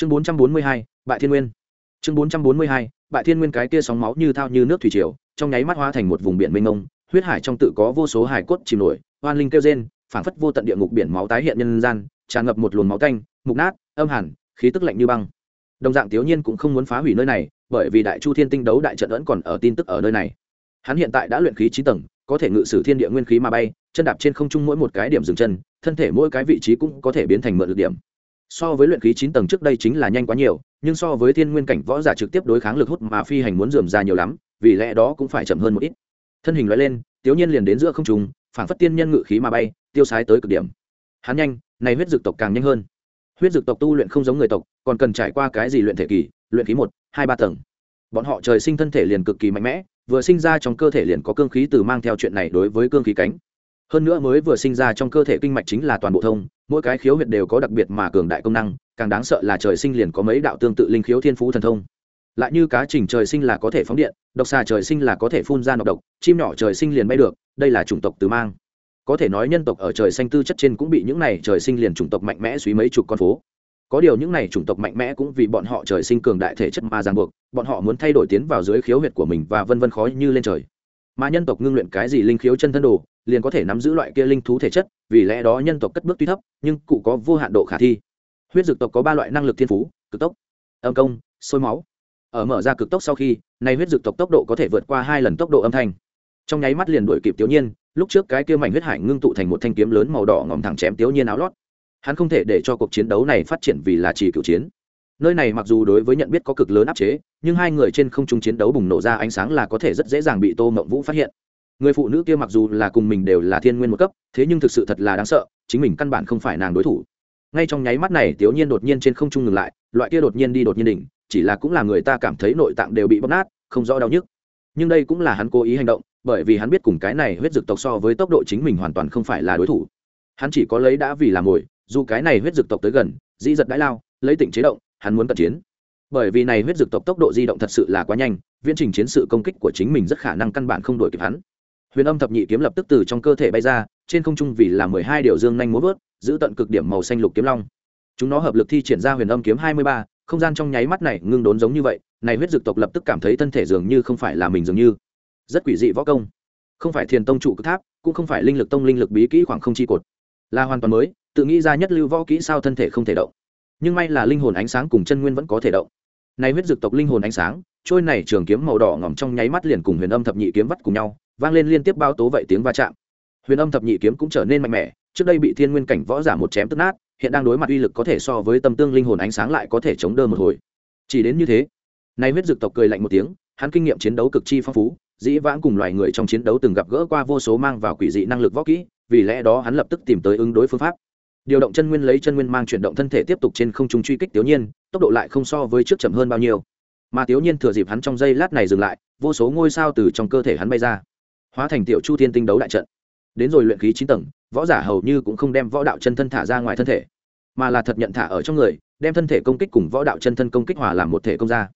chương bốn trăm bốn mươi hai, bại thiên nguyên. Chương bốn trăm bốn mươi hai, bại thiên nguyên cái kia sóng máu như thao như nước thủy triều, trong nháy mắt hóa thành một vùng biển mênh mông, huyết hải trong tự có vô số hải cốt chìm nổi, oan linh kêu rên, phảng phất vô tận địa ngục biển máu tái hiện nhân gian, tràn ngập một luồng máu canh mục nát, âm hẳn, khí tức lạnh như băng. Đồng dạng thiếu nhiên cũng không muốn phá hủy nơi này, bởi vì đại chu thiên tinh đấu đại trận vẫn còn ở tin tức ở nơi này. Hắn hiện tại đã luyện khí chín tầng, có thể ngự sử thiên địa nguyên khí mà bay, chân đạp trên không trung mỗi một cái điểm dừng chân, thân thể mỗi cái vị trí cũng có thể biến thành mượn lực điểm so với luyện khí chín tầng trước đây chính là nhanh quá nhiều, nhưng so với thiên nguyên cảnh võ giả trực tiếp đối kháng lực hút mà phi hành muốn dườm ra nhiều lắm, vì lẽ đó cũng phải chậm hơn một ít. Thân hình loại lên, tiểu nhiên liền đến giữa không trung phản phất tiên nhân ngự khí mà bay, tiêu sái tới cực điểm. Hắn nhanh, này huyết dược tộc càng nhanh hơn. Huyết dược tộc tu luyện không giống người tộc, còn cần trải qua cái gì luyện thể kỳ, luyện khí một, hai, ba tầng. Bọn họ trời sinh thân thể liền cực kỳ mạnh mẽ, vừa sinh ra trong cơ thể liền có cương khí từ mang theo chuyện này đối với cương khí cánh hơn nữa mới vừa sinh ra trong cơ thể kinh mạch chính là toàn bộ thông, mỗi cái khiếu huyệt đều có đặc biệt mà cường đại công năng, càng đáng sợ là trời sinh liền có mấy đạo tương tự linh khiếu thiên phú thần thông. Lại như cá trình trời sinh là có thể phóng điện, độc xà trời sinh là có thể phun ra nọc độc, chim nhỏ trời sinh liền bay được, đây là chủng tộc từ mang. Có thể nói nhân tộc ở trời xanh tư chất trên cũng bị những này trời sinh liền chủng tộc mạnh mẽ suy mấy chục con phố. Có điều những này chủng tộc mạnh mẽ cũng vì bọn họ trời sinh cường đại thể chất mà ràng buộc, bọn họ muốn thay đổi tiến vào dưới khiếu huyệt của mình và vân vân khó như lên trời. Mà nhân tộc ngưng luyện cái gì linh khiếu chân thân đồ liền có thể nắm giữ loại kia linh thú thể chất, vì lẽ đó nhân tộc cất bước tuy thấp, nhưng cụ có vô hạn độ khả thi. Huyết dược tộc có ba loại năng lực thiên phú, cực tốc, âm công, sôi máu. Ở mở ra cực tốc sau khi nay huyết dược tộc tốc độ có thể vượt qua hai lần tốc độ âm thanh. Trong nháy mắt liền đuổi kịp tiểu nhiên, lúc trước cái kia mảnh huyết hải ngưng tụ thành một thanh kiếm lớn màu đỏ ngòm thẳng chém tiểu nhiên áo lót. Hắn không thể để cho cuộc chiến đấu này phát triển vì là chỉ cựu chiến. Nơi này mặc dù đối với nhận biết có cực lớn áp chế, nhưng hai người trên không trung chiến đấu bùng nổ ra ánh sáng là có thể rất dễ dàng bị tô mộng vũ phát hiện người phụ nữ kia mặc dù là cùng mình đều là thiên nguyên một cấp, thế nhưng thực sự thật là đáng sợ, chính mình căn bản không phải nàng đối thủ. Ngay trong nháy mắt này tiểu nhiên đột nhiên trên không trung ngừng lại, loại kia đột nhiên đi đột nhiên đỉnh, chỉ là cũng là người ta cảm thấy nội tạng đều bị bóp nát, không rõ đau nhức. Nhưng đây cũng là hắn cố ý hành động, bởi vì hắn biết cùng cái này huyết dực tộc so với tốc độ chính mình hoàn toàn không phải là đối thủ. Hắn chỉ có lấy đã vì làm mồi, dù cái này huyết dực tộc tới gần, dĩ giật đãi lao, lấy tỉnh chế động, hắn muốn cận chiến. Bởi vì này huyết dực tộc tốc độ di động thật sự là quá nhanh, viễn trình chiến sự công kích của chính mình rất khả năng căn bản không đuổi kịp hắn huyền âm thập nhị kiếm lập tức từ trong cơ thể bay ra, trên không trung vì là mười hai điều dương nhanh múa vớt, giữ tận cực điểm màu xanh lục kiếm long. Chúng nó hợp lực thi triển ra huyền âm kiếm hai mươi ba, không gian trong nháy mắt này ngưng đốn giống như vậy, này huyết dực tộc lập tức cảm thấy thân thể dường như không phải là mình dường như. Rất quỷ dị võ công. Không phải thiền tông trụ cực tháp, cũng không phải linh lực tông linh lực bí kỹ khoảng không chi cột. Là hoàn toàn mới, tự nghĩ ra nhất lưu võ kỹ sao thân thể không thể động. Nhưng may là linh hồn ánh sáng cùng chân nguyên vẫn có thể động. Này huyết dực tộc linh hồn ánh sáng, trôi này trường kiếm màu đỏ ngỏm trong nháy mắt liền cùng huyền âm thập nhị kiếm vắt cùng nhau vang lên liên tiếp bao tố vậy tiếng va chạm. Huyền âm thập nhị kiếm cũng trở nên mạnh mẽ, trước đây bị thiên nguyên cảnh võ giả một chém tức nát, hiện đang đối mặt uy lực có thể so với tâm tương linh hồn ánh sáng lại có thể chống đỡ một hồi. Chỉ đến như thế, nay huyết dực tộc cười lạnh một tiếng, hắn kinh nghiệm chiến đấu cực chi phong phú, dĩ vãng cùng loài người trong chiến đấu từng gặp gỡ qua vô số mang vào quỷ dị năng lực võ kỹ, vì lẽ đó hắn lập tức tìm tới ứng đối phương pháp. Điều động chân nguyên lấy chân nguyên mang chuyển động thân thể tiếp tục trên không trung truy kích tiểu nhiên, tốc độ lại không so với trước chậm hơn bao nhiêu. Mà tiểu nhiên thừa dịp hắn trong giây lát này dừng lại, vô số ngôi sao từ trong cơ thể hắn bay ra hóa thành tiểu chu thiên tinh đấu đại trận. Đến rồi luyện khí chín tầng, võ giả hầu như cũng không đem võ đạo chân thân thả ra ngoài thân thể, mà là thật nhận thả ở trong người, đem thân thể công kích cùng võ đạo chân thân công kích hòa làm một thể công ra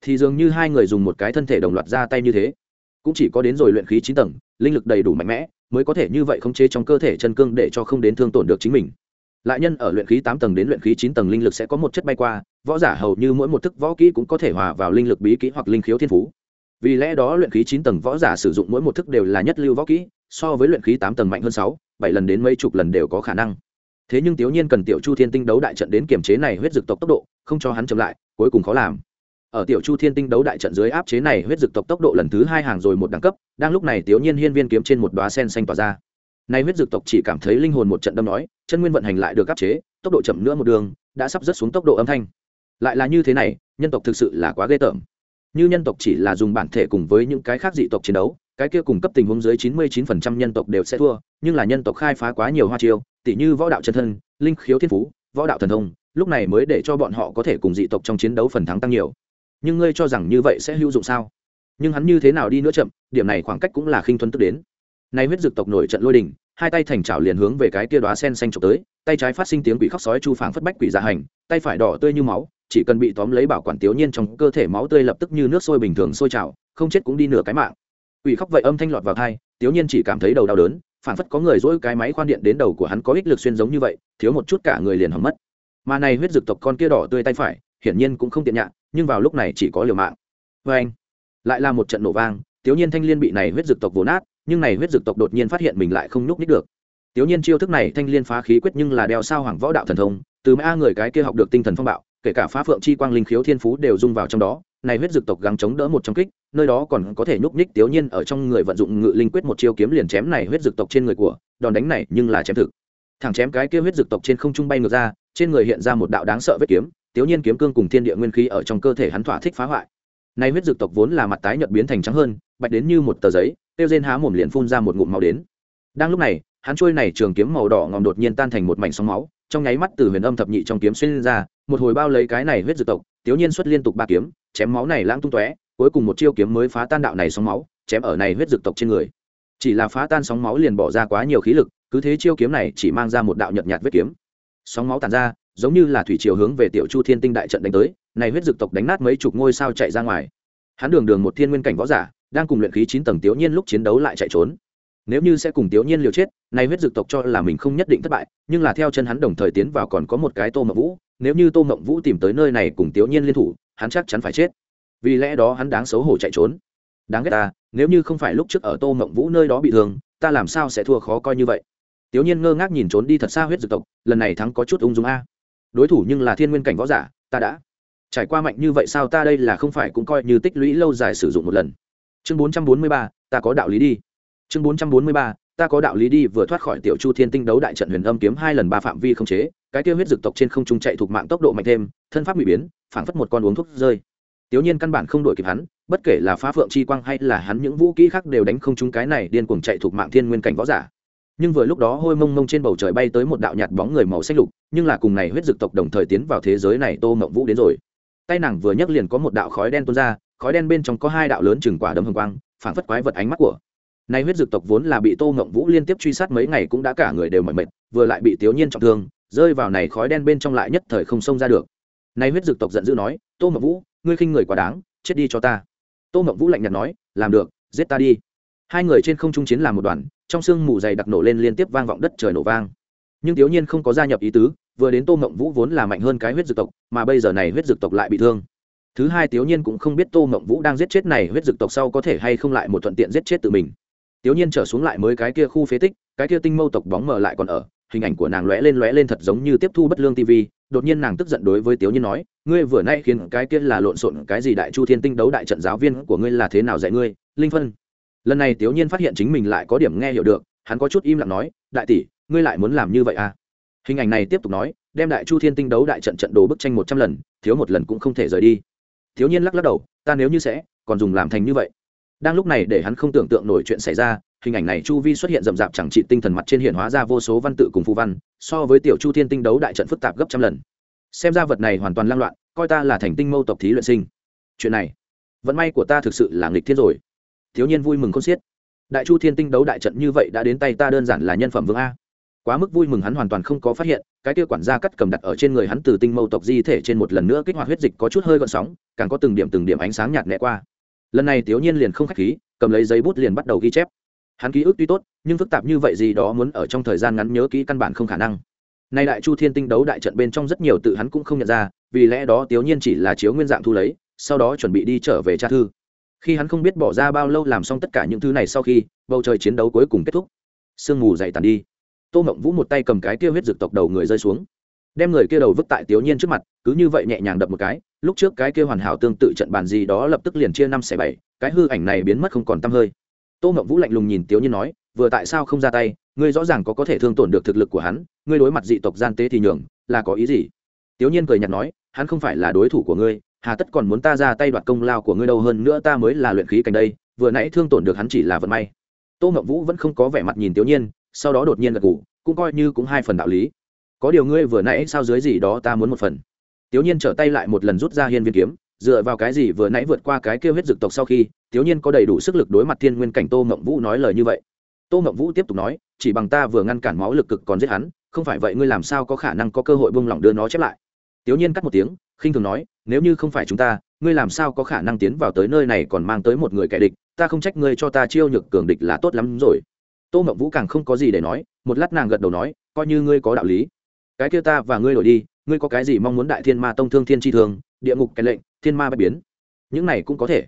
thì dường như hai người dùng một cái thân thể đồng loạt ra tay như thế. Cũng chỉ có đến rồi luyện khí chín tầng, linh lực đầy đủ mạnh mẽ, mới có thể như vậy khống chế trong cơ thể chân cương để cho không đến thương tổn được chính mình. Lại nhân ở luyện khí tám tầng đến luyện khí chín tầng linh lực sẽ có một chất bay qua, võ giả hầu như mỗi một thức võ kỹ cũng có thể hòa vào linh lực bí kỹ hoặc linh khiếu thiên phú vì lẽ đó luyện khí chín tầng võ giả sử dụng mỗi một thức đều là nhất lưu võ kỹ, so với luyện khí tám tầng mạnh hơn sáu, bảy lần đến mấy chục lần đều có khả năng. Thế nhưng tiểu nhiên cần tiểu chu thiên tinh đấu đại trận đến kiểm chế này huyết dực tộc tốc độ, không cho hắn chậm lại, cuối cùng khó làm. Ở tiểu chu thiên tinh đấu đại trận dưới áp chế này huyết dực tộc tốc độ lần thứ hai hàng rồi một đẳng cấp, đang lúc này tiểu nhiên hiên viên kiếm trên một đoá sen xanh tỏa ra. Nay huyết dực tộc chỉ cảm thấy linh hồn một trận đâm nói, chân nguyên vận hành lại được áp chế, tốc độ chậm nữa một đường, đã sắp rớt xuống tốc độ âm thanh. Lại là như thế này, nhân tộc thực sự là quá ghê tởm như nhân tộc chỉ là dùng bản thể cùng với những cái khác dị tộc chiến đấu, cái kia cùng cấp tình huống dưới 99% nhân tộc đều sẽ thua, nhưng là nhân tộc khai phá quá nhiều hoa chiêu, tỉ như võ đạo chân thân, linh khiếu thiên phú, võ đạo thần thông, lúc này mới để cho bọn họ có thể cùng dị tộc trong chiến đấu phần thắng tăng nhiều. Nhưng ngươi cho rằng như vậy sẽ hữu dụng sao? Nhưng hắn như thế nào đi nữa chậm, điểm này khoảng cách cũng là khinh thuấn tức đến. Nay huyết dực tộc nổi trận lôi đình, hai tay thành chảo liền hướng về cái kia đóa sen xanh trộm tới, tay trái phát sinh tiếng quỷ khóc sói chu phảng phất bách quỷ dạ hành, tay phải đỏ tươi như máu chỉ cần bị tóm lấy bảo quản tiểu nhiên trong cơ thể máu tươi lập tức như nước sôi bình thường sôi trào, không chết cũng đi nửa cái mạng. Quỷ khóc vậy âm thanh lọt vào thai tiểu nhiên chỉ cảm thấy đầu đau đớn phản phất có người dỗi cái máy khoan điện đến đầu của hắn có ích lực xuyên giống như vậy, thiếu một chút cả người liền hỏng mất. Mà này huyết dực tộc con kia đỏ tươi tay phải, hiển nhiên cũng không tiện nhạ, nhưng vào lúc này chỉ có liều mạng. Vê anh lại là một trận nổ vang, tiểu nhiên thanh liên bị này huyết dực tộc vồ nát, nhưng này huyết dực tộc đột nhiên phát hiện mình lại không nhúc nít được. Tiểu nhiên chiêu thức này thanh liên phá khí quyết nhưng là đeo sao hoàng võ đạo thần thông, từ mã người cái kia học được tinh thần phong bạo kể cả phá phượng chi quang linh khiếu thiên phú đều dung vào trong đó, này huyết dực tộc gắng chống đỡ một trong kích, nơi đó còn có thể nhúc nhích tiểu nhiên ở trong người vận dụng ngự linh quyết một chiêu kiếm liền chém này huyết dực tộc trên người của, đòn đánh này nhưng là chém thực. Thẳng chém cái kia huyết dực tộc trên không trung bay ngược ra, trên người hiện ra một đạo đáng sợ vết kiếm tiểu nhiên kiếm cương cùng thiên địa nguyên khí ở trong cơ thể hắn thỏa thích phá hoại. Này huyết dực tộc vốn là mặt tái nhợt biến thành trắng hơn, bạch đến như một tờ giấy, tiêu rên há mồm liền phun ra một ngụm máu đến. Đang lúc này, hắn trôi này trường kiếm màu đỏ ngòm đột nhiên tan thành một mảnh sóng máu, trong nháy mắt từ huyền âm thập nhị trong kiếm xuyên ra một hồi bao lấy cái này huyết dược tộc, tiếu nhiên xuất liên tục ba kiếm, chém máu này lãng tung tóe, cuối cùng một chiêu kiếm mới phá tan đạo này sóng máu, chém ở này huyết dược tộc trên người. Chỉ là phá tan sóng máu liền bỏ ra quá nhiều khí lực, cứ thế chiêu kiếm này chỉ mang ra một đạo nhợt nhạt vết kiếm. Sóng máu tàn ra, giống như là thủy chiều hướng về tiểu chu thiên tinh đại trận đánh tới, này huyết dược tộc đánh nát mấy chục ngôi sao chạy ra ngoài. Hắn đường đường một thiên nguyên cảnh võ giả, đang cùng luyện khí chín tầng tiểu nhiên lúc chiến đấu lại chạy trốn. Nếu như sẽ cùng tiểu nhiên liều chết, này huyết dược tộc cho là mình không nhất định thất bại, nhưng là theo chân hắn đồng thời tiến vào còn có một cái tô mà vũ nếu như tô mộng vũ tìm tới nơi này cùng tiểu nhiên liên thủ, hắn chắc chắn phải chết. Vì lẽ đó hắn đáng xấu hổ chạy trốn. Đáng ghét ta, nếu như không phải lúc trước ở tô mộng vũ nơi đó bị thương, ta làm sao sẽ thua khó coi như vậy? Tiểu nhiên ngơ ngác nhìn trốn đi thật xa huyết dực tộc, lần này thắng có chút ung dung a. Đối thủ nhưng là thiên nguyên cảnh võ giả, ta đã. Trải qua mạnh như vậy sao ta đây là không phải cũng coi như tích lũy lâu dài sử dụng một lần. Chương bốn trăm bốn mươi ba, ta có đạo lý đi. Chương bốn trăm bốn mươi ba, ta có đạo lý đi, vừa thoát khỏi tiểu chu thiên tinh đấu đại trận huyền âm kiếm hai lần ba phạm vi không chế cái tiêu huyết dực tộc trên không trung chạy thuộc mạng tốc độ mạnh thêm, thân pháp bị biến, phảng phất một con uống thuốc rơi. Tiểu nhiên căn bản không đổi kịp hắn, bất kể là phá phượng chi quang hay là hắn những vũ kỹ khác đều đánh không trúng cái này điên cuồng chạy thuộc mạng thiên nguyên cảnh võ giả. Nhưng vừa lúc đó hôi mông mông trên bầu trời bay tới một đạo nhạt bóng người màu xanh lục, nhưng là cùng này huyết dực tộc đồng thời tiến vào thế giới này tô mộng vũ đến rồi. Tay nàng vừa nhấc liền có một đạo khói đen tuôn ra, khói đen bên trong có hai đạo lớn chừng quả đấm hồng quang, phảng phất quái vật ánh mắt của. Nay huyết dược tộc vốn là bị tô mộng vũ liên tiếp truy sát mấy ngày cũng đã cả người đều mỏi mệt, vừa lại bị tiểu nhiên trọng thương rơi vào này khói đen bên trong lại nhất thời không xông ra được. Nay huyết dược tộc giận dữ nói tô ngộng vũ ngươi khinh người quá đáng chết đi cho ta. Tô ngộng vũ lạnh nhạt nói làm được giết ta đi. Hai người trên không trung chiến làm một đoàn trong sương mù dày đặc nổ lên liên tiếp vang vọng đất trời nổ vang. Nhưng thiếu nhiên không có gia nhập ý tứ vừa đến tô mộng vũ vốn là mạnh hơn cái huyết dược tộc mà bây giờ này huyết dược tộc lại bị thương. Thứ hai thiếu nhiên cũng không biết tô mộng vũ đang giết chết này huyết dược tộc sau có thể hay không lại một thuận tiện giết chết tự mình. Tiểu Nhiên trở xuống lại mới cái kia khu phế tích, cái kia tinh mâu tộc bóng mờ lại còn ở, hình ảnh của nàng lóe lên lóe lên thật giống như tiếp thu bất lương TV, đột nhiên nàng tức giận đối với Tiểu Nhiên nói, ngươi vừa nay khiến cái kia là lộn xộn cái gì đại chu thiên tinh đấu đại trận giáo viên của ngươi là thế nào dạy ngươi, Linh Phân. Lần này Tiểu Nhiên phát hiện chính mình lại có điểm nghe hiểu được, hắn có chút im lặng nói, đại tỷ, ngươi lại muốn làm như vậy à? Hình ảnh này tiếp tục nói, đem đại chu thiên tinh đấu đại trận trận đồ bức tranh một trăm lần, thiếu một lần cũng không thể rời đi. Thiếu Nhiên lắc lắc đầu, ta nếu như sẽ, còn dùng làm thành như vậy đang lúc này để hắn không tưởng tượng nổi chuyện xảy ra hình ảnh này chu vi xuất hiện rậm rạp chẳng trị tinh thần mặt trên hiện hóa ra vô số văn tự cùng phù văn, so với tiểu chu thiên tinh đấu đại trận phức tạp gấp trăm lần. Xem ra vật này hoàn toàn lang loạn, coi ta là thành tinh mâu tộc thí luyện sinh. Chuyện này, vận may của ta thực sự là nghịch thiên rồi. Thiếu nhiên vui mừng con xiết. Đại chu thiên tinh đấu đại trận như vậy đã đến tay ta đơn giản là nhân phẩm vương a. Quá mức vui mừng hắn hoàn toàn không có phát hiện, cái kia quản gia cắt cầm đặt ở trên người hắn từ tinh mâu tộc di thể trên một lần nữa kích hoạt huyết dịch có chút hơi gợn sóng, càng có từng điểm từng điểm ánh sáng nhạt nhẹ qua. Lần này thiếu nhiên liền không khách khí, cầm lấy giấy bút liền bắt đầu ghi chép hắn ký ức tuy tốt, nhưng phức tạp như vậy gì đó muốn ở trong thời gian ngắn nhớ kỹ căn bản không khả năng. Nay đại chu thiên tinh đấu đại trận bên trong rất nhiều tự hắn cũng không nhận ra, vì lẽ đó tiểu nhiên chỉ là chiếu nguyên dạng thu lấy, sau đó chuẩn bị đi trở về tra thư. Khi hắn không biết bỏ ra bao lâu làm xong tất cả những thứ này sau khi, bầu trời chiến đấu cuối cùng kết thúc. Sương mù dày tàn đi. Tô mộng vũ một tay cầm cái kia huyết rực tộc đầu người rơi xuống. Đem người kia đầu vứt tại tiểu nhiên trước mặt, cứ như vậy nhẹ nhàng đập một cái, lúc trước cái kia hoàn hảo tương tự trận bàn gì đó lập tức liền chia năm xẻ bảy, cái hư ảnh này biến mất không còn t hơi tô mộng vũ lạnh lùng nhìn tiểu nhiên nói, vừa tại sao không ra tay? Ngươi rõ ràng có có thể thương tổn được thực lực của hắn, ngươi đối mặt dị tộc gian tế thì nhường, là có ý gì? Tiểu nhiên cười nhạt nói, hắn không phải là đối thủ của ngươi, hà tất còn muốn ta ra tay đoạt công lao của ngươi đâu hơn nữa ta mới là luyện khí cảnh đây, vừa nãy thương tổn được hắn chỉ là vận may. Tô mộng vũ vẫn không có vẻ mặt nhìn tiểu nhiên, sau đó đột nhiên gật ngủ cũng coi như cũng hai phần đạo lý. Có điều ngươi vừa nãy sao dưới gì đó ta muốn một phần? Tiểu nhiên trở tay lại một lần rút ra hiên viên kiếm dựa vào cái gì vừa nãy vượt qua cái kêu huyết dực tộc sau khi thiếu nhiên có đầy đủ sức lực đối mặt thiên nguyên cảnh tô mộng vũ nói lời như vậy? Tô mộng vũ tiếp tục nói, chỉ bằng ta vừa ngăn cản máu lực cực còn giết hắn, không phải vậy ngươi làm sao có khả năng có cơ hội bông lỏng đưa nó chép lại? Thiếu nhiên cắt một tiếng, khinh thường nói, nếu như không phải chúng ta, ngươi làm sao có khả năng tiến vào tới nơi này còn mang tới một người kẻ địch, ta không trách ngươi cho ta chiêu nhược cường địch là tốt lắm rồi. Tô mộng vũ càng không có gì để nói, một lát nàng gật đầu nói, coi như ngươi có đạo lý. Cái kia ta và ngươi đổi đi ngươi có cái gì mong muốn đại thiên ma tông thương thiên chi thường, địa ngục cái lệnh, thiên ma bạch biến. Những này cũng có thể.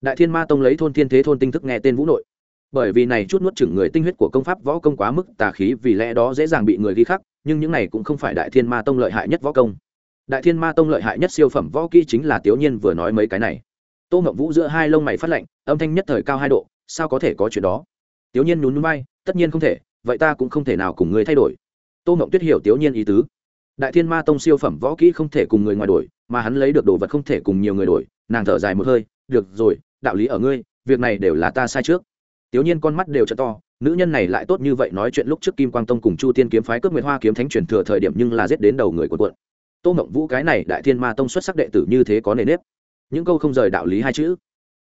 Đại thiên ma tông lấy thôn thiên thế thôn tinh thức nghe tên vũ nội. Bởi vì này chút nuốt chửng người tinh huyết của công pháp võ công quá mức tà khí, vì lẽ đó dễ dàng bị người ghi khắc, nhưng những này cũng không phải đại thiên ma tông lợi hại nhất võ công. Đại thiên ma tông lợi hại nhất siêu phẩm võ kỹ chính là tiểu nhiên vừa nói mấy cái này. Tô ngậm vũ giữa hai lông mày phát lạnh, âm thanh nhất thời cao hai độ, sao có thể có chuyện đó? Tiểu nhiên nhún nhún bay tất nhiên không thể, vậy ta cũng không thể nào cùng người thay đổi. Tô ngậm tuyết hiểu tiểu nhiên ý tứ đại thiên ma tông siêu phẩm võ kỹ không thể cùng người ngoài đổi, mà hắn lấy được đồ vật không thể cùng nhiều người đổi. Nàng thở dài một hơi, được rồi, đạo lý ở ngươi, việc này đều là ta sai trước. Tiểu nhiên con mắt đều t to, nữ nhân này lại tốt như vậy nói chuyện lúc trước kim quang tông cùng chu tiên kiếm phái cướp nguyệt hoa kiếm thánh truyền thừa thời điểm nhưng là giết đến đầu người của quận tô mộng vũ cái này đại thiên ma tông xuất sắc đệ tử như thế có nề nếp. Những câu không rời đạo lý hai chữ.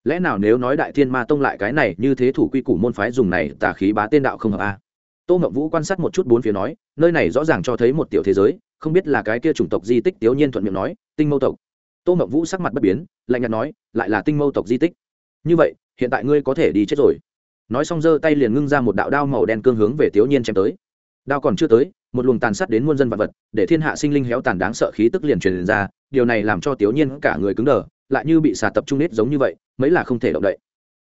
Lẽ nào nếu nói đại thiên ma tông lại cái này như thế thủ quy củ môn phái dùng này, tà khí bá tên đạo không hợp a? Tô mộng vũ quan sát một chút bốn phía nói, nơi này rõ ràng cho thấy một tiểu thế giới không biết là cái kia chủng tộc di tích tiểu nhiên thuận miệng nói, tinh mâu tộc. Tô mộng vũ sắc mặt bất biến, lạnh nhạt nói, lại là tinh mâu tộc di tích. Như vậy, hiện tại ngươi có thể đi chết rồi. Nói xong giơ tay liền ngưng ra một đạo đao màu đen cương hướng về tiểu nhiên chém tới. Đao còn chưa tới, một luồng tàn sát đến muôn dân vật vật, để thiên hạ sinh linh héo tàn đáng sợ khí tức liền truyền ra, điều này làm cho tiểu nhiên cả người cứng đờ, lại như bị xà tập trung nết giống như vậy, mấy là không thể động đậy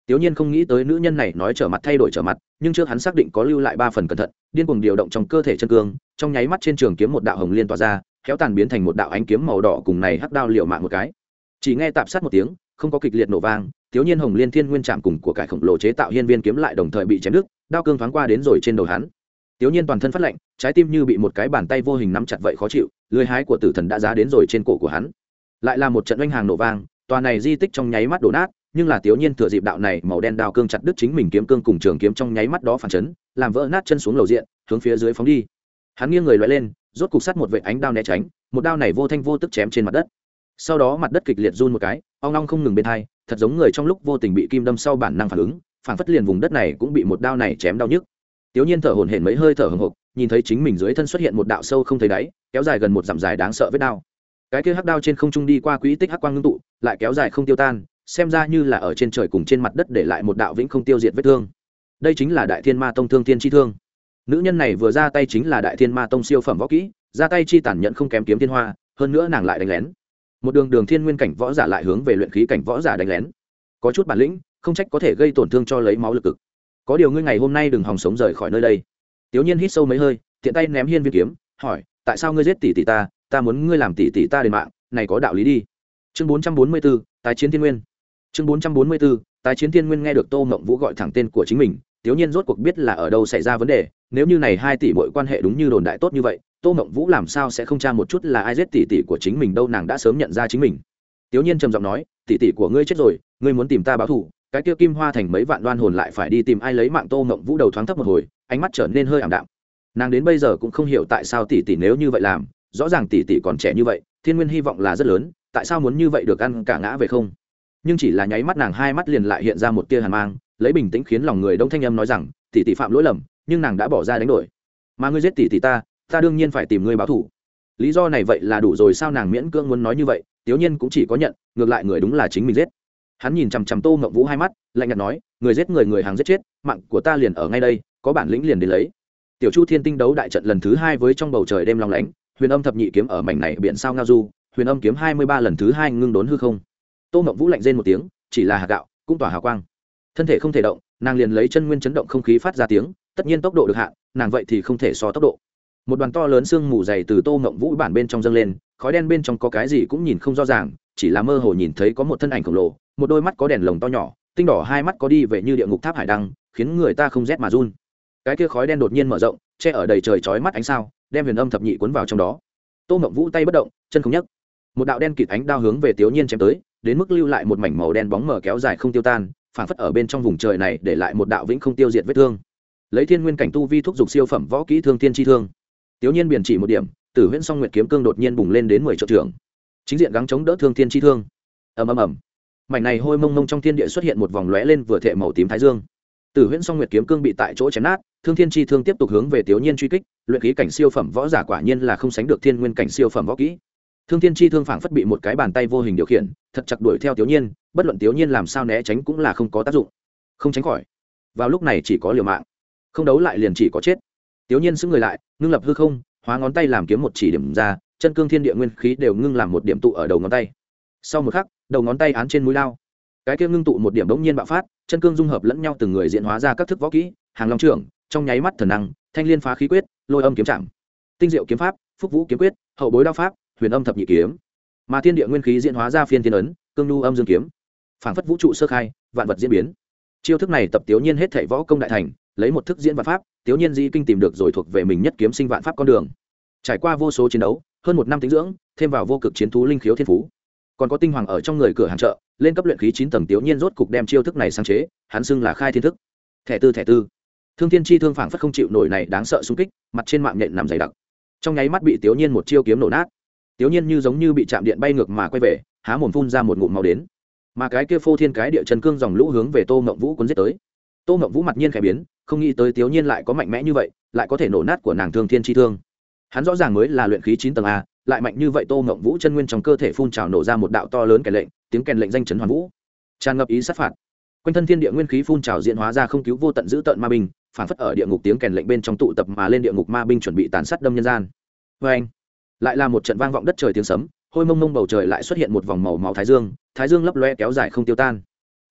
tiểu nhiên không nghĩ tới nữ nhân này nói trở mặt thay đổi trở mặt, nhưng trước hắn xác định có lưu lại ba phần cẩn thận, điên cuồng điều động trong cơ thể chân cương, trong nháy mắt trên trường kiếm một đạo hồng liên tỏa ra kéo tàn biến thành một đạo ánh kiếm màu đỏ cùng này hắc đao liều mạng một cái. Chỉ nghe tạp sát một tiếng, không có kịch liệt nổ vang tiểu nhiên hồng liên thiên nguyên chạm cùng của cải khổng lồ chế tạo hiên viên kiếm lại đồng thời bị chém đứt, đao cương thoáng qua đến rồi trên đầu hắn. Tiểu nhiên toàn thân phát lạnh, trái tim như bị một cái bàn tay vô hình nắm chặt vậy khó chịu, lưỡi hái của tử thần đã giá đến rồi trên cổ của hắn. Lại là một trận oanh hàng nổ vang, tòa này di tích trong nháy mắt đổ nát nhưng là thiếu nhiên thừa dịp đạo này màu đen đao cương chặt đứt chính mình kiếm cương cùng trường kiếm trong nháy mắt đó phản chấn, làm vỡ nát chân xuống lầu diện, hướng phía dưới phóng đi. Hắn nghiêng người loại lên, rốt cục sắt một vệ ánh đao né tránh, một đao này vô thanh vô tức chém trên mặt đất. Sau đó mặt đất kịch liệt run một cái, ong long không ngừng bên thai thật giống người trong lúc vô tình bị kim đâm sau bản năng phản ứng, phản phất liền vùng đất này cũng bị một đao này chém đau nhức. Tiểu nhiên thở hổn hển mấy hơi thở hồng hộc nhìn thấy chính mình dưới thân xuất hiện một đạo sâu không thấy đáy, kéo dài gần một dặm dài đáng sợ vết đao. Cái kia hắc đao trên không trung đi qua quỹ tích hắc quang ngưng tụ, lại kéo dài không tiêu tan xem ra như là ở trên trời cùng trên mặt đất để lại một đạo vĩnh không tiêu diệt vết thương. Đây chính là đại thiên ma tông thương thiên chi thương. Nữ nhân này vừa ra tay chính là đại thiên ma tông siêu phẩm võ kỹ, ra tay chi tản nhận không kém kiếm thiên hoa, hơn nữa nàng lại đánh lén. Một đường đường thiên nguyên cảnh võ giả lại hướng về luyện khí cảnh võ giả đánh lén. Có chút bản lĩnh, không trách có thể gây tổn thương cho lấy máu lực cực. Có điều ngươi ngày hôm nay đừng hòng sống rời khỏi nơi đây. Tiểu nhiên hít sâu mấy hơi, tiện tay ném hiên viên kiếm, hỏi, tại sao ngươi giết tỷ tỷ ta? Ta muốn ngươi làm tỷ tỷ ta đền mạng, này có đạo lý đi. Chương bốn trăm bốn mươi b tái chiến thiên nguyên chương bốn trăm bốn mươi b tái chiến thiên nguyên nghe được tô mộng vũ gọi thẳng tên của chính mình, tiểu nhiên rốt cuộc biết là ở đâu xảy ra vấn đề, nếu như này hai tỷ mọi quan hệ đúng như đồn đại tốt như vậy, tô mộng vũ làm sao sẽ không tra một chút là ai giết tỷ tỷ của chính mình đâu, nàng đã sớm nhận ra chính mình. Tiểu nhiên trầm giọng nói, tỷ tỷ của ngươi chết rồi, ngươi muốn tìm ta báo thù, cái kia kim hoa thành mấy vạn đoan hồn lại phải đi tìm ai lấy mạng tô mộng vũ đầu thoáng thấp một hồi, ánh mắt trở nên hơi ảm đạm. Nàng đến bây giờ cũng không hiểu tại sao tỷ tỷ nếu như vậy làm, rõ ràng tỷ tỷ còn trẻ như vậy, thiên nguyên hy vọng là rất lớn, tại sao muốn như vậy được ăn cả ngã về không? Nhưng chỉ là nháy mắt nàng hai mắt liền lại hiện ra một tia hàn mang, lấy bình tĩnh khiến lòng người đông thanh âm nói rằng, tỷ tỷ phạm lỗi lầm, nhưng nàng đã bỏ ra đánh đổi. Mà ngươi giết tỷ tỷ ta ta đương nhiên phải tìm ngươi báo thủ lý do này vậy là đủ rồi sao nàng miễn cưỡng muốn nói như vậy, tiểu nhiên cũng chỉ có nhận, ngược lại người đúng là chính mình giết. Hắn nhìn chằm chằm tô mộng vũ hai mắt, lạnh nhạt nói, người giết người người hàng giết chết, mạng của ta liền ở ngay đây, có bản lĩnh liền đến lấy. Tiểu chu thiên tinh đấu đại trận lần thứ hai với trong bầu trời đêm long lánh, huyền âm thập nhị kiếm ở mảnh này biển sao ngao du, huyền âm kiếm hai mươi ba lần thứ hai ngưng đốn hư không tô mộng vũ lạnh rên một tiếng, chỉ là hạt gạo, cũng tỏa hào quang. Thân thể không thể động, nàng liền lấy chân nguyên chấn động không khí phát ra tiếng, tất nhiên tốc độ được hạn, nàng vậy thì không thể so tốc độ. Một đoàn to lớn sương mù dày từ tô mộng vũ bản bên trong dâng lên, khói đen bên trong có cái gì cũng nhìn không rõ ràng, chỉ là mơ hồ nhìn thấy có một thân ảnh khổng lồ, một đôi mắt có đèn lồng to nhỏ, tinh đỏ hai mắt có đi về như địa ngục tháp hải đăng, khiến người ta không rét mà run. Cái kia khói đen đột nhiên mở rộng, che ở đầy trời chói mắt ánh sao, đem huyền âm thập nhị cuốn vào trong đó. Tô mộng vũ tay bất động, chân không nhấc. Một đạo đen kịt ánh đao hướng về tiểu nhiên chém tới đến mức lưu lại một mảnh màu đen bóng mờ kéo dài không tiêu tan phản phất ở bên trong vùng trời này để lại một đạo vĩnh không tiêu diệt vết thương. Lấy thiên nguyên cảnh tu vi thúc giục siêu phẩm võ kỹ thương thiên chi thương. Tiểu nhiên biển chỉ một điểm, tử huyễn song nguyệt kiếm cương đột nhiên bùng lên đến mười triệu trưởng. Chính diện gắng chống đỡ thương thiên chi thương. Ầm ầm ầm. Mảnh này hôi mông mông trong thiên địa xuất hiện một vòng lóe lên vừa thể màu tím thái dương. Tử huyễn song nguyệt kiếm cương bị tại chỗ chém nát, thương thiên chi thương tiếp tục hướng về tiểu nhiên truy kích, luyện khí cảnh siêu phẩm võ giả quả nhiên là không sánh được thiên nguyên cảnh siêu phẩm võ kỹ thương thiên chi thương phảng phất bị một cái bàn tay vô hình điều khiển, thật chặt đuổi theo tiểu nhiên, bất luận tiểu nhiên làm sao né tránh cũng là không có tác dụng. Không tránh khỏi. Vào lúc này chỉ có liều mạng. Không đấu lại liền chỉ có chết. Tiểu nhiên xứng người lại, ngưng lập hư không, hóa ngón tay làm kiếm một chỉ điểm ra, chân cương thiên địa nguyên khí đều ngưng làm một điểm tụ ở đầu ngón tay. Sau một khắc, đầu ngón tay án trên mũi lao. Cái kia ngưng tụ một điểm đống nhiên bạo phát, chân cương dung hợp lẫn nhau từng người diễn hóa ra các thức võ kỹ, hàng long trưởng, trong nháy mắt thần năng, thanh liên phá khí quyết, lôi âm kiếm trạm tinh diệu kiếm pháp, phúc vũ kiếm quyết, hậu bối đao pháp huyền âm thập nhị kiếm. Mà thiên địa nguyên khí diễn hóa ra phiên thiên ấn, cương nhu âm dương kiếm. Phảng phất vũ trụ sơ khai, vạn vật diễn biến. Chiêu thức này tập tiểu nhiên hết thảy võ công đại thành, lấy một thức diễn vạn pháp, tiểu nhiên di kinh tìm được rồi thuộc về mình nhất kiếm sinh vạn pháp con đường. Trải qua vô số chiến đấu, hơn một năm tính dưỡng, thêm vào vô cực chiến thú linh khiếu thiên phú. Còn có tinh hoàng ở trong người cửa hàng chợ, lên cấp luyện khí chín tầng tiểu nhiên rốt cục đem chiêu thức này sáng chế, hắn xưng là khai thiên thức. Thẻ tư thẻ tư. Thương thiên chi thương phảng phất không chịu nổi này đáng sợ xung kích, mặt trên mạng nhện nằm dày đặc. Trong nháy mắt bị tiểu nhiên một chiêu kiếm nổ nát tiểu nhiên như giống như bị chạm điện bay ngược mà quay về, há mồm phun ra một ngụm màu đến. Mà cái kia phô thiên cái địa chân cương dòng lũ hướng về tô mộng vũ cuốn giết tới. Tô mộng vũ mặt nhiên khẽ biến, không nghĩ tới tiểu nhiên lại có mạnh mẽ như vậy, lại có thể nổ nát của nàng thương thiên chi thương. Hắn rõ ràng mới là luyện khí chín tầng a, lại mạnh như vậy tô mộng vũ chân nguyên trong cơ thể phun trào nổ ra một đạo to lớn kèn lệnh, tiếng kèn lệnh danh chấn hoàn vũ. Tràn ngập ý sát phạt. Quanh thân thiên địa nguyên khí phun trào diễn hóa ra không cứu vô tận giữ tận ma binh, phản phất ở địa ngục tiếng kèn lệnh bên trong tụ tập mà lên địa ngục ma binh chuẩn bị tàn sát đâm nhân gian. Vê anh lại là một trận vang vọng đất trời tiếng sấm, hôi mông mông bầu trời lại xuất hiện một vòng màu máu thái dương thái dương lấp loe kéo dài không tiêu tan.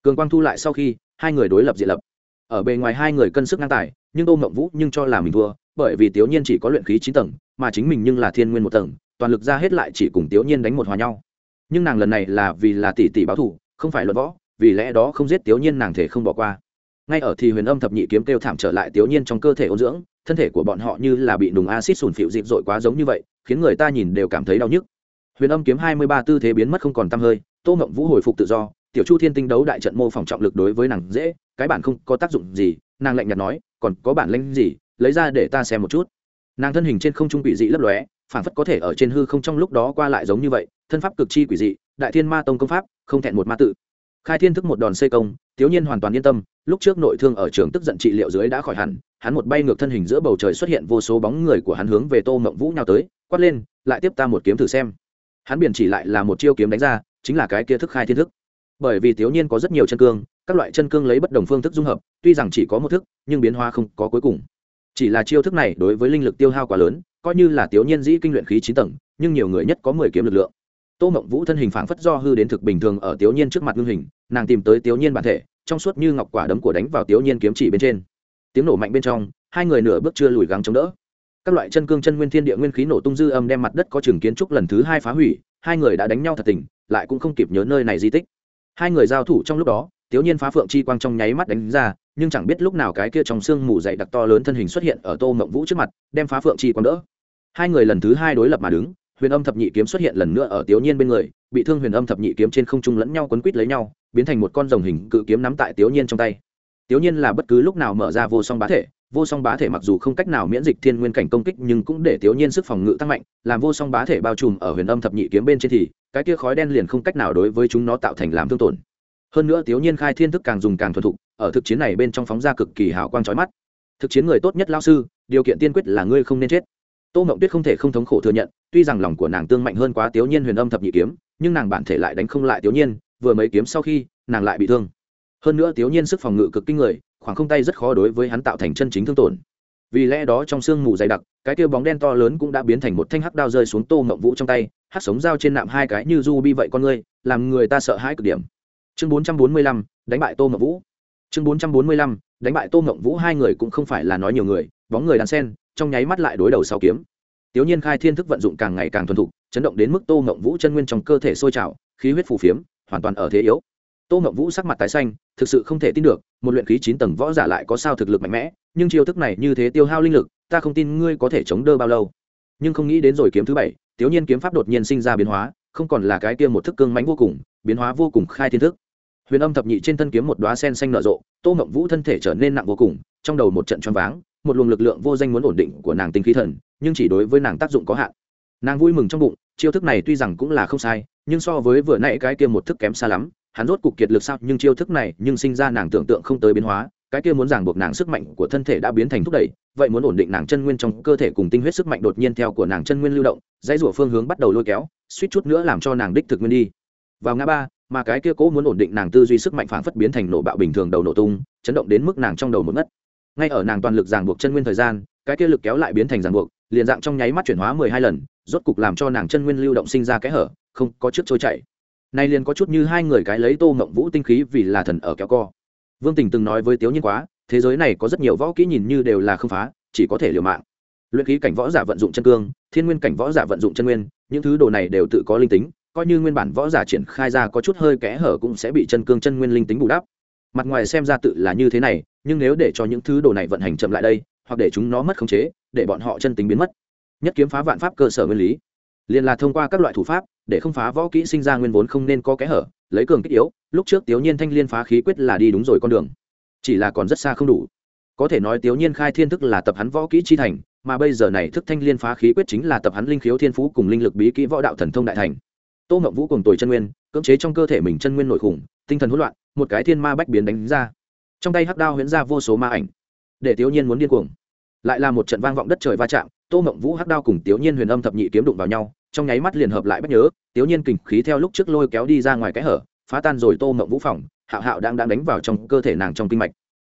Cường quang thu lại sau khi, hai người đối lập diện lập. Ở bề ngoài hai người cân sức ngang tài, nhưng tô mộng vũ nhưng cho là mình thua, bởi vì tiểu nhiên chỉ có luyện khí chín tầng, mà chính mình nhưng là thiên nguyên một tầng, toàn lực ra hết lại chỉ cùng tiểu nhiên đánh một hòa nhau. Nhưng nàng lần này là vì là tỷ tỷ báo thù, không phải luận võ, vì lẽ đó không giết tiểu nhiên nàng thể không bỏ qua. Ngay ở thì huyền âm thập nhị kiếm kêu thảm trở lại tiểu nhiên trong cơ thể ôn dưỡng, thân thể của bọn họ như là bị nùng acid sùn phịu dịp dội quá giống như vậy khiến người ta nhìn đều cảm thấy đau nhức. Huyền âm kiếm hai mươi ba tư thế biến mất không còn tăm hơi, tô mộng vũ hồi phục tự do, tiểu chu thiên tinh đấu đại trận mô phỏng trọng lực đối với nàng dễ, cái bản không có tác dụng gì. Nàng lạnh nhạt nói, còn có bản lanh gì, lấy ra để ta xem một chút. Nàng thân hình trên không trung quỷ dị lấp lóe phản phất có thể ở trên hư không trong lúc đó qua lại giống như vậy, thân pháp cực chi quỷ dị, đại thiên ma tông công pháp, không thẹn một ma tự. Khai thiên thức một đòn xây công, thiếu nhiên hoàn toàn yên tâm, lúc trước nội thương ở trường tức giận trị liệu dưới đã khỏi hẳn hắn một bay ngược thân hình giữa bầu trời xuất hiện vô số bóng người của hắn hướng về tô mộng vũ nhào tới, quát lên, lại tiếp ta một kiếm thử xem. Hắn biển chỉ lại là một chiêu kiếm đánh ra, chính là cái kia thức khai thiên thức. Bởi vì thiếu nhiên có rất nhiều chân cương, các loại chân cương lấy bất đồng phương thức dung hợp, tuy rằng chỉ có một thức, nhưng biến hóa không có cuối cùng. Chỉ là chiêu thức này đối với linh lực tiêu hao quá lớn, coi như là thiếu nhiên dĩ kinh luyện khí chín tầng, nhưng nhiều người nhất có mười kiếm lực lượng. Tô mộng vũ thân hình phảng phất do hư đến thực bình thường ở thiếu nhiên trước mặt ngưng hình, nàng tìm tới thiếu nhiên bản thể, trong suốt như ngọc quả đấm của đánh vào thiếu nhiên kiếm chỉ bên trên tiếng nổ mạnh bên trong, hai người nửa bước chưa lùi gắng chống đỡ. Các loại chân cương chân nguyên thiên địa nguyên khí nổ tung dư âm đem mặt đất có trường kiến trúc lần thứ hai phá hủy, hai người đã đánh nhau thật tình, lại cũng không kịp nhớ nơi này di tích. Hai người giao thủ trong lúc đó tiểu nhiên phá phượng chi quang trong nháy mắt đánh ra, nhưng chẳng biết lúc nào cái kia trong xương mù dày đặc to lớn thân hình xuất hiện ở tô mộng vũ trước mặt, đem phá phượng chi quang đỡ. Hai người lần thứ hai đối lập mà đứng, huyền âm thập nhị kiếm xuất hiện lần nữa ở tiểu nhiên bên người, bị thương huyền âm thập nhị kiếm trên không trung lẫn nhau quấn quít lấy nhau, biến thành một con rồng hình cự kiếm nắm tại tiểu nhiên trong tay tiểu nhiên là bất cứ lúc nào mở ra vô song bá thể, vô song bá thể mặc dù không cách nào miễn dịch thiên nguyên cảnh công kích nhưng cũng để tiểu nhiên sức phòng ngự tăng mạnh, làm vô song bá thể bao trùm ở huyền âm thập nhị kiếm bên trên thì, cái kia khói đen liền không cách nào đối với chúng nó tạo thành làm thương tổn. Hơn nữa tiểu nhiên khai thiên thức càng dùng càng thuần thục, ở thực chiến này bên trong phóng ra cực kỳ hào quang chói mắt. Thực chiến người tốt nhất lao sư, điều kiện tiên quyết là ngươi không nên chết. Tô mộng tuyết không thể không thống khổ thừa nhận, tuy rằng lòng của nàng tương mạnh hơn quá tiểu nhiên huyền âm thập nhị kiếm, nhưng nàng bản thể lại đánh không lại tiểu nhiên, vừa mấy kiếm sau khi, nàng lại bị thương hơn nữa tiểu nhiên sức phòng ngự cực kinh người, khoảng không tay rất khó đối với hắn tạo thành chân chính thương tổn. Vì lẽ đó trong sương mù dày đặc, cái kia bóng đen to lớn cũng đã biến thành một thanh hắc đao rơi xuống tô mộng vũ trong tay, hắc sống dao trên nạm hai cái như du bi vậy con ngươi làm người ta sợ hãi cực điểm. Chương bốn trăm bốn mươi lăm, đánh bại tô mộng vũ. Chương bốn trăm bốn mươi lăm, đánh bại tô mộng vũ hai người cũng không phải là nói nhiều người, bóng người đàn sen, trong nháy mắt lại đối đầu sau kiếm. Tiểu nhiên khai thiên thức vận dụng càng ngày càng thuần thục, chấn động đến mức tô mộng vũ chân nguyên trong cơ thể sôi trào, khí huyết phù phiếm, hoàn toàn ở thế yếu tô mộng vũ sắc mặt tái xanh, thực sự không thể tin được, một luyện khí chín tầng võ giả lại có sao thực lực mạnh mẽ, nhưng chiêu thức này như thế tiêu hao linh lực, ta không tin ngươi có thể chống đỡ bao lâu. Nhưng không nghĩ đến rồi kiếm thứ bảy thiếu nhiên kiếm pháp đột nhiên sinh ra biến hóa, không còn là cái kia một thức cương mánh vô cùng, biến hóa vô cùng khai thiên thức. Huyền âm thập nhị trên thân kiếm một đoá sen xanh nở rộ, tô mộng vũ thân thể trở nên nặng vô cùng, trong đầu một trận choáng váng, một luồng lực lượng vô danh muốn ổn định của nàng tinh khí thần, nhưng chỉ đối với nàng tác dụng có hạn. Nàng vui mừng trong bụng, chiêu thức này tuy rằng cũng là không sai, nhưng so với vừa nãy cái kia một thức kém xa lắm hắn rốt cục kiệt lực sao? Nhưng chiêu thức này, nhưng sinh ra nàng tưởng tượng không tới biến hóa. Cái kia muốn ràng buộc nàng sức mạnh của thân thể đã biến thành thúc đẩy, vậy muốn ổn định nàng chân nguyên trong cơ thể cùng tinh huyết sức mạnh đột nhiên theo của nàng chân nguyên lưu động, dãy rủa phương hướng bắt đầu lôi kéo, suýt chút nữa làm cho nàng đích thực nguyên đi. Vào ngã ba, mà cái kia cố muốn ổn định nàng tư duy sức mạnh phản phất biến thành nổ bạo bình thường đầu nổ tung, chấn động đến mức nàng trong đầu một ngất. Ngay ở nàng toàn lực ràng buộc chân nguyên thời gian, cái kia lực kéo lại biến thành ràng buộc, liền dạng trong nháy mắt chuyển hóa mười hai lần, rốt cục làm cho nàng chân nguyên lưu động sinh ra kẽ hở, không có trước trôi chảy nay liền có chút như hai người cái lấy tô mộng vũ tinh khí vì là thần ở kéo co. Vương tình từng nói với tiếu nhiên quá, thế giới này có rất nhiều võ kỹ nhìn như đều là không phá, chỉ có thể liều mạng. Luyện khí cảnh võ giả vận dụng chân cương, thiên nguyên cảnh võ giả vận dụng chân nguyên, những thứ đồ này đều tự có linh tính, coi như nguyên bản võ giả triển khai ra có chút hơi kẽ hở cũng sẽ bị chân cương chân nguyên linh tính bù đắp. Mặt ngoài xem ra tự là như thế này, nhưng nếu để cho những thứ đồ này vận hành chậm lại đây, hoặc để chúng nó mất khống chế, để bọn họ chân tính biến mất. Nhất kiếm phá vạn pháp cơ sở nguyên lý. Liền là thông qua các loại thủ pháp để không phá võ kỹ sinh ra nguyên vốn không nên có kẽ hở, lấy cường kích yếu, lúc trước tiểu nhiên thanh liên phá khí quyết là đi đúng rồi con đường. Chỉ là còn rất xa không đủ. Có thể nói tiểu nhiên khai thiên thức là tập hắn võ kỹ chi thành, mà bây giờ này thức thanh liên phá khí quyết chính là tập hắn linh khiếu thiên phú cùng linh lực bí kỹ võ đạo thần thông đại thành. Tô ngậm vũ cùng tồi chân nguyên, cưỡng chế trong cơ thể mình chân nguyên nội khủng, tinh thần hỗn loạn, một cái thiên ma bách biến đánh ra. Trong tay hắc đao huyễn ra vô số ma ảnh, để tiểu nhiên muốn điên cuồng lại là một trận vang vọng đất trời va chạm, tô ngậm vũ hắc đao cùng tiểu nhiên huyền âm thập nhị kiếm đụng vào nhau, trong nháy mắt liền hợp lại bất nhớ tiểu nhiên kình khí theo lúc trước lôi kéo đi ra ngoài cái hở, phá tan rồi tô ngậm vũ phòng, hạo hạo đang đang đánh vào trong cơ thể nàng trong kinh mạch.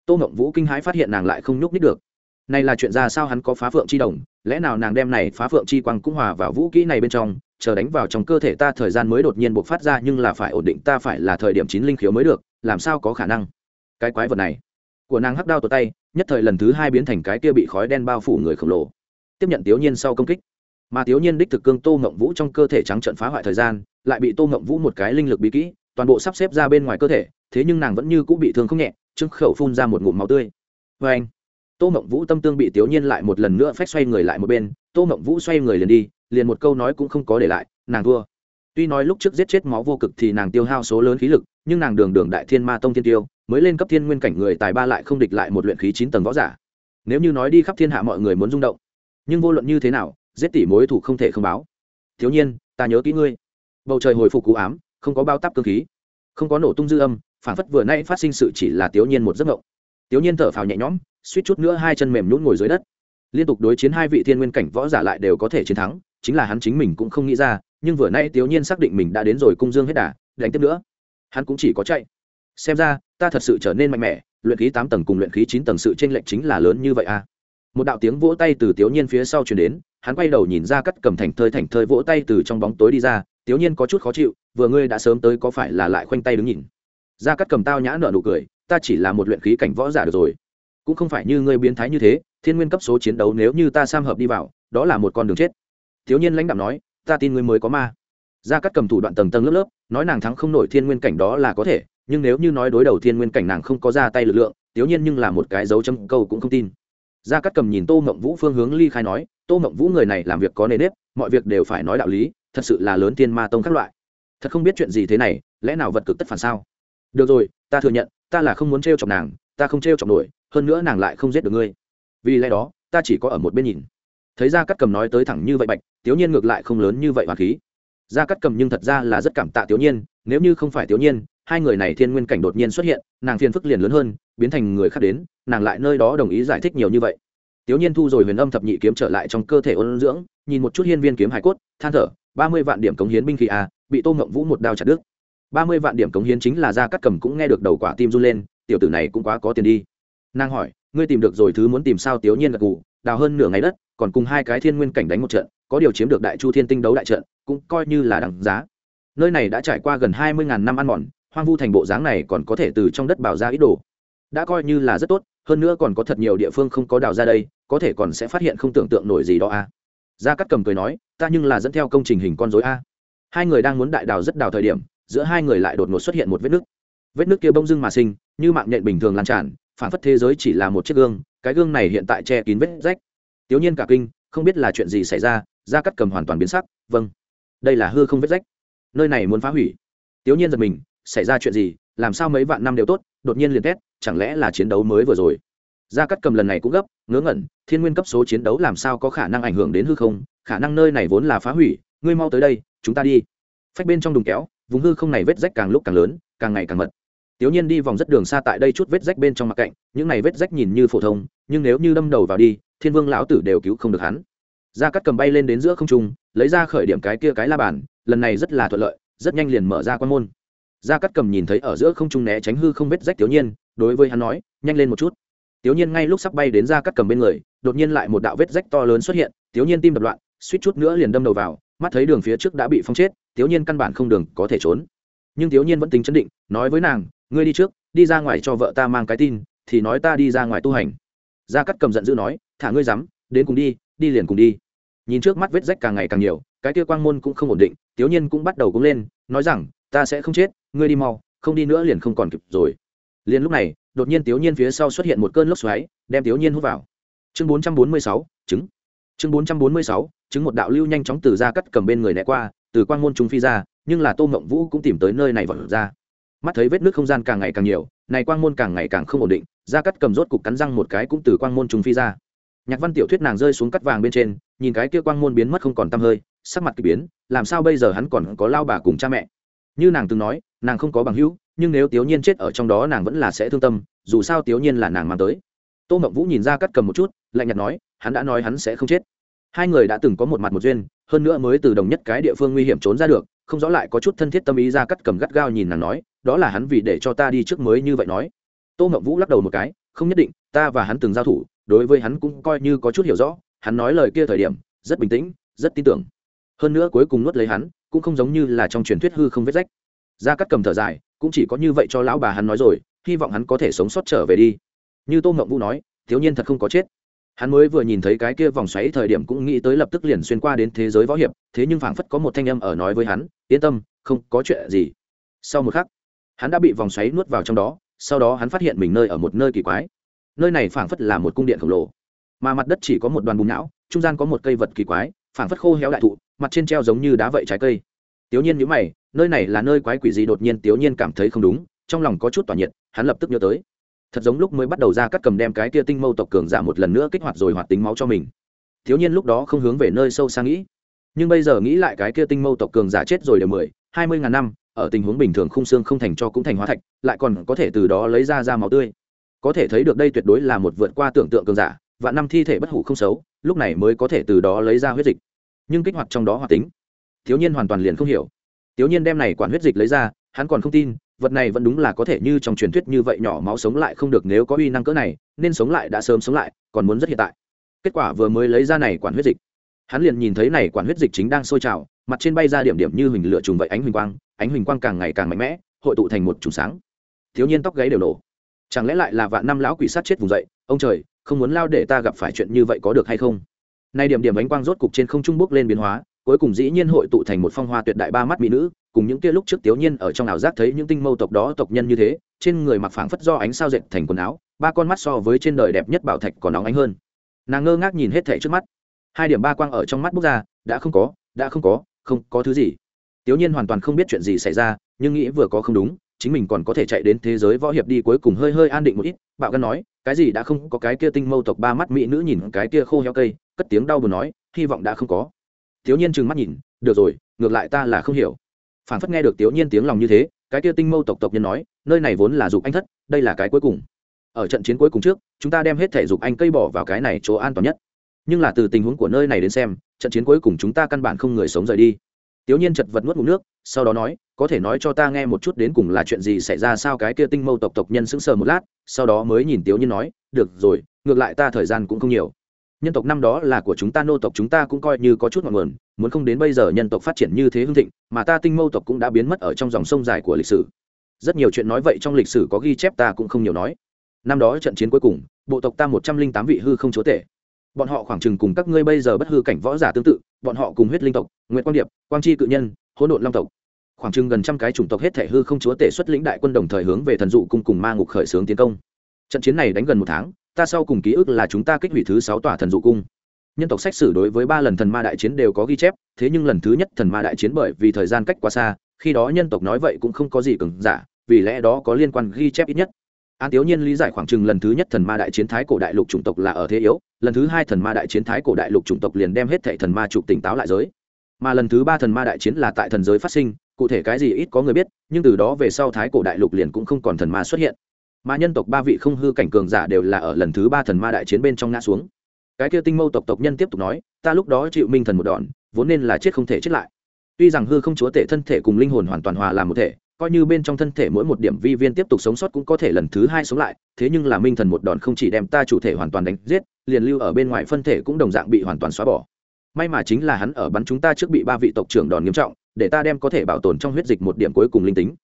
Tô ngậm vũ kinh hãi phát hiện nàng lại không nhúc nít được. Này là chuyện ra sao hắn có phá phượng chi đồng, lẽ nào nàng đem này phá phượng chi quang cũng hòa vào vũ kỹ này bên trong, chờ đánh vào trong cơ thể ta thời gian mới đột nhiên bộc phát ra nhưng là phải ổn định ta phải là thời điểm chín linh khiếu mới được, làm sao có khả năng? Cái quái vật này, của nàng hắc đao tột tay nhất thời lần thứ hai biến thành cái kia bị khói đen bao phủ người khổng lồ. Tiếp nhận tiểu nhiên sau công kích. Mà tiểu nhiên đích thực cương tô ngộng vũ trong cơ thể trắng trận phá hoại thời gian, lại bị tô ngộng vũ một cái linh lực bí kỹ, toàn bộ sắp xếp ra bên ngoài cơ thể, thế nhưng nàng vẫn như cũng bị thương không nhẹ trưng khẩu phun ra một ngụm máu tươi. Vê anh, tô ngộng vũ tâm tương bị tiểu nhiên lại một lần nữa phách xoay người lại một bên, tô ngộng vũ xoay người liền đi, liền một câu nói cũng không có để lại, nàng thua. Tuy nói lúc trước giết chết máu vô cực thì nàng tiêu hao số lớn khí lực, nhưng nàng đường đường đại thiên ma tông thiên tiêu mới lên cấp thiên nguyên cảnh người tài ba lại không địch lại một luyện khí chín tầng võ giả. Nếu như nói đi khắp thiên hạ mọi người muốn rung động, nhưng vô luận như thế nào, giết tỷ mối thủ không thể không báo. Thiếu nhiên, ta nhớ kỹ ngươi. Bầu trời hồi phục cú ám, không có bao tắp cơ khí, không có nổ tung dư âm phản phất vừa nay phát sinh sự chỉ là thiếu nhiên một giấc mộng. Thiếu nhiên thở phào nhẹ nhõm, suýt chút nữa hai chân mềm nhún ngồi dưới đất. Liên tục đối chiến hai vị thiên nguyên cảnh võ giả lại đều có thể chiến thắng, chính là hắn chính mình cũng không nghĩ ra, nhưng vừa nay thiếu nhiên xác định mình đã đến rồi cung dương hết đà, đánh tiếp nữa. Hắn cũng chỉ có chạy xem ra, ta thật sự trở nên mạnh mẽ, luyện khí tám tầng cùng luyện khí chín tầng sự tranh lệch chính là lớn như vậy à? Một đạo tiếng vỗ tay từ tiểu nhiên phía sau truyền đến, hắn quay đầu nhìn ra cắt cầm thành thơi thành thơi vỗ tay từ trong bóng tối đi ra tiểu nhiên có chút khó chịu, vừa ngươi đã sớm tới có phải là lại khoanh tay đứng nhìn? Ra cắt cầm tao nhã nợ nụ cười, ta chỉ là một luyện khí cảnh võ giả được rồi. Cũng không phải như ngươi biến thái như thế, thiên nguyên cấp số chiến đấu nếu như ta sam hợp đi vào, đó là một con đường chết. Thiếu nhiên lãnh đạo nói, ta tin ngươi mới có ma. Ra cắt cầm thủ đoạn tầng tầng lớp lớp, nói nàng thắng không nổi thiên nguyên cảnh đó là có thể nhưng nếu như nói đối đầu thiên nguyên cảnh nàng không có ra tay lực lượng tiếu nhiên nhưng là một cái dấu chấm câu cũng không tin. Gia cát cầm nhìn tô mộng vũ phương hướng ly khai nói, tô mộng vũ người này làm việc có nề nếp, mọi việc đều phải nói đạo lý, thật sự là lớn tiên ma tông các loại. Thật không biết chuyện gì thế này, lẽ nào vật cực tất phản sao? Được rồi, ta thừa nhận, ta là không muốn t r chọc nàng, ta không t r chọc nổi, hơn nữa nàng lại không giết được ngươi. Vì lẽ đó, ta chỉ có ở một bên nhìn. Thấy gia cát cầm nói tới thẳng như vậy bạch, tiểu nhiên ngược lại không lớn như vậy hoàng khí. Gia cát cầm nhưng thật ra là rất cảm tạ tiểu nhiên, nếu như không phải tiểu nhiên hai người này thiên nguyên cảnh đột nhiên xuất hiện, nàng phiền phức liền lớn hơn, biến thành người khác đến, nàng lại nơi đó đồng ý giải thích nhiều như vậy. Tiểu nhiên thu rồi huyền âm thập nhị kiếm trở lại trong cơ thể ôn dưỡng, nhìn một chút hiên viên kiếm hải cốt, than thở, ba mươi vạn điểm cống hiến binh khí a bị tô ngộng vũ một đao chặt đứt. Ba mươi vạn điểm cống hiến chính là ra cắt cầm cũng nghe được đầu quả tim run lên, tiểu tử này cũng quá có tiền đi. Nàng hỏi, ngươi tìm được rồi thứ muốn tìm sao? Tiểu nhiên gật gù, đào hơn nửa ngày đất, còn cùng hai cái thiên nguyên cảnh đánh một trận, có điều chiếm được đại chu thiên tinh đấu đại trận, cũng coi như là đằng giá. Nơi này đã trải qua gần hai mươi ngàn năm ăn mòn hoang vu thành bộ dáng này còn có thể từ trong đất bảo ra ít đồ. Đã coi như là rất tốt, hơn nữa còn có thật nhiều địa phương không có đào ra đây, có thể còn sẽ phát hiện không tưởng tượng nổi gì đó a. À. gia cắt cầm cười nói, ta nhưng là dẫn theo công trình hình con dối a. Hai người đang muốn đại đào rất đào thời điểm, giữa hai người lại đột ngột xuất hiện một vết nứt. Vết nứt kia bông dưng mà sinh, như mạng nhện bình thường lan tràn, phản phất thế giới chỉ là một chiếc gương, cái gương này hiện tại che kín vết rách. Tiểu nhiên cả kinh, không biết là chuyện gì xảy ra, gia cắt cầm hoàn toàn biến sắc vâng đây là hư không vết rách, nơi này muốn phá hủy. Tiểu nhiên giật mình xảy ra chuyện gì, làm sao mấy vạn năm đều tốt, đột nhiên liền tét, chẳng lẽ là chiến đấu mới vừa rồi? Gia cắt cầm lần này cũng gấp, ngớ ngẩn, thiên nguyên cấp số chiến đấu làm sao có khả năng ảnh hưởng đến hư không? Khả năng nơi này vốn là phá hủy, ngươi mau tới đây, chúng ta đi. Phách bên trong đùng kéo, vùng hư không này vết rách càng lúc càng lớn, càng ngày càng mật. Tiểu nhiên đi vòng rất đường xa tại đây chút vết rách bên trong mặt cạnh, những này vết rách nhìn như phổ thông, nhưng nếu như đâm đầu vào đi, thiên vương lão tử đều cứu không được hắn. Gia cắt cầm bay lên đến giữa không trung, lấy ra khởi điểm cái kia cái la bàn, lần này rất là thuận lợi, rất nhanh liền mở ra quan môn gia cắt cầm nhìn thấy ở giữa không trung né tránh hư không vết rách tiểu nhiên, đối với hắn nói, nhanh lên một chút. Tiểu nhiên ngay lúc sắp bay đến gia cắt cầm bên người, đột nhiên lại một đạo vết rách to lớn xuất hiện tiểu nhiên tim đập loạn, suýt chút nữa liền đâm đầu vào, mắt thấy đường phía trước đã bị phong chết tiểu nhiên căn bản không đường có thể trốn. Nhưng thiếu nhiên vẫn tính chấn định, nói với nàng, ngươi đi trước, đi ra ngoài cho vợ ta mang cái tin, thì nói ta đi ra ngoài tu hành. Gia cắt cầm giận dữ nói, thả ngươi dám, đến cùng đi đi liền cùng đi. Nhìn trước mắt vết rách càng ngày càng nhiều, cái kia quang môn cũng không ổn định thiếu nhiên cũng bắt đầu cũng lên, nói rằng ta sẽ không chết ngươi đi mau không đi nữa liền không còn kịp rồi. Liền lúc này đột nhiên thiếu nhiên phía sau xuất hiện một cơn lốc xoáy đem thiếu nhiên hút vào. Chương 446, chứng chương 446, trứng một đạo lưu nhanh chóng từ ra cắt cầm bên người né qua từ quang môn trung phi ra nhưng là tô mộng vũ cũng tìm tới nơi này vọt ra. Mắt thấy vết nước không gian càng ngày càng nhiều này quang môn càng ngày càng không ổn định ra cắt cầm rốt cục cắn răng một cái cũng từ quang môn trung phi ra. Nhạc văn tiểu thuyết nàng rơi xuống cắt vàng bên trên nhìn cái kia quang môn biến mất không còn t hơi sắc mặt k ỳ biến làm sao bây giờ hắn còn có lao bà cùng cha mẹ? Như nàng từng nói, nàng không có bằng hữu, nhưng nếu tiểu nhiên chết ở trong đó nàng vẫn là sẽ thương tâm, dù sao tiểu nhiên là nàng mang tới. Tô mộng vũ nhìn ra cắt cầm một chút, lạnh nhạt nói, hắn đã nói hắn sẽ không chết. Hai người đã từng có một mặt một duyên, hơn nữa mới từ đồng nhất cái địa phương nguy hiểm trốn ra được, không rõ lại có chút thân thiết tâm ý ra cắt cầm gắt gao nhìn nàng nói, đó là hắn vì để cho ta đi trước mới như vậy nói. Tô mộng vũ lắc đầu một cái, không nhất định, ta và hắn từng giao thủ, đối với hắn cũng coi như có chút hiểu rõ, hắn nói lời kia thời điểm, rất bình tĩnh, rất tin tưởng hơn nữa cuối cùng nuốt lấy hắn, cũng không giống như là trong truyền thuyết hư không vết rách. Ra cắt cầm thở dài, cũng chỉ có như vậy cho lão bà hắn nói rồi, hy vọng hắn có thể sống sót trở về đi. Như tô mộng vũ nói, thiếu nhiên thật không có chết. Hắn mới vừa nhìn thấy cái kia vòng xoáy thời điểm cũng nghĩ tới lập tức liền xuyên qua đến thế giới võ hiệp, thế nhưng phảng phất có một thanh âm ở nói với hắn, yên tâm, không có chuyện gì. Sau một khắc, hắn đã bị vòng xoáy nuốt vào trong đó, sau đó hắn phát hiện mình nơi ở một nơi kỳ quái. Nơi này phảng phất là một cung điện khổng lồ. Mà mặt đất chỉ có một đoàn bùn não, trung gian có một cây vật kỳ quái, phảng phất khô héo đại thụ mặt trên treo giống như đá vậy trái cây. Tiểu nhiên nhíu mày, nơi này là nơi quái quỷ gì đột nhiên tiểu nhiên cảm thấy không đúng, trong lòng có chút tỏa nhiệt, hắn lập tức nhớ tới. Thật giống lúc mới bắt đầu ra cắt cầm đem cái kia tinh mâu tộc cường giả một lần nữa kích hoạt rồi hoạt tính máu cho mình. Thiếu nhiên lúc đó không hướng về nơi sâu xa nghĩ, nhưng bây giờ nghĩ lại cái kia tinh mâu tộc cường giả chết rồi đều mười, hai mươi ngàn năm, ở tình huống bình thường khung xương không thành cho cũng thành hóa thạch, lại còn có thể từ đó lấy ra ra máu tươi. Có thể thấy được đây tuyệt đối là một vượt qua tưởng tượng cường giả và năm thi thể bất hủ không xấu, lúc này mới có thể từ đó lấy ra huyết dịch nhưng kích hoạt trong đó hoạt tính. Thiếu nhiên hoàn toàn liền không hiểu. Thiếu nhiên đem này quản huyết dịch lấy ra, hắn còn không tin, vật này vẫn đúng là có thể như trong truyền thuyết như vậy nhỏ máu sống lại không được nếu có uy năng cỡ này, nên sống lại đã sớm sống lại, còn muốn rất hiện tại. Kết quả vừa mới lấy ra này quản huyết dịch, hắn liền nhìn thấy này quản huyết dịch chính đang sôi trào, mặt trên bay ra điểm điểm như hình lửa trùng vậy ánh huỳnh quang, ánh huỳnh quang càng ngày càng mạnh mẽ, hội tụ thành một trùng sáng. Thiếu nhiên tóc gáy đều nổ. Chẳng lẽ lại là vạn năm lão quỷ sát chết vùng dậy? Ông trời, không muốn lao để ta gặp phải chuyện như vậy có được hay không? Nay điểm điểm ánh quang rốt cục trên không trung bước lên biến hóa, cuối cùng dĩ nhiên hội tụ thành một phong hoa tuyệt đại ba mắt mỹ nữ, cùng những kia lúc trước tiểu nhiên ở trong ảo giác thấy những tinh mâu tộc đó tộc nhân như thế, trên người mặc phảng phất do ánh sao dệt thành quần áo, ba con mắt so với trên đời đẹp nhất bảo thạch còn nóng ánh hơn. Nàng ngơ ngác nhìn hết thảy trước mắt. Hai điểm ba quang ở trong mắt bước ra, đã không có, đã không có không có thứ gì. Tiểu nhiên hoàn toàn không biết chuyện gì xảy ra, nhưng nghĩ vừa có không đúng chính mình còn có thể chạy đến thế giới võ hiệp đi cuối cùng hơi hơi an định một ít, bạo gan nói, cái gì đã không có cái kia tinh mâu tộc ba mắt mỹ nữ nhìn cái kia khô heo cây, cất tiếng đau buồn nói, hy vọng đã không có. Thiếu nhiên trừng mắt nhìn, được rồi, ngược lại ta là không hiểu. Phản phất nghe được thiếu nhiên tiếng lòng như thế, cái kia tinh mâu tộc tộc nhân nói, nơi này vốn là dục anh thất, đây là cái cuối cùng. Ở trận chiến cuối cùng trước, chúng ta đem hết thể dục anh cây bỏ vào cái này chỗ an toàn nhất. Nhưng là từ tình huống của nơi này đến xem, trận chiến cuối cùng chúng ta căn bản không người sống rời đi. Tiểu nhiên chật vật nuốt ngụm nước, sau đó nói có thể nói cho ta nghe một chút đến cùng là chuyện gì xảy ra sao cái kia tinh mâu tộc tộc nhân sững sờ một lát, sau đó mới nhìn tiếu nhiên nói, được rồi, ngược lại ta thời gian cũng không nhiều. Nhân tộc năm đó là của chúng ta, nô tộc chúng ta cũng coi như có chút ngọn nguồn, muốn không đến bây giờ nhân tộc phát triển như thế hưng thịnh, mà ta tinh mâu tộc cũng đã biến mất ở trong dòng sông dài của lịch sử. Rất nhiều chuyện nói vậy trong lịch sử có ghi chép ta cũng không nhiều nói. Năm đó trận chiến cuối cùng, bộ tộc ta một trăm linh tám vị hư không chúa tể. Bọn họ khoảng chừng cùng các ngươi bây giờ bất hư cảnh võ giả tương tự, bọn họ cùng huyết linh tộc nguyễn quang điệp, quang tri cự nhân, hỗn độn long tộc khoảng chừng gần trăm cái chủng tộc hết thể hư không chúa tể xuất lĩnh đại quân đồng thời hướng về thần dụ cung cùng ma ngục khởi xướng tiến công. Trận chiến này đánh gần một tháng, ta sau cùng ký ức là chúng ta kích hủy thứ sáu tòa thần dụ cung. Nhân tộc sách sử đối với ba lần thần ma đại chiến đều có ghi chép, thế nhưng lần thứ nhất thần ma đại chiến bởi vì thời gian cách quá xa, khi đó nhân tộc nói vậy cũng không có gì cứng, giả, vì lẽ đó có liên quan ghi chép ít nhất. An tiếu nhiên lý giải khoảng chừng lần thứ nhất thần ma đại chiến thái cổ đại lục chủng tộc là ở thế yếu, lần thứ hai thần ma đại chiến thái cổ đại lục chủng tộc liền đem hết thệ thần ma trục tỉnh táo lại giới. Mà lần thứ ba thần ma đại chiến là tại thần giới phát sinh cụ thể cái gì ít có người biết, nhưng từ đó về sau thái cổ đại lục liền cũng không còn thần ma xuất hiện. Mà nhân tộc ba vị không hư cảnh cường giả đều là ở lần thứ ba thần ma đại chiến bên trong ngã xuống. Cái kia tinh mâu tộc tộc nhân tiếp tục nói, ta lúc đó chịu minh thần một đòn, vốn nên là chết không thể chết lại. Tuy rằng hư không chúa tể thân thể cùng linh hồn hoàn toàn hòa làm một thể, coi như bên trong thân thể mỗi một điểm vi viên tiếp tục sống sót cũng có thể lần thứ hai sống lại, thế nhưng là minh thần một đòn không chỉ đem ta chủ thể hoàn toàn đánh giết, liền lưu ở bên ngoài phân thể cũng đồng dạng bị hoàn toàn xóa bỏ. May mà chính là hắn ở bắn chúng ta trước bị ba vị tộc trưởng đòn nghiêm trọng để ta đem có thể bảo tồn trong huyết dịch một điểm cuối cùng linh tính.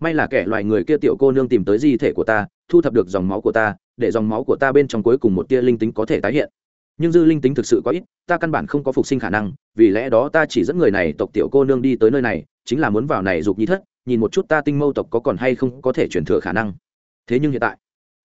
May là kẻ loài người kia tiểu cô nương tìm tới di thể của ta, thu thập được dòng máu của ta, để dòng máu của ta bên trong cuối cùng một tia linh tính có thể tái hiện. Nhưng dư linh tính thực sự có ít, ta căn bản không có phục sinh khả năng, vì lẽ đó ta chỉ dẫn người này, tộc tiểu cô nương đi tới nơi này, chính là muốn vào này dục nhi thất, nhìn một chút ta tinh mâu tộc có còn hay không có thể chuyển thừa khả năng. Thế nhưng hiện tại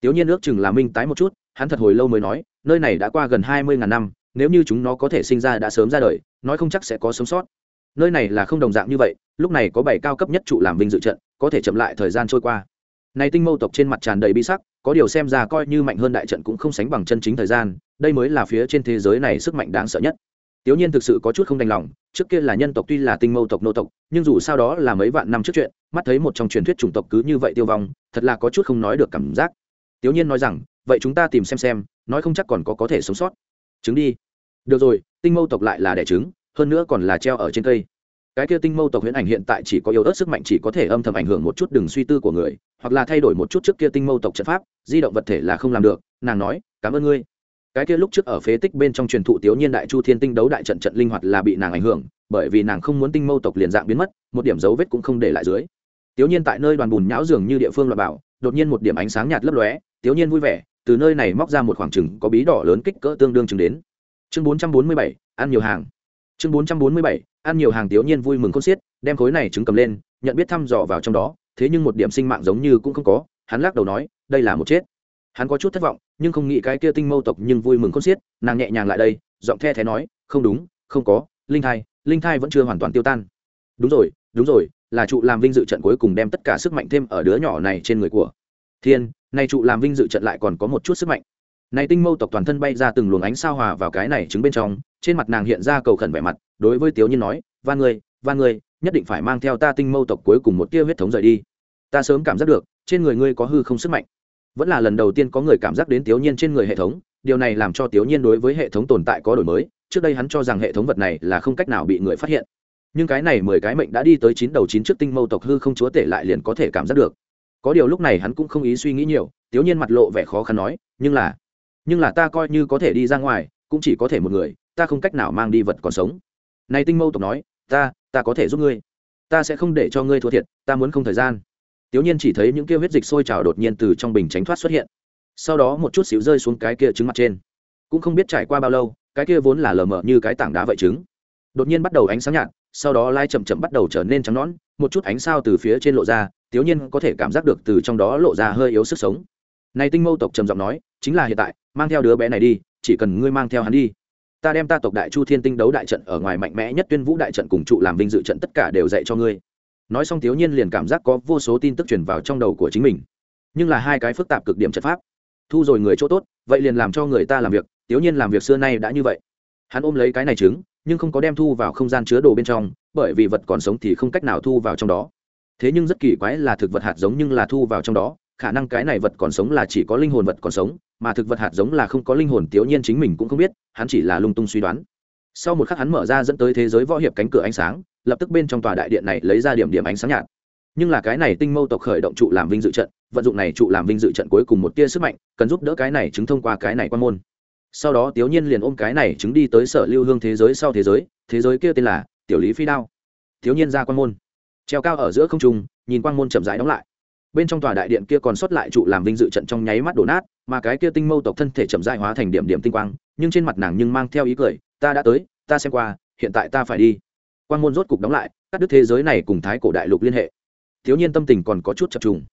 tiểu nhiên ước chừng là minh tái một chút, hắn thật hồi lâu mới nói, nơi này đã qua gần hai mươi ngàn năm, nếu như chúng nó có thể sinh ra đã sớm ra đời, nói không chắc sẽ có sống sót nơi này là không đồng dạng như vậy lúc này có bảy cao cấp nhất trụ làm vinh dự trận có thể chậm lại thời gian trôi qua này tinh mâu tộc trên mặt tràn đầy bi sắc có điều xem ra coi như mạnh hơn đại trận cũng không sánh bằng chân chính thời gian đây mới là phía trên thế giới này sức mạnh đáng sợ nhất Tiểu Nhiên thực sự có chút không đành lòng, trước kia là nhân tộc tuy là tinh mâu tộc nô tộc, nhưng dù sao đó là mấy vạn năm trước chuyện, mắt thấy một trong truyền thuyết chủng tộc cứ như vậy tiêu vong, thật là có chút không nói được cảm giác. Tiểu Nhiên nói rằng, vậy chúng ta tìm xem xem, nói không chắc còn có có thể sống sót. Trứng đi. Được rồi, tinh mâu tộc lại là đẻ trứng, hơn nữa còn là treo ở trên cây. Cái kia tinh mâu tộc huyễn ảnh hiện tại chỉ có yếu ớt sức mạnh chỉ có thể âm thầm ảnh hưởng một chút đường suy tư của người, hoặc là thay đổi một chút trước kia tinh mâu tộc trận pháp, di động vật thể là không làm được, nàng nói, cảm ơn ngươi. Cái kia lúc trước ở phế tích bên trong truyền thụ tiểu nhiên đại chu thiên tinh đấu đại trận trận linh hoạt là bị nàng ảnh hưởng bởi vì nàng không muốn tinh mâu tộc liền dạng biến mất một điểm dấu vết cũng không để lại dưới. Tiểu nhiên tại nơi đoàn bùn nhão dường như địa phương loại bảo đột nhiên một điểm ánh sáng nhạt lấp lóe tiểu nhiên vui vẻ từ nơi này móc ra một khoảng trừng có bí đỏ lớn kích cỡ tương đương chừng đến. Chương bốn trăm bốn mươi bảy ăn nhiều hàng chương bốn trăm bốn mươi bảy, ăn nhiều hàng tiểu nhiên vui mừng khôn xiết, đem khối này trứng cầm lên, nhận biết thăm dò vào trong đó, thế nhưng một điểm sinh mạng giống như cũng không có, hắn lắc đầu nói, đây là một chết. Hắn có chút thất vọng, nhưng không nghĩ cái kia tinh mâu tộc nhưng vui mừng khôn xiết, nàng nhẹ nhàng lại đây, giọng the thé nói, không đúng, không có, linh thai linh thai vẫn chưa hoàn toàn tiêu tan. Đúng rồi đúng rồi, là trụ làm vinh dự trận cuối cùng đem tất cả sức mạnh thêm ở đứa nhỏ này trên người của. Thiên nay trụ làm vinh dự trận lại còn có một chút sức mạnh. Này tinh mâu tộc toàn thân bay ra từng luồng ánh sao hòa vào cái này trứng bên trong trên mặt nàng hiện ra cầu khẩn vẻ mặt, đối với tiếu nhiên nói van người van người nhất định phải mang theo ta tinh mâu tộc cuối cùng một tia huyết thống rời đi. Ta sớm cảm giác được, trên người ngươi có hư không sức mạnh. Vẫn là lần đầu tiên có người cảm giác đến tiểu nhiên trên người hệ thống, điều này làm cho tiểu nhiên đối với hệ thống tồn tại có đổi mới, trước đây hắn cho rằng hệ thống vật này là không cách nào bị người phát hiện. Nhưng cái này mười cái mệnh đã đi tới chín đầu chín trước tinh mâu tộc hư không chúa tể lại liền có thể cảm giác được. Có điều lúc này hắn cũng không ý suy nghĩ nhiều tiểu nhiên mặt lộ vẻ khó khăn nói, nhưng là nhưng là ta coi như có thể đi ra ngoài, cũng chỉ có thể một người ta không cách nào mang đi vật còn sống này tinh mâu tộc nói ta ta có thể giúp ngươi ta sẽ không để cho ngươi thua thiệt ta muốn không thời gian Tiểu Nhiên chỉ thấy những kia huyết dịch sôi trào đột nhiên từ trong bình tránh thoát xuất hiện. Sau đó một chút xíu rơi xuống cái kia trứng mặt trên. Cũng không biết trải qua bao lâu, cái kia vốn là lờ mờ như cái tảng đá vậy trứng. Đột nhiên bắt đầu ánh sáng nhạt, sau đó lai chậm chậm bắt đầu trở nên trắng nõn, một chút ánh sao từ phía trên lộ ra, Tiểu Nhiên có thể cảm giác được từ trong đó lộ ra hơi yếu sức sống. Này Tinh Mâu tộc trầm giọng nói, chính là hiện tại, mang theo đứa bé này đi, chỉ cần ngươi mang theo hắn đi. Ta đem ta tộc Đại Chu Thiên Tinh đấu đại trận ở ngoài mạnh mẽ nhất Tuyên Vũ đại trận cùng trụ làm vinh dự trận tất cả đều dạy cho ngươi. Nói xong thiếu nhiên liền cảm giác có vô số tin tức truyền vào trong đầu của chính mình. Nhưng là hai cái phức tạp cực điểm trận pháp. Thu rồi người chỗ tốt, vậy liền làm cho người ta làm việc, thiếu nhiên làm việc xưa nay đã như vậy. Hắn ôm lấy cái này trứng, nhưng không có đem thu vào không gian chứa đồ bên trong, bởi vì vật còn sống thì không cách nào thu vào trong đó. Thế nhưng rất kỳ quái là thực vật hạt giống nhưng là thu vào trong đó, khả năng cái này vật còn sống là chỉ có linh hồn vật còn sống mà thực vật hạt giống là không có linh hồn tiểu nhiên chính mình cũng không biết, hắn chỉ là lung tung suy đoán. Sau một khắc hắn mở ra dẫn tới thế giới võ hiệp cánh cửa ánh sáng, lập tức bên trong tòa đại điện này lấy ra điểm điểm ánh sáng nhạt. Nhưng là cái này tinh mâu tộc khởi động trụ làm vinh dự trận, vận dụng này trụ làm vinh dự trận cuối cùng một tia sức mạnh, cần giúp đỡ cái này chứng thông qua cái này quan môn. Sau đó tiểu nhiên liền ôm cái này chứng đi tới sở lưu hương thế giới sau thế giới thế giới kia tên là tiểu lý phi đao. Tiểu nhiên ra quan môn, treo cao ở giữa không trung, nhìn quan môn chậm rãi đóng lại. Bên trong tòa đại điện kia còn sót lại trụ làm vinh dự trận trong nháy mắt đổ nát mà cái kia tinh mâu tộc thân thể chậm dại hóa thành điểm điểm tinh quang, nhưng trên mặt nàng nhưng mang theo ý cười, ta đã tới, ta xem qua, hiện tại ta phải đi. Quan môn rốt cục đóng lại, cắt đứt thế giới này cùng thái cổ đại lục liên hệ. Thiếu nhiên tâm tình còn có chút chập trùng.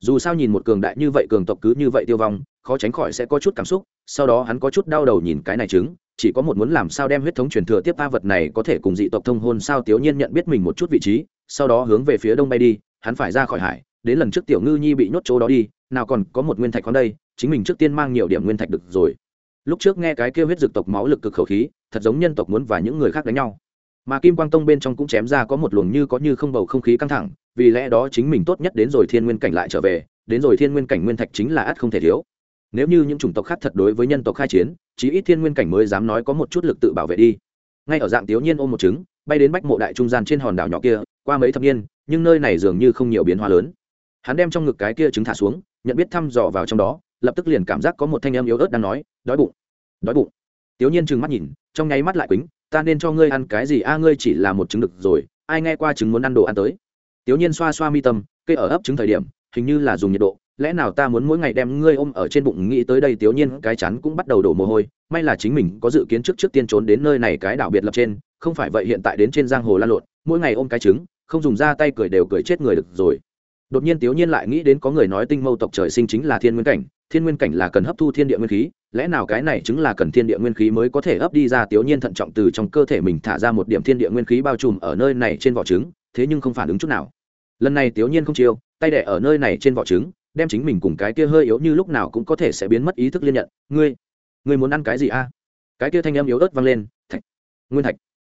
Dù sao nhìn một cường đại như vậy, cường tộc cứ như vậy tiêu vong, khó tránh khỏi sẽ có chút cảm xúc, sau đó hắn có chút đau đầu nhìn cái này chứng chỉ có một muốn làm sao đem huyết thống truyền thừa tiếp ta vật này có thể cùng dị tộc thông hôn sao thiếu nhiên nhận biết mình một chút vị trí, sau đó hướng về phía đông bay đi, hắn phải ra khỏi hải, đến lần trước tiểu ngư nhi bị nhốt chỗ đó đi, nào còn có một nguyên thạch khoáng đây chính mình trước tiên mang nhiều điểm nguyên thạch được rồi. Lúc trước nghe cái kêu huyết dực tộc máu lực cực khẩu khí, thật giống nhân tộc muốn và những người khác đánh nhau. Mà kim quang tông bên trong cũng chém ra có một luồng như có như không bầu không khí căng thẳng, vì lẽ đó chính mình tốt nhất đến rồi thiên nguyên cảnh lại trở về, đến rồi thiên nguyên cảnh nguyên thạch chính là ắt không thể thiếu. Nếu như những chủng tộc khác thật đối với nhân tộc khai chiến, chí ít thiên nguyên cảnh mới dám nói có một chút lực tự bảo vệ đi. Ngay ở dạng tiểu nhiên ôm một trứng, bay đến bách mộ đại trung gian trên hòn đảo nhỏ kia, qua mấy thập niên, nhưng nơi này dường như không nhiều biến hóa lớn. Hắn đem trong ngực cái kia trứng thả xuống, nhận biết thăm dò vào trong đó lập tức liền cảm giác có một thanh em yếu ớt đang nói, đói bụng đói bụng. Tiểu nhiên trừng mắt nhìn, trong nháy mắt lại quýnh ta nên cho ngươi ăn cái gì? A, ngươi chỉ là một trứng được rồi, ai nghe qua trứng muốn ăn đồ ăn tới? Tiểu nhiên xoa xoa mi tâm cây ở ấp trứng thời điểm, hình như là dùng nhiệt độ, lẽ nào ta muốn mỗi ngày đem ngươi ôm ở trên bụng nghĩ tới đây? Tiểu nhiên cái chắn cũng bắt đầu đổ mồ hôi, may là chính mình có dự kiến trước trước tiên trốn đến nơi này cái đảo biệt lập trên, không phải vậy hiện tại đến trên giang hồ lan lộn, mỗi ngày ôm cái trứng, không dùng ra tay cười đều cười chết người được rồi đột nhiên tiểu nhiên lại nghĩ đến có người nói tinh mâu tộc trời sinh chính là thiên nguyên cảnh, thiên nguyên cảnh là cần hấp thu thiên địa nguyên khí, lẽ nào cái này chứng là cần thiên địa nguyên khí mới có thể ấp đi ra tiểu nhiên thận trọng từ trong cơ thể mình thả ra một điểm thiên địa nguyên khí bao trùm ở nơi này trên vỏ trứng, thế nhưng không phản ứng chút nào. Lần này tiểu nhiên không chiêu, tay đẻ ở nơi này trên vỏ trứng, đem chính mình cùng cái kia hơi yếu như lúc nào cũng có thể sẽ biến mất ý thức liên nhận. Ngươi ngươi muốn ăn cái gì a? Cái kia thanh âm yếu ớt vang lên, thạch, nguyên thạch.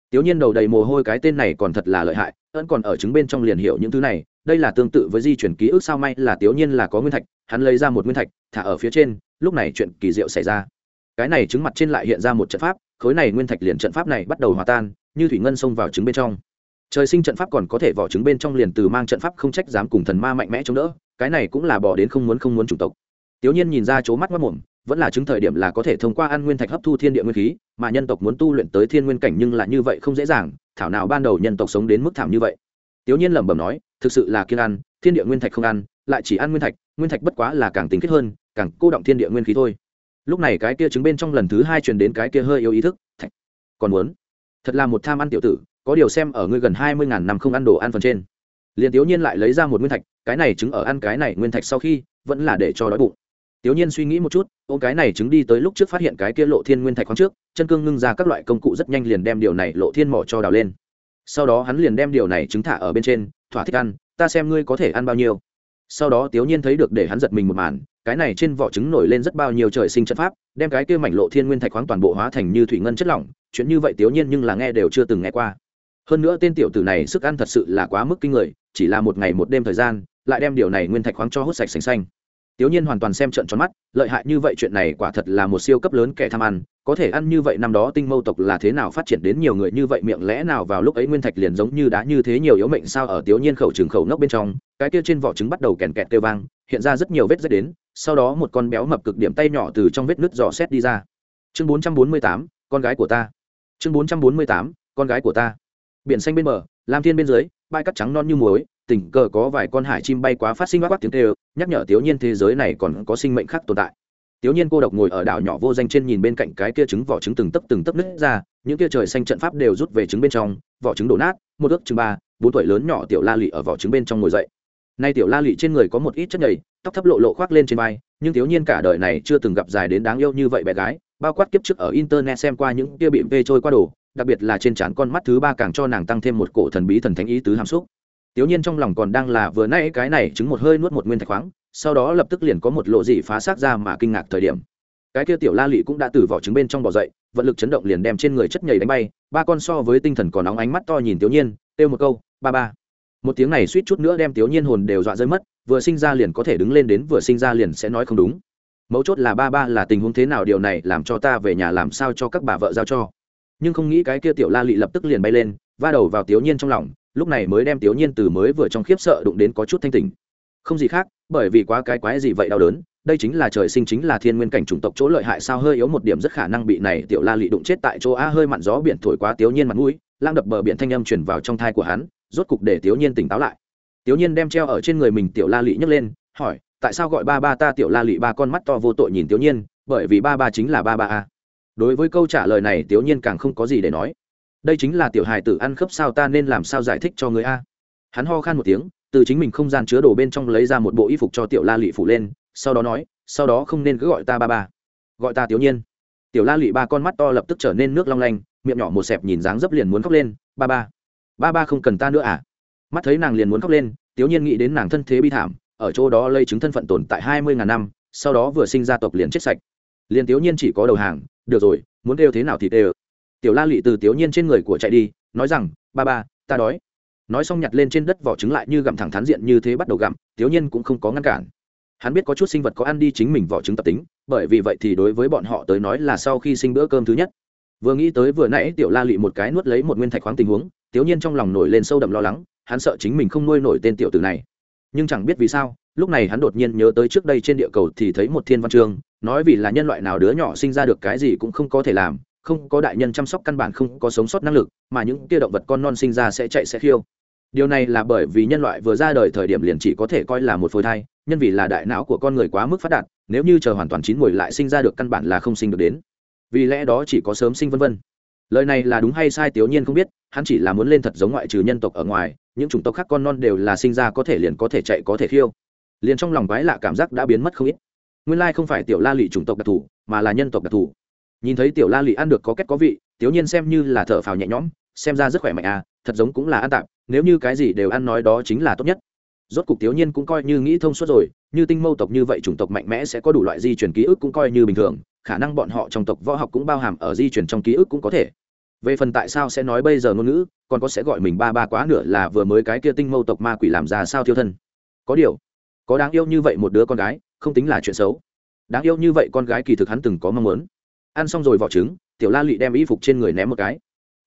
Tiểu nhiên đầu đầy mồ hôi, cái tên này còn thật là lợi hại vẫn còn ở trứng bên trong liền hiểu những thứ này đây là tương tự với di chuyển ký ức sao may là tiểu nhiên là có nguyên thạch, hắn lấy ra một nguyên thạch, thả ở phía trên, lúc này chuyện kỳ diệu xảy ra. Cái này trứng mặt trên lại hiện ra một trận pháp, khối này nguyên thạch liền trận pháp này bắt đầu hòa tan, như thủy ngân xông vào trứng bên trong. Trời sinh trận pháp còn có thể vỏ trứng bên trong liền từ mang trận pháp không trách dám cùng thần ma mạnh mẽ chống đỡ, cái này cũng là bỏ đến không muốn không muốn chủng tộc. Tiểu nhiên nhìn ra chỗ mắt mắt mồm, vẫn là chứng thời điểm là có thể thông qua ăn nguyên thạch hấp thu thiên địa nguyên khí, mà nhân tộc muốn tu luyện tới thiên nguyên cảnh nhưng là như vậy không dễ dàng, thảo nào ban đầu nhân tộc sống đến mức thảm như vậy tiểu nhiên lẩm bẩm nói, thực sự là kiên ăn, thiên địa nguyên thạch không ăn, lại chỉ ăn nguyên thạch nguyên thạch bất quá là càng tính kết hơn, càng cô động thiên địa nguyên khí thôi. Lúc này cái kia chứng bên trong lần thứ hai truyền đến cái kia hơi yếu ý thức, thạch, còn muốn? Thật là một tham ăn tiểu tử, có điều xem ở ngươi gần hai mươi ngàn năm không ăn đồ ăn phần trên. Liền tiểu nhiên lại lấy ra một nguyên thạch, cái này chứng ở ăn cái này nguyên thạch sau khi, vẫn là để cho đói bụng. Tiểu nhiên suy nghĩ một chút, ô, cái này chứng đi tới lúc trước phát hiện cái kia lộ thiên nguyên thạch khoáng trước, chân cương ngưng ra các loại công cụ rất nhanh liền đem điều này lộ thiên mỏ cho đào lên sau đó hắn liền đem điều này chứng thả ở bên trên, thỏa thích ăn, ta xem ngươi có thể ăn bao nhiêu. Sau đó tiểu nhiên thấy được để hắn giật mình một màn, cái này trên vỏ trứng nổi lên rất bao nhiêu trời sinh chất pháp, đem cái kia mảnh lộ thiên nguyên thạch khoáng toàn bộ hóa thành như thủy ngân chất lỏng, chuyện như vậy tiểu nhiên nhưng là nghe đều chưa từng nghe qua. Hơn nữa tên tiểu tử này sức ăn thật sự là quá mức kinh người, chỉ là một ngày một đêm thời gian, lại đem điều này nguyên thạch khoáng cho hút sạch sành xanh. Tiểu nhiên hoàn toàn xem trận tròn mắt, lợi hại như vậy chuyện này quả thật là một siêu cấp lớn kẻ tham ăn có thể ăn như vậy năm đó tinh mâu tộc là thế nào phát triển đến nhiều người như vậy miệng lẽ nào vào lúc ấy nguyên thạch liền giống như đá như thế nhiều yếu mệnh sao ở tiểu nhiên khẩu trường khẩu nốc bên trong cái kia trên vỏ trứng bắt đầu kèn kẹt kêu vang hiện ra rất nhiều vết rách đến sau đó một con béo mập cực điểm tay nhỏ từ trong vết nứt dò xét đi ra. Chương 448, con gái của ta. Chương 448, con gái của ta. Biển xanh bên bờ lam thiên bên dưới bãi cát trắng non như muối tình cờ có vài con hải chim bay quá phát sinh quát quát tiếng kêu nhắc nhở tiểu nhiên thế giới này còn có sinh mệnh khác tồn tại tiểu nhiên cô độc ngồi ở đảo nhỏ vô danh trên nhìn bên cạnh cái kia trứng vỏ trứng từng tấp từng tấp nứt ra, những kia trời xanh trận pháp đều rút về trứng bên trong, vỏ trứng đổ nát, một ước trứng ba, bốn tuổi lớn nhỏ tiểu la Lệ ở vỏ trứng bên trong ngồi dậy. Nay tiểu la Lệ trên người có một ít chất nhầy, tóc thấp lộ lộ khoác lên trên vai, nhưng tiểu nhiên cả đời này chưa từng gặp dài đến đáng yêu như vậy bé gái, bao quát kiếp trước ở internet xem qua những kia bị vê trôi qua đồ, đặc biệt là trên trán con mắt thứ ba càng cho nàng tăng thêm một cổ thần bí thần thánh ý tứ hàm xúc. Tiểu nhiên trong lòng còn đang là vừa nãy cái này trứng một hơi nuốt một nguyên thạch khoáng sau đó lập tức liền có một lộ dị phá xác ra mà kinh ngạc thời điểm. Cái kia tiểu la lị cũng đã từ vỏ trứng bên trong bỏ dậy, vận lực chấn động liền đem trên người chất nhầy đánh bay, ba con so với tinh thần còn nóng ánh mắt to nhìn tiểu nhiên, kêu một câu, ba ba. Một tiếng này suýt chút nữa đem tiểu nhiên hồn đều dọa rơi mất, vừa sinh ra liền có thể đứng lên đến vừa sinh ra liền sẽ nói không đúng. Mấu chốt là ba ba là tình huống thế nào điều này làm cho ta về nhà làm sao cho các bà vợ giao cho. Nhưng không nghĩ cái kia tiểu la lị lập tức liền bay lên, va đầu vào tiểu nhiên trong lòng, lúc này mới đem tiểu nhiên từ mới vừa trong khiếp sợ đụng đến có chút thanh tỉnh không gì khác, bởi vì quá cái quái gì vậy đau đớn, đây chính là trời sinh chính là thiên nguyên cảnh chủng tộc chỗ lợi hại sao hơi yếu một điểm rất khả năng bị này tiểu la lị đụng chết tại chỗ a hơi mặn gió biển thổi quá tiểu nhiên mặt mũi, lang đập bờ biển thanh âm chuyển vào trong thai của hắn, rốt cục để tiểu nhiên tỉnh táo lại. Tiểu nhiên đem treo ở trên người mình tiểu la lị nhấc lên, hỏi, tại sao gọi ba ba ta tiểu la lị ba con mắt to vô tội nhìn tiểu nhiên, bởi vì ba ba chính là ba ba a? Đối với câu trả lời này tiểu nhiên càng không có gì để nói. Đây chính là tiểu hài tử ăn khớp sao ta nên làm sao giải thích cho người a? Hắn ho khan một tiếng từ chính mình không gian chứa đồ bên trong lấy ra một bộ y phục cho tiểu la lị phủ lên, sau đó nói, sau đó không nên cứ gọi ta ba ba. Gọi ta tiểu nhiên. Tiểu la lị ba con mắt to lập tức trở nên nước long lanh, miệng nhỏ một xẹp nhìn dáng dấp liền muốn khóc lên, ba ba. Ba ba không cần ta nữa à? Mắt thấy nàng liền muốn khóc lên, tiểu nhiên nghĩ đến nàng thân thế bi thảm, ở chỗ đó lây chứng thân phận tồn tại hai mươi ngàn năm, sau đó vừa sinh ra tộc liền chết sạch. Liền tiểu nhiên chỉ có đầu hàng, được rồi, muốn kêu thế nào thì kêu. Tiểu la lị từ tiểu nhiên trên người của chạy đi, nói rằng, ba ba, ta đói nói xong nhặt lên trên đất vỏ trứng lại như gặm thẳng thắn diện như thế bắt đầu gặm, thiếu nhiên cũng không có ngăn cản. Hắn biết có chút sinh vật có ăn đi chính mình vỏ trứng tập tính, bởi vì vậy thì đối với bọn họ tới nói là sau khi sinh bữa cơm thứ nhất. Vừa nghĩ tới vừa nãy tiểu la lị một cái nuốt lấy một nguyên thạch khoáng tình huống, thiếu nhiên trong lòng nổi lên sâu đậm lo lắng, hắn sợ chính mình không nuôi nổi tên tiểu tử này. Nhưng chẳng biết vì sao, lúc này hắn đột nhiên nhớ tới trước đây trên địa cầu thì thấy một thiên văn chương nói vì là nhân loại nào đứa nhỏ sinh ra được cái gì cũng không có thể làm, không có đại nhân chăm sóc căn bản không có sống sót năng lực, mà những kia động vật con non sinh ra sẽ chạy sẽ khiêu điều này là bởi vì nhân loại vừa ra đời thời điểm liền chỉ có thể coi là một phôi thai, nhân vì là đại não của con người quá mức phát đạt, nếu như chờ hoàn toàn chín mùi lại sinh ra được căn bản là không sinh được đến. Vì lẽ đó chỉ có sớm sinh vân vân. Lời này là đúng hay sai tiểu nhiên không biết, hắn chỉ là muốn lên thật giống ngoại trừ nhân tộc ở ngoài, những chủng tộc khác con non đều là sinh ra có thể liền có thể chạy có thể khiêu. Liền trong lòng quái lạ cảm giác đã biến mất không ít. Nguyên lai không phải tiểu la lị chủng tộc đặc thù, mà là nhân tộc đặc thù. Nhìn thấy tiểu la lị ăn được có kết có vị, tiểu nhiên xem như là thở phào nhẹ nhõm, xem ra rất khỏe mạnh à thật giống cũng là ăn tạp nếu như cái gì đều ăn nói đó chính là tốt nhất. Rốt cục thiếu nhiên cũng coi như nghĩ thông suốt rồi, như tinh mâu tộc như vậy chủng tộc mạnh mẽ sẽ có đủ loại di chuyển ký ức cũng coi như bình thường, khả năng bọn họ trong tộc võ học cũng bao hàm ở di chuyển trong ký ức cũng có thể. Về phần tại sao sẽ nói bây giờ ngôn ngữ, còn có sẽ gọi mình ba ba quá nửa là vừa mới cái kia tinh mâu tộc ma quỷ làm ra sao thiêu thân. Có điều, có đáng yêu như vậy một đứa con gái, không tính là chuyện xấu. Đáng yêu như vậy con gái kỳ thực hắn từng có mong muốn. Ăn xong rồi vỏ trứng, tiểu la lụy đem y phục trên người ném một cái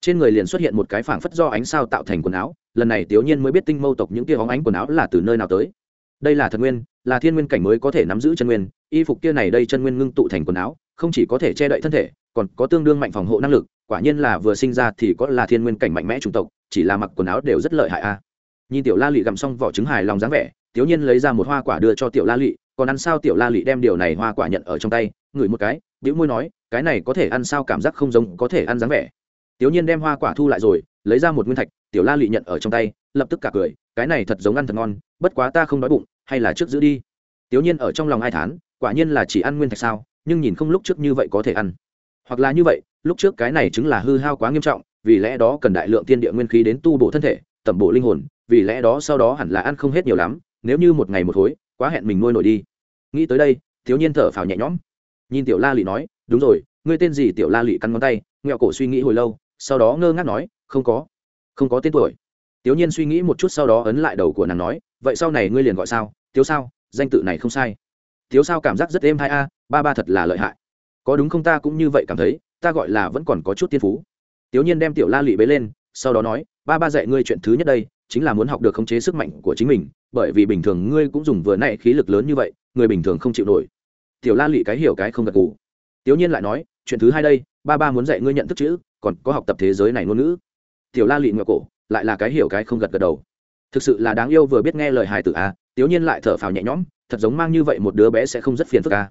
trên người liền xuất hiện một cái phảng phất do ánh sao tạo thành quần áo, lần này tiểu nhiên mới biết tinh mâu tộc những kia hóng ánh quần áo là từ nơi nào tới. Đây là thần nguyên, là thiên nguyên cảnh mới có thể nắm giữ chân nguyên, y phục kia này đây chân nguyên ngưng tụ thành quần áo, không chỉ có thể che đậy thân thể, còn có tương đương mạnh phòng hộ năng lực, quả nhiên là vừa sinh ra thì có là thiên nguyên cảnh mạnh mẽ chủng tộc, chỉ là mặc quần áo đều rất lợi hại a. Nhìn tiểu la lị gặm xong vỏ trứng hài lòng dáng vẻ tiểu nhiên lấy ra một hoa quả đưa cho tiểu la lị, còn ăn sao tiểu la lị đem điều này hoa quả nhận ở trong tay, ngửi một cái, bĩu môi nói, cái này có thể ăn sao cảm giác không giống, có thể ăn dáng vẻ tiểu nhiên đem hoa quả thu lại rồi lấy ra một nguyên thạch tiểu la lị nhận ở trong tay lập tức cả cười cái này thật giống ăn thật ngon bất quá ta không đói bụng hay là trước giữ đi. Tiểu nhiên ở trong lòng ai thán quả nhiên là chỉ ăn nguyên thạch sao nhưng nhìn không lúc trước như vậy có thể ăn. Hoặc là như vậy lúc trước cái này chứng là hư hao quá nghiêm trọng vì lẽ đó cần đại lượng tiên địa nguyên khí đến tu bổ thân thể tẩm bổ linh hồn vì lẽ đó sau đó hẳn là ăn không hết nhiều lắm nếu như một ngày một thối, quá hẹn mình nuôi nổi đi. Nghĩ tới đây thiếu nhiên thở phào nhẹ nhõm. Nhìn tiểu la lị nói đúng rồi ngươi tên gì? Tiểu la lị cắn ngón tay nghẹo cổ suy nghĩ hồi lâu sau đó ngơ ngác nói, không có không có tên tuổi. Tiểu nhiên suy nghĩ một chút sau đó ấn lại đầu của nàng nói, vậy sau này ngươi liền gọi sao? Tiếu sao, danh tự này không sai. Tiếu sao cảm giác rất êm hai a, ba ba thật là lợi hại. Có đúng không ta cũng như vậy cảm thấy, ta gọi là vẫn còn có chút tiên phú. Tiểu nhiên đem tiểu la lụy bế lên, sau đó nói, ba ba dạy ngươi chuyện thứ nhất đây, chính là muốn học được khống chế sức mạnh của chính mình, bởi vì bình thường ngươi cũng dùng vừa nãy khí lực lớn như vậy, người bình thường không chịu nổi. Tiểu la lụy cái hiểu cái không gật gù. Tiểu nhiên lại nói chuyện thứ hai đây ba ba muốn dạy ngươi nhận thức chữ còn có học tập thế giới này ngôn ngữ. Tiểu la lị ngựa cổ lại là cái hiểu cái không gật gật đầu. Thực sự là đáng yêu vừa biết nghe lời hài tử a à, tiểu nhiên lại thở phào nhẹ nhõm thật giống mang như vậy một đứa bé sẽ không rất phiền phức a. À.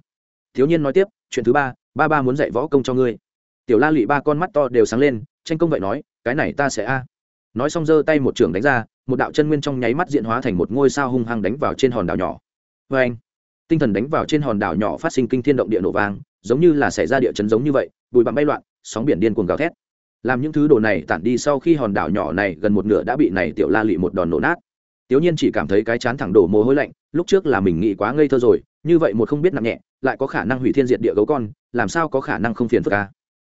thiếu nhiên nói tiếp chuyện thứ ba ba ba muốn dạy võ công cho ngươi. Tiểu la lị ba con mắt to đều sáng lên tranh công vậy nói cái này ta sẽ a. Nói xong giơ tay một trường đánh ra một đạo chân nguyên trong nháy mắt diện hóa thành một ngôi sao hung hăng đánh vào trên hòn đảo nhỏ. Vê anh tinh thần đánh vào trên hòn đảo nhỏ phát sinh kinh thiên động địa nổ vang giống như là xảy ra địa chấn giống như vậy, bụi bặm bay loạn, sóng biển điên cuồng gào thét. Làm những thứ đồ này tản đi sau khi hòn đảo nhỏ này gần một nửa đã bị này tiểu la lị một đòn nổ nát. Tiểu nhiên chỉ cảm thấy cái chán thẳng đổ mồ hôi lạnh, lúc trước là mình nghĩ quá ngây thơ rồi, như vậy một không biết nặng nhẹ, lại có khả năng hủy thiên diệt địa gấu con, làm sao có khả năng không phiền phức ca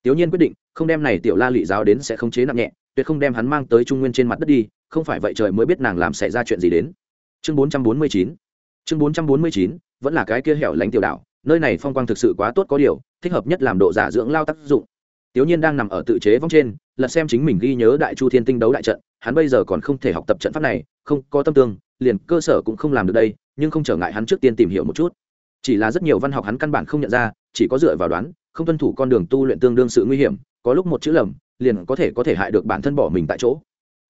tiểu nhiên quyết định, không đem này tiểu la lị giáo đến sẽ không chế nặng nhẹ, tuyệt không đem hắn mang tới trung nguyên trên mặt đất đi, không phải vậy trời mới biết nàng làm xảy ra chuyện gì đến. Chương 449 chương 449 vẫn là cái kia hẻo lánh tiểu đảo nơi này phong quang thực sự quá tốt có điều, thích hợp nhất làm độ giả dưỡng lao tác dụng. Tiểu nhiên đang nằm ở tự chế vong trên, lật xem chính mình ghi nhớ đại chu thiên tinh đấu đại trận, hắn bây giờ còn không thể học tập trận pháp này, không có tâm tương, liền cơ sở cũng không làm được đây, nhưng không trở ngại hắn trước tiên tìm hiểu một chút. Chỉ là rất nhiều văn học hắn căn bản không nhận ra, chỉ có dựa vào đoán, không tuân thủ con đường tu luyện tương đương sự nguy hiểm, có lúc một chữ lầm, liền có thể có thể hại được bản thân bỏ mình tại chỗ.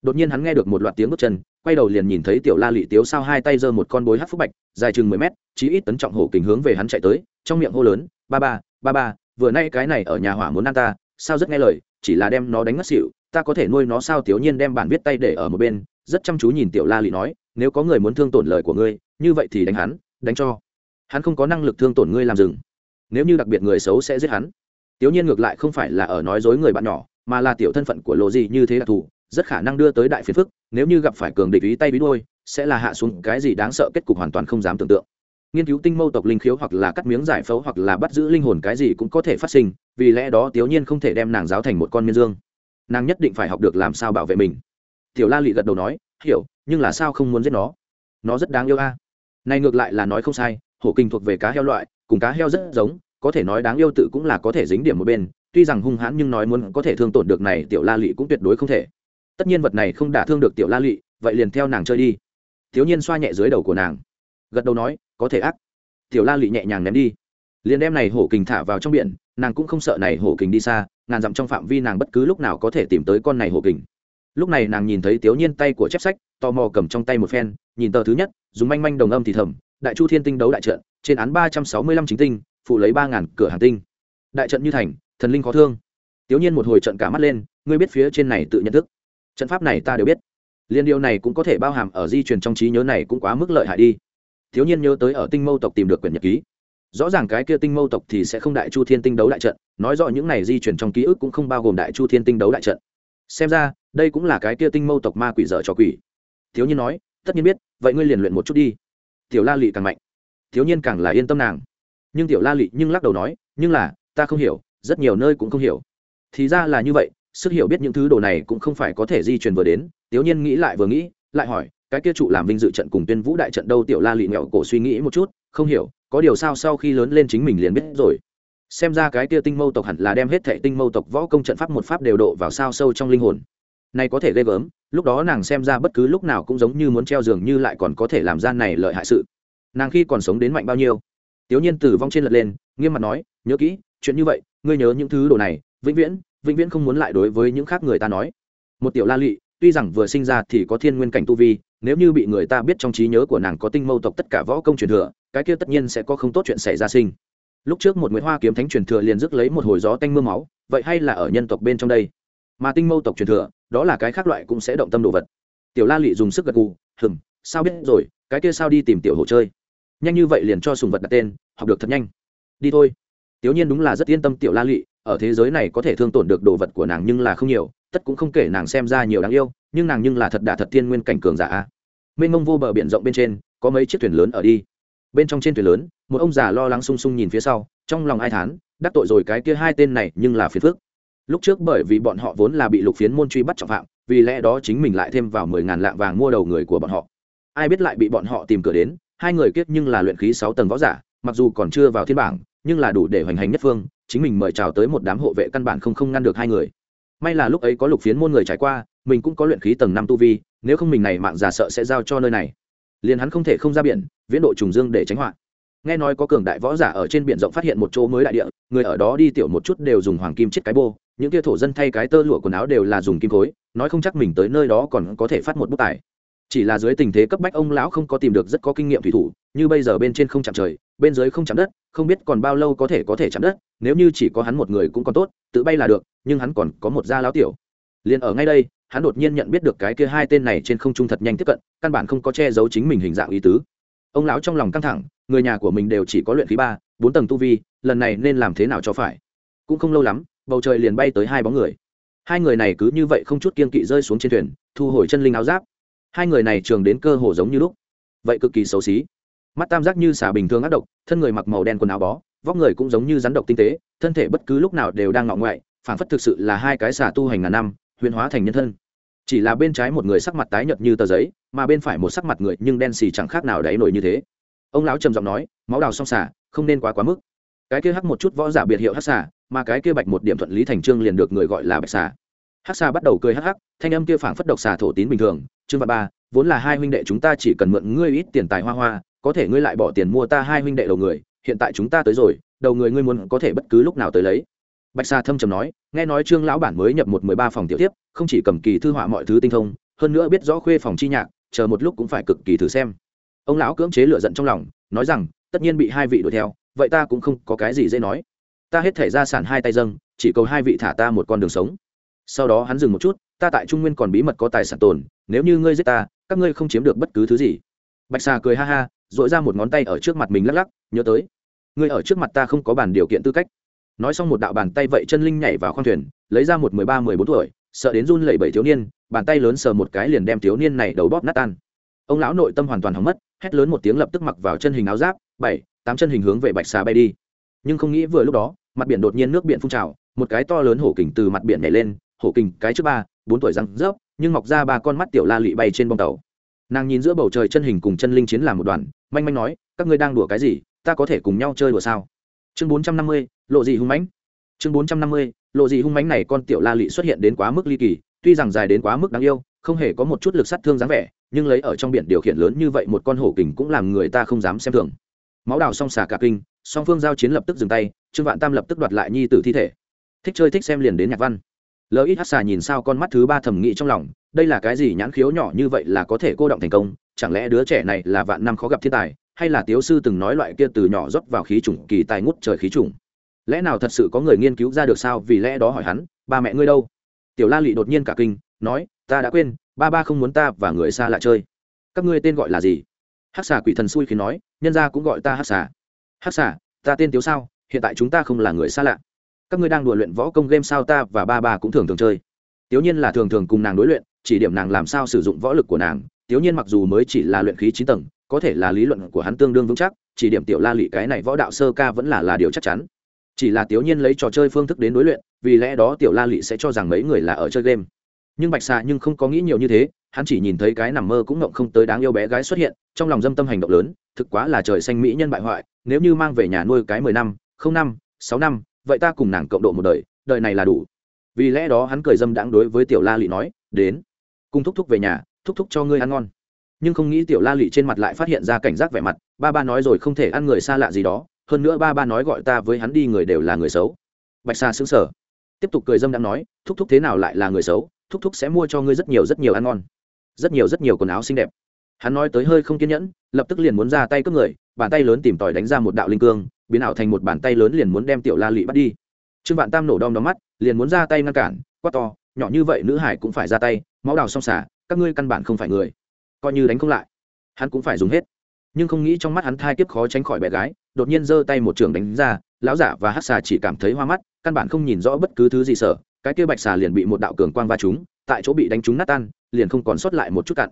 Đột nhiên hắn nghe được một loạt tiếng bước chân, quay đầu liền nhìn thấy tiểu la lị tiếu sao hai tay giơ một con bối hát phúc bạch dài chừng mười mét, chí ít tấn trọng hổ kình hướng về hắn chạy tới, trong miệng hô lớn, ba ba ba ba, vừa nay cái này ở nhà hỏa muốn ăn ta, sao rất nghe lời, chỉ là đem nó đánh ngất xỉu, ta có thể nuôi nó sao? Tiểu nhiên đem bản viết tay để ở một bên, rất chăm chú nhìn tiểu la lị nói, nếu có người muốn thương tổn lời của ngươi, như vậy thì đánh hắn, đánh cho. Hắn không có năng lực thương tổn ngươi làm rừng. Nếu như đặc biệt người xấu sẽ giết hắn. Tiểu nhiên ngược lại không phải là ở nói dối người bạn nhỏ, mà là tiểu thân phận của lộ gì như thế đặc thù rất khả năng đưa tới đại phiền phức, nếu như gặp phải cường địch ý tay bí đôi sẽ là hạ xuống cái gì đáng sợ kết cục hoàn toàn không dám tưởng tượng. Nghiên cứu tinh mâu tộc linh khiếu hoặc là cắt miếng giải phẫu hoặc là bắt giữ linh hồn cái gì cũng có thể phát sinh, vì lẽ đó tiểu nhiên không thể đem nàng giáo thành một con miên dương. Nàng nhất định phải học được làm sao bảo vệ mình. Tiểu la lị gật đầu nói, hiểu, nhưng là sao không muốn giết nó? Nó rất đáng yêu a. Này ngược lại là nói không sai, hổ kinh thuộc về cá heo loại, cùng cá heo rất giống, có thể nói đáng yêu tự cũng là có thể dính điểm một bên, tuy rằng hung hãn nhưng nói muốn có thể thương tổn được này tiểu la lị cũng tuyệt đối không thể tất nhiên vật này không đả thương được tiểu la lụy, vậy liền theo nàng chơi đi. Thiếu nhiên xoa nhẹ dưới đầu của nàng, gật đầu nói, có thể ác. Tiểu la lụy nhẹ nhàng ném đi. Liền đem này hổ kình thả vào trong biển, nàng cũng không sợ này hổ kình đi xa, ngàn dặm trong phạm vi nàng bất cứ lúc nào có thể tìm tới con này hổ kình. Lúc này nàng nhìn thấy Thiếu nhiên tay của chép sách, tò mò cầm trong tay một phen, nhìn tờ thứ nhất, dùng manh manh đồng âm thì thầm, đại chu thiên tinh đấu đại trận, trên án ba trăm sáu mươi lăm chính tinh, phụ lấy ba ngàn cửa hàng tinh. Đại trận như thành, thần linh khó thương. Tiểu nhiên một hồi trận cả mắt lên, ngươi biết phía trên này tự nhận thức trận pháp này ta đều biết. Liên điều này cũng có thể bao hàm ở di truyền trong trí nhớ này cũng quá mức lợi hại đi. Thiếu nhiên nhớ tới ở tinh mâu tộc tìm được quyển nhật ký. Rõ ràng cái kia tinh mâu tộc thì sẽ không đại chu thiên tinh đấu đại trận, nói rõ những này di chuyển trong ký ức cũng không bao gồm đại chu thiên tinh đấu đại trận. Xem ra, đây cũng là cái kia tinh mâu tộc ma quỷ dở cho quỷ. Thiếu nhiên nói, tất nhiên biết, vậy ngươi liền luyện một chút đi. Tiểu la lị càng mạnh. Thiếu nhiên càng là yên tâm nàng. Nhưng tiểu la lị nhưng lắc đầu nói, nhưng là, ta không hiểu, rất nhiều nơi cũng không hiểu. Thì ra là như vậy sức hiểu biết những thứ đồ này cũng không phải có thể di truyền vừa đến tiểu nhiên nghĩ lại vừa nghĩ, lại hỏi, cái kia trụ làm vinh dự trận cùng tuyên vũ đại trận đâu, tiểu la lị nghẹo cổ suy nghĩ một chút, không hiểu, có điều sao sau khi lớn lên chính mình liền biết rồi. Xem ra cái kia tinh mâu tộc hẳn là đem hết thệ tinh mâu tộc võ công trận pháp một pháp đều độ vào sao sâu trong linh hồn. Này có thể ghê gớm, lúc đó nàng xem ra bất cứ lúc nào cũng giống như muốn treo giường như lại còn có thể làm gian này lợi hại sự. Nàng khi còn sống đến mạnh bao nhiêu? Tiểu nhiên tử vong trên lật lên, nghiêm mặt nói, nhớ kỹ, chuyện như vậy, ngươi nhớ những thứ đồ này, vĩnh viễn vĩnh viễn không muốn lại đối với những khác người ta nói. Một tiểu la lị, tuy rằng vừa sinh ra thì có thiên nguyên cảnh tu vi, nếu như bị người ta biết trong trí nhớ của nàng có tinh mâu tộc tất cả võ công truyền thừa, cái kia tất nhiên sẽ có không tốt chuyện xảy ra sinh. Lúc trước một nguyễn hoa kiếm thánh truyền thừa liền rước lấy một hồi gió tanh m ư a máu, vậy hay là ở nhân tộc bên trong đây? Mà tinh mâu tộc truyền thừa, đó là cái khác loại cũng sẽ động tâm đồ vật. Tiểu la lị dùng sức gật gù hừng sao biết rồi, cái kia sao đi tìm tiểu hồ chơi? Nhanh như vậy liền cho sùng vật đặt tên, học được thật nhanh. Đi thôi. Tiểu nhiên đúng là rất yên tâm tiểu la lị ở thế giới này có thể thương tổn được đồ vật của nàng nhưng là không nhiều, tất cũng không kể nàng xem ra nhiều đáng yêu, nhưng nàng nhưng là thật đà thật thiên nguyên cảnh cường giả mênh mông vô bờ biển rộng bên trên, có mấy chiếc thuyền lớn ở đi. Bên trong trên thuyền lớn, một ông già lo lắng sung sung nhìn phía sau, trong lòng ai thán, đắc tội rồi cái kia hai tên này nhưng là phiền phước lúc trước bởi vì bọn họ vốn là bị lục phiến môn truy bắt trọng phạm, vì lẽ đó chính mình lại thêm vào mười ngàn lạng vàng mua đầu người của bọn họ. Ai biết lại bị bọn họ tìm cửa đến, hai người kiết nhưng là luyện khí sáu tầng võ giả, mặc dù còn chưa vào thiên bảng, nhưng là đủ để hoành hành nhất phương chính mình mời chào tới một đám hộ vệ căn bản không không ngăn được hai người. May là lúc ấy có lục phiến môn người trải qua, mình cũng có luyện khí tầng năm tu vi, nếu không mình này mạng già sợ sẽ giao cho nơi này. Liền hắn không thể không ra biển, viễn độ trùng dương để tránh họa. Nghe nói có cường đại võ giả ở trên biển rộng phát hiện một chỗ mới đại địa, người ở đó đi tiểu một chút đều dùng hoàng kim chết cái bô. Những kia thổ dân thay cái tơ lụa quần áo đều là dùng kim khối nói không chắc mình tới nơi đó còn có thể phát một bức tài chỉ là dưới tình thế cấp bách ông lão không có tìm được rất có kinh nghiệm thủy thủ, như bây giờ bên trên không chạm trời, bên dưới không chạm đất, không biết còn bao lâu có thể có thể chạm đất, nếu như chỉ có hắn một người cũng còn tốt, tự bay là được, nhưng hắn còn có một da lão tiểu. Liền ở ngay đây, hắn đột nhiên nhận biết được cái kia hai tên này trên không trung thật nhanh tiếp cận, căn bản không có che giấu chính mình hình dạng ý tứ. Ông lão trong lòng căng thẳng, người nhà của mình đều chỉ có luyện khí ba, bốn tầng tu vi, lần này nên làm thế nào cho phải? Cũng không lâu lắm, bầu trời liền bay tới hai bóng người. Hai người này cứ như vậy không chút kiên kỵ rơi xuống trên thuyền, thu hồi chân linh áo giáp hai người này trường đến cơ hồ giống như lúc. Vậy cực kỳ xấu xí. Mắt tam giác như xà bình thường ác độc, thân người mặc màu đen quần áo bó, vóc người cũng giống như rắn độc tinh tế, thân thể bất cứ lúc nào đều đang ngọ ngoại phản phất thực sự là hai cái xà tu hành ngàn năm, huyền hóa thành nhân thân. Chỉ là bên trái một người sắc mặt tái nhợt như tờ giấy, mà bên phải một sắc mặt người nhưng đen xì chẳng khác nào đáy nổi như thế. Ông lão trầm giọng nói, máu đào song xả không nên quá quá mức. Cái kia hắc một chút võ giả biệt hiệu hắc xả mà cái kia bạch một điểm thuận lý thành trương liền được người gọi là bạch xả hắc xà bắt đầu cười hắc hắc, thanh âm kia phảng phất độc xà thổ tín bình thường trương vạn ba, vốn là hai huynh đệ chúng ta chỉ cần mượn ngươi ít tiền tài hoa hoa, có thể ngươi lại bỏ tiền mua ta hai huynh đệ đầu người, hiện tại chúng ta tới rồi, đầu người ngươi muốn có thể bất cứ lúc nào tới lấy. Bạch Sa thâm trầm nói, nghe nói trương lão bản mới nhập một mười ba phòng tiểu tiếp không chỉ cầm kỳ thư họa mọi thứ tinh thông, hơn nữa biết rõ khuê phòng chi nhạc, chờ một lúc cũng phải cực kỳ thử xem. Ông lão cưỡng chế lựa giận trong lòng, nói rằng, tất nhiên bị hai vị đuổi theo, vậy ta cũng không có cái gì dễ nói. Ta hết thể ra sản hai tay dâng, chỉ cầu hai vị thả ta một con đường sống. Sau đó hắn dừng một chút ta tại trung nguyên còn bí mật có tài sản tồn, nếu như ngươi giết ta, các ngươi không chiếm được bất cứ thứ gì. Bạch xà cười ha ha dội ra một ngón tay ở trước mặt mình lắc lắc, nhớ tới. Ngươi ở trước mặt ta không có bàn điều kiện tư cách. Nói xong một đạo bàn tay vậy chân linh nhảy vào khoang thuyền, lấy ra một mười ba, mười bốn tuổi, sợ đến run lẩy bẩy thiếu niên, bàn tay lớn sờ một cái liền đem thiếu niên này đầu bóp nát tan. Ông lão nội tâm hoàn toàn hỏng mất, hét lớn một tiếng lập tức mặc vào chân hình áo giáp, bảy, tám chân hình hướng về bạch xà bay đi. Nhưng không nghĩ vừa lúc đó, mặt biển đột nhiên nước biển phun trào, một cái to lớn hổ kình từ mặt biển nhảy lên, hổ kình cái trước ba bốn tuổi răng rớp, nhưng mọc ra ba con mắt tiểu la lị bay trên bông tàu. Nàng nhìn giữa bầu trời chân hình cùng chân linh chiến làm một đoàn, manh manh nói, các ngươi đang đùa cái gì? Ta có thể cùng nhau chơi đùa sao? Chương bốn trăm năm mươi, lộ gì hung mãnh. Chương bốn trăm năm mươi, lộ gì hung mãnh này con tiểu la lị xuất hiện đến quá mức ly kỳ, tuy rằng dài đến quá mức đáng yêu, không hề có một chút lực sát thương dáng vẻ, nhưng lấy ở trong biển điều khiển lớn như vậy một con hổ kình cũng làm người ta không dám xem thường. Máu đào song xà cả kinh, song phương giao chiến lập tức dừng tay, trương vạn tam lập tức đoạt lại nhi tử thi thể. Thích chơi thích xem liền đến nhạc văn lỡ ít hát xà nhìn sao con mắt thứ ba thầm nghĩ trong lòng, đây là cái gì nhãn khiếu nhỏ như vậy là có thể cô động thành công? Chẳng lẽ đứa trẻ này là vạn năm khó gặp thiên tài, hay là tiếu sư từng nói loại kia từ nhỏ rót vào khí chủng kỳ tài ngút trời khí chủng lẽ nào thật sự có người nghiên cứu ra được sao? Vì lẽ đó hỏi hắn, ba mẹ ngươi đâu? Tiểu la lị đột nhiên cả kinh, nói, ta đã quên, ba ba không muốn ta và người xa lạ chơi. Các ngươi tên gọi là gì? Hát xà quỷ thần xui khi nói, nhân ra cũng gọi ta hát xà. Hát xà, ta tên tiếu sao? Hiện tại chúng ta không là người xa lạ các ngươi đang đùa luyện võ công game sao ta và ba ba cũng thường thường chơi. Tiểu nhiên là thường thường cùng nàng đối luyện, chỉ điểm nàng làm sao sử dụng võ lực của nàng. Tiểu nhiên mặc dù mới chỉ là luyện khí chín tầng, có thể là lý luận của hắn tương đương vững chắc, chỉ điểm tiểu la lị cái này võ đạo sơ ca vẫn là là điều chắc chắn. Chỉ là tiểu nhiên lấy trò chơi phương thức đến đối luyện, vì lẽ đó tiểu la lị sẽ cho rằng mấy người là ở chơi game. Nhưng bạch xạ nhưng không có nghĩ nhiều như thế, hắn chỉ nhìn thấy cái nằm mơ cũng ngộng không tới đáng yêu bé gái xuất hiện, trong lòng dâm tâm hành động lớn, thực quá là trời xanh mỹ nhân bại hoại, nếu như mang về nhà nuôi cái mười năm, không năm, sáu năm vậy ta cùng nàng cộng độ một đời đời này là đủ. Vì lẽ đó hắn cười dâm đãng đối với tiểu la lị nói, đến, cùng thúc thúc về nhà, thúc thúc cho ngươi ăn ngon. Nhưng không nghĩ tiểu la lị trên mặt lại phát hiện ra cảnh giác vẻ mặt, ba ba nói rồi không thể ăn người xa lạ gì đó, hơn nữa ba ba nói gọi ta với hắn đi người đều là người xấu. Bạch sa xứng sở tiếp tục cười dâm đãng nói, thúc thúc thế nào lại là người xấu, thúc thúc sẽ mua cho ngươi rất nhiều rất nhiều ăn ngon, rất nhiều rất nhiều quần áo xinh đẹp. Hắn nói tới hơi không kiên nhẫn, lập tức liền muốn ra tay cướp người, bàn tay lớn tìm tòi đánh ra một đạo linh cương biến ảo thành một bàn tay lớn liền muốn đem tiểu la lị bắt đi. Trương vạn tam nổ đom đóm mắt, liền muốn ra tay ngăn cản, quát to, nhỏ như vậy nữ hải cũng phải ra tay, máu đào song xả, các ngươi căn bản không phải người. Coi như đánh không lại, hắn cũng phải dùng hết. Nhưng không nghĩ trong mắt hắn thai kiếp khó tránh khỏi bé gái, đột nhiên giơ tay một trường đánh ra, lão giả và hát xà chỉ cảm thấy hoa mắt, căn bản không nhìn rõ bất cứ thứ gì sợ, cái kia bạch xà liền bị một đạo cường quang va trúng, tại chỗ bị đánh trúng nát tan, liền không còn sót lại một chút cặn.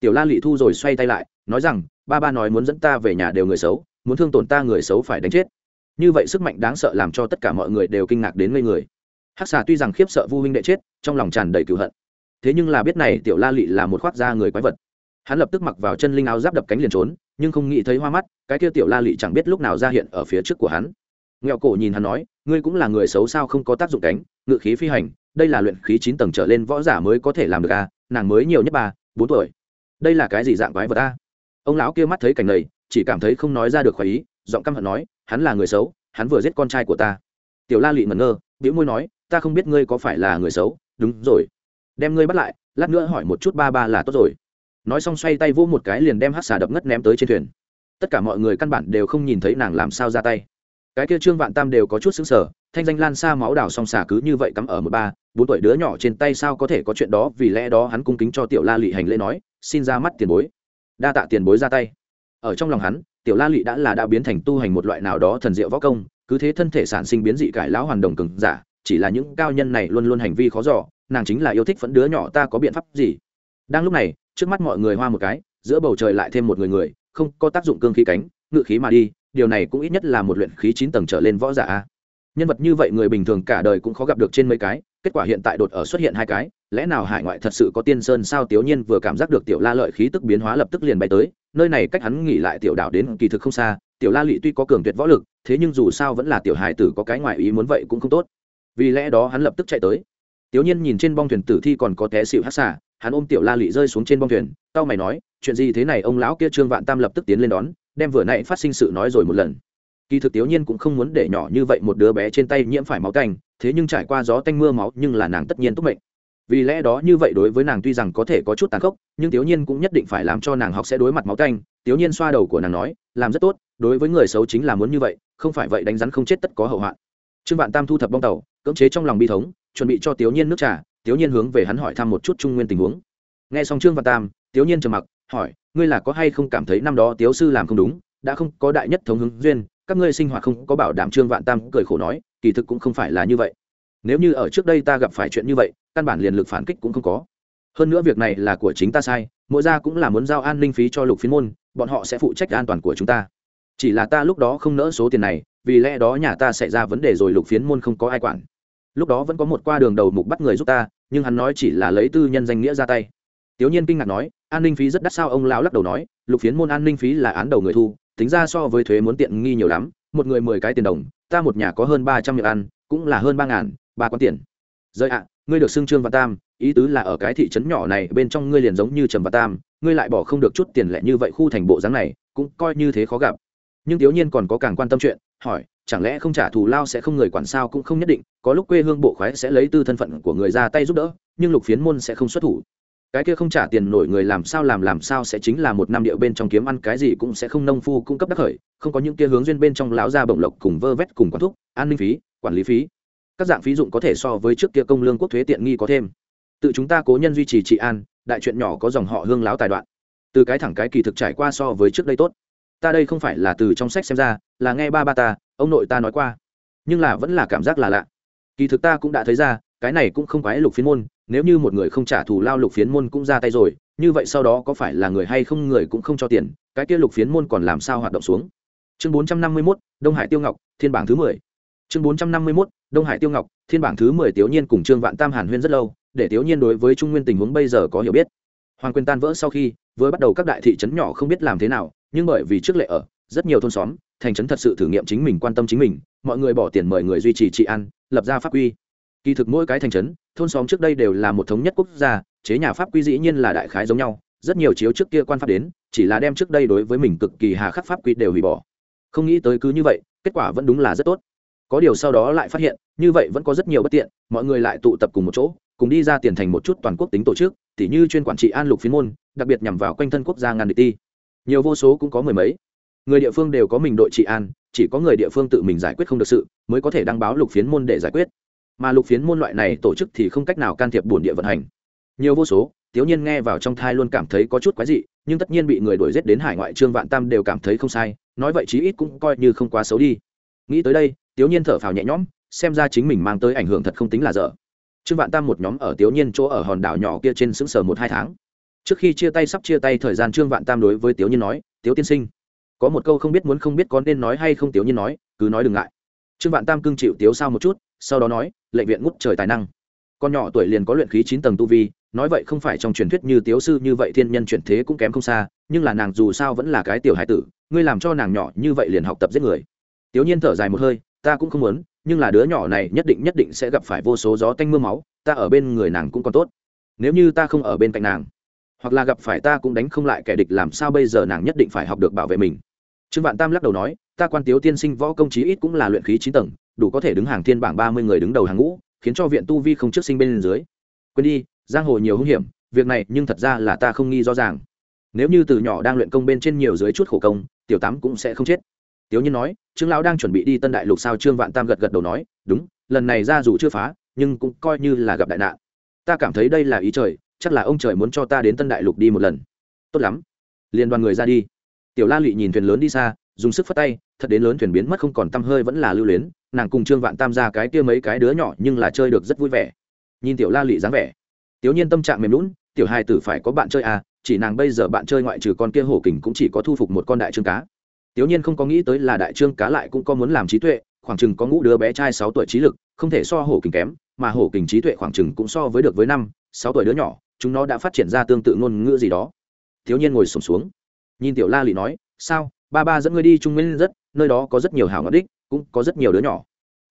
Tiểu la lị thu rồi xoay tay lại, nói rằng, ba ba nói muốn dẫn ta về nhà đều người xấu muốn thương tổn ta người xấu phải đánh chết. Như vậy sức mạnh đáng sợ làm cho tất cả mọi người đều kinh ngạc đến ngây người. Hắc xà tuy rằng khiếp sợ vu huynh đệ chết, trong lòng tràn đầy cựu hận. Thế nhưng là biết này tiểu la lị là một khoác da người quái vật. Hắn lập tức mặc vào chân linh áo giáp đập cánh liền trốn, nhưng không nghĩ thấy hoa mắt, cái kia tiểu la lị chẳng biết lúc nào ra hiện ở phía trước của hắn. Nghẹo cổ nhìn hắn nói, ngươi cũng là người xấu sao không có tác dụng cánh, ngự khí phi hành, đây là luyện khí chín tầng trở lên võ giả mới có thể làm được à nàng mới nhiều nhất ba, bốn tuổi. Đây là cái gì dạng quái vật a? Ông lão kia mắt thấy cảnh này chỉ cảm thấy không nói ra được khỏi ý, giọng căm hận nói, hắn là người xấu, hắn vừa giết con trai của ta. Tiểu la lị ngẩn ngơ biểu môi nói, ta không biết ngươi có phải là người xấu. Đúng rồi. Đem ngươi bắt lại, lát nữa hỏi một chút ba ba là tốt rồi. Nói xong xoay tay vô một cái liền đem hát xà đập ngất ném tới trên thuyền. Tất cả mọi người căn bản đều không nhìn thấy nàng làm sao ra tay. Cái kia trương vạn tam đều có chút xứng sở thanh danh lan xa máu đào song xà cứ như vậy cắm ở một ba, bốn tuổi đứa nhỏ trên tay sao có thể có chuyện đó, vì lẽ đó hắn cung kính cho tiểu la lị hành lễ nói, xin ra mắt tiền bối. Đa tạ tiền bối ra tay ở trong lòng hắn, tiểu la lị đã là đã biến thành tu hành một loại nào đó thần diệu võ công, cứ thế thân thể sản sinh biến dị cải lão hoàn đồng cừng giả, chỉ là những cao nhân này luôn luôn hành vi khó dò, nàng chính là yêu thích phẫn đứa nhỏ ta có biện pháp gì? Đang lúc này, trước mắt mọi người hoa một cái, giữa bầu trời lại thêm một người người, không có tác dụng cương khí cánh, ngự khí mà đi, điều này cũng ít nhất là một luyện khí chín tầng trở lên võ giả nhân vật như vậy người bình thường cả đời cũng khó gặp được trên mấy cái, kết quả hiện tại đột ở xuất hiện hai cái, lẽ nào hải ngoại thật sự có tiên sơn sao? Tiểu nhiên vừa cảm giác được tiểu la lợi khí tức biến hóa lập tức liền bay tới nơi này cách hắn nghỉ lại tiểu đảo đến kỳ thực không xa, tiểu la lị tuy có cường tuyệt võ lực, thế nhưng dù sao vẫn là tiểu hải tử có cái ngoại ý muốn vậy cũng không tốt. Vì lẽ đó hắn lập tức chạy tới. Tiểu nhiên nhìn trên bong thuyền tử thi còn có té xịu hát xả hắn ôm tiểu la lị rơi xuống trên bong thuyền tao mày nói, chuyện gì thế này, ông lão kia trương vạn tam lập tức tiến lên đón, đem vừa nãy phát sinh sự nói rồi một lần. Kỳ thực tiểu nhiên cũng không muốn để nhỏ như vậy một đứa bé trên tay nhiễm phải máu tanh thế nhưng trải qua gió tanh mưa máu, nhưng là nàng tất nhiên tốt mệnh vì lẽ đó như vậy đối với nàng tuy rằng có thể có chút tàn khốc, nhưng tiểu nhiên cũng nhất định phải làm cho nàng học sẽ đối mặt máu tanh tiểu nhiên xoa đầu của nàng nói, làm rất tốt, đối với người xấu chính là muốn như vậy, không phải vậy đánh rắn không chết tất có hậu hoạn. Trương vạn tam thu thập bong tàu, cưỡng chế trong lòng bi thống, chuẩn bị cho tiểu nhiên nước trà. Tiểu nhiên hướng về hắn hỏi thăm một chút trung nguyên tình huống. Nghe xong trương vạn tam tiểu nhiên trầm mặc, hỏi, ngươi là có hay không cảm thấy năm đó tiểu sư làm không đúng, đã không có đại nhất thống hướng duyên, các ngươi sinh hoạt không có bảo đảm? Trương vạn tam cười khổ nói, kỳ thực cũng không phải là như vậy. Nếu như ở trước đây ta gặp phải chuyện như vậy căn bản liền lực phản kích cũng không có. Hơn nữa việc này là của chính ta sai, mỗi gia cũng là muốn giao an ninh phí cho lục phiến môn, bọn họ sẽ phụ trách an toàn của chúng ta. Chỉ là ta lúc đó không nỡ số tiền này, vì lẽ đó nhà ta xảy ra vấn đề rồi lục phiến môn không có ai quản. Lúc đó vẫn có một qua đường đầu mục bắt người giúp ta, nhưng hắn nói chỉ là lấy tư nhân danh nghĩa ra tay. Tiểu nhiên kinh ngạc nói, an ninh phí rất đắt sao? Ông lão lắc đầu nói, lục phiến môn an ninh phí là án đầu người thu, tính ra so với thuế muốn tiện nghi nhiều lắm, một người mười cái tiền đồng, ta một nhà có hơn ba trăm miệng ăn, cũng là hơn ba ngàn, ba con tiền. Rời ạ ngươi được xưng trương và tam, ý tứ là ở cái thị trấn nhỏ này bên trong ngươi liền giống như trầm và tam, ngươi lại bỏ không được chút tiền lệ như vậy khu thành bộ dáng này, cũng coi như thế khó gặp. Nhưng thiếu nhiên còn có càng quan tâm chuyện, hỏi, chẳng lẽ không trả thù lao sẽ không người quản sao cũng không nhất định, có lúc quê hương bộ khoái sẽ lấy tư thân phận của người ra tay giúp đỡ, nhưng lục phiến môn sẽ không xuất thủ. Cái kia không trả tiền nổi người làm sao làm làm sao sẽ chính là một năm điệu bên trong kiếm ăn cái gì cũng sẽ không nông phu cung cấp đắc khởi, không có những kia hướng duyên bên trong lão gia bổng lộc cùng vơ vét cùng quán thúc, an ninh phí, quản lý phí các dạng phí dụng có thể so với trước kia công lương quốc thuế tiện nghi có thêm. Tự chúng ta cố nhân duy trì trị an đại chuyện nhỏ có dòng họ hương láo tài đoạn. Từ cái thẳng cái kỳ thực trải qua so với trước đây tốt. Ta đây không phải là từ trong sách xem ra là nghe ba ba ta ông nội ta nói qua. Nhưng là vẫn là cảm giác là lạ. Kỳ thực ta cũng đã thấy ra cái này cũng không quái lục phiến môn nếu như một người không trả thù lao lục phiến môn cũng ra tay rồi như vậy sau đó có phải là người hay không người cũng không cho tiền cái kia lục phiến môn còn làm sao hoạt động xuống? Chương bốn trăm năm mươi 451, đông hải tiêu ngọc thiên bảng thứ mười. Chương bốn trăm năm mươi 451, đông hải tiêu ngọc, thiên bảng thứ mười tiểu nhiên cùng trương vạn tam hàn huyên rất lâu, để tiểu nhiên đối với trung nguyên tình huống bây giờ có hiểu biết. Hoàng quyền tan vỡ sau khi, vừa bắt đầu các đại thị trấn nhỏ không biết làm thế nào, nhưng bởi vì trước lệ ở, rất nhiều thôn xóm, thành trấn thật sự thử nghiệm chính mình quan tâm chính mình, mọi người bỏ tiền mời người duy trì trị an, lập ra pháp quy. Kỳ thực mỗi cái thành trấn, thôn xóm trước đây đều là một thống nhất quốc gia, chế nhà pháp quy dĩ nhiên là đại khái giống nhau, rất nhiều chiếu trước kia quan pháp đến, chỉ là đem trước đây đối với mình cực kỳ hà khắc pháp quy đều hủy bỏ. Không nghĩ tới cứ như vậy, kết quả vẫn đúng là rất tốt có điều sau đó lại phát hiện, như vậy vẫn có rất nhiều bất tiện, mọi người lại tụ tập cùng một chỗ, cùng đi ra tiền thành một chút toàn quốc tính tổ chức, tỉ như chuyên quản trị an lục phiên môn, đặc biệt nhằm vào quanh thân quốc gia ngàn địch ti. Nhiều vô số cũng có mười mấy. Người địa phương đều có mình đội trị an, chỉ có người địa phương tự mình giải quyết không được sự, mới có thể đăng báo lục phiến môn để giải quyết. Mà lục phiến môn loại này tổ chức thì không cách nào can thiệp bổn địa vận hành. Nhiều vô số tiếu nhiên nghe vào trong thai luôn cảm thấy có chút quái dị, nhưng tất nhiên bị người đuổi g đến hải ngoại trương vạn tam đều cảm thấy không sai, nói vậy chí ít cũng coi như không quá xấu đi. Nghĩ tới đây tiếu nhiên thở phào nhẹ nhõm, xem ra chính mình mang tới ảnh hưởng thật không tính là dở. Trương vạn tam một nhóm ở tiếu nhiên chỗ ở hòn đảo nhỏ kia trên xứng sở một hai tháng. Trước khi chia tay sắp chia tay thời gian trương vạn tam đối với tiếu nhiên nói, tiếu tiên sinh, có một câu không biết muốn không biết có nên nói hay không tiếu nhiên nói, cứ nói đừng ngại. Trương vạn tam cưng chịu tiếu sao một chút, sau đó nói, lệnh viện ngút trời tài năng. Con nhỏ tuổi liền có luyện khí chín tầng tu vi, nói vậy không phải trong truyền thuyết như tiếu sư như vậy thiên nhân chuyển thế cũng kém không xa, nhưng là nàng dù sao vẫn là cái tiểu hải tử, ngươi làm cho nàng nhỏ như vậy liền học tập giết người. Tiếu nhiên thở dài một hơi ta cũng không muốn, nhưng là đứa nhỏ này nhất định nhất định sẽ gặp phải vô số gió tanh mưa máu, ta ở bên người nàng cũng còn tốt. Nếu như ta không ở bên cạnh nàng, hoặc là gặp phải ta cũng đánh không lại kẻ địch làm sao bây giờ nàng nhất định phải học được bảo vệ mình. Trương vạn tam lắc đầu nói, ta quan tiếu tiên sinh võ công chí ít cũng là luyện khí chín tầng, đủ có thể đứng hàng thiên bảng ba mươi người đứng đầu hàng ngũ, khiến cho viện tu vi không trước sinh bên dưới. Quên đi, giang hồ nhiều hung hiểm, việc này nhưng thật ra là ta không nghi rõ ràng. Nếu như từ nhỏ đang luyện công bên trên nhiều dưới chút khổ công, tiểu tám cũng sẽ không chết tiếu nhiên nói, trương lão đang chuẩn bị đi tân đại lục sao? Trương vạn tam gật gật đầu nói, đúng, lần này ra dù chưa phá, nhưng cũng coi như là gặp đại nạn. Ta cảm thấy đây là ý trời, chắc là ông trời muốn cho ta đến tân đại lục đi một lần. Tốt lắm. Liên đoàn người ra đi. Tiểu la lụy nhìn thuyền lớn đi xa, dùng sức phất tay, thật đến lớn thuyền biến mất không còn tăm hơi vẫn là lưu luyến, nàng cùng trương vạn tam ra cái kia mấy cái đứa nhỏ nhưng là chơi được rất vui vẻ. Nhìn tiểu la lụy dáng vẻ tiểu nhiên tâm trạng mềm lún tiểu hai tử phải có bạn chơi à chỉ nàng bây giờ bạn chơi ngoại trừ con kia hổ kình cũng chỉ có thu phục một con đại trương cá tiểu nhiên không có nghĩ tới là đại trương cá lại cũng có muốn làm trí tuệ, khoảng chừng có ngũ đứa bé trai sáu tuổi trí lực, không thể so hổ kình kém, mà hổ kình trí tuệ khoảng chừng cũng so với được với năm, sáu tuổi đứa nhỏ, chúng nó đã phát triển ra tương tự ngôn ngữ gì đó. Tiểu nhiên ngồi xổm xuống. Nhìn tiểu la lị nói, sao? Ba ba dẫn ngươi đi trung nguyên rất, nơi đó có rất nhiều hảo ngọt đích, cũng có rất nhiều đứa nhỏ.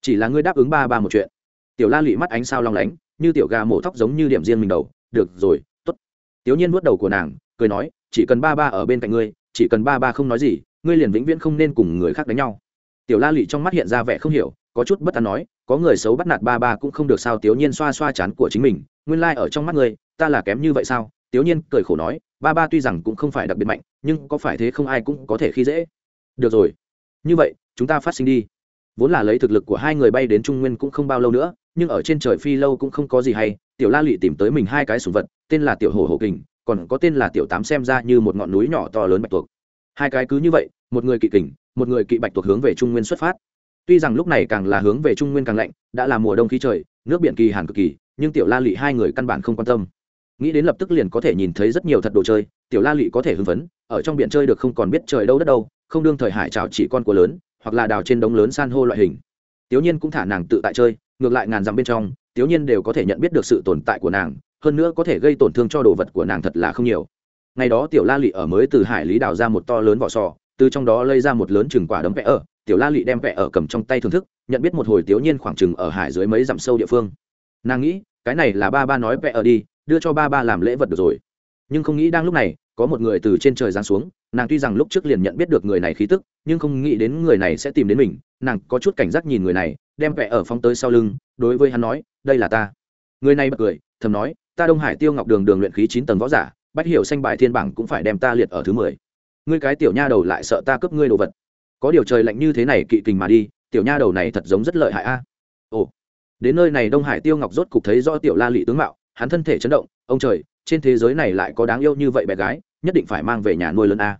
Chỉ là ngươi đáp ứng ba ba một chuyện. Tiểu la lị mắt ánh sao long lánh, như tiểu gà mổ tóc giống như điểm riêng mình đầu. Được rồi, tốt. tiểu nhiên vuốt đầu của nàng, cười nói, chỉ cần ba ba ở bên cạnh ngươi, chỉ cần ba ba không nói gì ngươi liền vĩnh viễn không nên cùng người khác đánh nhau. Tiểu la lị trong mắt hiện ra vẻ không hiểu, có chút bất an nói, có người xấu bắt nạt ba ba cũng không được sao tiểu nhiên xoa xoa chán của chính mình, nguyên lai、like、ở trong mắt ngươi, ta là kém như vậy sao? Tiểu nhiên cười khổ nói, ba ba tuy rằng cũng không phải đặc biệt mạnh, nhưng có phải thế không ai cũng có thể khi dễ. Được rồi, như vậy, chúng ta phát sinh đi. Vốn là lấy thực lực của hai người bay đến trung nguyên cũng không bao lâu nữa, nhưng ở trên trời phi lâu cũng không có gì hay, tiểu la lụy tìm tới mình hai cái sùng vật, tên là tiểu hồ hồ kình, còn có tên là tiểu tám xem ra như một ngọn núi nhỏ to lớn bạch tuộc. Hai cái cứ như vậy một người kỵ kình, một người kỵ bạch thuộc hướng về trung nguyên xuất phát. Tuy rằng lúc này càng là hướng về trung nguyên càng lạnh, đã là mùa đông khí trời, nước biển kỳ hàn cực kỳ, nhưng tiểu la lị hai người căn bản không quan tâm. Nghĩ đến lập tức liền có thể nhìn thấy rất nhiều thật đồ chơi, tiểu la lị có thể hưng phấn, ở trong biển chơi được không còn biết trời đâu đất đâu, không đương thời hải trào chỉ con của lớn, hoặc là đào trên đống lớn san hô loại hình. Tiểu nhiên cũng thả nàng tự tại chơi, ngược lại ngàn dặm bên trong, tiểu nhiên đều có thể nhận biết được sự tồn tại của nàng, hơn nữa có thể gây tổn thương cho đồ vật của nàng thật là không nhiều. Ngày đó tiểu la lị ở mới từ hải lý đào ra một to lớn vỏ sò từ trong đó lây ra một lớn chừng quả đấm vẽ ở, tiểu la lị đem vẽ ở cầm trong tay thưởng thức, nhận biết một hồi tiểu nhiên khoảng chừng ở hải dưới mấy dặm sâu địa phương. Nàng nghĩ, cái này là ba ba nói vẽ ở đi, đưa cho ba ba làm lễ vật được rồi. Nhưng không nghĩ đang lúc này, có một người từ trên trời giáng xuống, nàng tuy rằng lúc trước liền nhận biết được người này khí tức, nhưng không nghĩ đến người này sẽ tìm đến mình, nàng có chút cảnh giác nhìn người này, đem vẽ ở phóng tới sau lưng, đối với hắn nói, đây là ta. Người này bật cười, thầm nói, ta đông hải tiêu ngọc đường đường luyện khí chín tầng võ giả, bách hiểu xanh bài thiên bảng cũng phải đem ta liệt ở thứ mười ngươi cái tiểu nha đầu lại sợ ta cướp ngươi đồ vật. Có điều trời lạnh như thế này kỵ kình mà đi, tiểu nha đầu này thật giống rất lợi hại a. Ồ. Đến nơi này đông hải tiêu ngọc rốt cục thấy do tiểu la lị tướng mạo, hắn thân thể chấn động, ông trời, trên thế giới này lại có đáng yêu như vậy bé gái, nhất định phải mang về nhà nuôi lớn a.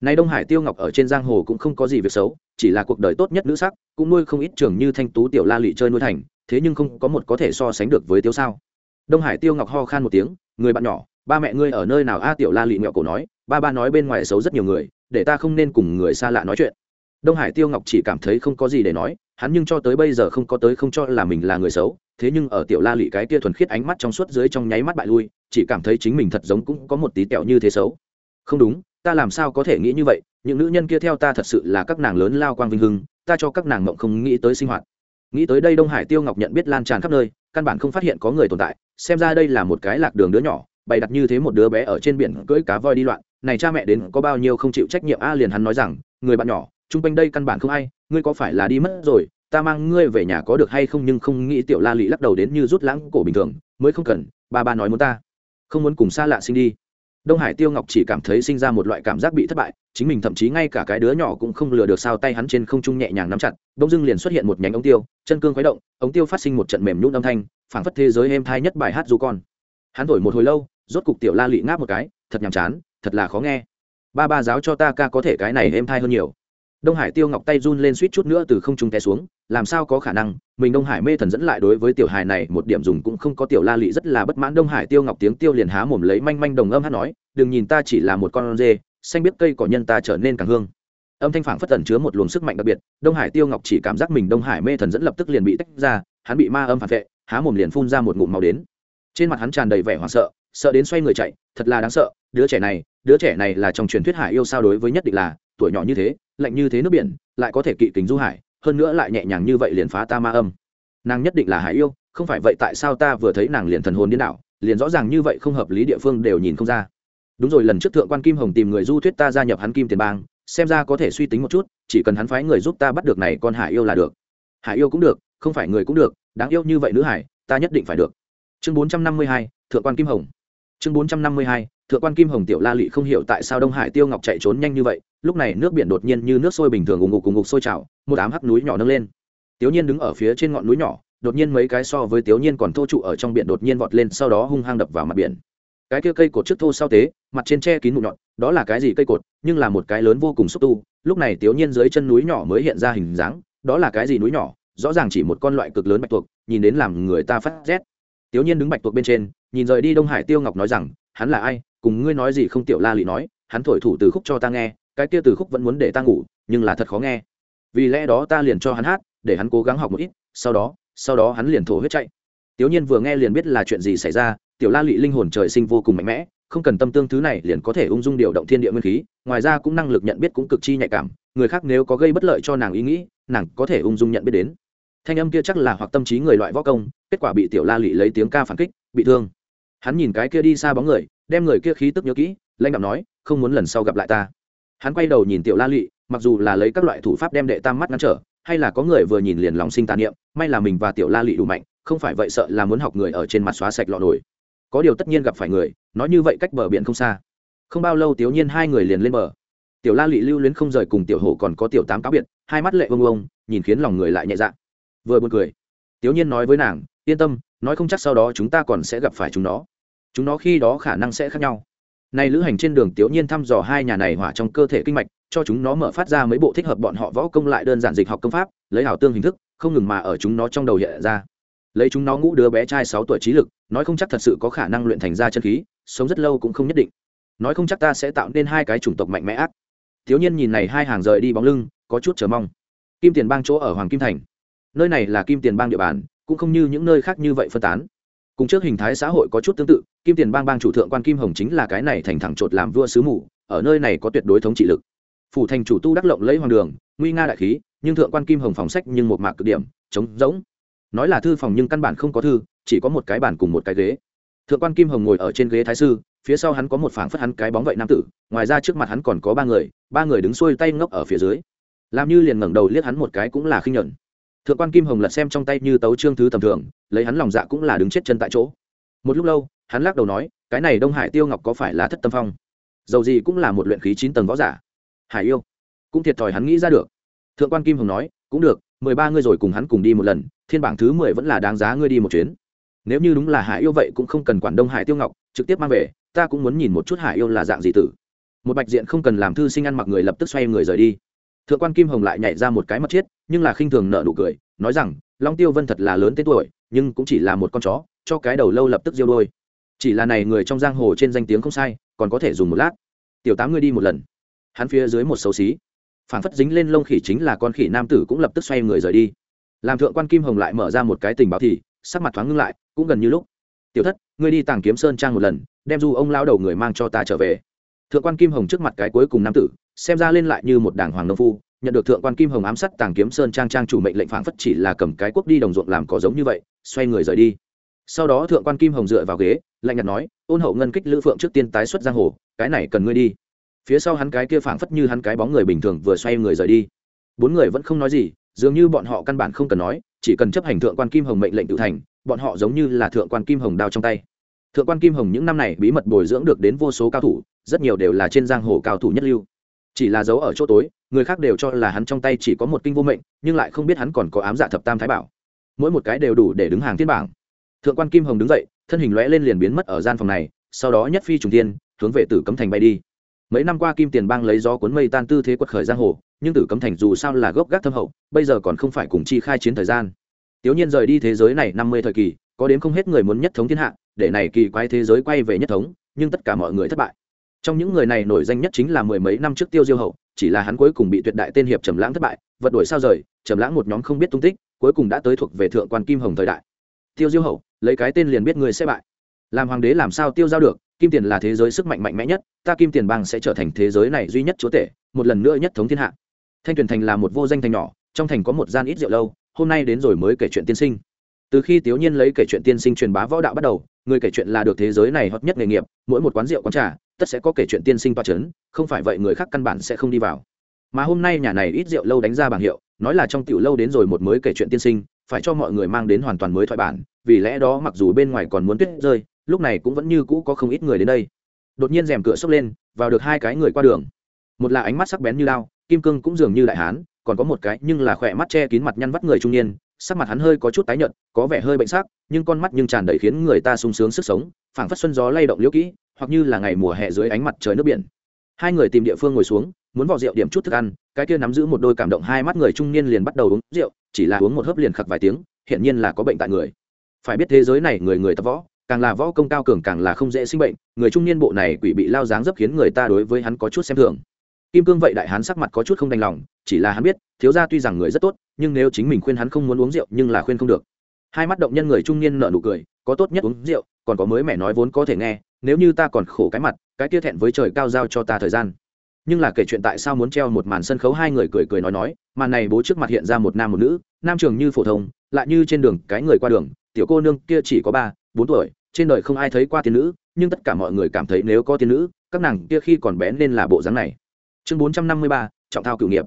Nay đông hải tiêu ngọc ở trên giang hồ cũng không có gì việc xấu, chỉ là cuộc đời tốt nhất nữ sắc, cũng nuôi không ít trường như thanh tú tiểu la lị chơi nuôi thành, thế nhưng không có một có thể so sánh được với tiêu sao. Đông hải tiêu ngọc ho khan một tiếng, người bạn nhỏ ba mẹ ngươi ở nơi nào? A tiểu la lị mẹo cổ nói, ba ba nói bên ngoài xấu rất nhiều người, để ta không nên cùng người xa lạ nói chuyện. Đông hải tiêu ngọc chỉ cảm thấy không có gì để nói, hắn nhưng cho tới bây giờ không có tới không cho là mình là người xấu, thế nhưng ở tiểu la lị cái kia thuần khiết ánh mắt trong suốt dưới trong nháy mắt bại lui, chỉ cảm thấy chính mình thật giống cũng có một tí tẹo như thế xấu. Không đúng, ta làm sao có thể nghĩ như vậy? Những nữ nhân kia theo ta thật sự là các nàng lớn lao quang vinh hưng, ta cho các nàng mộng không nghĩ tới sinh hoạt. Nghĩ tới đây đông hải tiêu ngọc nhận biết lan tràn khắp nơi, căn bản không phát hiện có người tồn tại, xem ra đây là một cái lạc đường đứa nhỏ bày đặt như thế một đứa bé ở trên biển cưỡi cá voi đi loạn, này cha mẹ đến có bao nhiêu không chịu trách nhiệm, a liền hắn nói rằng, người bạn nhỏ, chung quanh đây căn bản không ai, ngươi có phải là đi mất rồi, ta mang ngươi về nhà có được hay không nhưng không nghĩ tiểu la lị lắc đầu đến như rút lãng cổ bình thường, mới không cần, ba ba nói muốn ta, không muốn cùng xa lạ sinh đi. Đông hải tiêu ngọc chỉ cảm thấy sinh ra một loại cảm giác bị thất bại, chính mình thậm chí ngay cả cái đứa nhỏ cũng không lừa được sao tay hắn trên không trung nhẹ nhàng nắm chặt, bỗng dưng liền xuất hiện một nhánh ống tiêu, chân cương khuấy động, ống tiêu phát sinh một trận mềm nhún âm thanh, phảng phất thế giới êm thai nhất bài hát du con. Hắn thổi một hồi lâu rốt cục tiểu la lị ngáp một cái, thật nhàm chán, thật là khó nghe. Ba ba giáo cho ta ca có thể cái này êm thai hơn nhiều. Đông hải tiêu ngọc tay run lên suýt chút nữa từ không trung té xuống, làm sao có khả năng, mình đông hải mê thần dẫn lại đối với tiểu hài này một điểm dùng cũng không có tiểu la lị rất là bất mãn. Đông hải tiêu ngọc tiếng tiêu liền há mồm lấy manh manh đồng âm hát nói, đừng nhìn ta chỉ là một con dê xanh biết cây cỏ nhân ta trở nên càng hương. Âm thanh phảng phất tẩn chứa một luồng sức mạnh đặc biệt, đông hải tiêu ngọc chỉ cảm giác mình đông hải mê thần dẫn lập tức liền bị tách ra, hắn bị ma âm phản vệ, há mồm liền phun ra một ngụm màu đến. Trên mặt hắn tràn đầy vẻ hoảng sợ sợ đến xoay người chạy, thật là đáng sợ, đứa trẻ này, đứa trẻ này là trong truyền thuyết hải yêu sao đối với nhất định là, tuổi nhỏ như thế, lạnh như thế nước biển, lại có thể kỵ kính du hải, hơn nữa lại nhẹ nhàng như vậy liền phá ta ma âm. Nàng nhất định là hải yêu, không phải vậy tại sao ta vừa thấy nàng liền thần hồn điên đảo, liền rõ ràng như vậy không hợp lý địa phương đều nhìn không ra. Đúng rồi, lần trước thượng quan kim hồng tìm người du thuyết ta gia nhập hắn kim tiền bang, xem ra có thể suy tính một chút, chỉ cần hắn phái người giúp ta bắt được này con hải yêu là được. Hải yêu cũng được, không phải người cũng được, đáng yêu như vậy nữ hải, ta nhất định phải được. Chương bốn trăm năm mươi hai, thượng quan kim hồng chương bốn trăm năm mươi hai, thượng quan kim hồng tiểu la lị không hiểu tại sao đông hải tiêu ngọc chạy trốn nhanh như vậy, lúc này nước biển đột nhiên như nước sôi bình thường ùng ục ùng ục sôi trào, một ám hắc núi nhỏ nâng lên. Tiểu nhiên đứng ở phía trên ngọn núi nhỏ, đột nhiên mấy cái so với tiểu nhiên còn thô trụ ở trong biển đột nhiên vọt lên, sau đó hung hăng đập vào mặt biển. Cái kia cây cột trước thô sau tế, mặt trên tre kín mụn nhọn, đó là cái gì cây cột, nhưng là một cái lớn vô cùng xúc tu, lúc này tiểu nhiên dưới chân núi nhỏ mới hiện ra hình dáng, đó là cái gì núi nhỏ, rõ ràng chỉ một con loại cực lớn bạch tuộc, nhìn đến làm người ta phát rét. Tiểu nhiên đứng bạch tuộc bên trên nhìn rời đi đông hải tiêu ngọc nói rằng, hắn là ai, cùng ngươi nói gì không tiểu la lị nói, hắn thổi thủ từ khúc cho ta nghe, cái kia từ khúc vẫn muốn để ta ngủ, nhưng là thật khó nghe. Vì lẽ đó ta liền cho hắn hát, để hắn cố gắng học một ít, sau đó sau đó hắn liền thổ huyết chạy. Tiểu nhiên vừa nghe liền biết là chuyện gì xảy ra, tiểu la lị linh hồn trời sinh vô cùng mạnh mẽ, không cần tâm tương thứ này liền có thể ung dung điều động thiên địa nguyên khí, ngoài ra cũng năng lực nhận biết cũng cực chi nhạy cảm, người khác nếu có gây bất lợi cho nàng ý nghĩ, nàng có thể ung dung nhận biết đến. Thanh âm kia chắc là hoặc tâm trí người loại võ công, kết quả bị tiểu la lị lấy tiếng ca phản kích, bị thương hắn nhìn cái kia đi xa bóng người, đem người kia khí tức nhớ kỹ, lãnh đạo nói, không muốn lần sau gặp lại ta. Hắn quay đầu nhìn tiểu la lụy, mặc dù là lấy các loại thủ pháp đem đệ tam mắt ngăn trở, hay là có người vừa nhìn liền lòng sinh tà niệm, may là mình và tiểu la lụy đủ mạnh, không phải vậy sợ là muốn học người ở trên mặt xóa sạch lọ nổi có điều tất nhiên gặp phải người, nói như vậy cách bờ biển không xa. Không bao lâu tiểu nhiên hai người liền lên bờ. Tiểu la lụy lưu luyến không rời cùng tiểu hổ còn có tiểu tám cáo biệt, hai mắt lệ vông vông nhìn khiến lòng người lại nhẹ dạ. Vừa buồn cười, tiểu nhiên nói với nàng yên tâm, nói không chắc sau đó chúng ta còn sẽ gặp phải chúng nó. Chúng nó khi đó khả năng sẽ khác nhau. Nay lữ hành trên đường tiểu nhiên thăm dò hai nhà này hỏa trong cơ thể kinh mạch, cho chúng nó mở phát ra mấy bộ thích hợp bọn họ võ công lại đơn giản dịch học công pháp, lấy hảo tương hình thức, không ngừng mà ở chúng nó trong đầu hiện ra. Lấy chúng nó ngũ đứa bé trai sáu tuổi trí lực, nói không chắc thật sự có khả năng luyện thành ra chân khí, sống rất lâu cũng không nhất định. Nói không chắc ta sẽ tạo nên hai cái chủng tộc mạnh mẽ ác. Thiếu nhiên nhìn này hai hàng rời đi bóng lưng, có chút chờ mong. Kim tiền bang chỗ ở hoàng kim thành. Nơi này là kim tiền bang địa bàn cũng không như những nơi khác như vậy phân tán. Cùng trước hình thái xã hội có chút tương tự, kim tiền bang bang chủ thượng quan kim hồng chính là cái này thành thẳng chột làm vua sứ mù, ở nơi này có tuyệt đối thống trị lực. Phủ thành chủ tu đắc lộng lấy hoàng đường, nguy nga đại khí, nhưng thượng quan kim hồng phòng sách nhưng một mạc cực điểm, trống rỗng. Nói là thư phòng nhưng căn bản không có thư, chỉ có một cái bàn cùng một cái ghế. Thượng quan kim hồng ngồi ở trên ghế thái sư, phía sau hắn có một phảng phất hắn cái bóng vậy nam tử, ngoài ra trước mặt hắn còn có ba người ba người đứng xuôi tay ngốc ở phía dưới. Làm như liền ngẩng đầu liếc hắn một cái cũng là khinh nhuận thượng quan kim hồng lật xem trong tay như tấu trương thứ tầm thường, lấy hắn lòng dạ cũng là đứng chết chân tại chỗ. Một lúc lâu, hắn lắc đầu nói, cái này đông hải tiêu ngọc có phải là thất tâm phong? Dầu gì cũng là một luyện khí chín tầng võ giả. Hải yêu. Cũng thiệt thòi hắn nghĩ ra được. Thượng quan kim hồng nói, cũng được, mười ba ngươi rồi cùng hắn cùng đi một lần, thiên bảng thứ mười vẫn là đáng giá ngươi đi một chuyến. Nếu như đúng là hải yêu vậy cũng không cần quản đông hải tiêu ngọc, trực tiếp mang về, ta cũng muốn nhìn một chút hải yêu là dạng gì tử. Một bạch diện không cần làm thư sinh ăn mặc người lập tức xoay người rời đi thượng quan kim hồng lại nhảy ra một cái mất chết nhưng là khinh thường nợ nụ cười, nói rằng, long tiêu vân thật là lớn tên tuổi, nhưng cũng chỉ là một con chó, cho cái đầu lâu lập tức diêu đôi. Chỉ là này người trong giang hồ trên danh tiếng không sai, còn có thể dùng một lát. Tiểu tám ngươi đi một lần. Hắn phía dưới một xấu xí. Phản phất dính lên lông khỉ chính là con khỉ nam tử cũng lập tức xoay người rời đi. Làm thượng quan kim hồng lại mở ra một cái tình báo thì, sắc mặt thoáng ngưng lại, cũng gần như lúc. Tiểu thất, ngươi đi tàng kiếm sơn trang một lần, đem du ông lao đầu người mang cho ta trở về thượng quan kim hồng trước mặt cái cuối cùng nam tử, xem ra lên lại như một đảng hoàng nông phu, nhận được thượng quan kim hồng ám sát tàng kiếm sơn trang trang chủ mệnh lệnh phản phất chỉ là cầm cái quốc đi đồng ruộng làm cỏ giống như vậy, xoay người rời đi. Sau đó thượng quan kim hồng dựa vào ghế, lạnh nhạt nói, ôn hậu ngân kích lữ phượng trước tiên tái xuất giang hồ, cái này cần ngươi đi. Phía sau hắn cái kia phảng phất như hắn cái bóng người bình thường vừa xoay người rời đi. Bốn người vẫn không nói gì, dường như bọn họ căn bản không cần nói, chỉ cần chấp hành thượng quan kim hồng mệnh lệnh tự thành, bọn họ giống như là thượng quan kim hồng đao trong tay thượng quan kim hồng những năm này bí mật bồi dưỡng được đến vô số cao thủ, rất nhiều đều là trên giang hồ cao thủ nhất lưu. Chỉ là dấu ở chỗ tối, người khác đều cho là hắn trong tay chỉ có một kinh vô mệnh, nhưng lại không biết hắn còn có ám dạ thập tam thái bảo. Mỗi một cái đều đủ để đứng hàng thiên bảng. Thượng quan kim hồng đứng dậy, thân hình lóe lên liền biến mất ở gian phòng này, sau đó nhất phi trùng tiên hướng về tử cấm thành bay đi. Mấy năm qua kim tiền bang lấy gió cuốn mây tan tư thế quật khởi giang hồ, nhưng tử cấm thành dù sao là gốc gác thâm hậu, bây giờ còn không phải cùng chi khai chiến thời gian. Tiểu nhiên rời đi thế giới này năm mươi thời kỳ, có đến không hết người muốn nhất thống thiên hạ để này kỳ quái thế giới quay về nhất thống, nhưng tất cả mọi người thất bại. Trong những người này nổi danh nhất chính là mười mấy năm trước tiêu diêu hậu, chỉ là hắn cuối cùng bị tuyệt đại tên hiệp trầm lãng thất bại, vật đuổi sao rời, trầm lãng một nhóm không biết tung tích, cuối cùng đã tới thuộc về thượng quan kim hồng thời đại. Tiêu diêu hậu, lấy cái tên liền biết người sẽ bại. Làm hoàng đế làm sao tiêu giao được, kim tiền là thế giới sức mạnh mạnh mẽ nhất, ta kim tiền bang sẽ trở thành thế giới này duy nhất chúa tể, một lần nữa nhất thống thiên hạ. Thanh tuyền thành là một vô danh thành nhỏ, trong thành có một gian ít rượu lâu, hôm nay đến rồi mới kể chuyện tiên sinh. Từ khi tiểu nhiên lấy kể chuyện tiên sinh truyền bá võ đạo bắt đầu người kể chuyện là được thế giới này hot nhất nghề nghiệp, mỗi một quán rượu quán trà, tất sẽ có kể chuyện tiên sinh toa c h ấ n không phải vậy người khác căn bản sẽ không đi vào. Mà hôm nay nhà này ít rượu lâu đánh ra bảng hiệu, nói là trong tiểu lâu đến rồi một mới kể chuyện tiên sinh, phải cho mọi người mang đến hoàn toàn mới thoại bản, vì lẽ đó mặc dù bên ngoài còn muốn tuyết rơi, lúc này cũng vẫn như cũ có không ít người đến đây. Đột nhiên rèm cửa sốc lên, vào được hai cái người qua đường. Một là ánh mắt sắc bén như lao, kim cương cũng dường như đại hán, còn có một cái nhưng là khỏe mắt che kín mặt nhăn vắt người trung niên sắc mặt hắn hơi có chút tái nhợt, có vẻ hơi bệnh sắc, nhưng con mắt nhưng tràn đầy khiến người ta sung sướng sức sống, phảng phất xuân gió lay động liễu kỹ, hoặc như là ngày mùa hè dưới ánh mặt trời nước biển. Hai người tìm địa phương ngồi xuống, muốn vào rượu điểm chút thức ăn, cái kia nắm giữ một đôi cảm động hai mắt người trung niên liền bắt đầu uống rượu, chỉ là uống một hớp liền khặc vài tiếng hiện nhiên là có bệnh tại người. Phải biết thế giới này người người tập võ, càng là võ công cao cường càng là không dễ sinh bệnh, người trung niên bộ này quỷ bị lao dáng dấp khiến người ta đối với hắn có chút xem thường kim cương vậy đại hán sắc mặt có chút không đành lòng, chỉ là hắn biết, thiếu gia tuy rằng người rất tốt, nhưng nếu chính mình khuyên hắn không muốn uống rượu nhưng là khuyên không được. Hai mắt động nhân người trung niên nợ nụ cười, có tốt nhất uống rượu, còn có mới mẹ nói vốn có thể nghe, nếu như ta còn khổ cái mặt, cái kia thẹn với trời cao giao cho ta thời gian. Nhưng là kể chuyện tại sao muốn treo một màn sân khấu hai người cười cười nói nói, màn này bố trước mặt hiện ra một nam một nữ, nam trường như phổ thông, lại như trên đường, cái người qua đường, tiểu cô nương kia chỉ có ba, bốn tuổi, trên đời không ai thấy qua tiên nữ, nhưng tất cả mọi người cảm thấy nếu có tiên nữ, các nàng kia khi còn bé nên là bộ dáng này chương bốn trăm năm mươi ba, trọng thao cựu nghiệp.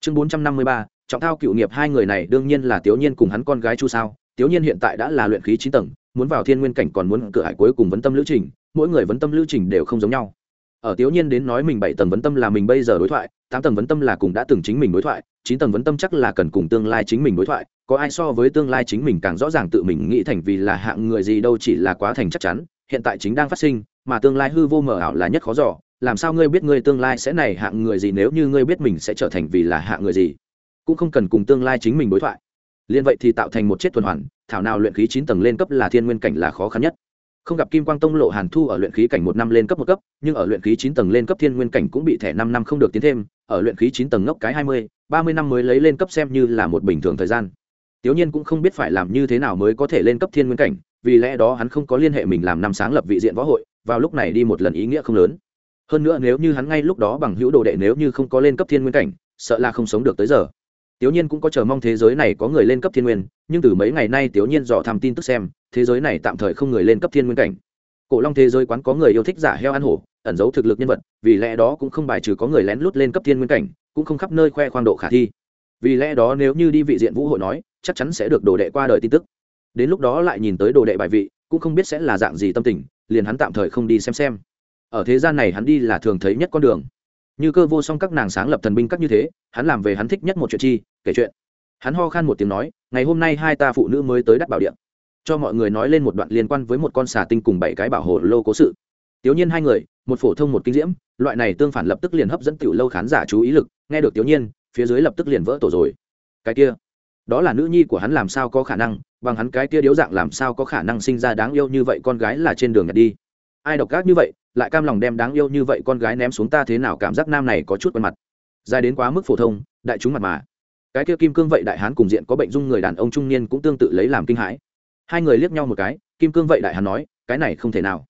Chương bốn trăm năm mươi ba, trọng thao cựu nghiệp hai người này đương nhiên là tiểu nhiên cùng hắn con gái chu sao. Tiểu nhiên hiện tại đã là luyện khí chín tầng, muốn vào thiên nguyên cảnh còn muốn cửa hải cuối cùng vấn tâm lữ trình, mỗi người vấn tâm lữ trình đều không giống nhau. Ở tiểu nhiên đến nói mình bảy tầng vấn tâm là mình bây giờ đối thoại, tám tầng vấn tâm là cùng đã từng chính mình đối thoại, chín tầng vấn tâm chắc là cần cùng tương lai chính mình đối thoại, có ai so với tương lai chính mình càng rõ ràng tự mình nghĩ thành vì là hạng người gì đâu chỉ là quá thành chắc chắn, hiện tại chính đang phát sinh, mà tương lai hư vô mờ ảo là nhất khó dò làm sao ngươi biết ngươi tương lai sẽ này hạng người gì nếu như ngươi biết mình sẽ trở thành vì là hạng người gì? Cũng không cần cùng tương lai chính mình đối thoại. Liên vậy thì tạo thành một chết tuần hoàn, thảo nào luyện khí chín tầng lên cấp là thiên nguyên cảnh là khó khăn nhất. Không gặp kim quang tông lộ hàn thu ở luyện khí cảnh một năm lên cấp một cấp, nhưng ở luyện khí chín tầng lên cấp thiên nguyên cảnh cũng bị thẻ năm năm không được tiến thêm, ở luyện khí chín tầng ngốc cái hai mươi, ba mươi năm mới lấy lên cấp xem như là một bình thường thời gian. Tiểu nhiên cũng không biết phải làm như thế nào mới có thể lên cấp thiên nguyên cảnh, vì lẽ đó hắn không có liên hệ mình làm năm sáng lập vị diện võ hội, vào lúc này đi một lần ý nghĩa không lớn hơn nữa nếu như hắn ngay lúc đó bằng hữu đồ đệ nếu như không có lên cấp thiên nguyên cảnh, sợ là không sống được tới giờ. Tiểu nhiên cũng có chờ mong thế giới này có người lên cấp thiên nguyên, nhưng từ mấy ngày nay tiểu nhiên dò tham tin tức xem, thế giới này tạm thời không người lên cấp thiên nguyên cảnh. Cổ long thế giới quán có người yêu thích giả heo ăn hổ, ẩn giấu thực lực nhân vật, vì lẽ đó cũng không bài trừ có người lén lút lên cấp thiên nguyên cảnh, cũng không khắp nơi khoe khoang độ khả thi. Vì lẽ đó nếu như đi vị diện vũ hội nói, chắc chắn sẽ được đồ đệ qua đời tin tức. Đến lúc đó lại nhìn tới đồ đệ bài vị, cũng không biết sẽ là dạng gì tâm tình, liền hắn tạm thời không đi xem xem ở thế gian này hắn đi là thường thấy nhất con đường. Như cơ vô song các nàng sáng lập thần binh các như thế, hắn làm về hắn thích nhất một chuyện chi, kể chuyện. Hắn ho khan một tiếng nói, ngày hôm nay hai ta phụ nữ mới tới đắt bảo điện cho mọi người nói lên một đoạn liên quan với một con xà tinh cùng bảy cái bảo hộ lô cố sự. Tiểu nhiên hai người, một phổ thông một kinh diễm, loại này tương phản lập tức liền hấp dẫn tiểu lâu khán giả chú ý lực, nghe được tiểu nhiên, phía dưới lập tức liền vỡ tổ rồi. Cái kia, đó là nữ nhi của hắn làm sao có khả năng, bằng hắn cái kia điếu dạng làm sao có khả năng sinh ra đáng yêu như vậy con gái là trên đường nhặt đi ai độc ác như vậy, lại cam lòng đem đáng yêu như vậy con gái ném xuống ta thế nào cảm giác nam này có chút quen mặt. Dài đến quá mức phổ thông, đại chúng mặt mà. Cái kia kim cương vậy đại hán cùng diện có bệnh dung người đàn ông trung niên cũng tương tự lấy làm kinh hãi. Hai người liếc nhau một cái, kim cương vậy đại hán nói, cái này không thể nào.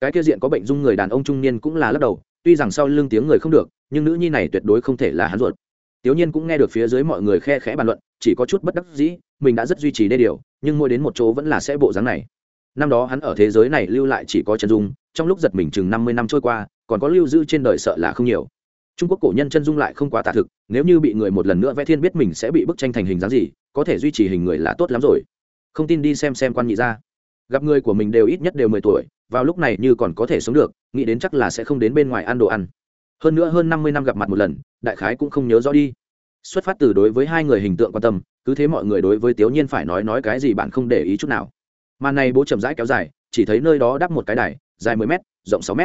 Cái kia diện có bệnh dung người đàn ông trung niên cũng là lắc đầu, tuy rằng sau lưng tiếng người không được, nhưng nữ nhi này tuyệt đối không thể là hắn ruột. Tiểu nhiên cũng nghe được phía dưới mọi người khe khẽ bàn luận, chỉ có chút bất đắc dĩ, mình đã rất duy trì đê điều, nhưng mỗi đến một chỗ vẫn là sẽ bộ dáng này năm đó hắn ở thế giới này lưu lại chỉ có chân dung, trong lúc giật mình chừng năm mươi năm trôi qua, còn có lưu giữ trên đời sợ là không nhiều. Trung quốc cổ nhân chân dung lại không quá tả thực, nếu như bị người một lần nữa vẽ thiên biết mình sẽ bị bức tranh thành hình dáng gì, có thể duy trì hình người là tốt lắm rồi. Không tin đi xem xem quan nhị ra gặp người của mình đều ít nhất đều mười tuổi, vào lúc này như còn có thể sống được, nghĩ đến chắc là sẽ không đến bên ngoài ăn đồ ăn. Hơn nữa hơn năm mươi năm gặp mặt một lần, đại khái cũng không nhớ rõ đi. Xuất phát từ đối với hai người hình tượng quan tâm, cứ thế mọi người đối với tiểu nhiên phải nói nói cái gì bạn không để ý chút nào màn này bố chậm rãi kéo dài, chỉ thấy nơi đó đắp một cái đài, dài mười m rộng sáu m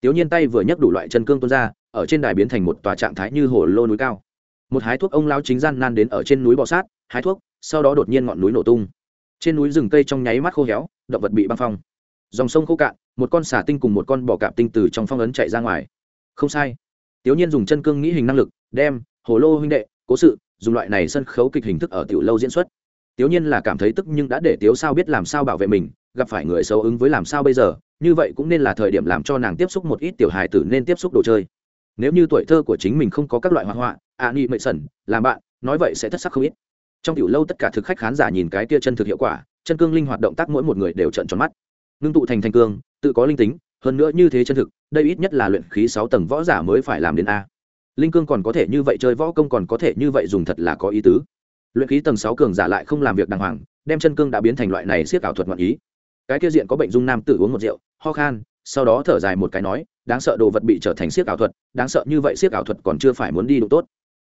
tiểu nhiên tay vừa nhấc đủ loại chân cương tuôn ra, ở trên đài biến thành một tòa trạng thái như hồ lô núi cao. Một hái thuốc ông lao chính gian nan đến ở trên núi bọ sát, hái thuốc, sau đó đột nhiên ngọn núi nổ tung. Trên núi rừng cây trong nháy mắt khô héo, động vật bị băng phong. Dòng sông khô cạn, một con xà tinh cùng một con bò cạp tinh từ trong phong ấn chạy ra ngoài. Không sai. Tiểu nhiên dùng chân cương nghĩ hình năng lực, đem hồ lô huynh đệ, cố sự, dùng loại này sân khấu kịch hình thức ở tiểu lâu diễn xuất tiểu nhiên là cảm thấy tức nhưng đã để tiếu sao biết làm sao bảo vệ mình, gặp phải người xấu ứng với làm sao bây giờ, như vậy cũng nên là thời điểm làm cho nàng tiếp xúc một ít tiểu hài tử nên tiếp xúc đồ chơi. Nếu như tuổi thơ của chính mình không có các loại hoa họa ạ nghị mệ sẩn, làm bạn, nói vậy sẽ thất sắc không ít. Trong tiểu lâu tất cả thực khách khán giả nhìn cái kia chân thực hiệu quả, chân cương linh hoạt động tác mỗi một người đều trợn tròn mắt. Nương tụ thành thành cương, tự có linh tính, hơn nữa như thế chân thực, đây ít nhất là luyện khí sáu tầng võ giả mới phải làm đến a. Linh cương còn có thể như vậy, chơi võ công còn có thể như vậy dùng thật là có ý tứ luyện khí tầng sáu cường giả lại không làm việc đàng hoàng, đem chân cương đã biến thành loại này siết ảo thuật ngoạn ý. Cái kia diện có bệnh dung nam tử uống một rượu, ho khan, sau đó thở dài một cái nói, đáng sợ đồ vật bị trở thành siết ảo thuật, đáng sợ như vậy siết ảo thuật còn chưa phải muốn đi đủ tốt.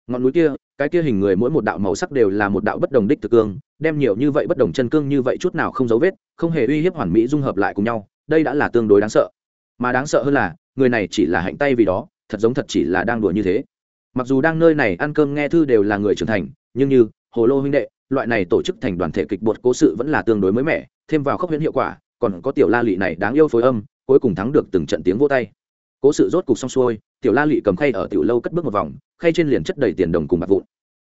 Ngọn núi kia, cái kia hình người mỗi một đạo màu sắc đều là một đạo bất đồng đích thực cương, đem nhiều như vậy bất đồng chân cương như vậy chút nào không dấu vết, không hề uy hiếp hoàn mỹ dung hợp lại cùng nhau, đây đã là tương đối đáng sợ. Mà đáng sợ hơn là, người này chỉ là hạnh tay vì đó, thật giống thật chỉ là đang đùa như thế. Mặc dù đang nơi này ăn cơm nghe thư đều là người trưởng thành, nhưng như hồ lô huynh đệ, loại này tổ chức thành đoàn thể kịch bột cố sự vẫn là tương đối mới mẻ, thêm vào khốc huyễn hiệu quả, còn có tiểu la lị này đáng yêu phối âm, cuối cùng thắng được từng trận tiếng vô tay. Cố sự rốt cục xong xuôi, tiểu la lị cầm khay ở tiểu lâu cất bước một vòng, khay trên liền chất đầy tiền đồng cùng bạc vụn.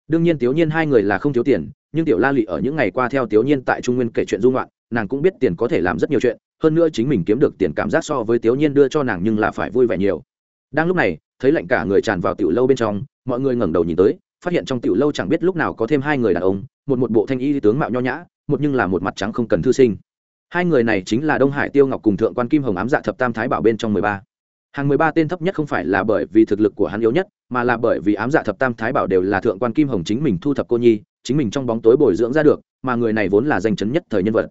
Đương nhiên tiểu nhiên hai người là không thiếu tiền, nhưng tiểu la lị ở những ngày qua theo tiểu nhiên tại trung nguyên kể chuyện dung loạn nàng cũng biết tiền có thể làm rất nhiều chuyện, hơn nữa chính mình kiếm được tiền cảm giác so với tiểu nhiên đưa cho nàng nhưng là phải vui vẻ nhiều. Đang lúc này, thấy lạnh cả người tràn vào tiểu lâu bên trong, mọi người ngẩng đầu nhìn tới phát hiện trong tiểu lâu chẳng biết lúc nào có thêm hai người đàn ông, một một bộ thanh y tướng mạo nho nhã, một nhưng là một mặt trắng không cần thư sinh. Hai người này chính là đông hải tiêu ngọc cùng thượng quan kim hồng ám dạ thập tam thái bảo bên trong mười ba. Hàng mười ba tên thấp nhất không phải là bởi vì thực lực của hắn yếu nhất, mà là bởi vì ám dạ thập tam thái bảo đều là thượng quan kim hồng chính mình thu thập cô nhi, chính mình trong bóng tối bồi dưỡng ra được, mà người này vốn là danh chấn nhất thời nhân vật.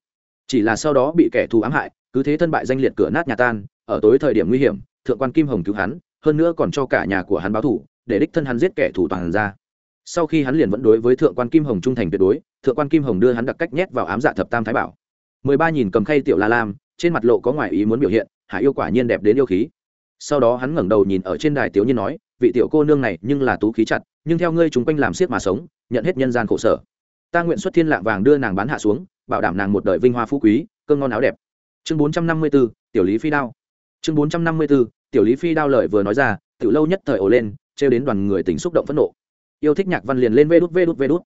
Chỉ là sau đó bị kẻ thù ám hại, cứ thế thân bại danh liệt cửa nát nhà tan, ở tối thời điểm nguy hiểm, thượng quan kim hồng cứu hắn, hơn nữa còn cho cả nhà của hắn báo thủ, để đích thân hắn giết kẻ thù toàn ra sau khi hắn liền vẫn đối với thượng quan kim hồng trung thành tuyệt đối, thượng quan kim hồng đưa hắn đặc cách nhét vào ám dạ thập tam thái bảo. Mười ba nhìn cầm khay tiểu la lam, trên mặt lộ có ngoại ý muốn biểu hiện hải yêu quả nhiên đẹp đến yêu khí. Sau đó hắn ngẩng đầu nhìn ở trên đài tiểu nhiên nói, vị tiểu cô nương này nhưng là tú khí chặt, nhưng theo ngươi chúng quanh làm siết mà sống, nhận hết nhân gian khổ sở. Ta nguyện xuất thiên lạng vàng đưa nàng bán hạ xuống, bảo đảm nàng một đời vinh hoa phú quý, cơm ngon áo đẹp. Chương bốn trăm năm mươi b ố tiểu lý phi đao. Chương bốn trăm năm mươi b ố tiểu lý phi đao lời vừa nói ra, tiểu lâu nhất thời ổ lên, trêu đến đoàn người tính xúc động phẫn nộ yêu thích nhạc văn liền lên vê đút vê đút vê đút.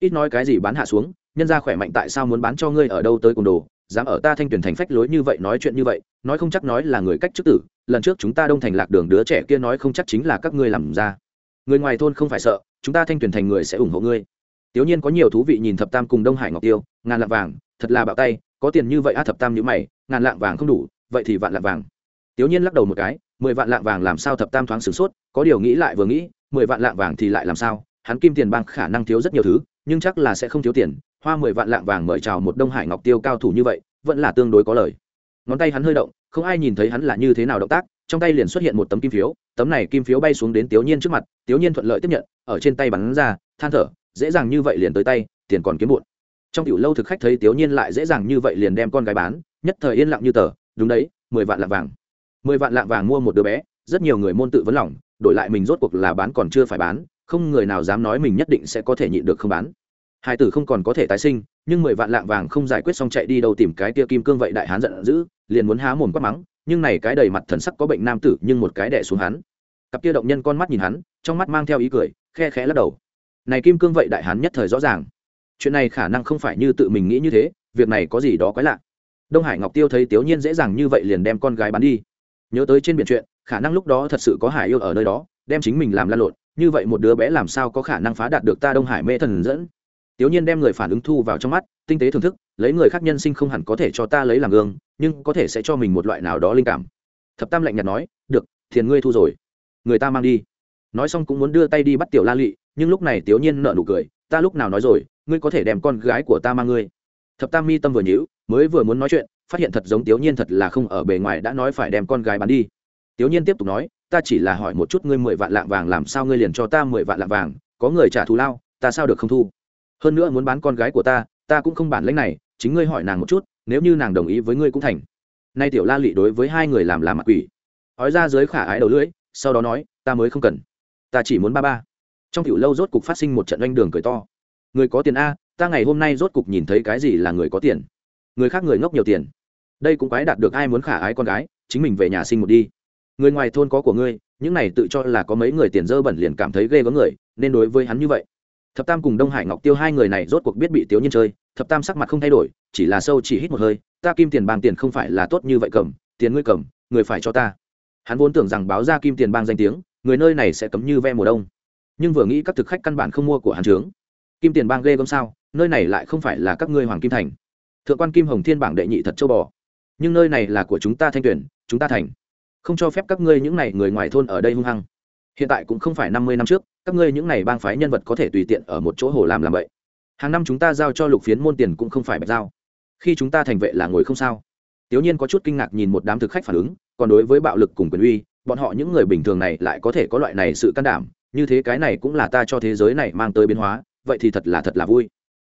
Ít nói cái gì bán hạ xuống, nhân ra khỏe mạnh tại sao muốn bán cho ngươi ở đâu tới cùng đồ? Dám ở ta thanh tuyển thành phách lối như vậy nói chuyện như vậy, nói không chắc nói là người cách chức tử. Lần trước chúng ta đông thành lạc đường đứa trẻ kia nói không chắc chính là các ngươi làm ra. Người ngoài thôn không phải sợ, chúng ta thanh tuyển thành người sẽ ủng hộ ngươi. Tiểu nhiên có nhiều thú vị nhìn thập tam cùng đông hải ngọc tiêu, ngàn lạng vàng, thật là bạo tay, có tiền như vậy a thập tam như mày, ngàn lạng vàng không đủ, vậy thì vạn lạng vàng. Tiểu nhiên lắc đầu một cái, mười vạn lạng vàng làm sao thập tam thoáng sửng sốt, có điều nghĩ lại vừa nghĩ mười vạn lạng vàng thì lại làm sao? Hắn kim tiền bang khả năng thiếu rất nhiều thứ, nhưng chắc là sẽ không thiếu tiền. Hoa mười vạn lạng vàng mời chào một đông hải ngọc tiêu cao thủ như vậy, vẫn là tương đối có lời. Ngón tay hắn hơi động, không ai nhìn thấy hắn là như thế nào động tác, trong tay liền xuất hiện một tấm kim phiếu, tấm này kim phiếu bay xuống đến tiểu nhiên trước mặt tiểu nhiên thuận lợi tiếp nhận, ở trên tay bắn ra, than thở, dễ dàng như vậy liền tới tay, tiền còn kiếm muộn. trong tiểu lâu thực khách thấy tiểu nhiên lại dễ dàng như vậy liền đem con gái bán, nhất thời yên lặng như tờ, đúng đấy, mười vạn lạng vàng. Mười vạn lạng vàng mua một đứa bé, rất nhiều người môn tự vấn lòng đổi lại mình rốt cuộc là bán còn chưa phải bán, không người nào dám nói mình nhất định sẽ có thể nhịn được không bán. Hai tử không còn có thể tái sinh, nhưng mười vạn lạng vàng không giải quyết xong chạy đi đâu tìm cái tia kim cương vậy đại hán giận dữ, liền muốn há mồm quát mắng, nhưng này cái đầy mặt thần sắc có bệnh nam tử nhưng một cái đẻ xuống hắn. Cặp kia động nhân con mắt nhìn hắn, trong mắt mang theo ý cười, khe khẽ lắc đầu. Này kim cương vậy đại hán nhất thời rõ ràng. Chuyện này khả năng không phải như tự mình nghĩ như thế, việc này có gì đó quái lạ. Đông hải ngọc tiêu thấy tiểu nhiên dễ dàng như vậy liền đem con gái bán đi. Nhớ tới trên biển chuyện khả năng lúc đó thật sự có hải yêu ở nơi đó, đem chính mình làm lan lộn, như vậy một đứa bé làm sao có khả năng phá đạt được ta đông hải mê thần dẫn? Tiểu nhiên đem người phản ứng thu vào trong mắt, tinh tế thưởng thức, lấy người khác nhân sinh không hẳn có thể cho ta lấy làm gương, nhưng có thể sẽ cho mình một loại nào đó linh cảm. Thập tam lạnh nhạt nói, được thiền ngươi thu rồi, người ta mang đi. Nói xong cũng muốn đưa tay đi bắt tiểu la lị, nhưng lúc này tiểu nhiên nợ nụ cười, ta lúc nào nói rồi, ngươi có thể đem con gái của ta mang ngươi. Thập tam mi tâm vừa nhíu, mới vừa muốn nói chuyện, phát hiện thật giống tiểu nhiên thật là không ở bề ngoài đã nói phải đem con gái bán đi tiểu nhiên tiếp tục nói, ta chỉ là hỏi một chút ngươi mười vạn lạng vàng làm sao ngươi liền cho ta mười vạn lạng vàng, có người trả thù lao, ta sao được không thu? Hơn nữa muốn bán con gái của ta ta cũng không bản lĩnh này, chính ngươi hỏi nàng một chút, nếu như nàng đồng ý với ngươi cũng thành. Nay tiểu la Lệ đối với hai người làm làm mặt quỷ. Hói ra dưới khả ái đầu lưỡi, sau đó nói, ta mới không cần. Ta chỉ muốn ba ba. Trong tiểu lâu rốt cục phát sinh một trận oanh đường cười to. Người có tiền a, ta ngày hôm nay rốt cục nhìn thấy cái gì là người có tiền? Người khác người ngốc nhiều tiền. Đây cũng quái đạt được ai muốn khả ái con gái, chính mình về nhà sinh một đi người ngoài thôn có của ngươi, những này tự cho là có mấy người tiền dơ bẩn liền cảm thấy ghê gớm người, nên đối với hắn như vậy. Thập tam cùng đông hải ngọc tiêu hai người này rốt cuộc biết bị tiếu nhiên chơi, thập tam sắc mặt không thay đổi, chỉ là sâu chỉ hít một hơi, ta kim tiền bang tiền không phải là tốt như vậy cầm, tiền ngươi cầm, người phải cho ta. Hắn vốn tưởng rằng báo ra kim tiền bang danh tiếng, người nơi này sẽ cấm như ve mùa đông. Nhưng vừa nghĩ các thực khách căn bản không mua của hắn trướng kim tiền bang ghê gớm sao, nơi này lại không phải là các ngươi hoàng kim thành. Thượng quan kim hồng thiên bảng đệ nhị thật châu bò. Nhưng nơi này là của chúng ta thanh tuyển chúng ta thành không cho phép các ngươi những này người ngoài thôn ở đây hung hăng. Hiện tại cũng không phải năm mươi năm trước, các ngươi những này bang phái nhân vật có thể tùy tiện ở một chỗ hồ làm làm vậy. Hàng năm chúng ta giao cho lục phiến môn tiền cũng không phải bạch giao. Khi chúng ta thành vệ là ngồi không sao. Tiểu nhiên có chút kinh ngạc nhìn một đám thực khách phản ứng, còn đối với bạo lực cùng quyền uy, bọn họ những người bình thường này lại có thể có loại này sự can đảm, như thế cái này cũng là ta cho thế giới này mang tới biến hóa, vậy thì thật là thật là vui.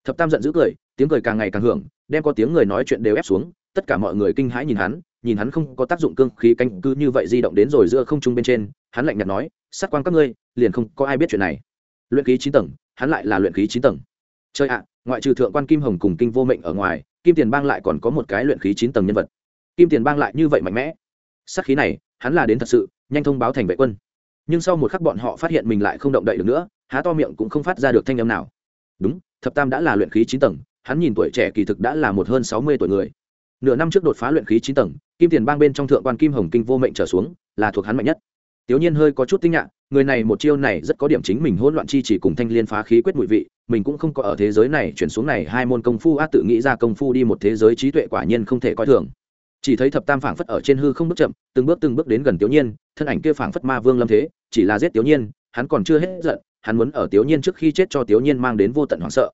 Thập tam giận dữ cười, tiếng cười càng ngày càng hưởng, đem có tiếng người nói chuyện đều ép xuống tất cả mọi người kinh hãi nhìn hắn nhìn hắn không có tác dụng cương khí canh cứ như vậy di động đến rồi giữa không trung bên trên, hắn lạnh nhạt nói, sát quan các ngươi, liền không có ai biết chuyện này. Luyện khí chín tầng, hắn lại là luyện khí chín tầng. Chơi ạ, ngoại trừ thượng quan kim hồng cùng kinh vô mệnh ở ngoài, kim tiền bang lại còn có một cái luyện khí chín tầng nhân vật. Kim tiền bang lại như vậy mạnh mẽ. Sát khí này, hắn là đến thật sự, nhanh thông báo thành vệ quân. Nhưng sau một khắc bọn họ phát hiện mình lại không động đậy được nữa, há to miệng cũng không phát ra được thanh âm nào. Đúng, thập tam đã là luyện khí chín tầng, hắn nhìn tuổi trẻ kỳ thực đã là một hơn sáu mươi tuổi người nửa năm trước đột phá luyện khí chín tầng, kim tiền bang bên trong thượng quan kim hồng kinh vô mệnh trở xuống, là thuộc hắn mạnh nhất. Tiểu nhiên hơi có chút tinh nhạc người này một chiêu này rất có điểm chính mình hỗn loạn chi chỉ cùng thanh liên phá khí quyết mùi vị, mình cũng không có ở thế giới này, chuyển xuống này hai môn công phu á tự nghĩ ra công phu đi một thế giới trí tuệ quả nhiên không thể coi thường. Chỉ thấy thập tam phảng phất ở trên hư không bước chậm, từng bước từng bước đến gần tiểu nhiên, thân ảnh kia phảng phất ma vương lâm thế, chỉ là giết tiểu nhiên, hắn còn chưa hết giận, hắn muốn ở tiểu nhiên trước khi chết cho tiểu nhiên mang đến vô tận hoảng sợ.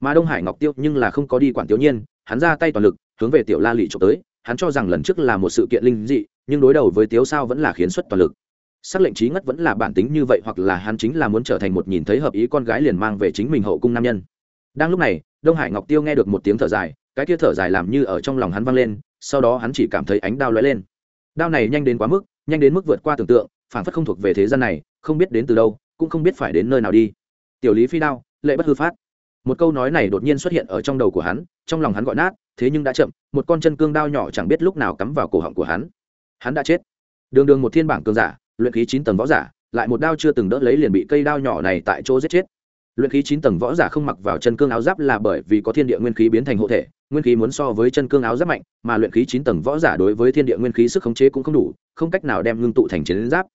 Mà đông hải ngọc tiêu nhưng là không có đi quản tiểu nhiên hắn ra tay toàn lực, hướng về tiểu la lị trộm tới. Hắn cho rằng lần trước là một sự kiện linh dị, nhưng đối đầu với tiếu sao vẫn là khiến xuất toàn lực. Xác lệnh trí ngất vẫn là bản tính như vậy hoặc là hắn chính là muốn trở thành một nhìn thấy hợp ý con gái liền mang về chính mình hậu cung nam nhân. Đang lúc này, đông hải ngọc tiêu nghe được một tiếng thở dài, cái kia thở dài làm như ở trong lòng hắn vang lên, sau đó hắn chỉ cảm thấy ánh đao lóe lên. Đao này nhanh đến quá mức, nhanh đến mức vượt qua tưởng tượng phản phất không thuộc về thế gian này, không biết đến từ đâu, cũng không biết phải đến nơi nào đi. Tiểu lý phi đao, lệ bất hư phát một câu nói này đột nhiên xuất hiện ở trong đầu của hắn, trong lòng hắn gọi nát, thế nhưng đã chậm, một con chân cương đao nhỏ chẳng biết lúc nào cắm vào cổ họng của hắn. Hắn đã chết. Đường đường một thiên bảng cường giả, luyện khí chín tầng võ giả, lại một đao chưa từng đỡ lấy liền bị cây đao nhỏ này tại chỗ giết chết. Luyện khí chín tầng võ giả không mặc vào chân cương áo giáp là bởi vì có thiên địa nguyên khí biến thành hộ thể, nguyên khí muốn so với chân cương áo giáp mạnh, mà luyện khí chín tầng võ giả đối với thiên địa nguyên khí sức khống chế cũng không đủ, không cách nào đem ngưng tụ thành chiến giáp.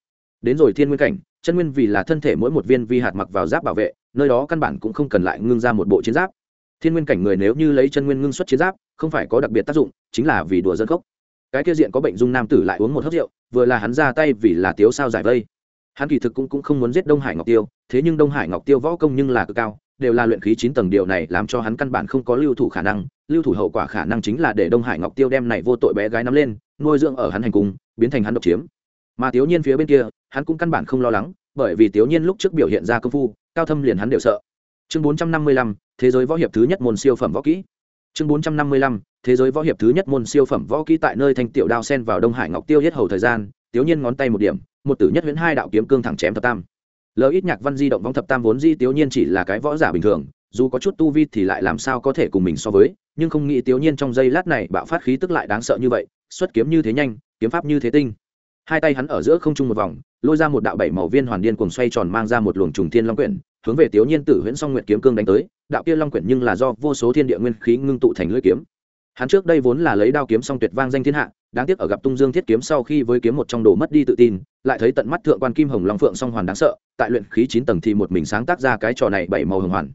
Đến rồi thiên nguyên cảnh chân nguyên vì là thân thể mỗi một viên vi hạt mặc vào giáp bảo vệ nơi đó căn bản cũng không cần lại ngưng ra một bộ chiến giáp. Thiên nguyên cảnh người nếu như lấy chân nguyên ngưng xuất chiến giáp không phải có đặc biệt tác dụng chính là vì đùa dân gốc. Cái kia diện có bệnh dung nam tử lại uống một hớp rượu vừa là hắn ra tay vì là tiếu sao giải vây. Hắn kỳ thực cũng, cũng không muốn giết đông hải ngọc tiêu thế nhưng đông hải ngọc tiêu võ công nhưng là cực cao đều là luyện khí chín tầng điều này làm cho hắn căn bản không có lưu thủ khả năng lưu thủ hậu quả khả năng chính là để đông hải ngọc tiêu đem này vô tội bé gái nắm lên nuôi dưỡng ở hắn hành cung biến thành hắn độc chiếm mà tiểu nhiên phía bên kia, hắn cũng căn bản không lo lắng, bởi vì tiểu nhiên lúc trước biểu hiện ra công phu, cao thâm liền hắn đều sợ. Chương bốn trăm năm mươi lăm, thế giới võ hiệp thứ nhất môn siêu phẩm võ kỹ. Chương bốn trăm năm mươi lăm, thế giới võ hiệp thứ nhất môn siêu phẩm võ kỹ tại nơi thanh tiểu đao sen vào đông hải ngọc tiêu hết hầu thời gian tiểu nhiên ngón tay một điểm, một tử nhất huyễn hai đạo kiếm cương thẳng chém thập tam. Lỡ ít nhạc văn di động vong thập tam vốn di tiểu nhiên chỉ là cái võ giả bình thường, dù có chút tu vi thì lại làm sao có thể cùng mình so với, nhưng không nghĩ tiểu nhiên trong giây lát này bạo phát khí tức lại đáng sợ như vậy, xuất kiếm như thế nhanh, kiếm pháp như thế tinh hai tay hắn ở giữa không trung một vòng, lôi ra một đạo bảy màu viên hoàn điên cuồng xoay tròn mang ra một luồng trùng thiên long quyển, hướng về tiểu nhiên tử huyễn song nguyệt kiếm cương đánh tới. Đạo kia long quyển nhưng là do vô số thiên địa nguyên khí ngưng tụ thành lưỡi kiếm. Hắn trước đây vốn là lấy đao kiếm song tuyệt vang danh thiên hạ, đáng tiếc ở gặp tung dương thiết kiếm sau khi với kiếm một trong đồ mất đi tự tin, lại thấy tận mắt thượng quan kim hồng long phượng song hoàn đáng sợ, tại luyện khí chín tầng thì một mình sáng tác ra cái trò này bảy màu hồng hoàn.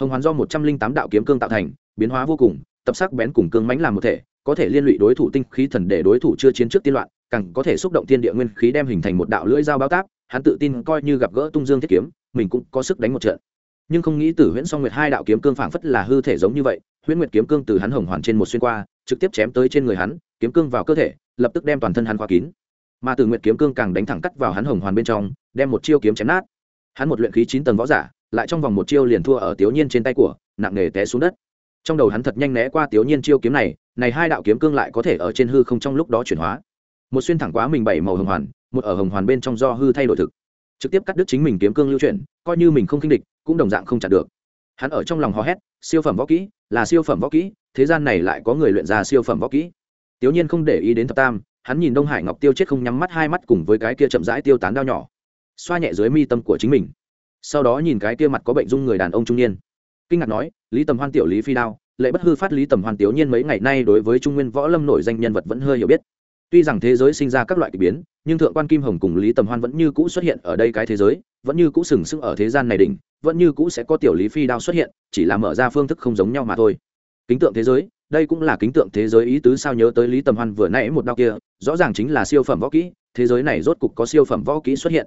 Hồng hoàn do một trăm linh tám đạo kiếm cương tạo thành, biến hóa vô cùng, tập sắc bén cùng cương mãnh làm một thể, có thể liên lụy đối thủ tinh khí thần để đối thủ chưa chiến trước tiên loạn càng có thể xúc động thiên địa nguyên khí đem hình thành một đạo lưỡi dao bao tác, hắn tự tin coi như gặp gỡ tung dương thiết kiếm, mình cũng có sức đánh một trận. Nhưng không nghĩ tử huyễn song nguyệt hai đạo kiếm cương phảng phất là hư thể giống như vậy, huyễn nguyệt kiếm cương từ hắn hồng hoàn trên một xuyên qua, trực tiếp chém tới trên người hắn, kiếm cương vào cơ thể, lập tức đem toàn thân hắn khóa kín. Mà từ nguyệt kiếm cương càng đánh thẳng cắt vào hắn hồng hoàn bên trong, đem một chiêu kiếm chém nát. Hắn một luyện khí chín tầng võ giả, lại trong vòng một chiêu liền thua ở tiểu nhiên trên tay của, nặng nề té xuống đất. Trong đầu hắn thật nhanh né qua tiểu nhiên chiêu kiếm này này hai đạo kiếm cương lại có thể ở trên hư không trong lúc đó chuyển hóa một xuyên thẳng quá mình bảy màu hồng hoàn, một ở hồng hoàn bên trong do hư thay đổi thực. Trực tiếp cắt đứt chính mình kiếm cương lưu chuyển, coi như mình không kinh địch, cũng đồng dạng không chặn được. Hắn ở trong lòng hò hét, siêu phẩm võ kỹ, là siêu phẩm võ kỹ, thế gian này lại có người luyện ra siêu phẩm võ kỹ. Tiểu nhiên không để ý đến thập tam, hắn nhìn đông hải ngọc tiêu chết không nhắm mắt hai mắt cùng với cái kia chậm rãi tiêu tán đao nhỏ, xoa nhẹ dưới mi tâm của chính mình. Sau đó nhìn cái kia mặt có bệnh dung người đàn ông trung niên. Kinh ngạc nói, lý tầm hoan tiểu lý phi đao, lệ bất hư phát lý tầm hoan tiểu nhiên mấy ngày nay đối với trung nguyên võ lâm nổi danh nhân vật vẫn hơi hiểu biết tuy rằng thế giới sinh ra các loại k ỳ biến, nhưng thượng quan kim hồng cùng lý tầm hoan vẫn như cũ xuất hiện ở đây cái thế giới, vẫn như cũ sừng sững ở thế gian này đỉnh, vẫn như cũ sẽ có tiểu lý phi đao xuất hiện, chỉ là mở ra phương thức không giống nhau mà thôi. Kính tượng thế giới, đây cũng là kính tượng thế giới ý tứ sao nhớ tới lý tầm hoan vừa nãy một đao kia, rõ ràng chính là siêu phẩm võ kỹ, thế giới này rốt cục có siêu phẩm võ kỹ xuất hiện.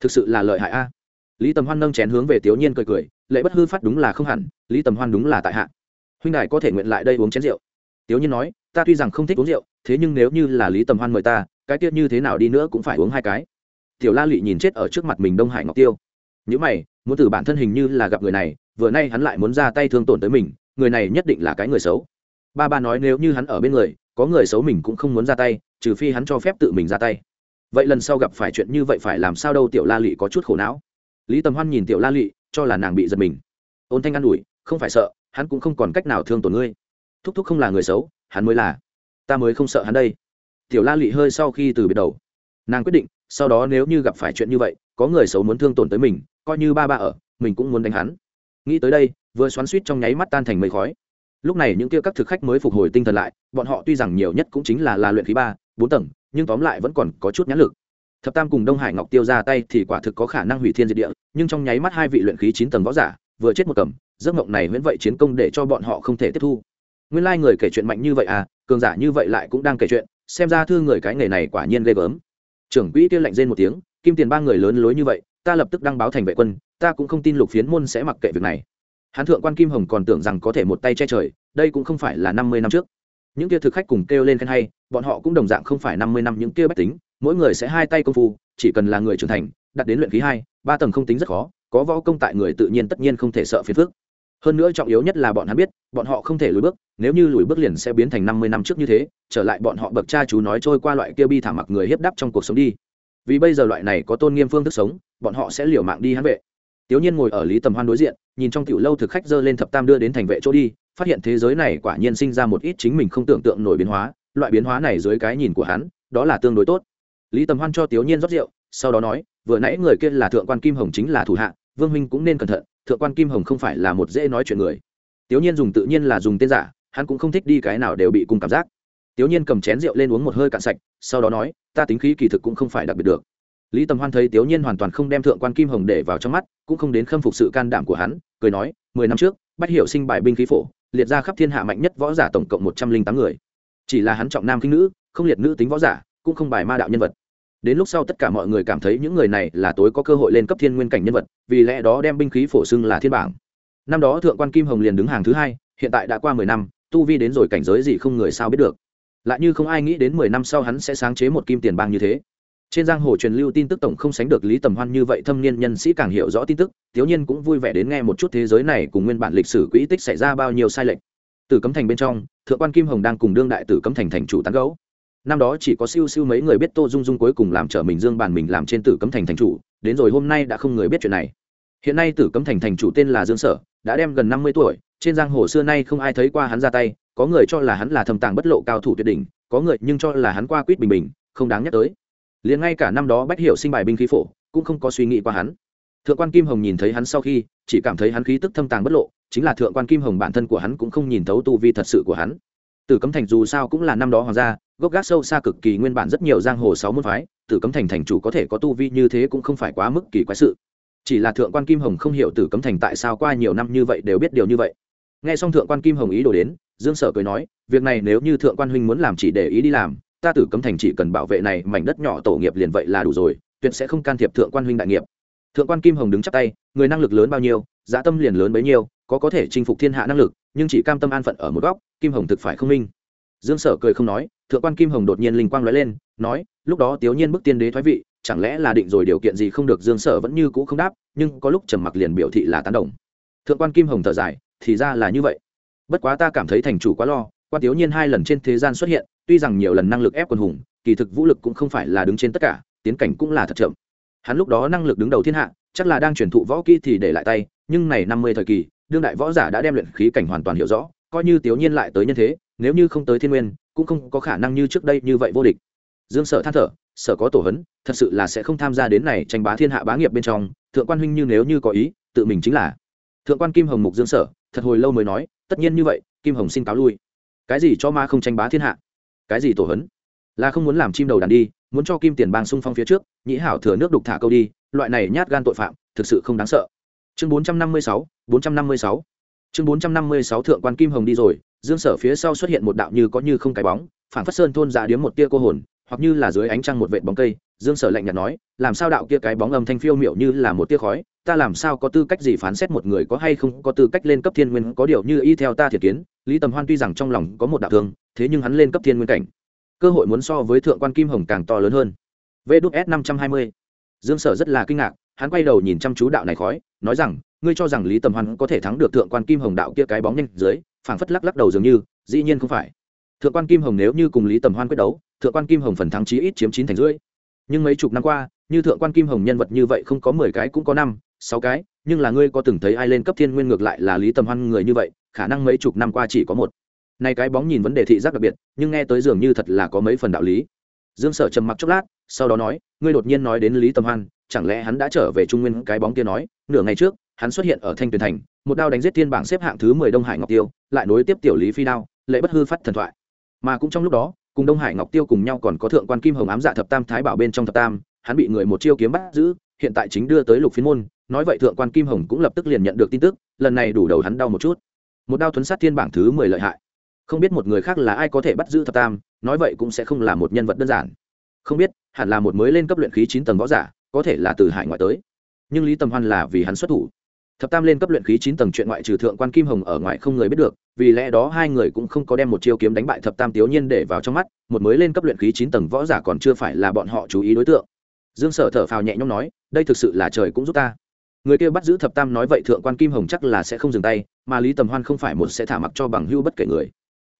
Thực sự là lợi hại a. Lý tầm hoan nâng chén hướng về tiểu nhiên cười cười lệ bất hư phát đúng là không hẳn, lý tầm hoan đúng là tại hạ. Huynh đại có thể nguyện lại đây uống chén rượu. Tiểu nhiên nói ta tuy rằng không thích uống rượu, thế nhưng nếu như là lý tầm hoan mời ta, cái tiết như thế nào đi nữa cũng phải uống hai cái. Tiểu la lụy nhìn chết ở trước mặt mình đông hải ngọc tiêu. Những mày, muốn từ bản thân hình như là gặp người này, vừa nay hắn lại muốn ra tay thương tổn tới mình, người này nhất định là cái người xấu. Ba ba nói nếu như hắn ở bên người, có người xấu mình cũng không muốn ra tay, trừ phi hắn cho phép tự mình ra tay. Vậy lần sau gặp phải chuyện như vậy phải làm sao đâu, tiểu la lụy có chút khổ não. Lý tầm hoan nhìn tiểu la lụy cho là nàng bị giật mình. Ôn thanh an ủi, không phải sợ, hắn cũng không còn cách nào thương tổn ngươi. Thúc thúc không là người xấu hắn mới là. Ta mới không sợ hắn đây. Tiểu la lị hơi sau khi từ biệt đầu. Nàng quyết định, sau đó nếu như gặp phải chuyện như vậy, có người xấu muốn thương tổn tới mình, coi như ba ba ở, mình cũng muốn đánh hắn. Nghĩ tới đây, vừa xoắn suýt trong nháy mắt tan thành mây khói. Lúc này những kia các thực khách mới phục hồi tinh thần lại, bọn họ tuy rằng nhiều nhất cũng chính là là luyện khí ba, bốn tầng, nhưng tóm lại vẫn còn có chút nhãn lực. Thập tam cùng đông hải ngọc tiêu ra tay thì quả thực có khả năng hủy thiên diệt địa, nhưng trong nháy mắt hai vị luyện khí chín tầng võ giả, vừa chết một cầm, giấc mộng này vẫn vậy chiến công để cho bọn họ không thể tiếp thu nguyên lai người kể chuyện mạnh như vậy à cường giả như vậy lại cũng đang kể chuyện, xem ra thư người cái nghề này quả nhiên ghê gớm. Trưởng quỹ kia lạnh rên một tiếng, kim tiền ba người lớn lối như vậy, ta lập tức đăng báo thành vệ quân, ta cũng không tin lục phiến môn sẽ mặc kệ việc này. Hán thượng quan kim hồng còn tưởng rằng có thể một tay che trời, đây cũng không phải là năm mươi năm trước. Những kia thực khách cùng kêu lên khen hay, bọn họ cũng đồng dạng không phải năm mươi năm những kia bách tính, mỗi người sẽ hai tay công phu, chỉ cần là người trưởng thành, đặt đến luyện khí hai, ba tầng không tính rất khó, có võ công tại người tự nhiên tất nhiên không thể sợ phiền phước hơn nữa trọng yếu nhất là bọn hắn biết, bọn họ không thể lùi bước, nếu như lùi bước liền sẽ biến thành năm mươi năm trước như thế, trở lại bọn họ bậc cha chú nói trôi qua loại kia bi thảm mặc người hiếp đắp trong cuộc sống đi. Vì bây giờ loại này có tôn nghiêm phương thức sống, bọn họ sẽ liều mạng đi hắn vệ. Tiểu nhiên ngồi ở lý tầm hoan đối diện, nhìn trong tiểu lâu thực khách dơ lên thập tam đưa đến thành vệ chỗ đi, phát hiện thế giới này quả nhiên sinh ra một ít chính mình không tưởng tượng nổi biến hóa, loại biến hóa này dưới cái nhìn của hắn, đó là tương đối tốt. Lý tầm hoan cho tiểu nhiên rót rượu, sau đó nói, vừa nãy người kia là thượng quan kim hồng chính là thủ hạ vương huynh cũng nên cẩn thận, thượng quan kim hồng không phải là một dễ nói chuyện người. Tiểu nhiên dùng tự nhiên là dùng tên giả, hắn cũng không thích đi cái nào đều bị cùng cảm giác. Tiểu nhiên cầm chén rượu lên uống một hơi cạn sạch, sau đó nói, ta tính khí kỳ thực cũng không phải đặc biệt được. Lý tầm hoan thấy tiểu nhiên hoàn toàn không đem thượng quan kim hồng để vào trong mắt, cũng không đến khâm phục sự can đảm của hắn, cười nói, mười năm trước, bách hiệu sinh bài binh khí phổ, liệt ra khắp thiên hạ mạnh nhất võ giả tổng cộng một trăm linh tám người. Chỉ là hắn trọng nam khinh nữ, không liệt nữ tính võ giả, cũng không bài ma đạo nhân vật đến lúc sau tất cả mọi người cảm thấy những người này là tối có cơ hội lên cấp thiên nguyên cảnh nhân vật, vì lẽ đó đem binh khí phổ xưng là thiên bảng. Năm đó thượng quan kim hồng liền đứng hàng thứ hai, hiện tại đã qua mười năm, tu vi đến rồi cảnh giới gì không người sao biết được. Lại như không ai nghĩ đến mười năm sau hắn sẽ sáng chế một kim tiền bang như thế. Trên giang hồ truyền lưu tin tức tổng không sánh được lý tầm hoan như vậy thâm niên nhân sĩ càng hiểu rõ tin tức, thiếu nhiên cũng vui vẻ đến nghe một chút thế giới này cùng nguyên bản lịch sử quỹ tích xảy ra bao nhiêu sai lệch. Từ cấm thành bên trong, thượng quan kim hồng đang cùng đương đại tử cấm thành thành chủ tán gấu năm đó chỉ có siêu siêu mấy người biết tô dung dung cuối cùng làm trở mình dương bàn mình làm trên tử cấm thành thành chủ, đến rồi hôm nay đã không người biết chuyện này. Hiện nay tử cấm thành thành chủ tên là dương sở, đã đem gần năm mươi tuổi, trên giang hồ xưa nay không ai thấy qua hắn ra tay, có người cho là hắn là thầm tàng bất lộ cao thủ tuyệt đỉnh, có người nhưng cho là hắn qua quýt bình bình, không đáng nhắc tới. Liền ngay cả năm đó bách hiểu sinh bài binh khí phổ, cũng không có suy nghĩ qua hắn. Thượng quan kim hồng nhìn thấy hắn sau khi, chỉ cảm thấy hắn khí tức thâm tàng bất lộ, chính là thượng quan kim hồng bản thân của hắn cũng không nhìn thấu tu vi thật sự của hắn. Tử cấm thành dù sao cũng là năm đó hoàng gia gốc gác sâu xa cực kỳ nguyên bản rất nhiều giang hồ sáu môn phái, tử cấm thành thành chủ có thể có tu vi như thế cũng không phải quá mức kỳ quái sự. Chỉ là thượng quan kim hồng không hiểu tử cấm thành tại sao qua nhiều năm như vậy đều biết điều như vậy. Nghe xong thượng quan kim hồng ý đồ đến, dương sở cười nói, việc này nếu như thượng quan huynh muốn làm chỉ để ý đi làm, ta tử cấm thành chỉ cần bảo vệ này mảnh đất nhỏ tổ nghiệp liền vậy là đủ rồi, tuyệt sẽ không can thiệp thượng quan huynh đại nghiệp. Thượng quan kim hồng đứng chắp tay, người năng lực lớn bao nhiêu, giá tâm liền lớn bấy nhiêu, có có thể chinh phục thiên hạ năng lực, nhưng chỉ cam tâm an phận ở một góc, kim hồng thực phải không minh dương sở cười không nói, thượng quan kim hồng đột nhiên linh quang lóe lên, nói, lúc đó tiểu nhiên bức tiên đế thoái vị, chẳng lẽ là định rồi điều kiện gì không được dương sở vẫn như cũ không đáp, nhưng có lúc trầm mặc liền biểu thị là tán đồng. Thượng quan kim hồng thở dài, thì ra là như vậy. Bất quá ta cảm thấy thành chủ quá lo, quan tiểu nhiên hai lần trên thế gian xuất hiện, tuy rằng nhiều lần năng lực ép quân hùng, kỳ thực vũ lực cũng không phải là đứng trên tất cả, tiến cảnh cũng là thật chậm. Hắn lúc đó năng lực đứng đầu thiên hạ, chắc là đang truyền thụ võ kỹ thì để lại tay, nhưng này năm mươi thời kỳ, đương đại võ giả đã đem luyện khí cảnh hoàn toàn hiểu rõ coi như tiểu nhiên lại tới nhân thế, nếu như không tới thiên nguyên, cũng không có khả năng như trước đây như vậy vô địch. Dương sở than thở, sở có tổ hấn, thật sự là sẽ không tham gia đến này tranh bá thiên hạ bá nghiệp bên trong, thượng quan huynh như nếu như có ý, tự mình chính là. Thượng quan kim hồng mục dương sở, thật hồi lâu mới nói, tất nhiên như vậy, kim hồng xin cáo lui. Cái gì cho ma không tranh bá thiên hạ? Cái gì tổ hấn? Là không muốn làm chim đầu đàn đi, muốn cho kim tiền bang xung phong phía trước nhĩ hảo thừa nước đục thả câu đi, loại này nhát gan tội phạm, thực sự không đáng sợ. Chương bốn trăm năm mươi sáu, bốn trăm năm mươi sáu chương bốn trăm năm mươi sáu thượng quan kim hồng đi rồi, dương sở phía sau xuất hiện một đạo như có như không cái bóng phản phất sơn thôn ra điếm một tia cô hồn, hoặc như là dưới ánh trăng một vệt bóng cây, dương sở lạnh nhạt nói, làm sao đạo kia cái bóng âm thanh phiêu miểu như là một tia khói, ta làm sao có tư cách gì phán xét một người có hay không có tư cách lên cấp thiên nguyên, có điều như y theo ta thiệt kiến, lý tầm hoan tuy rằng trong lòng có một đạo thương, thế nhưng hắn lên cấp thiên nguyên cảnh, cơ hội muốn so với thượng quan kim hồng càng to lớn hơn. Vê đúc s năm trăm hai mươi. Dương sở rất là kinh ngạc, hắn quay đầu nhìn chăm chú đạo này khói, nói rằng ngươi cho rằng lý tầm hoan có thể thắng được thượng quan kim hồng đạo kia cái bóng nhanh dưới, phảng phất lắc lắc đầu dường như, dĩ nhiên không phải. Thượng quan kim hồng nếu như cùng lý tầm hoan quyết đấu, thượng quan kim hồng phần thắng chí ít chiếm chín thành rưỡi. Nhưng mấy chục năm qua, như thượng quan kim hồng nhân vật như vậy không có mười cái cũng có năm, sáu cái, nhưng là ngươi có từng thấy ai lên cấp thiên nguyên ngược lại là lý tầm hoan người như vậy, khả năng mấy chục năm qua chỉ có một. Nay cái bóng nhìn vấn đề thị giác đặc biệt, nhưng nghe tới dường như thật là có mấy phần đạo lý. Dương sở trầm mặc chốc lát, sau đó nói, ngươi đột nhiên nói đến lý tầm hoan, chẳng lẽ hắn đã trở về trung nguyên cái bóng kia nói, nửa ngày trước hắn xuất hiện ở thanh tuyền thành, một đao đánh giết thiên bảng xếp hạng thứ mười đông hải ngọc tiêu, lại nối tiếp tiểu lý phi đao lệ bất hư phát thần thoại. Mà cũng trong lúc đó, cùng đông hải ngọc tiêu cùng nhau còn có thượng quan kim hồng ám dạ thập tam thái bảo bên trong thập tam, hắn bị người một chiêu kiếm bắt giữ, hiện tại chính đưa tới lục phiên môn, nói vậy thượng quan kim hồng cũng lập tức liền nhận được tin tức, lần này đủ đầu hắn đau một chút. Một đao thuấn sát thiên bảng thứ mười lợi hại. Không biết một người khác là ai có thể bắt giữ thập tam, nói vậy cũng sẽ không là một nhân vật đơn giản. Không biết, hẳn là một mới lên cấp luyện khí chín tầng võ giả, có thể là từ hải ngoại tới. Nhưng lý tầm hoan là vì hắn xuất thủ thập tam lên cấp luyện khí chín tầng chuyện ngoại trừ thượng quan kim hồng ở ngoài không người biết được, vì lẽ đó hai người cũng không có đem một chiêu kiếm đánh bại thập tam tiểu nhiên để vào trong mắt, một mới lên cấp luyện khí chín tầng võ giả còn chưa phải là bọn họ chú ý đối tượng. Dương sở thở phào nhẹ nhõm nói, đây thực sự là trời cũng giúp ta. Người kia bắt giữ thập tam nói vậy thượng quan kim hồng chắc là sẽ không dừng tay, mà lý tầm hoan không phải một sẽ thả mặc cho bằng hưu bất kể người.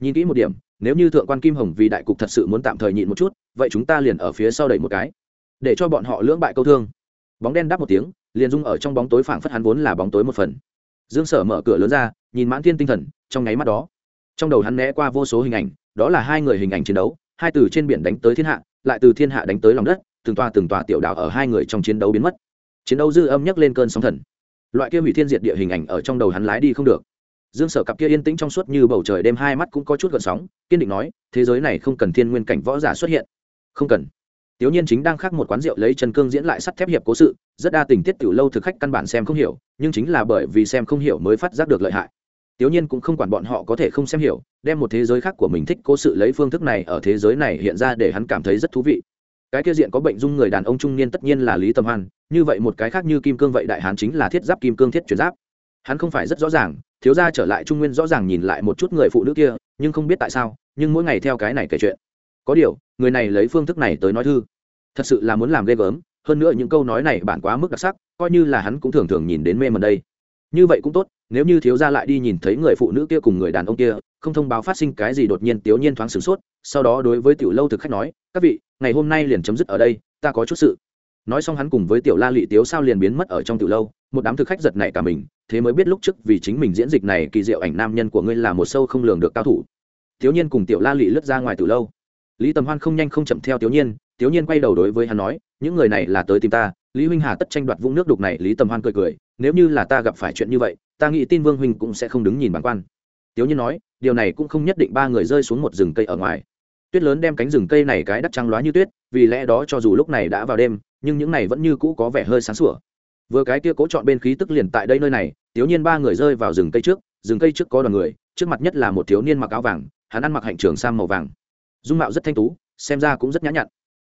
Nhìn kỹ một điểm, nếu như thượng quan kim hồng vì đại cục thật sự muốn tạm thời nhịn một chút, vậy chúng ta liền ở phía sau đẩy một cái, để cho bọn họ lưỡng bại câu thương. Bóng đen đáp một tiếng liền Dung ở trong bóng tối phảng phất hắn vốn là bóng tối một phần. Dương sở mở cửa lớn ra, nhìn mãn thiên tinh thần, trong nháy mắt đó, trong đầu hắn né qua vô số hình ảnh, đó là hai người hình ảnh chiến đấu, hai từ trên biển đánh tới thiên hạ, lại từ thiên hạ đánh tới lòng đất, từng tòa từng tòa tiểu đảo ở hai người trong chiến đấu biến mất. Chiến đấu dư âm nhấc lên cơn sóng thần. Loại kia hủy thiên diệt địa hình ảnh ở trong đầu hắn lái đi không được. Dương sở cặp kia yên tĩnh trong suốt như bầu trời đêm hai mắt cũng có chút gợn sóng, kiên định nói, thế giới này không cần thiên nguyên cảnh võ giả xuất hiện. Không cần. Tiểu Nhiên chính đang khắc một quán rượu lấy chân cương diễn lại sắt thép hiệp cố sự, rất đa tình tiết tiểu lâu thực khách căn bản xem không hiểu, nhưng chính là bởi vì xem không hiểu mới phát giác được lợi hại. tiểu nhiên cũng không quản bọn họ có thể không xem hiểu đem một thế giới khác của mình thích cố sự lấy phương thức này ở thế giới này hiện ra để hắn cảm thấy rất thú vị. Cái kia diện có bệnh dung người đàn ông trung niên tất nhiên là lý tâm hoan như vậy một cái khác như kim cương vậy đại hán chính là thiết giáp kim cương thiết chuyển giáp. Hắn không phải rất rõ ràng thiếu gia trở lại trung nguyên rõ ràng nhìn lại một chút người phụ nữ kia nhưng không biết tại sao nhưng mỗi ngày theo cái này kể chuyện có điều, người này lấy phương thức này tới nói thư. Thật sự là muốn làm ghê gớm, hơn nữa những câu nói này bản quá mức đặc sắc, coi như là hắn cũng thường thường nhìn đến mê mần đây. Như vậy cũng tốt, nếu như thiếu gia lại đi nhìn thấy người phụ nữ kia cùng người đàn ông kia, không thông báo phát sinh cái gì đột nhiên tiểu nhiên thoáng sửng sốt, sau đó đối với tiểu lâu thực khách nói, các vị, ngày hôm nay liền chấm dứt ở đây, ta có chút sự. Nói xong hắn cùng với tiểu la lị tiếu sao liền biến mất ở trong tiểu lâu, một đám thực khách giật nảy cả mình, thế mới biết lúc trước vì chính mình diễn dịch này kỳ diệu ảnh nam nhân của ngươi là một sâu không lường được cao thủ. Thiếu nhiên cùng tiểu la lị lướt ra ngoài tiểu lâu lý tầm hoan không nhanh không chậm theo tiểu nhiên tiểu nhiên quay đầu đối với hắn nói, những người này là tới tìm ta. Lý huynh hà tất tranh đoạt vũng nước đục này, lý tầm hoan cười cười, nếu như là ta gặp phải chuyện như vậy, ta nghĩ tin vương huynh cũng sẽ không đứng nhìn bản quan. Tiểu nhiên nói, điều này cũng không nhất định ba người rơi xuống một rừng cây ở ngoài. Tuyết lớn đem cánh rừng cây này cái đắt trăng loá như tuyết, vì lẽ đó cho dù lúc này đã vào đêm, nhưng những này vẫn như cũ có vẻ hơi sáng sủa. Vừa cái kia cố chọn bên khí tức liền tại đây nơi này thiếu nhiên ba người rơi vào rừng cây trước, rừng cây trước có đoàn người, trước mặt nhất là một thiếu niên mặc áo vàng, hắn ăn mặc hạnh trường sang màu vàng dung mạo rất thanh tú, xem ra cũng rất nhã nhặn.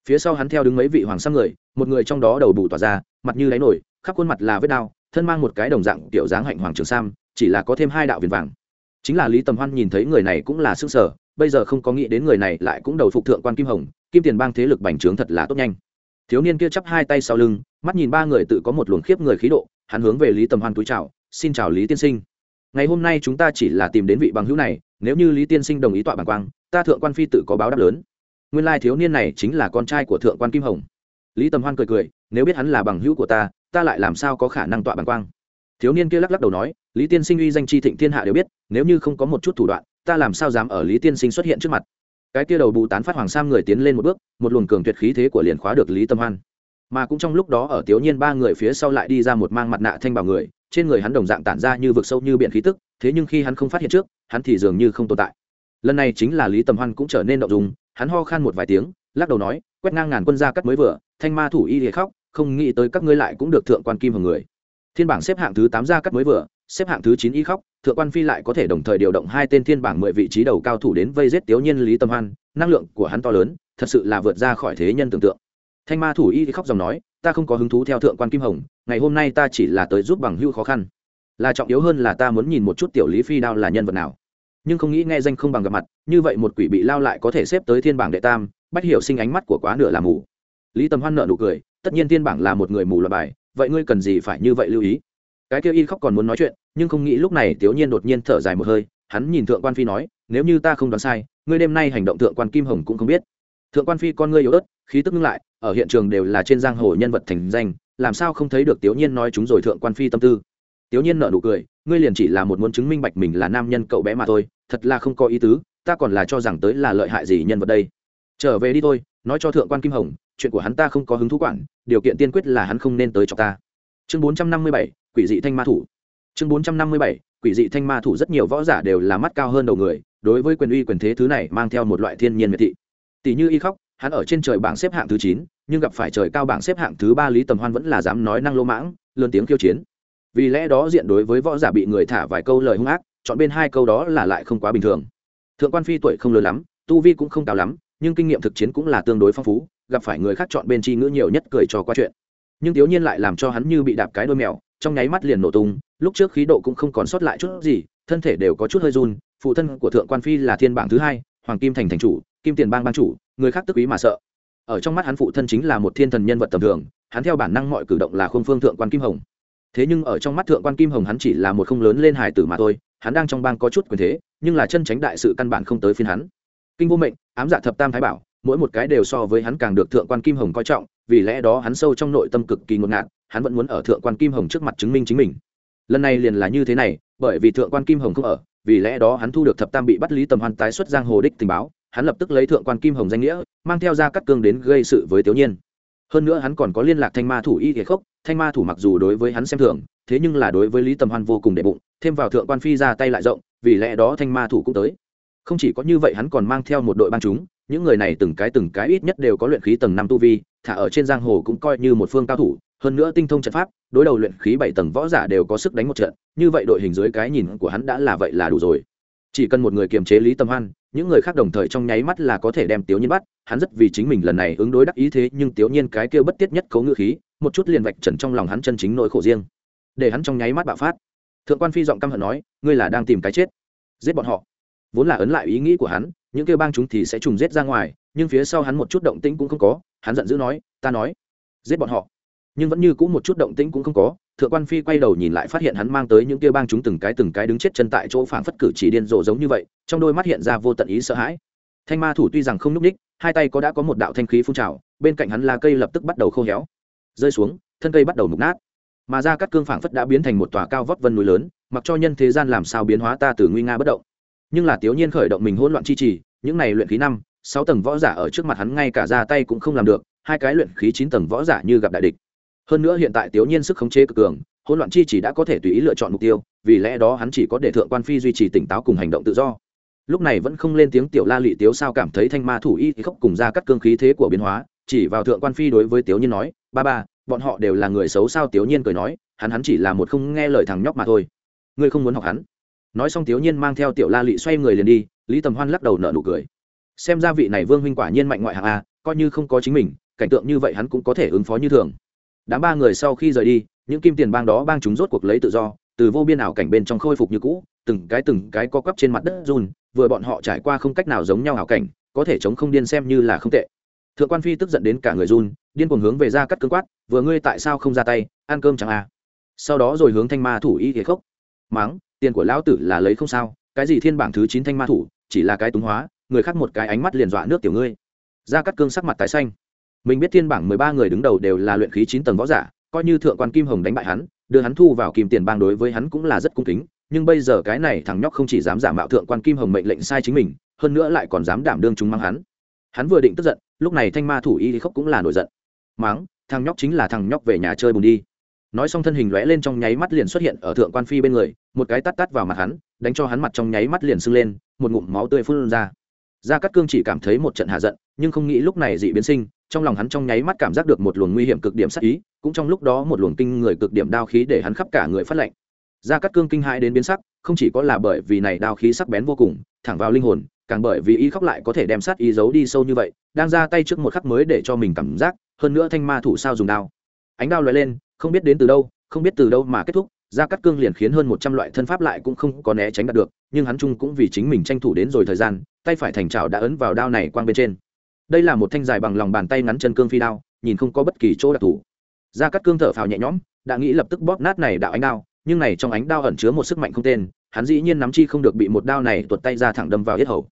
Phía sau hắn theo đứng mấy vị hoàng sang người, một người trong đó đầu bù tỏa ra, mặt như đáy nổi, khắp khuôn mặt là vết đao thân mang một cái đồng dạng tiểu dáng hạnh hoàng trường sam, chỉ là có thêm hai đạo viền vàng. Chính là lý tầm hoan nhìn thấy người này cũng là sức sở bây giờ không có nghĩ đến người này lại cũng đầu phục thượng quan kim hồng, kim tiền bang thế lực bành trướng thật là tốt nhanh. Thiếu niên kia chắp hai tay sau lưng, mắt nhìn ba người tự có một luồng khiếp người khí độ, hắn hướng về lý tầm hoan túi chào, xin chào lý tiên sinh. Ngày hôm nay chúng ta chỉ là tìm đến vị bằng hữu này nếu như lý tiên sinh đồng ý tọa bản quang, ta thượng quan phi tự có báo đáp lớn. Nguyên lai thiếu niên này chính là con trai của thượng quan kim hồng. Lý tầm hoan cười cười, nếu biết hắn là bằng hữu của ta ta lại làm sao có khả năng tọa bản quang? Thiếu niên kia lắc lắc đầu nói, lý tiên sinh uy danh chi thịnh thiên hạ đều biết, nếu như không có một chút thủ đoạn, ta làm sao dám ở lý tiên sinh xuất hiện trước mặt? Cái kia đầu bù tán phát hoàng sam người tiến lên một bước, một luồng cường tuyệt khí thế của liền khóa được lý tâm hoan. Mà cũng trong lúc đó ở thiếu niên ba người phía sau lại đi ra một mang mặt nạ thanh bảo người, trên người hắn đồng dạng tản ra như vực sâu như biển khí tức thế nhưng khi hắn không phát hiện trước, hắn thì dường như không tồn tại. Lần này chính là lý tầm hoan cũng trở nên động dùng hắn ho khan một vài tiếng, lắc đầu nói, quét ngang ngàn quân gia cắt mới vừa, thanh ma thủ y thì khóc, không nghĩ tới các ngươi lại cũng được thượng quan kim hồng người. Thiên bảng xếp hạng thứ tám gia cắt mới vừa, xếp hạng thứ chín y khóc, thượng quan phi lại có thể đồng thời điều động hai tên thiên bảng mười vị trí đầu cao thủ đến vây giết tiểu nhiên lý tâm hoan, năng lượng của hắn to lớn, thật sự là vượt ra khỏi thế nhân tưởng tượng. Thanh ma thủ y khóc dòng nói, ta không có hứng thú theo thượng quan kim hồng, ngày hôm nay ta chỉ là tới giúp bằng hưu khó khăn là trọng yếu hơn là ta muốn nhìn một chút tiểu lý phi đao là nhân vật nào. Nhưng không nghĩ nghe danh không bằng gặp mặt, như vậy một quỷ bị lao lại có thể xếp tới thiên bảng đệ tam, bách hiểu sinh ánh mắt của quá nửa là mù. Lý tâm hoan nợ nụ cười, tất nhiên thiên bảng là một người mù là bài, vậy ngươi cần gì phải như vậy lưu ý? Cái kia y khóc còn muốn nói chuyện, nhưng không nghĩ lúc này tiểu nhiên đột nhiên thở dài một hơi, hắn nhìn thượng quan phi nói, nếu như ta không đoán sai, ngươi đêm nay hành động thượng quan kim hồng cũng không biết. Thượng quan phi con ngươi yếu ớt, khí tức ngưng lại, ở hiện trường đều là trên giang hồ nhân vật thành danh, làm sao không thấy được tiểu nhiên nói chúng rồi thượng quan phi tâm tư tiểu nhiên nở nụ cười, ngươi liền chỉ là một muốn chứng minh bạch mình là nam nhân cậu bé mà thôi, thật là không có ý tứ, ta còn là cho rằng tới là lợi hại gì nhân vật đây. Trở về đi thôi, nói cho thượng quan kim hồng, chuyện của hắn ta không có hứng thú quản, điều kiện tiên quyết là hắn không nên tới cho ta. Chương bốn trăm năm mươi bảy, quỷ dị thanh ma thủ. Chương bốn trăm năm mươi bảy, quỷ dị thanh ma thủ rất nhiều võ giả đều là mắt cao hơn đầu người, đối với quyền uy quyền thế thứ này mang theo một loại thiên nhiên miệt thị. Tỷ như y khóc, hắn ở trên trời bảng xếp hạng thứ chín, nhưng gặp phải trời cao bảng xếp hạng thứ ba lý tầm hoan vẫn là dám nói năng lô mãng, lớn tiếng khiêu chiến vì lẽ đó diện đối với võ giả bị người thả vài câu lời hung ác, chọn bên hai câu đó là lại không quá bình thường. Thượng quan phi tuổi không lớn lắm, tu vi cũng không cao lắm, nhưng kinh nghiệm thực chiến cũng là tương đối phong phú, gặp phải người khác chọn bên chi ngữ nhiều nhất cười cho qua chuyện. Nhưng thiếu nhiên lại làm cho hắn như bị đạp cái đôi mèo, trong nháy mắt liền nổ tung, lúc trước khí độ cũng không còn sót lại chút gì, thân thể đều có chút hơi run, phụ thân của thượng quan phi là thiên bảng thứ hai, hoàng kim thành thành chủ, kim tiền bang ban chủ, người khác tức ý mà sợ. Ở trong mắt hắn phụ thân chính là một thiên thần nhân vật tầm thường, hắn theo bản năng mọi cử động là khuôn phương thượng quan kim hồng thế nhưng ở trong mắt thượng quan kim hồng hắn chỉ là một không lớn lên hài tử mà thôi, hắn đang trong bang có chút quyền thế, nhưng là chân tránh đại sự căn bản không tới phiên hắn. Kinh vô mệnh, ám dạ thập tam thái bảo, mỗi một cái đều so với hắn càng được thượng quan kim hồng coi trọng, vì lẽ đó hắn sâu trong nội tâm cực kỳ ngột ngạt, hắn vẫn muốn ở thượng quan kim hồng trước mặt chứng minh chính mình. Lần này liền là như thế này, bởi vì thượng quan kim hồng không ở, vì lẽ đó hắn thu được thập tam bị bắt lý tầm hoan tái xuất giang hồ đích tình báo, hắn lập tức lấy thượng quan kim hồng danh nghĩa, mang theo ra cắt cương đến gây sự với tiểu nhiên hơn nữa hắn còn có liên lạc thanh ma thủ y thể khốc. Thanh ma thủ mặc dù đối với hắn xem thường, thế nhưng là đối với lý tầm hoan vô cùng đệ bụng, thêm vào thượng quan phi ra tay lại rộng, vì lẽ đó thanh ma thủ cũng tới. Không chỉ có như vậy hắn còn mang theo một đội ban chúng, những người này từng cái từng cái ít nhất đều có luyện khí tầng năm tu vi, thả ở trên giang hồ cũng coi như một phương cao thủ. Hơn nữa tinh thông trận pháp, đối đầu luyện khí bảy tầng võ giả đều có sức đánh một trận, như vậy đội hình dưới cái nhìn của hắn đã là vậy là đủ rồi. Chỉ cần một người kiềm chế lý tâm hoan những người khác đồng thời trong nháy mắt là có thể đem tiểu nhiên bắt, hắn rất vì chính mình lần này ứng đối đắc ý thế, nhưng tiểu nhiên cái kia bất tiết nhất cấu ngữ khí, một chút liền vạch trần trong lòng hắn chân chính nỗi khổ riêng. Để hắn trong nháy mắt bạo phát. Thượng quan phi giọng căm hận nói, ngươi là đang tìm cái chết, giết bọn họ. Vốn là ấn lại ý nghĩ của hắn, những kêu bang chúng thì sẽ trùng giết ra ngoài, nhưng phía sau hắn một chút động tĩnh cũng không có, hắn giận dữ nói, ta nói, giết bọn họ nhưng vẫn như cũng một chút động tĩnh cũng không có. Thượng quan phi quay đầu nhìn lại phát hiện hắn mang tới những kia bang chúng từng cái từng cái đứng chết chân tại chỗ phảng phất cử chỉ điên rồ giống như vậy, trong đôi mắt hiện ra vô tận ý sợ hãi. Thanh ma thủ tuy rằng không n ú c ních, hai tay có đã có một đạo thanh khí phun trào, bên cạnh hắn là cây lập tức bắt đầu khô héo, rơi xuống, thân cây bắt đầu mục nát. Mà ra các cương phảng phất đã biến thành một tòa cao vót vân núi lớn, mặc cho nhân thế gian làm sao biến hóa ta từ nguy nga bất động. Nhưng là tiểu nhiên khởi động mình hỗn loạn chi trì, những này luyện khí năm, sáu tầng võ giả ở trước mặt hắn ngay cả ra tay cũng không làm được, hai cái luyện khí chín tầng võ giả như gặp đại địch hơn nữa hiện tại tiểu nhiên sức khống chế cực cường, hỗn loạn chi chỉ đã có thể tùy ý lựa chọn mục tiêu, vì lẽ đó hắn chỉ có để thượng quan phi duy trì tỉnh táo cùng hành động tự do. Lúc này vẫn không lên tiếng tiểu la lị tiếu sao cảm thấy thanh ma thủ y thì khóc cùng ra cắt cương khí thế của biến hóa, chỉ vào thượng quan phi đối với tiểu nhiên nói, ba ba, bọn họ đều là người xấu sao? Tiểu nhiên cười nói, hắn hắn chỉ là một không nghe lời thằng nhóc mà thôi. Ngươi không muốn học hắn. Nói xong tiểu nhiên mang theo tiểu la lị xoay người liền đi, lý tầm hoan lắc đầu nở nụ cười. Xem ra vị này vương huynh quả nhiên mạnh ngoại hạng a, coi như không có chính mình, cảnh tượng như vậy hắn cũng có thể ứng phó như thường đám ba người sau khi rời đi, những kim tiền bang đó bang chúng rốt cuộc lấy tự do, từ vô biên ảo cảnh bên trong khôi phục như cũ, từng cái từng cái co quắp trên mặt đất run, vừa bọn họ trải qua không cách nào giống nhau ảo cảnh, có thể chống không điên xem như là không tệ. Thượng quan phi tức giận đến cả người run, điên cuồng hướng về ra cắt cương quát, vừa ngươi tại sao không ra tay, ăn cơm chẳng à? Sau đó rồi hướng thanh ma thủ y thế khốc. Mắng tiền của lão tử là lấy không sao, cái gì thiên bảng thứ chín thanh ma thủ, chỉ là cái túng hóa, người khác một cái ánh mắt liền dọa nước tiểu ngươi. Ra cắt cương sắc mặt tái xanh mình biết thiên bảng mười ba người đứng đầu đều là luyện khí chín tầng võ giả, coi như thượng quan kim hồng đánh bại hắn, đưa hắn thu vào kim tiền bang đối với hắn cũng là rất cung kính, nhưng bây giờ cái này thằng nhóc không chỉ dám giả mạo thượng quan kim hồng mệnh lệnh sai chính mình, hơn nữa lại còn dám đảm đương chúng mang hắn. Hắn vừa định tức giận, lúc này thanh ma thủ y khốc cũng là nổi giận. Mắng thằng nhóc chính là thằng nhóc về nhà chơi bùn đi. Nói xong thân hình lóe lên trong nháy mắt liền xuất hiện ở thượng quan phi bên người, một cái tắt tắt vào mặt hắn, đánh cho hắn mặt trong nháy mắt liền sưng lên, một ngụm máu tươi phun ra. Gia cát cương chỉ cảm thấy một trận hạ giận, nhưng không nghĩ lúc này dị biến sinh trong lòng hắn trong nháy mắt cảm giác được một luồng nguy hiểm cực điểm sát ý, cũng trong lúc đó một luồng kinh người cực điểm đao khí để hắn khắp cả người phát lạnh. Gia cát cương kinh hãi đến biến sắc, không chỉ có là bởi vì này đao khí sắc bén vô cùng, thẳng vào linh hồn, càng bởi vì y khóc lại có thể đem sát ý giấu đi sâu như vậy, đang ra tay trước một khắc mới để cho mình cảm giác, hơn nữa thanh ma thủ sao dùng đao. Ánh đao lóe lên, không biết đến từ đâu, không biết từ đâu mà kết thúc, gia cát cương liền khiến hơn một trăm loại thân pháp lại cũng không có né tránh đạt được, nhưng hắn chung cũng vì chính mình tranh thủ đến rồi thời gian, tay phải thành trào đã ấn vào đao này quang bên trên đây là một thanh dài bằng lòng bàn tay ngắn chân cương phi đao, nhìn không có bất kỳ chỗ đặc thù. Gia cắt cương thở phào nhẹ nhõm, đã nghĩ lập tức bóp nát này đạo ánh đao, nhưng này trong ánh đao ẩn chứa một sức mạnh không tên, hắn dĩ nhiên nắm chi không được bị một đao này tuột tay ra thẳng đâm vào yết hầu.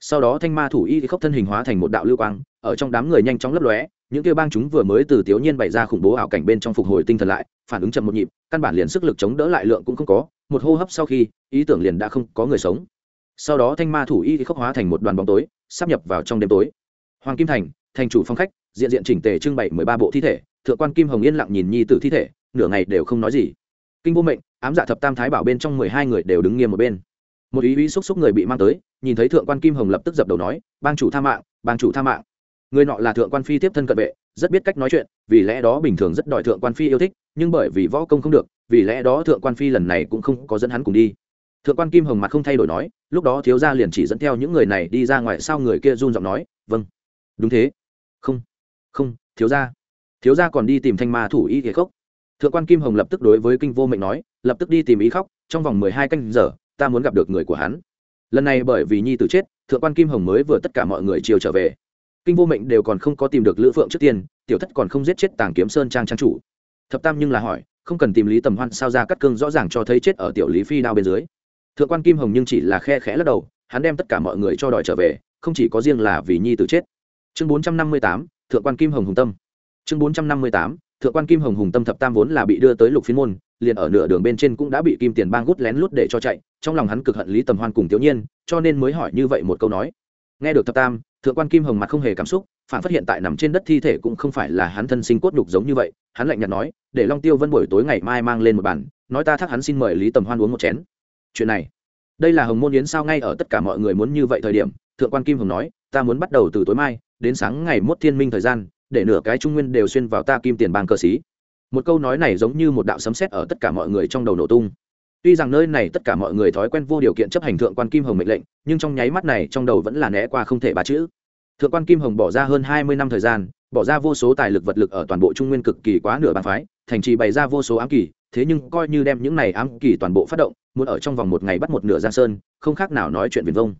Sau đó thanh ma thủ y khốc thân hình hóa thành một đạo lưu quang, ở trong đám người nhanh chóng lấp lóe, những kêu bang chúng vừa mới từ tiểu nhiên bày ra khủng bố ảo cảnh bên trong phục hồi tinh thần lại, phản ứng chậm một nhịp, căn bản liền sức lực chống đỡ lại lượng cũng không có, một hô hấp sau khi, ý tưởng liền đã không có người sống. Sau đó thanh ma thủ y khốc hóa thành một đoàn bóng tối, sắp nhập vào trong đêm tối hoàng kim thành thành chủ phong khách, diện diện chỉnh tề trưng bày mười ba bộ thi thể, thượng quan kim hồng yên lặng nhìn nhi tử thi thể, nửa ngày đều không nói gì. Kinh vô mệnh, ám dạ thập tam thái bảo bên trong mười hai người đều đứng nghiêm một bên. Một ý ý xúc xúc người bị mang tới, nhìn thấy thượng quan kim hồng lập tức dập đầu nói, bang chủ tha mạng, bang chủ tha mạng. Người nọ là thượng quan phi tiếp thân cận vệ, rất biết cách nói chuyện, vì lẽ đó bình thường rất đòi thượng quan phi yêu thích, nhưng bởi vì võ công không được, vì lẽ đó thượng quan phi lần này cũng không có dẫn hắn cùng đi. Thượng quan kim hồng mặt không thay đổi nói, lúc đó thiếu gia liền chỉ dẫn theo những người này đi ra ngoài, sau người kia run giọng nói vâng đúng thế. Không không, thiếu gia. Thiếu gia còn đi tìm thanh ma thủ y kế khốc thượng quan kim hồng lập tức đối với kinh vô mệnh nói, lập tức đi tìm ý khóc, trong vòng mười hai canh giờ, ta muốn gặp được người của hắn. Lần này bởi vì nhi tử chết, thượng quan kim hồng mới vừa tất cả mọi người chiều trở về. Kinh vô mệnh đều còn không có tìm được lữ phượng trước tiên, tiểu thất còn không giết chết tàng kiếm sơn trang trang chủ. Thập tam nhưng là hỏi, không cần tìm lý tầm hoan sao ra cắt cương rõ ràng cho thấy chết ở tiểu lý phi đao bên dưới. Thượng quan kim hồng nhưng chỉ là khe khẽ lắc đầu, hắn đem tất cả mọi người cho đòi trở về, không chỉ có riêng là vì nhi tử chết chương bốn trăm năm mươi tám, thượng quan kim hồng hùng tâm. Chương bốn trăm năm mươi tám, thượng quan kim hồng hùng tâm thập tam vốn là bị đưa tới lục phiên môn, liền ở nửa đường bên trên cũng đã bị kim tiền bang gút lén lút để cho chạy, trong lòng hắn cực hận lý tầm hoan cùng tiểu nhiên, cho nên mới hỏi như vậy một câu nói. Nghe được thập tam, thượng quan kim hồng mặt không hề cảm xúc, phản phát hiện tại nằm trên đất thi thể cũng không phải là hắn thân sinh cốt đục giống như vậy, hắn lạnh nhạt nói, để long tiêu vân buổi tối ngày mai mang lên một bàn, nói ta thắc hắn xin mời lý tầm hoan uống một chén. Chuyện này, đây là hồng môn yến sao ngay ở tất cả mọi người muốn như vậy thời điểm, thượng quan kim hồng nói, ta muốn bắt đầu từ tối mai đến sáng ngày mốt thiên minh thời gian, để nửa cái trung nguyên đều xuyên vào ta kim tiền bang cơ sĩ một câu nói này giống như một đạo sấm sét ở tất cả mọi người trong đầu nổ tung. Tuy rằng nơi này tất cả mọi người thói quen vô điều kiện chấp hành thượng quan kim hồng mệnh lệnh, nhưng trong nháy mắt này trong đầu vẫn là né qua không thể ba chữ. Thượng quan kim hồng bỏ ra hơn hai mươi năm thời gian, bỏ ra vô số tài lực vật lực ở toàn bộ trung nguyên cực kỳ quá nửa bàn phái, thành trì bày ra vô số ám kỳ, thế nhưng coi như đem những này ám kỳ toàn bộ phát động, muốn ở trong vòng một ngày bắt một nửa giang sơn, không khác nào nói chuyện viền vông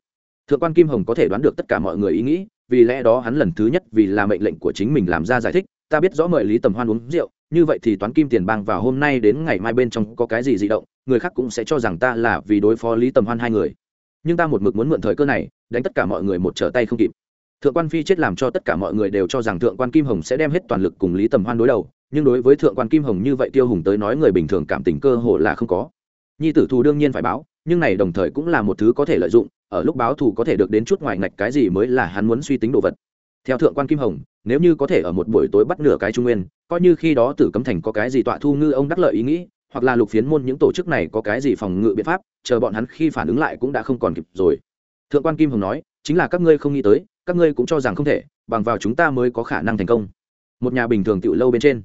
thượng quan kim hồng có thể đoán được tất cả mọi người ý nghĩ, vì lẽ đó hắn lần thứ nhất vì là mệnh lệnh của chính mình làm ra giải thích, ta biết rõ mời lý tầm hoan uống rượu, như vậy thì toán kim tiền bang vào hôm nay đến ngày mai bên trong có cái gì di động, người khác cũng sẽ cho rằng ta là vì đối phó lý tầm hoan hai người. Nhưng ta một mực muốn mượn thời cơ này, đánh tất cả mọi người một trở tay không kịp. Thượng quan phi chết làm cho tất cả mọi người đều cho rằng thượng quan kim hồng sẽ đem hết toàn lực cùng lý tầm hoan đối đầu, nhưng đối với thượng quan kim hồng như vậy tiêu hùng tới nói người bình thường cảm tình cơ hồ là không có. Nhi tử thù đương nhiên phải báo, nhưng này đồng thời cũng là một thứ có thể lợi dụng ở lúc báo thù có thể được đến chút ngoài ngạch cái gì mới là hắn muốn suy tính đồ vật. Theo thượng quan kim hồng, nếu như có thể ở một buổi tối bắt nửa cái trung nguyên, coi như khi đó tử cấm thành có cái gì tọa thu ngư ông đắc lợi ý nghĩ, hoặc là lục phiến môn những tổ chức này có cái gì phòng ngự biện pháp, chờ bọn hắn khi phản ứng lại cũng đã không còn kịp rồi. Thượng quan kim hồng nói, chính là các ngươi không nghĩ tới, các ngươi cũng cho rằng không thể, bằng vào chúng ta mới có khả năng thành công. Một nhà bình thường tiểu lâu bên trên.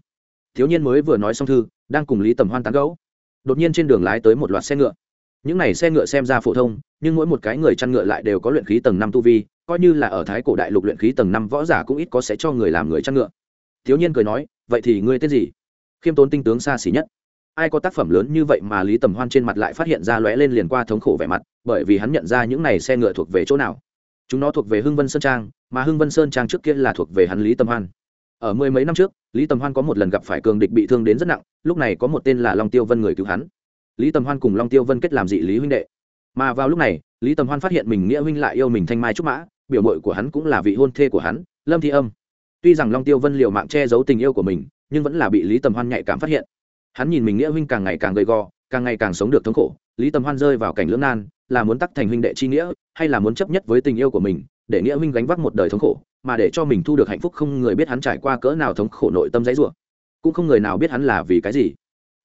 Thiếu niên mới vừa nói xong thư, đang cùng lý tầm hoan tán gẫu. Đột nhiên trên đường lái tới một loạt xe ngựa những này xe ngựa xem ra phổ thông, nhưng mỗi một cái người chăn ngựa lại đều có luyện khí tầng năm tu vi, coi như là ở thái cổ đại lục luyện khí tầng năm võ giả cũng ít có sẽ cho người làm người chăn ngựa. Thiếu niên cười nói, vậy thì ngươi tên gì? Khiêm tốn tinh tướng xa xỉ nhất. Ai có tác phẩm lớn như vậy mà lý tầm hoan trên mặt lại phát hiện ra lóe lên liền qua thống khổ vẻ mặt, bởi vì hắn nhận ra những này xe ngựa thuộc về chỗ nào. Chúng nó thuộc về hưng vân sơn trang, mà hưng vân sơn trang trước kia là thuộc về hắn lý tầm hoan. Ở mười mấy năm trước, lý tầm hoan có một lần gặp phải cường địch bị thương đến rất nặng, lúc này có một tên là long tiêu vân người cứu hắn lý tầm hoan cùng long tiêu vân kết làm dị lý huynh đệ. Mà vào lúc này, lý tầm hoan phát hiện mình nghĩa huynh lại yêu mình thanh mai trúc mã, biểu mội của hắn cũng là vị hôn thê của hắn, lâm thi âm. Tuy rằng long tiêu vân liều mạng che giấu tình yêu của mình, nhưng vẫn là bị lý tầm hoan nhạy cảm phát hiện. Hắn nhìn mình nghĩa huynh càng ngày càng gầy gò, càng ngày càng sống được thống khổ, lý tầm hoan rơi vào cảnh lưỡng nan, là muốn tắc thành huynh đệ chi nghĩa, hay là muốn chấp nhất với tình yêu của mình, để nghĩa huynh gánh vác một đời thống khổ, mà để cho mình thu được hạnh phúc không người biết hắn trải qua cỡ nào thống khổ nội tâm dãy rủa. Cũng không người nào biết hắn là vì cái gì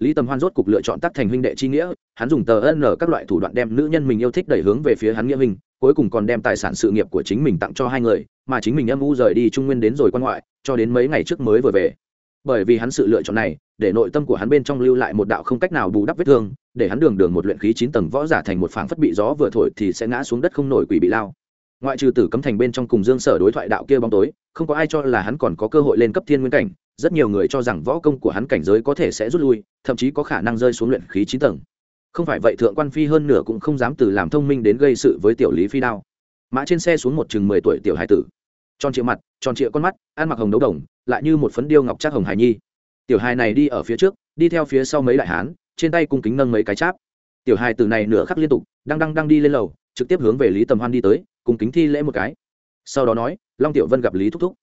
lý tầm hoan rốt cục lựa chọn tác thành huynh đệ chi nghĩa, hắn dùng tờ ân các loại thủ đoạn đem nữ nhân mình yêu thích đẩy hướng về phía hắn nghĩa huynh, cuối cùng còn đem tài sản sự nghiệp của chính mình tặng cho hai người, mà chính mình âm u rời đi trung nguyên đến rồi quan ngoại, cho đến mấy ngày trước mới vừa về. Bởi vì hắn sự lựa chọn này, để nội tâm của hắn bên trong lưu lại một đạo không cách nào bù đắp vết thương, để hắn đường đường một luyện khí chín tầng võ giả thành một phảng phất bị gió vừa thổi thì sẽ ngã xuống đất không nổi quỷ bị lao. Ngoại trừ tử cấm thành bên trong cùng dương sở đối thoại đạo kia bóng tối, không có ai cho là hắn còn có cơ hội lên cấp thiên nguyên cảnh rất nhiều người cho rằng võ công của hắn cảnh giới có thể sẽ rút lui, thậm chí có khả năng rơi xuống luyện khí chín tầng. Không phải vậy thượng quan phi hơn nửa cũng không dám từ làm thông minh đến gây sự với tiểu lý phi đao. Mã trên xe xuống một chừng mười tuổi tiểu hải tử. Tròn trịa mặt, tròn trịa con mắt, ăn mặc hồng đấu đồng, lại như một phấn điêu ngọc trác hồng hải nhi. Tiểu hài này đi ở phía trước, đi theo phía sau mấy đại hán, trên tay cung kính nâng mấy cái cháp. Tiểu hài từ này nửa khắc liên tục, đang đang đang đi lên lầu, trực tiếp hướng về lý tầm hoan đi tới, cung kính thi lễ một cái. Sau đó nói, long tiểu vân gặp lý thúc thúc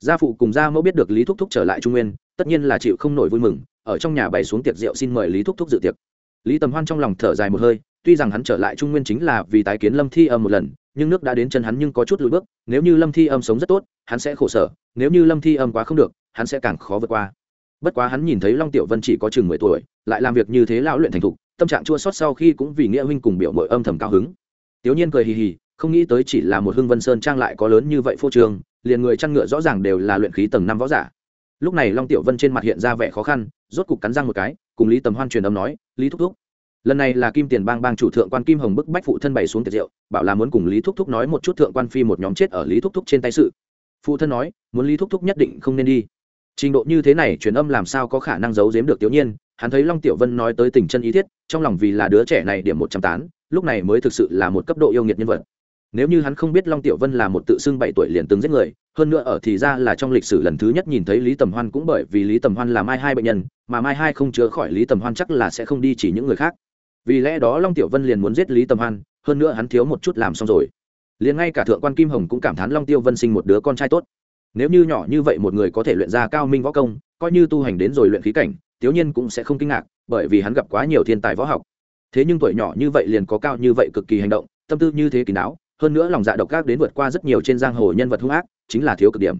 gia phụ cùng gia mẫu biết được lý thúc thúc trở lại trung nguyên, tất nhiên là chịu không nổi vui mừng, ở trong nhà bày xuống tiệc rượu xin mời lý thúc thúc dự tiệc. Lý tầm hoan trong lòng thở dài một hơi, tuy rằng hắn trở lại trung nguyên chính là vì tái kiến lâm thi âm một lần, nhưng nước đã đến chân hắn nhưng có chút lùi bước, nếu như lâm thi âm sống rất tốt, hắn sẽ khổ sở, nếu như lâm thi âm quá không được, hắn sẽ càng khó vượt qua. Bất quá hắn nhìn thấy long tiểu vân chỉ có chừng mười tuổi, lại làm việc như thế lão luyện thành thục, tâm trạng chua xót sau khi cũng vì nghĩa huynh cùng biểu mội âm thầm cao hứng. Tiểu nhiên cười hì hì, không nghĩ tới chỉ là một hưng vân sơn trang lại có lớn như vậy phô trường liền người chăn ngựa rõ ràng đều là luyện khí tầng năm võ giả. Lúc này long tiểu vân trên mặt hiện ra vẻ khó khăn, rốt cục cắn răng một cái, cùng lý tầm hoan truyền âm nói, lý thúc thúc. Lần này là kim tiền bang bang chủ thượng quan kim hồng bức bách phụ thân bày xuống tiệc rượu, bảo là muốn cùng lý thúc thúc nói một chút thượng quan phi một nhóm chết ở lý thúc thúc trên tay sự. Phụ thân nói, muốn lý thúc thúc nhất định không nên đi. Trình độ như thế này truyền âm làm sao có khả năng giấu giếm được tiểu nhiên, hắn thấy long tiểu vân nói tới tình chân ý thiết, trong lòng vì là đứa trẻ này điểm một trăm tán lúc này mới thực sự là một cấp độ yêu nghiệt nhân vật nếu như hắn không biết long tiểu vân là một tự xưng bảy tuổi liền từng giết người, hơn nữa ở thì ra là trong lịch sử lần thứ nhất nhìn thấy lý tầm hoan cũng bởi vì lý tầm hoan là mai hai bệnh nhân, mà mai hai không chữa khỏi lý tầm hoan chắc là sẽ không đi chỉ những người khác. Vì lẽ đó long tiểu vân liền muốn giết lý tầm hoan, hơn nữa hắn thiếu một chút làm xong rồi. Liền ngay cả thượng quan kim hồng cũng cảm thán long tiêu vân sinh một đứa con trai tốt. Nếu như nhỏ như vậy một người có thể luyện ra cao minh võ công, coi như tu hành đến rồi luyện khí cảnh, thiếu nhiên cũng sẽ không kinh ngạc, bởi vì hắn gặp quá nhiều thiên tài võ học. Thế nhưng tuổi nhỏ như vậy liền có cao như vậy cực kỳ hành động, tâm tư như thế kỳ não hơn nữa lòng dạ độc ác đến vượt qua rất nhiều trên giang hồ nhân vật hung ác chính là thiếu cực điểm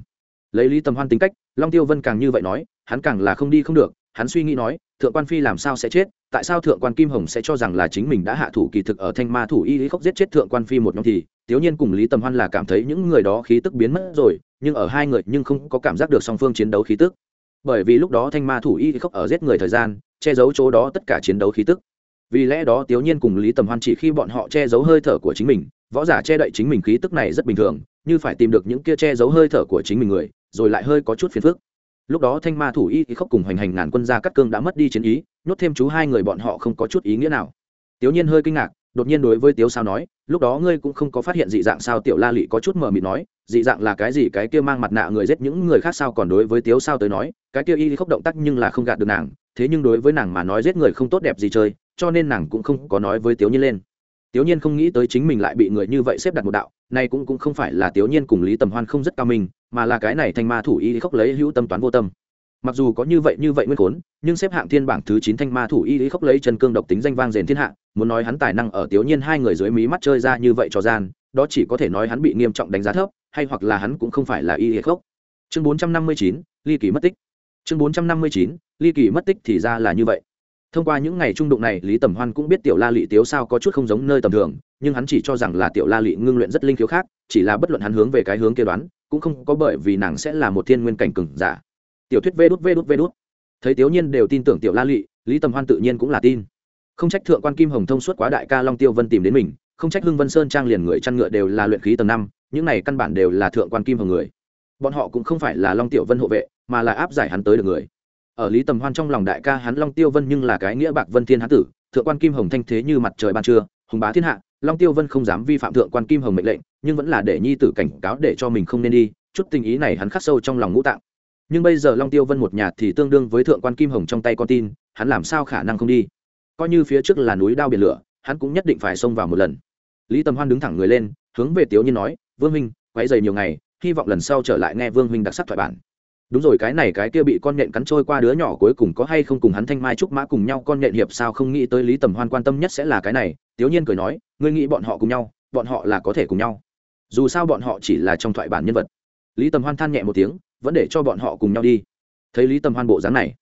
lấy lý tầm hoan tính cách long tiêu vân càng như vậy nói hắn càng là không đi không được hắn suy nghĩ nói thượng quan phi làm sao sẽ chết tại sao thượng quan kim hồng sẽ cho rằng là chính mình đã hạ thủ kỳ thực ở thanh ma thủ y lý khốc giết chết thượng quan phi một nhóm thì Tiểu Nhiên cùng Lý Tầm Hoan là cảm thấy những người đó khí tức biến mất rồi, nhưng ở hai người nhưng không có cảm giác được song phương chiến đấu khí tức. Bởi vì lúc đó Thanh Ma thủ y khốc ở giết người thời gian, che giấu chỗ đó tất cả chiến đấu khí tức. Vì lẽ đó Tiểu Nhiên cùng Lý Tầm Hoan chỉ khi bọn họ che giấu hơi thở của chính mình, võ giả che đậy chính mình khí tức này rất bình thường, như phải tìm được những kia che giấu hơi thở của chính mình người, rồi lại hơi có chút phiền phức. Lúc đó Thanh Ma thủ y khóc cùng hoành hành ngàn quân gia cắt cương đã mất đi chiến ý, nhốt thêm chú hai người bọn họ không có chút ý nghĩa nào. Tiểu Nhiên hơi kinh ngạc, đột nhiên đối với tiếu sao nói lúc đó ngươi cũng không có phát hiện dị dạng sao tiểu la lị có chút mờ mịt nói dị dạng là cái gì cái kia mang mặt nạ người giết những người khác sao còn đối với tiếu sao tới nói cái kia y khóc động tác nhưng là không gạt được nàng thế nhưng đối với nàng mà nói giết người không tốt đẹp gì chơi cho nên nàng cũng không có nói với tiểu nhiên lên. Tiểu nhiên không nghĩ tới chính mình lại bị người như vậy xếp đặt một đạo, Nay cũng cũng không phải là tiểu nhiên cùng lý tầm hoan không rất cao minh, mà là cái này thanh ma thủ y khóc lấy hữu tâm toán vô tâm. Mặc dù có như vậy như vậy nguyên khốn, nhưng xếp hạng thiên bảng thứ chín thanh ma thủ y lý lấy chân cương độc tính danh vang rền thiên hạ, muốn nói hắn tài năng ở tiểu nhiên hai người dưới mí mắt chơi ra như vậy cho gian, đó chỉ có thể nói hắn bị nghiêm trọng đánh giá thấp, hay hoặc là hắn cũng không phải là y lý chương bốn trăm năm mươi chín, ly kỳ mất tích. Chương bốn trăm năm mươi chín, ly kỳ mất tích thì ra là như vậy thông qua những ngày trung đụng này, lý tầm hoan cũng biết tiểu la lị tiếu sao có chút không giống nơi tầm thường, nhưng hắn chỉ cho rằng là tiểu la lị ngưng luyện rất linh khiếu khác, chỉ là bất luận hắn hướng về cái hướng kia đoán, cũng không có bởi vì nàng sẽ là một thiên nguyên cảnh cừng giả. Tiểu thuyết vê đút vê đút vê đút. Thấy tiểu nhiên đều tin tưởng tiểu la lị, lý tầm hoan tự nhiên cũng là tin. Không trách thượng quan kim hồng thông suốt quá đại ca long tiêu vân tìm đến mình, không trách hưng vân sơn trang liền người chăn ngựa đều là luyện khí tầng năm, những này căn bản đều là thượng quan kim hồng người. Bọn họ cũng không phải là long tiểu vân hộ vệ, mà là áp giải hắn tới được người ở lý tầm hoan trong lòng đại ca hắn long tiêu vân nhưng là cái nghĩa bạc vân thiên hán tử, thượng quan kim hồng thanh thế như mặt trời ban trưa, hùng bá thiên hạ, long tiêu vân không dám vi phạm thượng quan kim hồng mệnh lệnh, nhưng vẫn là để nhi tử cảnh cáo để cho mình không nên đi, chút tình ý này hắn khắc sâu trong lòng ngũ tạng. Nhưng bây giờ long tiêu vân một nhà thì tương đương với thượng quan kim hồng trong tay con tin, hắn làm sao khả năng không đi? Coi như phía trước là núi đao biển lửa, hắn cũng nhất định phải xông vào một lần. Lý tầm hoan đứng thẳng người lên, hướng về tiếu nhiên nói, vương minh quấy dày nhiều ngày, hy vọng lần sau trở lại nghe vương minh đặc sắc thoại bản đúng rồi, cái này cái kia bị con nhện cắn trôi qua đứa nhỏ cuối cùng có hay không cùng hắn thanh mai trúc mã cùng nhau con nhện hiệp sao không nghĩ tới lý tầm hoan quan tâm nhất sẽ là cái này. Tiếu nhiên cười nói, ngươi nghĩ bọn họ cùng nhau, bọn họ là có thể cùng nhau. Dù sao bọn họ chỉ là trong thoại bản nhân vật. Lý tầm hoan than nhẹ một tiếng, vẫn để cho bọn họ cùng nhau đi. Thấy lý tầm hoan bộ dáng này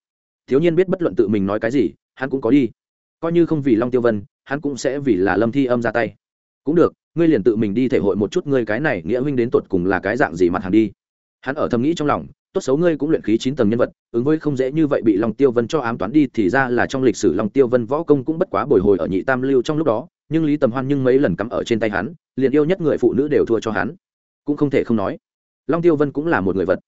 thiếu nhiên biết bất luận tự mình nói cái gì, hắn cũng có đi. Coi như không vì long tiêu vân, hắn cũng sẽ vì là lâm thi âm ra tay. Cũng được, ngươi liền tự mình đi thể hội một chút, ngươi cái này nghĩa huynh đến tột cùng là cái dạng gì mặt hàng đi. Hắn ở thầm nghĩ trong lòng tốt xấu ngươi cũng luyện khí chín tầng nhân vật, ứng với không dễ như vậy bị long tiêu vân cho ám toán đi thì ra là trong lịch sử long tiêu vân võ công cũng bất quá bồi hồi ở nhị tam lưu trong lúc đó, nhưng lý tầm hoan nhưng mấy lần cắm ở trên tay hắn, liền yêu nhất người phụ nữ đều thua cho hắn. Cũng không thể không nói, long tiêu vân cũng là một người vật.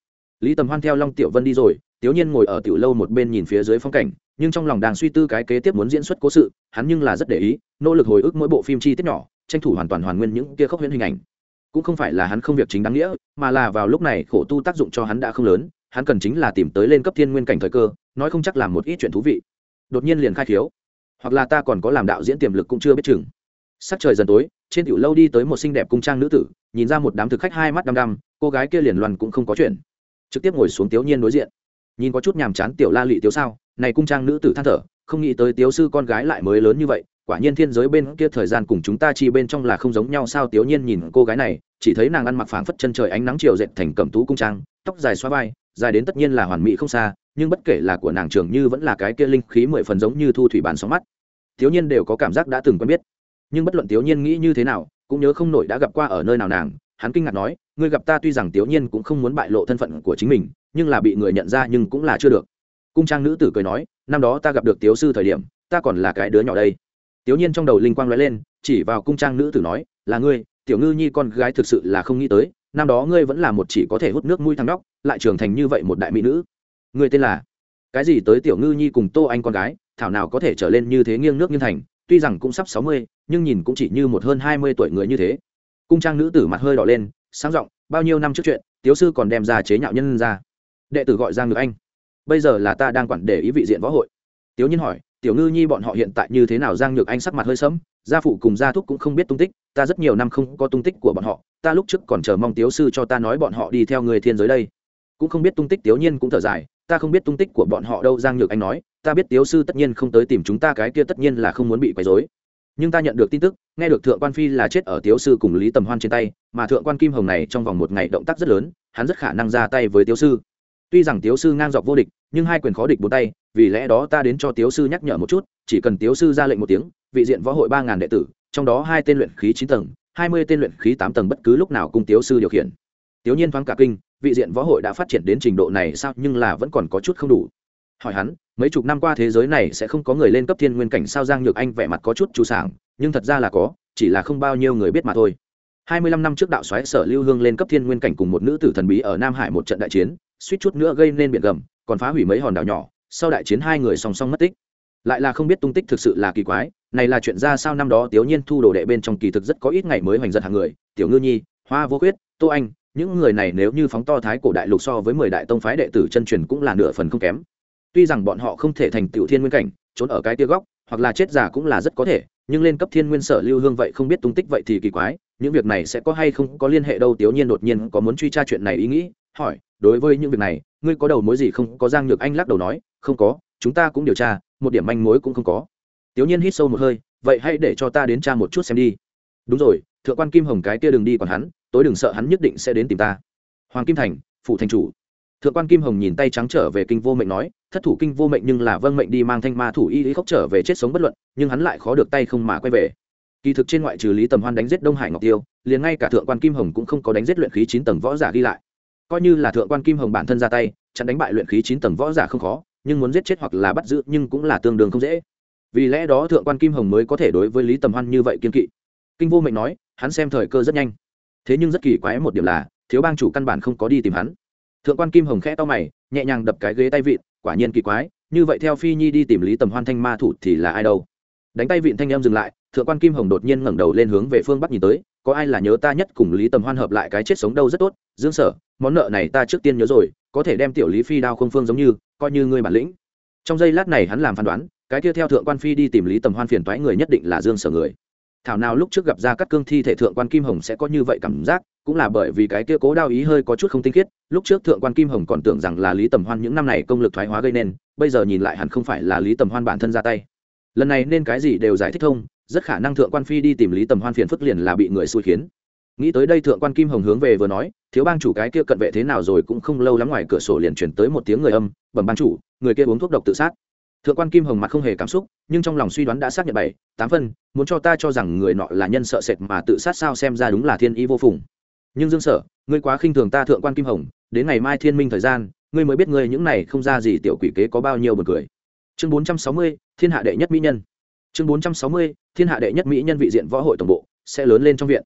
Lý tầm hoan theo long tiểu vân đi rồi tiểu nhiên ngồi ở tiểu lâu một bên nhìn phía dưới phong cảnh, nhưng trong lòng đang suy tư cái kế tiếp muốn diễn xuất cố sự, hắn nhưng là rất để ý, nỗ lực hồi ức mỗi bộ phim chi tiết nhỏ, tranh thủ hoàn toàn hoàn nguyên những kia khốc huyễn hình ảnh cũng không phải là hắn không việc chính đáng nghĩa mà là vào lúc này khổ tu tác dụng cho hắn đã không lớn hắn cần chính là tìm tới lên cấp thiên nguyên cảnh thời cơ nói không chắc làm một ít chuyện thú vị. Đột nhiên liền khai khiếu, hoặc là ta còn có làm đạo diễn tiềm lực cũng chưa biết chừng. Sắc trời dần tối trên tiểu lâu đi tới một xinh đẹp cung trang nữ tử nhìn ra một đám thực khách hai mắt đăm đăm cô gái kia liền loằn cũng không có chuyện. Trực tiếp ngồi xuống tiểu nhiên đối diện. Nhìn có chút nhàm chán tiểu la lị tiếu sao này cung trang nữ tử than thở không nghĩ tới tiếu sư con gái lại mới lớn như vậy quả nhiên thiên giới bên kia thời gian cùng chúng ta chi bên trong là không giống nhau sao? Tiểu nhiên nhìn cô gái này, chỉ thấy nàng ăn mặc phảng phất chân trời ánh nắng chiều dệt thành cẩm tú cung trang, tóc dài xoa vai, dài đến tất nhiên là hoàn mỹ không xa, nhưng bất kể là của nàng trường như vẫn là cái kia linh khí mười phần giống như thu thủy bàn sóng mắt. Thiếu nhiên đều có cảm giác đã từng quen biết. Nhưng bất luận thiếu nhiên nghĩ như thế nào, cũng nhớ không nổi đã gặp qua ở nơi nào nàng. Hắn kinh ngạc nói, ngươi gặp ta tuy rằng tiểu nhiên cũng không muốn bại lộ thân phận của chính mình, nhưng là bị người nhận ra nhưng cũng là chưa được. Cung trang nữ tử cười nói, năm đó ta gặp được tiểu sư thời điểm, ta còn là cái đứa nhỏ đây tiểu nhiên trong đầu linh quang lóe lên chỉ vào cung trang nữ tử nói là ngươi tiểu ngư nhi con gái thực sự là không nghĩ tới năm đó ngươi vẫn là một chỉ có thể hút nước mũi thằng nhóc, lại trưởng thành như vậy một đại mỹ nữ. Ngươi tên là? Cái gì tới tiểu ngư nhi cùng tô anh con gái thảo nào có thể trở lên như thế nghiêng nước nghiêng thành tuy rằng cũng sắp sáu mươi nhưng nhìn cũng chỉ như một hơn hai mươi tuổi người như thế. Cung trang nữ tử mặt hơi đỏ lên sáng giọng bao nhiêu năm trước chuyện tiểu sư còn đem ra chế nhạo nhân ra. Đệ tử gọi ra ngược anh bây giờ là ta đang quản để ý vị diện võ hội. Tiểu nhiên hỏi tiểu ngư nhi bọn họ hiện tại như thế nào giang nhược anh sắc mặt hơi sẫm, gia phụ cùng gia thúc cũng không biết tung tích, ta rất nhiều năm không có tung tích của bọn họ, ta lúc trước còn chờ mong tiếu sư cho ta nói bọn họ đi theo người thiên giới đây. Cũng không biết tung tích tiếu nhiên cũng thở dài, ta không biết tung tích của bọn họ đâu, giang nhược anh nói, ta biết tiếu sư tất nhiên không tới tìm chúng ta, cái kia tất nhiên là không muốn bị quấy rối. Nhưng ta nhận được tin tức, nghe được thượng quan phi là chết ở tiếu sư cùng lý tầm hoan trên tay, mà thượng quan kim hồng này trong vòng một ngày động tác rất lớn, hắn rất khả năng ra tay với tiếu sư tuy rằng tiếu sư ngang dọc vô địch, nhưng hai quyền khó địch bốn tay, vì lẽ đó ta đến cho tiếu sư nhắc nhở một chút, chỉ cần tiếu sư ra lệnh một tiếng, vị diện võ hội ba ngàn đệ tử, trong đó hai tên luyện khí chín tầng, hai mươi tên luyện khí tám tầng bất cứ lúc nào cùng tiếu sư điều khiển. Tiểu nhiên thoáng cả kinh, vị diện võ hội đã phát triển đến trình độ này sao nhưng là vẫn còn có chút không đủ. Hỏi hắn, mấy chục năm qua thế giới này sẽ không có người lên cấp thiên nguyên cảnh sao giang nhược anh vẻ mặt có chút chủ sảng, nhưng thật ra là có, chỉ là không bao nhiêu người biết mà thôi hai mươi lăm năm trước đạo xoáy sở lưu hương lên cấp thiên nguyên cảnh cùng một nữ tử thần bí ở nam hải một trận đại chiến, suýt chút nữa gây nên biển gầm, còn phá hủy mấy hòn đảo nhỏ, sau đại chiến hai người song song mất tích. Lại là không biết tung tích thực sự là kỳ quái, này là chuyện ra sao năm đó tiểu nhiên thu đồ đệ bên trong kỳ thực rất có ít ngày mới hoành giật hàng người, tiểu ngư nhi, hoa vô quyết tô anh, những người này nếu như phóng to thái cổ đại lục so với mười đại tông phái đệ tử chân truyền cũng là nửa phần không kém. Tuy rằng bọn họ không thể thành tiểu thiên nguyên cảnh, trốn ở cái tia góc, hoặc là chết già cũng là rất có thể, nhưng lên cấp thiên nguyên sở lưu hương vậy không biết tung tích vậy thì kỳ quái những việc này sẽ có hay không có liên hệ đâu tiểu nhiên đột nhiên có muốn truy tra chuyện này ý nghĩ, hỏi, đối với những việc này, ngươi có đầu mối gì không? Có giang nhược anh lắc đầu nói, không có, chúng ta cũng điều tra, một điểm manh mối cũng không có. Tiểu nhiên hít sâu một hơi, vậy hãy để cho ta đến tra một chút xem đi. Đúng rồi, thượng quan kim hồng cái kia đừng đi còn hắn, tối đừng sợ hắn nhất định sẽ đến tìm ta. Hoàng kim thành phụ thành chủ. Thượng quan kim hồng nhìn tay trắng trở về kinh vô mệnh nói, thất thủ kinh vô mệnh nhưng là vâng mệnh đi mang thanh ma thủ y lý khóc trở về chết sống bất luận, nhưng hắn lại khó được tay không mà quay về kỳ thực trên ngoại trừ lý tầm hoan đánh giết đông hải ngọc tiêu, liền ngay cả thượng quan kim hồng cũng không có đánh giết luyện khí chín tầng võ giả ghi lại. Coi như là thượng quan kim hồng bản thân ra tay, chặn đánh bại luyện khí chín tầng võ giả không khó, nhưng muốn giết chết hoặc là bắt giữ nhưng cũng là tương đương không dễ. Vì lẽ đó thượng quan kim hồng mới có thể đối với lý tầm hoan như vậy kiên kỵ. Kinh vô mệnh nói, hắn xem thời cơ rất nhanh. Thế nhưng rất kỳ quái một điểm là, thiếu bang chủ căn bản không có đi tìm hắn. Thượng quan kim hồng khẽ to mày, nhẹ nhàng đập cái ghế tay vịn, quả nhiên kỳ quái, như vậy theo phi nhi đi tìm lý tầm hoan thanh ma thủ thì là ai đâu? Đánh tay vịn thanh em dừng lại thượng quan kim hồng đột nhiên ngẩng đầu lên hướng về phương bắc nhìn tới, có ai là nhớ ta nhất cùng lý tầm hoan hợp lại cái chết sống đâu rất tốt, dương sở, món nợ này ta trước tiên nhớ rồi, có thể đem tiểu lý phi đao không phương giống như, coi như ngươi bản lĩnh. Trong giây lát này hắn làm phán đoán, cái kia theo thượng quan phi đi tìm lý tầm hoan phiền toái người nhất định là dương sở người. Thảo nào lúc trước gặp ra các cương thi thể thượng quan kim hồng sẽ có như vậy cảm giác, cũng là bởi vì cái kia cố đao ý hơi có chút không tinh khiết, lúc trước thượng quan kim hồng còn tưởng rằng là lý tầm hoan những năm này công lực thoái hóa gây nên, bây giờ nhìn lại hẳn không phải là lý tầm hoan bản thân ra tay. Lần này nên cái gì đều giải thích thông rất khả năng thượng quan phi đi tìm lý tầm hoan phiền phức liền là bị người xui khiến. Nghĩ tới đây thượng quan kim hồng hướng về vừa nói, thiếu bang chủ cái kia cận vệ thế nào rồi cũng không lâu lắm ngoài cửa sổ liền chuyển tới một tiếng người âm, bẩm ban chủ, người kia uống thuốc độc tự sát. Thượng quan kim hồng mặt không hề cảm xúc, nhưng trong lòng suy đoán đã xác nhận bảy, tám phân, muốn cho ta cho rằng người nọ là nhân sợ sệt mà tự sát sao xem ra đúng là thiên ý vô phùng. Nhưng dương sở, ngươi quá khinh thường ta thượng quan kim hồng, đến ngày mai thiên minh thời gian, ngươi mới biết ngươi những này không ra gì tiểu quỷ kế có bao nhiêu buồn cười. Chương bốn trăm sáu mươi, thiên hạ đệ nhất mỹ nhân chương bốn trăm sáu mươi, thiên hạ đệ nhất mỹ nhân vị diện võ hội tổng bộ, sẽ lớn lên trong viện.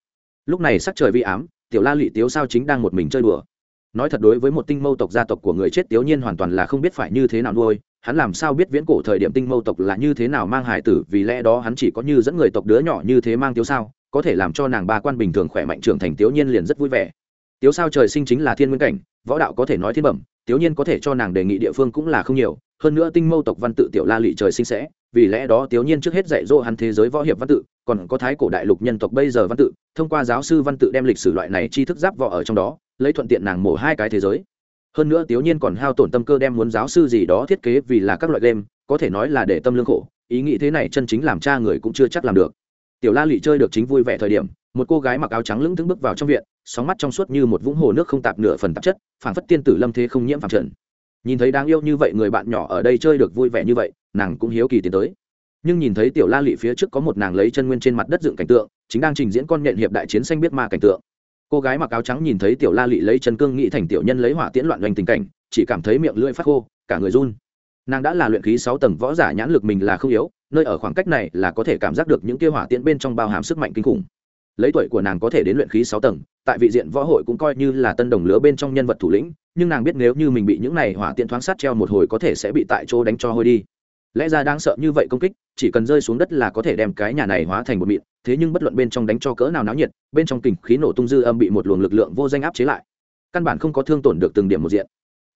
Lúc này sắc trời vi ám, tiểu la lụy tiếu sao chính đang một mình chơi đùa. Nói thật đối với một tinh mâu tộc gia tộc của người chết tiểu nhiên hoàn toàn là không biết phải như thế nào nuôi, hắn làm sao biết viễn cổ thời điểm tinh mâu tộc là như thế nào mang hải tử, vì lẽ đó hắn chỉ có như dẫn người tộc đứa nhỏ như thế mang tiếu sao, có thể làm cho nàng ba quan bình thường khỏe mạnh trưởng thành tiểu nhiên liền rất vui vẻ. Tiếu sao trời sinh chính là thiên nguyên cảnh, võ đạo có thể nói thiên bẩm tiểu nhiên có thể cho nàng đề nghị địa phương cũng là không nhiều, hơn nữa tinh mâu tộc văn tự tiểu la lụy trời sinh sẽ vì lẽ đó tiểu nhiên trước hết dạy dỗ hắn thế giới võ hiệp văn tự, còn có thái cổ đại lục nhân tộc bây giờ văn tự, thông qua giáo sư văn tự đem lịch sử loại này tri thức giáp võ ở trong đó, lấy thuận tiện nàng mổ hai cái thế giới. Hơn nữa tiểu nhiên còn hao tổn tâm cơ đem muốn giáo sư gì đó thiết kế vì là các loại game, có thể nói là để tâm lương khổ, ý nghĩ thế này chân chính làm cha người cũng chưa chắc làm được. Tiểu la lị chơi được chính vui vẻ thời điểm, một cô gái mặc áo trắng lững thững bước vào trong viện, sóng mắt trong suốt như một vũng hồ nước không tạp nửa phần tạp chất, phảng phất tiên tử lâm thế không nhiễm phẳng trần nhìn thấy đáng yêu như vậy người bạn nhỏ ở đây chơi được vui vẻ như vậy, nàng cũng hiếu kỳ tiến tới. Nhưng nhìn thấy tiểu la lị phía trước có một nàng lấy chân nguyên trên mặt đất dựng cảnh tượng, chính đang trình diễn con nhện hiệp đại chiến xanh biết ma cảnh tượng. Cô gái mặc áo trắng nhìn thấy tiểu la lị lấy chân cương nghị thành tiểu nhân lấy hỏa tiễn loạn doanh tình cảnh, chỉ cảm thấy miệng lưỡi phát khô, cả người run. Nàng đã là luyện khí sáu tầng võ giả nhãn lực mình là không yếu, nơi ở khoảng cách này là có thể cảm giác được những kia hỏa tiễn bên trong bao hàm sức mạnh kinh khủng. Lấy tuổi của nàng có thể đến luyện khí sáu tầng, tại vị diện võ hội cũng coi như là tân đồng lứa bên trong nhân vật thủ lĩnh nhưng nàng biết nếu như mình bị những này hỏa tiện thoáng sát treo một hồi có thể sẽ bị tại chỗ đánh cho hôi đi. Lẽ ra đáng sợ như vậy công kích, chỉ cần rơi xuống đất là có thể đem cái nhà này hóa thành một mịn, thế nhưng bất luận bên trong đánh cho cỡ nào náo nhiệt, bên trong kình khí nổ tung dư âm bị một luồng lực lượng vô danh áp chế lại. Căn bản không có thương tổn được từng điểm một diện.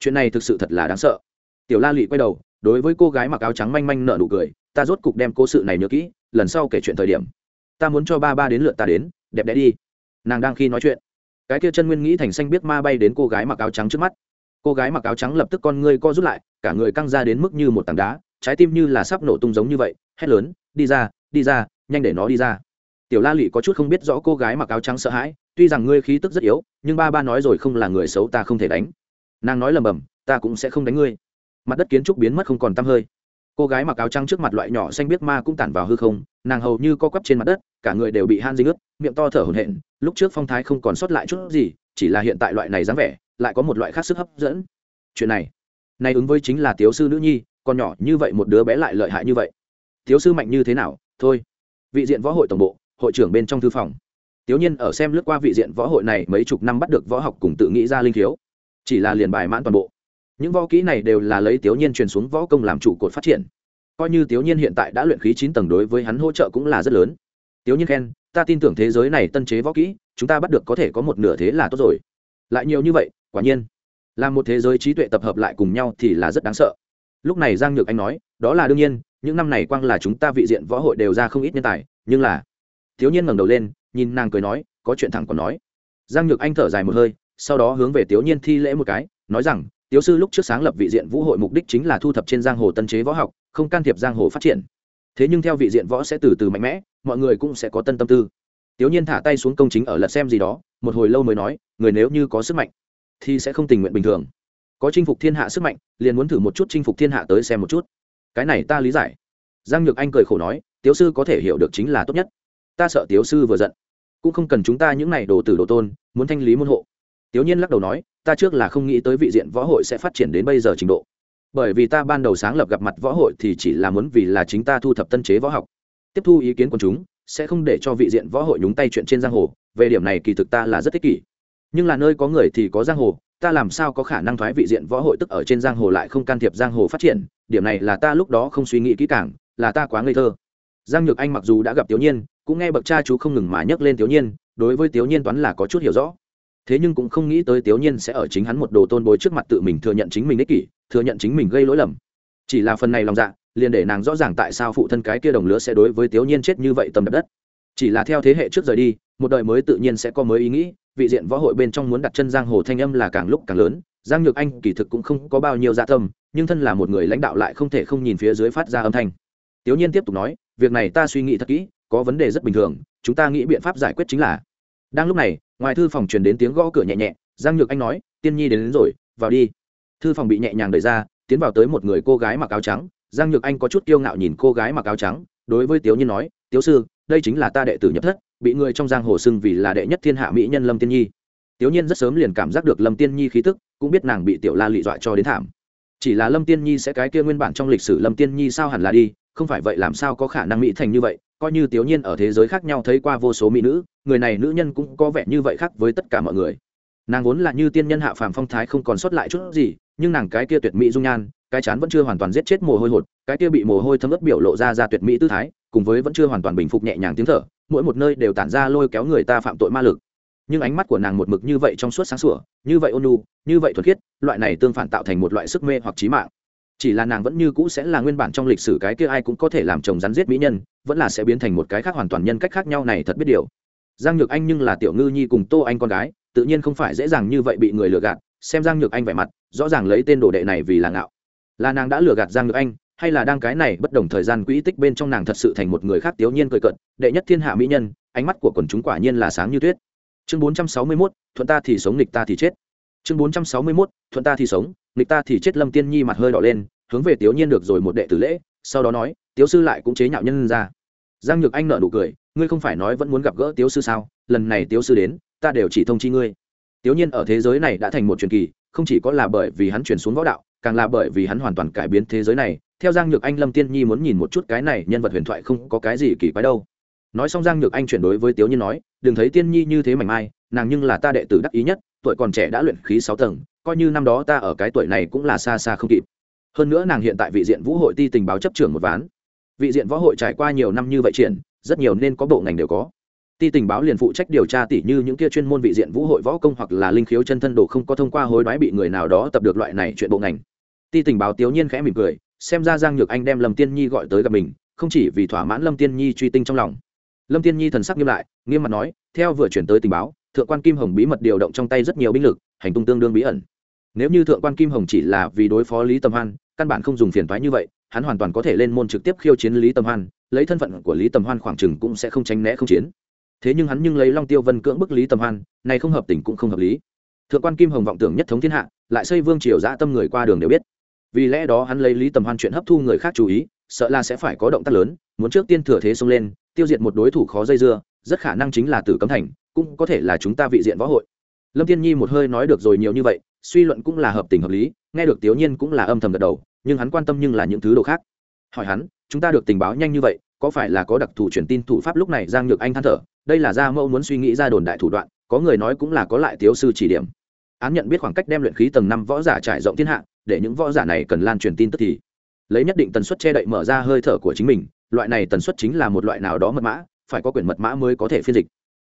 Chuyện này thực sự thật là đáng sợ. Tiểu la lụy quay đầu, đối với cô gái mặc áo trắng manh manh nợ nụ cười, ta rốt cục đem cố sự này nhớ kỹ, lần sau kể chuyện thời điểm, ta muốn cho ba ba đến lượt ta đến, đẹp đẽ đi. Nàng đang khi nói chuyện cái kia chân nguyên nghĩ thành xanh biết ma bay đến cô gái mặc áo trắng trước mắt. Cô gái mặc áo trắng lập tức con ngươi co rút lại, cả người căng ra đến mức như một tảng đá, trái tim như là sắp nổ tung giống như vậy, hét lớn, đi ra đi ra, nhanh để nó đi ra. Tiểu la lụy có chút không biết rõ cô gái mặc áo trắng sợ hãi, tuy rằng ngươi khí tức rất yếu, nhưng ba ba nói rồi không là người xấu ta không thể đánh. Nàng nói lầm bầm, ta cũng sẽ không đánh ngươi. Mặt đất kiến trúc biến mất không còn t hơi cô gái mặc áo trắng trước mặt loại nhỏ xanh biết ma cũng tản vào hư không nàng hầu như co quắp trên mặt đất cả người đều bị han dinh ướt miệng to thở hổn hển lúc trước phong thái không còn sót lại chút gì chỉ là hiện tại loại này dáng vẻ lại có một loại khác sức hấp dẫn. Chuyện này này ứng với chính là tiếu sư nữ nhi còn nhỏ như vậy một đứa bé lại lợi hại như vậy. Tiếu sư mạnh như thế nào? Thôi. Vị diện võ hội tổng bộ hội trưởng bên trong thư phòng. Tiểu Nhiên ở xem lướt qua vị diện võ hội này mấy chục năm bắt được võ học cùng tự nghĩ ra linh thiếu, chỉ là liền bài mãn toàn bộ. Những võ kỹ này đều là lấy Tiểu Nhiên truyền xuống võ công làm trụ cột phát triển. Coi như Tiểu Nhiên hiện tại đã luyện khí chín tầng đối với hắn hỗ trợ cũng là rất lớn. Tiểu Nhiên khen, ta tin tưởng thế giới này tân chế võ kỹ, chúng ta bắt được có thể có một nửa thế là tốt rồi. Lại nhiều như vậy, quả nhiên, làm một thế giới trí tuệ tập hợp lại cùng nhau thì là rất đáng sợ. Lúc này Giang Nhược Anh nói, đó là đương nhiên, những năm này quang là chúng ta vị diện võ hội đều ra không ít nhân tài, nhưng là Thiếu Nhiên ngẩng đầu lên, nhìn nàng cười nói có chuyện thẳng còn nói giang nhược anh thở dài một hơi sau đó hướng về thiếu nhiên thi lễ một cái nói rằng Tiếu sư lúc trước sáng lập vị diện vũ hội mục đích chính là thu thập trên giang hồ tân chế võ học, không can thiệp giang hồ phát triển. Thế nhưng theo vị diện võ sẽ từ từ mạnh mẽ, mọi người cũng sẽ có tân tâm tư. Tiếu nhiên thả tay xuống công chính ở lật xem gì đó, một hồi lâu mới nói, người nếu như có sức mạnh, thì sẽ không tình nguyện bình thường. Có chinh phục thiên hạ sức mạnh, liền muốn thử một chút chinh phục thiên hạ tới xem một chút. Cái này ta lý giải. Giang nhược anh cười khổ nói tiểu sư có thể hiểu được chính là tốt nhất. Ta sợ tiểu sư vừa giận. Cũng không cần chúng ta những này đồ tử đồ tôn, muốn thanh lý môn hộ. Tiếu nhiên lắc đầu nói ta trước là không nghĩ tới vị diện võ hội sẽ phát triển đến bây giờ trình độ. Bởi vì ta ban đầu sáng lập gặp mặt võ hội thì chỉ là muốn vì là chính ta thu thập tân chế võ học. Tiếp thu ý kiến của chúng, sẽ không để cho vị diện võ hội nhúng tay chuyện trên giang hồ, về điểm này kỳ thực ta là rất thích kỷ. Nhưng là nơi có người thì có giang hồ, ta làm sao có khả năng thoái vị diện võ hội tức ở trên giang hồ lại không can thiệp giang hồ phát triển, điểm này là ta lúc đó không suy nghĩ kỹ càng, là ta quá ngây thơ. Giang nhược anh mặc dù đã gặp tiểu nhiên, cũng nghe bậc cha chú không ngừng mà nhắc lên tiểu nhiên, đối với tiểu nhiên toán là có chút hiểu rõ thế nhưng cũng không nghĩ tới tiểu nhiên sẽ ở chính hắn một đồ tôn bối trước mặt tự mình thừa nhận chính mình ích kỷ, thừa nhận chính mình gây lỗi lầm. Chỉ là phần này lòng dạ liền để nàng rõ ràng tại sao phụ thân cái kia đồng lứa sẽ đối với tiểu nhiên chết như vậy tầm đập đất. Chỉ là theo thế hệ trước rời đi, một đời mới tự nhiên sẽ có mới ý nghĩ, vị diện võ hội bên trong muốn đặt chân giang hồ thanh âm là càng lúc càng lớn, giang nhược anh kỳ thực cũng không có bao nhiêu dạ tâm, nhưng thân là một người lãnh đạo lại không thể không nhìn phía dưới phát ra âm thanh. Tiểu nhiên tiếp tục nói, việc này ta suy nghĩ thật kỹ, có vấn đề rất bình thường, chúng ta nghĩ biện pháp giải quyết chính là đang lúc này ngoài thư phòng truyền đến tiếng gõ cửa nhẹ nhẹ giang nhược anh nói tiên nhi đến, đến rồi vào đi. Thư phòng bị nhẹ nhàng đẩy ra tiến vào tới một người cô gái mặc áo trắng. Giang nhược anh có chút kiêu ngạo nhìn cô gái mặc áo trắng đối với tiếu nhiên nói tiếu sư đây chính là ta đệ tử nhập thất bị người trong giang hồ xưng vì là đệ nhất thiên hạ mỹ nhân lâm tiên nhi. Tiếu nhiên rất sớm liền cảm giác được lâm tiên nhi khí tức cũng biết nàng bị tiểu la lị dọa cho đến thảm. Chỉ là lâm tiên nhi sẽ cái kia nguyên bản trong lịch sử lâm tiên nhi sao hẳn là đi không phải vậy làm sao có khả năng mỹ thành như vậy coi như tiểu nhiên ở thế giới khác nhau thấy qua vô số mỹ nữ, người này nữ nhân cũng có vẻ như vậy khác với tất cả mọi người. Nàng vốn là như tiên nhân hạ phàm phong thái không còn sót lại chút gì, nhưng nàng cái kia tuyệt mỹ dung nhan, cái chán vẫn chưa hoàn toàn giết chết mồ hôi hột, cái kia bị mồ hôi thấm ướt biểu lộ ra ra tuyệt mỹ tư thái, cùng với vẫn chưa hoàn toàn bình phục nhẹ nhàng tiếng thở, mỗi một nơi đều tản ra lôi kéo người ta phạm tội ma lực. Nhưng ánh mắt của nàng một mực như vậy trong suốt sáng sủa, như vậy ôn nhu, như vậy thuật khiết, loại này tương phản tạo thành một loại sức mê hoặc trí mạng chỉ là nàng vẫn như cũ sẽ là nguyên bản trong lịch sử cái kia ai cũng có thể làm chồng rắn giết mỹ nhân vẫn là sẽ biến thành một cái khác hoàn toàn nhân cách khác nhau này thật biết điều. Giang nhược anh nhưng là tiểu ngư nhi cùng tô anh con gái tự nhiên không phải dễ dàng như vậy bị người lừa gạt xem giang nhược anh vẻ mặt rõ ràng lấy tên đồ đệ này vì là ngạo. Là nàng đã lừa gạt giang nhược anh hay là đang cái này bất đồng thời gian quỹ tích bên trong nàng thật sự thành một người khác tiểu nhiên cười cận đệ nhất thiên hạ mỹ nhân ánh mắt của quần chúng quả nhiên là sáng như tuyết. Chương bốn trăm sáu mươi 461, thuận ta thì sống nghịch ta thì chết. Chương bốn trăm sáu mươi 461, thuận ta thì sống nghịch ta thì chết lâm tiên nhi mặt hơi đỏ lên, hướng về tiểu nhiên được rồi một đệ tử lễ, sau đó nói tiểu sư lại cũng chế nhạo nhân ra. Giang nhược anh nợ nụ cười, ngươi không phải nói vẫn muốn gặp gỡ tiểu sư sao? Lần này tiểu sư đến, ta đều chỉ thông chi ngươi. Tiểu nhiên ở thế giới này đã thành một truyền kỳ, không chỉ có là bởi vì hắn chuyển xuống võ đạo, càng là bởi vì hắn hoàn toàn cải biến thế giới này. Theo giang nhược anh, lâm tiên nhi muốn nhìn một chút cái này nhân vật huyền thoại không có cái gì kỳ quái đâu. Nói xong giang nhược anh chuyển đối với tiếu nhiên nói, đừng thấy tiên nhi như thế mảnh mai, nàng nhưng là ta đệ tử đắc ý nhất, tuổi còn trẻ đã luyện khí sáu tầng coi như năm đó ta ở cái tuổi này cũng là xa xa không kịp. Hơn nữa nàng hiện tại vị diện vũ hội ti tình báo chấp trưởng một ván. Vị diện võ hội trải qua nhiều năm như vậy triển, rất nhiều nên có bộ ngành đều có. Ti tình báo liền phụ trách điều tra tỉ như những kia chuyên môn vị diện vũ hội võ công hoặc là linh khiếu chân thân đồ không có thông qua hối đoái bị người nào đó tập được loại này chuyện bộ ngành. Ti tình báo tiếu nhiên khẽ mỉm cười, xem ra giang nhược anh đem lâm tiên nhi gọi tới gặp mình, không chỉ vì thỏa mãn lâm tiên nhi truy tinh trong lòng. Lâm tiên nhi thần sắc nghiêm lại, nghiêm mặt nói, theo vừa chuyển tới tình báo, thượng quan kim hồng bí mật điều động trong tay rất nhiều binh lực, hành tung tương đương bí ẩn nếu như thượng quan kim hồng chỉ là vì đối phó lý tầm hoan, căn bản không dùng phiền thoái như vậy, hắn hoàn toàn có thể lên môn trực tiếp khiêu chiến lý tầm hoan, lấy thân phận của lý tầm hoan khoảng chừng cũng sẽ không tránh né không chiến. Thế nhưng hắn nhưng lấy long tiêu vân cưỡng bức lý tầm hoan, này không hợp tình cũng không hợp lý. Thượng quan kim hồng vọng tưởng nhất thống thiên hạ, lại xây vương triều dã tâm người qua đường đều biết. Vì lẽ đó hắn lấy lý tầm hoan chuyện hấp thu người khác chú ý, sợ là sẽ phải có động tác lớn, muốn trước tiên thừa thế xông lên, tiêu diệt một đối thủ khó dây dưa, rất khả năng chính là tử cấm thành, cũng có thể là chúng ta vị diện võ hội. Lâm thiên nhi một hơi nói được rồi nhiều như vậy suy luận cũng là hợp tình hợp lý, nghe được tiểu nhiên cũng là âm thầm gật đầu, nhưng hắn quan tâm nhưng là những thứ đồ khác. Hỏi hắn, chúng ta được tình báo nhanh như vậy, có phải là có đặc thù truyền tin thủ pháp lúc này giang nhược anh than thở, đây là gia mẫu muốn suy nghĩ ra đồn đại thủ đoạn, có người nói cũng là có lại tiếu sư chỉ điểm. Án nhận biết khoảng cách đem luyện khí tầng năm võ giả trải rộng thiên hạ, để những võ giả này cần lan truyền tin tức thì lấy nhất định tần suất che đậy mở ra hơi thở của chính mình, loại này tần suất chính là một loại nào đó mật mã, phải có quyển mật mã mới có thể phiên dịch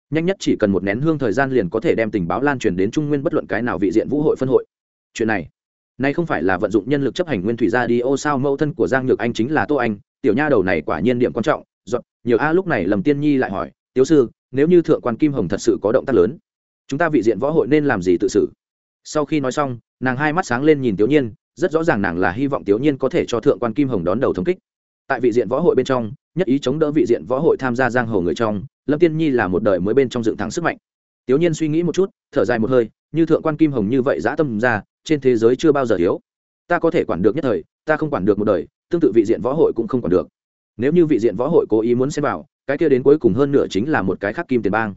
nhanh nhất chỉ cần một nén hương thời gian liền có thể đem tình báo lan truyền đến trung nguyên bất luận cái nào vị diện vũ hội phân hội. Chuyện này, nay không phải là vận dụng nhân lực chấp hành nguyên thủy ra đi, ô sao mẫu thân của giang nhược anh chính là tô anh, tiểu nha đầu này quả nhiên điểm quan trọng dọn nhiều a lúc này lầm tiên nhi lại hỏi tiếu sư, nếu như thượng quan kim hồng thật sự có động tác lớn, chúng ta vị diện võ hội nên làm gì tự xử? Sau khi nói xong, nàng hai mắt sáng lên nhìn tiểu nhiên, rất rõ ràng nàng là hy vọng tiểu nhiên có thể cho thượng quan kim hồng đón đầu thống kích. Tại vị diện võ hội bên trong, nhất ý chống đỡ vị diện võ hội tham gia giang hồ người trong lâm tiên nhi là một đời mới bên trong dựng thắng sức mạnh. Tiểu nhiên suy nghĩ một chút, thở dài một hơi, như thượng quan kim hồng như vậy dã tâm ra, trên thế giới chưa bao giờ thiếu. Ta có thể quản được nhất thời, ta không quản được một đời, tương tự vị diện võ hội cũng không quản được. Nếu như vị diện võ hội cố ý muốn xem vào, cái kia đến cuối cùng hơn nữa chính là một cái khắc kim tiền bang.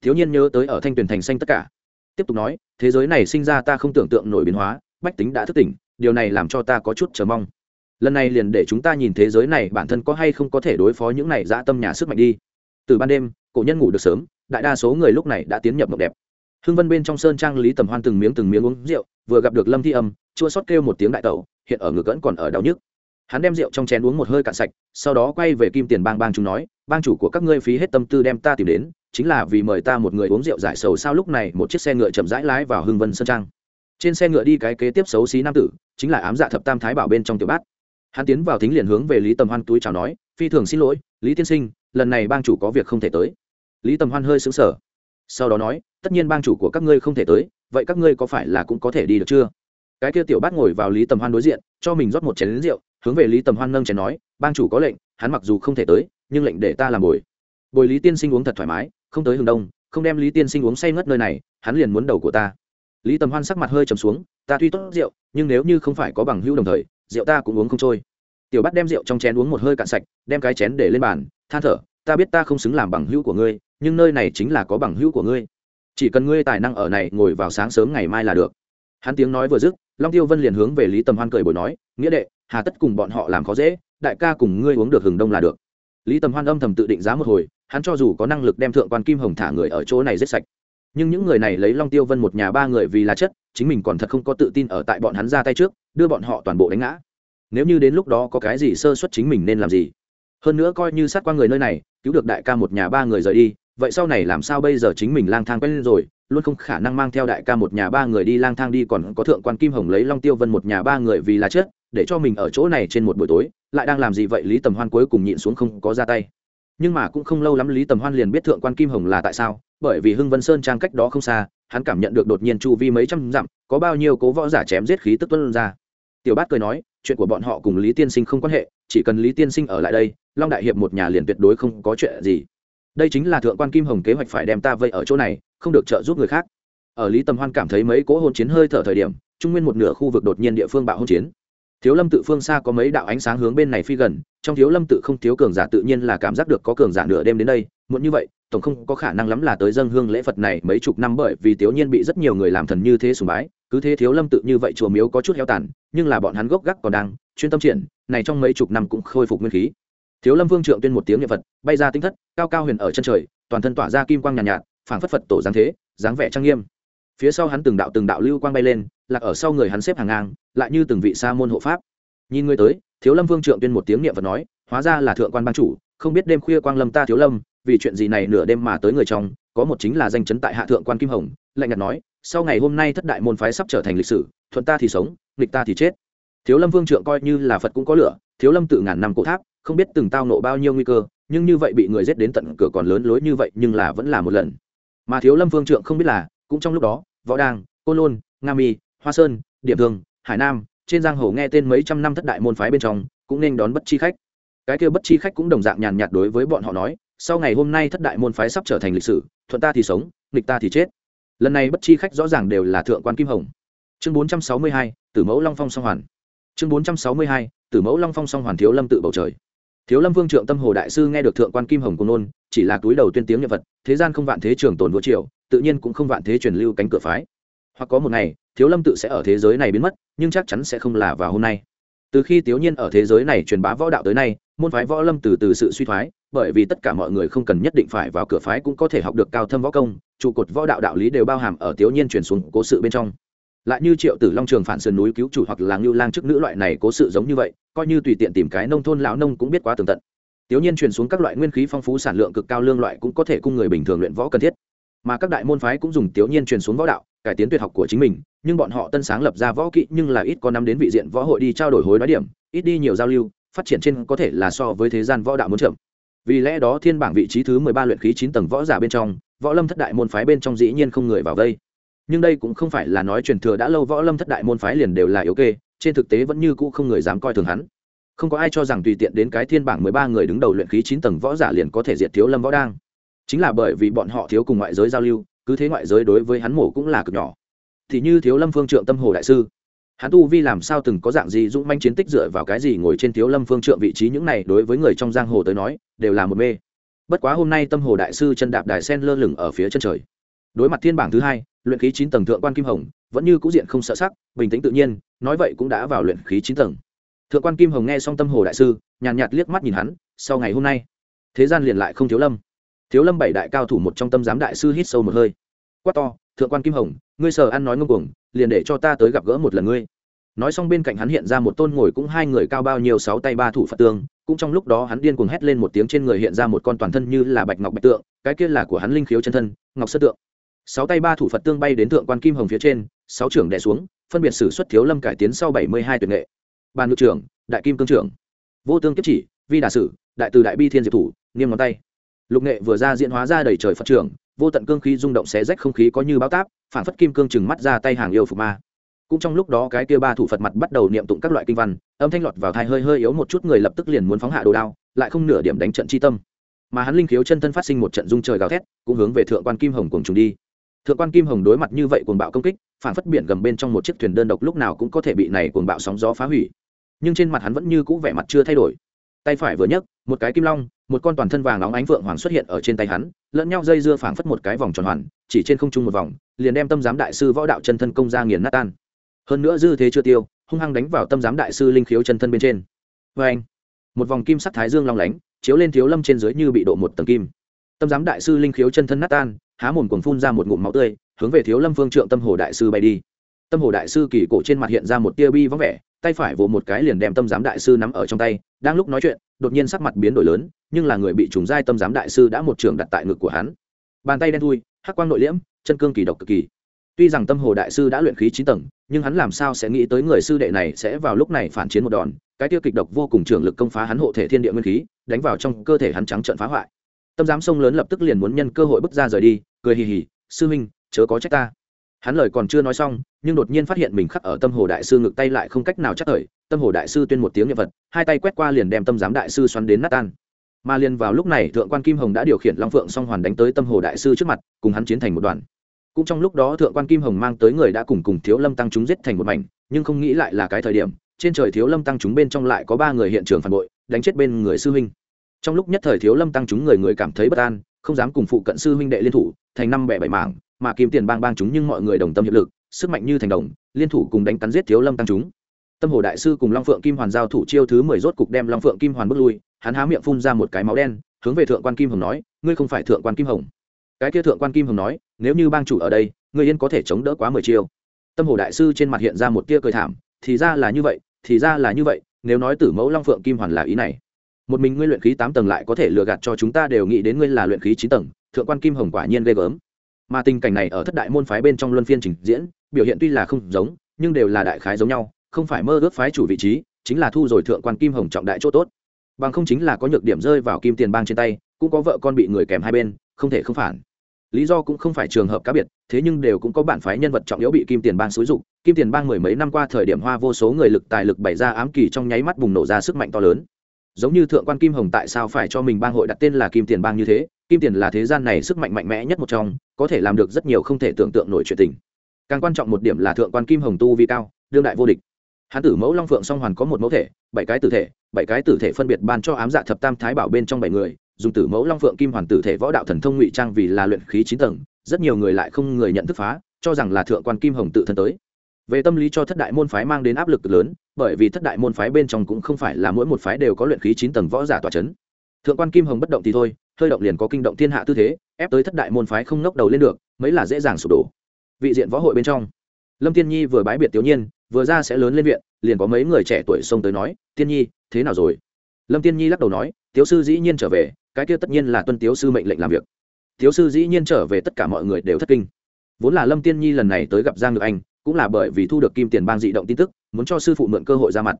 Thiếu nhiên nhớ tới ở thanh tuyền thành xanh tất cả. Tiếp tục nói, thế giới này sinh ra ta không tưởng tượng nổi biến hóa, bách tính đã thức tỉnh, điều này làm cho ta có chút chờ mong. Lần này liền để chúng ta nhìn thế giới này bản thân có hay không có thể đối phó những này dã tâm nhà sức mạnh đi từ ban đêm, cổ nhân ngủ được sớm, đại đa số người lúc này đã tiến nhập mộng đẹp. Hưng vân bên trong sơn trang lý tầm hoan từng miếng từng miếng uống rượu, vừa gặp được lâm thi âm, chua sót kêu một tiếng đại tẩu, hiện ở ngực vẫn còn ở đau nhức. Hắn đem rượu trong chén uống một hơi cạn sạch, sau đó quay về kim tiền bang bang chúng nói, bang chủ của các ngươi phí hết tâm tư đem ta tìm đến, chính là vì mời ta một người uống rượu giải sầu sao lúc này một chiếc xe ngựa chậm rãi lái vào hưng vân sơn trang. Trên xe ngựa đi cái kế tiếp xấu xí nam tử, chính là ám dạ thập tam thái bảo bên trong tiểu bát. Hắn tiến vào thính liền hướng về lý tầm hoan túi chào nói, phi thường xin lỗi, lý tiên sinh lần này bang chủ có việc không thể tới. Lý tầm hoan hơi xứng sở sau đó nói, tất nhiên bang chủ của các ngươi không thể tới, vậy các ngươi có phải là cũng có thể đi được chưa? Cái kia tiểu bát ngồi vào lý tầm hoan đối diện, cho mình rót một chén lính rượu, hướng về lý tầm hoan nâng chén nói, bang chủ có lệnh, hắn mặc dù không thể tới, nhưng lệnh để ta làm bồi. Bồi lý tiên sinh uống thật thoải mái, không tới hướng đông, không đem lý tiên sinh uống say ngất nơi này, hắn liền muốn đầu của ta. Lý tầm hoan sắc mặt hơi trầm xuống, ta tuy tốt rượu, nhưng nếu như không phải có bằng hữu đồng thời, rượu ta cũng uống không trôi tiểu bắt đem rượu trong chén uống một hơi cạn sạch, đem cái chén để lên bàn, than thở, ta biết ta không xứng làm bằng hữu của ngươi, nhưng nơi này chính là có bằng hữu của ngươi. Chỉ cần ngươi tài năng ở này, ngồi vào sáng sớm ngày mai là được. Hắn tiếng nói vừa dứt, long tiêu vân liền hướng về lý tầm hoan cười bồi nói, nghĩa đệ, hà tất cùng bọn họ làm khó dễ, đại ca cùng ngươi uống được hừng đông là được. Lý tầm hoan âm thầm tự định giá một hồi, hắn cho dù có năng lực đem thượng quan kim hồng thả người ở chỗ này giết sạch. Nhưng những người này lấy long tiêu vân một nhà ba người vì là chất, chính mình còn thật không có tự tin ở tại bọn hắn ra tay trước, đưa bọn họ toàn bộ đánh ngã nếu như đến lúc đó có cái gì sơ suất chính mình nên làm gì? Hơn nữa coi như sát qua người nơi này, cứu được đại ca một nhà ba người rời đi, vậy sau này làm sao bây giờ chính mình lang thang quen lên rồi, luôn không khả năng mang theo đại ca một nhà ba người đi lang thang đi còn có thượng quan kim hồng lấy long tiêu vân một nhà ba người vì là chết, để cho mình ở chỗ này trên một buổi tối, lại đang làm gì vậy? Lý tầm hoan cuối cùng nhịn xuống không có ra tay. Nhưng mà cũng không lâu lắm lý tầm hoan liền biết thượng quan kim hồng là tại sao, bởi vì hưng vân sơn trang cách đó không xa, hắn cảm nhận được đột nhiên chu vi mấy trăm dặm, có bao nhiêu cố võ giả chém giết khí tức tuân ra. Tiểu bát cười nói chuyện của bọn họ cùng lý tiên sinh không quan hệ, chỉ cần lý tiên sinh ở lại đây, long đại hiệp một nhà liền tuyệt đối không có chuyện gì. Đây chính là thượng quan kim hồng kế hoạch phải đem ta vây ở chỗ này, không được trợ giúp người khác. Ở lý tầm hoan cảm thấy mấy cỗ hôn chiến hơi thở thời điểm, trung nguyên một nửa khu vực đột nhiên địa phương bạo hôn chiến. Thiếu lâm tự phương xa có mấy đạo ánh sáng hướng bên này phi gần, trong thiếu lâm tự không thiếu cường giả tự nhiên là cảm giác được có cường giả nửa đêm đến đây muốn như vậy, tổng không có khả năng lắm là tới dân hương lễ phật này mấy chục năm bởi vì thiếu nhiên bị rất nhiều người làm thần như thế sùng bái cứ thế thiếu lâm tự như vậy chùa miếu có chút heo tàn nhưng là bọn hắn gốc gác còn đang chuyên tâm triển này trong mấy chục năm cũng khôi phục nguyên khí. Thiếu lâm vương trượng tuyên một tiếng niệm phật bay ra tinh thất cao cao huyền ở chân trời toàn thân tỏa ra kim quang nhàn nhạt, nhạt phảng phất phật tổ giáng thế dáng vẻ trang nghiêm. Phía sau hắn từng đạo từng đạo lưu quang bay lên lạc ở sau người hắn xếp hàng ngang lại như từng vị sa môn hộ pháp. Nhìn người tới thiếu lâm vương trượng tuyên một tiếng niệm phật nói hóa ra là thượng quan ban chủ không biết đêm khuya quang lâm ta thiếu lâm vì chuyện gì này nửa đêm mà tới người trong có một chính là danh chấn tại hạ thượng quan kim hồng lạnh nhạt nói sau ngày hôm nay thất đại môn phái sắp trở thành lịch sử, thuận ta thì sống, nghịch ta thì chết. Thiếu lâm vương trượng coi như là phật cũng có lửa, thiếu lâm tự ngàn năm cổ tháp, không biết từng tao nộ bao nhiêu nguy cơ, nhưng như vậy bị người giết đến tận cửa còn lớn lối như vậy nhưng là vẫn là một lần. Mà thiếu lâm vương trượng không biết là, cũng trong lúc đó, võ đàng, côn lôn, nga mi, hoa sơn, điểm thương, hải nam, trên giang hồ nghe tên mấy trăm năm thất đại môn phái bên trong, cũng nên đón bất chi khách. Cái kia bất chi khách cũng đồng dạng nhàn nhạt đối với bọn họ nói, sau ngày hôm nay thất đại môn phái sắp trở thành lịch sử, thuận ta thì sống, nghịch ta thì chết lần này bất chi khách rõ ràng đều là thượng quan kim hồng. Chương bốn trăm sáu mươi hai, tử mẫu long phong song hoàn. Chương bốn trăm sáu mươi hai, tử mẫu long phong song hoàn thiếu lâm tự bầu trời. Thiếu lâm vương trượng tâm hồ đại sư nghe được thượng quan kim hồng cùng nôn, chỉ là túi đầu tuyên tiếng nhân vật thế gian không vạn thế trường tồn vô triều, tự nhiên cũng không vạn thế truyền lưu cánh cửa phái. Hoặc có một ngày, thiếu lâm tự sẽ ở thế giới này biến mất, nhưng chắc chắn sẽ không là vào hôm nay. Từ khi tiểu nhiên ở thế giới này truyền bá võ đạo tới nay môn phái võ lâm từ từ sự suy thoái, bởi vì tất cả mọi người không cần nhất định phải vào cửa phái cũng có thể học được cao thâm võ công, trụ cột võ đạo đạo lý đều bao hàm ở tiểu nhiên truyền xuống cố sự bên trong. Lại như triệu tử long trường phản sườn núi cứu chủ hoặc là ngưu lang chức nữ loại này cố sự giống như vậy, coi như tùy tiện tìm cái nông thôn lão nông cũng biết quá tường tận. Tiểu nhiên truyền xuống các loại nguyên khí phong phú sản lượng cực cao lương loại cũng có thể cung người bình thường luyện võ cần thiết. Mà các đại môn phái cũng dùng tiểu nhiên truyền xuống võ đạo, cải tiến tuyệt học của chính mình, nhưng bọn họ tân sáng lập ra võ kỹ nhưng là ít có năm đến vị diện võ hội đi trao đổi hối đoái điểm, ít đi nhiều giao lưu phát triển trên có thể là so với thế gian võ đạo muốn chậm. Vì lẽ đó thiên bảng vị trí thứ mười ba luyện khí chín tầng võ giả bên trong, võ lâm thất đại môn phái bên trong dĩ nhiên không người vào vây nhưng đây cũng không phải là nói truyền thừa đã lâu võ lâm thất đại môn phái liền đều là yếu kê, trên thực tế vẫn như cũ không người dám coi thường hắn. Không có ai cho rằng tùy tiện đến cái thiên bảng mười ba người đứng đầu luyện khí chín tầng võ giả liền có thể diệt thiếu lâm võ đang. Chính là bởi vì bọn họ thiếu cùng ngoại giới giao lưu, cứ thế ngoại giới đối với hắn mổ cũng là cực nhỏ. Thì như thiếu lâm phương trượng tâm hồ đại sư hắn tu vi làm sao từng có dạng gì dũng manh chiến tích dựa vào cái gì ngồi trên thiếu lâm phương trượng vị trí những này đối với người trong giang hồ tới nói, đều là một mê. Bất quá hôm nay tâm hồ đại sư chân đạp đài sen lơ lửng ở phía chân trời. Đối mặt thiên bảng thứ hai, luyện khí chín tầng thượng quan kim hồng, vẫn như cũ diện không sợ sắc, bình tĩnh tự nhiên, nói vậy cũng đã vào luyện khí chín tầng. Thượng quan kim hồng nghe xong tâm hồ đại sư, nhàn nhạt liếc mắt nhìn hắn, sau ngày hôm nay, thế gian liền lại không thiếu lâm. Thiếu lâm bảy đại cao thủ một trong tâm giám đại sư hít sâu một hơi. Quát to thượng quan kim hồng, ngươi sờ ăn nói ngông cuồng, liền để cho ta tới gặp gỡ một lần ngươi. Nói xong bên cạnh hắn hiện ra một tôn ngồi cũng hai người cao bao nhiêu sáu tay ba thủ phật tương, cũng trong lúc đó hắn điên cuồng hét lên một tiếng trên người hiện ra một con toàn thân như là bạch ngọc bạch tượng, cái kia là của hắn linh khiếu chân thân, ngọc sơ tượng. Sáu tay ba thủ phật tương bay đến thượng quan kim hồng phía trên, sáu trưởng đè xuống, phân biệt xử xuất thiếu lâm cải tiến sau bảy mươi hai tuyệt nghệ. Bàn ngự trưởng, đại kim cương trưởng. Vô tương kiếp chỉ, vi đà sử, đại từ đại bi thiên diệp thủ nghiêm ngón tay. Lục nghệ vừa ra diễn hóa ra đầy trời phật trưởng vô tận cương khí rung động xé rách không khí có như báo táp phản phất kim cương chừng mắt ra tay hàng yêu phục ma. Cũng trong lúc đó cái kia ba thủ phật mặt bắt đầu niệm tụng các loại kinh văn, âm thanh lọt vào thai hơi hơi yếu một chút người lập tức liền muốn phóng hạ đồ đao, lại không nửa điểm đánh trận chi tâm. Mà hắn linh khiếu chân thân phát sinh một trận dung trời gào thét, cũng hướng về thượng quan kim hồng cùng chúng đi. Thượng quan kim hồng đối mặt như vậy cuồng bạo công kích phản phất biển gầm bên trong một chiếc thuyền đơn độc lúc nào cũng có thể bị này cuồng bạo sóng gió phá hủy. Nhưng trên mặt hắn vẫn như cũ vẻ mặt chưa thay đổi tay phải vừa nhấc, một cái kim long, một con toàn thân vàng óng ánh vượng hoàng xuất hiện ở trên tay hắn, lẫn nhau dây dưa phảng phất một cái vòng tròn hoàn, chỉ trên không trung một vòng, liền đem tâm giám đại sư võ đạo chân thân công ra nghiền nát tan. Hơn nữa dư thế chưa tiêu, hung hăng đánh vào tâm giám đại sư linh khiếu chân thân bên trên. Vê anh, một vòng kim sắc thái dương long lánh, chiếu lên thiếu lâm trên dưới như bị độ một tầng kim. Tâm giám đại sư linh khiếu chân thân nát tan, há mồm cuồng phun ra một ngụm máu tươi, hướng về thiếu lâm phương trượng tâm hồ đại sư bay đi. Tâm hồ đại sư kỳ cổ trên mặt hiện ra một tia bi vắng vẻ, tay phải vỗ một cái liền đem tâm giám đại sư nắm ở trong tay đang lúc nói chuyện, đột nhiên sắc mặt biến đổi lớn, nhưng là người bị trùng giai tâm giám đại sư đã một trường đặt tại ngực của hắn. Bàn tay đen thui, hắc quang nội liễm, chân cương kỳ độc cực kỳ. Tuy rằng tâm hồ đại sư đã luyện khí chín tầng, nhưng hắn làm sao sẽ nghĩ tới người sư đệ này sẽ vào lúc này phản chiến một đòn, cái tiêu kịch độc vô cùng trường lực công phá hắn hộ thể thiên địa nguyên khí, đánh vào trong cơ thể hắn trắng trận phá hoại. Tâm giám sông lớn lập tức liền muốn nhân cơ hội bước ra rời đi, cười hì hì, sư minh chớ có trách ta hắn lời còn chưa nói xong, nhưng đột nhiên phát hiện mình khắc ở tâm hồ đại sư ngực tay lại không cách nào chắc thời, tâm hồ đại sư tuyên một tiếng nhật vật hai tay quét qua liền đem tâm giám đại sư xoắn đến nát tan. Mà liền vào lúc này, thượng quan kim hồng đã điều khiển long phượng song hoàn đánh tới tâm hồ đại sư trước mặt, cùng hắn chiến thành một đoàn. Cũng trong lúc đó, thượng quan kim hồng mang tới người đã cùng cùng thiếu lâm tăng chúng giết thành một mảnh, nhưng không nghĩ lại là cái thời điểm, trên trời thiếu lâm tăng chúng bên trong lại có ba người hiện trường phản bội, đánh chết bên người sư huynh. Trong lúc nhất thời thiếu lâm tăng chúng người người cảm thấy bất an, không dám cùng phụ cận sư huynh đệ liên thủ thành năm bẻ bảy mảng, mà kim tiền bang bang chúng nhưng mọi người đồng tâm hiệp lực, sức mạnh như thành đồng, liên thủ cùng đánh cắn giết thiếu lâm tăng chúng. Tâm hồ đại sư cùng long phượng kim hoàn giao thủ chiêu thứ mười rốt cục đem long phượng kim hoàn bước lui, hắn há miệng phun ra một cái máu đen, hướng về thượng quan kim hồng nói, ngươi không phải thượng quan kim hồng. Cái kia thượng quan kim hồng nói, nếu như bang chủ ở đây, ngươi yên có thể chống đỡ quá mười chiêu. Tâm hồ đại sư trên mặt hiện ra một tia cười thảm, thì ra là như vậy, thì ra là như vậy, nếu nói tử mẫu long phượng kim hoàn là ý này, một mình ngươi luyện khí tám tầng lại có thể lừa gạt cho chúng ta đều nghĩ đến ngươi là luyện khí chín tầng thượng quan kim hồng quả nhiên ghê gớm. Mà tình cảnh này ở thất đại môn phái bên trong luân phiên trình diễn, biểu hiện tuy là không giống, nhưng đều là đại khái giống nhau, không phải mơ ước phái chủ vị trí, chính là thu rồi thượng quan kim hồng trọng đại chỗ tốt. Bằng không chính là có nhược điểm rơi vào kim tiền bang trên tay, cũng có vợ con bị người kèm hai bên, không thể không phản. Lý do cũng không phải trường hợp cá biệt, thế nhưng đều cũng có bản phái nhân vật trọng yếu bị kim tiền bang xúi dục. Kim tiền bang mười mấy năm qua thời điểm hoa vô số người lực tài lực bày ra ám kỳ trong nháy mắt bùng nổ ra sức mạnh to lớn. Giống như thượng quan kim hồng tại sao phải cho mình bang hội đặt tên là kim tiền bang như thế kim tiền là thế gian này sức mạnh mạnh mẽ nhất một trong, có thể làm được rất nhiều không thể tưởng tượng nổi chuyện tình. Càng quan trọng một điểm là thượng quan kim hồng tu vi cao, đương đại vô địch. Hán tử mẫu long phượng song hoàn có một mẫu thể, bảy cái tử thể, bảy cái tử thể phân biệt ban cho ám dạ thập tam thái bảo bên trong bảy người, dùng tử mẫu long phượng kim hoàn tử thể võ đạo thần thông ngụy trang vì là luyện khí chín tầng, rất nhiều người lại không người nhận thức phá, cho rằng là thượng quan kim hồng tự thân tới. Về tâm lý cho thất đại môn phái mang đến áp lực lớn, bởi vì thất đại môn phái bên trong cũng không phải là mỗi một phái đều có luyện khí chín tầng võ giả tỏa c h ấ n thượng quan kim hồng bất động thì thôi hơi động liền có kinh động thiên hạ tư thế, ép tới thất đại môn phái không ngóc đầu lên được, mấy là dễ dàng sụp đổ. Vị diện võ hội bên trong, lâm tiên nhi vừa bái biệt tiểu nhiên, vừa ra sẽ lớn lên viện, liền có mấy người trẻ tuổi xông tới nói tiên nhi, thế nào rồi? Lâm tiên nhi lắc đầu nói tiếu sư dĩ nhiên trở về, cái kia tất nhiên là tuân tiếu sư mệnh lệnh làm việc. Tiếu sư dĩ nhiên trở về tất cả mọi người đều thất kinh. Vốn là lâm tiên nhi lần này tới gặp giang ngược anh, cũng là bởi vì thu được kim tiền bang dị động tin tức, muốn cho sư phụ mượn cơ hội ra mặt.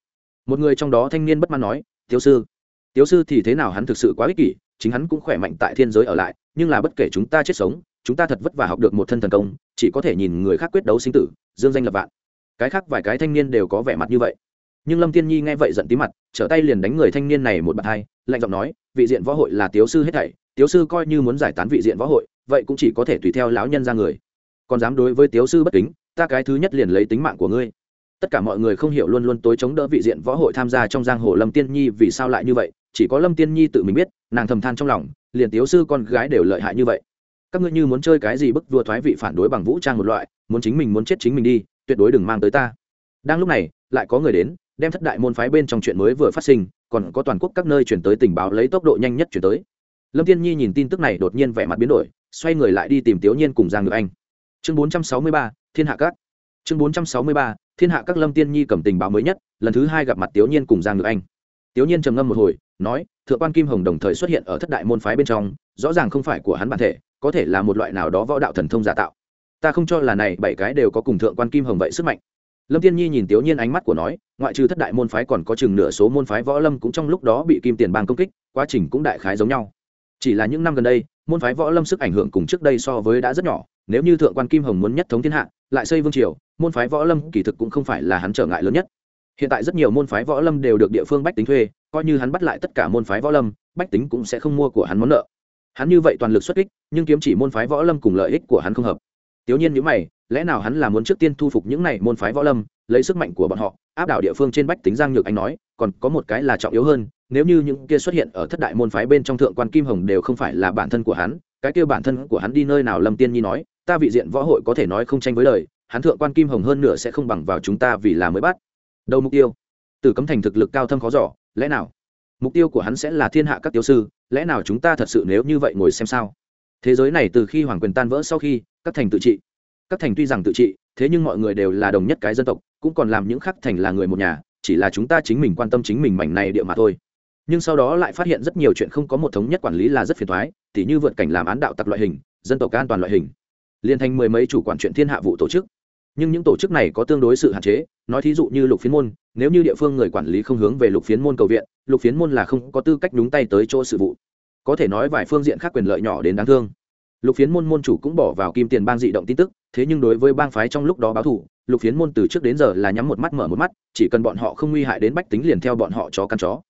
Một người trong đó thanh niên bất mãn nói tiếu sư tiếu sư thì thế nào hắn thực sự quá ích kỷ chính hắn cũng khỏe mạnh tại thiên giới ở lại, nhưng là bất kể chúng ta chết sống, chúng ta thật vất vả học được một thân thần công, chỉ có thể nhìn người khác quyết đấu sinh tử, dương danh lập vạn. Cái khác vài cái thanh niên đều có vẻ mặt như vậy. Nhưng lâm tiên nhi nghe vậy giận tí mặt, trở tay liền đánh người thanh niên này một bàn hai, lạnh giọng nói, vị diện võ hội là tiếu sư hết thảy, tiếu sư coi như muốn giải tán vị diện võ hội, vậy cũng chỉ có thể tùy theo lão nhân ra người. Còn dám đối với tiếu sư bất kính, ta cái thứ nhất liền lấy tính mạng của ngươi. Tất cả mọi người không hiểu luôn luôn tối chống đỡ vị diện võ hội tham gia trong giang hồ lâm tiên nhi vì sao lại như vậy chỉ có lâm tiên nhi tự mình biết, nàng thầm than trong lòng, liền tiếu sư con gái đều lợi hại như vậy. Các ngươi như muốn chơi cái gì bức vua thoái vị phản đối bằng vũ trang một loại, muốn chính mình muốn chết chính mình đi, tuyệt đối đừng mang tới ta. Đang lúc này, lại có người đến, đem thất đại môn phái bên trong chuyện mới vừa phát sinh, còn có toàn quốc các nơi chuyển tới tình báo lấy tốc độ nhanh nhất chuyển tới. Lâm tiên nhi nhìn tin tức này đột nhiên vẻ mặt biến đổi, xoay người lại đi tìm tiểu nhiên cùng giang ngược anh. Chương bốn trăm sáu mươi ba, thiên hạ các. Chương bốn trăm sáu mươi ba, thiên hạ các lâm tiên nhi cầm tình báo mới nhất, lần thứ hai gặp mặt tiểu nhiên cùng giang ngược anh. Tiểu nhiên trầm ngâm một hồi nói, thượng quan kim hồng đồng thời xuất hiện ở thất đại môn phái bên trong, rõ ràng không phải của hắn bản thể, có thể là một loại nào đó võ đạo thần thông giả tạo. Ta không cho là này bảy cái đều có cùng thượng quan kim hồng vậy sức mạnh. Lâm tiên nhi nhìn tiểu nhiên ánh mắt của nói, ngoại trừ thất đại môn phái còn có chừng nửa số môn phái võ lâm cũng trong lúc đó bị kim tiền bang công kích, quá trình cũng đại khái giống nhau. Chỉ là những năm gần đây, môn phái võ lâm sức ảnh hưởng cùng trước đây so với đã rất nhỏ, nếu như thượng quan kim hồng muốn nhất thống thiên hạ, lại xây vương triều, môn phái võ lâm kỳ thực cũng không phải là hắn trở ngại lớn nhất hiện tại rất nhiều môn phái võ lâm đều được địa phương bách tính thuê, coi như hắn bắt lại tất cả môn phái võ lâm, bách tính cũng sẽ không mua của hắn món nợ. Hắn như vậy toàn lực xuất kích, nhưng kiếm chỉ môn phái võ lâm cùng lợi ích của hắn không hợp. Tiểu nhiên nhữ mày, lẽ nào hắn là muốn trước tiên thu phục những này môn phái võ lâm, lấy sức mạnh của bọn họ, áp đảo địa phương trên bách tính giang nhược anh nói, còn có một cái là trọng yếu hơn, nếu như những kia xuất hiện ở thất đại môn phái bên trong thượng quan kim hồng đều không phải là bản thân của hắn, cái kia bản thân của hắn đi nơi nào lâm tiên nhi nói, ta vị diện võ hội có thể nói không tranh với lời, hắn thượng quan kim hồng hơn nửa sẽ không bằng vào chúng ta vì là mới bắt đầu mục tiêu? Từ cấm thành thực lực cao thâm khó giỏ lẽ nào? Mục tiêu của hắn sẽ là thiên hạ các tiêu sư, lẽ nào chúng ta thật sự nếu như vậy ngồi xem sao? Thế giới này từ khi hoàng quyền tan vỡ sau khi, các thành tự trị. Các thành tuy rằng tự trị, thế nhưng mọi người đều là đồng nhất cái dân tộc, cũng còn làm những khắc thành là người một nhà, chỉ là chúng ta chính mình quan tâm chính mình mảnh này địa mà thôi. Nhưng sau đó lại phát hiện rất nhiều chuyện không có một thống nhất quản lý là rất phiền thoái tỉ như vượt cảnh làm án đạo tặc loại hình, dân tộc an toàn loại hình. Liên thành mười mấy chủ quản chuyện thiên hạ vụ tổ chức nhưng những tổ chức này có tương đối sự hạn chế, nói thí dụ như lục phiến môn, nếu như địa phương người quản lý không hướng về lục phiến môn cầu viện, lục phiến môn là không có tư cách nhúng tay tới chỗ sự vụ. Có thể nói vài phương diện khác quyền lợi nhỏ đến đáng thương. Lục phiến môn môn chủ cũng bỏ vào kim tiền bang dị động tin tức, thế nhưng đối với bang phái trong lúc đó báo thủ lục phiến môn từ trước đến giờ là nhắm một mắt mở một mắt, chỉ cần bọn họ không nguy hại đến bách tính liền theo bọn họ chó căn chó.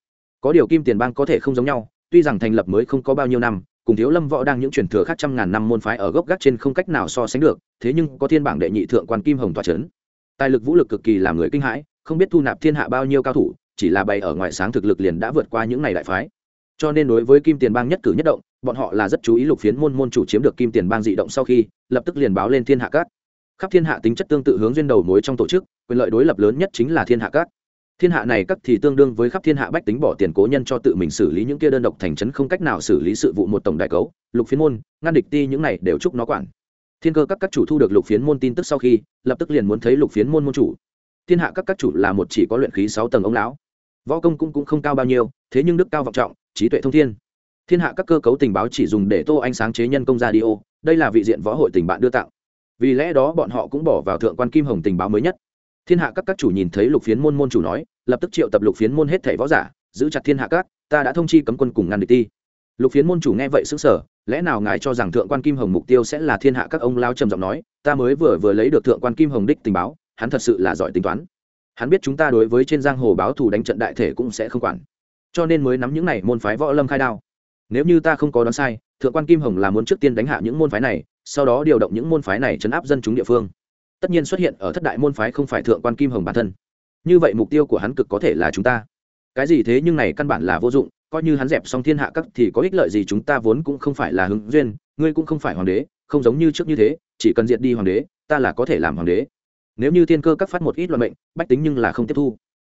Có điều kim tiền bang có thể không giống nhau, tuy rằng thành lập mới không có bao nhiêu năm cùng thiếu lâm võ đang những truyền thừa khác trăm ngàn năm môn phái ở gốc gác trên không cách nào so sánh được, thế nhưng có thiên bảng đệ nhị thượng quan kim hồng tòa c h ấ n tài lực vũ lực cực kỳ làm người kinh hãi, không biết thu nạp thiên hạ bao nhiêu cao thủ, chỉ là bày ở ngoài sáng thực lực liền đã vượt qua những này đại phái. Cho nên đối với kim tiền bang nhất cử nhất động, bọn họ là rất chú ý lục phiến môn môn chủ chiếm được kim tiền bang dị động sau khi, lập tức liền báo lên thiên hạ cát khắp thiên hạ tính chất tương tự hướng duyên đầu mối trong tổ chức, quyền lợi đối lập lớn nhất chính là thiên hạ cát thiên hạ này các thì tương đương với khắp thiên hạ bách tính bỏ tiền cố nhân cho tự mình xử lý những kia đơn độc thành trấn không cách nào xử lý sự vụ một tổng đại cấu lục phiến môn ngăn địch ti những này đều chúc nó quản. Thiên cơ các các chủ thu được lục phiến môn tin tức sau khi lập tức liền muốn thấy lục phiến môn môn chủ. Thiên hạ các các chủ là một chỉ có luyện khí sáu tầng ông lão. Võ công cũng, cũng không cao bao nhiêu thế nhưng đức cao vọng trọng trí tuệ thông thiên. Thiên hạ các cơ cấu tình báo chỉ dùng để tô ánh sáng chế nhân công gia đi ô đây là vị diện võ hội tình bạn đưa tặng. Vì lẽ đó bọn họ cũng bỏ vào thượng quan kim hồng tình báo mới nhất thiên hạ các các chủ nhìn thấy lục phiến môn môn chủ nói, lập tức triệu tập lục phiến môn hết thẻ võ giả, giữ chặt thiên hạ các, ta đã thông chi cấm quân cùng ngăn địch ti. Lục phiến môn chủ nghe vậy xứng sở lẽ nào ngài cho rằng thượng quan kim hồng mục tiêu sẽ là thiên hạ các ông lao trầm giọng nói, ta mới vừa vừa lấy được thượng quan kim hồng đích tình báo, hắn thật sự là giỏi tính toán. Hắn biết chúng ta đối với trên giang hồ báo thù đánh trận đại thể cũng sẽ không quản. Cho nên mới nắm những này môn phái võ lâm khai đao. Nếu như ta không có đoán sai, thượng quan kim hồng là muốn trước tiên đánh hạ những môn phái này, sau đó điều động những môn phái này chấn áp dân chúng địa phương tất nhiên xuất hiện ở thất đại môn phái không phải thượng quan kim hồng bản thân. Như vậy mục tiêu của hắn cực có thể là chúng ta. Cái gì thế nhưng này căn bản là vô dụng, coi như hắn dẹp xong thiên hạ các thì có ích lợi gì chúng ta vốn cũng không phải là hứng duyên, ngươi cũng không phải hoàng đế, không giống như trước như thế, chỉ cần diệt đi hoàng đế, ta là có thể làm hoàng đế. Nếu như thiên cơ các phát một ít loại mệnh, bách tính nhưng là không tiếp thu.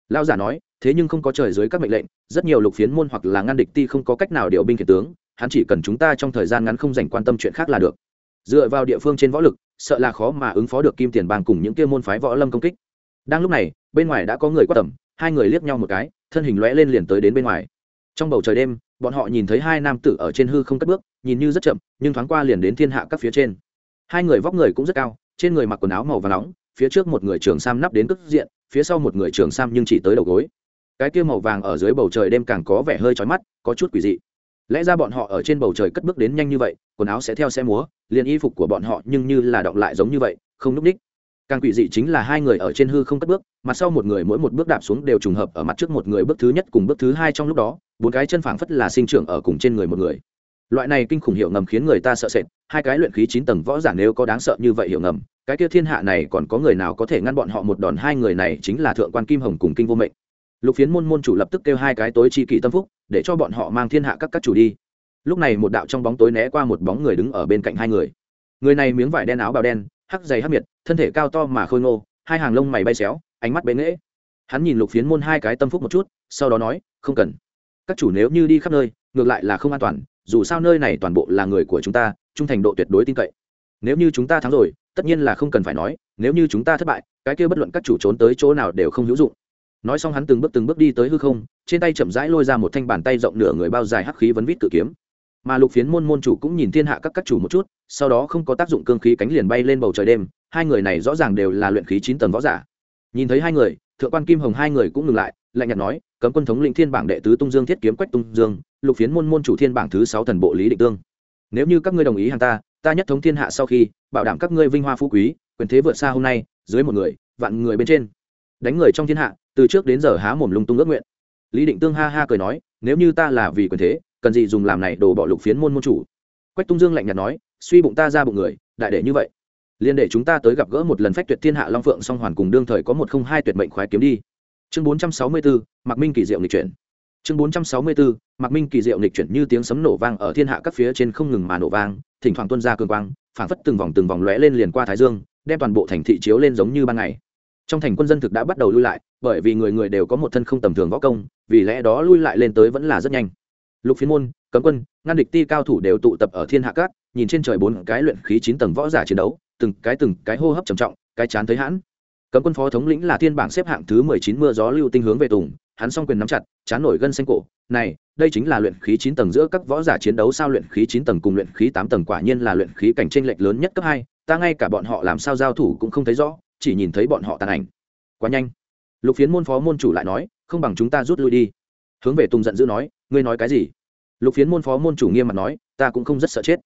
Lao giả nói, thế nhưng không có trời dưới các mệnh lệnh, rất nhiều lục phiến môn hoặc là ngăn địch ti không có cách nào điều binh khiển tướng, hắn chỉ cần chúng ta trong thời gian ngắn không dành quan tâm chuyện khác là được. Dựa vào địa phương trên võ lực sợ là khó mà ứng phó được kim tiền bang cùng những kia môn phái võ lâm công kích. Đang lúc này, bên ngoài đã có người quát tầm, hai người liếc nhau một cái, thân hình lóe lên liền tới đến bên ngoài. Trong bầu trời đêm, bọn họ nhìn thấy hai nam tử ở trên hư không cất bước, nhìn như rất chậm, nhưng thoáng qua liền đến thiên hạ các phía trên. Hai người vóc người cũng rất cao, trên người mặc quần áo màu và nóng, phía trước một người trường sam nắp đến cất diện, phía sau một người trường sam nhưng chỉ tới đầu gối. Cái kia màu vàng ở dưới bầu trời đêm càng có vẻ hơi trói mắt, có chút quỷ dị lẽ ra bọn họ ở trên bầu trời cất bước đến nhanh như vậy, quần áo sẽ theo xe múa, liền y phục của bọn họ nhưng như là động lại giống như vậy, không núp ních càng quỷ dị chính là hai người ở trên hư không cất bước, mặt sau một người mỗi một bước đạp xuống đều trùng hợp ở mặt trước một người bước thứ nhất cùng bước thứ hai trong lúc đó, bốn cái chân phảng phất là sinh trưởng ở cùng trên người một người. Loại này kinh khủng hiệu ngầm khiến người ta sợ sệt, hai cái luyện khí chín tầng võ giả nếu có đáng sợ như vậy hiệu ngầm, cái kia thiên hạ này còn có người nào có thể ngăn bọn họ một đòn? Hai người này chính là thượng quan kim hồng cùng kinh vô mệnh lục phiến môn môn chủ lập tức kêu hai cái tối chi kỷ tâm phúc, để cho bọn họ mang thiên hạ các các chủ đi. Lúc này một đạo trong bóng tối né qua một bóng người đứng ở bên cạnh hai người. Người này miếng vải đen áo bào đen, hắc dày hắc miệt, thân thể cao to mà khôi ngô, hai hàng lông mày bay xéo, ánh mắt bế nghễ. Hắn nhìn lục phiến môn hai cái tâm phúc một chút, sau đó nói, không cần. Các chủ nếu như đi khắp nơi, ngược lại là không an toàn, dù sao nơi này toàn bộ là người của chúng ta, trung thành độ tuyệt đối tin cậy. Nếu như chúng ta thắng rồi, tất nhiên là không cần phải nói, nếu như chúng ta thất bại, cái kia bất luận các chủ trốn tới chỗ nào đều không hữu dụng nói xong hắn từng bước từng bước đi tới hư không, trên tay chậm rãi lôi ra một thanh bàn tay rộng nửa người bao dài hắc khí vấn vít cự kiếm. Mà lục phiến môn môn chủ cũng nhìn thiên hạ các các chủ một chút, sau đó không có tác dụng cương khí cánh liền bay lên bầu trời đêm, hai người này rõ ràng đều là luyện khí chín tầng võ giả. Nhìn thấy hai người, thượng quan kim hồng hai người cũng ngừng lại, lạnh nhạt nói, cấm quân thống lĩnh thiên bảng đệ tứ tung dương thiết kiếm quách tung dương, lục phiến môn môn chủ thiên bảng thứ sáu thần bộ lý định tương. Nếu như các ngươi đồng ý hàng ta ta nhất thống thiên hạ sau khi, bảo đảm các ngươi vinh hoa phú quý, quyền thế vượt xa hôm nay, dưới một người, vạn người bên trên. Đánh người trong thiên hạ từ trước đến giờ há mồm lung tung ước nguyện. Lý định tương ha ha cười nói, nếu như ta là vì quyền thế, cần gì dùng làm này đồ bỏ lục phiến môn môn chủ? Quách tung dương lạnh nhạt nói, suy bụng ta ra bụng người, đại để như vậy. Liền để chúng ta tới gặp gỡ một lần phách tuyệt thiên hạ long phượng song hoàn cùng đương thời có một không hai tuyệt mệnh khoái kiếm đi. Chương bốn trăm sáu mươi bốn mạc minh kỳ diệu nghịch chuyển. Chương bốn trăm sáu mươi bốn mạc minh kỳ diệu nghịch chuyển như tiếng sấm nổ vang ở thiên hạ các phía trên không ngừng mà nổ vang, thỉnh thoảng tuân ra cường quang, phảng phất từng vòng từng vòng lóe lên liền qua thái dương, đem toàn bộ thành thị chiếu lên giống như ban ngày. Trong thành quân dân thực đã bắt đầu lui lại bởi vì người người đều có một thân không tầm thường võ công, vì lẽ đó lui lại lên tới vẫn là rất nhanh. Lục phiến môn, cấm quân, ngăn địch ti cao thủ đều tụ tập ở thiên hạ cát, nhìn trên trời bốn cái luyện khí chín tầng võ giả chiến đấu, từng cái từng cái hô hấp trầm trọng, cái chán thấy hãn. Cấm quân phó thống lĩnh là thiên bảng xếp hạng thứ mười chín mưa gió lưu tinh hướng về tùng, hắn song quyền nắm chặt, chán nổi gân xanh cổ. Này, đây chính là luyện khí chín tầng giữa các võ giả chiến đấu sao luyện khí chín tầng cùng luyện khí tám tầng quả nhiên là luyện khí cảnh tranh lệch lớn nhất cấp hai, ta ngay cả bọn họ làm sao giao thủ cũng không thấy rõ, chỉ nhìn thấy bọn họ tàn ảnh. Quá nhanh lục phiến môn phó môn chủ lại nói, không bằng chúng ta rút lui đi. Hướng về tùng giận dữ nói, ngươi nói cái gì? Lục phiến môn phó môn chủ nghiêm mặt nói, ta cũng không rất sợ chết.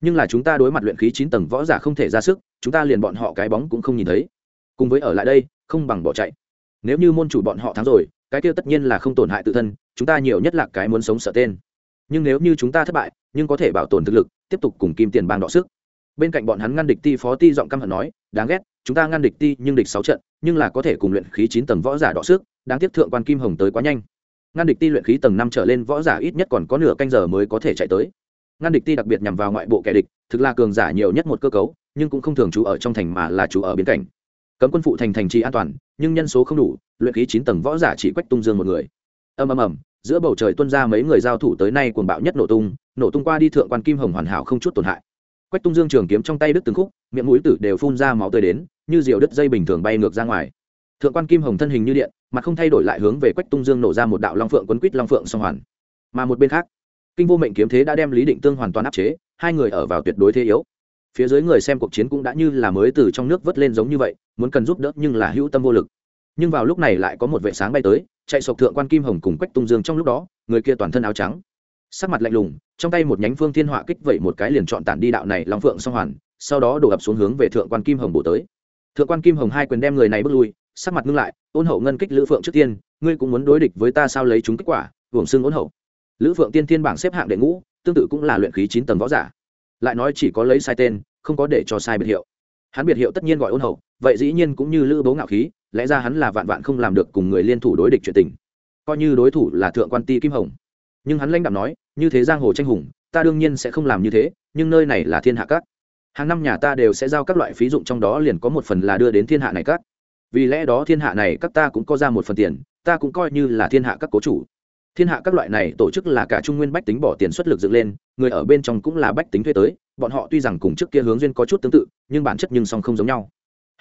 Nhưng là chúng ta đối mặt luyện khí chín tầng võ giả không thể ra sức, chúng ta liền bọn họ cái bóng cũng không nhìn thấy. Cùng với ở lại đây, không bằng bỏ chạy. Nếu như môn chủ bọn họ thắng rồi, cái kia tất nhiên là không tổn hại tự thân, chúng ta nhiều nhất là cái muốn sống sợ tên. Nhưng nếu như chúng ta thất bại, nhưng có thể bảo tồn thực lực, tiếp tục cùng kim tiền bang đọ sức. Bên cạnh bọn hắn ngăn địch ti phó ti giọng căm hận nói, đáng ghét chúng ta ngăn địch ti nhưng địch sáu trận, nhưng là có thể cùng luyện khí chín tầng võ giả đọ sức, đáng tiếc thượng quan kim hồng tới quá nhanh. Ngăn địch ti luyện khí tầng năm trở lên võ giả ít nhất còn có nửa canh giờ mới có thể chạy tới. Ngăn địch ti đặc biệt nhằm vào ngoại bộ kẻ địch, thực là cường giả nhiều nhất một cơ cấu, nhưng cũng không thường trú ở trong thành mà là trú ở biên cảnh. Cấm quân phụ thành thành trì an toàn, nhưng nhân số không đủ, luyện khí chín tầng võ giả chỉ quách tung dương một người. Ầm ầm ầm, giữa bầu trời tuân ra mấy người giao thủ tới nay cuồng bạo nhất nổ tung nổ tung qua đi thượng quan kim hồng hoàn hảo không chút tổn hại. Quách tung dương trường kiếm trong tay đứt từng khúc, miệng mũi tử đều phun ra máu tươi đến như diều đứt dây bình thường bay ngược ra ngoài. Thượng quan kim hồng thân hình như điện mặt không thay đổi lại hướng về quách tung dương nổ ra một đạo long phượng quấn quýt long phượng song hoàn. Mà một bên khác, kinh vô mệnh kiếm thế đã đem lý định tương hoàn toàn áp chế, hai người ở vào tuyệt đối thế yếu. Phía dưới người xem cuộc chiến cũng đã như là mới từ trong nước vớt lên giống như vậy, muốn cần giúp đỡ nhưng là hữu tâm vô lực. Nhưng vào lúc này lại có một vệ sáng bay tới, chạy sộc thượng quan kim hồng cùng quách tung dương trong lúc đó, người kia toàn thân áo trắng. Sắc mặt lạnh lùng, trong tay một nhánh phương thiên họa kích vẩy một cái liền chọn tản đi đạo này long phượng song hoàn, sau đó đổ ập xuống hướng về thượng quan kim hồng bổ tới thượng quan kim hồng hai quyền đem người này bước lui, sắc mặt ngưng lại, ôn hậu ngân kích lữ phượng trước tiên, ngươi cũng muốn đối địch với ta sao lấy chúng kết quả, hưởng xưng ôn hậu. Lữ phượng tiên thiên bảng xếp hạng đệ ngũ, tương tự cũng là luyện khí chín tầng võ giả. Lại nói chỉ có lấy sai tên, không có để cho sai biệt hiệu. Hắn biệt hiệu tất nhiên gọi ôn hậu, vậy dĩ nhiên cũng như lữ bố ngạo khí, lẽ ra hắn là vạn vạn không làm được cùng người liên thủ đối địch chuyện tình. Coi như đối thủ là thượng quan ti kim hồng. Nhưng hắn lãnh đạo nói, như thế giang hồ tranh hùng, ta đương nhiên sẽ không làm như thế, nhưng nơi này là thiên hạ các hàng năm nhà ta đều sẽ giao các loại phí dụng trong đó liền có một phần là đưa đến thiên hạ này các. Vì lẽ đó thiên hạ này các ta cũng có ra một phần tiền, ta cũng coi như là thiên hạ các cố chủ. Thiên hạ các loại này tổ chức là cả trung nguyên bách tính bỏ tiền xuất lực dựng lên, người ở bên trong cũng là bách tính thuê tới, bọn họ tuy rằng cùng trước kia hướng duyên có chút tương tự, nhưng bản chất nhưng song không giống nhau.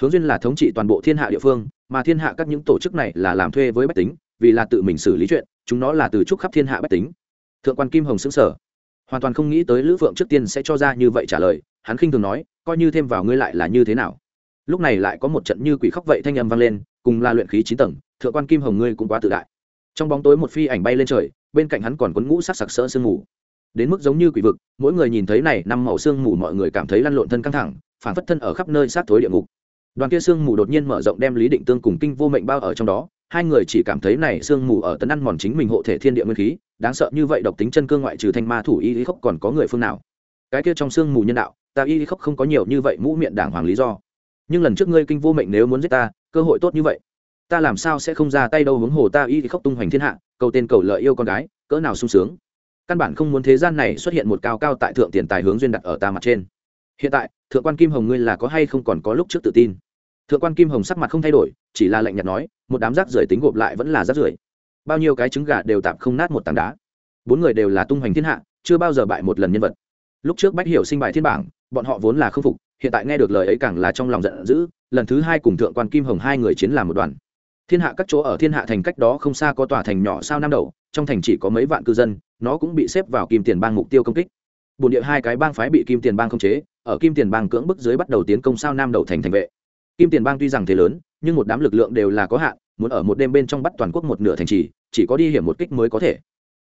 Hướng duyên là thống trị toàn bộ thiên hạ địa phương, mà thiên hạ các những tổ chức này là làm thuê với bách tính, vì là tự mình xử lý chuyện, chúng nó là từ trúc khắp thiên hạ bách tính. Thượng quan kim hồng xứng sở hoàn toàn không nghĩ tới lữ phượng trước tiên sẽ cho ra như vậy trả lời hắn khinh thường nói, coi như thêm vào ngươi lại là như thế nào? Lúc này lại có một trận như quỷ khóc vậy thanh âm vang lên, cùng là luyện khí chín tầng, thượng quan kim hồng ngươi cũng quá tự đại. Trong bóng tối một phi ảnh bay lên trời, bên cạnh hắn còn quấn ngũ sắc sặc sỡ sương mù. Đến mức giống như quỷ vực, mỗi người nhìn thấy này năm màu sương mù mọi người cảm thấy lăn lộn thân căng thẳng, phản phất thân ở khắp nơi sát thối địa ngục. Đoàn kia sương mù đột nhiên mở rộng đem lý định tương cùng kinh vô mệnh bao ở trong đó, hai người chỉ cảm thấy này sương mù ở tấn ăn mòn chính mình hộ thể thiên địa nguyên khí, đáng sợ như vậy độc tính chân cương ngoại trừ thanh ma thủ y lý khốc còn có người phương nào? Cái kia trong sương mù nhân đạo ta y lý không có nhiều như vậy mũ miệng đảng hoàng lý do. Nhưng lần trước ngươi kinh vô mệnh nếu muốn giết ta, cơ hội tốt như vậy. Ta làm sao sẽ không ra tay đâu huống hồ ta y khóc tung hoành thiên hạ, cầu tên cầu lợi yêu con gái, cỡ nào sung sướng. Căn bản không muốn thế gian này xuất hiện một cao cao tại thượng tiền tài hướng duyên đặt ở ta mặt trên. Hiện tại, thượng quan kim hồng ngươi là có hay không còn có lúc trước tự tin? Thượng quan kim hồng sắc mặt không thay đổi, chỉ là lạnh nhạt nói, một đám rác rưởi tính gộp lại vẫn là rác rưởi. Bao nhiêu cái trứng gà đều tạm không nát một tảng đá. Bốn người đều là tung hoành thiên hạ, chưa bao giờ bại một lần nhân vật. Lúc trước bách hiểu sinh bại thiên bảng bọn họ vốn là không phục, hiện tại nghe được lời ấy càng là trong lòng giận dữ, lần thứ hai cùng thượng quan kim hồng hai người chiến làm một đoàn. Thiên hạ các chỗ ở thiên hạ thành cách đó không xa có tòa thành nhỏ sao nam đầu, trong thành chỉ có mấy vạn cư dân, nó cũng bị xếp vào kim tiền bang mục tiêu công kích. Bồn địa hai cái bang phái bị kim tiền bang khống chế, ở kim tiền bang cưỡng bức dưới bắt đầu tiến công sao nam đầu thành thành vệ. Kim tiền bang tuy rằng thế lớn, nhưng một đám lực lượng đều là có hạn, muốn ở một đêm bên trong bắt toàn quốc một nửa thành trì, chỉ có đi hiểm một kích mới có thể.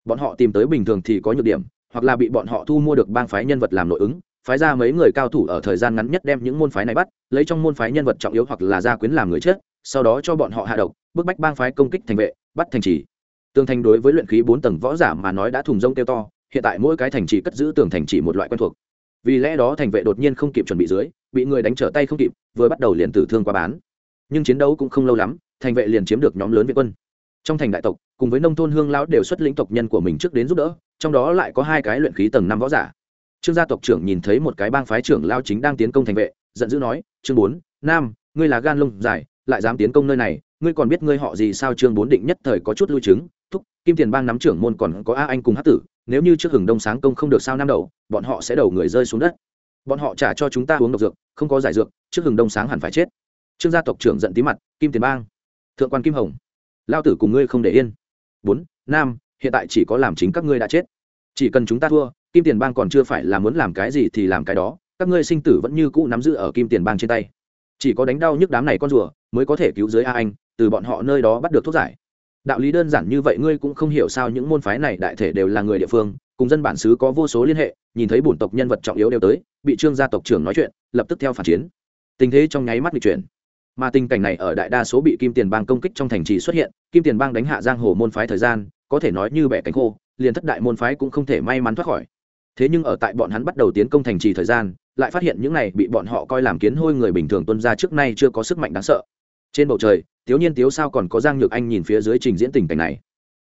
Bọn họ tìm tới bình thường thì có nhược điểm, hoặc là bị bọn họ thu mua được bang phái nhân vật làm nội ứng phái ra mấy người cao thủ ở thời gian ngắn nhất đem những môn phái này bắt, lấy trong môn phái nhân vật trọng yếu hoặc là gia quyến làm người chết, sau đó cho bọn họ hạ độc, bức bách bang phái công kích thành vệ, bắt thành trì. Tường thành đối với luyện khí bốn tầng võ giả mà nói đã thùng rông kêu to, hiện tại mỗi cái thành trì cất giữ tường thành chỉ một loại quen thuộc. Vì lẽ đó thành vệ đột nhiên không kịp chuẩn bị dưới, bị người đánh trở tay không kịp, vừa bắt đầu liền tử thương qua bán. Nhưng chiến đấu cũng không lâu lắm, thành vệ liền chiếm được nhóm lớn viện quân. Trong thành đại tộc, cùng với nông thôn hương lão đều xuất lĩnh tộc nhân của mình trước đến giúp đỡ, trong đó lại có hai cái luyện khí tầng năm võ giả trương gia tộc trưởng nhìn thấy một cái bang phái trưởng lao chính đang tiến công thành vệ, giận dữ nói, chương bốn, nam, ngươi là gan lông dài, lại dám tiến công nơi này, ngươi còn biết ngươi họ gì sao? Chương bốn định nhất thời có chút lưu chứng, thúc, kim tiền bang nắm trưởng môn còn có a anh cùng hát tử, nếu như trước hừng đông sáng công không được sao năm đầu, bọn họ sẽ đầu người rơi xuống đất. Bọn họ trả cho chúng ta uống độc dược, không có giải dược, trước hừng đông sáng hẳn phải chết. Trương gia tộc trưởng giận tí mặt, kim tiền bang, thượng quan kim hồng, lao tử cùng ngươi không để yên. Bốn, nam, hiện tại chỉ có làm chính các ngươi đã chết. Chỉ cần chúng ta thua kim tiền bang còn chưa phải là muốn làm cái gì thì làm cái đó, các ngươi sinh tử vẫn như cũ nắm giữ ở kim tiền bang trên tay. Chỉ có đánh đau nhức đám này con rùa mới có thể cứu giới a anh, từ bọn họ nơi đó bắt được thuốc giải. Đạo lý đơn giản như vậy ngươi cũng không hiểu sao những môn phái này đại thể đều là người địa phương, cùng dân bản xứ có vô số liên hệ, nhìn thấy bổn tộc nhân vật trọng yếu đều tới, bị trương gia tộc trưởng nói chuyện, lập tức theo phản chiến. Tình thế trong nháy mắt bị chuyển. Mà tình cảnh này ở đại đa số bị kim tiền bang công kích trong thành trì xuất hiện, kim tiền bang đánh hạ giang hồ môn phái thời gian, có thể nói như bẻ cánh khô, liền thất đại môn phái cũng không thể may mắn thoát khỏi thế nhưng ở tại bọn hắn bắt đầu tiến công thành trì thời gian, lại phát hiện những này bị bọn họ coi làm kiến hôi người bình thường tuân ra trước nay chưa có sức mạnh đáng sợ. Trên bầu trời thiếu niên tiếu sao còn có giang nhược anh nhìn phía dưới trình diễn tình cảnh này.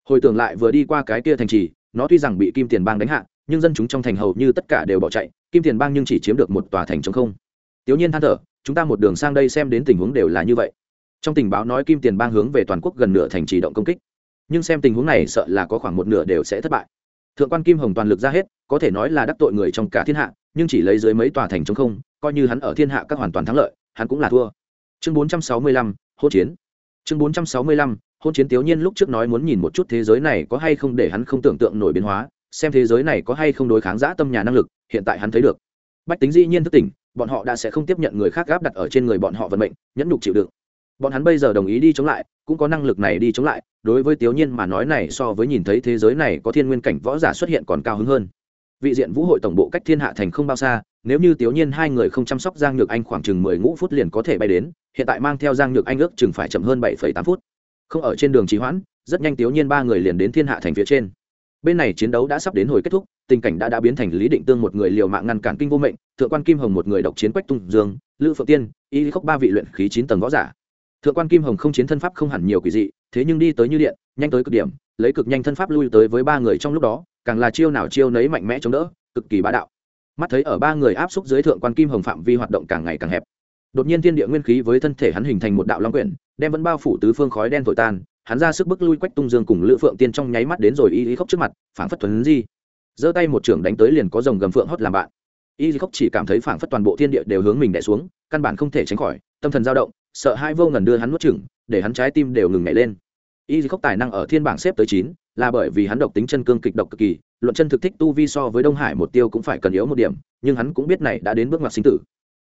Hồi tưởng lại vừa đi qua cái kia thành trì, nó tuy rằng bị kim tiền bang đánh hạ, nhưng dân chúng trong thành hầu như tất cả đều bỏ chạy, kim tiền bang nhưng chỉ chiếm được một tòa thành chống không. Thiếu nhiên than thở, chúng ta một đường sang đây xem đến tình huống đều là như vậy. Trong tình báo nói kim tiền bang hướng về toàn quốc gần nửa thành trì động công kích. Nhưng xem tình huống này sợ là có khoảng một nửa đều sẽ thất bại thượng quan kim hồng toàn lực ra hết, có thể nói là đắc tội người trong cả thiên hạ, nhưng chỉ lấy dưới mấy tòa thành chống không, coi như hắn ở thiên hạ các hoàn toàn thắng lợi, hắn cũng là thua. Chương bốn trăm sáu mươi lăm, hỗn chiến. Chương bốn trăm sáu mươi lăm hôn chiến tiểu nhiên lúc trước nói muốn nhìn một chút thế giới này có hay không để hắn không tưởng tượng nổi biến hóa, xem thế giới này có hay không đối kháng giã tâm nhà năng lực, hiện tại hắn thấy được. Bách tính dĩ nhiên thức tỉnh, bọn họ đã sẽ không tiếp nhận người khác gáp đặt ở trên người bọn họ vận mệnh, nhẫn nhục chịu đựng bọn hắn bây giờ đồng ý đi chống lại, cũng có năng lực này đi chống lại, đối với tiểu nhiên mà nói này so với nhìn thấy thế giới này có thiên nguyên cảnh võ giả xuất hiện còn cao hứng hơn. Vị diện vũ hội tổng bộ cách thiên hạ thành không bao xa, nếu như tiểu nhiên hai người không chăm sóc giang nhược anh khoảng chừng mười ngũ phút liền có thể bay đến, hiện tại mang theo giang nhược anh ước chừng phải chậm hơn bảy phẩy tám phút. Không ở trên đường trì hoãn, rất nhanh tiểu nhiên ba người liền đến thiên hạ thành phía trên. Bên này chiến đấu đã sắp đến hồi kết thúc, tình cảnh đã đã biến thành lý định tương một người liều mạng ngăn cản kinh vô mệnh, thượng quan kim hồng một người độc chiến quách tung dương, lữ phượng tiên, y khốc ba vị luyện khí chín tầng võ giả thượng quan kim hồng không chiến thân pháp không hẳn nhiều quỷ dị, thế nhưng đi tới như điện, nhanh tới cực điểm, lấy cực nhanh thân pháp lui tới với ba người trong lúc đó, càng là chiêu nào chiêu nấy mạnh mẽ chống đỡ, cực kỳ bá đạo. Mắt thấy ở ba người áp xúc dưới thượng quan kim hồng phạm vi hoạt động càng ngày càng hẹp. Đột nhiên thiên địa nguyên khí với thân thể hắn hình thành một đạo long quyển, đem vẫn bao phủ tứ phương khói đen thổi tan, hắn ra sức bức lui quách tung dương cùng lữ phượng tiên trong nháy mắt đến rồi y y khóc trước mặt, phảng phất thuấn di. Giơ tay một trưởng đánh tới liền có dòng gầm phượng hót làm bạn. Y y khóc chỉ cảm thấy phảng phất toàn bộ thiên địa đều hướng mình đè xuống, căn bản không thể tránh khỏi, tâm thần dao động sợ hai vô ngần đưa hắn nuốt chửng, để hắn trái tim đều ngừng nhảy lên. Y y khóc tài năng ở thiên bảng xếp tới chín, là bởi vì hắn độc tính chân cương kịch độc cực kỳ, luận chân thực thích tu vi so với đông hải một tiêu cũng phải cần yếu một điểm, nhưng hắn cũng biết này đã đến bước ngoặt sinh tử.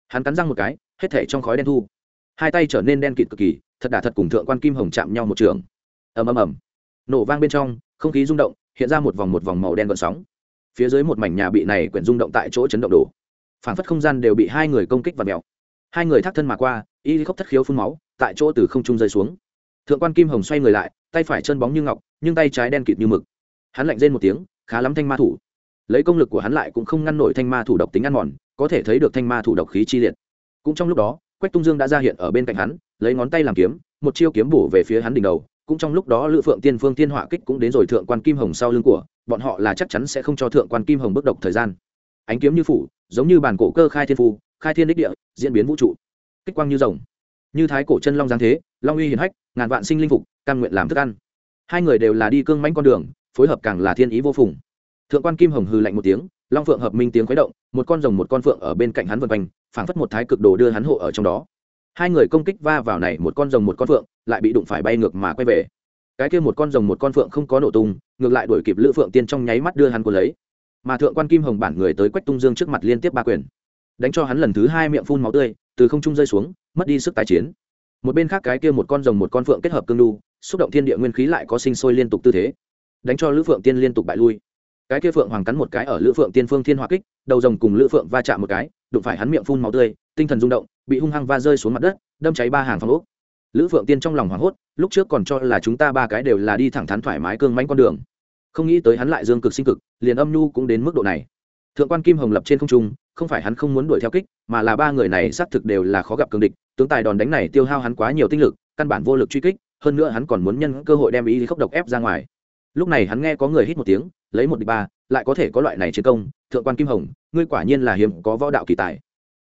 Hắn cắn răng một cái, hết thể trong khói đen thu. Hai tay trở nên đen kịt cực kỳ, thật đà thật cùng thượng quan kim hồng chạm nhau một trường. Ầm ầm ầm. Nổ vang bên trong, không khí rung động, hiện ra một vòng một vòng màu đen gợn sóng. Phía dưới một mảnh nhà bị này quyển rung động tại chỗ chấn động đổ. Phản phất không gian đều bị hai người công kích và mèo hai người thác thân mà qua y khóc thất khiếu phun máu, tại chỗ từ không trung rơi xuống. Thượng quan kim hồng xoay người lại, tay phải chân bóng như ngọc, nhưng tay trái đen kịt như mực. Hắn lạnh rên một tiếng, khá lắm thanh ma thủ. Lấy công lực của hắn lại cũng không ngăn nổi thanh ma thủ độc tính ăn mòn, có thể thấy được thanh ma thủ độc khí chi liệt. Cũng trong lúc đó, quách tung dương đã ra hiện ở bên cạnh hắn, lấy ngón tay làm kiếm, một chiêu kiếm bổ về phía hắn đỉnh đầu. Cũng trong lúc đó lữ phượng tiên phương tiên họa kích cũng đến rồi thượng quan kim hồng sau lưng của, bọn họ là chắc chắn sẽ không cho thượng quan kim hồng bước độc thời gian. Ánh kiếm như phủ, giống như bản cổ cơ khai thiên phu khai thiên đích địa, diễn biến vũ trụ kích quang như rồng. Như thái cổ chân long giáng thế, long uy hiển hách, ngàn vạn sinh linh phục căn nguyện làm thức ăn. Hai người đều là đi cương mãnh con đường, phối hợp càng là thiên ý vô phùng. Thượng quan kim hồng hư lạnh một tiếng, long phượng hợp minh tiếng khuấy động, một con rồng một con phượng ở bên cạnh hắn vân quanh, phảng phất một thái cực đồ đưa hắn hộ ở trong đó. Hai người công kích va vào này một con rồng một con phượng, lại bị đụng phải bay ngược mà quay về. Cái kia một con rồng một con phượng không có nổ tung, ngược lại đuổi kịp lữ phượng tiên trong nháy mắt đưa hắn cuốn lấy. Mà thượng quan kim hồng bản người tới quách tung dương trước mặt liên tiếp ba quyền, đánh cho hắn lần thứ hai miệng phun máu tươi từ không trung rơi xuống, mất đi sức tái chiến. Một bên khác cái kia một con rồng một con phượng kết hợp cương đu, xúc động thiên địa nguyên khí lại có sinh sôi liên tục tư thế, đánh cho lữ phượng tiên liên tục bại lui. Cái kia phượng hoàng cắn một cái ở lữ phượng tiên phương thiên hỏa kích, đầu rồng cùng lữ phượng va chạm một cái, đụng phải hắn miệng phun máu tươi, tinh thần rung động, bị hung hăng va rơi xuống mặt đất, đâm cháy ba hàng phòng ốc. Lữ phượng tiên trong lòng hoảng hốt, lúc trước còn cho là chúng ta ba cái đều là đi thẳng thắn thoải mái cương mánh con đường. Không nghĩ tới hắn lại dương cực sinh cực, liền âm nhu cũng đến mức độ này. Thượng quan kim hồng lập trên không trung không phải hắn không muốn đuổi theo kích, mà là ba người này xác thực đều là khó gặp cường địch, tướng tài đòn đánh này tiêu hao hắn quá nhiều tinh lực, căn bản vô lực truy kích, hơn nữa hắn còn muốn nhân cơ hội đem ý khốc độc ép ra ngoài. Lúc này hắn nghe có người hít một tiếng, lấy một địch ba, lại có thể có loại này chiến công, thượng quan kim hồng, ngươi quả nhiên là hiếm có võ đạo kỳ tài.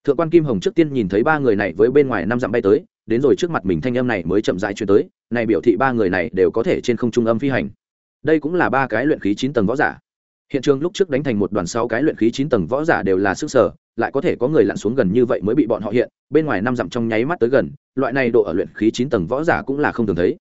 Thượng quan kim hồng trước tiên nhìn thấy ba người này với bên ngoài năm dặm bay tới, đến rồi trước mặt mình thanh âm này mới chậm rãi chuyển tới, này biểu thị ba người này đều có thể trên không trung âm phi hành. Đây cũng là ba cái luyện khí chín tầng võ giả hiện trường lúc trước đánh thành một đoàn sáu cái luyện khí chín tầng võ giả đều là sức sở, lại có thể có người lặn xuống gần như vậy mới bị bọn họ hiện, bên ngoài năm dặm trong nháy mắt tới gần, loại này độ ở luyện khí chín tầng võ giả cũng là không thường thấy.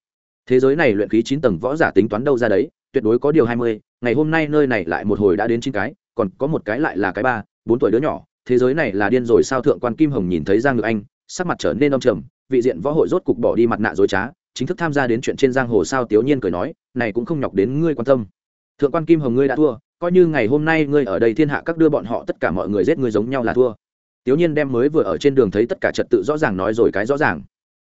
Thế giới này luyện khí chín tầng võ giả tính toán đâu ra đấy, tuyệt đối có điều hai mươi, ngày hôm nay nơi này lại một hồi đã đến chín cái, còn có một cái lại là cái ba, bốn tuổi đứa nhỏ, thế giới này là điên rồi sao thượng quan kim hồng nhìn thấy giang ngược anh, sắc mặt trở nên đông trầm, vị diện võ hội rốt cục bỏ đi mặt nạ dối trá, chính thức tham gia đến chuyện trên giang hồ sao tiểu nhiên cười nói, này cũng không nhọc đến ngươi quan tâm. Thượng quan kim hồng ngươi đã thua coi như ngày hôm nay ngươi ở đây thiên hạ các đưa bọn họ tất cả mọi người giết ngươi giống nhau là thua. Tiểu nhiên đem mới vừa ở trên đường thấy tất cả trật tự rõ ràng nói rồi cái rõ ràng.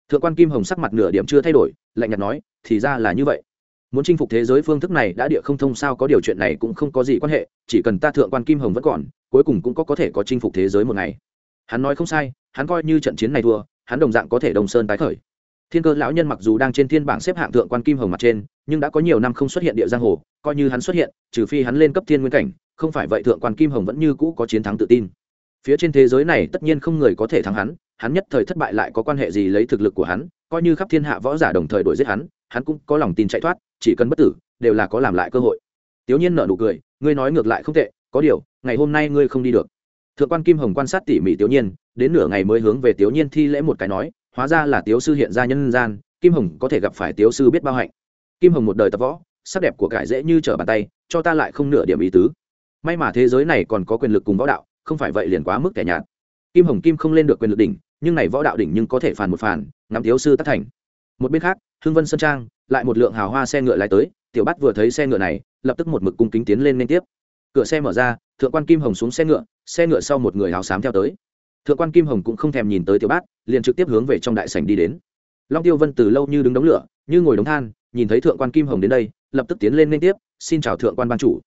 Thượng quan kim hồng sắc mặt nửa điểm chưa thay đổi, lạnh nhạt nói, thì ra là như vậy. Muốn chinh phục thế giới phương thức này đã địa không thông sao có điều chuyện này cũng không có gì quan hệ, chỉ cần ta thượng quan kim hồng vẫn còn, cuối cùng cũng có có thể có chinh phục thế giới một ngày. Hắn nói không sai, hắn coi như trận chiến này thua, hắn đồng dạng có thể đồng sơn tái khởi thiên cơ lão nhân mặc dù đang trên thiên bảng xếp hạng thượng quan kim hồng mặt trên, nhưng đã có nhiều năm không xuất hiện địa giang hồ, coi như hắn xuất hiện, trừ phi hắn lên cấp thiên nguyên cảnh, không phải vậy thượng quan kim hồng vẫn như cũ có chiến thắng tự tin. Phía trên thế giới này tất nhiên không người có thể thắng hắn hắn nhất thời thất bại lại có quan hệ gì lấy thực lực của hắn, coi như khắp thiên hạ võ giả đồng thời đuổi giết hắn hắn cũng có lòng tin chạy thoát, chỉ cần bất tử, đều là có làm lại cơ hội. Tiểu nhiên nở nụ cười, ngươi nói ngược lại không tệ, có điều, ngày hôm nay ngươi không đi được. Thượng quan kim hồng quan sát tỉ mỉ tiểu nhiên, đến nửa ngày mới hướng về tiểu nhiên thi lễ một cái nói hóa ra là tiếu sư hiện ra nhân gian, kim hồng có thể gặp phải tiếu sư biết bao hạnh. Kim hồng một đời tập võ, sắc đẹp của cải dễ như trở bàn tay, cho ta lại không nửa điểm ý tứ. May mà thế giới này còn có quyền lực cùng võ đạo, không phải vậy liền quá mức kẻ nhạt. Kim hồng kim không lên được quyền lực đỉnh, nhưng này võ đạo đỉnh nhưng có thể phản một phản ngắm thiếu sư tất thành. Một bên khác hương vân sơn trang, lại một lượng hào hoa xe ngựa lại tới, tiểu bắt vừa thấy xe ngựa này, lập tức một mực cung kính tiến lên liên tiếp. Cửa xe mở ra, thượng quan kim hồng xuống xe ngựa xe ngựa sau một người áo xám theo tới thượng quan kim hồng cũng không thèm nhìn tới tiểu bát, liền trực tiếp hướng về trong đại sảnh đi đến. Long tiêu vân từ lâu như đứng đống lửa, như ngồi đống than, nhìn thấy thượng quan kim hồng đến đây, lập tức tiến lên liên tiếp, xin chào thượng quan ban chủ.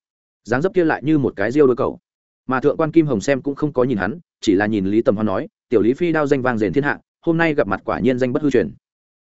Dáng dấp kia lại như một cái riêu đôi cầu mà thượng quan kim hồng xem cũng không có nhìn hắn, chỉ là nhìn lý tầm Hoan nói, tiểu lý phi đao danh vang rền thiên hạ, hôm nay gặp mặt quả nhiên danh bất hư truyền.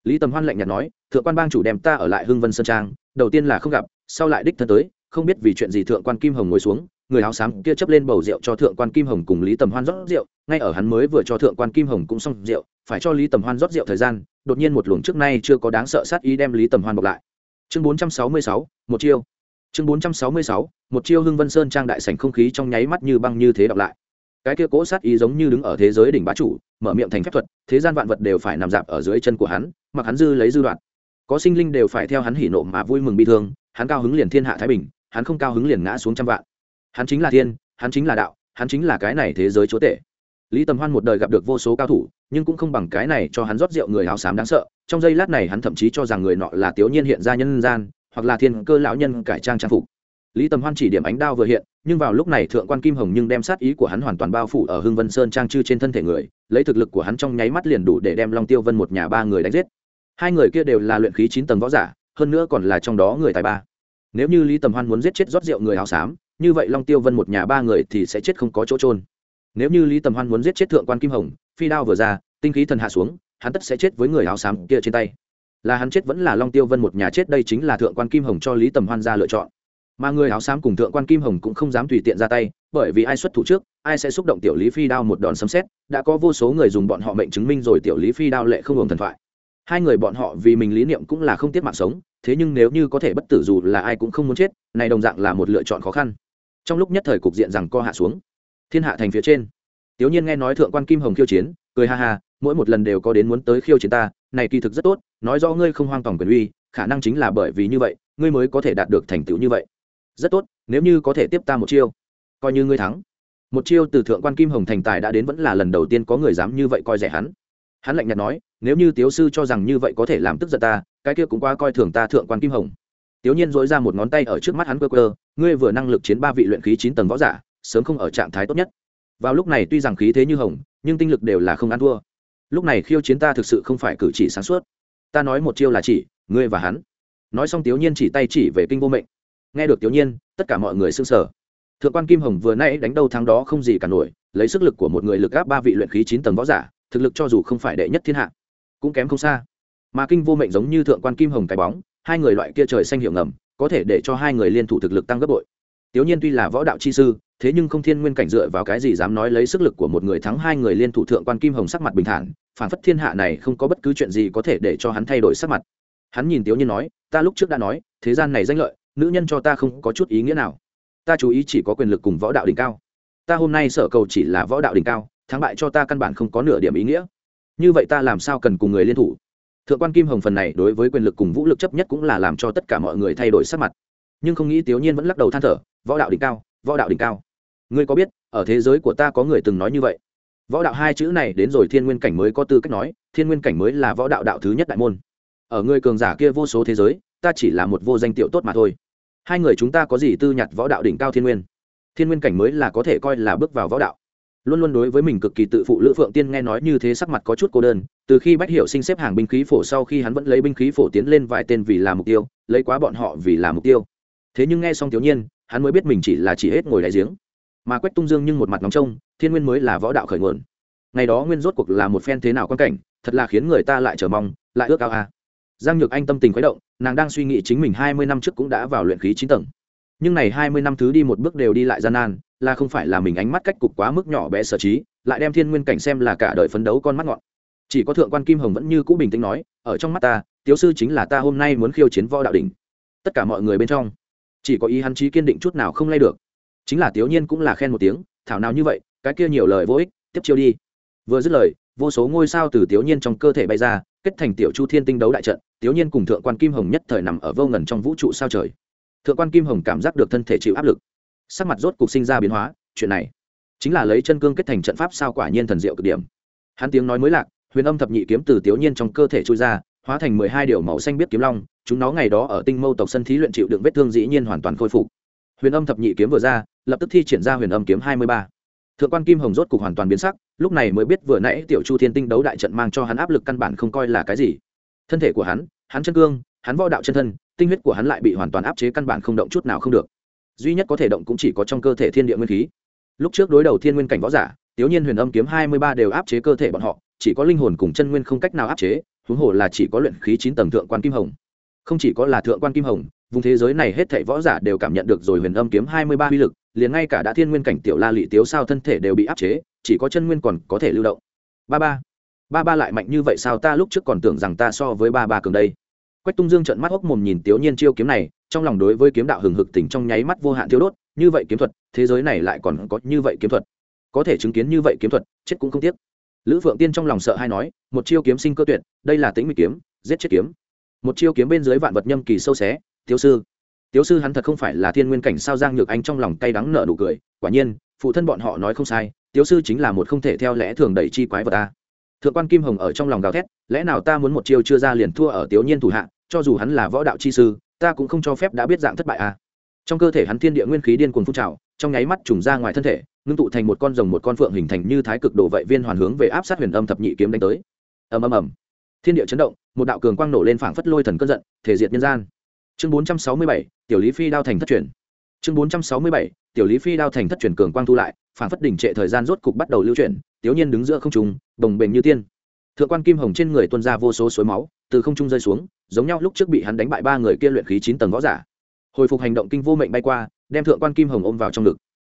Lý tầm hoan lạnh nhạt nói, thượng quan bang chủ đem ta ở lại hưng vân sơn trang, đầu tiên là không gặp, sau lại đích thân tới, không biết vì chuyện gì thượng quan kim hồng ngồi xuống người áo xám kia chấp lên bầu rượu cho thượng quan kim hồng cùng lý tầm hoan rót rượu. Ngay ở hắn mới vừa cho thượng quan kim hồng cũng xong rượu, phải cho lý tầm hoan rót rượu thời gian, đột nhiên một luồng trước nay chưa có đáng sợ sát ý đem lý tầm hoan bọc lại. Chương bốn trăm sáu mươi sáu, một chiêu. Chương bốn trăm sáu mươi sáu, một chiêu hưng vân sơn trang đại sảnh không khí trong nháy mắt như băng như thế đọc lại. Cái kia cố sát ý giống như đứng ở thế giới đỉnh bá chủ, mở miệng thành phép thuật, thế gian vạn vật đều phải nằm dạp ở dưới chân của hắn, mặc hắn dư lấy dư đoạn. Có sinh linh đều phải theo hắn hỉ nộ mà vui mừng bi thương, hắn cao hứng liền thiên hạ thái bình, hắn không cao hứng liền ngã xuống trăm vạn hắn chính là thiên, hắn chính là đạo, hắn chính là cái này thế giới chúa tể. Lý tầm hoan một đời gặp được vô số cao thủ, nhưng cũng không bằng cái này cho hắn rót rượu người áo xám đáng sợ. Trong giây lát này hắn thậm chí cho rằng người nọ là tiểu nhiên hiện ra nhân gian, hoặc là thiên cơ lão nhân cải trang trang phục. Lý tầm hoan chỉ điểm ánh đao vừa hiện, nhưng vào lúc này thượng quan kim hồng nhưng đem sát ý của hắn hoàn toàn bao phủ ở hưng vân sơn trang trư trên thân thể người, lấy thực lực của hắn trong nháy mắt liền đủ để đem long tiêu vân một nhà ba người đánh giết. Hai người kia đều là luyện khí chín tầng võ giả, hơn nữa còn là trong đó người tài ba. Nếu như lý tầm hoan muốn giết chết rót rượu người áo xám như vậy long tiêu vân một nhà ba người thì sẽ chết không có chỗ trôn nếu như lý tầm hoan muốn giết chết thượng quan kim hồng, phi đao vừa ra, tinh khí thần hạ xuống, hắn tất sẽ chết với người áo xám kia trên tay. Là hắn chết vẫn là long tiêu vân một nhà chết đây chính là thượng quan kim hồng cho lý tầm hoan ra lựa chọn. Mà người áo xám cùng thượng quan kim hồng cũng không dám tùy tiện ra tay, bởi vì ai xuất thủ trước, ai sẽ xúc động tiểu lý phi đao một đòn sấm xét đã có vô số người dùng bọn họ mệnh chứng minh rồi tiểu lý phi đao lệ không hưởng thần thoại. Hai người bọn họ vì mình lý niệm cũng là không tiết mạng sống, thế nhưng nếu như có thể bất tử dù là ai cũng không muốn chết, này đồng dạng là một lựa chọn khó khăn trong lúc nhất thời cục diện rằng co hạ xuống. Thiên hạ thành phía trên. Tiểu nhiên nghe nói thượng quan kim hồng khiêu chiến, cười ha ha, mỗi một lần đều có đến muốn tới khiêu chiến ta, này kỳ thực rất tốt, nói rõ ngươi không hoang tòng quyền uy, khả năng chính là bởi vì như vậy, ngươi mới có thể đạt được thành tựu như vậy. Rất tốt, nếu như có thể tiếp ta một chiêu, coi như ngươi thắng. Một chiêu từ thượng quan kim hồng thành tài đã đến vẫn là lần đầu tiên có người dám như vậy coi rẻ hắn. Hắn lạnh nhạt nói, nếu như tiếu sư cho rằng như vậy có thể làm tức giận ta, cái kia cũng qua coi thường ta thượng quan kim hồng. Tiểu nhiên dối ra một ngón tay ở trước mắt hắn cơ cơ ngươi vừa năng lực chiến ba vị luyện khí chín tầng võ giả, sớm không ở trạng thái tốt nhất. Vào lúc này tuy rằng khí thế như hồng, nhưng tinh lực đều là không ăn thua. Lúc này khiêu chiến ta thực sự không phải cử chỉ sáng suốt. Ta nói một chiêu là chỉ, ngươi và hắn. Nói xong tiểu nhiên chỉ tay chỉ về kinh vô mệnh. Nghe được tiểu nhiên, tất cả mọi người sững sờ. thượng quan kim hồng vừa nãy đánh đâu thắng đó không gì cả nổi, lấy sức lực của một người lực gáp ba vị luyện khí chín tầng võ giả, thực lực cho dù không phải đệ nhất thiên hạ, cũng kém không xa. Mà kinh vô mệnh giống như thượng quan kim hồng cái bóng hai người loại kia trời xanh hiệu ngầm, có thể để cho hai người liên thủ thực lực tăng gấp bội. Tiểu nhiên tuy là võ đạo chi sư, thế nhưng không thiên nguyên cảnh dựa vào cái gì dám nói lấy sức lực của một người thắng hai người liên thủ thượng quan kim hồng sắc mặt bình thản, phản phất thiên hạ này không có bất cứ chuyện gì có thể để cho hắn thay đổi sắc mặt. Hắn nhìn tiểu nhiên nói, ta lúc trước đã nói, thế gian này danh lợi, nữ nhân cho ta không có chút ý nghĩa nào. Ta chú ý chỉ có quyền lực cùng võ đạo đỉnh cao. Ta hôm nay sở cầu chỉ là võ đạo đỉnh cao, thắng bại cho ta căn bản không có nửa điểm ý nghĩa. Như vậy ta làm sao cần cùng người liên thủ? Thượng quan kim hồng phần này đối với quyền lực cùng vũ lực chấp nhất cũng là làm cho tất cả mọi người thay đổi sắc mặt. Nhưng không nghĩ tiểu nhiên vẫn lắc đầu than thở, võ đạo đỉnh cao, võ đạo đỉnh cao. Ngươi có biết, ở thế giới của ta có người từng nói như vậy? Võ đạo hai chữ này đến rồi thiên nguyên cảnh mới có tư cách nói, thiên nguyên cảnh mới là võ đạo đạo thứ nhất đại môn. Ở người cường giả kia vô số thế giới, ta chỉ là một vô danh tiểu tốt mà thôi. Hai người chúng ta có gì tư nhặt võ đạo đỉnh cao thiên nguyên? Thiên nguyên cảnh mới là có thể coi là bước vào võ đạo luôn luôn đối với mình cực kỳ tự phụ. Lữ phượng tiên nghe nói như thế sắc mặt có chút cô đơn. Từ khi bách hiểu sinh xếp hàng binh khí phổ sau khi hắn vẫn lấy binh khí phổ tiến lên vài tên vì là mục tiêu, lấy quá bọn họ vì là mục tiêu. Thế nhưng nghe xong thiếu nhiên, hắn mới biết mình chỉ là chỉ hết ngồi đại giếng. Mà quách tung dương nhưng một mặt nóng trông, thiên nguyên mới là võ đạo khởi nguồn. Ngày đó nguyên rốt cuộc là một phen thế nào quan cảnh, thật là khiến người ta lại chờ mong, lại ước ao a. Giang nhược anh tâm tình khuấy động, nàng đang suy nghĩ chính mình hai mươi năm trước cũng đã vào luyện khí chín tầng. Nhưng này hai mươi năm thứ đi một bước đều đi lại gian nan là không phải là mình ánh mắt cách cục quá mức nhỏ bé sở trí, lại đem thiên nguyên cảnh xem là cả đời phấn đấu con mắt ngọn. Chỉ có thượng quan kim hồng vẫn như cũ bình tĩnh nói, ở trong mắt ta tiếu sư chính là ta hôm nay muốn khiêu chiến võ đạo đỉnh. Tất cả mọi người bên trong, chỉ có ý hắn trí kiên định chút nào không lay được. Chính là tiểu nhiên cũng là khen một tiếng, thảo nào như vậy, cái kia nhiều lời vô ích, tiếp chiêu đi. Vừa dứt lời, vô số ngôi sao từ tiểu nhiên trong cơ thể bay ra, kết thành tiểu chu thiên tinh đấu đại trận, tiểu nhiên cùng thượng quan kim hồng nhất thời nằm ở vô ngần trong vũ trụ sao trời. Thượng quan kim hồng cảm giác được thân thể chịu áp lực sắc mặt rốt cục sinh ra biến hóa, chuyện này chính là lấy chân cương kết thành trận pháp sao quả nhiên thần diệu cực điểm. Hắn tiếng nói mới lạc, huyền âm thập nhị kiếm từ tiểu nhiên trong cơ thể trôi ra, hóa thành mười hai điều màu xanh biết kiếm long, chúng nó ngày đó ở tinh mâu tộc sân thí luyện chịu đựng vết thương dĩ nhiên hoàn toàn khôi phục. Huyền âm thập nhị kiếm vừa ra, lập tức thi triển ra huyền âm kiếm hai mươi ba. Thượng quan kim hồng rốt cục hoàn toàn biến sắc, lúc này mới biết vừa nãy tiểu chu thiên tinh đấu đại trận mang cho hắn áp lực căn bản không coi là cái gì. Thân thể của hắn hắn chân cương, hắn võ đạo chân thân, tinh huyết của hắn lại bị hoàn toàn áp chế căn bản không động chút nào không được duy nhất có thể động cũng chỉ có trong cơ thể thiên địa nguyên khí. Lúc trước đối đầu thiên nguyên cảnh võ giả tiểu nhiên huyền âm kiếm hai mươi ba đều áp chế cơ thể bọn họ, chỉ có linh hồn cùng chân nguyên không cách nào áp chế, huống hồ là chỉ có luyện khí chín tầng thượng quan kim hồng. Không chỉ có là thượng quan kim hồng, vùng thế giới này hết thảy võ giả đều cảm nhận được rồi huyền âm kiếm hai mươi ba uy lực, liền ngay cả đã thiên nguyên cảnh tiểu la lị tiếu sao thân thể đều bị áp chế, chỉ có chân nguyên còn có thể lưu động. Ba ba ba ba lại mạnh như vậy sao ta lúc trước còn tưởng rằng ta so với ba ba cường đây. Quách tung dương trợn mắt hốc mồm nhìn tiểu nhiên chiêu kiếm này trong lòng đối với kiếm đạo hừng hực tỉnh trong nháy mắt vô hạn thiếu đốt, như vậy kiếm thuật, thế giới này lại còn có như vậy kiếm thuật. Có thể chứng kiến như vậy kiếm thuật, chết cũng không tiếc. Lữ phượng tiên trong lòng sợ hay nói, một chiêu kiếm sinh cơ tuyệt, đây là tính mịch kiếm, giết chết kiếm. Một chiêu kiếm bên dưới vạn vật nhâm kỳ sâu xé thiếu sư. Thiếu sư hắn thật không phải là thiên nguyên cảnh sao giang nhược anh trong lòng cay đắng nở nụ cười, quả nhiên, phụ thân bọn họ nói không sai thiếu sư chính là một không thể theo lẽ thường đẩy chi quái vật ta. Thượng quan kim hồng ở trong lòng gào thét, lẽ nào ta muốn một chiêu chưa ra liền thua ở tiểu nhiên thủ hạ, cho dù hắn là võ đạo chi sư ta cũng không cho phép đã biết dạng thất bại à. Trong cơ thể hắn thiên địa nguyên khí điên cuồng phun trào, trong nháy mắt trùng ra ngoài thân thể, ngưng tụ thành một con rồng một con phượng hình thành như thái cực đồ vệ viên hoàn hướng về áp sát huyền âm thập nhị kiếm đánh tới. Ầm ầm ầm. Thiên địa chấn động, một đạo cường quang nổ lên phảng phất lôi thần cơn giận, thể diệt nhân gian. Chương bốn trăm sáu mươi bảy, tiểu lý phi đao thành thất truyền. Chương bốn trăm sáu mươi bảy, tiểu lý phi đao thành thất truyền cường quang thu lại, phảng phất đỉnh trệ thời gian rốt cục bắt đầu lưu chuyển, tiểu nhiên đứng giữa không trung đồng bền như tiên. Thượng quan kim hồng trên người tuôn ra vô số suối máu, từ không trung rơi xuống giống nhau lúc trước bị hắn đánh bại ba người kia luyện khí chín tầng võ giả. Hồi phục hành động kinh vô mệnh bay qua, đem thượng quan kim hồng ôm vào trong ngực.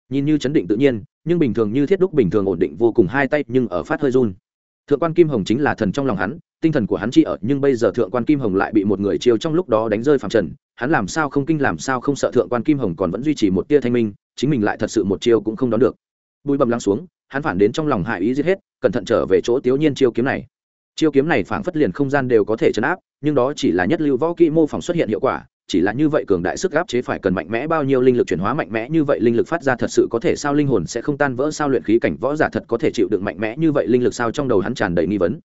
Nhìn như chấn định tự nhiên, nhưng bình thường như thiết đúc bình thường ổn định vô cùng hai tay, nhưng ở phát hơi run. Thượng quan kim hồng chính là thần trong lòng hắn, tinh thần của hắn chỉ ở, nhưng bây giờ thượng quan kim hồng lại bị một người chiêu trong lúc đó đánh rơi phàm trần. Hắn làm sao không kinh làm sao không sợ thượng quan kim hồng còn vẫn duy trì một tia thanh minh, chính mình lại thật sự một chiêu cũng không đón được. Bùi bầm lắng xuống, hắn phản đến trong lòng hại ý giết hết, cẩn thận trở về chỗ tiểu nhiên chiêu kiếm này chiêu kiếm này phảng phất liền không gian đều có thể chấn áp nhưng đó chỉ là nhất lưu võ kỹ mô phỏng xuất hiện hiệu quả chỉ là như vậy cường đại sức áp chế phải cần mạnh mẽ bao nhiêu linh lực chuyển hóa mạnh mẽ như vậy linh lực phát ra thật sự có thể sao linh hồn sẽ không tan vỡ sao luyện khí cảnh võ giả thật có thể chịu đựng mạnh mẽ như vậy linh lực sao trong đầu hắn tràn đầy nghi vấn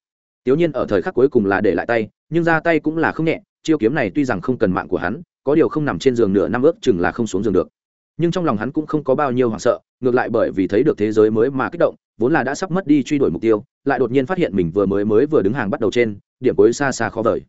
Tiểu Nhiên ở thời khắc cuối cùng là để lại tay, nhưng ra tay cũng là không nhẹ, chiêu kiếm này tuy rằng không cần mạng của hắn, có điều không nằm trên giường nửa năm ước chừng là không xuống giường được. Nhưng trong lòng hắn cũng không có bao nhiêu hoảng sợ, ngược lại bởi vì thấy được thế giới mới mà kích động, vốn là đã sắp mất đi truy đuổi mục tiêu, lại đột nhiên phát hiện mình vừa mới mới vừa đứng hàng bắt đầu trên, điểm cuối xa xa khó vời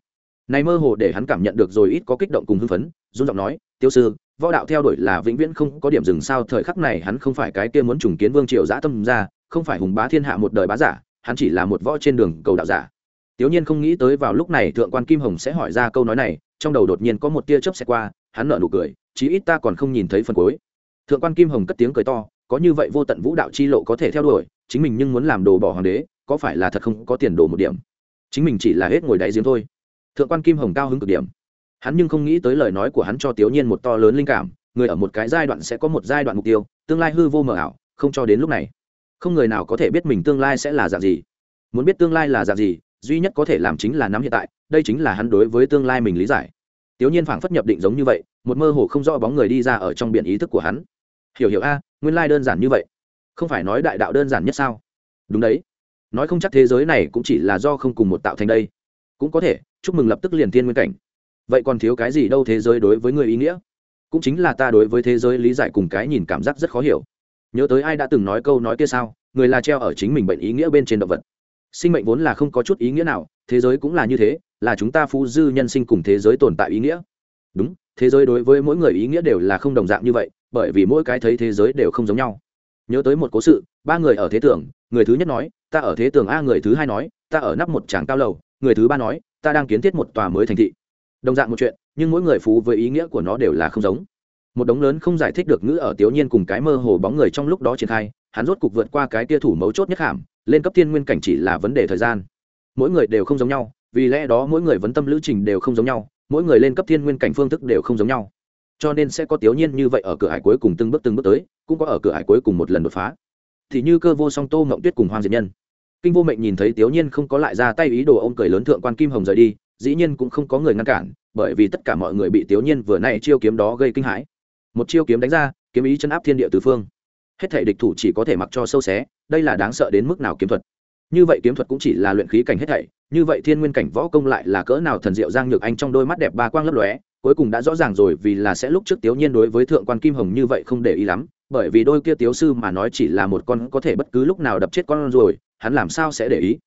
này mơ hồ để hắn cảm nhận được rồi ít có kích động cùng hưng phấn run giọng nói tiêu sư võ đạo theo đuổi là vĩnh viễn không có điểm dừng sao thời khắc này hắn không phải cái kia muốn trùng kiến vương triều dã tâm ra không phải hùng bá thiên hạ một đời bá giả hắn chỉ là một võ trên đường cầu đạo giả Tiểu Nhiên không nghĩ tới vào lúc này thượng quan Kim Hồng sẽ hỏi ra câu nói này, trong đầu đột nhiên có một tia chớp xẹt qua, hắn nở nụ cười, chí ít ta còn không nhìn thấy phần cuối. Thượng quan Kim Hồng cất tiếng cười to, có như vậy vô tận vũ đạo chi lộ có thể theo đuổi, chính mình nhưng muốn làm đồ bỏ hoàng đế, có phải là thật không? Có tiền đồ một điểm. Chính mình chỉ là hết ngồi đáy giếng thôi. Thượng quan kim hồng cao hứng cực điểm. Hắn nhưng không nghĩ tới lời nói của hắn cho tiểu nhiên một to lớn linh cảm người ở một cái giai đoạn sẽ có một giai đoạn mục tiêu tương lai hư vô mờ ảo không cho đến lúc này. Không người nào có thể biết mình tương lai sẽ là dạng gì. Muốn biết tương lai là dạng gì duy nhất có thể làm chính là nắm hiện tại đây chính là hắn đối với tương lai mình lý giải. Tiểu nhiên phảng phất nhập định giống như vậy một mơ hồ không rõ bóng người đi ra ở trong biển ý thức của hắn. Hiểu hiểu a nguyên lai đơn giản như vậy không phải nói đại đạo đơn giản nhất sao? Đúng đấy. Nói không chắc thế giới này cũng chỉ là do không cùng một tạo thành đây. Cũng có thể, chúc mừng lập tức liền thiên nguyên cảnh. Vậy còn thiếu cái gì đâu thế giới đối với người ý nghĩa? Cũng chính là ta đối với thế giới lý giải cùng cái nhìn cảm giác rất khó hiểu. Nhớ tới ai đã từng nói câu nói kia sao? Người là treo ở chính mình bệnh ý nghĩa bên trên động vật. Sinh mệnh vốn là không có chút ý nghĩa nào, thế giới cũng là như thế, là chúng ta phú dư nhân sinh cùng thế giới tồn tại ý nghĩa. Đúng, thế giới đối với mỗi người ý nghĩa đều là không đồng dạng như vậy, bởi vì mỗi cái thấy thế giới đều không giống nhau nhớ tới một cố sự, ba người ở thế tưởng, người thứ nhất nói, ta ở thế tưởng a, người thứ hai nói, ta ở nắp một tràng cao lầu, người thứ ba nói, ta đang kiến thiết một tòa mới thành thị. Đồng dạng một chuyện, nhưng mỗi người phú với ý nghĩa của nó đều là không giống. Một đống lớn không giải thích được ngữ ở tiểu nhiên cùng cái mơ hồ bóng người trong lúc đó triển khai, hắn rốt cục vượt qua cái tia thủ mấu chốt nhất hàm, lên cấp thiên nguyên cảnh chỉ là vấn đề thời gian. Mỗi người đều không giống nhau, vì lẽ đó mỗi người vấn tâm lữ trình đều không giống nhau, mỗi người lên cấp thiên nguyên cảnh phương thức đều không giống nhau cho nên sẽ có tiểu nhiên như vậy ở cửa hải cuối cùng từng bước từng bước tới, cũng có ở cửa hải cuối cùng một lần đột phá. Thì như cơ vô song tô mộng tuyết cùng hoàng diệt nhân. Kinh vô mệnh nhìn thấy tiểu nhiên không có lại ra tay ý đồ ô m cười lớn thượng quan kim hồng rời đi, dĩ nhiên cũng không có người ngăn cản, bởi vì tất cả mọi người bị tiểu nhiên vừa nay chiêu kiếm đó gây kinh hãi. Một chiêu kiếm đánh ra, kiếm ý chân áp thiên địa tứ phương. Hết thể địch thủ chỉ có thể mặc cho sâu xé, đây là đáng sợ đến mức nào kiếm thuật. Như vậy kiếm thuật cũng chỉ là luyện khí cảnh hết thảy, như vậy thiên nguyên cảnh võ công lại là cỡ nào thần diệu giang nhược anh trong đôi mắt đẹp ba quang lấp lóe cuối cùng đã rõ ràng rồi vì là sẽ lúc trước tiểu nhiên đối với thượng quan kim hồng như vậy không để ý lắm, bởi vì đôi kia tiếu sư mà nói chỉ là một con có thể bất cứ lúc nào đập chết con rồi, hắn làm sao sẽ để ý?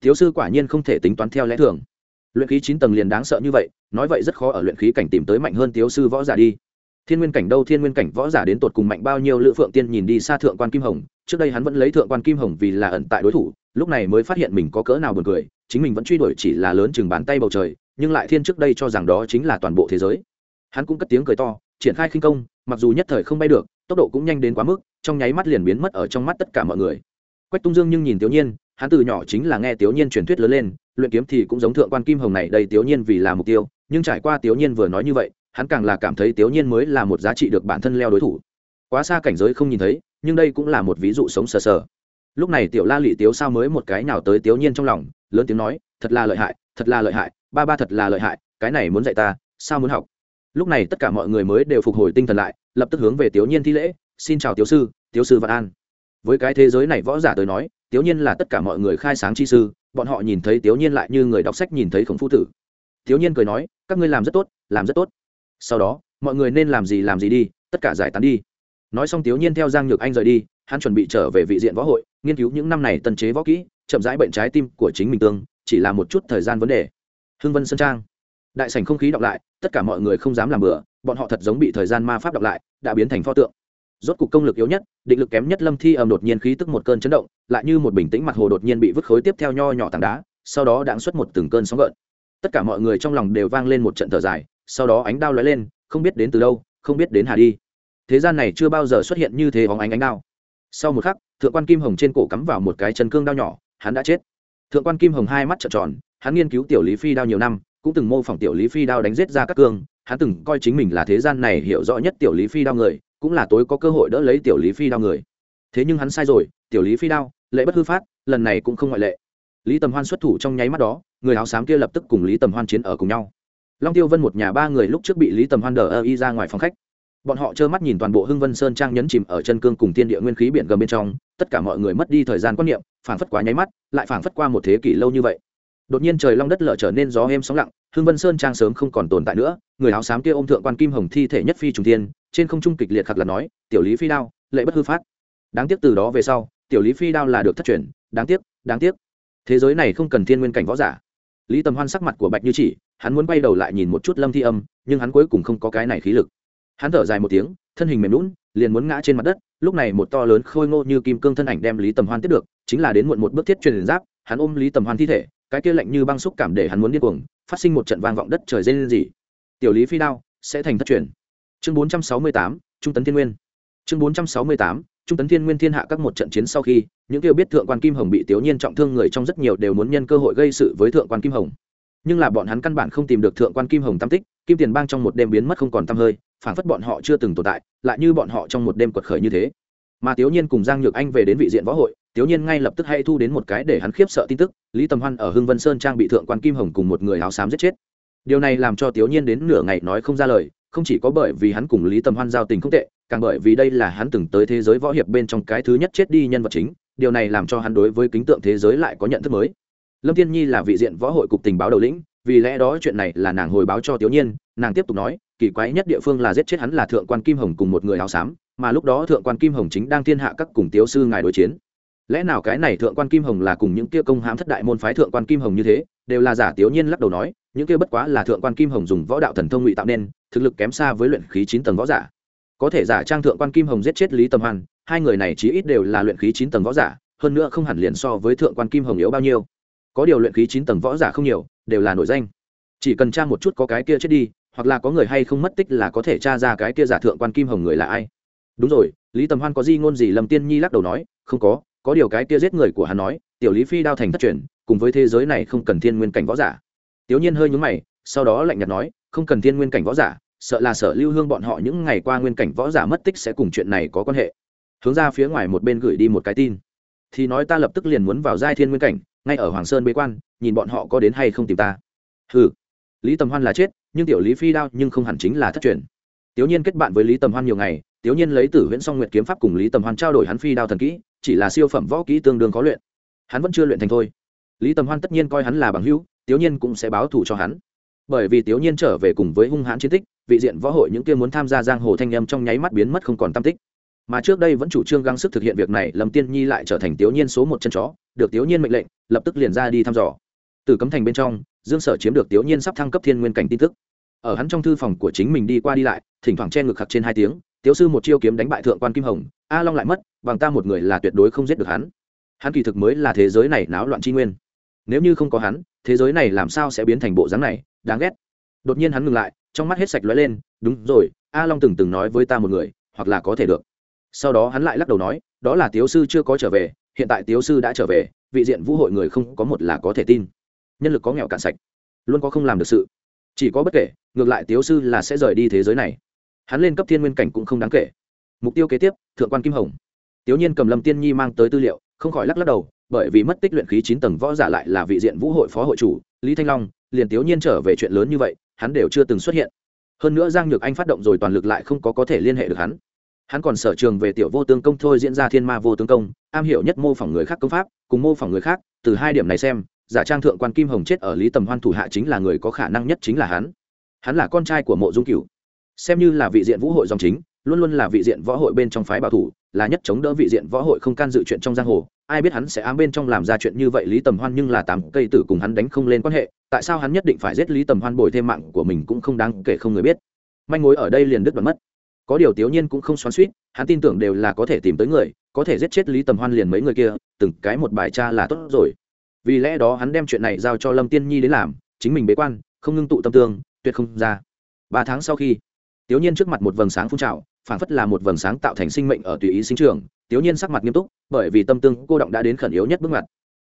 Tiếu sư quả nhiên không thể tính toán theo lẽ thường. Luyện khí chín tầng liền đáng sợ như vậy, nói vậy rất khó ở luyện khí cảnh tìm tới mạnh hơn tiếu sư võ giả đi. Thiên nguyên cảnh đâu, thiên nguyên cảnh võ giả đến tột cùng mạnh bao nhiêu, lữ phượng tiên nhìn đi xa thượng quan kim hồng, trước đây hắn vẫn lấy thượng quan kim hồng vì là ẩn tại đối thủ, lúc này mới phát hiện mình có cỡ nào buồn cười, chính mình vẫn truy đuổi chỉ là lớn chừng bàn tay bầu trời nhưng lại thiên trước đây cho rằng đó chính là toàn bộ thế giới. Hắn cũng cất tiếng cười to, triển khai khinh công, mặc dù nhất thời không bay được, tốc độ cũng nhanh đến quá mức, trong nháy mắt liền biến mất ở trong mắt tất cả mọi người. Quách tung dương nhưng nhìn tiểu nhiên, hắn từ nhỏ chính là nghe tiểu nhiên truyền thuyết lớn lên, luyện kiếm thì cũng giống thượng quan kim hồng này đây tiểu nhiên vì là mục tiêu, nhưng trải qua tiểu nhiên vừa nói như vậy, hắn càng là cảm thấy tiểu nhiên mới là một giá trị được bản thân leo đối thủ. Quá xa cảnh giới không nhìn thấy, nhưng đây cũng là một ví dụ sống sờ sờ. Lúc này tiểu la lị tiếu sao mới một cái nào tới tiểu nhiên trong lòng, lớn tiếng nói, thật là lợi hại, thật là lợi hại ba ba thật là lợi hại, cái này muốn dạy ta, sao muốn học? Lúc này tất cả mọi người mới đều phục hồi tinh thần lại, lập tức hướng về tiểu nhiên thi lễ, xin chào tiểu sư tiểu sư vạn an. Với cái thế giới này võ giả tới nói tiểu nhiên là tất cả mọi người khai sáng chi sư, bọn họ nhìn thấy tiểu nhiên lại như người đọc sách nhìn thấy khổng phu tử. Tiểu nhiên cười nói, các ngươi làm rất tốt, làm rất tốt. Sau đó, mọi người nên làm gì làm gì đi, tất cả giải tán đi. Nói xong tiểu nhiên theo giang nhược anh rời đi, hắn chuẩn bị trở về vị diện võ hội, nghiên cứu những năm này tân chế võ kỹ, chậm rãi bệnh trái tim của chính mình tương, chỉ là một chút thời gian vấn đề hưng vân sơn trang. Đại sảnh không khí đọc lại, tất cả mọi người không dám làm bừa, bọn họ thật giống bị thời gian ma pháp đọc lại, đã biến thành pho tượng. Rốt cục công lực yếu nhất, định lực kém nhất lâm thi ầm đột nhiên khí tức một cơn chấn động, lại như một bình tĩnh mặt hồ đột nhiên bị vứt khối tiếp theo nho nhỏ tảng đá, sau đó đãng xuất một từng cơn sóng gợn. Tất cả mọi người trong lòng đều vang lên một trận thở dài, sau đó ánh đao lóe lên, không biết đến từ đâu, không biết đến hà đi. Thế gian này chưa bao giờ xuất hiện như thế bóng ánh ánh đao. Sau một khắc, thượng quan kim hồng trên cổ cắm vào một cái chân cương đao nhỏ, hắn đã chết. Thượng quan kim hồng hai mắt trợn tròn hắn nghiên cứu tiểu lý phi đao nhiều năm, cũng từng mô phỏng tiểu lý phi đao đánh giết ra các cương, hắn từng coi chính mình là thế gian này hiểu rõ nhất tiểu lý phi đao người, cũng là tối có cơ hội đỡ lấy tiểu lý phi đao người. Thế nhưng hắn sai rồi, tiểu lý phi đao, lệ bất hư phát, lần này cũng không ngoại lệ. Lý tầm hoan xuất thủ trong nháy mắt đó, người áo xám kia lập tức cùng lý tầm hoan chiến ở cùng nhau. Long tiêu vân một nhà ba người lúc trước bị lý tầm hoan đờ ơ y ra ngoài phòng khách. Bọn họ trơ mắt nhìn toàn bộ hưng vân sơn trang nhấn chìm ở chân cương cùng thiên địa nguyên khí biển gầm bên trong, tất cả mọi người mất đi thời gian quan niệm, phảng phất quá nháy mắt, lại phảng phất qua một thế kỷ lâu như vậy đột nhiên trời long đất lở trở nên gió êm sóng lặng hương vân sơn trang sớm không còn tồn tại nữa, người áo xám kia ôm thượng quan kim hồng thi thể nhất phi trùng tiên trên không trung kịch liệt khặt là nói, tiểu lý phi đao, lệ bất hư phát. Đáng tiếc từ đó về sau, tiểu lý phi đao là được thất truyền, đáng tiếc đáng tiếc. Thế giới này không cần thiên nguyên cảnh võ giả. Lý tầm hoan sắc mặt của bạch như chỉ, hắn muốn bay đầu lại nhìn một chút lâm thi âm, nhưng hắn cuối cùng không có cái này khí lực. Hắn thở dài một tiếng, thân hình mềm lún liền muốn ngã trên mặt đất, lúc này một to lớn khôi ngô như kim cương thân ảnh đem lý tầm hoan tiếp được, chính là đến muộn một bước thiết truyền giáp, hắn ôm lý tầm hoan thi thể cái kia lạnh như băng xúc cảm để hắn muốn điên cuồng, phát sinh một trận vang vọng đất trời dây lên gì tiểu lý phi đao, sẽ thành thất truyền. Chương bốn trăm sáu mươi tám, trung tấn thiên nguyên. Chương bốn trăm sáu mươi tám, trung tấn thiên nguyên thiên hạ các một trận chiến sau khi, những kêu biết thượng quan kim hồng bị tiểu nhiên trọng thương người trong rất nhiều đều muốn nhân cơ hội gây sự với thượng quan kim hồng. Nhưng là bọn hắn căn bản không tìm được thượng quan kim hồng tam tích, kim tiền bang trong một đêm biến mất không còn tăm hơi phản phất bọn họ chưa từng tồn tại, lại như bọn họ trong một đêm quật khởi như thế mà tiểu nhiên cùng giang nhược anh về đến vị diện võ hội tiểu nhiên ngay lập tức hay thu đến một cái để hắn khiếp sợ tin tức, lý tầm hoan ở hưng vân sơn trang bị thượng quan kim hồng cùng một người áo xám giết chết. Điều này làm cho tiểu nhiên đến nửa ngày nói không ra lời, không chỉ có bởi vì hắn cùng lý tầm hoan giao tình không tệ, càng bởi vì đây là hắn từng tới thế giới võ hiệp bên trong cái thứ nhất chết đi nhân vật chính, điều này làm cho hắn đối với kính tượng thế giới lại có nhận thức mới. Lâm tiên nhi là vị diện võ hội cục tình báo đầu lĩnh, vì lẽ đó chuyện này là nàng hồi báo cho tiểu nhiên, nàng tiếp tục nói, kỳ quái nhất địa phương là giết chết hắn là thượng quan kim hồng cùng một người áo xám mà lúc đó thượng quan kim hồng chính đang thiên hạ các cùng tiếu sư ngài đối chiến. Lẽ nào cái này thượng quan kim hồng là cùng những kia công hãm thất đại môn phái thượng quan kim hồng như thế, đều là giả tiểu nhiên lắc đầu nói, những kia bất quá là thượng quan kim hồng dùng võ đạo thần thông ngụy tạo nên, thực lực kém xa với luyện khí chín tầng võ giả. Có thể giả trang thượng quan kim hồng giết chết lý tầm hoan, hai người này chí ít đều là luyện khí chín tầng võ giả, hơn nữa không hẳn liền so với thượng quan kim hồng yếu bao nhiêu. Có điều luyện khí chín tầng võ giả không nhiều, đều là nổi danh. Chỉ cần tra một chút có cái kia chết đi, hoặc là có người hay không mất tích là có thể tra ra cái kia giả thượng quan kim hồng người là ai đúng rồi, lý tầm hoan có di ngôn gì lâm tiên nhi lắc đầu nói, không có có điều cái kia giết người của hắn nói, tiểu lý phi đao thành thất truyền, cùng với thế giới này không cần thiên nguyên cảnh võ giả. Tiểu nhiên hơi nhúng mày, sau đó lạnh nhạt nói, không cần thiên nguyên cảnh võ giả, sợ là sợ lưu hương bọn họ những ngày qua nguyên cảnh võ giả mất tích sẽ cùng chuyện này có quan hệ. Hướng ra phía ngoài một bên gửi đi một cái tin. Thì nói ta lập tức liền muốn vào giai thiên nguyên cảnh, ngay ở hoàng sơn bế quan, nhìn bọn họ có đến hay không tìm ta. Ừ lý tầm hoan là chết, nhưng tiểu lý phi đao nhưng không hẳn chính là thất truyền. Tiểu nhiên kết bạn với lý tầm hoan nhiều ngày tiểu nhiên lấy tử Huyễn song nguyệt kiếm pháp cùng lý tầm hoan trao đổi hắn phi đao thần kỹ, chỉ là siêu phẩm võ kỹ tương đương có luyện. Hắn vẫn chưa luyện thành thôi. Lý tầm hoan tất nhiên coi hắn là bằng hữu tiểu nhiên cũng sẽ báo thù cho hắn. Bởi vì tiểu nhiên trở về cùng với hung hãn chiến tích, vị diện võ hội những kia muốn tham gia giang hồ thanh em trong nháy mắt biến mất không còn tam tích. Mà trước đây vẫn chủ trương gắng sức thực hiện việc này, lâm tiên nhi lại trở thành tiểu nhiên số một chân chó, được tiểu nhiên mệnh lệnh, lập tức liền ra đi thăm dò. Từ cấm thành bên trong, dương sở chiếm được tiểu nhiên sắp thăng cấp thiên nguyên cảnh tin tức. Ở hắn trong thư phòng của chính mình đi qua đi lại, thỉnh thoảng che ngực khặc trên hai tiếng tiếu sư một chiêu kiếm đánh bại thượng quan kim hồng, a long lại mất, bằng ta một người là tuyệt đối không giết được hắn. Hắn kỳ thực mới là thế giới này náo loạn tri nguyên. Nếu như không có hắn, thế giới này làm sao sẽ biến thành bộ dáng này, đáng ghét. Đột nhiên hắn ngừng lại, trong mắt hết sạch lóe lên, đúng rồi, a long từng từng nói với ta một người, hoặc là có thể được. Sau đó hắn lại lắc đầu nói, đó là tiếu sư chưa có trở về, hiện tại tiếu sư đã trở về, vị diện vũ hội người không có một là có thể tin. Nhân lực có nghèo cạn sạch, luôn có không làm được sự. Chỉ có bất kể, ngược lại tiếu sư là sẽ rời đi thế giới này hắn lên cấp thiên nguyên cảnh cũng không đáng kể. Mục tiêu kế tiếp, thượng quan kim hồng. Tiếu nhiên cầm lâm tiên nhi mang tới tư liệu, không khỏi lắc lắc đầu, bởi vì mất tích luyện khí chín tầng võ giả lại là vị diện vũ hội phó hội chủ, lý thanh long, liền tiếu nhiên trở về chuyện lớn như vậy, hắn đều chưa từng xuất hiện. Hơn nữa giang nhược anh phát động rồi toàn lực lại không có có thể liên hệ được hắn. Hắn còn sở trường về tiểu vô tương công thôi diễn ra thiên ma vô tương công, am hiểu nhất mô phỏng người khác công pháp, cùng mô phỏng người khác, từ hai điểm này xem, giả trang thượng quan kim hồng chết ở lý tầm hoan thủ hạ chính là người có khả năng nhất chính là hắn. Hắn là con trai của mộ dung cửu xem như là vị diện vũ hội dòng chính, luôn luôn là vị diện võ hội bên trong phái bảo thủ, là nhất chống đỡ vị diện võ hội không can dự chuyện trong giang hồ. Ai biết hắn sẽ ám bên trong làm ra chuyện như vậy lý tầm hoan nhưng là tám cây tử cùng hắn đánh không lên quan hệ, tại sao hắn nhất định phải giết lý tầm hoan bồi thêm mạng của mình cũng không đáng kể không người biết. Manh mối ở đây liền đứt bật mất. Có điều tiểu nhiên cũng không xoắn suýt hắn tin tưởng đều là có thể tìm tới người, có thể giết chết lý tầm hoan liền mấy người kia, từng cái một bài cha là tốt rồi. Vì lẽ đó hắn đem chuyện này giao cho lâm tiên nhi đến làm, chính mình bế quan, không ngưng tụ tâm tương, tuyệt không ra. Ba tháng sau khi tiểu nhiên trước mặt một vầng sáng phun trào, phảng phất là một vầng sáng tạo thành sinh mệnh ở tùy ý sinh trưởng. tiểu nhiên sắc mặt nghiêm túc, bởi vì tâm tương cô động đã đến khẩn yếu nhất bước ngoặt.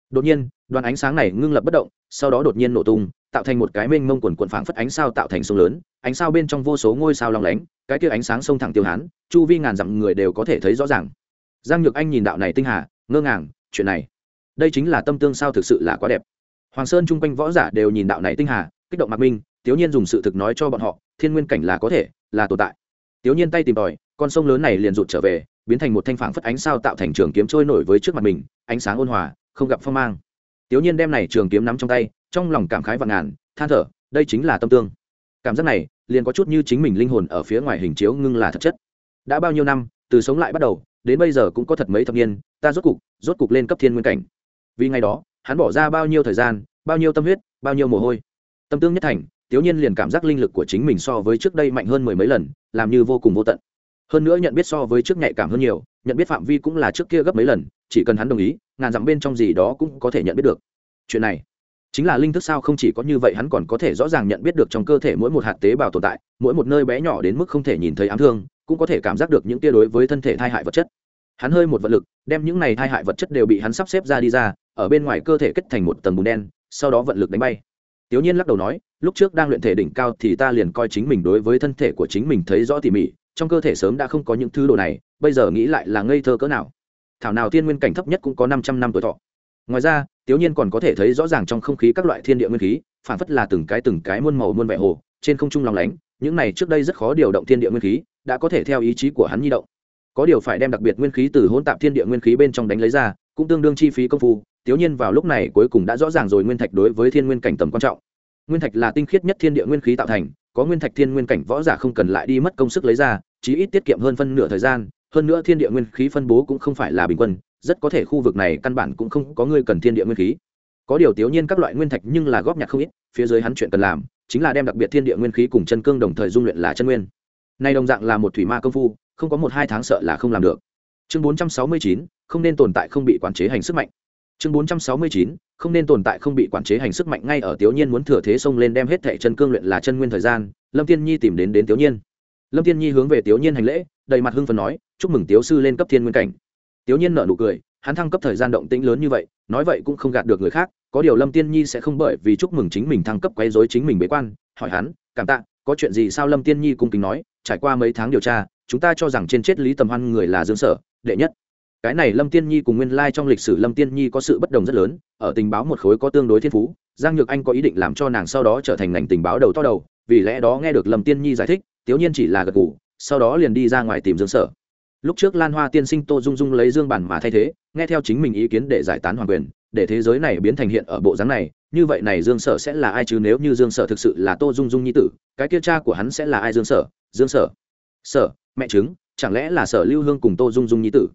Đột nhiên, đoàn ánh sáng này ngưng lập bất động, sau đó đột nhiên nổ tung, tạo thành một cái mênh mông quần quần phảng phất ánh sao tạo thành sông lớn, ánh sao bên trong vô số ngôi sao long lánh, cái kia ánh sáng sông thẳng tiêu hán, chu vi ngàn dặm người đều có thể thấy rõ ràng. Giang nhược anh nhìn đạo này tinh hà, ngơ ngàng, chuyện này, đây chính là tâm tương sao thực sự là quá đẹp. Hoàng sơn trung quanh võ giả đều nhìn đạo này tinh hà, kích động mặc minh tiểu nhiên dùng sự thực nói cho bọn họ thiên nguyên cảnh là có thể, là tồn tại. Tiểu nhiên tay tìm tòi, con sông lớn này liền rụt trở về, biến thành một thanh phản phất ánh sao tạo thành trường kiếm trôi nổi với trước mặt mình, ánh sáng ôn hòa, không gặp phong mang. Tiểu nhiên đem này trường kiếm nắm trong tay, trong lòng cảm khái vạn ngàn, than thở, đây chính là tâm tương. Cảm giác này, liền có chút như chính mình linh hồn ở phía ngoài hình chiếu ngưng là thật chất. Đã bao nhiêu năm, từ sống lại bắt đầu, đến bây giờ cũng có thật mấy thập niên, ta rốt cục rốt cục lên cấp thiên nguyên cảnh. Vì ngày đó, hắn bỏ ra bao nhiêu thời gian, bao nhiêu tâm huyết, bao nhiêu mồ hôi. Tâm tương nhất thành tiểu nhiên liền cảm giác linh lực của chính mình so với trước đây mạnh hơn mười mấy lần làm như vô cùng vô tận. Hơn nữa nhận biết so với trước nhạy cảm hơn nhiều nhận biết phạm vi cũng là trước kia gấp mấy lần chỉ cần hắn đồng ý ngàn dặm bên trong gì đó cũng có thể nhận biết được. Chuyện này chính là linh thức sao không chỉ có như vậy hắn còn có thể rõ ràng nhận biết được trong cơ thể mỗi một hạt tế bào tồn tại mỗi một nơi bé nhỏ đến mức không thể nhìn thấy ám thương cũng có thể cảm giác được những tia đối với thân thể thai hại vật chất. Hắn hơi một vật lực đem những này thai hại vật chất đều bị hắn sắp xếp ra đi ra ở bên ngoài cơ thể kết thành một tầng bùn đen sau đó vận lực đánh bay. Tiểu Nhiên lắc đầu nói, lúc trước đang luyện thể đỉnh cao thì ta liền coi chính mình đối với thân thể của chính mình thấy rõ tỉ mỉ, trong cơ thể sớm đã không có những thứ đồ này, bây giờ nghĩ lại là ngây thơ cỡ nào. Thảo nào thiên nguyên cảnh thấp nhất cũng có 500 năm tuổi thọ. Ngoài ra, Tiểu Nhiên còn có thể thấy rõ ràng trong không khí các loại thiên địa nguyên khí, phản phất là từng cái từng cái muôn màu muôn vẻ hồ, trên không trung lòng lánh, những này trước đây rất khó điều động thiên địa nguyên khí, đã có thể theo ý chí của hắn di động. Có điều phải đem đặc biệt nguyên khí từ hỗn tạp thiên địa nguyên khí bên trong đánh lấy ra, cũng tương đương chi phí công phu, Tiểu Nhiên vào lúc này cuối cùng đã rõ ràng rồi nguyên thạch đối với thiên nguyên cảnh tầm quan trọng. Nguyên thạch là tinh khiết nhất thiên địa nguyên khí tạo thành, có nguyên thạch thiên nguyên cảnh võ giả không cần lại đi mất công sức lấy ra, chí ít tiết kiệm hơn phân nửa thời gian, hơn nữa thiên địa nguyên khí phân bố cũng không phải là bình quân, rất có thể khu vực này căn bản cũng không có người cần thiên địa nguyên khí. Có điều Tiểu Nhiên các loại nguyên thạch nhưng là góp nhặt không ít, phía dưới hắn chuyện cần làm, chính là đem đặc biệt thiên địa nguyên khí cùng chân cương đồng thời dung luyện là chân nguyên. Nay đồng dạng là một thủy ma công phu, không có một hai tháng sợ là không làm được. Chương 469, không nên tồn tại không bị quản chế hành sức mạnh chương bốn trăm sáu mươi chín, không nên tồn tại, không bị quản chế hành sức mạnh ngay ở tiểu nhiên muốn thừa thế xông lên đem hết thệ chân cương luyện là chân nguyên thời gian, lâm tiên nhi tìm đến đến tiểu nhiên. Lâm tiên nhi hướng về tiểu nhiên hành lễ, đầy mặt hưng phấn nói, chúc mừng tiểu sư lên cấp thiên nguyên cảnh. Tiểu nhiên nở nụ cười, hắn thăng cấp thời gian động tĩnh lớn như vậy, nói vậy cũng không gạt được người khác, có điều lâm tiên nhi sẽ không bởi vì chúc mừng chính mình thăng cấp quấy rối chính mình bế quan, hỏi hắn, cảm tạ, có chuyện gì sao? Lâm tiên nhi cung kính nói, trải qua mấy tháng điều tra, chúng ta cho rằng trên chết lý tầm hoan người là dương sở, đệ nhất cái này lâm tiên nhi cùng nguyên lai trong lịch sử lâm tiên nhi có sự bất đồng rất lớn, ở tình báo một khối có tương đối thiên phú, giang nhược anh có ý định làm cho nàng sau đó trở thành ngành tình báo đầu to đầu, vì lẽ đó nghe được lâm tiên nhi giải thích, tiếu nhiên chỉ là gật ngủ sau đó liền đi ra ngoài tìm dương sở. Lúc trước lan hoa tiên sinh tô dung dung lấy dương bản mà thay thế, nghe theo chính mình ý kiến để giải tán hoàng quyền, để thế giới này biến thành hiện ở bộ dáng này, như vậy này dương sở sẽ là ai chứ nếu như dương sở thực sự là tô dung dung nhi tử, cái kia cha của hắn sẽ là ai dương sở? Dương sở. Sở, mẹ chứng, chẳng lẽ là sở lưu hương cùng tô dung dung nhi tử?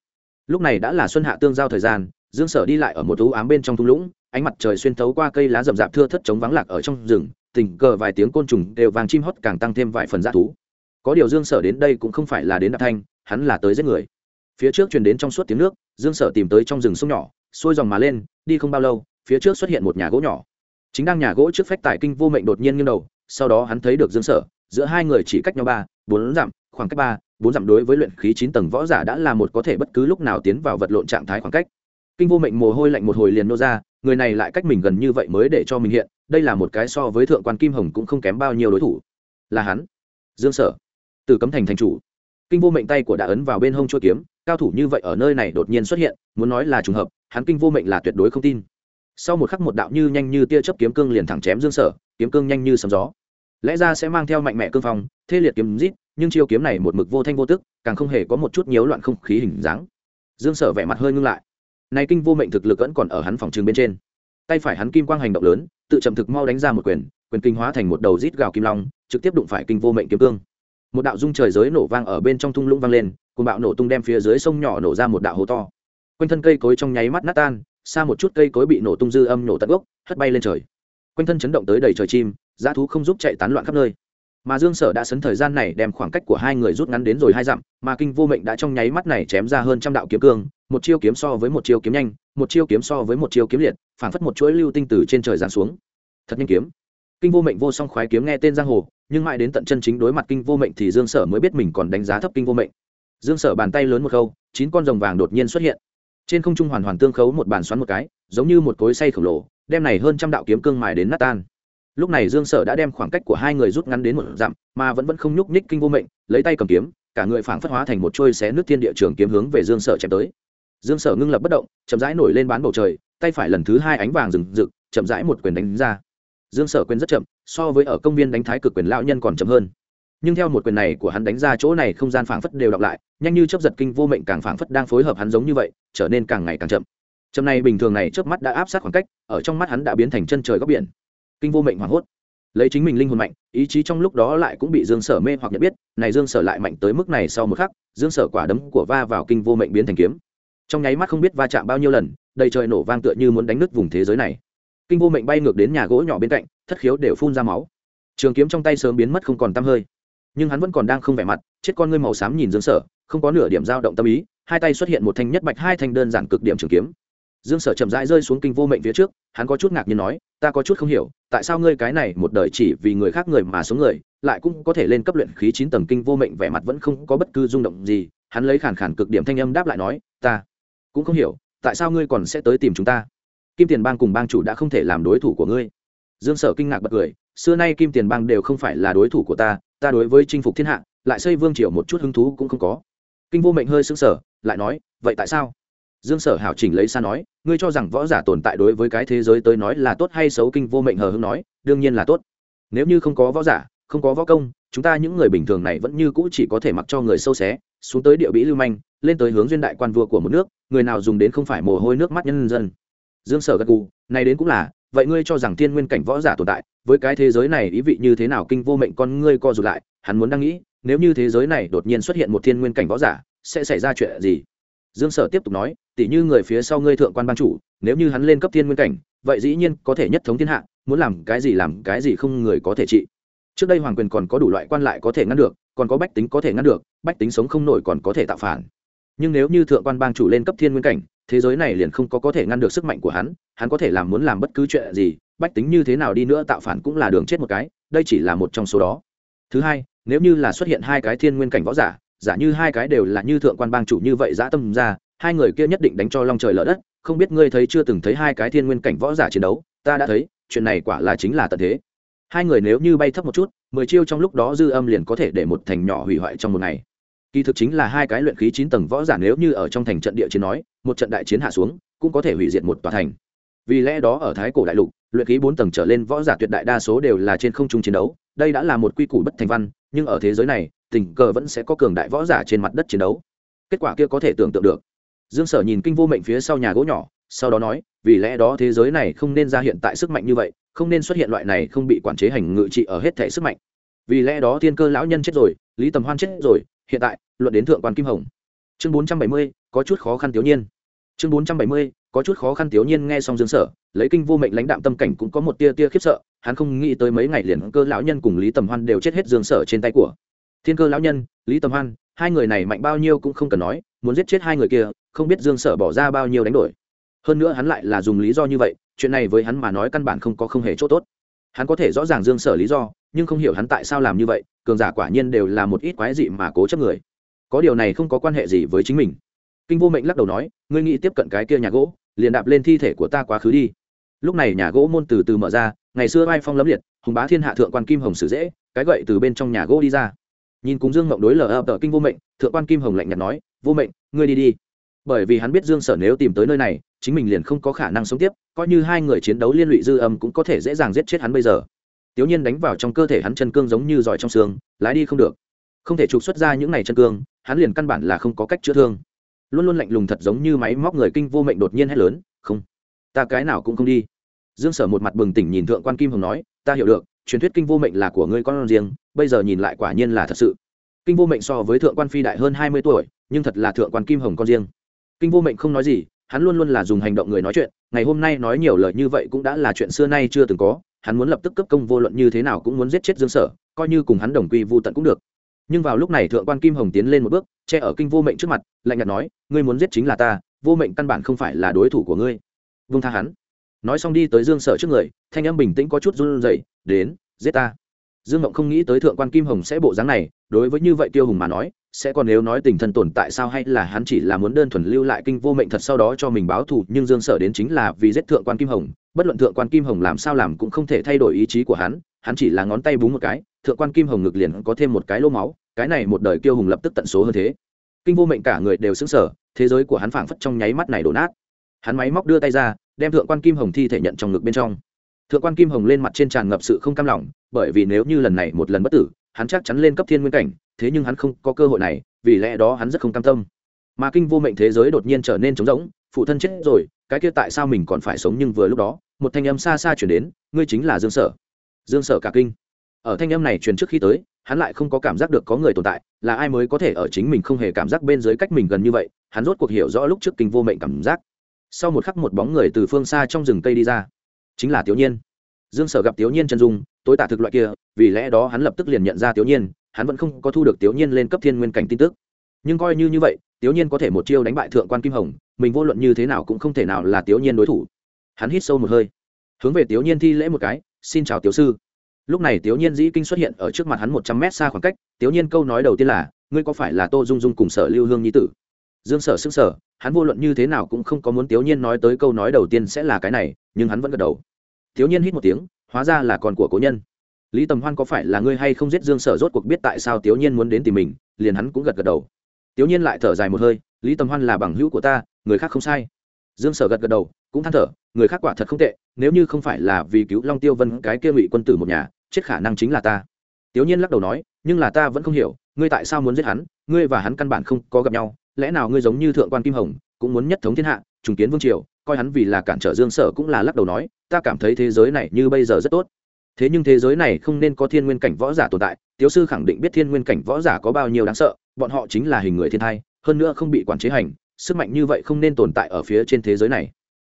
Lúc này đã là xuân hạ tương giao thời gian, dương sở đi lại ở một thú ám bên trong thung lũng, ánh mặt trời xuyên thấu qua cây lá rậm rạp thưa thất chống vắng lạc ở trong rừng, tình cờ vài tiếng côn trùng đều vàng chim hót càng tăng thêm vài phần dã thú. Có điều dương sở đến đây cũng không phải là đến đạp thanh, hắn là tới giết người. Phía trước truyền đến trong suốt tiếng nước, dương sở tìm tới trong rừng sông nhỏ, xuôi dòng mà lên, đi không bao lâu, phía trước xuất hiện một nhà gỗ nhỏ. Chính đang nhà gỗ trước phách tài kinh vô mệnh đột nhiên nghiêng đầu, sau đó hắn thấy được dương sở, giữa hai người chỉ cách nhau ba, bốn dặm khoảng cách ba, bốn dặm đối với luyện khí chín tầng võ giả đã là một có thể bất cứ lúc nào tiến vào vật lộn trạng thái khoảng cách. Kinh vô mệnh mồ hôi lạnh một hồi liền nô ra, người này lại cách mình gần như vậy mới để cho mình hiện, đây là một cái so với thượng quan kim hồng cũng không kém bao nhiêu đối thủ. Là hắn. Dương sở. Từ cấm thành thành chủ. Kinh vô mệnh tay của đã ấn vào bên hông chu kiếm, cao thủ như vậy ở nơi này đột nhiên xuất hiện, muốn nói là trùng hợp, hắn kinh vô mệnh là tuyệt đối không tin. Sau một khắc một đạo như nhanh như tia chớp kiếm cương liền thẳng chém dương sở, kiếm cương nhanh như sấm gió. Lẽ ra sẽ mang theo mạnh mẽ cương phong, thê liệt kiếm rít nhưng chiêu kiếm này một mực vô thanh vô tức, càng không hề có một chút nhiễu loạn không khí hình dáng. Dương sở vẻ mặt hơi ngưng lại. Nay kinh vô mệnh thực lực vẫn còn ở hắn phòng trường bên trên. Tay phải hắn kim quang hành động lớn, tự chậm thực mau đánh ra một quyền quyền kinh hóa thành một đầu rít gào kim long, trực tiếp đụng phải kinh vô mệnh kiếm cương. Một đạo dung trời giới nổ vang ở bên trong thung lũng vang lên cùng bạo nổ tung đem phía dưới sông nhỏ nổ ra một đạo hố to. Quanh thân cây cối trong nháy mắt nát tan, xa một chút cây cối bị nổ tung dư âm nổ tận gốc, hất bay lên trời. Quanh thân chấn động tới đầy trời chim, dã thú không giúp chạy tán loạn khắp nơi mà dương sở đã sấn thời gian này đem khoảng cách của hai người rút ngắn đến rồi hai dặm, mà kinh vô mệnh đã trong nháy mắt này chém ra hơn trăm đạo kiếm cương, một chiêu kiếm so với một chiêu kiếm nhanh, một chiêu kiếm so với một chiêu kiếm liệt, phảng phất một chuỗi lưu tinh từ trên trời giáng xuống. Thật nhanh kiếm. Kinh vô mệnh vô song khoái kiếm nghe tên giang hồ, nhưng mãi đến tận chân chính đối mặt kinh vô mệnh thì dương sở mới biết mình còn đánh giá thấp kinh vô mệnh. Dương sở bàn tay lớn một khâu chín con rồng vàng đột nhiên xuất hiện. Trên không trung hoàn hoàn tương khấu một bàn xoắn một cái, giống như một cối say khổng lồ, đem này hơn trăm đạo kiếm cương mài đến nát tan lúc này dương sở đã đem khoảng cách của hai người rút ngắn đến một dặm, mà vẫn vẫn không nhúc nhích kinh vô mệnh, lấy tay cầm kiếm, cả người phảng phất hóa thành một trôi xé nước thiên địa trường kiếm hướng về dương sở chém tới. Dương sở ngưng lập bất động, chậm rãi nổi lên bán bầu trời, tay phải lần thứ hai ánh vàng rừng rực, chậm rãi một quyền đánh ra. Dương sở quyền rất chậm, so với ở công viên đánh thái cực quyền lão nhân còn chậm hơn. Nhưng theo một quyền này của hắn đánh ra chỗ này không gian phảng phất đều đọc lại, nhanh như chấp giật kinh vô mệnh càng phảng phất đang phối hợp hắn giống như vậy, trở nên càng ngày càng chậm. Chậm này bình thường này trước mắt đã áp sát khoảng cách, ở trong mắt hắn đã biến thành chân trời góc biển kinh vô mệnh hoảng hốt. Lấy chính mình linh hồn mạnh, ý chí trong lúc đó lại cũng bị dương sở mê hoặc nhận biết, này dương sở lại mạnh tới mức này sau một khắc, dương sở quả đấm của va vào kinh vô mệnh biến thành kiếm. Trong nháy mắt không biết va chạm bao nhiêu lần, đầy trời nổ vang tựa như muốn đánh nứt vùng thế giới này. Kinh vô mệnh bay ngược đến nhà gỗ nhỏ bên cạnh, thất khiếu đều phun ra máu. Trường kiếm trong tay sớm biến mất không còn tăm hơi. Nhưng hắn vẫn còn đang không vẻ mặt, chết con ngươi màu xám nhìn dương sở, không có nửa điểm dao động tâm ý, hai tay xuất hiện một thanh nhất bạch, hai thanh đơn giản cực điểm trường kiếm dương sở chậm rãi rơi xuống kinh vô mệnh phía trước, hắn có chút ngạc nhiên nói, ta có chút không hiểu, tại sao ngươi cái này một đời chỉ vì người khác người mà xuống người, lại cũng có thể lên cấp luyện khí chín tầng kinh vô mệnh vẻ mặt vẫn không có bất cứ rung động gì. Hắn lấy khản khản cực điểm thanh âm đáp lại nói, ta cũng không hiểu, tại sao ngươi còn sẽ tới tìm chúng ta? Kim tiền bang cùng bang chủ đã không thể làm đối thủ của ngươi. Dương sở kinh ngạc bật cười, xưa nay kim tiền bang đều không phải là đối thủ của ta ta đối với chinh phục thiên hạ, lại xây vương triều một chút hứng thú cũng không có. Kinh vô mệnh hơi sững sờ, lại nói, vậy tại sao? Dương sở hảo chỉnh lấy xa nói, ngươi cho rằng võ giả tồn tại đối với cái thế giới tới nói là tốt hay xấu kinh vô mệnh hờ hưng nói, đương nhiên là tốt. Nếu như không có võ giả, không có võ công, chúng ta những người bình thường này vẫn như cũ chỉ có thể mặc cho người sâu xé, xuống tới địa bĩ lưu manh, lên tới hướng duyên đại quan vua của một nước, người nào dùng đến không phải mồ hôi nước mắt nhân dân. Dương sở gật gù, này đến cũng là, vậy ngươi cho rằng thiên nguyên cảnh võ giả tồn tại, với cái thế giới này ý vị như thế nào kinh vô mệnh con ngươi co rụt lại, hắn muốn đang nghĩ, nếu như thế giới này đột nhiên xuất hiện một thiên nguyên cảnh võ giả, sẽ xảy ra chuyện gì? Dương sở tiếp tục nói, tỷ như người phía sau ngươi thượng quan ban chủ, nếu như hắn lên cấp thiên nguyên cảnh, vậy dĩ nhiên có thể nhất thống thiên hạ, muốn làm cái gì làm cái gì không người có thể trị. Trước đây hoàng quyền còn có đủ loại quan lại có thể ngăn được, còn có bách tính có thể ngăn được, bách tính sống không nổi còn có thể tạo phản. Nhưng nếu như thượng quan bang chủ lên cấp thiên nguyên cảnh, thế giới này liền không có có thể ngăn được sức mạnh của hắn hắn có thể làm muốn làm bất cứ chuyện gì, bách tính như thế nào đi nữa tạo phản cũng là đường chết một cái, đây chỉ là một trong số đó. Thứ hai, nếu như là xuất hiện hai cái thiên nguyên cảnh võ giả giả như hai cái đều là như thượng quan bang chủ như vậy dã tâm ra, hai người kia nhất định đánh cho long trời lở đất, không biết ngươi thấy chưa từng thấy hai cái thiên nguyên cảnh võ giả chiến đấu, ta đã thấy, chuyện này quả là chính là tận thế. Hai người nếu như bay thấp một chút, mười chiêu trong lúc đó dư âm liền có thể để một thành nhỏ hủy hoại trong một ngày. Kỳ thực chính là hai cái luyện khí chín tầng võ giả nếu như ở trong thành trận địa chiến nói, một trận đại chiến hạ xuống, cũng có thể hủy diệt một tòa thành. Vì lẽ đó ở thái cổ đại lục, luyện khí bốn tầng trở lên võ giả tuyệt đại đa số đều là trên không trung chiến đấu, đây đã là một quy củ bất thành văn, nhưng ở thế giới này tình cờ vẫn sẽ có cường đại võ giả trên mặt đất chiến đấu. Kết quả kia có thể tưởng tượng được. Dương sở nhìn kinh vô mệnh phía sau nhà gỗ nhỏ, sau đó nói, vì lẽ đó thế giới này không nên ra hiện tại sức mạnh như vậy, không nên xuất hiện loại này không bị quản chế hành ngự trị ở hết thể sức mạnh. Vì lẽ đó thiên cơ lão nhân chết rồi, lý tầm hoan chết rồi, hiện tại, luận đến thượng quan kim hồng. Chương bốn trăm bảy mươi, có chút khó khăn thiếu nhiên chương bốn trăm bảy mươi, có chút khó khăn thiếu nhiên nghe xong dương sở, lấy kinh vô mệnh lãnh đạm tâm cảnh cũng có một tia tia khiếp sợ, hắn không nghĩ tới mấy ngày liền cơ lão nhân cùng lý tầm hoan đều chết hết dương sở trên tay của thiên cơ lão nhân, lý tầm hoan, hai người này mạnh bao nhiêu cũng không cần nói, muốn giết chết hai người kia, không biết dương sở bỏ ra bao nhiêu đánh đổi. Hơn nữa hắn lại là dùng lý do như vậy, chuyện này với hắn mà nói căn bản không có không hề chỗ tốt. Hắn có thể rõ ràng dương sở lý do, nhưng không hiểu hắn tại sao làm như vậy, cường giả quả nhiên đều là một ít quái dị mà cố chấp người. Có điều này không có quan hệ gì với chính mình. Kinh vô mệnh lắc đầu nói, ngươi nghĩ tiếp cận cái kia nhà gỗ, liền đạp lên thi thể của ta quá khứ đi. Lúc này nhà gỗ môn từ từ mở ra, ngày xưa vai phong lấm liệt, hùng bá thiên hạ thượng quan kim hồng sử dễ, cái gậy từ bên trong nhà gỗ đi ra nhìn cùng dương mộng đối lờ ập kinh vô mệnh, thượng quan kim hồng lạnh nhạt nói, vô mệnh, ngươi đi đi. Bởi vì hắn biết dương sở nếu tìm tới nơi này, chính mình liền không có khả năng sống tiếp, coi như hai người chiến đấu liên lụy dư âm cũng có thể dễ dàng giết chết hắn bây giờ. Tiểu nhiên đánh vào trong cơ thể hắn chân cương giống như giỏi trong xương, lái đi không được. Không thể trục xuất ra những ngày chân cương, hắn liền căn bản là không có cách chữa thương. Luôn luôn lạnh lùng thật giống như máy móc người kinh vô mệnh đột nhiên hét lớn, không, ta cái nào cũng không đi. Dương sở một mặt bừng tỉnh nhìn thượng quan kim hồng nói, ta hiểu được truyền thuyết kinh vô mệnh là của ngươi con riêng, bây giờ nhìn lại quả nhiên là thật sự. Kinh vô mệnh so với thượng quan phi đại hơn hai mươi tuổi, nhưng thật là thượng quan kim hồng con riêng. Kinh vô mệnh không nói gì, hắn luôn luôn là dùng hành động người nói chuyện, ngày hôm nay nói nhiều lời như vậy cũng đã là chuyện xưa nay chưa từng có, hắn muốn lập tức cấp công vô luận như thế nào cũng muốn giết chết dương sở, coi như cùng hắn đồng quy vô tận cũng được. Nhưng vào lúc này thượng quan kim hồng tiến lên một bước, che ở kinh vô mệnh trước mặt, lạnh nhạt nói, ngươi muốn giết chính là ta, vô mệnh căn bản không phải là đối thủ của ngươi. Vung tha hắn nói xong đi tới dương sở trước người, thanh âm bình tĩnh có chút run rẩy, đến, giết ta. Dương mộng không nghĩ tới thượng quan kim hồng sẽ bộ dáng này, đối với như vậy tiêu hùng mà nói, sẽ còn nếu nói tình thân tồn tại sao hay là hắn chỉ là muốn đơn thuần lưu lại kinh vô mệnh thật sau đó cho mình báo thù, nhưng dương sở đến chính là vì giết thượng quan kim hồng, bất luận thượng quan kim hồng làm sao làm cũng không thể thay đổi ý chí của hắn hắn chỉ là ngón tay búng một cái, thượng quan kim hồng ngực liền có thêm một cái lô máu, cái này một đời tiêu hùng lập tức tận số hơn thế. Kinh vô mệnh cả người đều xứng sở thế giới của hắn phảng phất trong nháy mắt này đổ nát. Hắn máy móc đưa tay ra đem thượng quan kim hồng thi thể nhận trong ngực bên trong. Thượng quan kim hồng lên mặt trên tràn ngập sự không cam lòng, bởi vì nếu như lần này một lần bất tử, hắn chắc chắn lên cấp thiên nguyên cảnh, thế nhưng hắn không có cơ hội này, vì lẽ đó hắn rất không cam tâm. Mà kinh vô mệnh thế giới đột nhiên trở nên trống rỗng, phụ thân chết rồi, cái kia tại sao mình còn phải sống nhưng vừa lúc đó, một thanh âm xa xa chuyển đến, ngươi chính là dương sở. Dương sở cả kinh. Ở thanh âm này truyền trước khi tới, hắn lại không có cảm giác được có người tồn tại, là ai mới có thể ở chính mình không hề cảm giác bên dưới cách mình gần như vậy, hắn rốt cuộc hiểu rõ lúc trước kinh vô mệnh cảm giác sau một khắc một bóng người từ phương xa trong rừng cây đi ra. Chính là tiểu nhiên. Dương sở gặp tiểu nhiên chân dung, tối tả thực loại kia, vì lẽ đó hắn lập tức liền nhận ra tiểu nhiên, hắn vẫn không có thu được tiểu nhiên lên cấp thiên nguyên cảnh tin tức. Nhưng coi như như vậy, tiểu nhiên có thể một chiêu đánh bại thượng quan kim hồng, mình vô luận như thế nào cũng không thể nào là tiểu nhiên đối thủ. Hắn hít sâu một hơi. Hướng về tiểu nhiên thi lễ một cái, xin chào tiểu sư. Lúc này tiểu nhiên dĩ kinh xuất hiện ở trước mặt hắn một trăm mét xa khoảng cách, tiểu nhiên câu nói đầu tiên là, ngươi có phải là tô dung dung cùng sở lưu hương nhi tử? Dương sở xưng sở hắn vô luận như thế nào cũng không có muốn tiểu nhiên nói tới câu nói đầu tiên sẽ là cái này, nhưng hắn vẫn gật đầu. Tiểu nhiên hít một tiếng, hóa ra là con của cố nhân. Lý tầm hoan có phải là ngươi hay không giết dương sở rốt cuộc biết tại sao tiểu nhiên muốn đến tìm mình, liền hắn cũng gật gật đầu. Tiểu nhiên lại thở dài một hơi, lý tầm hoan là bằng hữu của ta, người khác không sai. Dương sở gật gật đầu, cũng than thở, người khác quả thật không tệ, nếu như không phải là vì cứu long tiêu vân cái kia ngụy quân tử một nhà, chết khả năng chính là ta. Tiểu nhiên lắc đầu nói, nhưng là ta vẫn không hiểu, ngươi tại sao muốn giết hắn, ngươi và hắn căn bản không có gặp nhau lẽ nào ngươi giống như thượng quan kim hồng, cũng muốn nhất thống thiên hạ, trùng kiến vương triều, coi hắn vì là cản trở dương sở cũng là lắc đầu nói, ta cảm thấy thế giới này như bây giờ rất tốt. Thế nhưng thế giới này không nên có thiên nguyên cảnh võ giả tồn tại tiếu sư khẳng định biết thiên nguyên cảnh võ giả có bao nhiêu đáng sợ, bọn họ chính là hình người thiên thai, hơn nữa không bị quản chế hành, sức mạnh như vậy không nên tồn tại ở phía trên thế giới này.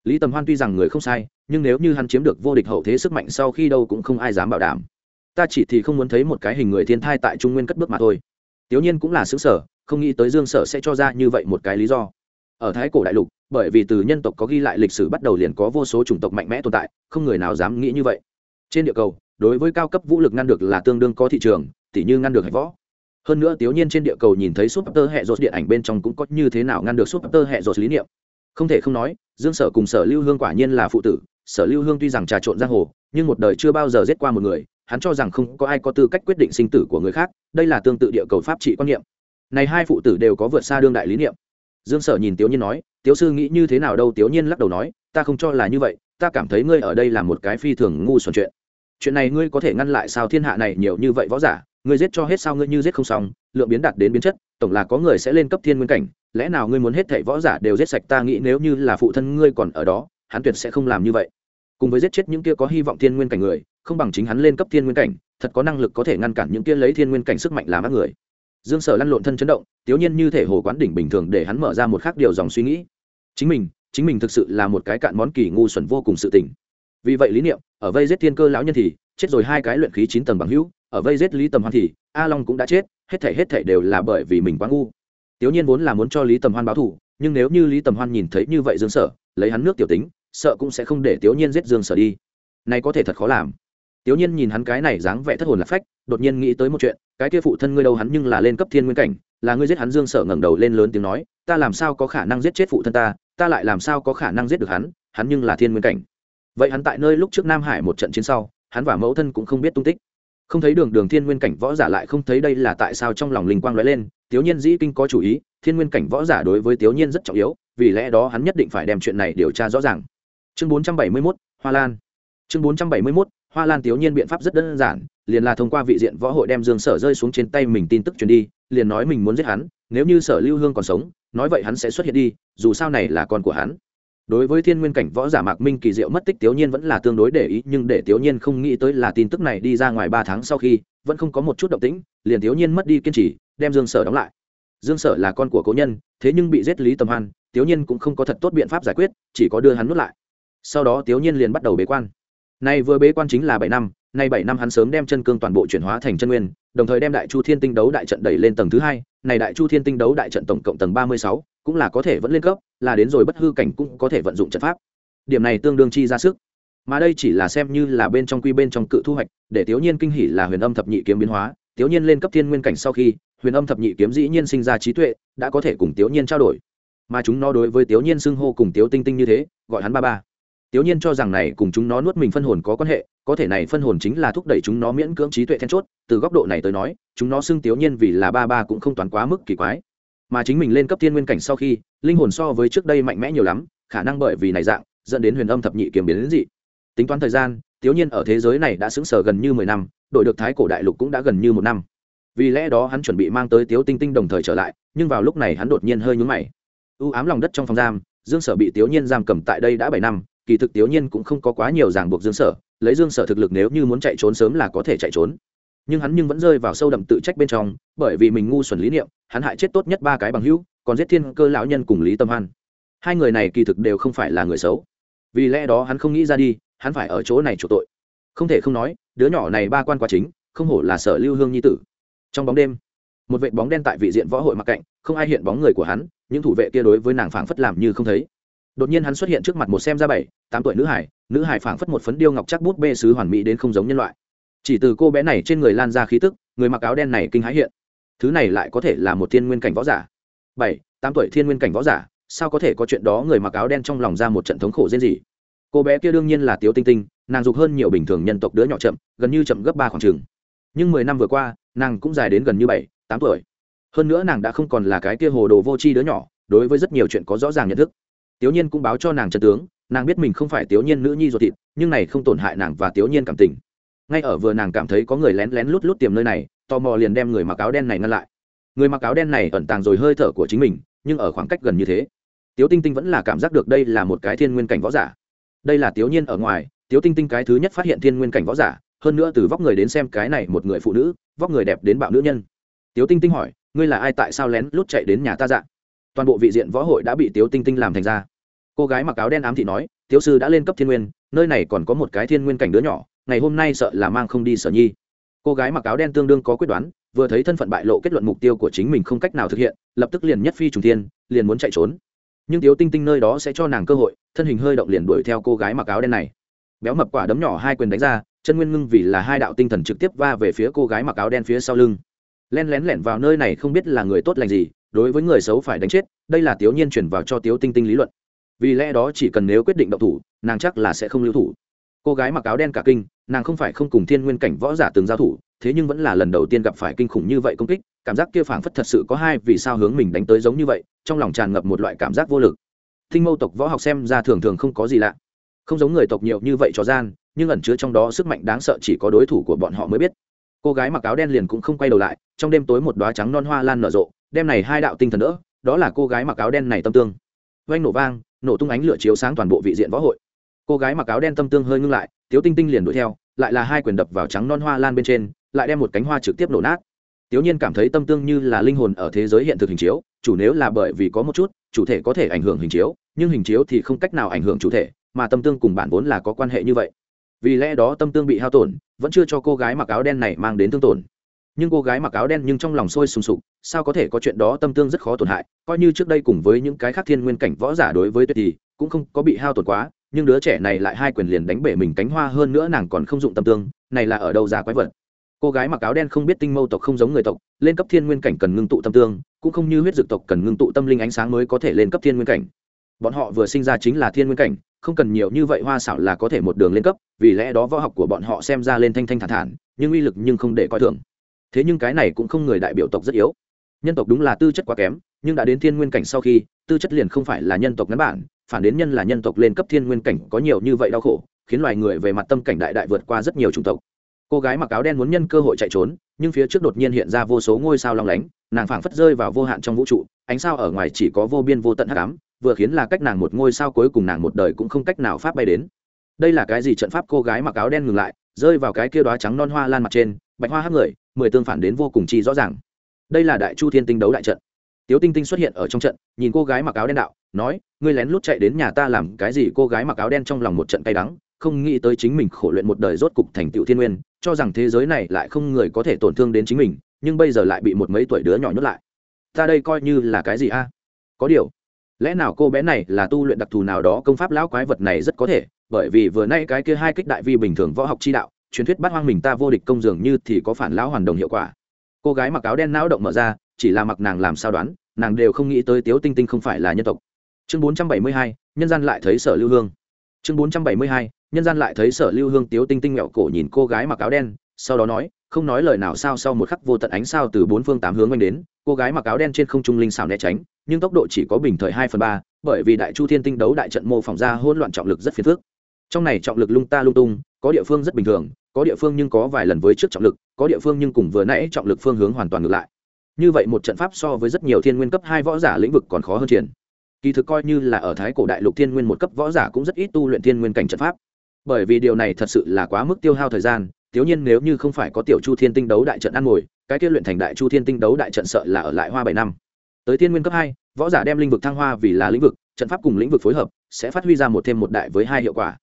Lý tầm hoan tuy rằng người không sai, nhưng nếu như hắn chiếm được vô địch hậu thế sức mạnh sau khi đâu cũng không ai dám bảo đảm. Ta chỉ thì không muốn thấy một cái hình người thiên thai tại trung nguyên cất bước mà thôi tiểu nhiên cũng là sướng sở, không nghĩ tới dương sở sẽ cho ra như vậy một cái lý do. Ở thái cổ đại lục, bởi vì từ nhân tộc có ghi lại lịch sử bắt đầu liền có vô số chủng tộc mạnh mẽ tồn tại, không người nào dám nghĩ như vậy. Trên địa cầu, đối với cao cấp vũ lực ngăn được là tương đương có thị trường, tỉ như ngăn được hải võ. Hơn nữa tiểu nhiên trên địa cầu nhìn thấy Super tơ hệ rốt điện ảnh bên trong cũng có như thế nào ngăn được Super tơ hệ rốt lý niệm. Không thể không nói, dương sở cùng sở lưu hương quả nhiên là phụ tử, sở lưu hương tuy rằng trà trộn giang hồ, nhưng một đời chưa bao giờ giết qua một người hắn cho rằng không có ai có tư cách quyết định sinh tử của người khác, đây là tương tự địa cầu pháp trị quan niệm. Này hai phụ tử đều có vượt xa đương đại lý niệm. Dương sở nhìn tiểu nhiên nói tiểu sư nghĩ như thế nào đâu? Tiểu nhiên lắc đầu nói, ta không cho là như vậy, ta cảm thấy ngươi ở đây là một cái phi thường ngu xuẩn chuyện. Chuyện này ngươi có thể ngăn lại sao thiên hạ này nhiều như vậy võ giả? Ngươi giết cho hết sao ngươi như giết không xong, lượng biến đạt đến biến chất, tổng là có người sẽ lên cấp thiên nguyên cảnh. Lẽ nào ngươi muốn hết thảy võ giả đều giết sạch ta nghĩ nếu như là phụ thân ngươi còn ở đó, hắn tuyệt sẽ không làm như vậy cùng với giết chết những kia có hy vọng thiên nguyên cảnh người, không bằng chính hắn lên cấp thiên nguyên cảnh, thật có năng lực có thể ngăn cản những kia lấy thiên nguyên cảnh sức mạnh làm ác người. Dương sở lăn lộn thân chấn động tiếu nhiên như thể hồ quán đỉnh bình thường để hắn mở ra một khác điều dòng suy nghĩ. Chính mình chính mình thực sự là một cái cạn món kỳ ngu xuẩn vô cùng sự tình. Vì vậy lý niệm, ở vây giết thiên cơ lão nhân thì, chết rồi hai cái luyện khí chín tầng bằng hữu, ở vây giết lý tầm hoan thì, a long cũng đã chết, hết thể hết thể đều là bởi vì mình quá ngu. Tiểu nhiên vốn là muốn cho lý tầm hoan báo thù, nhưng nếu như lý tầm hoan nhìn thấy như vậy dương sở, lấy hắn nước tiểu tính sợ cũng sẽ không để tiểu nhiên giết dương sở đi. Này có thể thật khó làm. Tiểu nhiên nhìn hắn cái này dáng vẻ thất hồn lạc phách, đột nhiên nghĩ tới một chuyện, cái kia phụ thân ngươi đâu hắn nhưng là lên cấp thiên nguyên cảnh, là ngươi giết hắn dương sở ngẩng đầu lên lớn tiếng nói, ta làm sao có khả năng giết chết phụ thân ta ta lại làm sao có khả năng giết được hắn hắn nhưng là thiên nguyên cảnh. Vậy hắn tại nơi lúc trước nam hải một trận chiến sau, hắn và mẫu thân cũng không biết tung tích. Không thấy đường đường thiên nguyên cảnh võ giả lại không thấy đây là tại sao trong lòng linh quang lóe lên tiểu nhiên dĩ kinh có chủ ý, thiên nguyên cảnh võ giả đối với tiểu nhiên rất trọng yếu, vì lẽ đó hắn nhất định phải đem chuyện này điều tra rõ ràng chương 471, hoa lan. Chương 471, hoa lan tiểu nhiên biện pháp rất đơn giản liền là thông qua vị diện võ hội đem dương sở rơi xuống trên tay mình tin tức truyền đi liền nói mình muốn giết hắn nếu như sở lưu hương còn sống nói vậy hắn sẽ xuất hiện đi dù sao này là con của hắn. Đối với thiên nguyên cảnh võ giả mạc minh kỳ diệu mất tích tiểu nhiên vẫn là tương đối để ý nhưng để tiểu nhiên không nghĩ tới là tin tức này đi ra ngoài ba tháng sau khi vẫn không có một chút động tĩnh liền tiểu nhiên mất đi kiên trì đem dương sở đóng lại. Dương sở là con của cố nhân thế nhưng bị giết lý tầm hoan tiểu nhiên cũng không có thật tốt biện pháp giải quyết chỉ có đưa hắn nuốt lại sau đó tiếu nhiên liền bắt đầu bế quan. Nay vừa bế quan chính là bảy năm, nay bảy năm hắn sớm đem chân cương toàn bộ chuyển hóa thành chân nguyên, đồng thời đem đại chu thiên tinh đấu đại trận đẩy lên tầng thứ hai, này đại chu thiên tinh đấu đại trận tổng cộng tầng ba mươi sáu, cũng là có thể vẫn lên cấp, là đến rồi bất hư cảnh cũng có thể vận dụng trận pháp. Điểm này tương đương chi ra sức. Mà đây chỉ là xem như là bên trong quy bên trong cự thu hoạch, để tiểu nhiên kinh hỉ là huyền âm thập nhị kiếm biến hóa. Tiểu nhiên lên cấp thiên nguyên cảnh sau khi, huyền âm thập nhị kiếm dĩ nhiên sinh ra trí tuệ, đã có thể cùng tiểu nhiên trao đổi. Mà chúng nó đối với tiểu nhiên xưng hô cùng tiểu tinh tinh như thế, gọi hắn ba ba tiểu nhiên cho rằng này cùng chúng nó nuốt mình phân hồn có quan hệ, có thể này phân hồn chính là thúc đẩy chúng nó miễn cưỡng trí tuệ then chốt, từ góc độ này tới nói, chúng nó xưng tiểu nhiên vì là ba ba cũng không toán quá mức kỳ quái. Mà chính mình lên cấp thiên nguyên cảnh sau khi, linh hồn so với trước đây mạnh mẽ nhiều lắm, khả năng bởi vì này dạng, dẫn đến huyền âm thập nhị kiếm biến đến dị. Tính toán thời gian, tiểu nhiên ở thế giới này đã sững sở gần như mười năm đội được thái cổ đại lục cũng đã gần như một năm. Vì lẽ đó hắn chuẩn bị mang tới tiếu tinh tinh đồng thời trở lại, nhưng vào lúc này hắn đột nhiên hơi nhướng mày. U ám lòng đất trong phòng giam, dương sở bị tiểu nhiên giam cầm tại đây đã bảy năm kỳ thực tiểu nhiên cũng không có quá nhiều ràng buộc dương sở, lấy dương sở thực lực nếu như muốn chạy trốn sớm là có thể chạy trốn. Nhưng hắn nhưng vẫn rơi vào sâu đậm tự trách bên trong, bởi vì mình ngu xuẩn lý niệm, hắn hại chết tốt nhất ba cái bằng hữu, còn giết thiên cơ lão nhân cùng lý tâm hoan. Hai người này kỳ thực đều không phải là người xấu. Vì lẽ đó hắn không nghĩ ra đi, hắn phải ở chỗ này chủ tội. Không thể không nói, đứa nhỏ này ba quan quá chính, không hổ là sở lưu hương nhi tử. Trong bóng đêm, một vệ bóng đen tại vị diện võ hội mặc cạnh, không ai hiện bóng người của hắn, những thủ vệ kia đối với nàng phảng phất làm như không thấy đột nhiên hắn xuất hiện trước mặt một xem ra bảy, tám tuổi nữ hải nữ hải phảng phất một phấn điêu ngọc chắc bút bê sứ hoàn mỹ đến không giống nhân loại. Chỉ từ cô bé này trên người lan ra khí tức, người mặc áo đen này kinh hãi hiện. Thứ này lại có thể là một thiên nguyên cảnh võ giả. Bảy, tám tuổi thiên nguyên cảnh võ giả, sao có thể có chuyện đó người mặc áo đen trong lòng ra một trận thống khổ riêng gì cô bé kia đương nhiên là tiếu tinh tinh, nàng dục hơn nhiều bình thường nhân tộc đứa nhỏ chậm, gần như chậm gấp ba khoảng trường. Nhưng mười năm vừa qua, nàng cũng dài đến gần như bảy, tám tuổi. Hơn nữa nàng đã không còn là cái kia hồ đồ vô tri đứa nhỏ, đối với rất nhiều chuyện có rõ ràng nhận thức tiểu nhiên cũng báo cho nàng chân tướng, nàng biết mình không phải tiểu nhiên nữ nhi ruột thịt, nhưng này không tổn hại nàng và tiểu nhiên cảm tình. Ngay ở vừa nàng cảm thấy có người lén lén lút lút tiềm nơi này, tò mò liền đem người mặc áo đen này ngăn lại. Người mặc áo đen này ẩn tàng rồi hơi thở của chính mình, nhưng ở khoảng cách gần như thế, tiếu tinh tinh vẫn là cảm giác được đây là một cái thiên nguyên cảnh võ giả. Đây là tiểu nhiên ở ngoài, tiếu tinh tinh cái thứ nhất phát hiện thiên nguyên cảnh võ giả, hơn nữa từ vóc người đến xem cái này một người phụ nữ, vóc người đẹp đến bạo nữ nhân. Tiếu tinh tinh hỏi, ngươi là ai tại sao lén lút chạy đến nhà ta dạng toàn bộ vị diện võ hội đã bị tiếu tinh tinh làm thành ra. Cô gái mặc áo đen ám thị nói tiếu sư đã lên cấp thiên nguyên, nơi này còn có một cái thiên nguyên cảnh đứa nhỏ, ngày hôm nay sợ là mang không đi sở nhi. Cô gái mặc áo đen tương đương có quyết đoán, vừa thấy thân phận bại lộ kết luận mục tiêu của chính mình không cách nào thực hiện, lập tức liền nhất phi trùng thiên, liền muốn chạy trốn. Nhưng tiếu tinh tinh nơi đó sẽ cho nàng cơ hội, thân hình hơi động liền đuổi theo cô gái mặc áo đen này. Béo mập quả đấm nhỏ hai quyền đánh ra, chân nguyên ngưng vì là hai đạo tinh thần trực tiếp va về phía cô gái mặc áo đen phía sau lưng. Len lén lẻn vào nơi này không biết là người tốt lành gì đối với người xấu phải đánh chết, đây là tiểu nhiên chuyển vào cho tiếu tinh tinh lý luận. Vì lẽ đó chỉ cần nếu quyết định động thủ, nàng chắc là sẽ không lưu thủ. Cô gái mặc áo đen cả kinh, nàng không phải không cùng thiên nguyên cảnh võ giả từng giao thủ, thế nhưng vẫn là lần đầu tiên gặp phải kinh khủng như vậy công kích, cảm giác kia phảng phất thật sự có hai vì sao hướng mình đánh tới giống như vậy, trong lòng tràn ngập một loại cảm giác vô lực. Thinh mâu tộc võ học xem ra thường thường không có gì lạ. Không giống người tộc nhiều như vậy cho gian, nhưng ẩn chứa trong đó sức mạnh đáng sợ chỉ có đối thủ của bọn họ mới biết. Cô gái mặc áo đen liền cũng không quay đầu lại, trong đêm tối một đoá trắng non hoa lan nở rộ đem này hai đạo tinh thần nữa đó là cô gái mặc áo đen này tâm tương. Oanh nổ vang, nổ tung ánh lửa chiếu sáng toàn bộ vị diện võ hội. Cô gái mặc áo đen tâm tương hơi ngưng lại, tiếu tinh tinh liền đuổi theo, lại là hai quyền đập vào trắng non hoa lan bên trên, lại đem một cánh hoa trực tiếp nổ nát. Tiếu nhiên cảm thấy tâm tương như là linh hồn ở thế giới hiện thực hình chiếu, chủ nếu là bởi vì có một chút, chủ thể có thể ảnh hưởng hình chiếu, nhưng hình chiếu thì không cách nào ảnh hưởng chủ thể, mà tâm tương cùng bản vốn là có quan hệ như vậy. Vì lẽ đó tâm tương bị hao tổn, vẫn chưa cho cô gái mặc áo đen này mang đến thương tổn nhưng cô gái mặc áo đen nhưng trong lòng sôi sùng sục, sao có thể có chuyện đó tâm tương rất khó tổn hại, coi như trước đây cùng với những cái khác thiên nguyên cảnh võ giả đối với tuyệt thì cũng không có bị hao tổn quá, nhưng đứa trẻ này lại hai quyền liền đánh bể mình cánh hoa hơn nữa nàng còn không dụng tâm tương, này là ở đâu ra quái vật. Cô gái mặc áo đen không biết tinh mâu tộc không giống người tộc, lên cấp thiên nguyên cảnh cần ngưng tụ tâm tương, cũng không như huyết dược tộc cần ngưng tụ tâm linh ánh sáng mới có thể lên cấp thiên nguyên cảnh. Bọn họ vừa sinh ra chính là thiên nguyên cảnh, không cần nhiều như vậy hoa xảo là có thể một đường lên cấp, vì lẽ đó võ học của bọn họ xem ra lên thanh thanh thản thản, nhưng uy lực nhưng không để coi thường thế nhưng cái này cũng không người đại biểu tộc rất yếu. Nhân tộc đúng là tư chất quá kém, nhưng đã đến thiên nguyên cảnh sau khi, tư chất liền không phải là nhân tộc ngắn bản, phản đến nhân là nhân tộc lên cấp thiên nguyên cảnh có nhiều như vậy đau khổ, khiến loài người về mặt tâm cảnh đại đại vượt qua rất nhiều chủng tộc. Cô gái mặc áo đen muốn nhân cơ hội chạy trốn, nhưng phía trước đột nhiên hiện ra vô số ngôi sao long lánh, nàng phảng phất rơi vào vô hạn trong vũ trụ, ánh sao ở ngoài chỉ có vô biên vô tận hắc ám, vừa khiến là cách nàng một ngôi sao cuối cùng nàng một đời cũng không cách nào pháp bay đến. Đây là cái gì trận pháp cô gái mặc áo đen ngừng lại, rơi vào cái kia đóa trắng non hoa lan mặt trên, bạch hoa hắc người mười tương phản đến vô cùng chi rõ ràng. Đây là đại chu thiên tinh đấu đại trận. Tiếu tinh tinh xuất hiện ở trong trận, nhìn cô gái mặc áo đen đạo, nói, ngươi lén lút chạy đến nhà ta làm cái gì? Cô gái mặc áo đen trong lòng một trận cay đắng, không nghĩ tới chính mình khổ luyện một đời rốt cục thành tựu thiên nguyên, cho rằng thế giới này lại không người có thể tổn thương đến chính mình, nhưng bây giờ lại bị một mấy tuổi đứa nhỏ nhốt lại. Ta đây coi như là cái gì a? Có điều, lẽ nào cô bé này là tu luyện đặc thù nào đó công pháp lão quái vật này rất có thể, bởi vì vừa nay cái kia hai kích đại vi bình thường võ học chi đạo truyền thuyết bắt hoang mình ta vô địch công dường như thì có phản lão hoàn đồng hiệu quả. Cô gái mặc áo đen não động mở ra, chỉ là mặc nàng làm sao đoán, nàng đều không nghĩ tới tiếu tinh tinh không phải là nhân tộc. Chương bốn trăm bảy mươi hai, nhân gian lại thấy sở lưu hương. Chương bốn trăm bảy mươi hai, nhân gian lại thấy sở lưu hương, tiếu tinh tinh mẹo cổ nhìn cô gái mặc áo đen, sau đó nói, không nói lời nào sao sau một khắc vô tận ánh sao từ bốn phương tám hướng oanh đến, cô gái mặc áo đen trên không trung linh xảo né tránh, nhưng tốc độ chỉ có bình thời hai phần ba, bởi vì đại chu thiên tinh đấu đại trận mô phỏng ra hỗn loạn trọng lực rất phiền phức. Trong này trọng lực lung ta lung tung có địa phương rất bình thường, có địa phương nhưng có vài lần với trước trọng lực, có địa phương nhưng cùng vừa nãy trọng lực phương hướng hoàn toàn ngược lại. Như vậy một trận pháp so với rất nhiều thiên nguyên cấp hai võ giả lĩnh vực còn khó hơn triển. Kỳ thực coi như là ở thái cổ đại lục thiên nguyên một cấp võ giả cũng rất ít tu luyện thiên nguyên cảnh trận pháp. Bởi vì điều này thật sự là quá mức tiêu hao thời gian, thiếu nhiên nếu như không phải có tiểu chu thiên tinh đấu đại trận ăn ngồi, cái kia luyện thành đại chu thiên tinh đấu đại trận sợ là ở lại hoa bảy năm. Tới thiên nguyên cấp hai, võ giả đem lĩnh vực thăng hoa vì là lĩnh vực, trận pháp cùng lĩnh vực phối hợp sẽ phát huy ra một thêm một đại với hai hiệu quả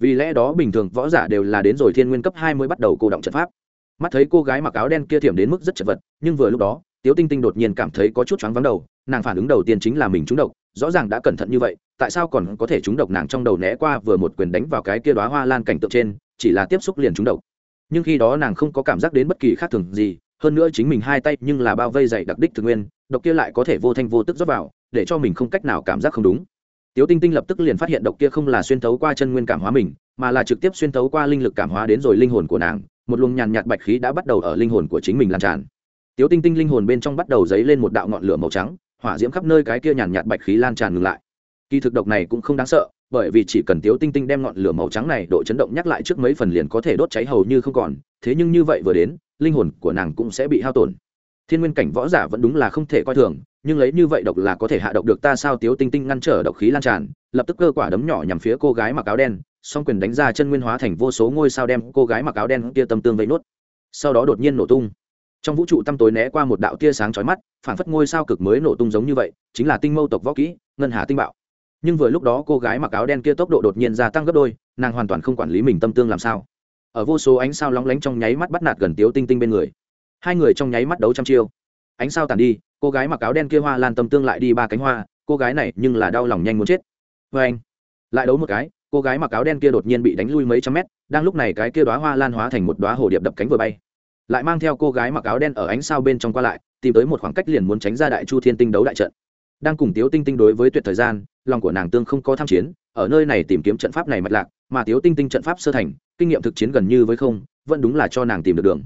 vì lẽ đó bình thường võ giả đều là đến rồi thiên nguyên cấp hai mới bắt đầu cô động trận pháp. Mắt thấy cô gái mặc áo đen kia thiểm đến mức rất chật vật, nhưng vừa lúc đó, tiếu tinh tinh đột nhiên cảm thấy có chút choáng vắng đầu, nàng phản ứng đầu tiên chính là mình trúng độc, rõ ràng đã cẩn thận như vậy, tại sao còn có thể trúng độc nàng trong đầu né qua vừa một quyền đánh vào cái kia đoá hoa lan cảnh tượng trên, chỉ là tiếp xúc liền trúng độc. Nhưng khi đó nàng không có cảm giác đến bất kỳ khác thường gì, hơn nữa chính mình hai tay nhưng là bao vây dày đặc đích thực nguyên, độc kia lại có thể vô thanh vô tức rót vào, để cho mình không cách nào cảm giác không đúng tiếu tinh tinh lập tức liền phát hiện độc kia không là xuyên thấu qua chân nguyên cảm hóa mình, mà là trực tiếp xuyên thấu qua linh lực cảm hóa đến rồi linh hồn của nàng, một luồng nhàn nhạt bạch khí đã bắt đầu ở linh hồn của chính mình lan tràn. Tiếu tinh tinh linh hồn bên trong bắt đầu dấy lên một đạo ngọn lửa màu trắng, hỏa diễm khắp nơi cái kia nhàn nhạt bạch khí lan tràn ngừng lại. Kỳ thực độc này cũng không đáng sợ, bởi vì chỉ cần tiếu tinh tinh đem ngọn lửa màu trắng này độ chấn động nhắc lại trước mấy phần liền có thể đốt cháy hầu như không còn, thế nhưng như vậy vừa đến, linh hồn của nàng cũng sẽ bị hao tổn. Thiên nguyên cảnh võ giả vẫn đúng là không thể coi thường nhưng lấy như vậy độc là có thể hạ độc được ta sao? Tiếu tinh tinh ngăn trở độc khí lan tràn, lập tức cơ quả đấm nhỏ nhằm phía cô gái mặc áo đen, song quyền đánh ra chân nguyên hóa thành vô số ngôi sao đem cô gái mặc áo đen kia tâm tương vây nuốt sau đó đột nhiên nổ tung. Trong vũ trụ tăm tối né qua một đạo tia sáng chói mắt, phản phất ngôi sao cực mới nổ tung giống như vậy, chính là tinh mâu tộc võ kỹ, ngân hà tinh bạo. Nhưng vừa lúc đó cô gái mặc áo đen kia tốc độ đột nhiên gia tăng gấp đôi, nàng hoàn toàn không quản lý mình tâm tương làm sao. Ở vô số ánh sao lóng lánh trong nháy mắt bắt nạt gần tiếu tinh tinh bên người. Hai người trong nháy mắt đấu trăm chiêu. Ánh sao tàn đi cô gái mặc áo đen kia hoa lan tâm tương lại đi ba cánh hoa, cô gái này nhưng là đau lòng nhanh muốn chết. Vê anh, lại đấu một cái, cô gái mặc áo đen kia đột nhiên bị đánh lui mấy trăm mét, đang lúc này cái kia đoá hoa lan hóa thành một đoá hồ điệp đập cánh vừa bay. Lại mang theo cô gái mặc áo đen ở ánh sao bên trong qua lại, tìm tới một khoảng cách liền muốn tránh ra đại chu thiên tinh đấu đại trận. Đang cùng tiếu tinh tinh đối với tuyệt thời gian, lòng của nàng tương không có tham chiến, ở nơi này tìm kiếm trận pháp này mạch lạc, mà tiếu tinh tinh trận pháp sơ thành, kinh nghiệm thực chiến gần như với không, vẫn đúng là cho nàng tìm được đường.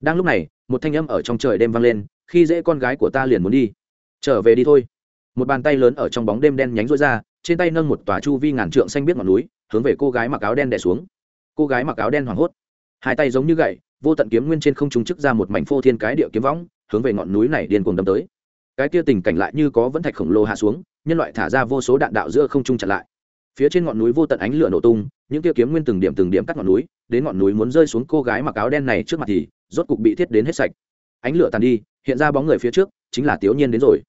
Đang lúc này, một thanh âm ở trong trời đêm vang lên khi dễ con gái của ta liền muốn đi. Trở về đi thôi. Một bàn tay lớn ở trong bóng đêm đen nhánh rối ra, trên tay nâng một tòa chu vi ngàn trượng xanh biết ngọn núi, hướng về cô gái mặc áo đen đè xuống. Cô gái mặc áo đen hoảng hốt. Hai tay giống như gậy, vô tận kiếm nguyên trên không trung chức ra một mảnh phô thiên cái địa kiếm võng, hướng về ngọn núi này điên cuồng đâm tới. Cái kia tình cảnh lại như có vẫn thạch khổng lồ hạ xuống, nhân loại thả ra vô số đạn đạo giữa không trung chặn lại. Phía trên ngọn núi vô tận ánh lửa nổ tung, những kia kiếm nguyên từng điểm từng điểm cắt ngọn núi, đến ngọn núi muốn rơi xuống cô gái mặc áo đen này trước mặt thì, rốt cục bị thiết đến hết sạch. Ánh lửa tàn đi hiện ra bóng người phía trước, chính là tiểu nhiên đến rồi.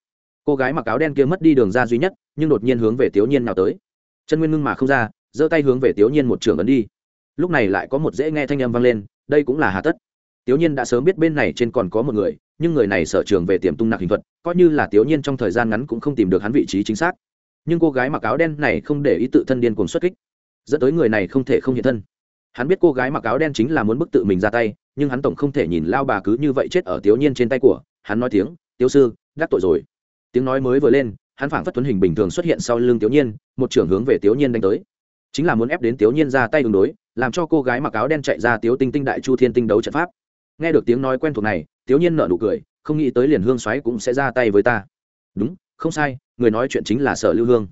Cô gái mặc áo đen kia mất đi đường ra duy nhất, nhưng đột nhiên hướng về tiểu nhiên nào tới. Chân nguyên ngưng mà không ra, giơ tay hướng về tiểu nhiên một trường ấn đi. Lúc này lại có một dễ nghe thanh âm vang lên, đây cũng là hà tất. Tiểu nhiên đã sớm biết bên này trên còn có một người, nhưng người này sở trường về tiềm tung nạc hình thuật, coi như là tiểu nhiên trong thời gian ngắn cũng không tìm được hắn vị trí chính xác. Nhưng cô gái mặc áo đen này không để ý tự thân điên cuồng xuất kích, dẫn tới người này không thể không hiện thân hắn biết cô gái mặc áo đen chính là muốn bức tự mình ra tay, nhưng hắn tổng không thể nhìn lao bà cứ như vậy chết ở tiểu nhiên trên tay của, hắn nói tiếng, tiểu sư, đắc tội rồi. Tiếng nói mới vừa lên, hắn phảng phất tuấn hình bình thường xuất hiện sau lưng tiểu nhiên một trưởng hướng về tiểu nhiên đánh tới. Chính là muốn ép đến tiểu nhiên ra tay đường đối, làm cho cô gái mặc áo đen chạy ra tiểu tinh tinh đại chu thiên tinh đấu trận pháp. Nghe được tiếng nói quen thuộc này tiểu nhiên nở nụ cười, không nghĩ tới liền hương xoáy cũng sẽ ra tay với ta. Đúng, không sai, người nói chuyện chính là sở lưu hương.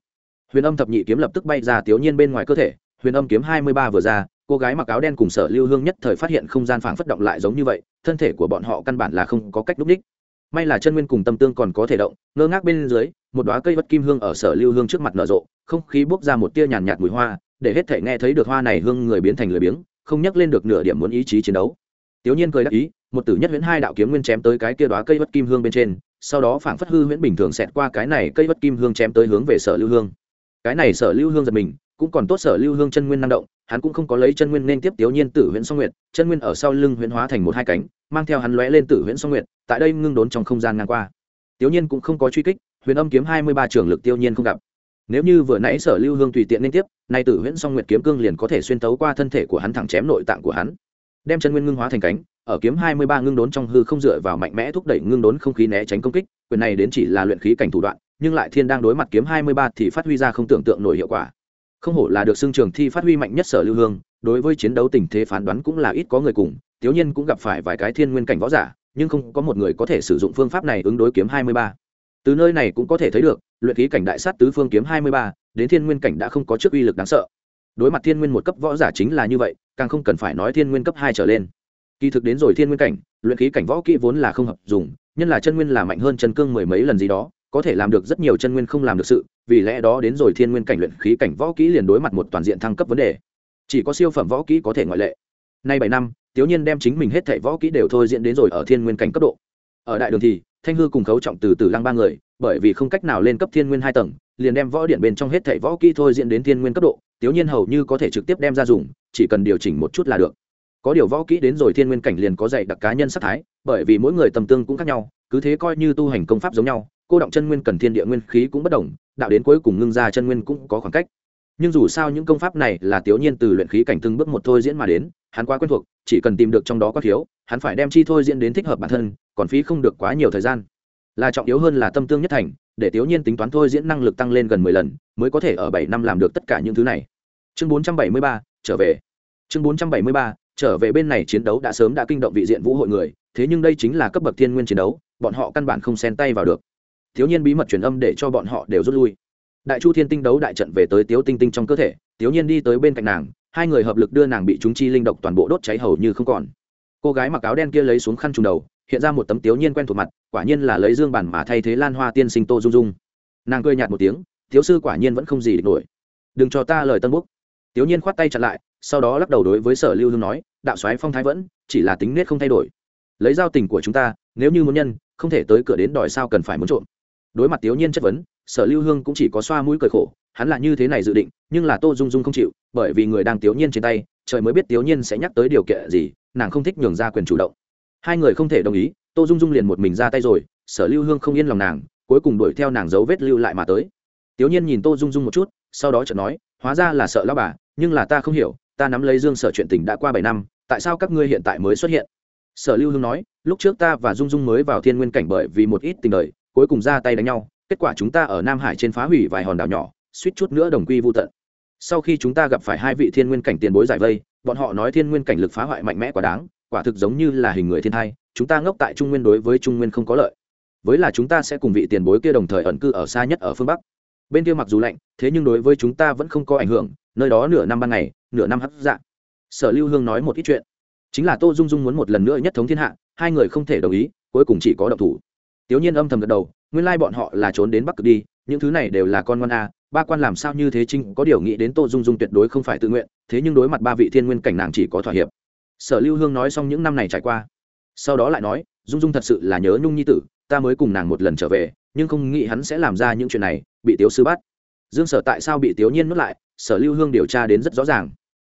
Huyền âm thập nhị kiếm lập tức bay ra tiểu nhiên bên ngoài cơ thể, huyền âm kiếm hai mươi ba vừa ra cô gái mặc áo đen cùng sở lưu hương nhất thời phát hiện không gian phảng phất động lại giống như vậy, thân thể của bọn họ căn bản là không có cách núp ních may là chân nguyên cùng tâm tương còn có thể động, ngơ ngác bên dưới, một đoá cây bất kim hương ở sở lưu hương trước mặt nở rộ, không khí bốc ra một tia nhàn nhạt mùi hoa, để hết thể nghe thấy được hoa này hương người biến thành lười biếng, không nhắc lên được nửa điểm muốn ý chí chiến đấu. Tiểu nhiên cười đắc ý, một tử nhất huyễn hai đạo kiếm nguyên chém tới cái kia đoá cây bất kim hương bên trên, sau đó phảng phất hư huyễn bình thường xẹt qua cái này cây bất kim hương chém tới hướng về sở lưu hương. Cái này sở lưu hương giật mình cũng còn tốt sở lưu hương chân nguyên năng động, hắn cũng không có lấy chân nguyên nên tiếp tiểu nhiên tử huyễn song nguyệt, chân nguyên ở sau lưng huyễn hóa thành một hai cánh, mang theo hắn lóe lên tử huyễn song nguyệt, tại đây ngưng đốn trong không gian ngang qua. Tiểu nhiên cũng không có truy kích, huyền âm kiếm hai mươi ba trường lực tiêu nhiên không gặp. Nếu như vừa nãy sở lưu hương tùy tiện nên tiếp, nay tử huyễn song nguyệt kiếm cương liền có thể xuyên tấu qua thân thể của hắn thẳng chém nội tạng của hắn. Đem chân nguyên ngưng hóa thành cánh, ở kiếm hai mươi ba ngưng đốn trong hư không dựa vào mạnh mẽ thúc đẩy ngưng đốn không khí né tránh công kích, quyền này đến chỉ là luyện khí cảnh thủ đoạn, nhưng lại thiên đang đối mặt kiếm hai mươi ba thì phát huy ra không tưởng tượng nổi hiệu quả không hổ là được xưng trường thi phát huy mạnh nhất sở lưu hương, đối với chiến đấu tình thế phán đoán cũng là ít có người cùng, tiểu nhiên cũng gặp phải vài cái thiên nguyên cảnh võ giả, nhưng không có một người có thể sử dụng phương pháp này ứng đối kiếm hai mươi ba. Từ nơi này cũng có thể thấy được, luyện khí cảnh đại sát tứ phương kiếm hai mươi ba, đến thiên nguyên cảnh đã không có trước uy lực đáng sợ. Đối mặt thiên nguyên một cấp võ giả chính là như vậy, càng không cần phải nói thiên nguyên cấp hai trở lên. Kỳ thực đến rồi thiên nguyên cảnh, luyện khí cảnh võ kỹ vốn là không hợp dùng, nhân là chân nguyên là mạnh hơn chân cương mười mấy lần gì đó, có thể làm được rất nhiều chân nguyên không làm được sự vì lẽ đó đến rồi thiên nguyên cảnh luyện khí cảnh võ kỹ liền đối mặt một toàn diện thăng cấp vấn đề. Chỉ có siêu phẩm võ kỹ có thể ngoại lệ. Nay bảy năm tiểu nhiên đem chính mình hết thảy võ kỹ đều thôi diễn đến rồi ở thiên nguyên cảnh cấp độ. Ở đại đường thì, thanh hư cùng khấu trọng từ từ lăng ba người, bởi vì không cách nào lên cấp thiên nguyên hai tầng, liền đem võ điện bên trong hết thảy võ kỹ thôi diễn đến thiên nguyên cấp độ tiểu nhiên hầu như có thể trực tiếp đem ra dùng, chỉ cần điều chỉnh một chút là được. Có điều võ kỹ đến rồi thiên nguyên cảnh liền có dạy đặc cá nhân sắc thái, bởi vì mỗi người tầm tương cũng khác nhau, cứ thế coi như tu hành công pháp giống nhau, cô động chân nguyên cần thiên địa nguyên khí cũng bất đồng đạo đến cuối cùng ngưng ra chân nguyên cũng có khoảng cách. Nhưng dù sao những công pháp này là tiểu nhiên từ luyện khí cảnh từng bước một thôi diễn mà đến, hắn quá quen thuộc, chỉ cần tìm được trong đó có thiếu, hắn phải đem chi thôi diễn đến thích hợp bản thân, còn phí không được quá nhiều thời gian. Là trọng yếu hơn là tâm tương nhất thành, để tiểu nhiên tính toán thôi diễn năng lực tăng lên gần mười lần, mới có thể ở bảy năm làm được tất cả những thứ này. Chương bốn trăm bảy mươi ba, trở về. Chương bốn trăm bảy mươi ba, trở về bên này chiến đấu đã sớm đã kinh động vị diện vũ hội người, thế nhưng đây chính là cấp bậc thiên nguyên chiến đấu, bọn họ căn bản không xen tay vào được thiếu nhiên bí mật truyền âm để cho bọn họ đều rút lui. Đại chu thiên tinh đấu đại trận về tới tiếu tinh tinh trong cơ thể tiếu nhiên đi tới bên cạnh nàng, hai người hợp lực đưa nàng bị chúng chi linh độc toàn bộ đốt cháy hầu như không còn. Cô gái mặc áo đen kia lấy xuống khăn trùng đầu, hiện ra một tấm tiếu nhiên quen thuộc mặt, quả nhiên là lấy dương bản mà thay thế lan hoa tiên sinh tô dung dung. Nàng cười nhạt một tiếng, thiếu sư quả nhiên vẫn không gì địch nổi. Đừng cho ta lời tân búc tiếu nhiên khoát tay chặn lại, sau đó lắc đầu đối với sở lưu hương nói, đạo soái phong thái vẫn, chỉ là tính nết không thay đổi. Lấy giao tình của chúng ta, nếu như muốn nhân, không thể tới cửa đến đòi sao cần phải muốn trộm đối mặt tiểu nhiên chất vấn, sở lưu hương cũng chỉ có xoa mũi cười khổ, hắn là như thế này dự định, nhưng là tô dung dung không chịu, bởi vì người đang tiểu nhiên trên tay, trời mới biết tiểu nhiên sẽ nhắc tới điều kiện gì, nàng không thích nhường ra quyền chủ động. Hai người không thể đồng ý, tô dung dung liền một mình ra tay rồi, sở lưu hương không yên lòng nàng, cuối cùng đuổi theo nàng dấu vết lưu lại mà tới. Tiểu nhiên nhìn tô dung dung một chút, sau đó chợt nói, hóa ra là sợ lao bà, nhưng là ta không hiểu, ta nắm lấy dương sở chuyện tình đã qua bảy năm, tại sao các ngươi hiện tại mới xuất hiện? Sở lưu hương nói, lúc trước ta và dung dung mới vào thiên nguyên cảnh bởi vì một ít tình đời cuối cùng ra tay đánh nhau, kết quả chúng ta ở nam hải trên phá hủy vài hòn đảo nhỏ, suýt chút nữa đồng quy vô tận. Sau khi chúng ta gặp phải hai vị thiên nguyên cảnh tiền bối giải vây, bọn họ nói thiên nguyên cảnh lực phá hoại mạnh mẽ quá đáng, quả thực giống như là hình người thiên thai, chúng ta ngốc tại trung nguyên đối với trung nguyên không có lợi. Với là chúng ta sẽ cùng vị tiền bối kia đồng thời ẩn cư ở xa nhất ở phương bắc. Bên kia mặc dù lạnh, thế nhưng đối với chúng ta vẫn không có ảnh hưởng, nơi đó nửa năm ban ngày, nửa năm hấp dạng sở lưu hương nói một ít chuyện. Chính là tô dung dung muốn một lần nữa nhất thống thiên hạ, hai người không thể đồng ý, cuối cùng chỉ có độc thủ tiểu nhiên âm thầm gật đầu, nguyên lai bọn họ là trốn đến bắc cực đi, những thứ này đều là con ngoan a, ba quan làm sao như thế chính có điều nghĩ đến tô dung dung tuyệt đối không phải tự nguyện, thế nhưng đối mặt ba vị thiên nguyên cảnh nàng chỉ có thỏa hiệp. Sở lưu hương nói xong những năm này trải qua, sau đó lại nói, dung dung thật sự là nhớ nhung nhi tử, ta mới cùng nàng một lần trở về, nhưng không nghĩ hắn sẽ làm ra những chuyện này, bị tiếu sư bắt. Dương sở tại sao bị tiếu nhiên nuốt lại, sở lưu hương điều tra đến rất rõ ràng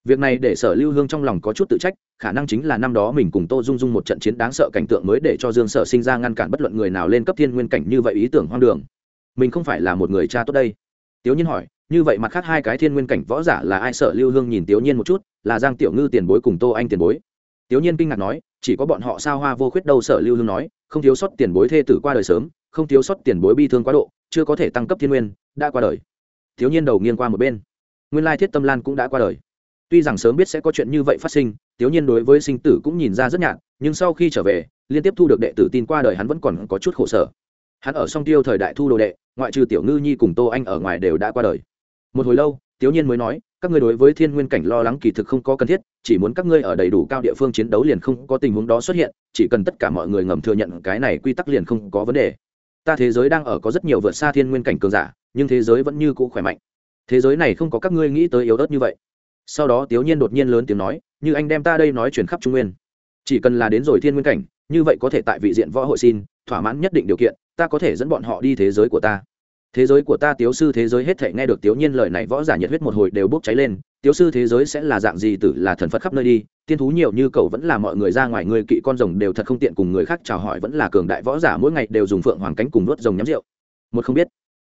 việc này để sở lưu hương trong lòng có chút tự trách, khả năng chính là năm đó mình cùng tô dung dung một trận chiến đáng sợ cảnh tượng mới để cho dương sở sinh ra ngăn cản bất luận người nào lên cấp thiên nguyên cảnh như vậy ý tưởng hoang đường. Mình không phải là một người cha tốt đây. Tiếu nhiên hỏi, như vậy mặt khác hai cái thiên nguyên cảnh võ giả là ai? Sở lưu hương nhìn tiếu nhiên một chút, là giang tiểu ngư tiền bối cùng tô anh tiền bối. Tiếu nhiên kinh ngạc nói, chỉ có bọn họ sao hoa vô khuyết đâu? Sở lưu hương nói, không thiếu sót tiền bối thê tử qua đời sớm, không thiếu sót tiền bối bi thương quá độ, chưa có thể tăng cấp thiên nguyên, đã qua đời. Thiếu nhiên đầu nghiêng qua một bên. Nguyên lai thiết tâm lan cũng đã qua đời tuy rằng sớm biết sẽ có chuyện như vậy phát sinh Tiểu nhiên đối với sinh tử cũng nhìn ra rất nhạt, nhưng sau khi trở về, liên tiếp thu được đệ tử tin qua đời hắn vẫn còn có chút khổ sở. Hắn ở song tiêu thời đại thu đồ đệ, ngoại trừ tiểu ngư nhi cùng tô anh ở ngoài đều đã qua đời. Một hồi lâu Tiểu nhiên mới nói, các ngươi đối với thiên nguyên cảnh lo lắng kỳ thực không có cần thiết, chỉ muốn các ngươi ở đầy đủ cao địa phương chiến đấu liền không có tình huống đó xuất hiện, chỉ cần tất cả mọi người ngầm thừa nhận cái này quy tắc liền không có vấn đề. Ta thế giới đang ở có rất nhiều vượt xa thiên nguyên cảnh cường giả, nhưng thế giới vẫn như cũ khỏe mạnh. Thế giới này không có các ngươi nghĩ tới yếu ớt như vậy sau đó tiểu nhiên đột nhiên lớn tiếng nói, như anh đem ta đây nói chuyển khắp trung nguyên. Chỉ cần là đến rồi thiên nguyên cảnh, như vậy có thể tại vị diện võ hội xin, thỏa mãn nhất định điều kiện, ta có thể dẫn bọn họ đi thế giới của ta. Thế giới của ta, tiếu sư thế giới hết thể nghe được tiếu nhiên lời này võ giả nhiệt huyết một hồi đều bốc cháy lên, tiếu sư thế giới sẽ là dạng gì tử là thần phật khắp nơi đi, tiên thú nhiều như cậu vẫn là mọi người ra ngoài, người kỵ con rồng đều thật không tiện cùng người khác chào hỏi, vẫn là cường đại võ giả mỗi ngày đều dùng phượng hoàng cánh cùng nuốt rồng nhắm rượu. Một không biết.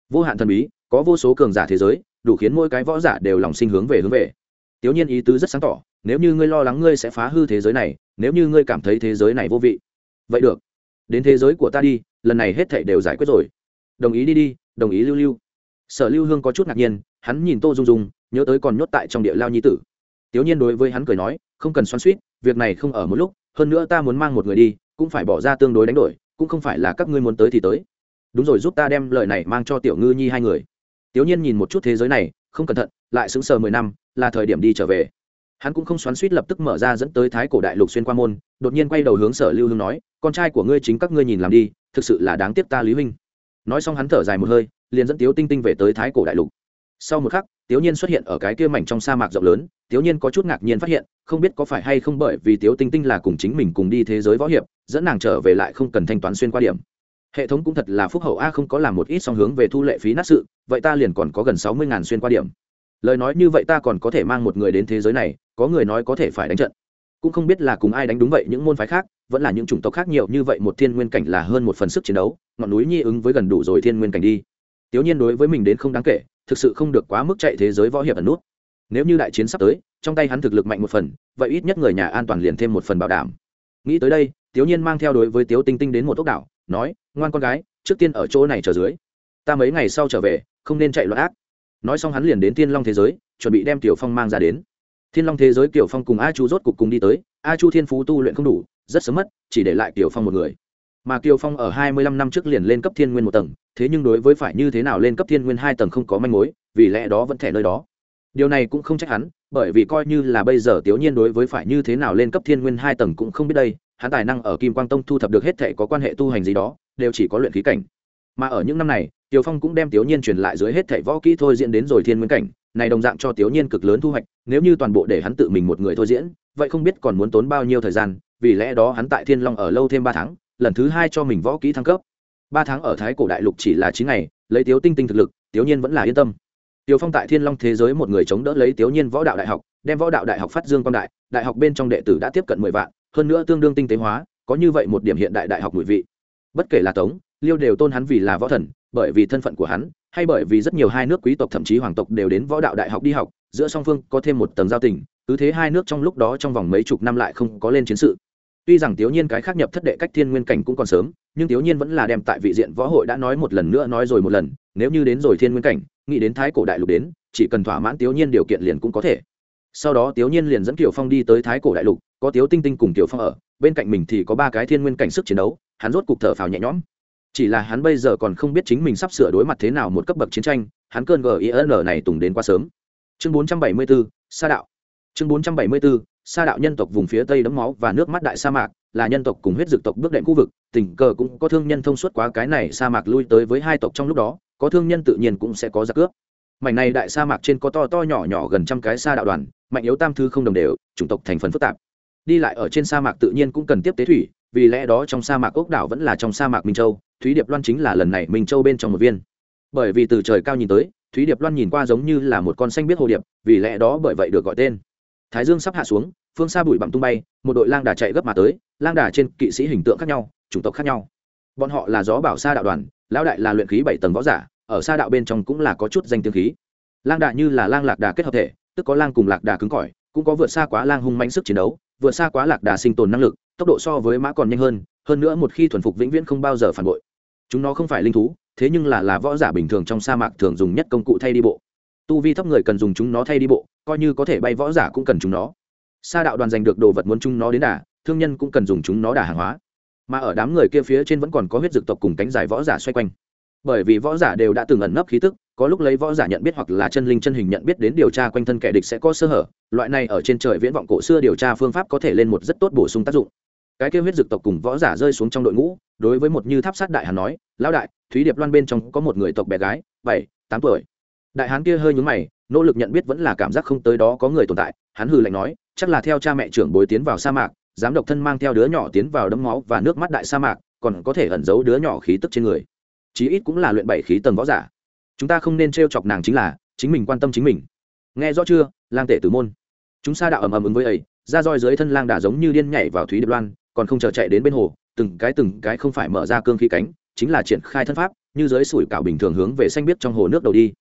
Vô hạn thần bí, có vô số cường giả thế giới, đủ khiến mỗi cái võ giả đều lòng sinh hướng về hướng về tiểu nhiên ý tứ rất sáng tỏ, nếu như ngươi lo lắng ngươi sẽ phá hư thế giới này, nếu như ngươi cảm thấy thế giới này vô vị, vậy được. Đến thế giới của ta đi, lần này hết thảy đều giải quyết rồi. Đồng ý đi đi, đồng ý lưu lưu. Sở lưu hương có chút ngạc nhiên, hắn nhìn tô dung dung, nhớ tới còn nhốt tại trong địa lao nhi tử. Tiểu nhiên đối với hắn cười nói, không cần xoắn suýt việc này không ở một lúc, hơn nữa ta muốn mang một người đi, cũng phải bỏ ra tương đối đánh đổi, cũng không phải là các ngươi muốn tới thì tới. Đúng rồi, giúp ta đem lời này mang cho tiểu ngư nhi hai người. Tiểu nhiên nhìn một chút thế giới này, không cẩn thận, lại sững sờ mười năm là thời điểm đi trở về. Hắn cũng không xoắn suýt lập tức mở ra dẫn tới thái cổ đại lục xuyên qua môn, đột nhiên quay đầu hướng sở lưu hương nói, con trai của ngươi chính các ngươi nhìn làm đi, thực sự là đáng tiếc ta lý huynh. Nói xong hắn thở dài một hơi, liền dẫn tiếu tinh tinh về tới thái cổ đại lục. Sau một khắc, tiếu nhiên xuất hiện ở cái kia mảnh trong sa mạc rộng lớn, tiếu nhiên có chút ngạc nhiên phát hiện, không biết có phải hay không bởi vì tiếu tinh tinh là cùng chính mình cùng đi thế giới võ hiệp, dẫn nàng trở về lại không cần thanh toán xuyên qua điểm. Hệ thống cũng thật là phúc hậu a, không có làm một ít song hướng về thu lệ phí nát sự, vậy ta liền còn có gần sáu mươi ngàn xuyên qua điểm lời nói như vậy ta còn có thể mang một người đến thế giới này, có người nói có thể phải đánh trận. Cũng không biết là cùng ai đánh đúng vậy, những môn phái khác, vẫn là những chủng tộc khác nhiều như vậy, một thiên nguyên cảnh là hơn một phần sức chiến đấu, ngọn núi nhi ứng với gần đủ rồi thiên nguyên cảnh đi. Tiểu nhiên đối với mình đến không đáng kể, thực sự không được quá mức chạy thế giới võ hiệp ẩn nút. Nếu như đại chiến sắp tới, trong tay hắn thực lực mạnh một phần, vậy ít nhất người nhà an toàn liền thêm một phần bảo đảm. Nghĩ tới đây, tiểu nhiên mang theo đối với tiếu tinh tinh đến một ốc đảo, nói, ngoan con gái, trước tiên ở chỗ này chờ dưới. Ta mấy ngày sau trở về, không nên chạy loạn ác nói xong hắn liền đến thiên long thế giới, chuẩn bị đem tiểu phong mang ra đến. Thiên long thế giới tiểu phong cùng a chu rốt cục cùng đi tới, a chu thiên phú tu luyện không đủ, rất sớm mất, chỉ để lại tiểu phong một người. Mà kiều phong ở hai mươi lăm năm trước liền lên cấp thiên nguyên một tầng, thế nhưng đối với phải như thế nào lên cấp thiên nguyên hai tầng không có manh mối, vì lẽ đó vẫn thẻ nơi đó. Điều này cũng không trách hắn, bởi vì coi như là bây giờ tiểu nhiên đối với phải như thế nào lên cấp thiên nguyên hai tầng cũng không biết đây, hắn tài năng ở kim quang tông thu thập được hết thẻ có quan hệ tu hành gì đó, đều chỉ có luyện khí cảnh. Mà ở những năm này tiểu phong cũng đem tiểu nhiên truyền lại dưới hết thảy võ kỹ thôi diễn đến rồi thiên nguyên cảnh, này đồng dạng cho tiểu nhiên cực lớn thu hoạch, nếu như toàn bộ để hắn tự mình một người thôi diễn, vậy không biết còn muốn tốn bao nhiêu thời gian, vì lẽ đó hắn tại thiên long ở lâu thêm ba tháng, lần thứ hai cho mình võ kỹ thăng cấp. Ba tháng ở thái cổ đại lục chỉ là chín ngày, lấy Tiểu tinh tinh thực lực, Tiểu nhiên vẫn là yên tâm. Tiểu phong tại thiên long thế giới một người chống đỡ lấy Tiểu nhiên võ đạo đại học, đem võ đạo đại học phát dương quang đại đại học bên trong đệ tử đã tiếp cận mười vạn, hơn nữa tương đương tinh tế hóa, có như vậy một điểm hiện đại đại học mùi vị. Bất kể là tống liêu đều tôn hắn vì là võ thần, bởi vì thân phận của hắn, hay bởi vì rất nhiều hai nước quý tộc thậm chí hoàng tộc đều đến võ đạo đại học đi học, giữa song phương có thêm một tầng giao tình, cứ thế hai nước trong lúc đó trong vòng mấy chục năm lại không có lên chiến sự. Tuy rằng tiểu nhiên cái khác nhập thất đệ cách thiên nguyên cảnh cũng còn sớm, nhưng tiểu nhiên vẫn là đem tại vị diện võ hội đã nói một lần nữa nói rồi một lần, nếu như đến rồi thiên nguyên cảnh, nghĩ đến thái cổ đại lục đến, chỉ cần thỏa mãn tiểu nhiên điều kiện liền cũng có thể. Sau đó tiểu nhiên liền dẫn tiểu phong đi tới thái cổ đại lục, có tiểu tinh tinh cùng tiểu phong ở, bên cạnh mình thì có ba cái thiên nguyên cảnh sức chiến đấu, hắn rốt cục thở phào nhẹ nhõm chỉ là hắn bây giờ còn không biết chính mình sắp sửa đối mặt thế nào một cấp bậc chiến tranh hắn cơn gin này tùng đến quá sớm. Chương 474, sa đạo. Chương 474, sa đạo nhân tộc vùng phía tây đấm máu và nước mắt đại sa mạc là nhân tộc cùng huyết dực tộc bước đệm khu vực tình cờ cũng có thương nhân thông suốt quá cái này sa mạc lui tới với hai tộc trong lúc đó có thương nhân tự nhiên cũng sẽ có giặc cướp. Mảnh này đại sa mạc trên có to to nhỏ nhỏ gần trăm cái sa đạo đoàn mạnh yếu tam thư không đồng đều chủng tộc thành phần phức tạp. Đi lại ở trên sa mạc tự nhiên cũng cần tiếp tế thủy vì lẽ đó trong sa mạc ốc đảo vẫn là trong sa mạc minh châu thúy điệp loan chính là lần này minh châu bên trong một viên. Bởi vì từ trời cao nhìn tới, thúy điệp loan nhìn qua giống như là một con xanh biết hồ điệp, vì lẽ đó bởi vậy được gọi tên. Thái dương sắp hạ xuống, phương xa bụi bặm tung bay, một đội lang đà chạy gấp mà tới, lang đà trên kỵ sĩ hình tượng khác nhau, chủng tộc khác nhau. Bọn họ là gió bảo sa đạo đoàn, lão đại là luyện khí bảy tầng võ giả, ở sa đạo bên trong cũng là có chút danh tiếng khí. Lang đà như là lang lạc đà kết hợp thể, tức có lang cùng lạc đà cứng cỏi, cũng có vượt xa quá lang hung manh sức chiến đấu, vượt xa quá lạc đà sinh tồn năng lực, tốc độ so với mã còn nhanh hơn hơn nữa một khi thuần phục vĩnh viễn không bao giờ phản bội. Chúng nó không phải linh thú, thế nhưng là là võ giả bình thường trong sa mạc thường dùng nhất công cụ thay đi bộ. Tu vi thấp người cần dùng chúng nó thay đi bộ, coi như có thể bay võ giả cũng cần chúng nó. Sa đạo đoàn giành được đồ vật muốn chúng nó đến đà, thương nhân cũng cần dùng chúng nó đà hàng hóa. Mà ở đám người kia phía trên vẫn còn có huyết dược tộc cùng cánh giải võ giả xoay quanh. Bởi vì võ giả đều đã từng ẩn nấp khí tức, có lúc lấy võ giả nhận biết hoặc là chân linh chân hình nhận biết đến điều tra quanh thân kẻ địch sẽ có sơ hở, loại này ở trên trời viễn vọng cổ xưa điều tra phương pháp có thể lên một rất tốt bổ sung tác dụng cái kêu huyết dực tộc cùng võ giả rơi xuống trong đội ngũ, đối với một như tháp sát đại hàn nói, lão đại, thúy điệp loan bên trong có một người tộc bé gái, bảy, tám tuổi. Đại hán kia hơi nhúng mày, nỗ lực nhận biết vẫn là cảm giác không tới đó có người tồn tại, hắn hừ lạnh nói, chắc là theo cha mẹ trưởng bối tiến vào sa mạc dám độc thân mang theo đứa nhỏ tiến vào đấm máu và nước mắt đại sa mạc, còn có thể ẩn giấu đứa nhỏ khí tức trên người. Chí ít cũng là luyện bảy khí tầng võ giả. Chúng ta không nên t chọc nàng chính là, chính mình quan tâm chính mình. Nghe rõ chưa, lang tể tử môn. Chúng sa đạo ầm ầm ứng với ấy, ra roi dưới thân lang đà giống như điên nhảy vào thúy điệp loan còn không chờ chạy đến bên hồ, từng cái từng cái không phải mở ra cương khí cánh, chính là triển khai thân pháp, như dưới sủi cảo bình thường hướng về xanh biết trong hồ nước đầu đi.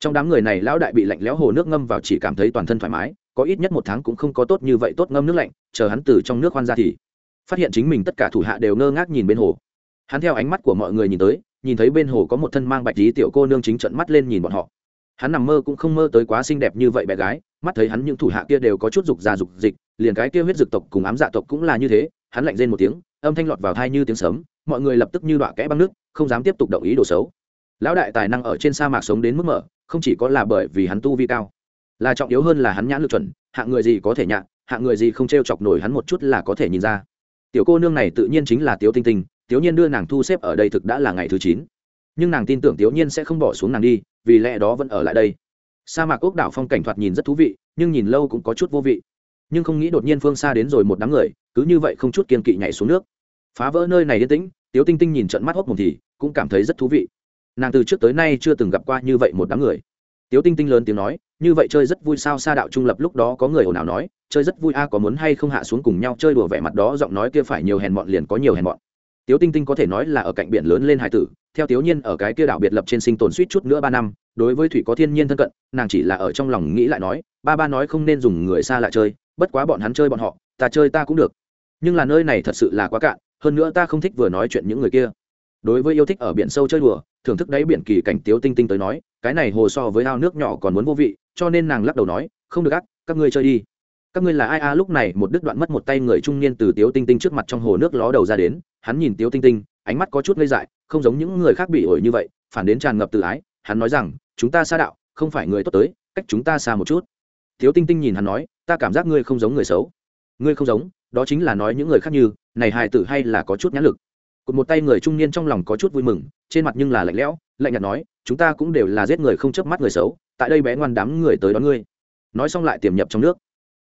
Trong đám người này lão đại bị lạnh lẽo hồ nước ngâm vào chỉ cảm thấy toàn thân thoải mái, có ít nhất một tháng cũng không có tốt như vậy tốt ngâm nước lạnh, chờ hắn từ trong nước khoan ra thì phát hiện chính mình tất cả thủ hạ đều ngơ ngác nhìn bên hồ. Hắn theo ánh mắt của mọi người nhìn tới, nhìn thấy bên hồ có một thân mang bạch lý tiểu cô nương chính trận mắt lên nhìn bọn họ. Hắn nằm mơ cũng không mơ tới quá xinh đẹp như vậy bé gái, mắt thấy hắn những thủ hạ kia đều có chút dục già dục dịch, liền cái kia huyết dực tộc cùng ám dạ tộc cũng là như thế hắn lạnh rên một tiếng âm thanh lọt vào thai như tiếng sấm, mọi người lập tức như đọa kẽ băng nước không dám tiếp tục động ý đồ xấu. Lão đại tài năng ở trên sa mạc sống đến mức mở không chỉ có là bởi vì hắn tu vi cao là trọng yếu hơn là hắn nhãn lực chuẩn hạng người gì có thể nhạ, hạng người gì không t r e o chọc nổi hắn một chút là có thể nhìn ra. Tiểu cô nương này tự nhiên chính là tiếu tinh tinh tiếu nhiên đưa nàng thu xếp ở đây thực đã là ngày thứ chín. Nhưng nàng tin tưởng tiếu nhiên sẽ không bỏ xuống nàng đi vì lẽ đó vẫn ở lại đây. Sa mạc ốc đảo phong cảnh thoạt nhìn rất thú vị nhưng nhìn lâu cũng có chút vô vị. Nhưng không nghĩ đột nhiên phương xa đến rồi một đám người cứ như vậy không chút kiên kỵ nhảy xuống nước. Phá vỡ nơi này yên tĩnh, tiếu tinh tinh nhìn trận mắt hốc mồm thì cũng cảm thấy rất thú vị. Nàng từ trước tới nay chưa từng gặp qua như vậy một đám người. Tiếu tinh tinh lớn tiếng nói, như vậy chơi rất vui sao? Xa đạo trung lập lúc đó có người ồn ào nói, chơi rất vui a, có muốn hay không hạ xuống cùng nhau chơi đùa vẻ mặt đó? Giọng nói kia phải nhiều hèn mọn liền có nhiều hèn mọn. Tiếu tinh tinh có thể nói là ở cạnh biển lớn lên hải tử, theo tiếu nhiên ở cái kia đảo biệt lập trên sinh tồn suýt chút nữa ba năm, đối với thủy có thiên nhiên thân cận, nàng chỉ là ở trong lòng nghĩ lại nói, ba ba nói không nên dùng người xa lại chơi, bất quá bọn hắn chơi bọn họ, ta chơi ta cũng được nhưng là nơi này thật sự là quá cạn, hơn nữa ta không thích vừa nói chuyện những người kia. Đối với yêu thích ở biển sâu chơi đùa, thưởng thức đáy biển kỳ cảnh tiếu tinh tinh tới nói, cái này hồ so với ao nước nhỏ còn muốn vô vị, cho nên nàng lắc đầu nói, không được ác, các ngươi chơi đi. Các ngươi là ai a? Lúc này một đứt đoạn mất một tay người trung niên từ tiếu tinh tinh trước mặt trong hồ nước ló đầu ra đến, hắn nhìn tiếu tinh tinh, ánh mắt có chút ngây dại, không giống những người khác bị ổi như vậy, phản đến tràn ngập tự ái, hắn nói rằng, chúng ta xa đạo, không phải người tốt tới, cách chúng ta xa một chút. Tiếu tinh tinh nhìn hắn nói, ta cảm giác ngươi không giống người xấu ngươi không giống, đó chính là nói những người khác như, này hài tử hay là có chút nhãn lực. Cụt một tay người trung niên trong lòng có chút vui mừng, trên mặt nhưng là lạnh lẽo, lạnh nhạt nói, chúng ta cũng đều là giết người không chớp mắt người xấu, tại đây bé ngoan đám người tới đón ngươi. Nói xong lại tiềm nhập trong nước.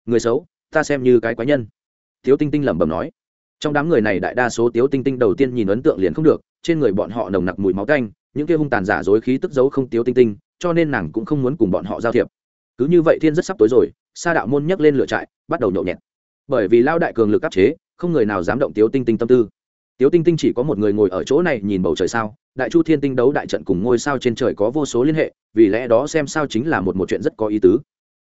Người xấu, ta xem như cái quái nhân. Tiếu tinh tinh lẩm bẩm nói. Trong đám người này đại đa số tiếu tinh tinh đầu tiên nhìn ấn tượng liền không được, trên người bọn họ nồng nặc mùi máu canh những kia hung tàn giả dối khí tức giấu không tiếu tinh tinh, cho nên nàng cũng không muốn cùng bọn họ giao thiệp. Cứ như vậy thiên rất sắp tối rồi, sa đạo môn nhấc lên lửa trại, bắt đầu nhậu nhẹt bởi vì lao đại cường lực áp chế, không người nào dám động tiếu tinh tinh tâm tư. Tiếu tinh tinh chỉ có một người ngồi ở chỗ này nhìn bầu trời sao, đại chu thiên tinh đấu đại trận cùng ngôi sao trên trời có vô số liên hệ, vì lẽ đó xem sao chính là một một chuyện rất có ý tứ.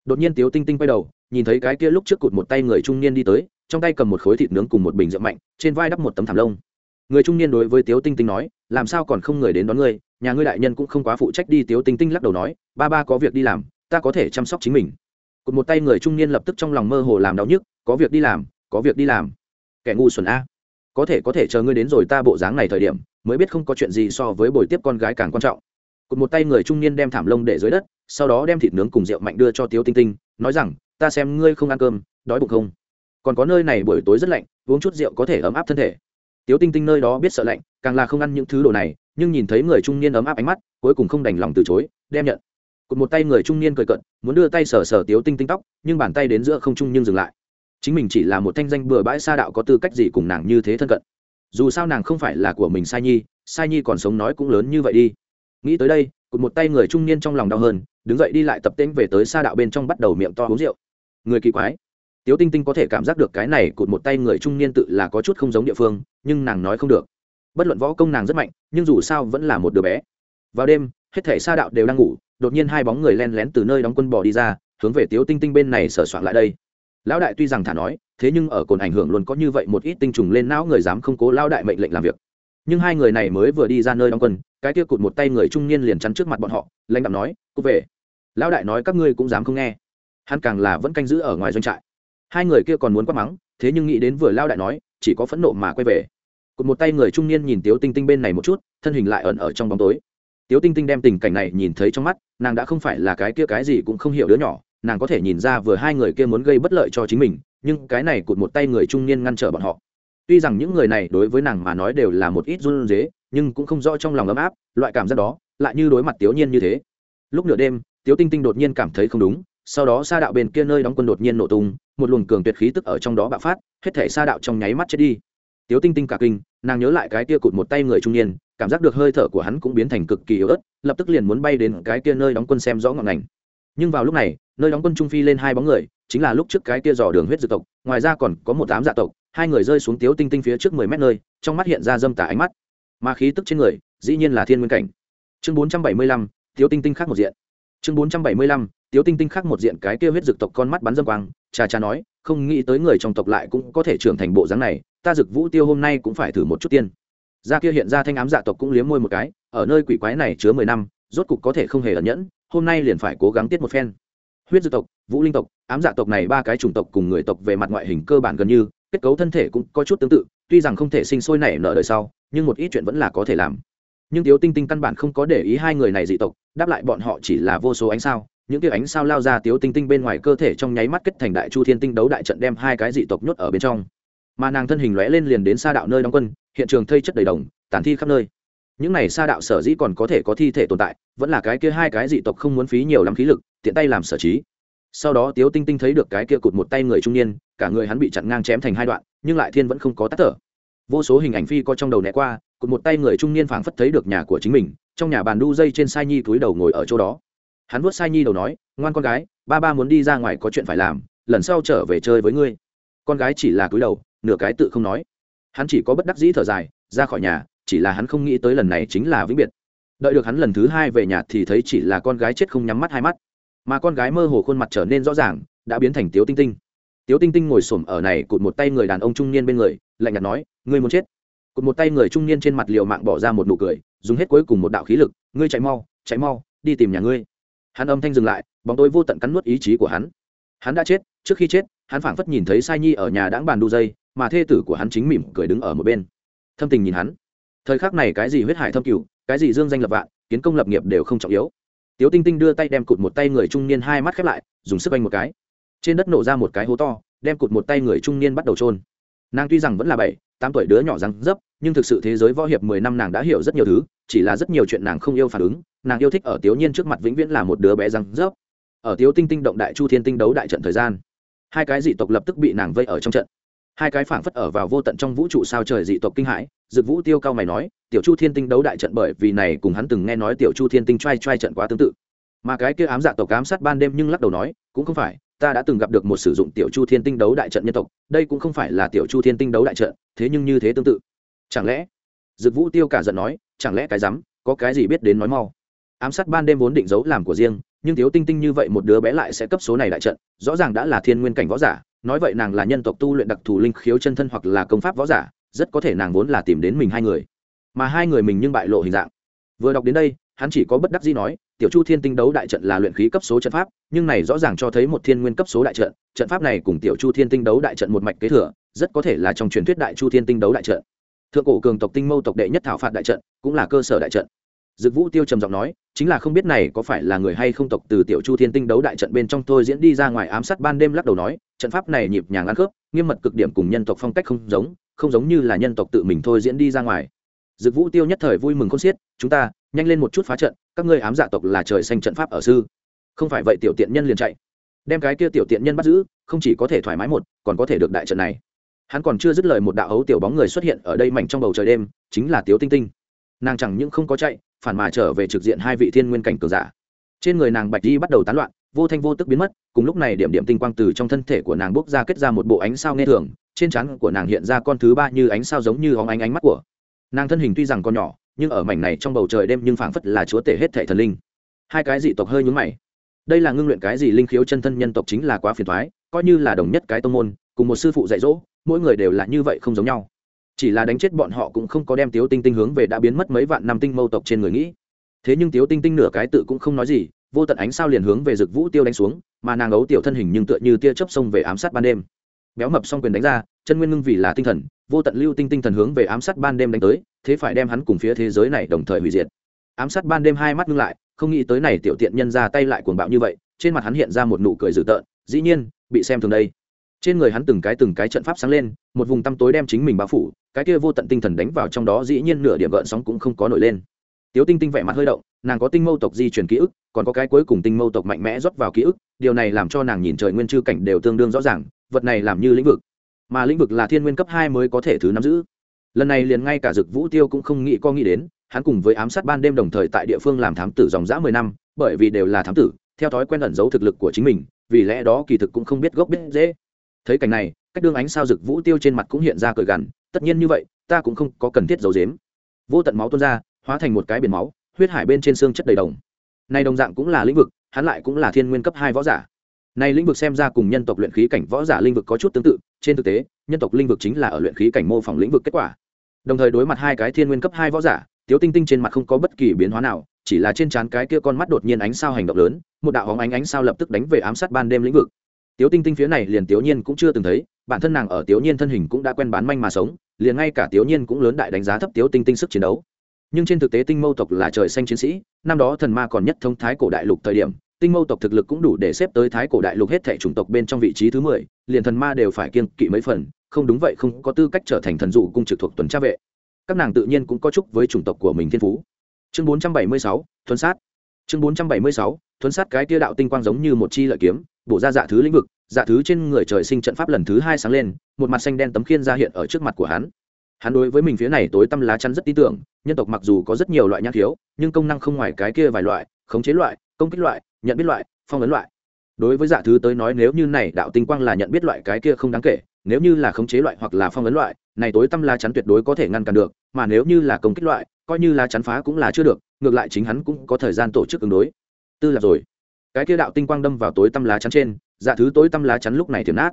Đột nhiên tiếu tinh tinh quay đầu, nhìn thấy cái kia lúc trước cụt một tay người trung niên đi tới, trong tay cầm một khối thịt nướng cùng một bình rượu mạnh, trên vai đắp một tấm thảm lông. Người trung niên đối với tiếu tinh tinh nói, làm sao còn không người đến đón ngươi, nhà ngươi đại nhân cũng không quá phụ trách đi. Tiếu tinh tinh lắc đầu nói, ba ba có việc đi làm, ta có thể chăm sóc chính mình. Cụt một tay người trung niên lập tức trong lòng mơ hồ làm đau nhức có việc đi làm, có việc đi làm. Kẻ ngu xuẩn a. Có thể có thể chờ ngươi đến rồi ta bộ dáng này thời điểm, mới biết không có chuyện gì so với buổi tiếp con gái càng quan trọng. Cụt một tay người trung niên đem thảm lông để dưới đất, sau đó đem thịt nướng cùng rượu mạnh đưa cho tiếu tinh tinh, nói rằng, ta xem ngươi không ăn cơm, đói bụng không? Còn có nơi này buổi tối rất lạnh, uống chút rượu có thể ấm áp thân thể. Tiếu tinh tinh nơi đó biết sợ lạnh, càng là không ăn những thứ đồ này, nhưng nhìn thấy người trung niên ấm áp ánh mắt, cuối cùng không đành lòng từ chối, đem nhận. Cụt một tay người trung niên cười cận muốn đưa tay sờ sờ tiếu tinh tinh tóc, nhưng bàn tay đến giữa không trung nhưng dừng lại chính mình chỉ là một thanh danh bừa bãi sa đạo có tư cách gì cùng nàng như thế thân cận. Dù sao nàng không phải là của mình sai nhi sai nhi còn sống nói cũng lớn như vậy đi. Nghĩ tới đây, cụt một tay người trung niên trong lòng đau hơn, đứng dậy đi lại tập tễnh về tới sa đạo bên trong bắt đầu miệng to uống rượu. Người kỳ quái. Tiếu tinh tinh có thể cảm giác được cái này cụt một tay người trung niên tự là có chút không giống địa phương, nhưng nàng nói không được. Bất luận võ công nàng rất mạnh, nhưng dù sao vẫn là một đứa bé. Vào đêm, hết thể sa đạo đều đang ngủ, đột nhiên hai bóng người len lén từ nơi đóng quân bò đi ra, hướng về tiếu tinh tinh bên này sửa soạn lại đây lão đại tuy rằng thả nói, thế nhưng ở cồn ảnh hưởng luôn có như vậy một ít tinh trùng lên não người dám không cố lão đại mệnh lệnh làm việc. Nhưng hai người này mới vừa đi ra nơi đóng quân, cái kia cụt một tay người trung niên liền chắn trước mặt bọn họ, lãnh đạo nói cụ về. Lão đại nói, các ngươi cũng dám không nghe. Hắn càng là vẫn canh giữ ở ngoài doanh trại. Hai người kia còn muốn quát mắng, thế nhưng nghĩ đến vừa lao đại nói, chỉ có phẫn nộ mà quay về. Cụt một tay người trung niên nhìn tiếu tinh tinh bên này một chút, thân hình lại ẩn ở trong bóng tối. Tiếu tinh tinh đem tình cảnh này nhìn thấy trong mắt, nàng đã không phải là cái kia cái gì cũng không hiểu đứa nhỏ nàng có thể nhìn ra vừa hai người kia muốn gây bất lợi cho chính mình, nhưng cái này cụt một tay người trung niên ngăn trở bọn họ. Tuy rằng những người này đối với nàng mà nói đều là một ít run dế nhưng cũng không rõ trong lòng ấm áp, loại cảm giác đó lại như đối mặt tiểu nhiên như thế. Lúc nửa đêm, tiếu tinh tinh đột nhiên cảm thấy không đúng, sau đó sa đạo bên kia nơi đóng quân đột nhiên nổ tung, một luồng cường tuyệt khí tức ở trong đó bạo phát, hết thể sa đạo trong nháy mắt chết đi. Tiếu tinh tinh cả kinh, nàng nhớ lại cái kia cụt một tay người trung niên, cảm giác được hơi thở của hắn cũng biến thành cực kỳ yếu ớt, lập tức liền muốn bay đến cái kia nơi đóng quân xem rõ ngọn ngành. Nhưng vào lúc này nơi đóng quân trung phi lên hai bóng người, chính là lúc trước cái kia dò đường huyết dược tộc, ngoài ra còn có một tám dạ tộc, hai người rơi xuống tiếu tinh tinh phía trước mười mét nơi, trong mắt hiện ra dâm tả ánh mắt. Mà khí tức trên người, dĩ nhiên là thiên nguyên cảnh. Chương bốn trăm bảy mươi lăm, tiếu tinh tinh khác một diện. Chương bốn trăm bảy mươi lăm, tiếu tinh tinh khác một diện, cái kia huyết dược tộc con mắt bắn dâm quang, cha cha nói, không nghĩ tới người trong tộc lại cũng có thể trưởng thành bộ dáng này, ta dực vũ tiêu hôm nay cũng phải thử một chút tiên. Da kia hiện ra thanh ám dạ tộc cũng liếm môi một cái, ở nơi quỷ quái này chứa mười năm, rốt cục có thể không hề ẩn nhẫn, hôm nay liền phải cố gắng tiết một phen huyết Dư tộc, vũ linh tộc, ám dạ tộc này ba cái chủng tộc cùng người tộc về mặt ngoại hình cơ bản gần như, kết cấu thân thể cũng có chút tương tự, tuy rằng không thể sinh sôi nảy nở đời sau, nhưng một ít chuyện vẫn là có thể làm. Nhưng tiếu tinh tinh căn bản không có để ý hai người này dị tộc, đáp lại bọn họ chỉ là vô số ánh sao. Những tia ánh sao lao ra tiếu tinh tinh bên ngoài cơ thể trong nháy mắt kết thành đại chu thiên tinh đấu đại trận đem hai cái dị tộc nhốt ở bên trong. Mà nàng thân hình lóe lên liền đến xa đạo nơi đóng quân, hiện trường thây chất đầy đồng, tàn thi khắp nơi những này sa đạo sở dĩ còn có thể có thi thể tồn tại, vẫn là cái kia hai cái dị tộc không muốn phí nhiều lắm khí lực, tiện tay làm sở trí. Sau đó tiếu tinh tinh thấy được cái kia cụt một tay người trung niên, cả người hắn bị chặn ngang chém thành hai đoạn, nhưng lại thiên vẫn không có tắt thở. Vô số hình ảnh phi có trong đầu né qua, cụt một tay người trung niên phảng phất thấy được nhà của chính mình, trong nhà bàn đu dây trên sai nhi túi đầu ngồi ở chỗ đó. Hắn vuốt sai nhi đầu nói, ngoan con gái, ba ba muốn đi ra ngoài có chuyện phải làm, lần sau trở về chơi với ngươi. Con gái chỉ là túi đầu, nửa cái tự không nói. Hắn chỉ có bất đắc dĩ thở dài, ra khỏi nhà chỉ là hắn không nghĩ tới lần này chính là vĩnh biệt. Đợi được hắn lần thứ hai về nhà thì thấy chỉ là con gái chết không nhắm mắt hai mắt. Mà con gái mơ hồ khuôn mặt trở nên rõ ràng, đã biến thành tiếu tinh tinh. Tiếu tinh tinh ngồi s ổ m ở này cụt một tay người đàn ông trung niên bên người, lạnh nhạt nói, ngươi muốn chết. Cụt một tay người trung niên trên mặt liều mạng bỏ ra một nụ cười, dùng hết cuối cùng một đạo khí lực, ngươi chạy mau chạy mau, đi tìm nhà ngươi. Hắn âm thanh dừng lại, bóng tối vô tận cắn nuốt ý chí của hắn. Hắn đã chết, trước khi chết, hắn phảng phất nhìn thấy sai nhi ở nhà đáng bàn đu dây, mà thê tử của hắn chính mỉm cười đứng ở một bên. Thâm tình nhìn hắn thời khắc này cái gì huyết hải thâm cửu, cái gì dương danh lập vạn, kiến công lập nghiệp đều không trọng yếu. Tiếu tinh tinh đưa tay đem cụt một tay người trung niên hai mắt khép lại, dùng sức anh một cái. Trên đất nổ ra một cái hố to, đem cụt một tay người trung niên bắt đầu trôn nàng tuy rằng vẫn là bảy, tám tuổi đứa nhỏ răng dấp, nhưng thực sự thế giới võ hiệp mười năm nàng đã hiểu rất nhiều thứ, chỉ là rất nhiều chuyện nàng không yêu phản ứng, nàng yêu thích ở tiểu nhiên trước mặt vĩnh viễn là một đứa bé răng dấp. Ở tiếu tinh tinh động đại chu thiên tinh đấu đại trận thời gian, hai cái dị tộc lập tức bị nàng vây ở trong trận hai cái phảng phất ở vào vô tận trong vũ trụ sao trời dị tộc kinh hãi, dực vũ tiêu cao mày nói, tiểu chu thiên tinh đấu đại trận bởi vì này cùng hắn từng nghe nói tiểu chu thiên tinh trai trai trận quá tương tự. Mà cái kia ám dạ tộc ám sát ban đêm nhưng lắc đầu nói, cũng không phải, ta đã từng gặp được một sử dụng tiểu chu thiên tinh đấu đại trận nhân tộc, đây cũng không phải là tiểu chu thiên tinh đấu đại trận, thế nhưng như thế tương tự. Chẳng lẽ? Dực vũ tiêu cả giận nói, chẳng lẽ cái rắm, có cái gì biết đến nói mau? Ám sát ban đêm vốn định giấu làm của riêng, nhưng thiếu tinh tinh như vậy một đứa bé lại sẽ cấp số này đại trận, rõ ràng đã là thiên nguyên cảnh võ giả nói vậy nàng là nhân tộc tu luyện đặc thù linh khiếu chân thân hoặc là công pháp võ giả, rất có thể nàng vốn là tìm đến mình hai người. Mà hai người mình nhưng bại lộ hình dạng. Vừa đọc đến đây, hắn chỉ có bất đắc dĩ nói, tiểu chu thiên tinh đấu đại trận là luyện khí cấp số trận pháp, nhưng này rõ ràng cho thấy một thiên nguyên cấp số đại trận trận pháp này cùng tiểu chu thiên tinh đấu đại trận một mạch kế thừa, rất có thể là trong truyền thuyết đại chu thiên tinh đấu đại trận. Thượng cổ cường tộc tinh mâu tộc đệ nhất thảo phạt đại trận cũng là cơ sở đại trận. Dực vũ tiêu trầm giọng nói chính là không biết này có phải là người hay không tộc từ tiểu chu thiên tinh đấu đại trận bên trong tôi diễn đi ra ngoài ám sát ban đêm lắc đầu nói, trận pháp này nhịp nhàng ăn khớp, nghiêm mật cực điểm cùng nhân tộc phong cách không giống không giống như là nhân tộc tự mình thôi diễn đi ra ngoài. Dực vũ tiêu nhất thời vui mừng không xiết, chúng ta, nhanh lên một chút phá trận, các ngươi ám dạ tộc là trời xanh trận pháp ở sư. Không phải vậy tiểu tiện nhân liền chạy. Đem cái kia tiểu tiện nhân bắt giữ, không chỉ có thể thoải mái một, còn có thể được đại trận này. Hắn còn chưa dứt lời một đạo ấu tiểu bóng người xuất hiện ở đây mảnh trong bầu trời đêm, chính là tiếu tinh tinh. Nàng chẳng những không có chạy phản mà trở về trực diện hai vị thiên nguyên cảnh cường giả. Trên người nàng bạch di bắt đầu tán loạn, vô thanh vô tức biến mất, cùng lúc này điểm điểm tinh quang từ trong thân thể của nàng bốc ra kết ra một bộ ánh sao nghe thường, trên trán của nàng hiện ra con thứ ba như ánh sao giống như hóng ánh ánh mắt của nàng thân hình tuy rằng còn nhỏ, nhưng ở mảnh này trong bầu trời đêm nhưng phảng phất là chúa tể hết thệ thần linh. Hai cái dị tộc hơi nhúng mày. Đây là ngưng luyện cái gì linh khiếu chân thân nhân tộc chính là quá phiền thoái coi như là đồng nhất cái tông môn, cùng một sư phụ dạy dỗ, mỗi người đều là như vậy không giống nhau chỉ là đánh chết bọn họ cũng không có đem tiếu tinh tinh hướng về đã biến mất mấy vạn năm tinh mâu tộc trên người nghĩ. Thế nhưng tiếu tinh tinh nửa cái tự cũng không nói gì, vô tận ánh sao liền hướng về rực vũ tiêu đánh xuống, mà nàng ấu tiểu thân hình nhưng tựa như tia chớp sông về ám sát ban đêm. Béo mập xong quyền đánh ra, chân nguyên ngưng vì là tinh thần, vô tận lưu tinh tinh thần hướng về ám sát ban đêm đánh tới, thế phải đem hắn cùng phía thế giới này đồng thời hủy diệt. Ám sát ban đêm hai mắt ngưng lại, không nghĩ tới này tiểu tiện nhân ra tay lại cuồng bạo như vậy, trên mặt hắn hiện ra một nụ cười dữ tợn, dĩ nhiên, bị xem thường đây trên người hắn từng cái từng cái trận pháp sáng lên, một vùng tăm tối đem chính mình bao phủ, cái kia vô tận tinh thần đánh vào trong đó dĩ nhiên nửa điểm gợn sóng cũng không có nổi lên. Tiếu tinh tinh vẻ mặt hơi động, nàng có tinh mâu tộc di chuyển ký ức, còn có cái cuối cùng tinh mâu tộc mạnh mẽ rót vào ký ức, điều này làm cho nàng nhìn trời nguyên chư cảnh đều tương đương rõ ràng, vật này làm như lĩnh vực. Mà lĩnh vực là thiên nguyên cấp hai mới có thể thứ nắm giữ. Lần này liền ngay cả dực vũ tiêu cũng không nghĩ co nghĩ đến, hắn cùng với ám sát ban đêm đồng thời tại địa phương làm thám tử dòng dã mười năm, bởi vì đều là thám tử, theo thói quen ẩn giấu thực lực của chính mình, vì lẽ đó kỳ thực cũng không biết gốc biết dễ thấy cảnh này, cách đương ánh sao rực vũ tiêu trên mặt cũng hiện ra cười gằn, tất nhiên như vậy, ta cũng không có cần thiết giấu dếm vô tận máu tuôn ra, hóa thành một cái biển máu, huyết hải bên trên xương chất đầy đồng. Này đồng dạng cũng là lĩnh vực, hắn lại cũng là thiên nguyên cấp hai võ giả. Này lĩnh vực xem ra cùng nhân tộc luyện khí cảnh võ giả lĩnh vực có chút tương tự, trên thực tế, nhân tộc lĩnh vực chính là ở luyện khí cảnh mô phỏng lĩnh vực kết quả. Đồng thời đối mặt hai cái thiên nguyên cấp hai võ giả, tiếu tinh tinh trên mặt không có bất kỳ biến hóa nào, chỉ là trên trán cái kia con mắt đột nhiên ánh sao hành động lớn, một đạo hóng ánh ánh sao lập tức đánh về ám sát ban đêm lĩnh vực tiếu tinh tinh phía này liền tiếu nhiên cũng chưa từng thấy, bản thân nàng ở tiếu nhiên thân hình cũng đã quen bán manh mà sống, liền ngay cả tiếu nhiên cũng lớn đại đánh giá thấp tiếu tinh tinh sức chiến đấu. Nhưng trên thực tế tinh mâu tộc là trời xanh chiến sĩ, năm đó thần ma còn nhất thông thái cổ đại lục thời điểm, tinh mâu tộc thực lực cũng đủ để xếp tới thái cổ đại lục hết thể chủng tộc bên trong vị trí thứ mười, liền thần ma đều phải kiên kỵ mấy phần, không đúng vậy không có tư cách trở thành thần dụ cung trực thuộc tuần tra vệ. Các nàng tự nhiên cũng có chúc với chủng tộc của mình thiên phú. Chương bốn trăm bảy mươi sáu thuần sát. Chương bốn trăm bảy mươi sáu thuần sát cái tia đạo tinh quang giống như một chi lợi kiếm bổ ra dạ thứ lĩnh vực dạ thứ trên người trời sinh trận pháp lần thứ hai sáng lên, một mặt xanh đen tấm khiên ra hiện ở trước mặt của hắn. Hắn đối với mình phía này tối tăm lá chắn rất tin tưởng, nhân tộc mặc dù có rất nhiều loại nhãn thiếu nhưng công năng không ngoài cái kia vài loại, khống chế loại, công kích loại, nhận biết loại, phong ấn loại. Đối với dạ thứ tới nói nếu như này đạo tinh quang là nhận biết loại cái kia không đáng kể, nếu như là khống chế loại hoặc là phong ấn loại, này tối tăm lá chắn tuyệt đối có thể ngăn cản được, mà nếu như là công kích loại, coi như lá chắn phá cũng là chưa được, ngược lại chính hắn cũng có thời gian tổ chức ứng đối. Tư là rồi cái kia đạo tinh quang đâm vào tối tăm lá chắn trên dạ thứ tối tăm lá chắn lúc này thiểm nát,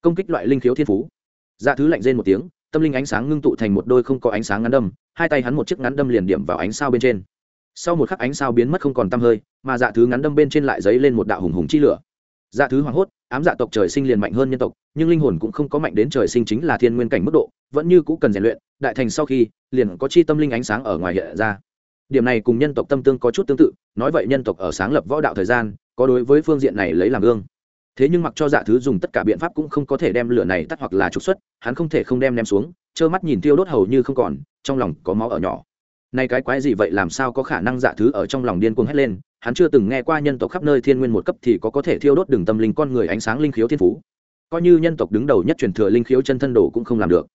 công kích loại linh khiếu thiên phú. Dạ thứ lạnh rên một tiếng, tâm linh ánh sáng ngưng tụ thành một đôi không có ánh sáng ngắn đâm, hai tay hắn một chiếc ngắn đâm liền điểm vào ánh sao bên trên. Sau một khắc ánh sao biến mất không còn tăm hơi, mà dạ thứ ngắn đâm bên trên lại dấy lên một đạo hùng hùng chi lửa. Dạ thứ hoảng hốt, ám dạ tộc trời sinh liền mạnh hơn nhân tộc, nhưng linh hồn cũng không có mạnh đến trời sinh chính là thiên nguyên cảnh mức độ, vẫn như cũ cần rèn luyện, đại thành sau khi, liền có chi tâm linh ánh sáng ở ngoài hiện ra điểm này cùng nhân tộc tâm tương có chút tương tự, nói vậy nhân tộc ở sáng lập võ đạo thời gian, có đối với phương diện này lấy làm gương. Thế nhưng mặc cho dạ thứ dùng tất cả biện pháp cũng không có thể đem lửa này tắt hoặc là trục xuất, hắn không thể không đem ném xuống, trơ mắt nhìn tiêu đốt hầu như không còn, trong lòng có máu ở nhỏ. Nay cái quái gì vậy làm sao có khả năng dạ thứ ở trong lòng điên cuồng hét lên, hắn chưa từng nghe qua nhân tộc khắp nơi thiên nguyên một cấp thì có có thể thiêu đốt đường tâm linh con người ánh sáng linh khiếu thiên phú. Coi như nhân tộc đứng đầu nhất truyền thừa linh khiếu chân thân đồ cũng không làm được.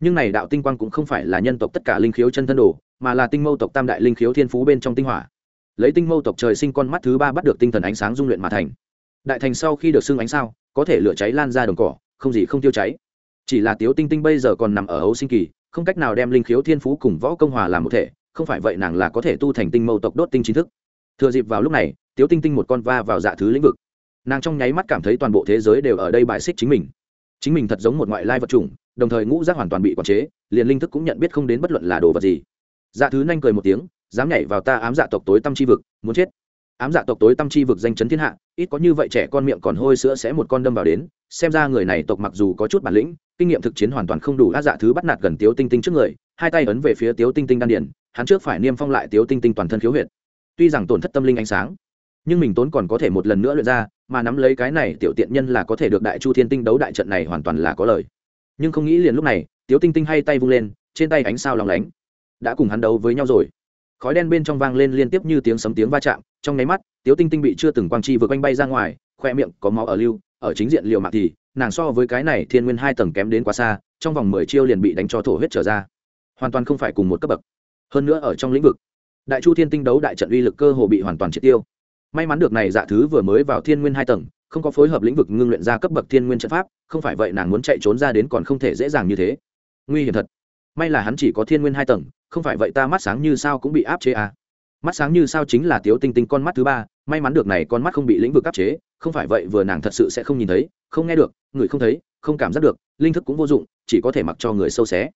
Nhưng này đạo tinh quang cũng không phải là nhân tộc tất cả linh khiếu chân thân đồ mà là tinh mâu tộc tam đại linh khiếu thiên phú bên trong tinh hỏa. Lấy tinh mâu tộc trời sinh con mắt thứ ba bắt được tinh thần ánh sáng dung luyện mà thành. Đại thành sau khi được xưng ánh sao, có thể lửa cháy lan ra đồng cỏ, không gì không tiêu cháy. Chỉ là tiếu tinh tinh bây giờ còn nằm ở ấu sinh kỳ, không cách nào đem linh khiếu thiên phú cùng võ công hòa làm một thể, không phải vậy nàng là có thể tu thành tinh mâu tộc đốt tinh chính thức. Thừa dịp vào lúc này, tiếu tinh tinh một con va vào dạ thứ lĩnh vực. Nàng trong nháy mắt cảm thấy toàn bộ thế giới đều ở đây bài xích chính mình. Chính mình thật giống một ngoại lai vật chủng, đồng thời ngũ giác hoàn toàn bị quản chế, liền linh thức cũng nhận biết không đến bất luận là đồ vật gì dạ thứ nhanh cười một tiếng, dám nhảy vào ta ám dạ tộc tối tâm chi vực, muốn chết. Ám dạ tộc tối tâm chi vực danh chấn thiên hạ, ít có như vậy trẻ con miệng còn hôi sữa sẽ một con đâm vào đến, xem ra người này tộc mặc dù có chút bản lĩnh, kinh nghiệm thực chiến hoàn toàn không đủ á dạ thứ bắt nạt gần tiếu tinh tinh trước người, hai tay ấn về phía tiếu tinh tinh đan điển hắn trước phải niêm phong lại tiếu tinh tinh toàn thân khiếu huyệt. Tuy rằng tổn thất tâm linh ánh sáng, nhưng mình tốn còn có thể một lần nữa luyện ra, mà nắm lấy cái này tiểu tiện nhân là có thể được đại chu thiên tinh đấu đại trận này hoàn toàn là có lời. Nhưng không nghĩ liền lúc này, tiếu tinh tinh hay tay vung lên, trên tay ánh sao lòng lánh đã cùng hắn đấu với nhau rồi. Khói đen bên trong vang lên liên tiếp như tiếng sấm tiếng va chạm, trong nháy mắt, tiếu tinh tinh bị chưa từng quang chi vượt quanh bay ra ngoài, khoe miệng có máu ở lưu, ở chính diện liều mạng thì, nàng so với cái này thiên nguyên hai tầng kém đến quá xa, trong vòng mười chiêu liền bị đánh cho thổ huyết trở ra. Hoàn toàn không phải cùng một cấp bậc. Hơn nữa ở trong lĩnh vực, đại chu thiên tinh đấu đại trận uy lực cơ hồ bị hoàn toàn triệt tiêu. May mắn được này dạ thứ vừa mới vào thiên nguyên hai tầng, không có phối hợp lĩnh vực ngưng luyện ra cấp bậc thiên nguyên trận pháp, không phải vậy nàng muốn chạy trốn ra đến còn không thể dễ dàng như thế. Nguy hiểm thật may là hắn chỉ có thiên nguyên hai tầng, không phải vậy ta mắt sáng như sao cũng bị áp chế à. mắt sáng như sao chính là tiếu tinh tinh con mắt thứ ba, may mắn được này con mắt không bị lĩnh vực áp chế, không phải vậy vừa nàng thật sự sẽ không nhìn thấy, không nghe được, người không thấy, không cảm giác được, linh thức cũng vô dụng, chỉ có thể mặc cho người sâu xé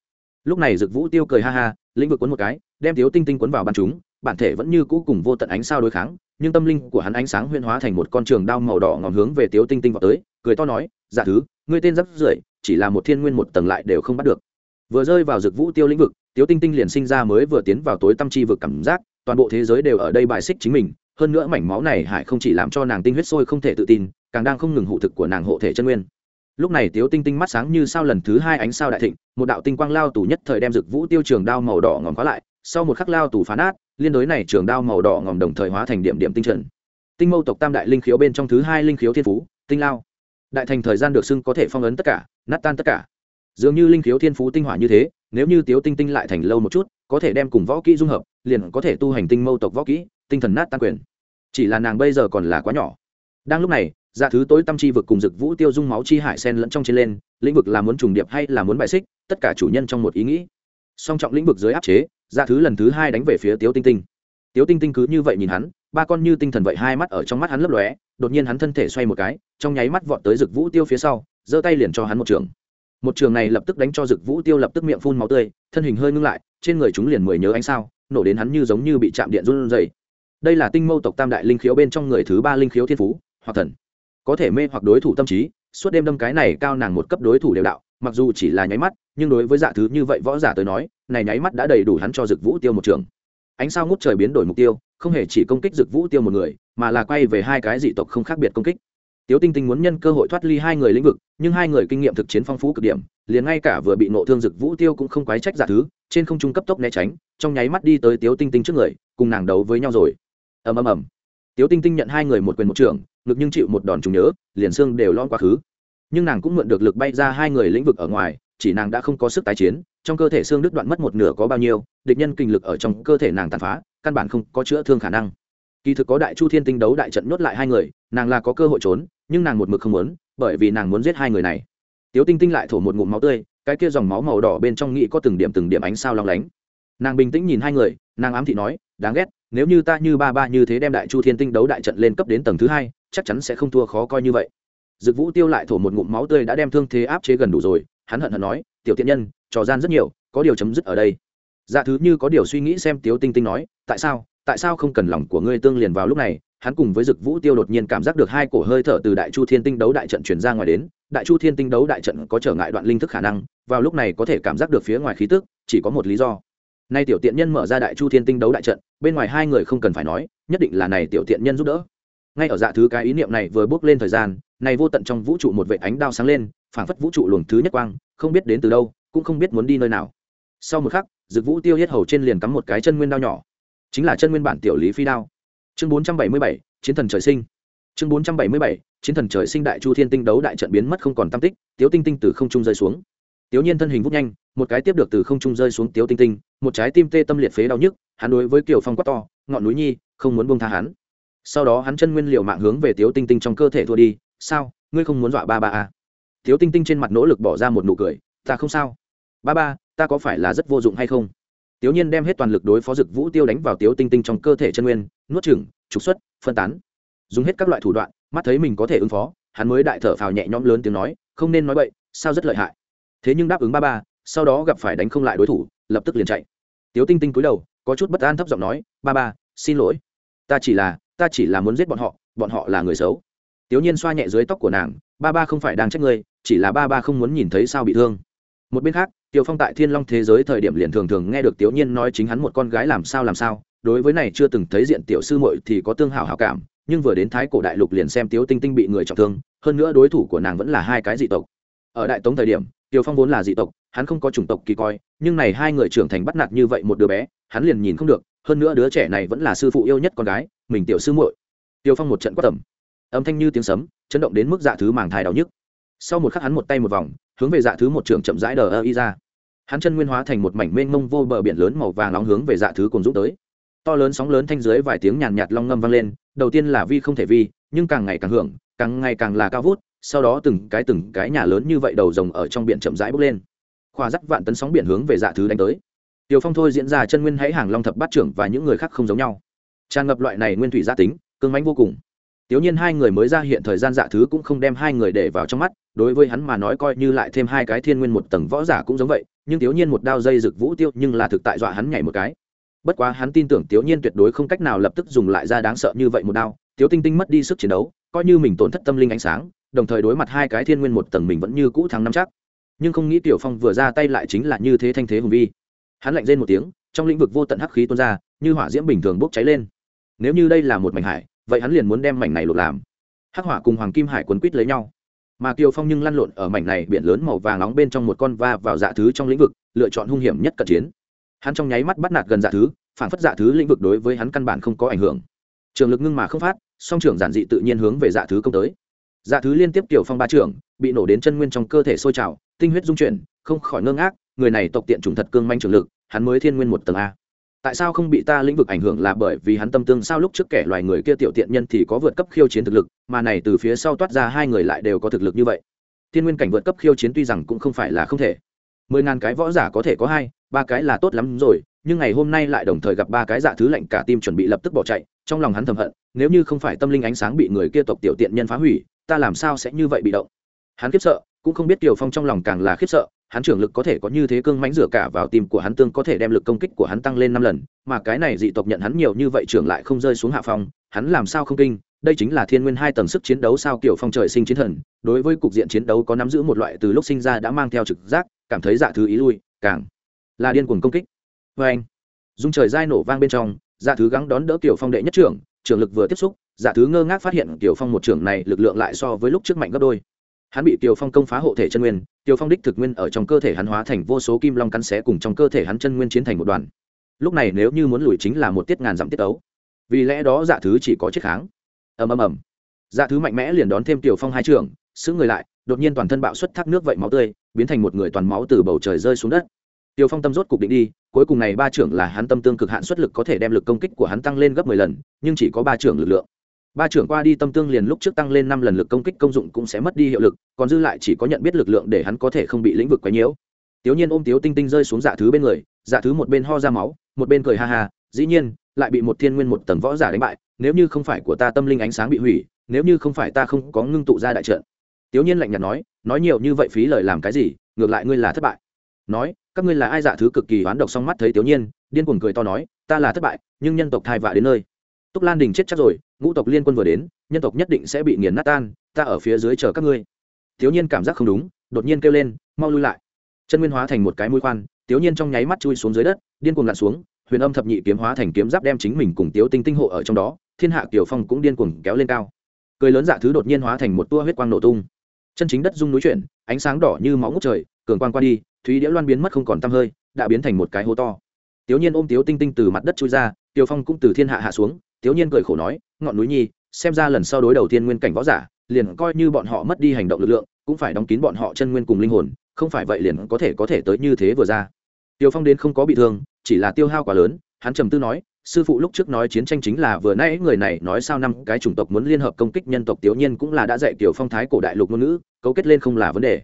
lúc này dực vũ tiêu cười ha ha, lĩnh vực cuốn một cái, đem tiếu tinh tinh cuốn vào bắn chúng, bản thể vẫn như cũ cùng vô tận ánh sao đối kháng, nhưng tâm linh của hắn ánh sáng huyên hóa thành một con trường đao màu đỏ ngòm hướng về tiếu tinh tinh vào tới, cười to nói giả thứ, ngươi tên rất rưởi chỉ là một thiên nguyên một tầng lại đều không bắt được vừa rơi vào dực vũ tiêu lĩnh vực, tiếu tinh tinh liền sinh ra mới vừa tiến vào tối tâm chi vực cảm giác, toàn bộ thế giới đều ở đây bài xích chính mình, hơn nữa mảnh máu này hải không chỉ làm cho nàng tinh huyết sôi không thể tự tin, càng đang không ngừng hụ thực của nàng hộ thể chân nguyên. Lúc này tiếu tinh tinh mắt sáng như sao lần thứ hai ánh sao đại thịnh, một đạo tinh quang lao tù nhất thời đem rực vũ tiêu trường đao màu đỏ ngòm khóa lại, sau một khắc lao tù phá nát, liên đối này trường đao màu đỏ ngòm đồng thời hóa thành điểm điểm tinh trần. Tinh mâu tộc tam đại linh khiếu bên trong thứ hai linh khiếu thiên phú, tinh lao. Đại thành thời gian được xưng có thể phong ấn tất cả, nát tan tất cả dường như linh khiếu thiên phú tinh hỏa như thế, nếu như tiếu tinh tinh lại thành lâu một chút, có thể đem cùng võ kỹ dung hợp, liền có thể tu hành tinh mâu tộc võ kỹ, tinh thần nát tan quyền. Chỉ là nàng bây giờ còn là quá nhỏ. Đang lúc này dạ thứ tối tâm chi vực cùng dực vũ tiêu dung máu chi hải sen lẫn trong trên lên, lĩnh vực là muốn trùng điệp hay là muốn bại xích, tất cả chủ nhân trong một ý nghĩ. Song trọng lĩnh vực dưới áp chế dạ thứ lần thứ hai đánh về phía tiếu tinh tinh. Tiếu tinh tinh cứ như vậy nhìn hắn, ba con như tinh thần vậy hai mắt ở trong mắt hắn lấp lóe, đột nhiên hắn thân thể xoay một cái, trong nháy mắt vọt tới rực vũ tiêu phía sau, giơ tay liền cho hắn một trường một trường này lập tức đánh cho rực vũ tiêu lập tức miệng phun máu tươi, thân hình hơi ngưng lại, trên người chúng liền mười nhớ ánh sao, nổ đến hắn như giống như bị chạm điện run rẩy. Đây là tinh mâu tộc tam đại linh khiếu bên trong người thứ ba linh khiếu thiên phú, hoặc thần. Có thể mê hoặc đối thủ tâm trí, suốt đêm đâm cái này cao nàng một cấp đối thủ đều đạo, mặc dù chỉ là nháy mắt, nhưng đối với dạ thứ như vậy võ giả tới nói, này nháy mắt đã đầy đủ hắn cho dực vũ tiêu một trường. Ánh sao ngút trời biến đổi mục tiêu, không hề chỉ công kích dực vũ tiêu một người, mà là quay về hai cái dị tộc không khác biệt công kích tiếu tinh tinh muốn nhân cơ hội thoát ly hai người lĩnh vực nhưng hai người kinh nghiệm thực chiến phong phú cực điểm liền ngay cả vừa bị nộ thương dực vũ tiêu cũng không quái trách giả thứ trên không trung cấp tốc né tránh trong nháy mắt đi tới tiếu tinh tinh trước người cùng nàng đấu với nhau rồi. Ầm ầm ầm. Tiếu tinh tinh nhận hai người một quyền một trường, ngực nhưng chịu một đòn trùng nhớ liền xương đều lon quá khứ. Nhưng nàng cũng mượn được lực bay ra hai người lĩnh vực ở ngoài chỉ nàng đã không có sức tái chiến trong cơ thể xương đứt đoạn mất một nửa có bao nhiêu địch nhân kinh lực ở trong cơ thể nàng tàn phá căn bản không có chữa thương khả năng. Kỳ thực có đại chu thiên tinh đấu đại trận nhốt lại hai người nàng là có cơ hội trốn nhưng nàng một mực không muốn, bởi vì nàng muốn giết hai người này. Tiếu tinh tinh lại thổ một ngụm máu tươi, cái kia dòng máu màu đỏ bên trong nghĩ có từng điểm từng điểm ánh sao long lánh. Nàng bình tĩnh nhìn hai người, nàng ám thị nói, đáng ghét, nếu như ta như ba ba như thế đem đại chu thiên tinh đấu đại trận lên cấp đến tầng thứ hai, chắc chắn sẽ không thua khó coi như vậy. Dực vũ tiêu lại thổ một ngụm máu tươi đã đem thương thế áp chế gần đủ rồi, hắn hận hận nói, tiểu tiện nhân, trò gian rất nhiều, có điều chấm dứt ở đây. Dạ thứ như có điều suy nghĩ xem tiếu tinh tinh nói, tại sao tại sao không cần lòng của ngươi tương liền vào lúc này hắn cùng với dực vũ tiêu đột nhiên cảm giác được hai cổ hơi thở từ đại chu thiên tinh đấu đại trận truyền ra ngoài đến, đại chu thiên tinh đấu đại trận có trở ngại đoạn linh thức khả năng, vào lúc này có thể cảm giác được phía ngoài khí tức, chỉ có một lý do. Nay tiểu tiện nhân mở ra đại chu thiên tinh đấu đại trận, bên ngoài hai người không cần phải nói, nhất định là này tiểu tiện nhân giúp đỡ. Ngay ở dạ thứ cái ý niệm này vừa bước lên thời gian, này vô tận trong vũ trụ một vệt ánh đao sáng lên, phảng phất vũ trụ luồng thứ nhất quang, không biết đến từ đâu, cũng không biết muốn đi nơi nào. Sau một khắc, dực vũ tiêu hết hầu trên liền cắm một cái chân nguyên đao nhỏ. Chính là chân nguyên bản tiểu lý phi đao chương bốn trăm bảy mươi bảy, chiến thần trời sinh. Chương bốn trăm bảy mươi bảy, chiến thần trời sinh đại chu thiên tinh đấu đại trận biến mất không còn tam tích, tiếu tinh tinh từ không trung rơi xuống. Tiếu nhiên thân hình vút nhanh, một cái tiếp được từ không trung rơi xuống tiếu tinh tinh, một trái tim tê tâm liệt phế đau nhức, hắn đối với kiều phong quát to, ngọn núi nhi, không muốn buông tha hắn. Sau đó hắn chân nguyên liệu mạng hướng về tiếu tinh tinh trong cơ thể thua đi, sao, ngươi không muốn dọa ba ba à? tiếu tinh tinh trên mặt nỗ lực bỏ ra một nụ cười, ta không sao. Ba ba, ta có phải là rất vô dụng hay không? Tiểu Nhiên đem hết toàn lực đối phó Dực Vũ Tiêu đánh vào Tiếu Tinh Tinh trong cơ thể chân nguyên, nuốt chửng, trục xuất, phân tán. Dùng hết các loại thủ đoạn, mắt thấy mình có thể ứng phó, hắn mới đại thở phào nhẹ nhõm lớn tiếng nói, không nên nói bậy, sao rất lợi hại. Thế nhưng đáp ứng ba ba, sau đó gặp phải đánh không lại đối thủ, lập tức liền chạy. Tiếu Tinh Tinh cúi đầu, có chút bất an thấp giọng nói, ba ba, xin lỗi, ta chỉ là, ta chỉ là muốn giết bọn họ, bọn họ là người xấu. Tiếu Nhiên xoa nhẹ dưới tóc của nàng, ba ba không phải đang trách ngươi, chỉ là ba ba không muốn nhìn thấy sao bị thương. Một bên khác, Tiểu Phong tại Thiên Long thế giới thời điểm liền thường thường nghe được Tiểu Nhiên nói chính hắn một con gái làm sao làm sao, đối với này chưa từng thấy diện tiểu sư muội thì có tương hảo hảo cảm, nhưng vừa đến Thái cổ đại lục liền xem Tiếu Tinh Tinh bị người trọng thương, hơn nữa đối thủ của nàng vẫn là hai cái dị tộc. Ở Đại Tống thời điểm, Tiểu Phong vốn là dị tộc, hắn không có chủng tộc kỳ coi, nhưng này hai người trưởng thành bắt nạt như vậy một đứa bé, hắn liền nhìn không được, hơn nữa đứa trẻ này vẫn là sư phụ yêu nhất con gái, mình tiểu sư muội. Tiểu Phong một trận quát tầm, âm thanh như tiếng sấm, chấn động đến mức dạ thứ màng thai đau nhức. Sau một khắc hắn một tay một vòng, hướng về dạ thứ một trường chậm rãi đờ ơ y ra. Hắn chân nguyên hóa thành một mảnh mênh mông vô bờ biển lớn màu vàng nóng hướng về dạ thứ cùng dũng tới. To lớn sóng lớn thanh dưới vài tiếng nhàn nhạt long ngâm vang lên, đầu tiên là vi không thể vi, nhưng càng ngày càng hưởng, càng ngày càng là cao vút, sau đó từng cái từng cái nhà lớn như vậy đầu rồng ở trong biển chậm rãi bốc lên. Khoa dắt vạn tấn sóng biển hướng về dạ thứ đánh tới. Tiểu phong thôi diễn ra chân nguyên hãy hàng long thập bát trưởng và những người khác không giống nhau. Tràn ngập loại này nguyên thủy gia tính cương mãnh vô cùng tiểu nhiên hai người mới ra hiện thời gian dạ thứ cũng không đem hai người để vào trong mắt, đối với hắn mà nói coi như lại thêm hai cái thiên nguyên một tầng võ giả cũng giống vậy, nhưng tiểu nhiên một đao dây rực vũ tiêu nhưng là thực tại dọa hắn nhảy một cái. Bất quá hắn tin tưởng tiểu nhiên tuyệt đối không cách nào lập tức dùng lại ra đáng sợ như vậy một đao, tiểu tinh tinh mất đi sức chiến đấu, coi như mình tổn thất tâm linh ánh sáng, đồng thời đối mặt hai cái thiên nguyên một tầng mình vẫn như cũ thắng năm chắc. Nhưng không nghĩ tiểu phong vừa ra tay lại chính là như thế thanh thế hùng vi. Hắn lạnh rên một tiếng, trong lĩnh vực vô tận hắc khí tuôn ra, như hỏa diễm bình thường bốc cháy lên. Nếu như đây là một mảnh hải vậy hắn liền muốn đem mảnh này lột làm. Hắc hỏa cùng hoàng kim hải quấn quýt lấy nhau. Mà kiều phong nhưng lăn lộn ở mảnh này biển lớn màu vàng nóng bên trong một con va vào dạ thứ trong lĩnh vực, lựa chọn hung hiểm nhất cận chiến. Hắn trong nháy mắt bắt nạt gần dạ thứ, phản phất dạ thứ lĩnh vực đối với hắn căn bản không có ảnh hưởng. Trường lực ngưng mà không phát, song trưởng giản dị tự nhiên hướng về dạ thứ công tới. Dạ thứ liên tiếp kiều phong ba trưởng, bị nổ đến chân nguyên trong cơ thể sôi trào, tinh huyết dung chuyển, không khỏi ngơ ngác, người này tộc tiện chủng thật cương manh trường lực, hắn mới thiên nguyên một tầng a tại sao không bị ta lĩnh vực ảnh hưởng là bởi vì hắn tâm tương sao lúc trước kẻ loài người kia tiểu tiện nhân thì có vượt cấp khiêu chiến thực lực, mà này từ phía sau toát ra hai người lại đều có thực lực như vậy. Thiên nguyên cảnh vượt cấp khiêu chiến tuy rằng cũng không phải là không thể. Mười ngàn cái võ giả có thể có hai, ba cái là tốt lắm rồi, nhưng ngày hôm nay lại đồng thời gặp ba cái dạ thứ lạnh cả tim chuẩn bị lập tức bỏ chạy, trong lòng hắn thầm hận, nếu như không phải tâm linh ánh sáng bị người kia tộc tiểu tiện nhân phá hủy, ta làm sao sẽ như vậy bị động? Hắn khiếp sợ, cũng không biết tiểu phong trong lòng càng là khiếp sợ hắn trưởng lực có thể có như thế cương mãnh rửa cả vào tim của hắn tương có thể đem lực công kích của hắn tăng lên năm lần, mà cái này dị tộc nhận hắn nhiều như vậy trưởng lại không rơi xuống hạ phong, hắn làm sao không kinh? Đây chính là thiên nguyên hai tầng sức chiến đấu sao kiểu phong trời sinh chiến thần, đối với cục diện chiến đấu có nắm giữ một loại từ lúc sinh ra đã mang theo trực giác, cảm thấy dạ thứ ý lui, càng là điên cuồng công kích. Vê anh, dung trời dai nổ vang bên trong dạ thứ gắng đón đỡ kiểu phong đệ nhất trưởng trưởng lực vừa tiếp xúc dạ thứ ngơ ngác phát hiện kiểu phong một trưởng này lực lượng lại so với lúc trước mạnh gấp đôi hắn bị Tiêu Phong công phá hộ thể chân nguyên, Tiêu Phong đích thực nguyên ở trong cơ thể hắn hóa thành vô số kim long cắn xé cùng trong cơ thể hắn chân nguyên chiến thành một đoàn. Lúc này nếu như muốn lùi chính là một tiết ngàn dặm tiết ấu. Vì lẽ đó Dạ Thứ chỉ có chiếc kháng. Ầm ầm ầm. Dạ Thứ mạnh mẽ liền đón thêm Kiều Phong hai trường, xứ người lại, đột nhiên toàn thân bạo xuất thác nước vậy máu tươi, biến thành một người toàn máu từ bầu trời rơi xuống đất. Kiều Phong tâm rốt cục định đi, cuối cùng này ba trưởng là hắn tâm tương cực hạn xuất lực có thể đem lực công kích của hắn tăng lên gấp mười lần, nhưng chỉ có ba trưởng lực lượng ba trưởng qua đi tâm tương liền lúc trước tăng lên năm lần lực công kích công dụng cũng sẽ mất đi hiệu lực, còn dư lại chỉ có nhận biết lực lượng để hắn có thể không bị lĩnh vực quấy nhiễu. Tiểu nhiên ôm tiếu tinh tinh rơi xuống dạ thứ bên người dạ thứ một bên ho ra máu, một bên cười ha ha, dĩ nhiên, lại bị một thiên nguyên một tầng võ giả đánh bại, nếu như không phải của ta tâm linh ánh sáng bị hủy, nếu như không phải ta không có ngưng tụ ra đại trận. Tiểu nhiên lạnh nhạt nói nói nhiều như vậy phí lời làm cái gì, ngược lại ngươi là thất bại. Nói, các ngươi là ai dạ thứ cực kỳ oán độc song mắt thấy tiểu nhiên, điên cuồng cười to nói, ta là thất bại, nhưng nhân tộc thai vạ đến nơi. Túc lan đình chết chắc rồi ngũ tộc liên quân vừa đến, nhân tộc nhất định sẽ bị nghiền nát tan, ta ở phía dưới chờ các ngươi. Thiếu nhiên cảm giác không đúng, đột nhiên kêu lên, mau lui lại. Chân nguyên hóa thành một cái mũi khoan, thiếu nhiên trong nháy mắt chui xuống dưới đất, điên cuồng lặn xuống, huyền âm thập nhị kiếm hóa thành kiếm giáp đem chính mình cùng tiếu tinh tinh hộ ở trong đó, thiên hạ kiều phong cũng điên cuồng kéo lên cao. Cười lớn dạ thứ đột nhiên hóa thành một tua huyết quang nổ tung. Chân chính đất rung núi chuyển, ánh sáng đỏ như máu ngút trời, cường quang qua đi, thúy đĩa loan biến mất không còn tăm hơi, đã biến thành một cái hố to. Tiểu nhiên ôm tiếu tinh tinh từ mặt đất chui ra tiêu phong cũng từ thiên hạ hạ xuống Tiếu Nhiên cười khổ nói, ngọn núi nhi, xem ra lần sau đối đầu tiên nguyên cảnh võ giả, liền coi như bọn họ mất đi hành động lực lượng, cũng phải đóng kín bọn họ chân nguyên cùng linh hồn, không phải vậy liền có thể có thể tới như thế vừa ra. Tiêu Phong đến không có bị thương, chỉ là tiêu hao quá lớn, hắn trầm tư nói, sư phụ lúc trước nói chiến tranh chính là vừa nãy người này nói sao năm cái chủng tộc muốn liên hợp công kích nhân tộc tiểu Nhiên cũng là đã dạy Tiểu Phong thái cổ đại lục ngôn ngữ, cấu kết lên không là vấn đề.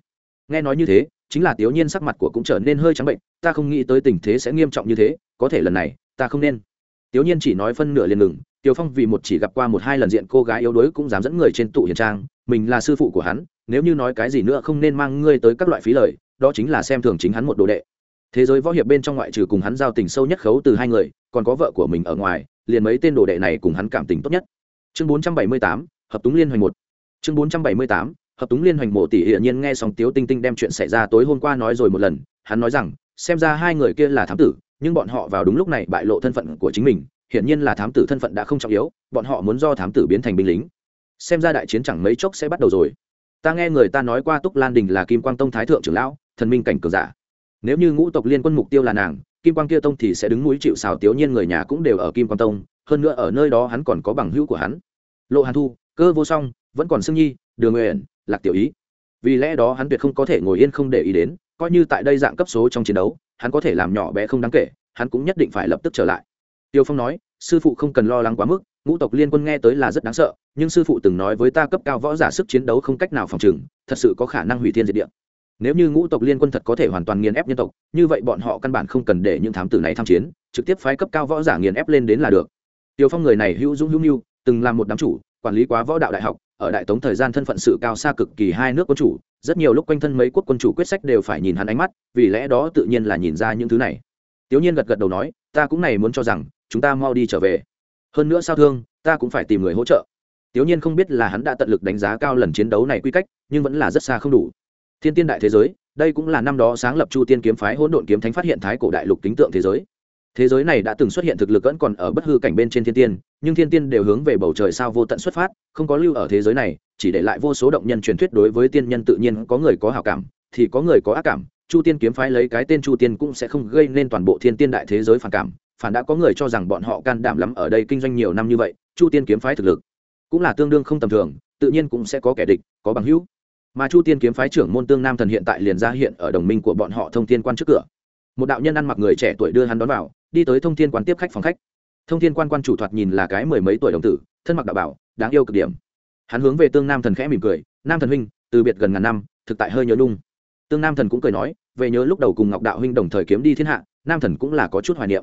Nghe nói như thế, chính là tiểu Nhiên sắc mặt của cũng trở nên hơi trắng bệnh, ta không nghĩ tới tình thế sẽ nghiêm trọng như thế, có thể lần này, ta không nên Tiểu Nhiên chỉ nói phân nửa liền ngừng, Tiểu Phong vì một chỉ gặp qua một hai lần diện cô gái yếu đuối cũng dám dẫn người trên tụ hiền trang, mình là sư phụ của hắn, nếu như nói cái gì nữa không nên mang ngươi tới các loại phí lời, đó chính là xem thường chính hắn một đồ đệ. Thế giới võ hiệp bên trong ngoại trừ cùng hắn giao tình sâu nhất khấu từ hai người, còn có vợ của mình ở ngoài, liền mấy tên đồ đệ này cùng hắn cảm tình tốt nhất. Chương 478, hợp túng liên hoành một. Chương 478, hợp túng liên hoành mộ tỷ hiển nhiên nghe xong Tiếu Tinh Tinh đem chuyện xảy ra tối hôm qua nói rồi một lần, hắn nói rằng, xem ra hai người kia là thám tử, nhưng bọn họ vào đúng lúc này bại lộ thân phận của chính mình, hiển nhiên là thám tử thân phận đã không trọng yếu, bọn họ muốn do thám tử biến thành binh lính. Xem ra đại chiến chẳng mấy chốc sẽ bắt đầu rồi. Ta nghe người ta nói qua túc lan đình là kim quang tông thái thượng trưởng lão, thần minh cảnh cường giả. Nếu như ngũ tộc liên quân mục tiêu là nàng, kim quang kia tông thì sẽ đứng núi chịu xào tiểu nhiên người nhà cũng đều ở kim quang tông, hơn nữa ở nơi đó hắn còn có bằng hữu của hắn. Lộ hàn thu, cơ vô song, vẫn còn sương nhi, đường nguyện, lạc tiểu ý. Vì lẽ đó hắn tuyệt không có thể ngồi yên không để ý đến, coi như tại đây dạng cấp số trong chiến đấu hắn có thể làm nhỏ bé không đáng kể, hắn cũng nhất định phải lập tức trở lại. Tiêu phong nói, sư phụ không cần lo lắng quá mức, ngũ tộc liên quân nghe tới là rất đáng sợ, nhưng sư phụ từng nói với ta cấp cao võ giả sức chiến đấu không cách nào phòng trừng, thật sự có khả năng hủy thiên diệt địa. Nếu như ngũ tộc liên quân thật có thể hoàn toàn nghiền ép nhân tộc, như vậy bọn họ căn bản không cần để những thám tử này tham chiến, trực tiếp phái cấp cao võ giả nghiền ép lên đến là được. Tiêu phong người này hữu dũng hữu nhu từng làm một đám chủ, quản lý quá võ đạo đại học ở đại tống thời gian thân phận sự cao xa cực kỳ hai nước quân chủ, rất nhiều lúc quanh thân mấy quốc quân chủ quyết sách đều phải nhìn hắn ánh mắt, vì lẽ đó tự nhiên là nhìn ra những thứ này. Tiểu nhiên gật gật đầu nói, ta cũng này muốn cho rằng, chúng ta mau đi trở về. Hơn nữa sao thương, ta cũng phải tìm người hỗ trợ. Tiểu nhiên không biết là hắn đã tận lực đánh giá cao lần chiến đấu này quy cách, nhưng vẫn là rất xa không đủ. Thiên tiên đại thế giới, đây cũng là năm đó sáng lập chu tiên kiếm phái hỗn độn kiếm thánh phát hiện thái cổ đại lục tính tượng thế giới thế giới này đã từng xuất hiện thực lực vẫn còn ở bất hư cảnh bên trên thiên tiên, nhưng thiên tiên đều hướng về bầu trời sao vô tận xuất phát, không có lưu ở thế giới này, chỉ để lại vô số động nhân truyền thuyết đối với tiên nhân tự nhiên có người có hảo cảm, thì có người có ác cảm. Chu tiên kiếm phái lấy cái tên chu tiên cũng sẽ không gây nên toàn bộ thiên tiên đại thế giới phản cảm. Phản đã có người cho rằng bọn họ can đảm lắm ở đây kinh doanh nhiều năm như vậy, chu tiên kiếm phái thực lực cũng là tương đương không tầm thường, tự nhiên cũng sẽ có kẻ địch, có bằng hữu. Mà chu tiên kiếm phái trưởng môn tương nam thần hiện tại liền ra hiện ở đồng minh của bọn họ thông tiên quan trước cửa. Một đạo nhân ăn mặc người trẻ tuổi đưa hắn đón vào đi tới thông thiên quan tiếp khách phòng khách. Thông thiên quan quan chủ thoạt nhìn là cái mười mấy tuổi đồng tử, thân mặc đạo bảo, đáng yêu cực điểm. Hắn hướng về tương nam thần khẽ mỉm cười, nam thần huynh, từ biệt gần ngàn năm, thực tại hơi nhớ lung tương nam thần cũng cười nói, về nhớ lúc đầu cùng ngọc đạo huynh đồng thời kiếm đi thiên hạ, nam thần cũng là có chút hoài niệm.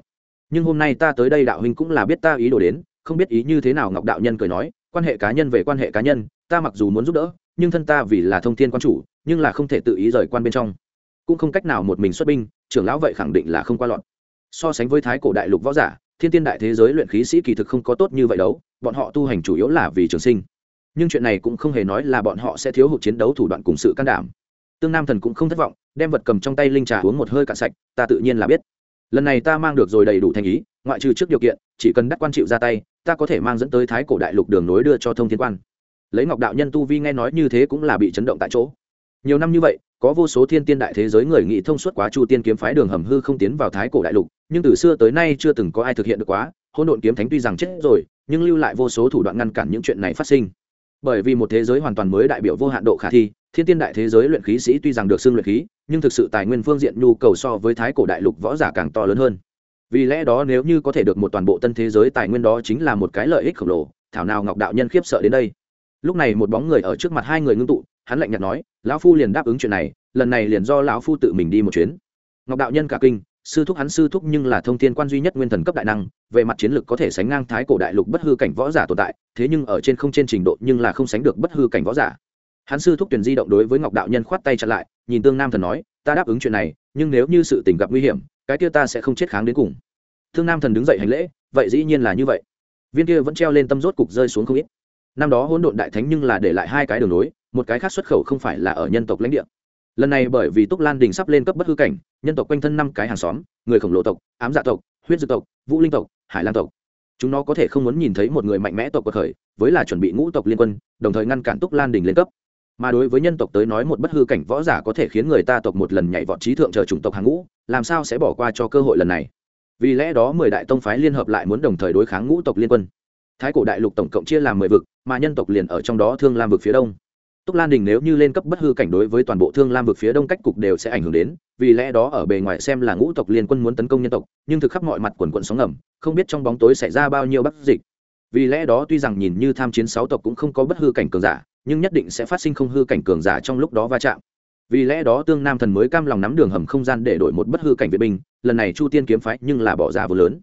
Nhưng hôm nay ta tới đây đạo huynh cũng là biết ta ý đồ đến, không biết ý như thế nào ngọc đạo nhân cười nói, quan hệ cá nhân về quan hệ cá nhân, ta mặc dù muốn giúp đỡ, nhưng thân ta vì là thông thiên quan chủ, nhưng là không thể tự ý rời quan bên trong. Cũng không cách nào một mình xuất binh, trưởng lão vậy khẳng định là không qua lọt so sánh với thái cổ đại lục võ giả, thiên tiên đại thế giới luyện khí sĩ kỳ thực không có tốt như vậy đâu, bọn họ tu hành chủ yếu là vì trường sinh. Nhưng chuyện này cũng không hề nói là bọn họ sẽ thiếu hụt chiến đấu thủ đoạn cùng sự can đảm. Tương nam thần cũng không thất vọng, đem vật cầm trong tay linh trà uống một hơi cạn sạch, ta tự nhiên là biết. Lần này ta mang được rồi đầy đủ thành ý, ngoại trừ trước điều kiện, chỉ cần đắc quan chịu ra tay, ta có thể mang dẫn tới thái cổ đại lục đường nối đưa cho thông thiên quan. Lấy ngọc đạo nhân tu vi nghe nói như thế cũng là bị chấn động tại chỗ. Nhiều năm như vậy có vô số thiên tiên đại thế giới người nghĩ thông suốt quá chu tiên kiếm phái đường hầm hư không tiến vào thái cổ đại lục, nhưng từ xưa tới nay chưa từng có ai thực hiện được quá. Hôn độn kiếm thánh tuy rằng chết rồi, nhưng lưu lại vô số thủ đoạn ngăn cản những chuyện này phát sinh. Bởi vì một thế giới hoàn toàn mới đại biểu vô hạn độ khả thi, thiên tiên đại thế giới luyện khí sĩ tuy rằng được xưng luyện khí, nhưng thực sự tài nguyên phương diện nhu cầu so với thái cổ đại lục võ giả càng to lớn hơn. Vì lẽ đó nếu như có thể được một toàn bộ tân thế giới tài nguyên đó chính là một cái lợi ích khổng lồ, thảo nào ngọc đạo nhân khiếp sợ đến đây. Lúc này một bóng người ở trước mặt hai người ngưng tụ hắn lạnh nhạt nói, lão phu liền đáp ứng chuyện này, lần này liền do lão phu tự mình đi một chuyến. Ngọc đạo nhân cả kinh, sư thúc hắn sư thúc nhưng là thông thiên quan duy nhất nguyên thần cấp đại năng, về mặt chiến lược có thể sánh ngang thái cổ đại lục bất hư cảnh võ giả tồn tại, thế nhưng ở trên không trên trình độ nhưng là không sánh được bất hư cảnh võ giả. Hắn sư thúc tuyển di động đối với ngọc đạo nhân khoát tay chặn lại, nhìn tương nam thần nói, ta đáp ứng chuyện này, nhưng nếu như sự tình gặp nguy hiểm, cái kia ta sẽ không chết kháng đến cùng. Thương nam thần đứng dậy hành lễ, vậy dĩ nhiên là như vậy. Viên kia vẫn treo lên tâm rốt cục rơi xuống không ít. Năm đó hỗn độn đại thánh nhưng là để lại hai cái đường nối một cái khác xuất khẩu không phải là ở nhân tộc lãnh địa. Lần này bởi vì túc lan đình sắp lên cấp bất hư cảnh, nhân tộc quanh thân năm cái hàng xóm, người khổng lồ tộc, ám dạ tộc, huyết dư tộc, vũ linh tộc, hải lang tộc. Chúng nó có thể không muốn nhìn thấy một người mạnh mẽ tộc cuộc khởi, với là chuẩn bị ngũ tộc liên quân, đồng thời ngăn cản túc lan đình lên cấp. Mà đối với nhân tộc tới nói một bất hư cảnh võ giả có thể khiến người ta tộc một lần nhảy vọt trí thượng chờ chủng tộc hàng ngũ, làm sao sẽ bỏ qua cho cơ hội lần này? Vì lẽ đó mười đại tông phái liên hợp lại muốn đồng thời đối kháng ngũ tộc liên quân. Thái cổ đại lục tổng cộng chia làm mười vực, mà nhân tộc liền ở trong đó thương lam vực phía đông túc lan đình nếu như lên cấp bất hư cảnh đối với toàn bộ thương lam vực phía đông cách cục đều sẽ ảnh hưởng đến, vì lẽ đó ở bề ngoài xem là ngũ tộc liên quân muốn tấn công nhân tộc, nhưng thực khắp mọi mặt quần quần sóng ngầm, không biết trong bóng tối xảy ra bao nhiêu bất dịch. Vì lẽ đó tuy rằng nhìn như tham chiến sáu tộc cũng không có bất hư cảnh cường giả, nhưng nhất định sẽ phát sinh không hư cảnh cường giả trong lúc đó va chạm. Vì lẽ đó tương nam thần mới cam lòng nắm đường hầm không gian để đổi một bất hư cảnh viện binh, lần này chu tiên kiếm phái nhưng là bỏ ra vô lớn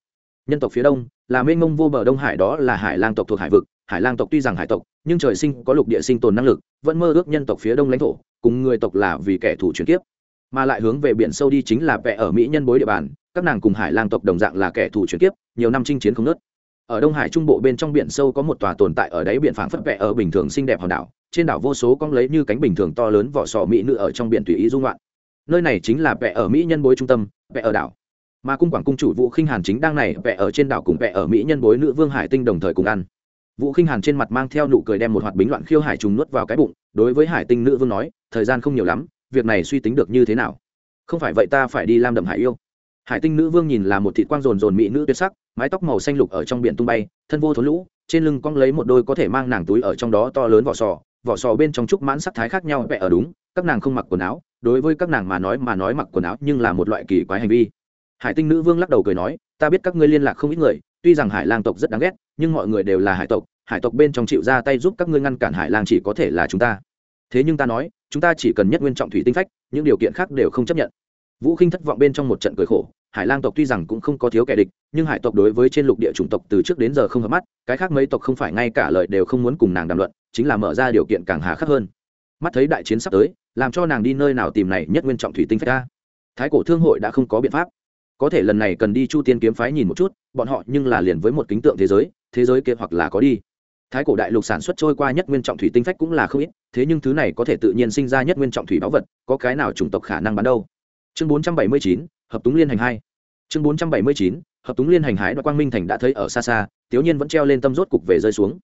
nhân tộc phía đông, là mênh mông vô bờ đông hải, đó là hải lang tộc thuộc hải vực. Hải lang tộc tuy rằng hải tộc, nhưng trời sinh có lục địa sinh tồn năng lực, vẫn mơ ước nhân tộc phía đông lãnh thổ, cùng người tộc là vì kẻ thù chuyển kiếp. Mà lại hướng về biển sâu đi chính là vẽ ở mỹ nhân bối địa bàn, các nàng cùng hải lang tộc đồng dạng là kẻ thù chuyển kiếp, nhiều năm chinh chiến không nớt ở đông hải trung bộ bên trong biển sâu có một tòa tồn tại ở đáy biển phảng phất vẽ ở bình thường xinh đẹp hòn đảo, trên đảo vô số con lấy như cánh bình thường to lớn vỏ sò mỹ nữ ở trong biển tùy ý dung loạn. Nơi này chính là vẽ ở mỹ nhân bối trung tâm, vẽ ở đảo mà cung quảng cung chủ vũ khinh hàn chính đang này vẽ ở trên đảo cùng vẽ ở mỹ nhân bối nữ vương hải tinh đồng thời cùng ăn. Vũ khinh hàn trên mặt mang theo nụ cười đem một hoạt bính loạn khiêu hải trùng nuốt vào cái bụng, đối với hải tinh nữ vương nói, thời gian không nhiều lắm, việc này suy tính được như thế nào? Không phải vậy ta phải đi lam đậm hải yêu. Hải tinh nữ vương nhìn là một thị quang rồn rồn mỹ nữ tuyệt sắc, mái tóc màu xanh lục ở trong biển tung bay, thân vô thốn lũ, trên lưng cong lấy một đôi có thể mang nàng túi ở trong đó to lớn vỏ sò vỏ sò bên trong trúc mãn sắc thái khác nhau, vẽ ở đúng, các nàng không mặc quần áo, đối với các nàng mà nói mà nói mặc quần áo nhưng là một loại kỳ quái hành vi hải tinh nữ vương lắc đầu cười nói, ta biết các ngươi liên lạc không ít người, tuy rằng hải lang tộc rất đáng ghét, nhưng mọi người đều là hải tộc hải tộc bên trong chịu ra tay giúp các ngươi ngăn cản hải lang chỉ có thể là chúng ta. Thế nhưng ta nói, chúng ta chỉ cần nhất nguyên trọng thủy tinh phách, những điều kiện khác đều không chấp nhận. Vũ khinh thất vọng bên trong một trận cười khổ, hải lang tộc tuy rằng cũng không có thiếu kẻ địch, nhưng hải tộc đối với trên lục địa chủng tộc từ trước đến giờ không hợp mắt, cái khác mấy tộc không phải ngay cả lời đều không muốn cùng nàng đàm luận, chính là mở ra điều kiện càng hà khắc hơn. Mắt thấy đại chiến sắp tới, làm cho nàng đi nơi nào tìm này nhất nguyên trọng thủy tinh phách ta. thái cổ thương hội đã không có biện pháp có thể lần này cần đi chu tiên kiếm phái nhìn một chút, bọn họ nhưng là liền với một kính tượng thế giới thế giới kia hoặc là có đi. Thái cổ đại lục sản xuất trôi qua nhất nguyên trọng thủy tinh phách cũng là không ít, thế nhưng thứ này có thể tự nhiên sinh ra nhất nguyên trọng thủy báu vật, có cái nào chủng tộc khả năng bán đâu? Chương bốn trăm bảy mươi chín, hợp túng liên hành hai. Chương bốn trăm bảy mươi chín, hợp túng liên hành hái đoạt quang minh thành đã thấy ở xa xa thiếu nhiên vẫn treo lên tâm rốt cục về rơi xuống.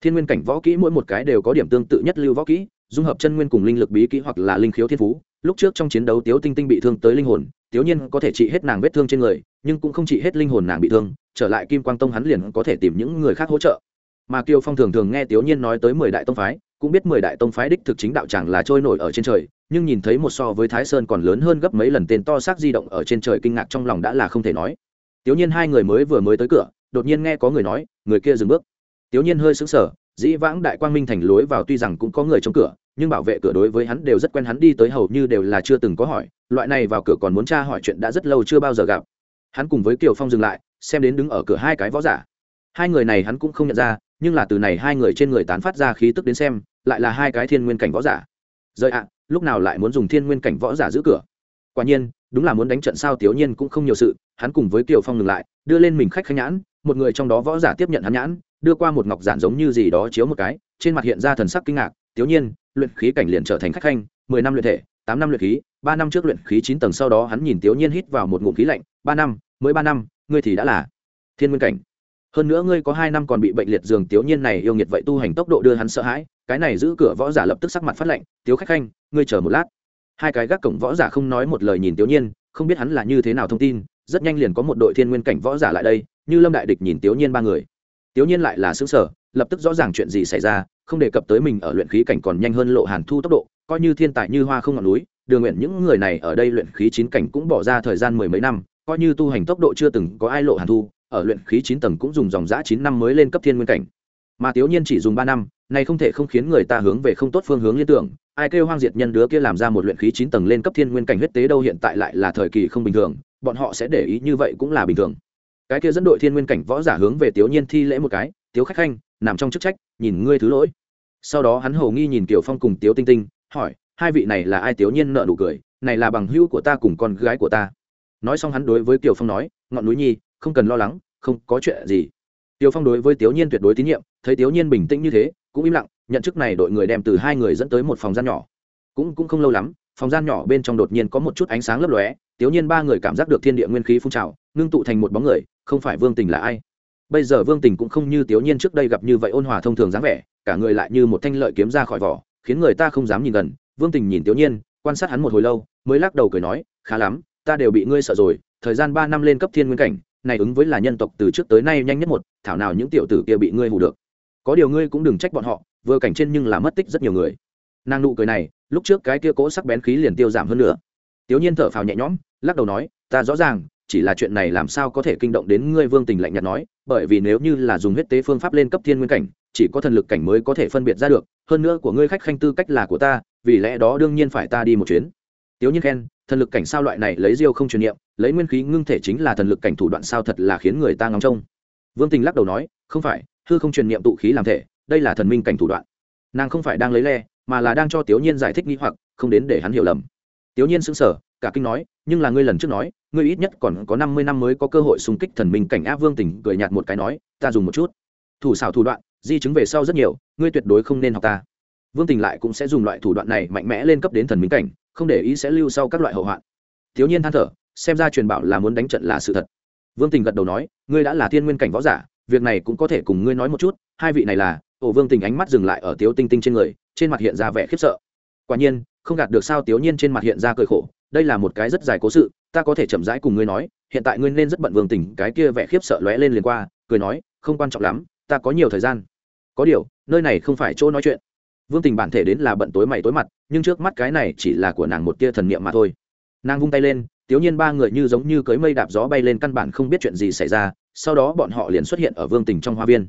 Thiên nguyên cảnh võ kỹ mỗi một cái đều có điểm tương tự nhất lưu võ kỹ, dung hợp chân nguyên cùng linh lực bí kỹ hoặc là linh khiếu thiên phú. Lúc trước trong chiến đấu tiếu tinh tinh bị thương tới linh hồn tiểu nhiên có thể trị hết nàng vết thương trên người, nhưng cũng không trị hết linh hồn nàng bị thương, trở lại kim quang tông hắn liền có thể tìm những người khác hỗ trợ. Mà kiều phong thường thường nghe tiểu nhiên nói tới mười đại tông phái, cũng biết mười đại tông phái đích thực chính đạo chẳng là trôi nổi ở trên trời, nhưng nhìn thấy một so với thái sơn còn lớn hơn gấp mấy lần tên to xác di động ở trên trời kinh ngạc trong lòng đã là không thể nói. Tiểu nhiên hai người mới vừa mới tới cửa, đột nhiên nghe có người nói, người kia dừng bước. Tiểu nhiên hơi sững sờ, dĩ vãng đại quang minh thành lối vào tuy rằng cũng có người chống cửa nhưng bảo vệ cửa đối với hắn đều rất quen hắn đi tới hầu như đều là chưa từng có hỏi, loại này vào cửa còn muốn tra hỏi chuyện đã rất lâu chưa bao giờ gặp. Hắn cùng với kiều phong dừng lại, xem đến đứng ở cửa hai cái võ giả. Hai người này hắn cũng không nhận ra, nhưng là từ này hai người trên người tán phát ra khí tức đến xem, lại là hai cái thiên nguyên cảnh võ giả. Rời ạ, lúc nào lại muốn dùng thiên nguyên cảnh võ giả giữ cửa? Quả nhiên, đúng là muốn đánh trận sao tiểu nhiên cũng không nhiều sự, hắn cùng với kiều phong ngừng lại, đưa lên mình khách khanh nhãn, một người trong đó võ giả tiếp nhận hắn nhãn, đưa qua một ngọc giản giống như gì đó chiếu một cái, trên mặt hiện ra thần sắc kinh ngạc tiếu nhiên, luyện khí cảnh liền trở thành khách khanh, mười năm luyện thể, tám năm luyện khí, ba năm trước luyện khí chín tầng sau đó hắn nhìn tiểu nhiên hít vào một ngụm khí lạnh, ba năm, mới ba năm, ngươi thì đã là thiên nguyên cảnh. Hơn nữa ngươi có hai năm còn bị bệnh liệt giường, tiểu nhiên này yêu nghiệt vậy tu hành tốc độ đưa hắn sợ hãi, cái này giữ cửa võ giả lập tức sắc mặt phát lạnh tiếu khách khanh, ngươi chờ một lát. Hai cái gác cổng võ giả không nói một lời nhìn tiểu nhiên, không biết hắn là như thế nào thông tin, rất nhanh liền có một đội thiên nguyên cảnh võ giả lại đây, như lâm đại địch nhìn tiểu nhiên ba người. Tiểu nhiên lại là sững sở lập tức rõ ràng chuyện gì xảy ra, không đề cập tới mình ở luyện khí cảnh còn nhanh hơn lộ hàn thu tốc độ, coi như thiên tài như hoa không ngọn núi, đường nguyện những người này ở đây luyện khí chín cảnh cũng bỏ ra thời gian mười mấy năm, coi như tu hành tốc độ chưa từng có ai lộ hàn thu, ở luyện khí chín tầng cũng dùng dòng giã chín năm mới lên cấp thiên nguyên cảnh. Mà tiểu nhiên chỉ dùng ba năm, này không thể không khiến người ta hướng về không tốt phương hướng liên tưởng, ai kêu hoang diệt nhân đứa kia làm ra một luyện khí chín tầng lên cấp thiên nguyên cảnh huyết tế đâu hiện tại lại là thời kỳ không bình thường, bọn họ sẽ để ý như vậy cũng là bình thường. Cái kia dẫn đội thiên nguyên cảnh võ giả hướng về tiểu nhiên thi lễ một cái, tiếu khách khanh nằm trong chức trách nhìn ngươi thứ lỗi sau đó hắn hầu nghi nhìn kiều phong cùng tiếu tinh tinh hỏi hai vị này là ai Tiếu nhiên nợ nụ cười này là bằng hữu của ta cùng con gái của ta nói xong hắn đối với kiều phong nói ngọn núi nhi không cần lo lắng không có chuyện gì Tiêu Phong đối với Tiếu Nhiên tuyệt đối tín nhiệm, thấy Tiếu Nhiên bình tĩnh như thế, cũng im lặng, nhận chức này đội người đem từ hai người dẫn tới một phòng gian nhỏ. Cũng cũng không lâu lắm, phòng gian nhỏ bên trong đột nhiên có một chút ánh sáng lấp lóe, Tiếu Nhiên ba người cảm giác được thiên địa nguyên khí phun trào, ngưng tụ thành một bóng người, không phải Vương Tình là ai. Bây giờ Vương Tình cũng không như Tiếu Nhiên trước đây gặp như vậy ôn hòa thông thường dáng vẻ, cả người lại như một thanh lợi kiếm ra khỏi vỏ, khiến người ta không dám nhìn gần. Vương Tình nhìn Tiếu Nhiên, quan sát hắn một hồi lâu, mới lắc đầu cười nói, khá lắm, ta đều bị ngươi sợ rồi, thời gian ba năm lên cấp thiên nguyên cảnh, này ứng với là nhân tộc từ trước tới nay nhanh nhất một thảo nào những tiểu tử kia bị ngươi hù được. Có điều ngươi cũng đừng trách bọn họ vừa cảnh trên nhưng là mất tích rất nhiều người. Nàng nụ cười này lúc trước cái kia cỗ sắc bén khí liền tiêu giảm hơn nữa. Tiểu nhiên thở phào nhẹ nhõm lắc đầu nói ta rõ ràng chỉ là chuyện này làm sao có thể kinh động đến ngươi. Vương tình lạnh nhạt nói bởi vì nếu như là dùng huyết tế phương pháp lên cấp thiên nguyên cảnh, chỉ có thần lực cảnh mới có thể phân biệt ra được, hơn nữa của ngươi khách khanh tư cách là của ta, vì lẽ đó đương nhiên phải ta đi một chuyến. Tiểu nhiên khen, thần lực cảnh sao loại này lấy diêu không truyền niệm, lấy nguyên khí ngưng thể chính là thần lực cảnh thủ đoạn sao thật là khiến người ta ngóng trông. Vương tình lắc đầu nói, không phải, hư không truyền niệm tụ khí làm thể, đây là thần minh cảnh thủ đoạn. Nàng không phải đang lấy le, mà là đang cho tiểu nhiên giải thích nghi hoặc, không đến để hắn hiểu lầm. Tiểu nhiên sững sờ cả kinh nói, nhưng là ngươi lần trước nói, ngươi ít nhất còn có năm mươi năm mới có cơ hội xung kích thần minh cảnh Á vương tình cười nhạt một cái nói, ta dùng một chút. Thủ xảo thủ đoạn, di chứng về sau rất nhiều, ngươi tuyệt đối không nên học ta. Vương tình lại cũng sẽ dùng loại thủ đoạn này mạnh mẽ lên cấp đến thần minh cảnh, không để ý sẽ lưu sau các loại hậu hoạn. Thiếu nhiên than thở, xem ra truyền bảo là muốn đánh trận là sự thật. Vương tình gật đầu nói, ngươi đã là thiên nguyên cảnh võ giả, việc này cũng có thể cùng ngươi nói một chút, hai vị này là ổ vương tình ánh mắt dừng lại ở tiếu tinh tinh trên người, trên mặt hiện ra vẻ khiếp sợ. Quả nhiên, không gạt được sao tiếu nhiên trên mặt hiện ra cười khổ đây là một cái rất dài cố sự, ta có thể chậm rãi cùng ngươi nói, hiện tại ngươi nên rất bận vương tình, cái kia vẻ khiếp sợ lóe lên liền qua, cười nói, không quan trọng lắm, ta có nhiều thời gian. Có điều, nơi này không phải chỗ nói chuyện. Vương tình bản thể đến là bận tối mày tối mặt, nhưng trước mắt cái này chỉ là của nàng một tia thần niệm mà thôi. Nàng vung tay lên tiếu nhiên ba người như giống như cưới mây đạp gió bay lên căn bản không biết chuyện gì xảy ra, sau đó bọn họ liền xuất hiện ở vương tình trong hoa viên.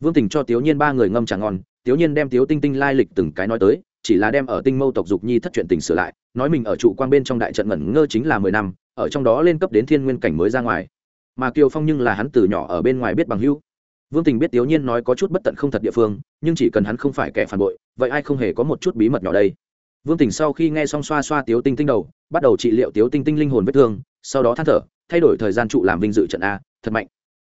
Vương tình cho tiểu nhiên ba người ngâm trà ngon, tiểu nhiên đem tiếu tinh tinh lai lịch từng cái nói tới chỉ là đem ở tinh mâu tộc dục nhi thất chuyện tình sửa lại, nói mình ở trụ quang bên trong đại trận ngẩn ngơ chính là mười năm, ở trong đó lên cấp đến thiên nguyên cảnh mới ra ngoài. Mà kiều phong nhưng là hắn từ nhỏ ở bên ngoài biết bằng hữu. Vương tình biết tiểu nhiên nói có chút bất tận không thật địa phương, nhưng chỉ cần hắn không phải kẻ phản bội, vậy ai không hề có một chút bí mật nhỏ đây? Vương tình sau khi nghe xong xoa xoa tiếu tinh tinh đầu, bắt đầu trị liệu tiếu tinh tinh linh hồn vết thương, sau đó than thở, thay đổi thời gian trụ làm vinh dự trận a, thật mạnh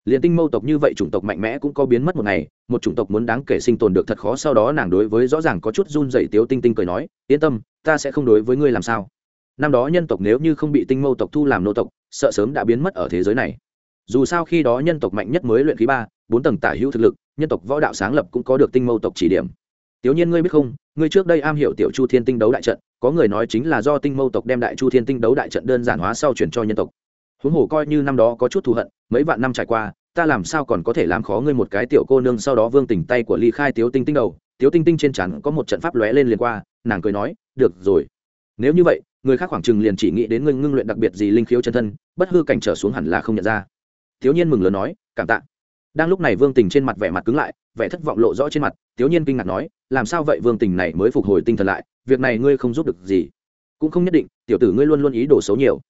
liền tinh mâu tộc như vậy chủng tộc mạnh mẽ cũng có biến mất một ngày, một chủng tộc muốn đáng kể sinh tồn được thật khó, sau đó nàng đối với rõ ràng có chút run dậy tiếu tinh tinh cười nói, yên tâm, ta sẽ không đối với ngươi làm sao. Năm đó nhân tộc nếu như không bị tinh mâu tộc thu làm nô tộc, sợ sớm đã biến mất ở thế giới này. Dù sao khi đó nhân tộc mạnh nhất mới luyện khí ba, bốn tầng tả hữu thực lực, nhân tộc võ đạo sáng lập cũng có được tinh mâu tộc chỉ điểm. Tiểu nhiên ngươi biết không, ngươi trước đây am hiểu tiểu chu thiên tinh đấu đại trận, có người nói chính là do tinh mâu tộc đem đại chu thiên tinh đấu đại trận đơn giản hóa sau chuyển cho nhân tộc huống hồ coi như năm đó có chút thù hận, mấy vạn năm trải qua, ta làm sao còn có thể làm khó ngươi một cái tiểu cô nương sau đó vương tỉnh tay của ly khai tiếu tinh tinh đầu. Tiếu tinh tinh trên chắn có một trận pháp lóe lên liền qua, nàng cười nói, được rồi. Nếu như vậy, người khác khoảng chừng liền chỉ nghĩ đến ngươi ngưng luyện đặc biệt gì linh khiếu chân thân, bất hư cảnh trở xuống hẳn là không nhận ra. Thiếu nhiên mừng lớn nói, cảm tạ. Đang lúc này vương tình trên mặt vẻ mặt cứng lại, vẻ thất vọng lộ rõ trên mặt, thiếu nhiên kinh ngạc nói, làm sao vậy vương tình này mới phục hồi tinh thần lại? Việc này ngươi không giúp được gì. Cũng không nhất định, tiểu tử ngươi luôn luôn ý đồ xấu nhiều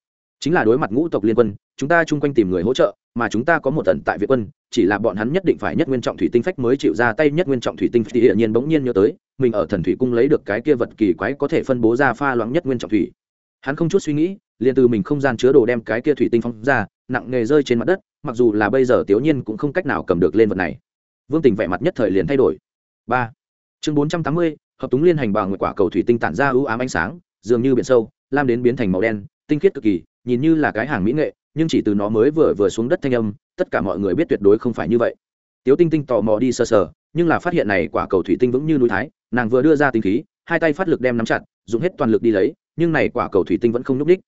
chính là đối mặt ngũ tộc liên quân, chúng ta chung quanh tìm người hỗ trợ, mà chúng ta có một tận tại việt quân, chỉ là bọn hắn nhất định phải nhất nguyên trọng thủy tinh phách mới chịu ra tay, nhất nguyên trọng thủy tinh thì hiển nhiên bỗng nhiên nhớ tới, mình ở thần thủy cung lấy được cái kia vật kỳ quái có thể phân bố ra pha loãng nhất nguyên trọng thủy. Hắn không chút suy nghĩ, liền từ mình không gian chứa đồ đem cái kia thủy tinh phóng ra, nặng nghề rơi trên mặt đất, mặc dù là bây giờ tiểu nhiên cũng không cách nào cầm được lên vật này. Vương tình vẻ mặt nhất thời liền thay đổi. Ba. Chương bốn trăm tám mươi, hợp túng liên hành bằng nguyệt quả cầu thủy tinh tản ra ưu ám ánh sáng, dường như biển sâu, lam đến biến thành màu đen, tinh khiết cực kỳ nhìn như là cái hàng mỹ nghệ nhưng chỉ từ nó mới vừa vừa xuống đất thanh âm tất cả mọi người biết tuyệt đối không phải như vậy tiếu tinh tinh tò mò đi sơ sờ nhưng là phát hiện này quả cầu thủy tinh vững như núi thái nàng vừa đưa ra tinh khí hai tay phát lực đem nắm chặt dùng hết toàn lực đi lấy nhưng này quả cầu thủy tinh vẫn không nhúc đích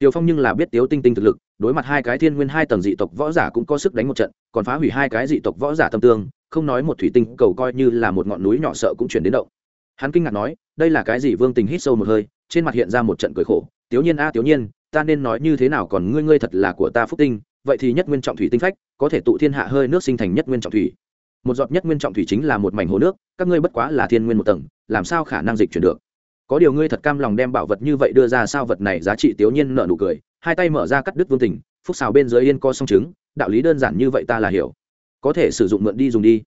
tiểu Phong nhưng là biết Tiếu Tinh Tinh thực lực, đối mặt hai cái thiên nguyên hai tầng dị tộc võ giả cũng có sức đánh một trận, còn phá hủy hai cái dị tộc võ giả tâm tương, không nói một thủy tinh cầu coi như là một ngọn núi nhỏ sợ cũng chuyển đến động. Hắn kinh ngạc nói, đây là cái gì? Vương Tình hít sâu một hơi, trên mặt hiện ra một trận cười khổ, tiểu Nhiên a, tiểu Nhiên, ta nên nói như thế nào còn ngươi ngươi thật là của ta phúc tinh, vậy thì nhất nguyên trọng thủy tinh phách, có thể tụ thiên hạ hơi nước sinh thành nhất nguyên trọng thủy. Một giọt nhất nguyên trọng thủy chính là một mảnh hồ nước, các ngươi bất quá là thiên nguyên một tầng, làm sao khả năng dịch chuyển được?" có điều ngươi thật cam lòng đem bảo vật như vậy đưa ra sao vật này giá trị tiểu nhiên nợ nụ cười hai tay mở ra cắt đứt vương tình phúc xào bên dưới yên co song chứng đạo lý đơn giản như vậy ta là hiểu có thể sử dụng mượn đi dùng đi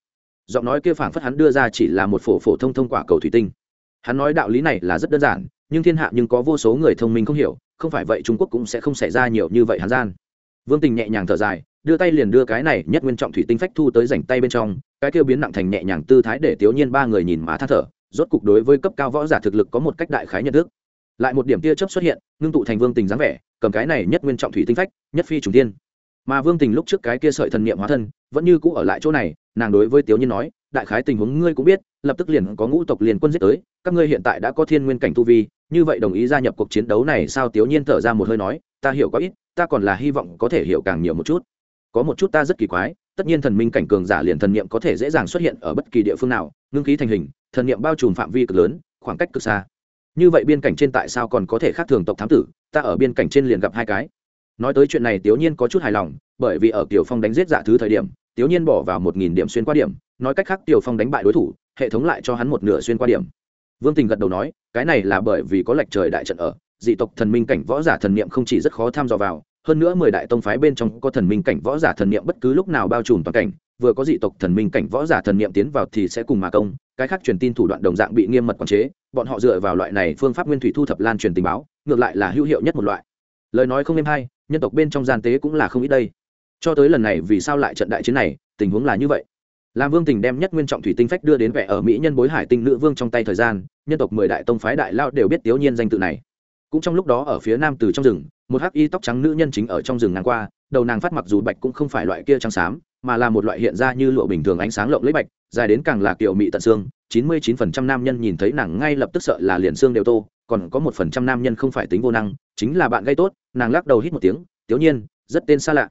giọng nói kia phảng phất hắn đưa ra chỉ là một phổ phổ thông thông quả cầu thủy tinh hắn nói đạo lý này là rất đơn giản nhưng thiên hạ nhưng có vô số người thông minh không hiểu không phải vậy trung quốc cũng sẽ không xảy ra nhiều như vậy hắn gian. Vương tình nhẹ nhàng thở dài, đưa tay liền đưa cái này nhất nguyên trọng thủy tinh phách thu tới rảnh tay bên trong, cái kêu biến nặng thành nhẹ nhàng tư thái để tiểu nhiên ba người nhìn mà than thở, rốt cục đối với cấp cao võ giả thực lực có một cách đại khái nhận thức. Lại một điểm tia chớp xuất hiện, ngưng tụ thành vương tình dáng vẻ, cầm cái này nhất nguyên trọng thủy tinh phách, nhất phi trùng tiên mà vương tình lúc trước cái kia sợi thần niệm hóa thân, vẫn như cũ ở lại chỗ này, nàng đối với tiểu nhiên nói, đại khái tình huống ngươi cũng biết, lập tức liền có ngũ tộc liền quân giết tới, các ngươi hiện tại đã có thiên nguyên cảnh tu vi như vậy đồng ý gia nhập cuộc chiến đấu này sao tiểu nhiên thở ra một hơi nói, ta hiểu có ít, ta còn là hy vọng có thể hiểu càng nhiều một chút. Có một chút ta rất kỳ quái, tất nhiên thần minh cảnh cường giả liền thần niệm có thể dễ dàng xuất hiện ở bất kỳ địa phương nào, ngưng khí thành hình, thần niệm bao trùm phạm vi cực lớn, khoảng cách cực xa. Như vậy biên cảnh trên tại sao còn có thể khác thường tộc thám tử? Ta ở biên cảnh trên liền gặp hai cái. Nói tới chuyện này tiểu nhiên có chút hài lòng, bởi vì ở tiểu phong đánh giết giả thứ thời điểm tiểu nhiên bỏ vào một nghìn điểm xuyên qua điểm, nói cách khác tiểu phong đánh bại đối thủ, hệ thống lại cho hắn một nửa xuyên qua điểm vương tình gật đầu nói, cái này là bởi vì có lệch trời đại trận ở, dị tộc thần minh cảnh võ giả thần niệm không chỉ rất khó tham dò vào, hơn nữa mười đại tông phái bên trong có thần minh cảnh võ giả thần niệm bất cứ lúc nào bao trùm toàn cảnh, vừa có dị tộc thần minh cảnh võ giả thần niệm tiến vào thì sẽ cùng mà công, cái khác truyền tin thủ đoạn đồng dạng bị nghiêm mật quản chế, bọn họ dựa vào loại này phương pháp nguyên thủy thu thập lan truyền tình báo, ngược lại là hữu hiệu nhất một loại. Lời nói không êm hay, nhân tộc bên trong gian tế cũng là không ít đây. Cho tới lần này vì sao lại trận đại chiến này, tình huống là như vậy? Làm vương tình đem nhất nguyên trọng thủy tinh phách đưa đến vẻ ở mỹ nhân bối hải tinh nữ vương trong tay thời gian, nhân tộc mười đại tông phái đại lao đều biết tiểu nhiên danh tự này. Cũng trong lúc đó ở phía nam từ trong rừng, một hắc y tóc trắng nữ nhân chính ở trong rừng ngang qua, đầu nàng phát mặc dù bạch cũng không phải loại kia trắng xám, mà là một loại hiện ra như lụa bình thường ánh sáng lộng lấy bạch, dài đến càng là kiểu mị tận xương, chín mươi chín phần trăm nam nhân nhìn thấy nàng ngay lập tức sợ là liền xương đều tô, còn có một phần trăm nam nhân không phải tính vô năng, chính là bạn gây tốt, nàng lắc đầu hít một tiếng tiểu nhiên, rất tên xa lạ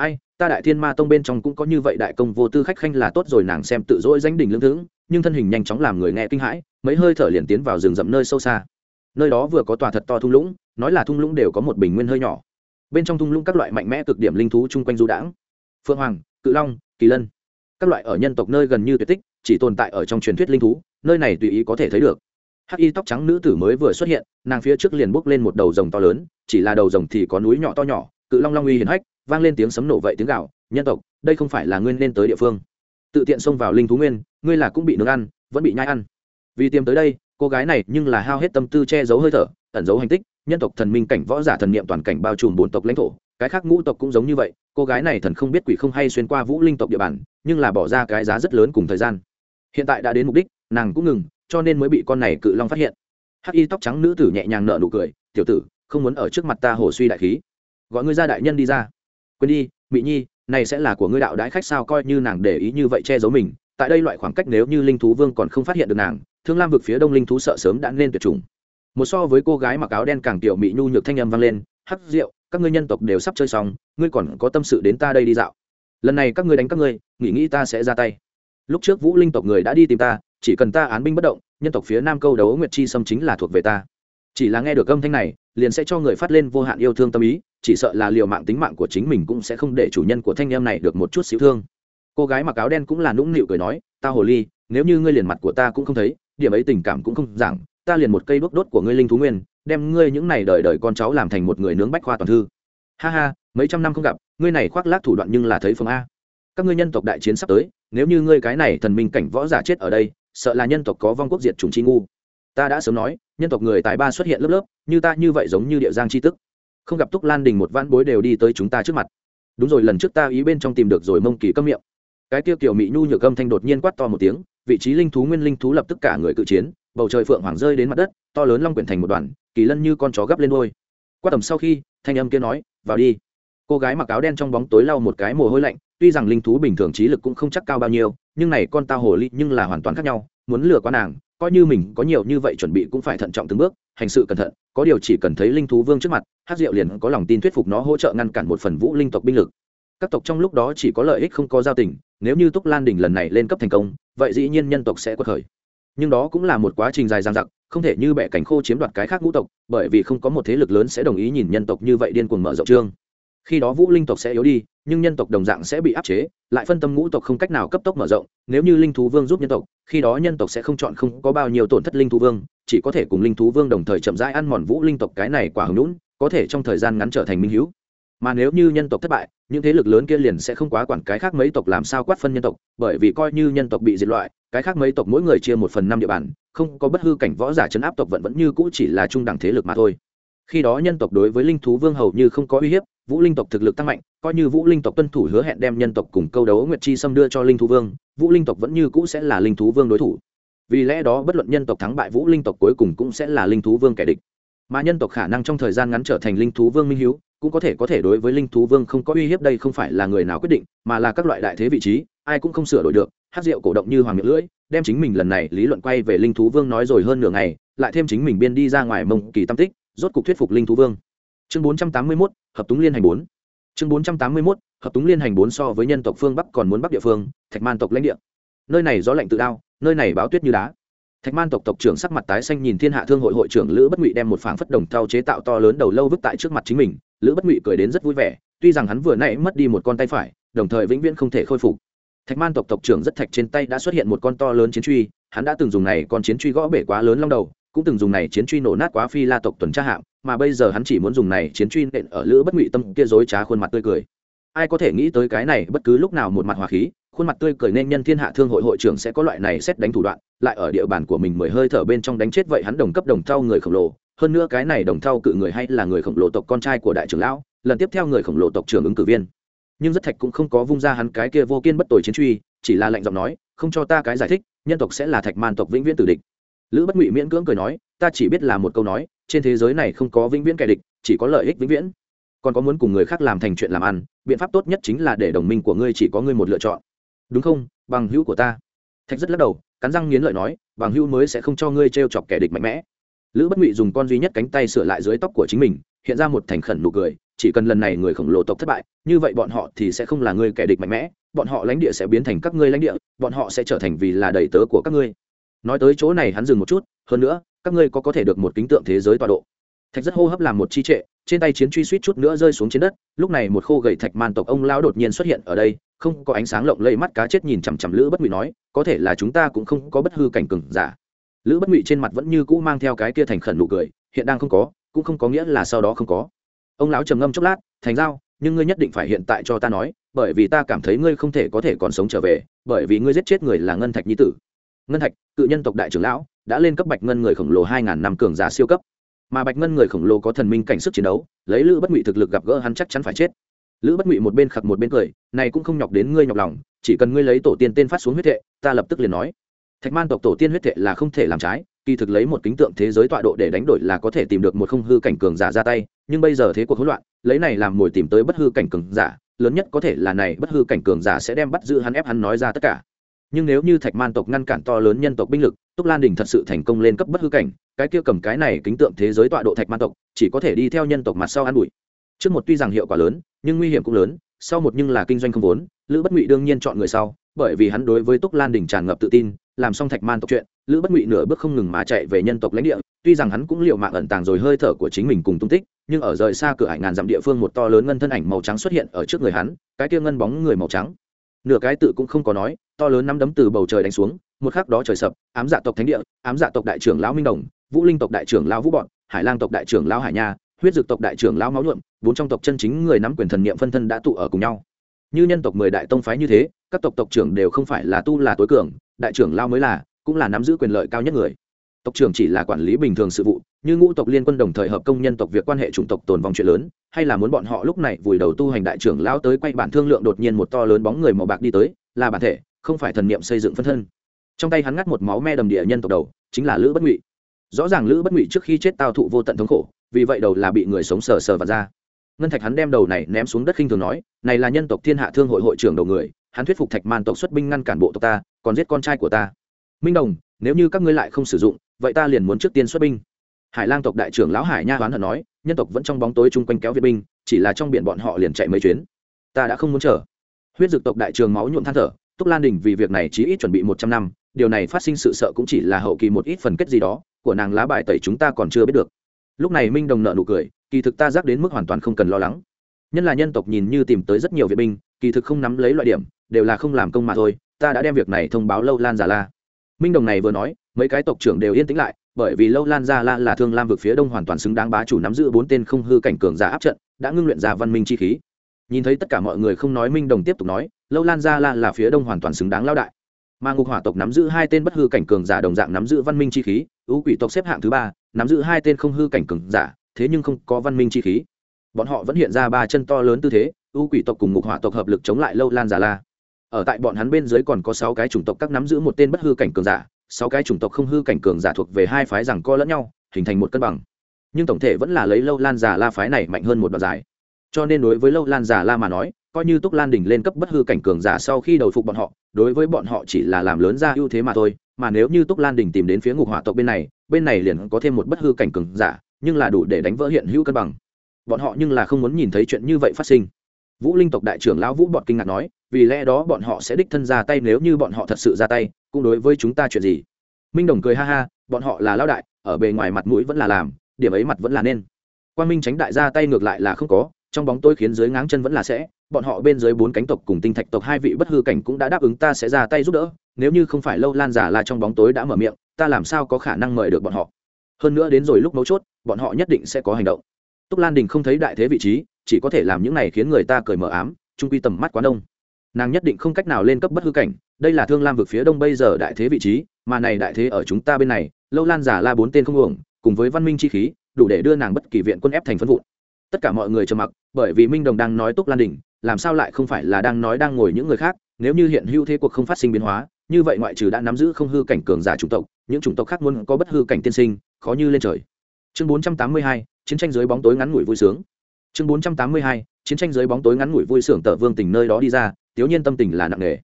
ai, ta đại thiên ma tông bên trong cũng có như vậy đại công vô tư khách khanh là tốt rồi, nàng xem tự dỗi danh đỉnh lương thững nhưng thân hình nhanh chóng làm người nghe kinh hãi, mấy hơi thở liền tiến vào rừng rậm nơi sâu xa. Nơi đó vừa có tòa thật to thung lũng, nói là thung lũng đều có một bình nguyên hơi nhỏ. Bên trong thung lũng các loại mạnh mẽ cực điểm linh thú chung quanh du đãng. Phượng hoàng, cự long, kỳ lân, các loại ở nhân tộc nơi gần như tuyệt tích, chỉ tồn tại ở trong truyền thuyết linh thú, nơi này tùy ý có thể thấy được. Hắc y tóc trắng nữ tử mới vừa xuất hiện, nàng phía trước liền bốc lên một đầu rồng to lớn, chỉ là đầu rồng thì có núi nhỏ to nhỏ, cự long long uy hiển hách vang lên tiếng sấm nổ vậy tiếng gạo, nhân tộc, đây không phải là ngươi nên tới địa phương. Tự tiện xông vào linh thú nguyên, ngươi là cũng bị nướng ăn, vẫn bị nhai ăn. Vì tiêm tới đây, cô gái này nhưng là hao hết tâm tư che giấu hơi thở, ẩn giấu hành tích, nhân tộc thần minh cảnh võ giả thần niệm toàn cảnh bao trùm bốn tộc lãnh thổ, cái khác ngũ tộc cũng giống như vậy, cô gái này thần không biết quỷ không hay xuyên qua vũ linh tộc địa bàn, nhưng là bỏ ra cái giá rất lớn cùng thời gian. Hiện tại đã đến mục đích, nàng cũng ngừng, cho nên mới bị con này cự long phát hiện. Hắc y tóc trắng nữ tử nhẹ nhàng nở nụ cười, tiểu tử, không muốn ở trước mặt ta hồ suy đại khí. Gọi ngươi ra đại nhân đi ra quên đi mỹ nhi, này sẽ là của ngươi đạo đãi khách sao, coi như nàng để ý như vậy che giấu mình. Tại đây loại khoảng cách nếu như linh thú vương còn không phát hiện được nàng, thương lam vực phía đông linh thú sợ sớm đã nên tuyệt chủng. Một so với cô gái mặc áo đen càng tiểu mỹ nhu nhược thanh âm vang lên, hắc rượu các ngươi nhân tộc đều sắp chơi xong, ngươi còn có tâm sự đến ta đây đi dạo. Lần này các ngươi đánh các ngươi, nghĩ nghĩ ta sẽ ra tay. Lúc trước vũ linh tộc người đã đi tìm ta, chỉ cần ta án binh bất động, nhân tộc phía nam câu đấu nguyệt chi sâm chính là thuộc về ta. Chỉ là nghe được âm thanh này, liền sẽ cho người phát lên vô hạn yêu thương tâm ý chỉ sợ là liều mạng tính mạng của chính mình cũng sẽ không để chủ nhân của thanh em này được một chút xíu thương. Cô gái mặc áo đen cũng là nũng nịu cười nói, ta hồ ly, nếu như ngươi liền mặt của ta cũng không thấy, điểm ấy tình cảm cũng không giảng, ta liền một cây đốt đốt của ngươi linh thú nguyên, đem ngươi những này đời đời con cháu làm thành một người nướng bách khoa toàn thư. Ha ha, mấy trăm năm không gặp, ngươi này khoác lác thủ đoạn nhưng là thấy phương a. Các ngươi nhân tộc đại chiến sắp tới, nếu như ngươi cái này thần minh cảnh võ giả chết ở đây, sợ là nhân tộc có vong quốc diệt chủng chi ngu. Ta đã sớm nói, nhân tộc người tài ba xuất hiện lớp lớp, như ta như vậy giống như địa giang chi tức không gặp túc lan đình một vãn bối đều đi tới chúng ta trước mặt. Đúng rồi, lần trước ta ý bên trong tìm được rồi mông kỳ câm miệng. Cái tiêu kiểu mỹ nhu nhược âm thanh đột nhiên quát to một tiếng, vị trí linh thú nguyên linh thú lập tức cả người cự chiến, bầu trời phượng hoàng rơi đến mặt đất, to lớn long quyển thành một đoàn, kỳ lân như con chó gấp lên đôi quát tầm sau khi, thanh âm kia nói, vào đi. Cô gái mặc áo đen trong bóng tối lau một cái mồ hôi lạnh, tuy rằng linh thú bình thường trí lực cũng không chắc cao bao nhiêu, nhưng này con tao hồ ly nhưng là hoàn toàn khác nhau, muốn lừa con nàng, coi như mình có nhiều như vậy chuẩn bị cũng phải thận trọng từng bước, hành sự cẩn thận, có điều chỉ cần thấy linh thú vương trước mặt hát diệu liền có lòng tin thuyết phục nó hỗ trợ ngăn cản một phần vũ linh tộc binh lực. Các tộc trong lúc đó chỉ có lợi ích không có giao tình, nếu như túc lan đình lần này lên cấp thành công, vậy dĩ nhiên nhân tộc sẽ quật khởi. Nhưng đó cũng là một quá trình dài dang dặc, không thể như bẻ cánh khô chiếm đoạt cái khác ngũ tộc, bởi vì không có một thế lực lớn sẽ đồng ý nhìn nhân tộc như vậy điên cuồng mở rộng trương. Khi đó vũ linh tộc sẽ yếu đi, nhưng nhân tộc đồng dạng sẽ bị áp chế, lại phân tâm ngũ tộc không cách nào cấp tốc mở rộng, nếu như linh thú vương giúp nhân tộc, khi đó nhân tộc sẽ không chọn không có bao nhiêu tổn thất linh thú vương, chỉ có thể cùng linh thú vương đồng thời chậm rãi ăn mòn vũ linh tộc cái này quả hứng lũn có thể trong thời gian ngắn trở thành minh hữu. Mà nếu như nhân tộc thất bại, những thế lực lớn kia liền sẽ không quá quản cái khác mấy tộc làm sao quát phân nhân tộc, bởi vì coi như nhân tộc bị diệt loại, cái khác mấy tộc mỗi người chia một phần năm địa bàn, không có bất hư cảnh võ giả chấn áp tộc vẫn vẫn như cũ chỉ là trung đẳng thế lực mà thôi. Khi đó nhân tộc đối với linh thú vương hầu như không có uy hiếp, vũ linh tộc thực lực tăng mạnh, coi như vũ linh tộc tuân thủ hứa hẹn đem nhân tộc cùng câu đấu nguyệt chi xâm đưa cho linh thú vương, vũ linh tộc vẫn như cũ sẽ là linh thú vương đối thủ. Vì lẽ đó bất luận nhân tộc thắng bại, vũ linh tộc cuối cùng cũng sẽ là linh thú vương kẻ địch mà nhân tộc khả năng trong thời gian ngắn trở thành linh thú vương minh hiếu, cũng có thể có thể đối với linh thú vương không có uy hiếp đây không phải là người nào quyết định, mà là các loại đại thế vị trí, ai cũng không sửa đổi được, hát rượu cổ động như hoàng miệng lưỡi, đem chính mình lần này lý luận quay về linh thú vương nói rồi hơn nửa ngày, lại thêm chính mình biên đi ra ngoài mông kỳ tam tích, rốt cục thuyết phục linh thú vương. Chương bốn trăm tám mươi mốt, hợp túng liên hành bốn. Chương bốn trăm tám mươi mốt, hợp túng liên hành bốn so với nhân tộc phương bắc còn muốn bắc địa phương, thạch man tộc lãnh địa. Nơi này gió lạnh tự đao, nơi này báo tuyết như đá thạch man tộc tộc trưởng sắc mặt tái xanh nhìn thiên hạ thương hội hội trưởng lữ bất ngụy đem một phảng phất đồng thau chế tạo to lớn đầu lâu vứt tại trước mặt chính mình. Lữ bất ngụy cười đến rất vui vẻ, tuy rằng hắn vừa nãy mất đi một con tay phải, đồng thời vĩnh viễn không thể khôi phục. Thạch man tộc tộc trưởng rất thạch trên tay đã xuất hiện một con to lớn chiến truy, hắn đã từng dùng này con chiến truy gõ bể quá lớn long đầu, cũng từng dùng này chiến truy nổ nát quá phi la tộc tuần tra hạng mà bây giờ hắn chỉ muốn dùng này chiến truy nện ở lữ bất ngụy tâm kia dối trá khuôn mặt tươi cười. Ai có thể nghĩ tới cái này bất cứ lúc nào một mặt hòa khí khuôn mặt tươi cười nên nhân thiên hạ thương hội hội trưởng sẽ có loại này xét đánh thủ đoạn, lại ở địa bàn của mình mười hơi thở bên trong đánh chết vậy hắn đồng cấp đồng thau người khổng lồ. Hơn nữa cái này đồng thau cự người hay là người khổng lồ tộc con trai của đại trưởng lão, lần tiếp theo người khổng lồ tộc trưởng ứng cử viên. Nhưng rất thạch cũng không có vung ra hắn cái kia vô kiên bất tồi chiến truy, chỉ là lệnh giọng nói, không cho ta cái giải thích, nhân tộc sẽ là thạch man tộc vĩnh viễn tử địch. Lữ bất ngụy miễn cưỡng cười nói, ta chỉ biết là một câu nói, trên thế giới này không có vĩnh viễn kẻ địch, chỉ có lợi ích vĩnh viễn. Còn có muốn cùng người khác làm thành chuyện làm ăn, biện pháp tốt nhất chính là để đồng minh của ngươi chỉ có ngươi một lựa chọn đúng không, bằng hữu của ta. Thạch rất lắc đầu, cắn răng nghiến lợi nói, bằng hữu mới sẽ không cho ngươi t r e o chọc kẻ địch mạnh mẽ. Lữ bất ngụy dùng con duy nhất cánh tay sửa lại dưới tóc của chính mình, hiện ra một thành khẩn nụ cười, chỉ cần lần này người khổng lồ tộc thất bại, như vậy bọn họ thì sẽ không là ngươi kẻ địch mạnh mẽ, bọn họ lãnh địa sẽ biến thành các ngươi lãnh địa, bọn họ sẽ trở thành vì là đầy tớ của các ngươi. Nói tới chỗ này hắn dừng một chút, hơn nữa, các ngươi có có thể được một kính tượng thế giới tọa độ thạch rất hô hấp làm một chi trệ, trên tay chiến truy suýt chút nữa rơi xuống trên đất, lúc này một khô gầy thạch man tộc ông lão đột nhiên xuất hiện ở đây, không có ánh sáng lộng lẫy mắt cá chết nhìn chằm chằm lữ bất ngụy nói, có thể là chúng ta cũng không có bất hư cảnh cừng giả. Lữ bất ngụy trên mặt vẫn như cũ mang theo cái kia thành khẩn nụ cười, hiện đang không có, cũng không có nghĩa là sau đó không có. Ông lão trầm ngâm chốc lát, thành giao, nhưng ngươi nhất định phải hiện tại cho ta nói, bởi vì ta cảm thấy ngươi không thể có thể còn sống trở về, bởi vì ngươi giết chết người là ngân thạch nhi tử. Ngân thạch, cự nhân tộc đại trưởng lão, đã lên cấp bạch ngân người khổng lồ hai ngàn năm cường giả siêu cấp mà bạch ngân người khổng lồ có thần minh cảnh sức chiến đấu, lấy lữ bất ngụy thực lực gặp gỡ hắn chắc chắn phải chết. Lữ bất ngụy một bên khặc một bên cười, này cũng không nhọc đến ngươi nhọc lòng, chỉ cần ngươi lấy tổ tiên tên phát xuống huyết thệ, ta lập tức liền nói. Thạch man tộc tổ tiên huyết thệ là không thể làm trái, kỳ thực lấy một kính tượng thế giới tọa độ để đánh đổi là có thể tìm được một không hư cảnh cường giả ra tay, nhưng bây giờ thế cuộc hỗn loạn, lấy này làm mồi tìm tới bất hư cảnh cường giả, lớn nhất có thể là này bất hư cảnh cường giả sẽ đem bắt giữ hắn ép hắn nói ra tất cả. Nhưng nếu như thạch man tộc ngăn cản to lớn nhân tộc binh lực túc lan đình thật sự thành công lên cấp bất hư cảnh, cái kia cầm cái này kính tượng thế giới tọa độ thạch man tộc, chỉ có thể đi theo nhân tộc mặt sau an ủi. Trước một tuy rằng hiệu quả lớn, nhưng nguy hiểm cũng lớn, sau một nhưng là kinh doanh không vốn, lữ bất ngụy đương nhiên chọn người sau, bởi vì hắn đối với túc lan đình tràn ngập tự tin, làm xong thạch man tộc chuyện, lữ bất ngụy nửa bước không ngừng mà chạy về nhân tộc lãnh địa, tuy rằng hắn cũng liệu mạng ẩn tàng rồi hơi thở của chính mình cùng tung tích, nhưng ở rời xa cửa hải ngàn dặm địa phương một to lớn ngân thân ảnh màu trắng xuất hiện ở trước người hắn, cái kia ngân bóng người màu trắng nửa cái tự cũng không có nói, to lớn nắm đấm từ bầu trời đánh xuống, một khắc đó trời sập, ám dạ tộc thánh địa, ám dạ tộc đại trưởng lão minh đồng, vũ linh tộc đại trưởng lão vũ bọn, hải lang tộc đại trưởng lão hải nha, huyết dược tộc đại trưởng lão máu nhuộm, bốn trong tộc chân chính người nắm quyền thần niệm phân thân đã tụ ở cùng nhau. Như nhân tộc mười đại tông phái như thế, các tộc tộc trưởng đều không phải là tu là tối cường, đại trưởng lao mới là, cũng là nắm giữ quyền lợi cao nhất người tộc trưởng chỉ là quản lý bình thường sự vụ, như ngũ tộc liên quân đồng thời hợp công nhân tộc việc quan hệ chủng tộc tồn vong chuyện lớn, hay là muốn bọn họ lúc này vùi đầu tu hành đại trưởng lao tới quay bản thương lượng đột nhiên một to lớn bóng người màu bạc đi tới, là bản thể, không phải thần niệm xây dựng phân thân. Trong tay hắn ngắt một máu me đầm địa nhân tộc đầu, chính là lữ bất ngụy. Rõ ràng lữ bất ngụy trước khi chết tao thụ vô tận thống khổ, vì vậy đầu là bị người sống sờ sờ và ra. Ngân thạch hắn đem đầu này ném xuống đất khinh thường nói, này là nhân tộc thiên hạ thương hội hội trưởng đầu người, hắn thuyết phục thạch man tộc xuất binh ngăn cản bộ tộc ta, còn giết con trai của ta. Minh đồng nếu như các ngươi lại không sử dụng, vậy ta liền muốn trước tiên xuất binh. Hải lang tộc đại trưởng lão hải nha hoán hận nói, nhân tộc vẫn trong bóng tối chung quanh kéo viện binh, chỉ là trong biển bọn họ liền chạy mấy chuyến. Ta đã không muốn chờ. Huyết dực tộc đại trường máu nhuộm than thở, túc lan đình vì việc này chỉ ít chuẩn bị một trăm năm, điều này phát sinh sự sợ cũng chỉ là hậu kỳ một ít phần kết gì đó, của nàng lá bài tẩy chúng ta còn chưa biết được. Lúc này minh đồng nợ nụ cười, kỳ thực ta giác đến mức hoàn toàn không cần lo lắng. Nhân là nhân tộc nhìn như tìm tới rất nhiều viện binh, kỳ thực không nắm lấy loại điểm, đều là không làm công mà thôi, ta đã đem việc này thông báo lâu lan giả la minh đồng này vừa nói, mấy cái tộc trưởng đều yên tĩnh lại, bởi vì lâu lan ra la là thương lam vực phía đông hoàn toàn xứng đáng bá chủ nắm giữ bốn tên không hư cảnh cường giả áp trận, đã ngưng luyện ra văn minh chi khí. Nhìn thấy tất cả mọi người không nói, minh đồng tiếp tục nói, lâu lan ra la là phía đông hoàn toàn xứng đáng lao đại. Mà ngục hỏa tộc nắm giữ hai tên bất hư cảnh cường giả đồng dạng nắm giữ văn minh chi khí ưu quỷ tộc xếp hạng thứ ba, nắm giữ hai tên không hư cảnh cường giả, thế nhưng không có văn minh chi khí. Bọn họ vẫn hiện ra ba chân to lớn tư thế ưu quỷ tộc cùng ngục hỏa tộc hợp lực chống lại lâu lan giả la ở tại bọn hắn bên dưới còn có sáu cái chủng tộc các nắm giữ một tên bất hư cảnh cường giả, sáu cái chủng tộc không hư cảnh cường giả thuộc về hai phái rằng co lẫn nhau, hình thành một cân bằng. Nhưng tổng thể vẫn là lấy lâu lan giả la phái này mạnh hơn một đoạn dài. Cho nên đối với lâu lan giả la mà nói, coi như túc lan đỉnh lên cấp bất hư cảnh cường giả sau khi đầu phục bọn họ, đối với bọn họ chỉ là làm lớn ra ưu thế mà thôi, mà nếu như túc lan đỉnh tìm đến phía ngục hỏa tộc bên này bên này liền có thêm một bất hư cảnh cường giả, nhưng là đủ để đánh vỡ hiện hữu cân bằng. Bọn họ nhưng là không muốn nhìn thấy chuyện như vậy phát sinh. Vũ linh tộc đại trưởng lão vũ bọt kinh ngạc nói vì lẽ đó bọn họ sẽ đích thân ra tay nếu như bọn họ thật sự ra tay, cũng đối với chúng ta chuyện gì? Minh đồng cười ha ha, bọn họ là lao đại, ở bề ngoài mặt mũi vẫn là làm, điểm ấy mặt vẫn là nên. Quan minh tránh đại ra tay ngược lại là không có, trong bóng tôi khiến dưới ngáng chân vẫn là sẽ, bọn họ bên dưới bốn cánh tộc cùng tinh thạch tộc hai vị bất hư cảnh cũng đã đáp ứng ta sẽ ra tay giúp đỡ, nếu như không phải lâu lan giả là trong bóng tối đã mở miệng, ta làm sao có khả năng mời được bọn họ? Hơn nữa đến rồi lúc mấu chốt, bọn họ nhất định sẽ có hành động. Túc lan đình không thấy đại thế vị trí, chỉ có thể làm những này khiến người ta cởi mở ám, trung quy tầm mắt quá đông nàng nhất định không cách nào lên cấp bất hư cảnh đây là thương lam vực phía đông bây giờ đại thế vị trí mà này đại thế ở chúng ta bên này lâu lan giả la bốn tên không uổng cùng với văn minh chi khí đủ để đưa nàng bất kỳ viện quân ép thành phân vụn. Tất cả mọi người trầm mặc bởi vì minh đồng đang nói túc lan đình làm sao lại không phải là đang nói đang ngồi những người khác nếu như hiện hữu thế cuộc không phát sinh biến hóa như vậy ngoại trừ đã nắm giữ không hư cảnh cường giả chủng tộc những chủng tộc khác muốn có bất hư cảnh tiên sinh khó như lên trời. Chương 482, chiến tranh dưới bóng tối ngắn ngủi vui sướng. Chương 482, chiến tranh dưới bóng tối ngắn ngủi vui sướng tờ vương tình nơi đó đi ra Tiểu nhiên tâm tình là nặng nề.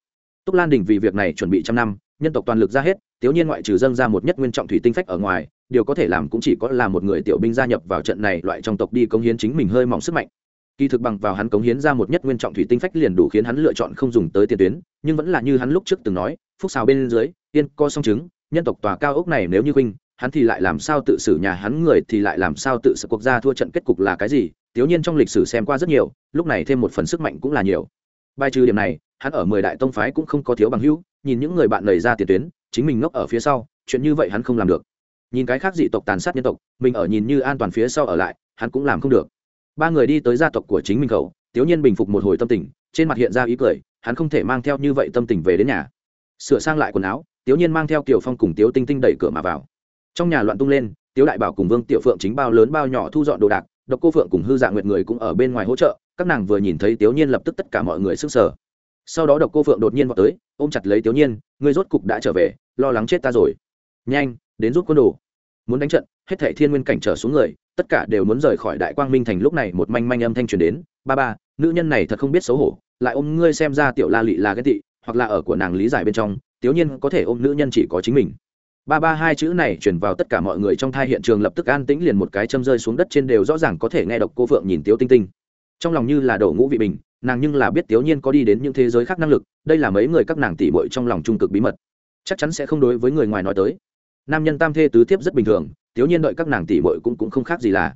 Túc lan đình vì việc này chuẩn bị trăm năm, nhân tộc toàn lực ra hết tiểu nhiên ngoại trừ dâng ra một nhất nguyên trọng thủy tinh phách ở ngoài, điều có thể làm cũng chỉ có là một người tiểu binh gia nhập vào trận này loại trong tộc đi cống hiến chính mình hơi mỏng sức mạnh. Kỳ thực bằng vào hắn cống hiến ra một nhất nguyên trọng thủy tinh phách liền đủ khiến hắn lựa chọn không dùng tới tiền tuyến, nhưng vẫn là như hắn lúc trước từng nói, phúc xào bên dưới yên co song chứng, nhân tộc tòa cao ốc này nếu như huynh, hắn thì lại làm sao tự xử nhà hắn người thì lại làm sao tự xử quốc gia thua trận kết cục là cái gì tiểu nhiên trong lịch sử xem qua rất nhiều, lúc này thêm một phần sức mạnh cũng là nhiều bài trừ điểm này, hắn ở mười đại tông phái cũng không có thiếu bằng hữu, nhìn những người bạn lầy ra tiền tuyến, chính mình ngốc ở phía sau, chuyện như vậy hắn không làm được. Nhìn cái khác dị tộc tàn sát nhân tộc, mình ở nhìn như an toàn phía sau ở lại, hắn cũng làm không được. Ba người đi tới gia tộc của chính mình khẩu tiếu nhiên bình phục một hồi tâm tình, trên mặt hiện ra ý cười, hắn không thể mang theo như vậy tâm tình về đến nhà. Sửa sang lại quần áo, tiếu nhiên mang theo kiều phong cùng tiếu tinh tinh đẩy cửa mà vào. Trong nhà loạn tung lên, tiếu đại bảo cùng vương tiểu phượng chính bao lớn bao nhỏ thu dọn đồ đạc, độc cô phượng cùng hư dạng nguyệt người cũng ở bên ngoài hỗ trợ các nàng vừa nhìn thấy tiểu nhiên lập tức tất cả mọi người sức sở sau đó độc cô phượng đột nhiên vào tới, ôm chặt lấy tiểu nhiên người rốt cục đã trở về, lo lắng chết ta rồi. Nhanh, đến rút quân đồ. Muốn đánh trận, hết thảy thiên nguyên cảnh trở xuống người, tất cả đều muốn rời khỏi đại quang minh thành. Lúc này một manh manh âm thanh truyền đến, ba ba, nữ nhân này thật không biết xấu hổ, lại ôm ngươi xem ra tiểu la lị là cái tị, hoặc là ở của nàng lý giải bên trong tiểu nhiên có thể ôm nữ nhân chỉ có chính mình. Ba ba hai chữ này chuyển vào tất cả mọi người trong thai hiện trường lập tức an tĩnh liền một cái châm rơi xuống đất trên đều rõ ràng có thể nghe độc cô phượng nhìn tiếu tinh tinh trong lòng như là đổ ngũ vị bình nàng nhưng là biết tiểu nhiên có đi đến những thế giới khác năng lực đây là mấy người các nàng tỉ bội trong lòng trung cực bí mật. Chắc chắn sẽ không đối với người ngoài nói tới. Nam nhân tam thê tứ thiếp rất bình thường tiểu nhiên đợi các nàng tỉ bội cũng, cũng không khác gì là.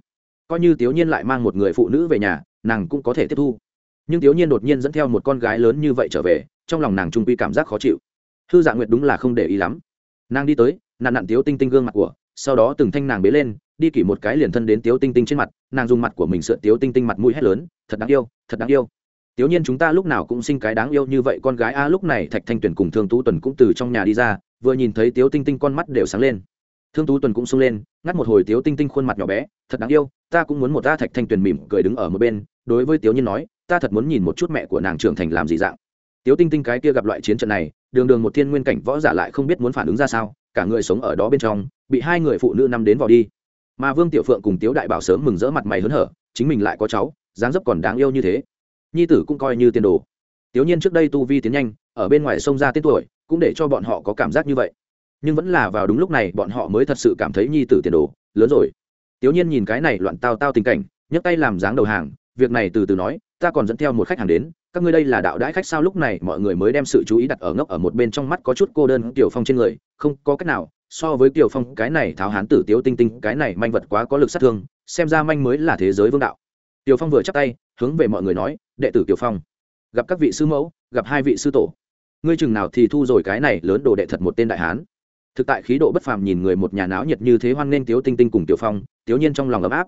Coi như tiểu nhiên lại mang một người phụ nữ về nhà nàng cũng có thể tiếp thu. Nhưng tiểu nhiên đột nhiên dẫn theo một con gái lớn như vậy trở về trong lòng nàng trung quy cảm giác khó chịu. Hư dạ nguyệt đúng là không để ý lắm. Nàng đi tới nạn nạn tiếu tinh tinh gương mặt của sau đó từng thanh nàng bế lên đi kỷ một cái liền thân đến tiếu tinh tinh trên mặt nàng dùng mặt của mình sợ tiếu tinh tinh mặt mũi hét lớn thật đáng yêu thật đáng yêu Tiếu Nhiên chúng ta lúc nào cũng sinh cái đáng yêu như vậy con gái a lúc này Thạch Thanh Tuyền cùng Thương Tú Tuần cũng từ trong nhà đi ra, vừa nhìn thấy Tiếu Tinh Tinh con mắt đều sáng lên. Thương Tú Tuần cũng sung lên, ngắt một hồi Tiếu Tinh Tinh khuôn mặt nhỏ bé, thật đáng yêu, ta cũng muốn một ta Thạch Thanh Tuyền mỉm cười đứng ở một bên, đối với Tiếu Nhiên nói, ta thật muốn nhìn một chút mẹ của nàng trưởng thành làm gì dạng. Tiếu Tinh Tinh cái kia gặp loại chiến trận này, đường đường một thiên nguyên cảnh võ giả lại không biết muốn phản ứng ra sao, cả người sống ở đó bên trong, bị hai người phụ nữ nằm đến vào đi. Mà Vương Tiểu Phượng cùng Tiếu Đại Bảo sớm mừng rỡ mặt mày hớn hở, chính mình lại có cháu, dáng dấp còn đáng yêu như thế. Nhi tử cũng coi như tiền đồ. Tiểu nhiên trước đây tu vi tiến nhanh ở bên ngoài sông ra tên tuổi cũng để cho bọn họ có cảm giác như vậy. Nhưng vẫn là vào đúng lúc này bọn họ mới thật sự cảm thấy nhi tử tiền đồ lớn rồi. Tiểu nhiên nhìn cái này loạn tao tao tình cảnh nhấc tay làm dáng đầu hàng việc này từ từ nói ta còn dẫn theo một khách hàng đến các ngươi đây là đạo đãi khách sao? Lúc này mọi người mới đem sự chú ý đặt ở ngốc ở một bên trong mắt có chút cô đơn tiểu phong trên người không có cách nào so với tiểu phong, cái này tháo hán tử tiếu tinh tinh, cái này manh vật quá có lực sát thương, xem ra manh mới là thế giới vương đạo. Tiểu phong vừa chắp tay, hướng về mọi người nói, đệ tử tiểu phong, gặp các vị sư mẫu, gặp hai vị sư tổ. Ngươi chừng nào thì thu rồi cái này lớn đồ đệ thật một tên đại hán. Thực tại khí độ bất phàm nhìn người một nhà náo nhiệt như thế hoan nghênh tiếu tinh tinh cùng tiểu phong tiểu nhiên trong lòng ấm áp.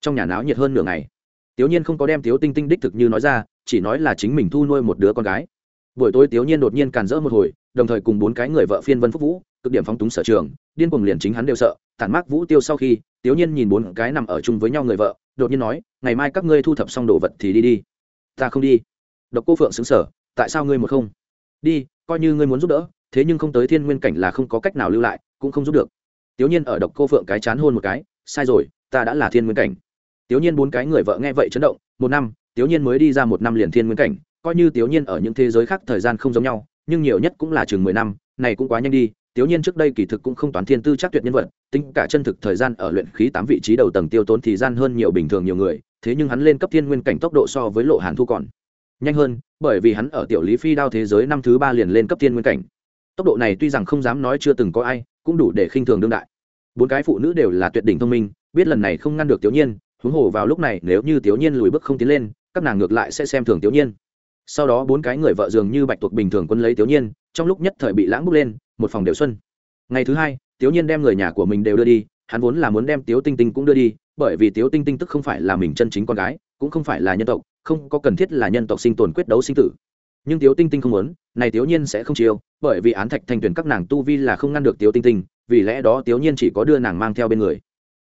Trong nhà náo nhiệt hơn nửa ngày tiểu nhiên không có đem tiếu tinh tinh đích thực như nói ra, chỉ nói là chính mình thu nuôi một đứa con gái. Buổi tối tiểu nhiên đột nhiên càn rỡ một hồi, đồng thời cùng bốn cái người vợ phiên vân phúc vũ cực điểm phóng túng sở trường, điên cuồng liền chính hắn đều sợ, tản mát vũ tiêu sau khi tiểu nhiên nhìn bốn cái nằm ở chung với nhau người vợ, đột nhiên nói, ngày mai các ngươi thu thập xong đồ vật thì đi đi. Ta không đi. Độc cô phượng xứng sở tại sao ngươi một không? Đi, coi như ngươi muốn giúp đỡ, thế nhưng không tới thiên nguyên cảnh là không có cách nào lưu lại, cũng không giúp được. Tiểu nhiên ở độc cô phượng cái chán hôn một cái, sai rồi, ta đã là thiên nguyên cảnh. Tiểu nhiên bốn cái người vợ nghe vậy chấn động, một năm tiểu nhiên mới đi ra một năm liền thiên nguyên cảnh, coi như tiểu nhiên ở những thế giới khác thời gian không giống nhau, nhưng nhiều nhất cũng là chừng mười năm, này cũng quá nhanh đi tiểu nhiên trước đây kỳ thực cũng không toán thiên tư chắc tuyệt nhân vật, tính cả chân thực thời gian ở luyện khí tám vị trí đầu tầng tiêu tốn thì gian hơn nhiều bình thường nhiều người, thế nhưng hắn lên cấp thiên nguyên cảnh tốc độ so với lộ hàn thu còn nhanh hơn, bởi vì hắn ở tiểu lý phi đao thế giới năm thứ ba liền lên cấp thiên nguyên cảnh. Tốc độ này tuy rằng không dám nói chưa từng có ai, cũng đủ để khinh thường đương đại. Bốn cái phụ nữ đều là tuyệt đỉnh thông minh, biết lần này không ngăn được tiểu nhiên, huống hồ vào lúc này nếu như tiểu nhiên lùi bước không tiến lên, các nàng ngược lại sẽ xem thường tiểu nhiên sau đó bốn cái người vợ dường như bạch tuộc bình thường quân lấy tiểu nhiên, trong lúc nhất thời bị lãng bước lên, một phòng đều xuân. Ngày thứ hai tiểu nhiên đem người nhà của mình đều đưa đi, hắn vốn là muốn đem tiếu tinh tinh cũng đưa đi, bởi vì tiếu tinh tinh tức không phải là mình chân chính con gái, cũng không phải là nhân tộc, không có cần thiết là nhân tộc sinh tồn quyết đấu sinh tử. Nhưng tiếu tinh tinh không muốn, này tiếu nhiên sẽ không chiêu, bởi vì án thạch thanh tuyển các nàng tu vi là không ngăn được tiếu tinh tinh, vì lẽ đó tiếu nhiên chỉ có đưa nàng mang theo bên người.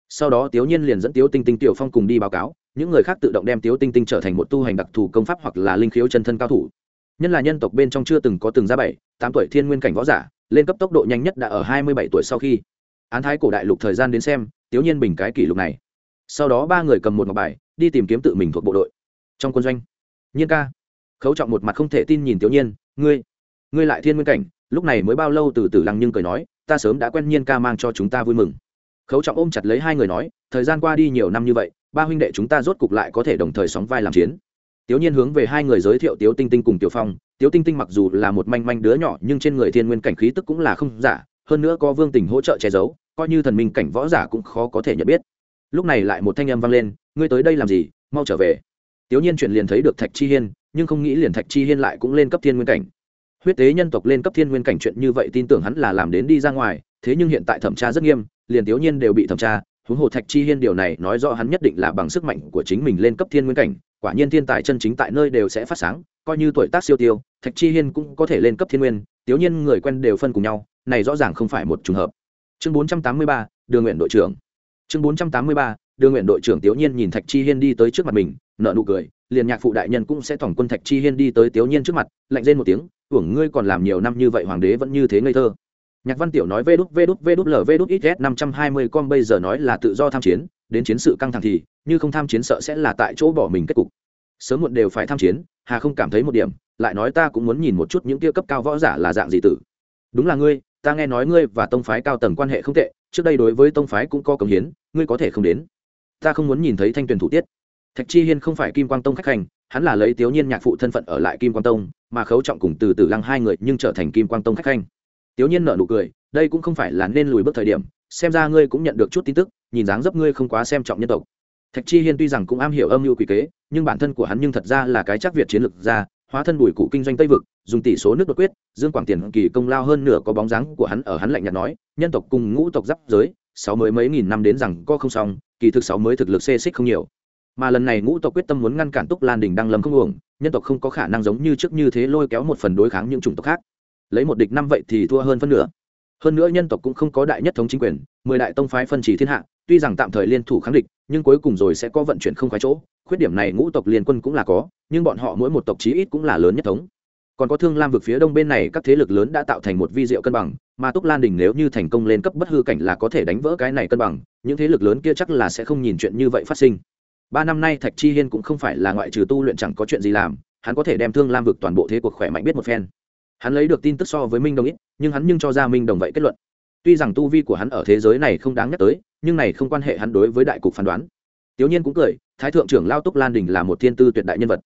Sau đó tiếu nhiên liền dẫn tiếu tinh tinh tiểu phong cùng đi báo cáo những người khác tự động đem tiếu tinh tinh trở thành một tu hành đặc thù công pháp hoặc là linh khiếu chân thân cao thủ. Nhân là nhân tộc bên trong chưa từng có từng ra bảy, tám tuổi thiên nguyên cảnh võ giả, lên cấp tốc độ nhanh nhất đã ở hai mươi bảy tuổi sau khi. Án thái cổ đại lục thời gian đến xem, tiếu nhiên bình cái kỷ lục này. Sau đó ba người cầm một ngọc bài, đi tìm kiếm tự mình thuộc bộ đội. Trong quân doanh, nhiên ca, khấu trọng một mặt không thể tin nhìn tiểu nhiên, ngươi ngươi lại thiên nguyên cảnh, lúc này mới bao lâu từ từ lăng nhưng cười nói, ta sớm đã quen nhiên ca mang cho chúng ta vui mừng. Khấu trọng ôm chặt lấy hai người nói, thời gian qua đi nhiều năm như vậy ba huynh đệ chúng ta rốt cục lại có thể đồng thời sóng vai làm chiến. Tiếu nhiên hướng về hai người giới thiệu tiếu tinh tinh cùng tiểu phong. Tiếu tinh tinh mặc dù là một manh manh đứa nhỏ, nhưng trên người thiên nguyên cảnh khí tức cũng là không giả, hơn nữa có vương tình hỗ trợ che giấu, coi như thần minh cảnh võ giả cũng khó có thể nhận biết. Lúc này lại một thanh âm vang lên, ngươi tới đây làm gì? Mau trở về. Tiếu nhiên chuyện liền thấy được thạch chi hiên, nhưng không nghĩ liền thạch chi hiên lại cũng lên cấp thiên nguyên cảnh. Huyết tế nhân tộc lên cấp thiên nguyên cảnh chuyện như vậy tin tưởng hắn là làm đến đi ra ngoài, thế nhưng hiện tại thẩm tra rất nghiêm, liền Tiếu nhiên đều bị thẩm tra huống hồ thạch chi hiên điều này nói rõ hắn nhất định là bằng sức mạnh của chính mình lên cấp thiên nguyên cảnh quả nhiên thiên tài chân chính tại nơi đều sẽ phát sáng coi như tuổi tác siêu tiêu thạch chi hiên cũng có thể lên cấp thiên nguyên tiếu nhiên người quen đều phân cùng nhau này rõ ràng không phải một trùng hợp. Chương 483, đường nguyện đội trưởng. Chương 483, đường nguyện đội trưởng tiếu nhiên nhìn thạch chi hiên đi tới trước mặt mình nợ nụ cười liền nhạc phụ đại nhân cũng sẽ tổng quân thạch chi hiên đi tới tiếu nhiên trước mặt lạnh rên một tiếng uổng ngươi còn làm nhiều năm như vậy hoàng đế vẫn như thế ngây thơ nhạc văn tiểu nói vê đút vê đút vê đút lv đút, ít năm trăm hai mươi con bây giờ nói là tự do tham chiến, đến chiến sự căng thẳng thì, như không tham chiến sợ sẽ là tại chỗ bỏ mình kết cục. Sớm muộn đều phải tham chiến, hà không cảm thấy một điểm, lại nói ta cũng muốn nhìn một chút những kia cấp cao võ giả là dạng gì tử. Đúng là ngươi, ta nghe nói ngươi và tông phái cao tầng quan hệ không tệ, trước đây đối với tông phái cũng có cống hiến, ngươi có thể không đến. Ta không muốn nhìn thấy thanh tuyển thủ tiết. Thạch chi hiên không phải kim quang tông khách hành, hắn là lấy tiểu nhiên nhạc phụ thân phận ở lại kim quang tông, mà khấu trọng cùng từ từ lăng hai người nhưng trở thành kim quang tông khách hành tiểu nhiên nở nụ cười, đây cũng không phải là nên lùi bước thời điểm, xem ra ngươi cũng nhận được chút tin tức, nhìn dáng dấp ngươi không quá xem trọng nhân tộc. Thạch chi hiên tuy rằng cũng am hiểu âm mưu quỷ kế, nhưng bản thân của hắn nhưng thật ra là cái chắc việt chiến lược ra hóa thân bùi cụ kinh doanh tây vực, dùng tỷ số nước đột quyết, dương quảng tiền kỳ công lao hơn nửa có bóng dáng của hắn ở hắn lạnh nhạt nói, nhân tộc cùng ngũ tộc giáp giới, sáu mới mấy nghìn năm đến rằng có không xong, kỳ thực sáu mới thực lực xê xích không nhiều. Mà lần này ngũ tộc quyết tâm muốn ngăn cản túc lan đình đang lầm không uổng, nhân tộc không có khả năng giống như trước như thế lôi kéo một phần đối kháng những chủng tộc khác lấy một địch năm vậy thì thua hơn phân nửa. Hơn nữa nhân tộc cũng không có đại nhất thống chính quyền, mười đại tông phái phân chỉ thiên hạ, tuy rằng tạm thời liên thủ kháng địch, nhưng cuối cùng rồi sẽ có vận chuyển không khoái chỗ. Khuyết điểm này ngũ tộc liên quân cũng là có, nhưng bọn họ mỗi một tộc chí ít cũng là lớn nhất thống. Còn có thương lam vực phía đông bên này, các thế lực lớn đã tạo thành một vi diệu cân bằng, mà túc lan đình nếu như thành công lên cấp bất hư cảnh là có thể đánh vỡ cái này cân bằng, những thế lực lớn kia chắc là sẽ không nhìn chuyện như vậy phát sinh. Ba năm nay thạch chi hiên cũng không phải là ngoại trừ tu luyện chẳng có chuyện gì làm, hắn có thể đem thương lam vực toàn bộ thế cuộc khỏe mạnh biết một phen hắn lấy được tin tức so với minh đồng ít, nhưng hắn nhưng cho ra minh đồng vậy kết luận. Tuy rằng tu vi của hắn ở thế giới này không đáng nhắc tới, nhưng này không quan hệ hắn đối với đại cục phán đoán. Tiểu nhiên cũng cười, thái thượng trưởng lao túc lan đình là một thiên tư tuyệt đại nhân vật.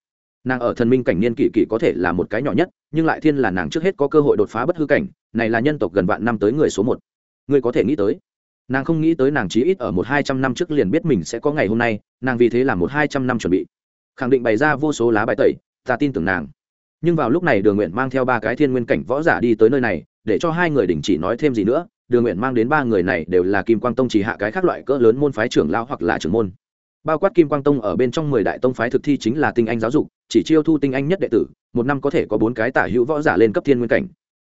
Nàng ở thần minh cảnh niên kỷ kỷ có thể là một cái nhỏ nhất, nhưng lại thiên là nàng trước hết có cơ hội đột phá bất hư cảnh, này là nhân tộc gần vạn năm tới người số một. Người có thể nghĩ tới. Nàng không nghĩ tới nàng chí ít ở một hai trăm năm trước liền biết mình sẽ có ngày hôm nay, nàng vì thế là một hai trăm năm chuẩn bị. Khẳng định bày ra vô số lá bài tẩy, ta tin tưởng nàng nhưng vào lúc này đường nguyện mang theo ba cái thiên nguyên cảnh võ giả đi tới nơi này, để cho hai người đình chỉ nói thêm gì nữa. Đường nguyện mang đến ba người này đều là kim quang tông chỉ hạ cái khác loại cỡ lớn môn phái trưởng lao hoặc là trưởng môn. Bao quát kim quang tông ở bên trong mười đại tông phái thực thi chính là tinh anh giáo dục, chỉ chiêu thu tinh anh nhất đệ tử, một năm có thể có bốn cái tả hữu võ giả lên cấp thiên nguyên cảnh.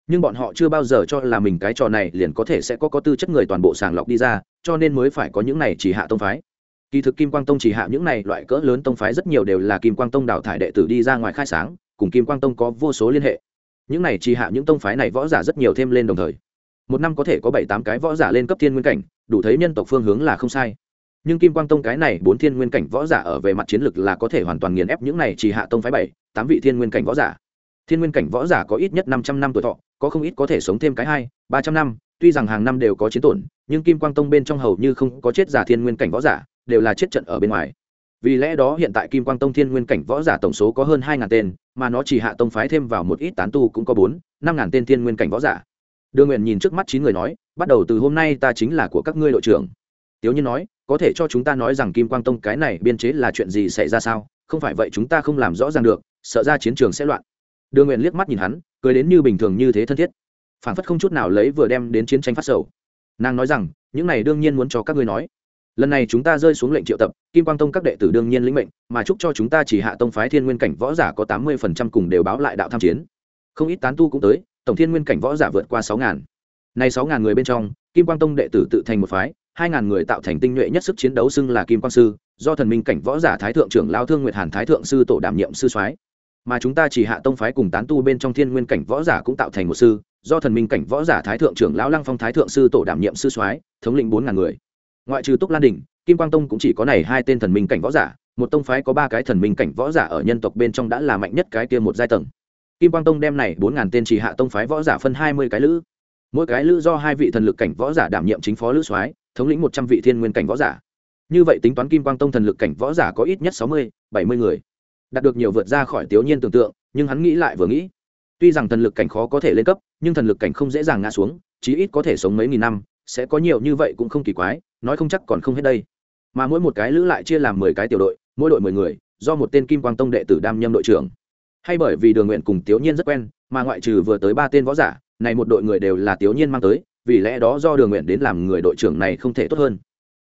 Nhưng bọn họ chưa bao giờ cho là mình cái trò này liền có thể sẽ có có tư chất người toàn bộ sàng lọc đi ra, cho nên mới phải có những này chỉ hạ tông phái. Kỳ thực kim quang tông chỉ hạ những này loại cỡ lớn tông phái rất nhiều đều là kim quang tông đào thải đệ tử đi ra ngoài khai sáng cùng kim quang tông có vô số liên hệ. Những này chỉ hạ những tông phái này võ giả rất nhiều thêm lên đồng thời. Một năm có thể có bảy tám cái võ giả lên cấp thiên nguyên cảnh, đủ thấy nhân tộc phương hướng là không sai. Nhưng kim quang tông cái này bốn thiên nguyên cảnh võ giả ở về mặt chiến lược là có thể hoàn toàn nghiền ép những này chỉ hạ tông phái bảy, tám vị thiên nguyên cảnh võ giả. Thiên nguyên cảnh võ giả có ít nhất năm trăm năm tuổi thọ, có không ít có thể sống thêm cái hai, ba trăm năm, tuy rằng hàng năm đều có chiến tổn, nhưng kim quang tông bên trong hầu như không có chết giả thiên nguyên cảnh võ giả, đều là chết trận ở bên ngoài vì lẽ đó hiện tại kim quang tông thiên nguyên cảnh võ giả tổng số có hơn hai ngàn tên, mà nó chỉ hạ tông phái thêm vào một ít tán tu cũng có bốn, năm ngàn tên thiên nguyên cảnh võ giả. Đường nguyện nhìn trước mắt chín người nói, bắt đầu từ hôm nay ta chính là của các ngươi đội trưởng. Tiếu nhiên nói, có thể cho chúng ta nói rằng kim quang tông cái này biên chế là chuyện gì xảy ra sao? Không phải vậy chúng ta không làm rõ ràng được, sợ ra chiến trường sẽ loạn. Đường nguyện liếc mắt nhìn hắn, cười đến như bình thường như thế thân thiết. Phản phất không chút nào lấy vừa đem đến chiến tranh phát sầu. Nàng nói rằng, những này đương nhiên muốn cho các ngươi nói lần này chúng ta rơi xuống lệnh triệu tập, kim quang tông các đệ tử đương nhiên lĩnh mệnh, mà chúc cho chúng ta chỉ hạ tông phái thiên nguyên cảnh võ giả có tám mươi phần trăm cùng đều báo lại đạo tham chiến. Không ít tán tu cũng tới, tổng thiên nguyên cảnh võ giả vượt qua sáu ngàn. Này sáu ngàn người bên trong, kim quang tông đệ tử tự thành một phái, hai ngàn người tạo thành tinh nhuệ nhất sức chiến đấu xưng là kim quang sư, do thần minh cảnh võ giả thái thượng trưởng lao thương nguyệt hàn thái thượng sư tổ đảm nhiệm sư soái. Mà chúng ta chỉ hạ tông phái cùng tán tu bên trong thiên nguyên cảnh võ giả cũng tạo thành một sư, do thần minh cảnh võ giả thái thượng trưởng lão lăng phong thái thượng sư tổ đảm nhiệm sư soái, thống lĩnh bốn ngàn người ngoại trừ túc lan đình, kim quang tông cũng chỉ có này hai tên thần minh cảnh võ giả, một tông phái có ba cái thần minh cảnh võ giả ở nhân tộc bên trong đã là mạnh nhất cái kia một giai tầng. Kim quang tông đem này bốn ngàn tên chỉ hạ tông phái võ giả phân hai mươi cái lữ. Mỗi cái lữ do hai vị thần lực cảnh võ giả đảm nhiệm chính phó lữ soái, thống lĩnh một trăm vị thiên nguyên cảnh võ giả. Như vậy tính toán kim quang tông thần lực cảnh võ giả có ít nhất sáu mươi, bảy mươi người. Đạt được nhiều vượt ra khỏi tiểu nhiên tưởng tượng, nhưng hắn nghĩ lại vừa nghĩ. Tuy rằng thần lực cảnh khó có thể lên cấp, nhưng thần lực cảnh không dễ dàng ngã xuống, chí ít có thể sống mấy nghìn năm, sẽ có nhiều như vậy cũng không kỳ quái nói không chắc còn không hết đây. Mà mỗi một cái lữ lại chia làm mười cái tiểu đội, mỗi đội mười người, do một tên kim quang tông đệ tử đam nhâm đội trưởng. Hay bởi vì đường nguyện cùng tiểu nhiên rất quen, mà ngoại trừ vừa tới ba tên võ giả, này một đội người đều là tiểu nhiên mang tới, vì lẽ đó do đường nguyện đến làm người đội trưởng này không thể tốt hơn.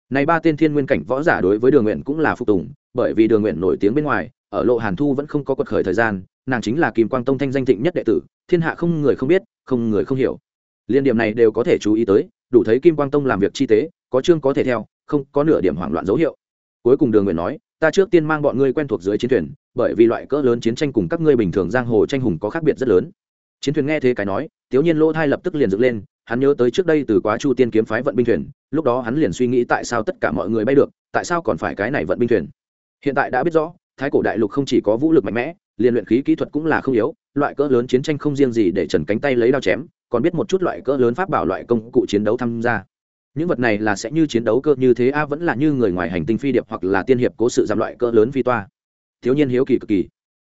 Này ba tên thiên nguyên cảnh võ giả đối với đường nguyện cũng là phục tùng, bởi vì đường nguyện nổi tiếng bên ngoài, ở lộ hàn thu vẫn không có quật khởi thời gian, nàng chính là kim quang tông thanh danh thịnh nhất đệ tử, thiên hạ không người không biết, không người không hiểu. Liên điểm này đều có thể chú ý tới, đủ thấy kim quang tông làm việc chi tế có chương có thể theo, không có nửa điểm hoảng loạn dấu hiệu. Cuối cùng đường nguyện nói, ta trước tiên mang bọn ngươi quen thuộc dưới chiến thuyền, bởi vì loại cỡ lớn chiến tranh cùng các ngươi bình thường giang hồ tranh hùng có khác biệt rất lớn. Chiến thuyền nghe thế cái nói tiểu nhiên lỗ thai lập tức liền dựng lên, hắn nhớ tới trước đây từ quá chu tiên kiếm phái vận binh thuyền, lúc đó hắn liền suy nghĩ tại sao tất cả mọi người bay được, tại sao còn phải cái này vận binh thuyền. Hiện tại đã biết rõ, thái cổ đại lục không chỉ có vũ lực mạnh mẽ, liền luyện khí kỹ thuật cũng là không yếu, loại cỡ lớn chiến tranh không riêng gì để trần cánh tay lấy đao chém, còn biết một chút loại cỡ lớn pháp bảo loại công cụ chiến đấu tham gia những vật này là sẽ như chiến đấu cơ như thế a vẫn là như người ngoài hành tinh phi điệp hoặc là tiên hiệp cố sự giảm loại cỡ lớn phi toa. Thiếu nhiên hiếu kỳ cực kỳ.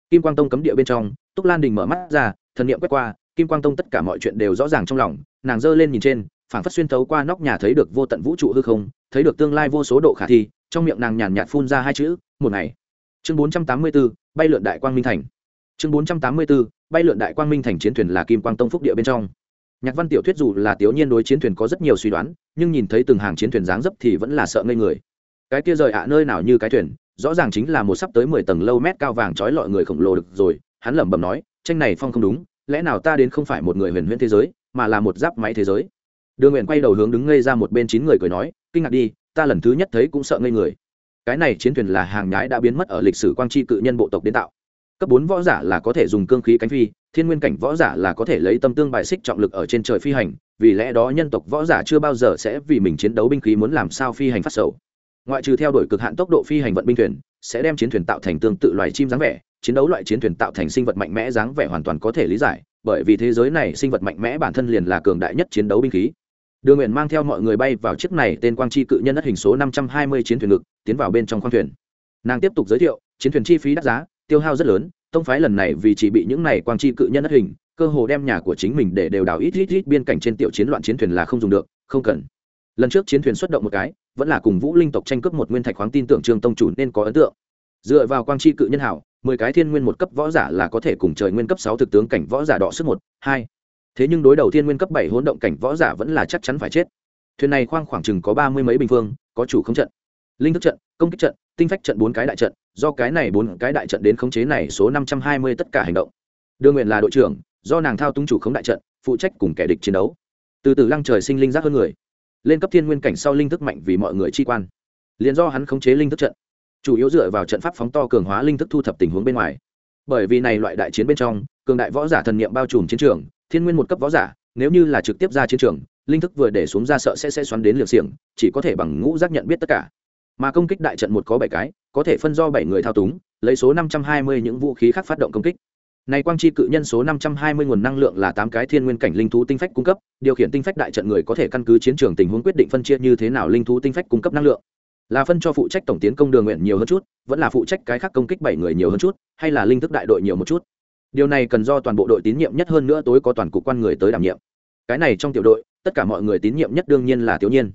Kim quang tông cấm địa bên trong túc lan đình mở mắt ra thần niệm quét qua kim quang tông tất cả mọi chuyện đều rõ ràng trong lòng nàng giơ lên nhìn trên phảng phất xuyên thấu qua nóc nhà thấy được vô tận vũ trụ hư không thấy được tương lai vô số độ khả thi trong miệng nàng nhàn nhạt phun ra hai chữ một ngày. Chương bốn trăm tám mươi 484, bay lượn đại quang minh thành. Chương bốn trăm tám mươi 484, bay lượn đại quang minh thành chiến thuyền là kim quang tông phúc địa bên trong nhạc văn tiểu thuyết dù là tiểu nhiên đối chiến thuyền có rất nhiều suy đoán, nhưng nhìn thấy từng hàng chiến thuyền dáng dấp thì vẫn là sợ ngây người. Cái kia rời ạ à, nơi nào như cái thuyền, rõ ràng chính là một sắp tới mười tầng lâu mét cao vàng trói lọi người khổng lồ được rồi, hắn lẩm bẩm nói, tranh này phong không đúng, lẽ nào ta đến không phải một người huyền huyễn thế giới, mà là một giáp máy thế giới? Đường nguyện quay đầu hướng đứng ngây ra một bên chín người cười nói, kinh ngạc đi, ta lần thứ nhất thấy cũng sợ ngây người. Cái này chiến thuyền là hàng nhái đã biến mất ở lịch sử quang tri cự nhân bộ tộc đến tạo cấp bốn võ giả là có thể dùng cương khí cánh phi, thiên nguyên cảnh võ giả là có thể lấy tâm tương bài xích trọng lực ở trên trời phi hành, vì lẽ đó nhân tộc võ giả chưa bao giờ sẽ vì mình chiến đấu binh khí muốn làm sao phi hành phát sầu. Ngoại trừ theo đuổi cực hạn tốc độ phi hành vận binh thuyền, sẽ đem chiến thuyền tạo thành tương tự loài chim dáng vẻ, chiến đấu loại chiến thuyền tạo thành sinh vật mạnh mẽ dáng vẻ hoàn toàn có thể lý giải, bởi vì thế giới này sinh vật mạnh mẽ bản thân liền là cường đại nhất chiến đấu binh khí. Đường nguyện mang theo mọi người bay vào chiếc này tên quang chi cự nhân đất hình số năm trăm hai mươi chiến thuyền ngực, tiến vào bên trong khoang thuyền. Nàng tiếp tục giới thiệu, chiến thuyền chi phí đắt giá tiêu hao rất lớn, tông phái lần này vì chỉ bị những này quang chi cự nhân đất hình, cơ hồ đem nhà của chính mình để đều đào ít ít ít biên cảnh trên tiểu chiến loạn chiến thuyền là không dùng được, không cần. Lần trước chiến thuyền xuất động một cái, vẫn là cùng vũ linh tộc tranh cướp một nguyên thạch khoáng tin tưởng trương tông chủ nên có ấn tượng. Dựa vào quang chi cự nhân hảo, mười cái thiên nguyên một cấp võ giả là có thể cùng trời nguyên cấp sáu thực tướng cảnh võ giả đọ sức một, hai. Thế nhưng đối đầu thiên nguyên cấp bảy hỗn động cảnh võ giả vẫn là chắc chắn phải chết. Thuyền này khoang khoảng chừng có ba mươi mấy bình phương, có chủ không trận. Linh thức trận, công kích trận tinh phách trận bốn cái đại trận, do cái này bốn cái đại trận đến khống chế này số năm trăm hai mươi tất cả hành động. Đương nguyện là đội trưởng, do nàng thao túng chủ khống đại trận, phụ trách cùng kẻ địch chiến đấu. Từ từ lăng trời sinh linh giác hơn người. Lên cấp thiên nguyên cảnh sau linh thức mạnh vì mọi người chi quan. Liền do hắn khống chế linh thức trận. Chủ yếu dựa vào trận pháp phóng to cường hóa linh thức thu thập tình huống bên ngoài. Bởi vì này loại đại chiến bên trong, cường đại võ giả thần niệm bao trùm chiến trường, thiên nguyên một cấp võ giả, nếu như là trực tiếp ra chiến trường, linh thức vừa để xuống ra sợ sẽ sẽ xoắn đến liều xiềng, chỉ có thể bằng ngũ giác nhận biết tất cả mà công kích đại trận một có bảy cái có thể phân do bảy người thao túng lấy số năm trăm hai mươi những vũ khí khác phát động công kích này quang chi cự nhân số năm trăm hai mươi nguồn năng lượng là tám cái thiên nguyên cảnh linh thú tinh phách cung cấp, điều khiển tinh phách đại trận người có thể căn cứ chiến trường tình huống quyết định phân chia như thế nào linh thú tinh phách cung cấp năng lượng. Là phân cho phụ trách tổng tiến công đường nguyện nhiều hơn chút, vẫn là phụ trách cái khác công kích bảy người nhiều hơn chút, hay là linh thức đại đội nhiều một chút. Điều này cần do toàn bộ đội tín nhiệm nhất hơn nữa tối có toàn cục quan người tới đảm nhiệm. Cái này trong tiểu đội, tất cả mọi người tín nhiệm nhất đương nhiên là Tiểu Nhiên.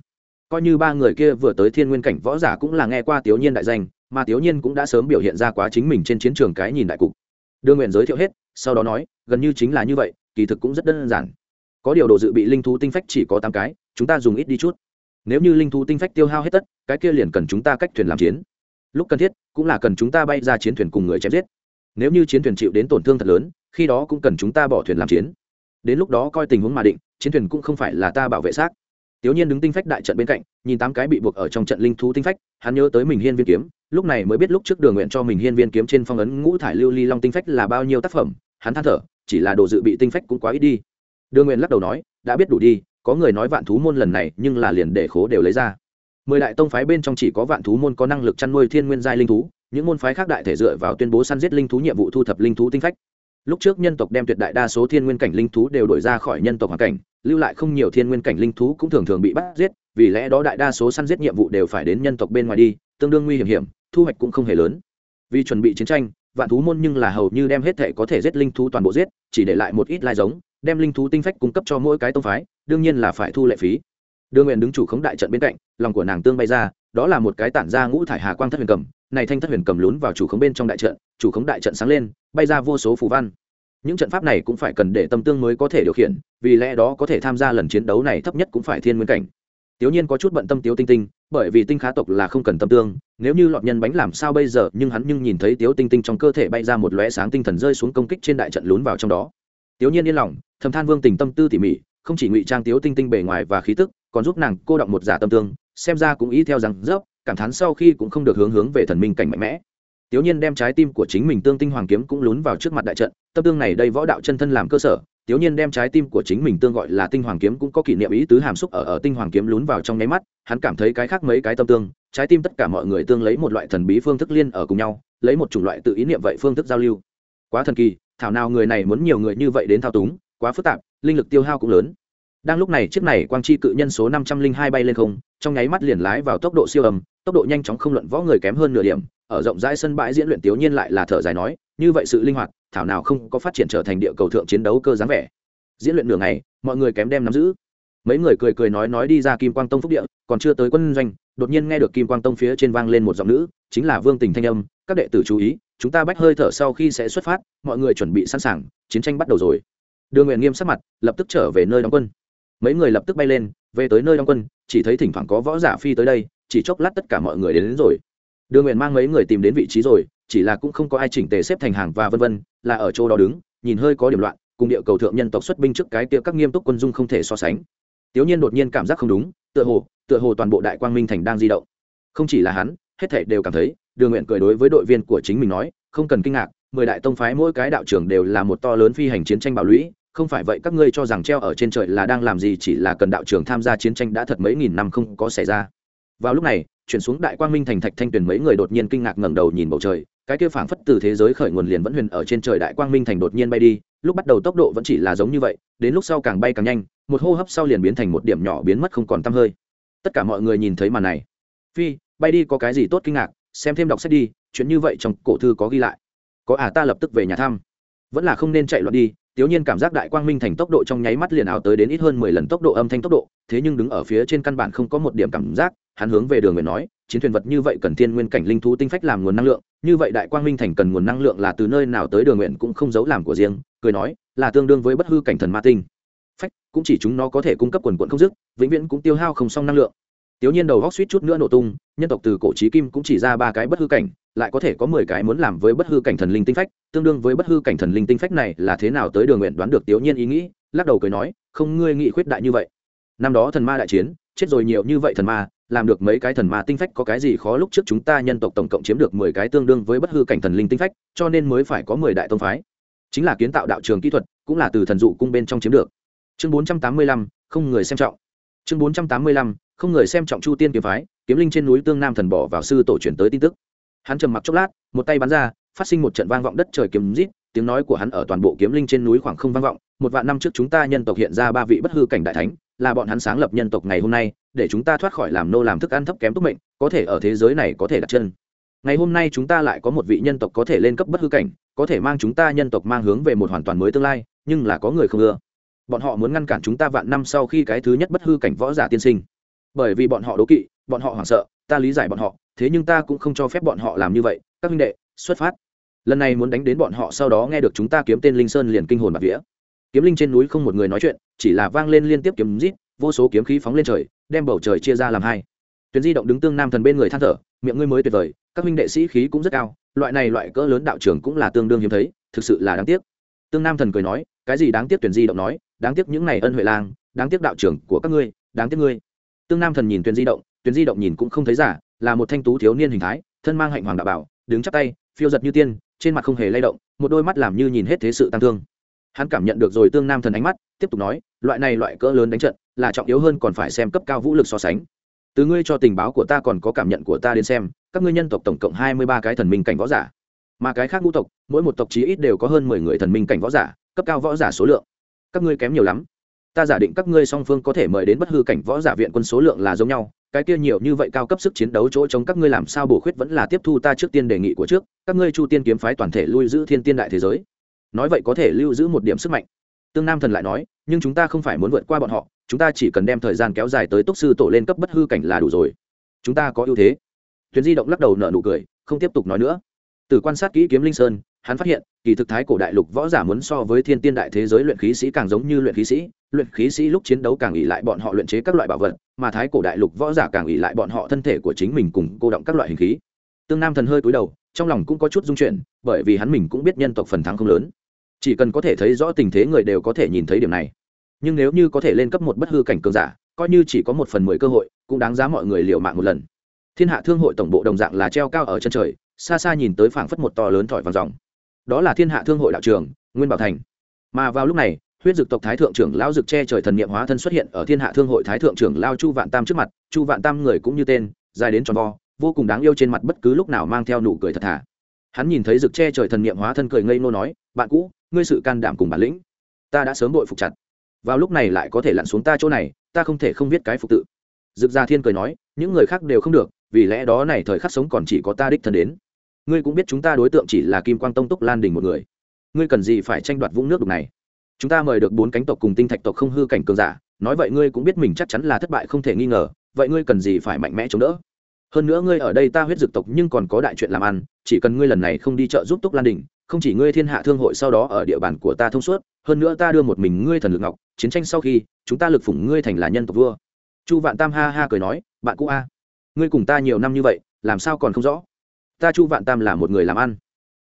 Coi như ba người kia vừa tới thiên nguyên cảnh võ giả cũng là nghe qua Tiểu Nhiên đại danh, mà Tiểu Nhiên cũng đã sớm biểu hiện ra quá chính mình trên chiến trường cái nhìn đại cục. Đưa nguyện giới thiệu hết sau đó nói gần như chính là như vậy kỳ thực cũng rất đơn giản. Có điều đồ dự bị linh thú tinh phách chỉ có tám cái chúng ta dùng ít đi chút. Nếu như linh thú tinh phách tiêu hao hết tất cái kia liền cần chúng ta cách thuyền làm chiến. Lúc cần thiết cũng là cần chúng ta bay ra chiến thuyền cùng người chém giết. Nếu như chiến thuyền chịu đến tổn thương thật lớn khi đó cũng cần chúng ta bỏ thuyền làm chiến. Đến lúc đó coi tình huống mà định chiến thuyền cũng không phải là ta bảo vệ xác. Tiểu Nhiên đứng tinh phách đại trận bên cạnh, nhìn tám cái bị buộc ở trong trận linh thú tinh phách, hắn nhớ tới mình hiên viên kiếm, lúc này mới biết lúc trước Đường Nguyện cho mình hiên viên kiếm trên phong ấn ngũ thải lưu ly long tinh phách là bao nhiêu tác phẩm, hắn than thở, chỉ là đồ dự bị tinh phách cũng quá ít đi. Đường Nguyện lắc đầu nói, đã biết đủ đi, có người nói vạn thú môn lần này, nhưng là liền để khố đều lấy ra. Mười đại tông phái bên trong chỉ có vạn thú môn có năng lực chăn nuôi thiên nguyên giai linh thú, những môn phái khác đại thể dựa vào tuyên bố săn giết linh thú nhiệm vụ thu thập linh thú tinh phách. Lúc trước nhân tộc đem tuyệt đại đa số thiên nguyên cảnh linh thú đều đổi ra khỏi nhân tộc hoàn cảnh, lưu lại không nhiều thiên nguyên cảnh linh thú cũng thường thường bị bắt giết vì lẽ đó đại đa số săn giết nhiệm vụ đều phải đến nhân tộc bên ngoài đi tương đương nguy hiểm hiểm thu hoạch cũng không hề lớn. Vì chuẩn bị chiến tranh vạn thú môn nhưng là hầu như đem hết thể có thể giết linh thú toàn bộ giết chỉ để lại một ít lai giống đem linh thú tinh phách cung cấp cho mỗi cái tông phái đương nhiên là phải thu lệ phí. Đường nguyện đứng chủ khống đại trận bên cạnh lòng của nàng tương bay ra đó là một cái tản ra ngũ thải hà quang thất huyền cầm này thanh thất huyền cầm lún vào chủ khống bên trong đại trận chủ khống đại trận sáng lên bay ra vô số phù văn những trận pháp này cũng phải cần để tâm tương mới có thể điều khiển vì lẽ đó có thể tham gia lần chiến đấu này thấp nhất cũng phải thiên nguyên cảnh Tiểu Nhiên có chút bận tâm Tiếu Tinh Tinh, bởi vì tinh khá tộc là không cần tâm tương, nếu như lọt nhân bánh làm sao bây giờ, nhưng hắn nhưng nhìn thấy Tiếu Tinh Tinh trong cơ thể bay ra một lóe sáng tinh thần rơi xuống công kích trên đại trận lún vào trong đó. Tiểu Nhiên yên lòng, thầm than Vương Tình tâm tư tỉ mỉ, không chỉ ngụy trang Tiếu Tinh Tinh bề ngoài và khí tức, còn giúp nàng cô động một giả tâm tương, xem ra cũng ý theo rằng dốc, cảm thán sau khi cũng không được hướng hướng về thần minh cảnh mạnh mẽ. Tiểu Nhiên đem trái tim của chính mình tương tinh hoàng kiếm cũng lún vào trước mặt đại trận, tâm tương này đây võ đạo chân thân làm cơ sở, Tiểu Nhiên đem trái tim của chính mình tương gọi là tinh hoàng kiếm cũng có kỷ niệm ý tứ hàm xúc ở ở tinh hoàng kiếm lún vào trong nháy mắt, hắn cảm thấy cái khác mấy cái tâm tương, trái tim tất cả mọi người tương lấy một loại thần bí phương thức liên ở cùng nhau, lấy một chủng loại tự ý niệm vậy phương thức giao lưu. Quá thần kỳ, thảo nào người này muốn nhiều người như vậy đến thao túng, quá phức tạp, linh lực tiêu hao cũng lớn. Đang lúc này chiếc này quang chi cự nhân số năm trăm linh hai bay lên không, trong nháy mắt liền lái vào tốc độ siêu âm, tốc độ nhanh chóng không luận võ người kém hơn nửa điểm, ở rộng rãi sân bãi diễn luyện Tiểu Nhiên lại là thở dài nói, như vậy sự linh hoạt, thảo nào không có phát triển trở thành địa cầu thượng chiến đấu cơ dáng vẻ. Diễn luyện nửa ngày mọi người kém đem nắm giữ. Mấy người cười cười nói nói đi ra kim quang tông phúc địa còn chưa tới quân doanh đột nhiên nghe được kim quang tông phía trên vang lên một giọng nữ chính là vương tình thanh âm các đệ tử chú ý chúng ta bách hơi thở sau khi sẽ xuất phát mọi người chuẩn bị sẵn sàng chiến tranh bắt đầu rồi. Đường nguyện nghiêm sắc mặt lập tức trở về nơi đóng quân. Mấy người lập tức bay lên về tới nơi đóng quân chỉ thấy thỉnh thoảng có võ giả phi tới đây chỉ chốc lát tất cả mọi người đến, đến rồi đường nguyện mang mấy người tìm đến vị trí rồi, chỉ là cũng không có ai chỉnh tề xếp thành hàng và vân vân, là ở chỗ đó đứng, nhìn hơi có điểm loạn, cùng địa cầu thượng nhân tộc xuất binh trước cái kia các nghiêm túc quân dung không thể so sánh. Tiểu nhiên đột nhiên cảm giác không đúng, tựa hồ tựa hồ toàn bộ đại quang minh thành đang di động. Không chỉ là hắn, hết thảy đều cảm thấy, đường nguyện cười đối với đội viên của chính mình nói, không cần kinh ngạc, mười đại tông phái mỗi cái đạo trưởng đều là một to lớn phi hành chiến tranh bảo lũy, không phải vậy các ngươi cho rằng treo ở trên trời là đang làm gì chỉ là cần đạo trưởng tham gia chiến tranh đã thật mấy nghìn năm không có xảy ra vào lúc này, chuyển xuống đại quang minh thành thạch thanh tuyền mấy người đột nhiên kinh ngạc ngẩng đầu nhìn bầu trời, cái kia phảng phất từ thế giới khởi nguồn liền vẫn huyền ở trên trời đại quang minh thành đột nhiên bay đi, lúc bắt đầu tốc độ vẫn chỉ là giống như vậy, đến lúc sau càng bay càng nhanh, một hô hấp sau liền biến thành một điểm nhỏ biến mất không còn tăm hơi. Tất cả mọi người nhìn thấy màn này. Phi, bay đi có cái gì tốt kinh ngạc, xem thêm đọc sách đi, chuyện như vậy trong cổ thư có ghi lại. Có à ta lập tức về nhà thăm. Vẫn là không nên chạy loạn đi Tiểu Nhiên cảm giác đại quang minh thành tốc độ trong nháy mắt liền ảo tới đến ít hơn mười lần tốc độ âm thanh tốc độ, thế nhưng đứng ở phía trên căn bản không có một điểm cảm giác, hắn hướng về đường nguyện nói, chiến thuyền vật như vậy cần thiên nguyên cảnh linh thú tinh phách làm nguồn năng lượng, như vậy đại quang minh thành cần nguồn năng lượng là từ nơi nào tới đường nguyện cũng không giấu làm của riêng, cười nói, là tương đương với bất hư cảnh thần ma tinh. Phách, cũng chỉ chúng nó có thể cung cấp quần quần không dứt, vĩnh viễn cũng tiêu hao không xong năng lượng. Tiểu Nhiên đầu góc suýt chút nữa nổ tung, nhân tộc từ cổ chí kim cũng chỉ ra ba cái bất hư cảnh, lại có thể có mười cái muốn làm với bất hư cảnh thần linh tinh phách, tương đương với bất hư cảnh thần linh tinh phách này là thế nào tới đường nguyện đoán được Tiểu Nhiên ý nghĩ, lắc đầu cười nói, không ngươi nghĩ khuyết đại như vậy. Năm đó thần ma đại chiến, chết rồi nhiều như vậy thần ma, làm được mấy cái thần ma tinh phách có cái gì khó lúc trước chúng ta nhân tộc tổng cộng chiếm được mười cái tương đương với bất hư cảnh thần linh tinh phách, cho nên mới phải có mười đại tông phái. Chính là kiến tạo đạo trường kỹ thuật, cũng là từ thần dụ cung bên trong chiếm được. Chương bốn trăm tám mươi lăm không người xem trọng. Chương bốn trăm tám mươi lăm không người xem trọng chu tiên kiếm phái kiếm linh trên núi tương nam thần bỏ vào sư tổ chuyển tới tin tức hắn trầm mặc chốc lát, một tay bắn ra, phát sinh một trận vang vọng đất trời kiếm rít, tiếng nói của hắn ở toàn bộ kiếm linh trên núi khoảng không vang vọng. Một vạn năm trước chúng ta nhân tộc hiện ra ba vị bất hư cảnh đại thánh, là bọn hắn sáng lập nhân tộc ngày hôm nay, để chúng ta thoát khỏi làm nô làm thức ăn thấp kém túc mệnh, có thể ở thế giới này có thể đặt chân. Ngày hôm nay chúng ta lại có một vị nhân tộc có thể lên cấp bất hư cảnh, có thể mang chúng ta nhân tộc mang hướng về một hoàn toàn mới tương lai, nhưng là có người không ưa. Bọn họ muốn ngăn cản chúng ta vạn năm sau khi cái thứ nhất bất hư cảnh võ giả tiên sinh. Bởi vì bọn họ đố kỵ, bọn họ hoảng sợ ta lý giải bọn họ, thế nhưng ta cũng không cho phép bọn họ làm như vậy, các huynh đệ, xuất phát. Lần này muốn đánh đến bọn họ sau đó nghe được chúng ta kiếm tên linh sơn liền kinh hồn bạc vía. Kiếm linh trên núi không một người nói chuyện, chỉ là vang lên liên tiếp kiếm rít, vô số kiếm khí phóng lên trời, đem bầu trời chia ra làm hai. Tuyến di động đứng tương nam thần bên người than thở, miệng ngươi mới tuyệt vời, các huynh đệ sĩ khí cũng rất cao, loại này loại cỡ lớn đạo trưởng cũng là tương đương hiếm thấy, thực sự là đáng tiếc. Tương nam thần cười nói, cái gì đáng tiếc tuyển di động nói, đáng tiếc những này ân huệ lang, đáng tiếc đạo trưởng của các ngươi, đáng tiếc ngươi. Tương nam thần nhìn tuyển di động tuyền di động nhìn cũng không thấy giả, là một thanh tú thiếu niên hình thái, thân mang hạnh hoàng đạo bảo, đứng chắp tay, phiêu giật như tiên, trên mặt không hề lay động, một đôi mắt làm như nhìn hết thế sự tăng thương. Hắn cảm nhận được rồi tương nam thần ánh mắt, tiếp tục nói, loại này loại cỡ lớn đánh trận, là trọng yếu hơn còn phải xem cấp cao vũ lực so sánh. Từ ngươi cho tình báo của ta còn có cảm nhận của ta đến xem, các ngươi nhân tộc tổng cộng hai mươi ba cái thần minh cảnh võ giả. Mà cái khác ngũ tộc, mỗi một tộc chí ít đều có hơn mười người thần minh cảnh võ giả, cấp cao võ giả số lượng. Các ngươi kém nhiều lắm. Ta giả định các ngươi song phương có thể mời đến bất hư cảnh võ giả viện quân số lượng là giống nhau cái kia nhiều như vậy cao cấp sức chiến đấu chỗ chống các ngươi làm sao bổ khuyết vẫn là tiếp thu ta trước tiên đề nghị của trước, các ngươi chu tiên kiếm phái toàn thể lui giữ thiên tiên đại thế giới. Nói vậy có thể lưu giữ một điểm sức mạnh. Tương nam thần lại nói, nhưng chúng ta không phải muốn vượt qua bọn họ, chúng ta chỉ cần đem thời gian kéo dài tới túc sư tổ lên cấp bất hư cảnh là đủ rồi. Chúng ta có ưu thế. Thuyền di động lắc đầu nở nụ cười, không tiếp tục nói nữa. Từ quan sát kỹ kiếm linh sơn, hắn phát hiện kỳ thực thái cổ đại lục võ giả muốn so với thiên tiên đại thế giới luyện khí sĩ càng giống như luyện khí sĩ, luyện khí sĩ lúc chiến đấu càng ỉ lại bọn họ luyện chế các loại bảo vật, mà thái cổ đại lục võ giả càng ỉ lại bọn họ thân thể của chính mình cùng cô động các loại hình khí. Tương nam thần hơi cúi đầu, trong lòng cũng có chút dung chuyển, bởi vì hắn mình cũng biết nhân tộc phần thắng không lớn. Chỉ cần có thể thấy rõ tình thế người đều có thể nhìn thấy điểm này. Nhưng nếu như có thể lên cấp một bất hư cảnh cường giả, coi như chỉ có một phần mười cơ hội, cũng đáng giá mọi người liều mạng một lần. Thiên hạ thương hội tổng bộ đồng dạng là treo cao ở chân trời, xa xa nhìn tới phảng phất một to lớn thỏi vàng dòng đó là thiên hạ thương hội đạo trường, nguyên bảo thành. Mà vào lúc này, huyết dực tộc thái thượng trưởng lao dực che trời thần niệm hóa thân xuất hiện ở thiên hạ thương hội thái thượng trưởng lao chu vạn tam trước mặt, chu vạn tam người cũng như tên, dài đến tròn vo, vô cùng đáng yêu trên mặt bất cứ lúc nào mang theo nụ cười thật thà. Hắn nhìn thấy dực che trời thần niệm hóa thân cười ngây nô nói, bạn cũ, ngươi sự can đảm cùng bản lĩnh, ta đã sớm bội phục chặt. Vào lúc này lại có thể lặn xuống ta chỗ này, ta không thể không biết cái phục tự. Dực gia thiên cười nói, những người khác đều không được, vì lẽ đó này thời khắc sống còn chỉ có ta đích thân đến ngươi cũng biết chúng ta đối tượng chỉ là kim quang tông túc lan đình một người. Ngươi cần gì phải tranh đoạt vũng nước đục này? Chúng ta mời được bốn cánh tộc cùng tinh thạch tộc không hư cảnh cường giả. Nói vậy ngươi cũng biết mình chắc chắn là thất bại không thể nghi ngờ. Vậy ngươi cần gì phải mạnh mẽ chống đỡ? Hơn nữa ngươi ở đây ta huyết dực tộc nhưng còn có đại chuyện làm ăn. Chỉ cần ngươi lần này không đi chợ giúp túc lan đình, không chỉ ngươi thiên hạ thương hội sau đó ở địa bàn của ta thông suốt, hơn nữa ta đưa một mình ngươi thần lực ngọc, chiến tranh sau khi, chúng ta lực phủng ngươi thành là nhân tộc vua. Chu vạn tam ha ha cười nói, bạn cũ a, ngươi cùng ta nhiều năm như vậy, làm sao còn không rõ? Ta chu vạn tam là một người làm ăn.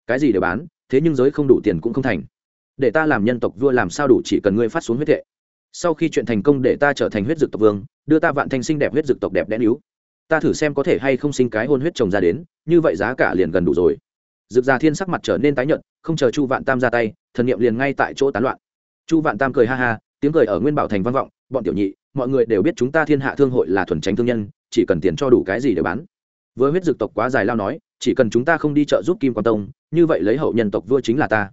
Cái gì đều bán, thế nhưng giới không đủ tiền cũng không thành. Để ta làm nhân tộc vua làm sao đủ chỉ cần ngươi phát xuống huyết thệ. Sau khi chuyện thành công để ta trở thành huyết dực tộc vương, đưa ta vạn thanh sinh đẹp huyết dực tộc đẹp đẽ yếu ta thử xem có thể hay không sinh cái hôn huyết chồng ra đến, như vậy giá cả liền gần đủ rồi. Dực già thiên sắc mặt trở nên tái nhợt, không chờ chu vạn tam ra tay, thần niệm liền ngay tại chỗ tán loạn. Chu vạn tam cười ha ha, tiếng cười ở nguyên bảo thành vang vọng, bọn tiểu nhị, mọi người đều biết chúng ta thiên hạ thương hội là thuần tránh thương nhân, chỉ cần tiền cho đủ cái gì để bán. Với huyết dực tộc quá dài lao nói chỉ cần chúng ta không đi chợ giúp kim quan tông, như vậy lấy hậu nhân tộc vua chính là ta.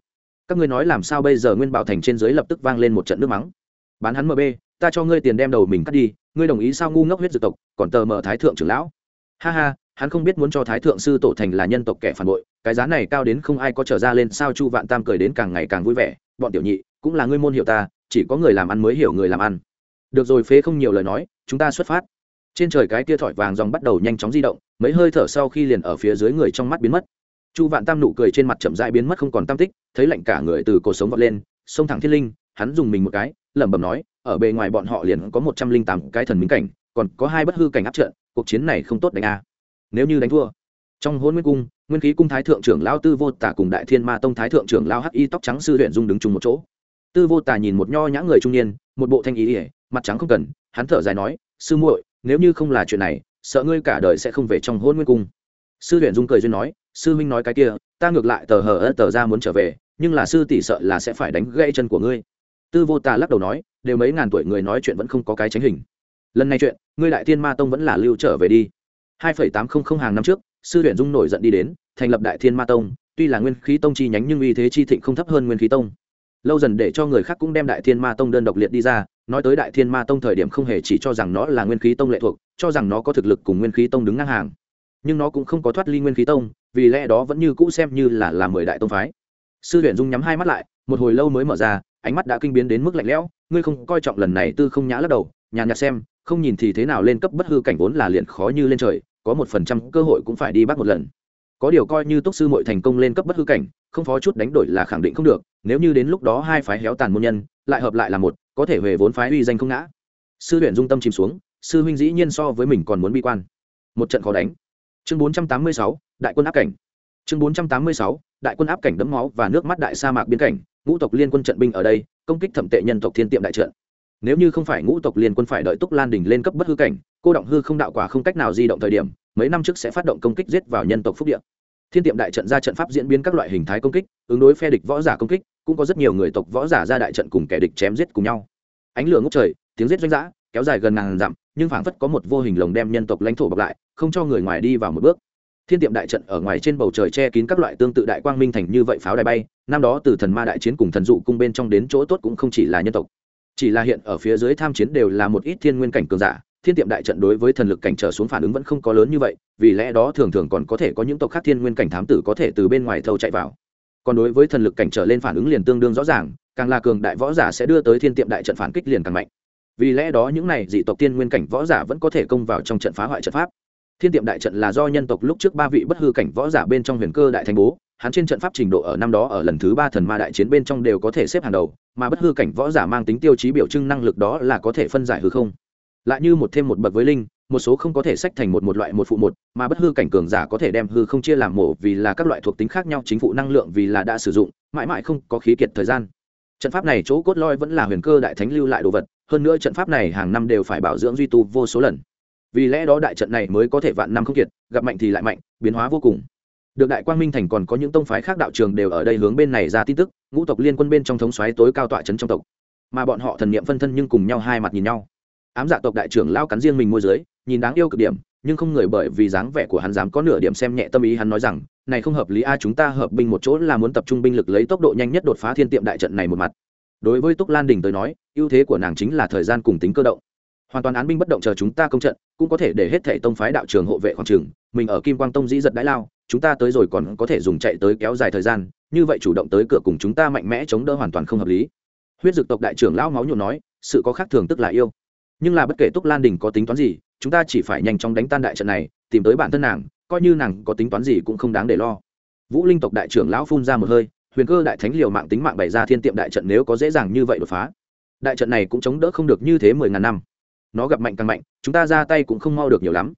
Các ngươi nói làm sao bây giờ nguyên bảo thành trên dưới lập tức vang lên một trận nước mắng. Bán hắn mb ta cho ngươi tiền đem đầu mình cắt đi, ngươi đồng ý sao ngu ngốc huyết dự tộc, còn tờ mờ thái thượng trưởng lão. Ha ha, hắn không biết muốn cho thái thượng sư tổ thành là nhân tộc kẻ phản bội, cái giá này cao đến không ai có trở ra lên sao chu vạn tam cười đến càng ngày càng vui vẻ, bọn tiểu nhị, cũng là ngươi môn hiểu ta, chỉ có người làm ăn mới hiểu người làm ăn. Được rồi phế không nhiều lời nói, chúng ta xuất phát trên trời cái kia thỏi vàng dòng bắt đầu nhanh chóng di động, mấy hơi thở sau khi liền ở phía dưới người trong mắt biến mất. Chu vạn tam nụ cười trên mặt chậm dại biến mất không còn tam tích, thấy lạnh cả người từ cổ sống vọt lên xông thẳng thiên linh, hắn dùng mình một cái, lẩm bẩm nói, ở bề ngoài bọn họ liền có một trăm linh tám cái thần minh cảnh, còn có hai bất hư cảnh áp trận, cuộc chiến này không tốt đánh a. Nếu như đánh thua, trong hôn nguyên cung, nguyên khí cung thái thượng trưởng lao tư vô tả cùng đại thiên ma tông thái thượng trưởng lao hắc y tóc trắng sư huyện dung đứng chung một chỗ. Tư vô tả nhìn một nho nhã người trung niên, một bộ thanh ý ỉa mặt trắng không cần, hắn thở dài nói, sư muội nếu như không là chuyện này, sợ ngươi cả đời sẽ không về trong hôn nguyên cung. Sư huyện dung cười duyên nói, sư minh nói cái kia, ta ngược lại tờ hờ ớt tờ ra muốn trở về, nhưng là sư tỷ sợ là sẽ phải đánh gãy chân của ngươi. Tư vô tà lắc đầu nói, đều mấy ngàn tuổi người nói chuyện vẫn không có cái tránh hình. Lần này chuyện, ngươi đại thiên ma tông vẫn là lưu trở về đi. Hai phẩy tám không không hàng năm trước, sư huyện dung nổi giận đi đến, thành lập đại thiên ma tông, tuy là nguyên khí tông chi nhánh nhưng uy thế chi thịnh không thấp hơn nguyên khí tông. Lâu dần để cho người khác cũng đem đại thiên ma tông đơn độc liệt đi ra nói tới đại thiên ma tông thời điểm không hề chỉ cho rằng nó là nguyên khí tông lệ thuộc, cho rằng nó có thực lực cùng nguyên khí tông đứng ngang hàng. Nhưng nó cũng không có thoát ly nguyên khí tông, vì lẽ đó vẫn như cũ xem như là làm mười đại tông phái. Sư huyện dung nhắm hai mắt lại, một hồi lâu mới mở ra, ánh mắt đã kinh biến đến mức lạnh lẽo, ngươi không coi trọng lần này tư không nhã lắc đầu, nhàn nhạt xem, không nhìn thì thế nào lên cấp bất hư cảnh vốn là liền khó như lên trời, có một phần trăm cơ hội cũng phải đi bắt một lần. Có điều coi như túc sư mội thành công lên cấp bất hư cảnh, không phó chút đánh đổi là khẳng định không được, nếu như đến lúc đó hai phái héo tàn môn nhân, lại hợp lại là một có thể về vốn phái uy danh không ngã. Sư huyện dung tâm chìm xuống, sư huynh dĩ nhiên so với mình còn muốn bi quan. Một trận khó đánh. Chương bốn trăm tám mươi sáu, đại quân áp cảnh. Chương bốn trăm tám mươi sáu, đại quân áp cảnh đấm máu và nước mắt đại sa mạc biên cảnh, ngũ tộc liên quân trận binh ở đây, công kích thẩm tệ nhân tộc thiên tiệm đại trận. Nếu như không phải ngũ tộc liên quân phải đợi túc lan đình lên cấp bất hư cảnh, cô động hư không đạo quả không cách nào di động thời điểm, mấy năm trước sẽ phát động công kích giết vào nhân tộc phúc địa thiên tiệm đại trận ra trận pháp diễn biến các loại hình thái công kích, ứng đối phe địch võ giả công kích, cũng có rất nhiều người tộc võ giả ra đại trận cùng kẻ địch chém giết cùng nhau. Ánh lửa ngốc trời, tiếng giết doanh giã kéo dài gần ngàn dặm, nhưng phảng phất có một vô hình lồng đem nhân tộc lãnh thổ bọc lại, không cho người ngoài đi vào một bước. Thiên tiệm đại trận ở ngoài trên bầu trời che kín các loại tương tự đại quang minh thành như vậy pháo đài bay, năm đó từ thần ma đại chiến cùng thần dụ cung bên trong đến chỗ tốt cũng không chỉ là nhân tộc. Chỉ là hiện ở phía dưới tham chiến đều là một ít thiên nguyên cảnh cường giả thiên tiệm đại trận đối với thần lực cảnh trở xuống phản ứng vẫn không có lớn như vậy, vì lẽ đó thường thường còn có thể có những tộc khác thiên nguyên cảnh thám tử có thể từ bên ngoài thâu chạy vào. Còn đối với thần lực cảnh trở lên phản ứng liền tương đương rõ ràng, càng là cường đại võ giả sẽ đưa tới thiên tiệm đại trận phản kích liền càng mạnh. Vì lẽ đó những này dị tộc tiên nguyên cảnh võ giả vẫn có thể công vào trong trận phá hoại trận pháp. Thiên tiệm đại trận là do nhân tộc lúc trước ba vị bất hư cảnh võ giả bên trong huyền cơ đại thành bố, hắn trên trận pháp trình độ ở năm đó ở lần thứ ba thần ma đại chiến bên trong đều có thể xếp hàng đầu, mà bất hư cảnh võ giả mang tính tiêu chí biểu trưng năng lực đó là có thể phân giải hư không lại như một thêm một bậc với linh, một số không có thể sách thành một một loại một phụ một, mà bất hư cảnh cường giả có thể đem hư không chia làm mổ vì là các loại thuộc tính khác nhau, chính phụ năng lượng vì là đã sử dụng, mãi mãi không có khí kiệt thời gian. Trận pháp này chỗ cốt loi vẫn là huyền cơ đại thánh lưu lại đồ vật, hơn nữa trận pháp này hàng năm đều phải bảo dưỡng duy tu vô số lần. Vì lẽ đó đại trận này mới có thể vạn năm không kiệt, gặp mạnh thì lại mạnh, biến hóa vô cùng. Được đại quang minh thành còn có những tông phái khác đạo trường đều ở đây hướng bên này ra tin tức, ngũ tộc liên quân bên trong thống xoáy tối cao tọa trấn trong tộc. Mà bọn họ thần niệm phân thân nhưng cùng nhau hai mặt nhìn nhau ám dạ tộc đại trưởng lao cắn riêng mình môi giới, nhìn đáng yêu cực điểm, nhưng không người bởi vì dáng vẻ của hắn dám có nửa điểm xem nhẹ tâm ý hắn nói rằng, này không hợp lý a, chúng ta hợp binh một chỗ là muốn tập trung binh lực lấy tốc độ nhanh nhất đột phá thiên tiệm đại trận này một mặt. Đối với túc lan đình tới nói, ưu thế của nàng chính là thời gian cùng tính cơ động. Hoàn toàn án binh bất động chờ chúng ta công trận, cũng có thể để hết thể tông phái đạo trường hộ vệ khoảng trường mình ở kim quang tông dĩ giật đãi lao, chúng ta tới rồi còn có thể dùng chạy tới kéo dài thời gian, như vậy chủ động tới cửa cùng chúng ta mạnh mẽ chống đỡ hoàn toàn không hợp lý. Huyết dực tộc đại trưởng lão máu nhuộm nói, sự có khác thường tức là yêu nhưng là bất kể túc lan đình có tính toán gì, chúng ta chỉ phải nhanh chóng đánh tan đại trận này, tìm tới bản thân nàng, coi như nàng có tính toán gì cũng không đáng để lo. Vũ linh tộc đại trưởng lão phun ra một hơi, huyền cơ đại thánh liều mạng tính mạng bày ra thiên tiệm đại trận nếu có dễ dàng như vậy đột phá. Đại trận này cũng chống đỡ không được như thế mười ngàn năm. Nó gặp mạnh càng mạnh, chúng ta ra tay cũng không mau được nhiều lắm.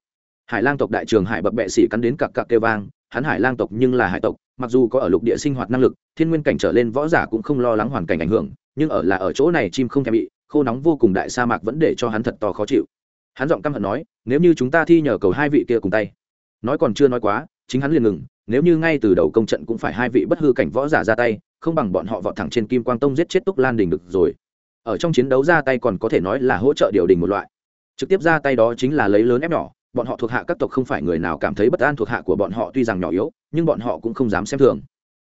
Hải lang tộc đại trường hải bập bệ sĩ cắn đến cặp cặp kêu vang, hắn hải lang tộc nhưng là hải tộc, mặc dù có ở lục địa sinh hoạt năng lực, thiên nguyên cảnh trở lên võ giả cũng không lo lắng hoàn cảnh ảnh hưởng, nhưng ở là ở chỗ này chim không thèm bị khô nóng vô cùng đại sa mạc vẫn để cho hắn thật to khó chịu. Hắn giọng căm hận nói, nếu như chúng ta thi nhờ cầu hai vị kia cùng tay. Nói còn chưa nói quá, chính hắn liền ngừng, nếu như ngay từ đầu công trận cũng phải hai vị bất hư cảnh võ giả ra tay, không bằng bọn họ vọt thẳng trên kim quang tông giết chết túc lan đình được rồi. Ở trong chiến đấu ra tay còn có thể nói là hỗ trợ điều đình một loại. Trực tiếp ra tay đó chính là lấy lớn ép nhỏ, bọn họ thuộc hạ các tộc không phải người nào cảm thấy bất an thuộc hạ của bọn họ tuy rằng nhỏ yếu, nhưng bọn họ cũng không dám xem thường.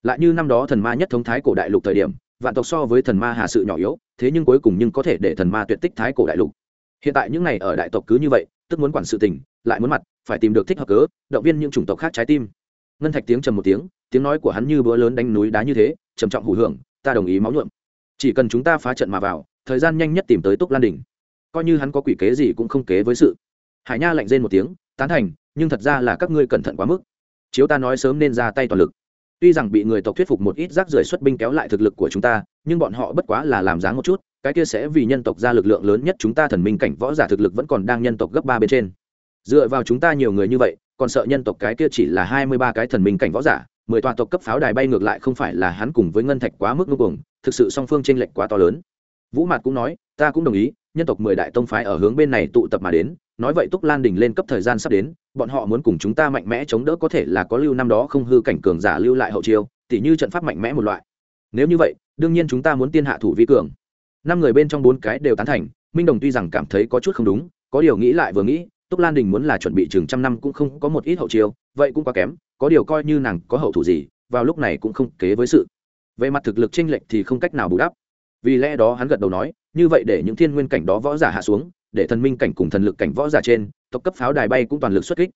Lại như năm đó thần ma nhất thống thái cổ đại lục thời điểm vạn tộc so với thần ma hà sự nhỏ yếu, thế nhưng cuối cùng nhưng có thể để thần ma tuyệt tích thái cổ đại lục. Hiện tại những này ở đại tộc cứ như vậy, tức muốn quản sự tình, lại muốn mặt, phải tìm được thích hợp cớ, động viên những chủng tộc khác trái tim. Ngân thạch tiếng trầm một tiếng tiếng nói của hắn như bữa lớn đánh núi đá như thế, trầm trọng hủ hưởng, ta đồng ý máu nhuộm. Chỉ cần chúng ta phá trận mà vào, thời gian nhanh nhất tìm tới túc lan đình coi như hắn có quỷ kế gì cũng không kế với sự. Hải nha lạnh rên một tiếng, tán thành, nhưng thật ra là các ngươi cẩn thận quá mức. Chiếu ta nói sớm nên ra tay toàn lực tuy rằng bị người tộc thuyết phục một ít rác rưởi xuất binh kéo lại thực lực của chúng ta, nhưng bọn họ bất quá là làm dáng một chút, cái kia sẽ vì nhân tộc ra lực lượng lớn nhất chúng ta thần minh cảnh võ giả thực lực vẫn còn đang nhân tộc gấp ba bên trên. Dựa vào chúng ta nhiều người như vậy, còn sợ nhân tộc cái kia chỉ là hai mươi ba cái thần minh cảnh võ giả, mười tòa tộc cấp pháo đài bay ngược lại không phải là hắn cùng với ngân thạch quá mức ngưng cuồng, thực sự song phương tranh lệch quá to lớn. Vũ mạt cũng nói, ta cũng đồng ý, nhân tộc mười đại tông phái ở hướng bên này tụ tập mà đến nói vậy túc lan đình lên cấp thời gian sắp đến, bọn họ muốn cùng chúng ta mạnh mẽ chống đỡ có thể là có lưu năm đó không hư cảnh cường giả lưu lại hậu chiêu, tỉ như trận pháp mạnh mẽ một loại. Nếu như vậy, đương nhiên chúng ta muốn tiên hạ thủ vi cường. Năm người bên trong bốn cái đều tán thành, minh đồng tuy rằng cảm thấy có chút không đúng, có điều nghĩ lại vừa nghĩ, túc lan đình muốn là chuẩn bị chừng trăm năm cũng không có một ít hậu chiêu, vậy cũng quá kém, có điều coi như nàng có hậu thủ gì, vào lúc này cũng không kế với sự. Về mặt thực lực tranh lệch thì không cách nào bù đắp. Vì lẽ đó hắn gật đầu nói, như vậy để những thiên nguyên cảnh đó võ giả hạ xuống để thần minh cảnh cùng thần lực cảnh võ giả trên, tộc cấp pháo đài bay cũng toàn lực xuất kích.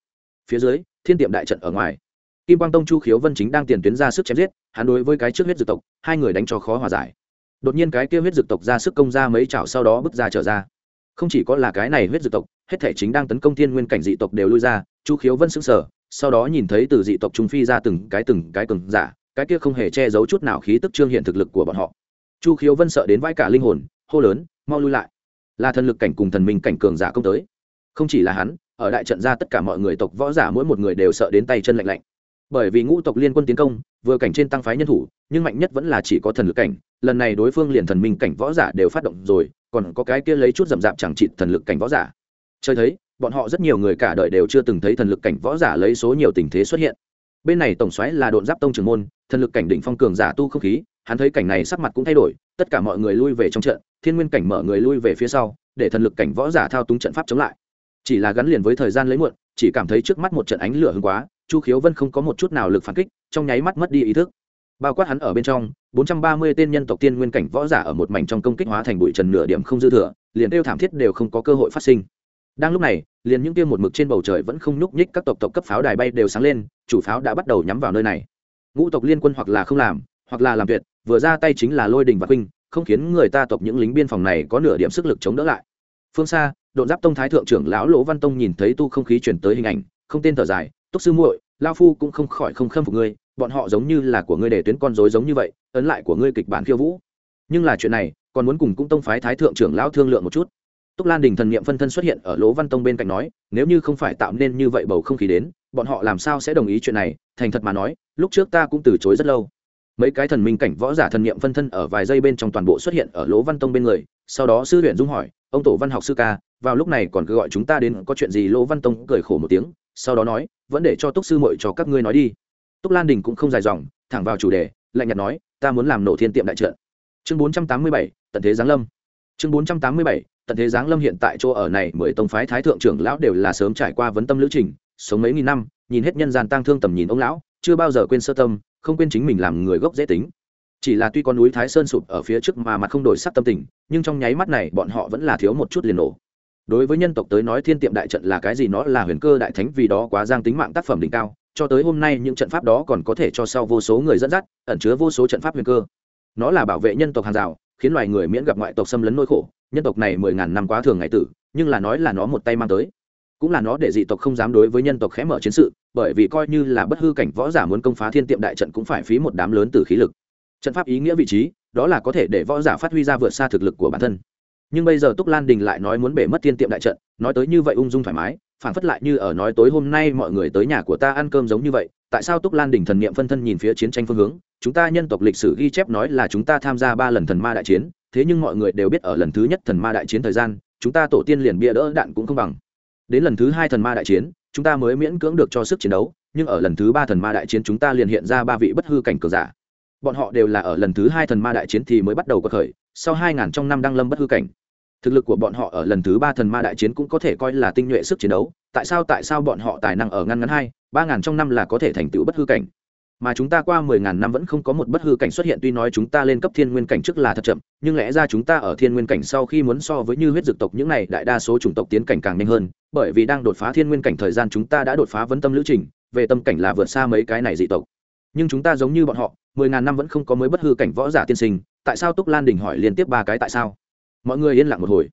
Phía dưới, thiên tiệm đại trận ở ngoài. Kim quang tông chu khiếu vân chính đang tiền tuyến ra sức chém giết, hắn đối với cái trước huyết dược tộc, hai người đánh cho khó hòa giải. Đột nhiên cái kia huyết dược tộc ra sức công ra mấy chảo sau đó bước ra trở ra. Không chỉ có là cái này huyết dược tộc, hết thể chính đang tấn công thiên nguyên cảnh dị tộc đều lui ra, chu khiếu vân sững sờ, sau đó nhìn thấy từ dị tộc trung phi ra từng cái từng cái cường giả, cái kia không hề che giấu chút nào khí tức trương hiện thực lực của bọn họ. Chu khiếu vân sợ đến vãi cả linh hồn, hô lớn, mau lui lại là thần lực cảnh cùng thần minh cảnh cường giả công tới. Không chỉ là hắn, ở đại trận ra tất cả mọi người tộc võ giả mỗi một người đều sợ đến tay chân lạnh lạnh. Bởi vì ngũ tộc liên quân tiến công, vừa cảnh trên tăng phái nhân thủ, nhưng mạnh nhất vẫn là chỉ có thần lực cảnh. Lần này đối phương liền thần minh cảnh võ giả đều phát động rồi, còn có cái kia lấy chút rậm rạp chẳng trị thần lực cảnh võ giả. Chơi thấy, bọn họ rất nhiều người cả đời đều chưa từng thấy thần lực cảnh võ giả lấy số nhiều tình thế xuất hiện. Bên này tổng xoáy là độn giáp tông trường môn, thần lực cảnh đỉnh phong cường giả tu không khí hắn thấy cảnh này sắc mặt cũng thay đổi, tất cả mọi người lui về trong trận, thiên nguyên cảnh mở người lui về phía sau, để thần lực cảnh võ giả thao túng trận pháp chống lại. Chỉ là gắn liền với thời gian lấy muộn, chỉ cảm thấy trước mắt một trận ánh lửa hơn quá, chu khiếu vân không có một chút nào lực phản kích, trong nháy mắt mất đi ý thức. Bao quát hắn ở bên trong, bốn trăm ba mươi tên nhân tộc tiên nguyên cảnh võ giả ở một mảnh trong công kích hóa thành bụi trần nửa điểm không dư thừa, liền tiêu thảm thiết đều không có cơ hội phát sinh. Đang lúc này, liền những kia một mực trên bầu trời vẫn không nhúc nhích các tộc tộc cấp pháo đài bay đều sáng lên, chủ pháo đã bắt đầu nhắm vào nơi này. Ngũ tộc liên quân hoặc là không làm, hoặc là làm tuyệt vừa ra tay chính là lôi đình và huynh không khiến người ta tộc những lính biên phòng này có nửa điểm sức lực chống đỡ lại. Phương xa, độn giáp tông thái thượng trưởng lão lỗ văn tông nhìn thấy tu không khí chuyển tới hình ảnh, không tên thở dài, túc sư muội lao phu cũng không khỏi không khâm phục ngươi, bọn họ giống như là của ngươi để tuyến con rối giống như vậy, ấn lại của ngươi kịch bản khiêu vũ. Nhưng là chuyện này, còn muốn cùng cũng tông phái thái thượng trưởng lão thương lượng một chút. Túc lan đình thần niệm phân thân xuất hiện ở lỗ văn tông bên cạnh nói, nếu như không phải tạo nên như vậy bầu không khí đến, bọn họ làm sao sẽ đồng ý chuyện này? Thành thật mà nói, lúc trước ta cũng từ chối rất lâu mấy cái thần minh cảnh võ giả thần niệm phân thân ở vài giây bên trong toàn bộ xuất hiện ở lỗ văn tông bên người. Sau đó sư huyện dung hỏi, ông tổ văn học sư ca, vào lúc này còn cứ gọi chúng ta đến, có chuyện gì? Lỗ văn tông cười khổ một tiếng, sau đó nói, vẫn để cho túc sư mội cho các ngươi nói đi. Túc lan đình cũng không dài dòng, thẳng vào chủ đề, lạnh nhạt nói, ta muốn làm nổ thiên tiệm đại trận. Chương bốn trăm tám mươi bảy, tận thế giáng lâm. Chương bốn trăm tám mươi bảy, tận thế giáng lâm hiện tại chỗ ở này, mười tông phái thái thượng trưởng lão đều là sớm trải qua vấn tâm lữ trình, sống mấy nghìn năm, nhìn hết nhân gian tang thương tầm nhìn ông lão, chưa bao giờ quên sơ tâm không quên chính mình làm người gốc dễ tính. Chỉ là tuy con núi thái sơn sụp ở phía trước mà mặt không đổi sắc tâm tình, nhưng trong nháy mắt này bọn họ vẫn là thiếu một chút liền nổ. Đối với nhân tộc tới nói thiên tiệm đại trận là cái gì nó là huyền cơ đại thánh vì đó quá giang tính mạng tác phẩm đỉnh cao, cho tới hôm nay những trận pháp đó còn có thể cho sau vô số người dẫn dắt, ẩn chứa vô số trận pháp huyền cơ. Nó là bảo vệ nhân tộc hàng rào, khiến loài người miễn gặp ngoại tộc xâm lấn nỗi khổ, nhân tộc này mười ngàn năm quá thường ngày tử, nhưng là nói là nó một tay mang tới. Cũng là nó để dị tộc không dám đối với nhân tộc khẽ mở chiến sự bởi vì coi như là bất hư cảnh võ giả muốn công phá thiên tiệm đại trận cũng phải phí một đám lớn từ khí lực. Trận pháp ý nghĩa vị trí, đó là có thể để võ giả phát huy ra vượt xa thực lực của bản thân. Nhưng bây giờ túc lan đình lại nói muốn bể mất thiên tiệm đại trận, nói tới như vậy ung dung thoải mái, phản phất lại như ở nói tối hôm nay mọi người tới nhà của ta ăn cơm giống như vậy, tại sao túc lan đình thần niệm phân thân nhìn phía chiến tranh phương hướng, chúng ta nhân tộc lịch sử ghi chép nói là chúng ta tham gia ba lần thần ma đại chiến, thế nhưng mọi người đều biết ở lần thứ nhất thần ma đại chiến thời gian, chúng ta tổ tiên liền bia đỡ đạn cũng không bằng đến lần thứ hai thần ma đại chiến, chúng ta mới miễn cưỡng được cho sức chiến đấu, nhưng ở lần thứ ba thần ma đại chiến chúng ta liền hiện ra ba vị bất hư cảnh cường giả. Bọn họ đều là ở lần thứ hai thần ma đại chiến thì mới bắt đầu có khởi, sau hai ngàn trong năm đăng lâm bất hư cảnh. Thực lực của bọn họ ở lần thứ ba thần ma đại chiến cũng có thể coi là tinh nhuệ sức chiến đấu, tại sao tại sao bọn họ tài năng ở ngăn ngắn hai, ba ngàn trong năm là có thể thành tựu bất hư cảnh? Mà chúng ta qua mười ngàn năm vẫn không có một bất hư cảnh xuất hiện, tuy nói chúng ta lên cấp thiên nguyên cảnh trước là thật chậm, nhưng lẽ ra chúng ta ở thiên nguyên cảnh sau khi muốn so với như huyết dực tộc những này đại đa số chủng tộc tiến cảnh càng nhanh hơn, bởi vì đang đột phá thiên nguyên cảnh thời gian chúng ta đã đột phá vấn tâm lữ trình, về tâm cảnh là vượt xa mấy cái này dị tộc. Nhưng chúng ta giống như bọn họ, mười ngàn năm vẫn không có mới bất hư cảnh võ giả tiên sinh, tại sao túc lan đình hỏi liên tiếp ba cái tại sao? Mọi người yên lặng một hồi.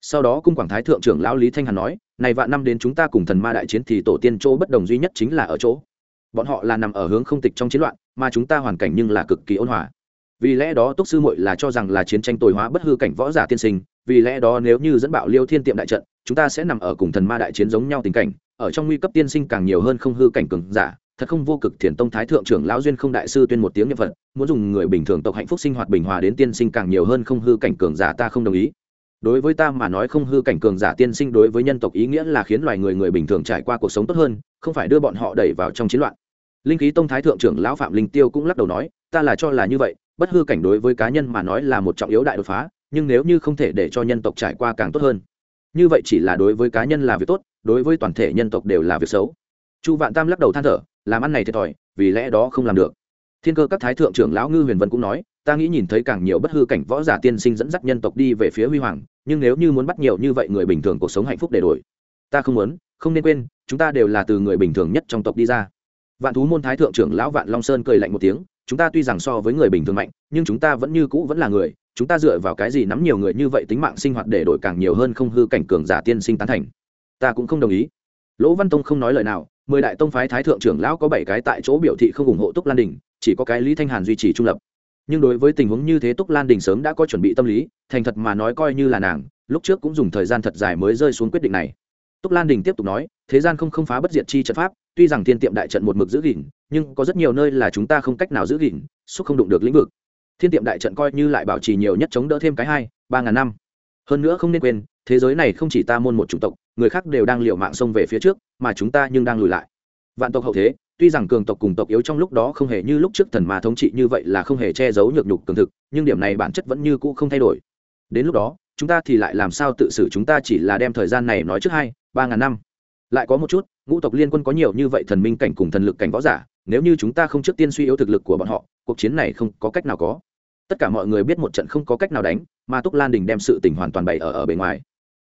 Sau đó cung quảng thái thượng trưởng lão lý thanh hàn nói, này vạn năm đến chúng ta cùng thần ma đại chiến thì tổ tiên chỗ bất đồng duy nhất chính là ở chỗ bọn họ là nằm ở hướng không tịch trong chiến loạn, mà chúng ta hoàn cảnh nhưng là cực kỳ ôn hòa. Vì lẽ đó túc sư muội là cho rằng là chiến tranh tồi hóa bất hư cảnh võ giả tiên sinh, vì lẽ đó nếu như dẫn bạo liêu thiên tiệm đại trận, chúng ta sẽ nằm ở cùng thần ma đại chiến giống nhau tình cảnh, ở trong nguy cấp tiên sinh càng nhiều hơn không hư cảnh cường giả, thật không vô cực thiền tông thái thượng trưởng lão duyên không đại sư tuyên một tiếng niệm phật, muốn dùng người bình thường tộc hạnh phúc sinh hoạt bình hòa đến tiên sinh càng nhiều hơn không hư cảnh cường giả ta không đồng ý. Đối với ta mà nói không hư cảnh cường giả tiên sinh đối với nhân tộc ý nghĩa là khiến loài người người bình thường trải qua cuộc sống tốt hơn, không phải đưa bọn họ đẩy vào trong chiến loạn linh khí tông thái thượng trưởng lão phạm linh tiêu cũng lắc đầu nói, ta là cho là như vậy, bất hư cảnh đối với cá nhân mà nói là một trọng yếu đại đột phá, nhưng nếu như không thể để cho nhân tộc trải qua càng tốt hơn, như vậy chỉ là đối với cá nhân là việc tốt, đối với toàn thể nhân tộc đều là việc xấu. Chu vạn tam lắc đầu than thở, làm ăn này thiệt thòi, vì lẽ đó không làm được. Thiên cơ các thái thượng trưởng lão ngư huyền vân cũng nói, ta nghĩ nhìn thấy càng nhiều bất hư cảnh võ giả tiên sinh dẫn dắt nhân tộc đi về phía huy hoàng, nhưng nếu như muốn bắt nhiều như vậy người bình thường cuộc sống hạnh phúc để đổi, ta không muốn, không nên quên, chúng ta đều là từ người bình thường nhất trong tộc đi ra vạn thú môn thái thượng trưởng lão vạn long sơn cười lạnh một tiếng, chúng ta tuy rằng so với người bình thường mạnh, nhưng chúng ta vẫn như cũ vẫn là người. Chúng ta dựa vào cái gì nắm nhiều người như vậy tính mạng sinh hoạt để đổi càng nhiều hơn không hư cảnh cường giả tiên sinh tán thành? Ta cũng không đồng ý. Lỗ văn tông không nói lời nào, mười đại tông phái thái thượng trưởng lão có bảy cái tại chỗ biểu thị không ủng hộ túc lan đình, chỉ có cái lý thanh hàn duy trì trung lập. Nhưng đối với tình huống như thế túc lan đình sớm đã có chuẩn bị tâm lý, thành thật mà nói coi như là nàng, lúc trước cũng dùng thời gian thật dài mới rơi xuống quyết định này túc lan đình tiếp tục nói, thế gian không không phá bất diệt chi trận pháp, tuy rằng thiên tiệm đại trận một mực giữ gìn, nhưng có rất nhiều nơi là chúng ta không cách nào giữ gìn, xúc không đụng được lĩnh vực. Thiên tiệm đại trận coi như lại bảo trì nhiều nhất chống đỡ thêm cái hai, ba ngàn năm. Hơn nữa không nên quên, thế giới này không chỉ ta môn một chủng tộc, người khác đều đang liều mạng xông về phía trước, mà chúng ta nhưng đang lùi lại. Vạn tộc hậu thế, tuy rằng cường tộc cùng tộc yếu trong lúc đó không hề như lúc trước thần mà thống trị như vậy là không hề che giấu nhược nhục cường thực, nhưng điểm này bản chất vẫn như cũ không thay đổi. Đến lúc đó, chúng ta thì lại làm sao tự xử chúng ta chỉ là đem thời gian này nói trước hai ba ngàn năm. Lại có một chút, ngũ tộc liên quân có nhiều như vậy thần minh cảnh cùng thần lực cảnh võ giả, nếu như chúng ta không trước tiên suy yếu thực lực của bọn họ, cuộc chiến này không có cách nào có. Tất cả mọi người biết một trận không có cách nào đánh, mà túc lan đình đem sự tình hoàn toàn bày ở ở bề ngoài.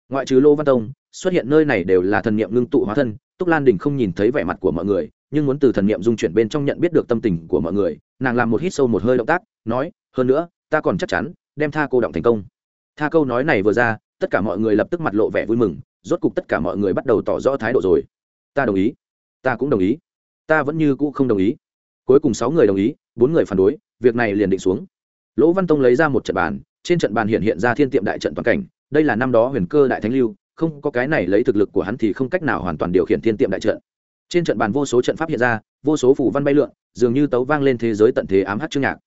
Ngoại trừ lô văn tông, xuất hiện nơi này đều là thần niệm ngưng tụ hóa thân, túc lan đình không nhìn thấy vẻ mặt của mọi người, nhưng muốn từ thần niệm dung chuyển bên trong nhận biết được tâm tình của mọi người, nàng làm một hít sâu một hơi động tác, nói, hơn nữa, ta còn chắc chắn, đem tha cô động thành công. Tha câu nói này vừa ra, tất cả mọi người lập tức mặt lộ vẻ vui mừng rốt cục tất cả mọi người bắt đầu tỏ rõ thái độ rồi. Ta đồng ý. Ta cũng đồng ý. Ta vẫn như cũ không đồng ý. Cuối cùng sáu người đồng ý, bốn người phản đối, việc này liền định xuống. Lỗ văn tông lấy ra một trận bàn, trên trận bàn hiện hiện ra thiên tiệm đại trận toàn cảnh, đây là năm đó huyền cơ đại thánh lưu, không có cái này lấy thực lực của hắn thì không cách nào hoàn toàn điều khiển thiên tiệm đại trận. Trên trận bàn vô số trận pháp hiện ra, vô số phủ văn bay lượn, dường như tấu vang lên thế giới tận thế ám hát chương nhạc.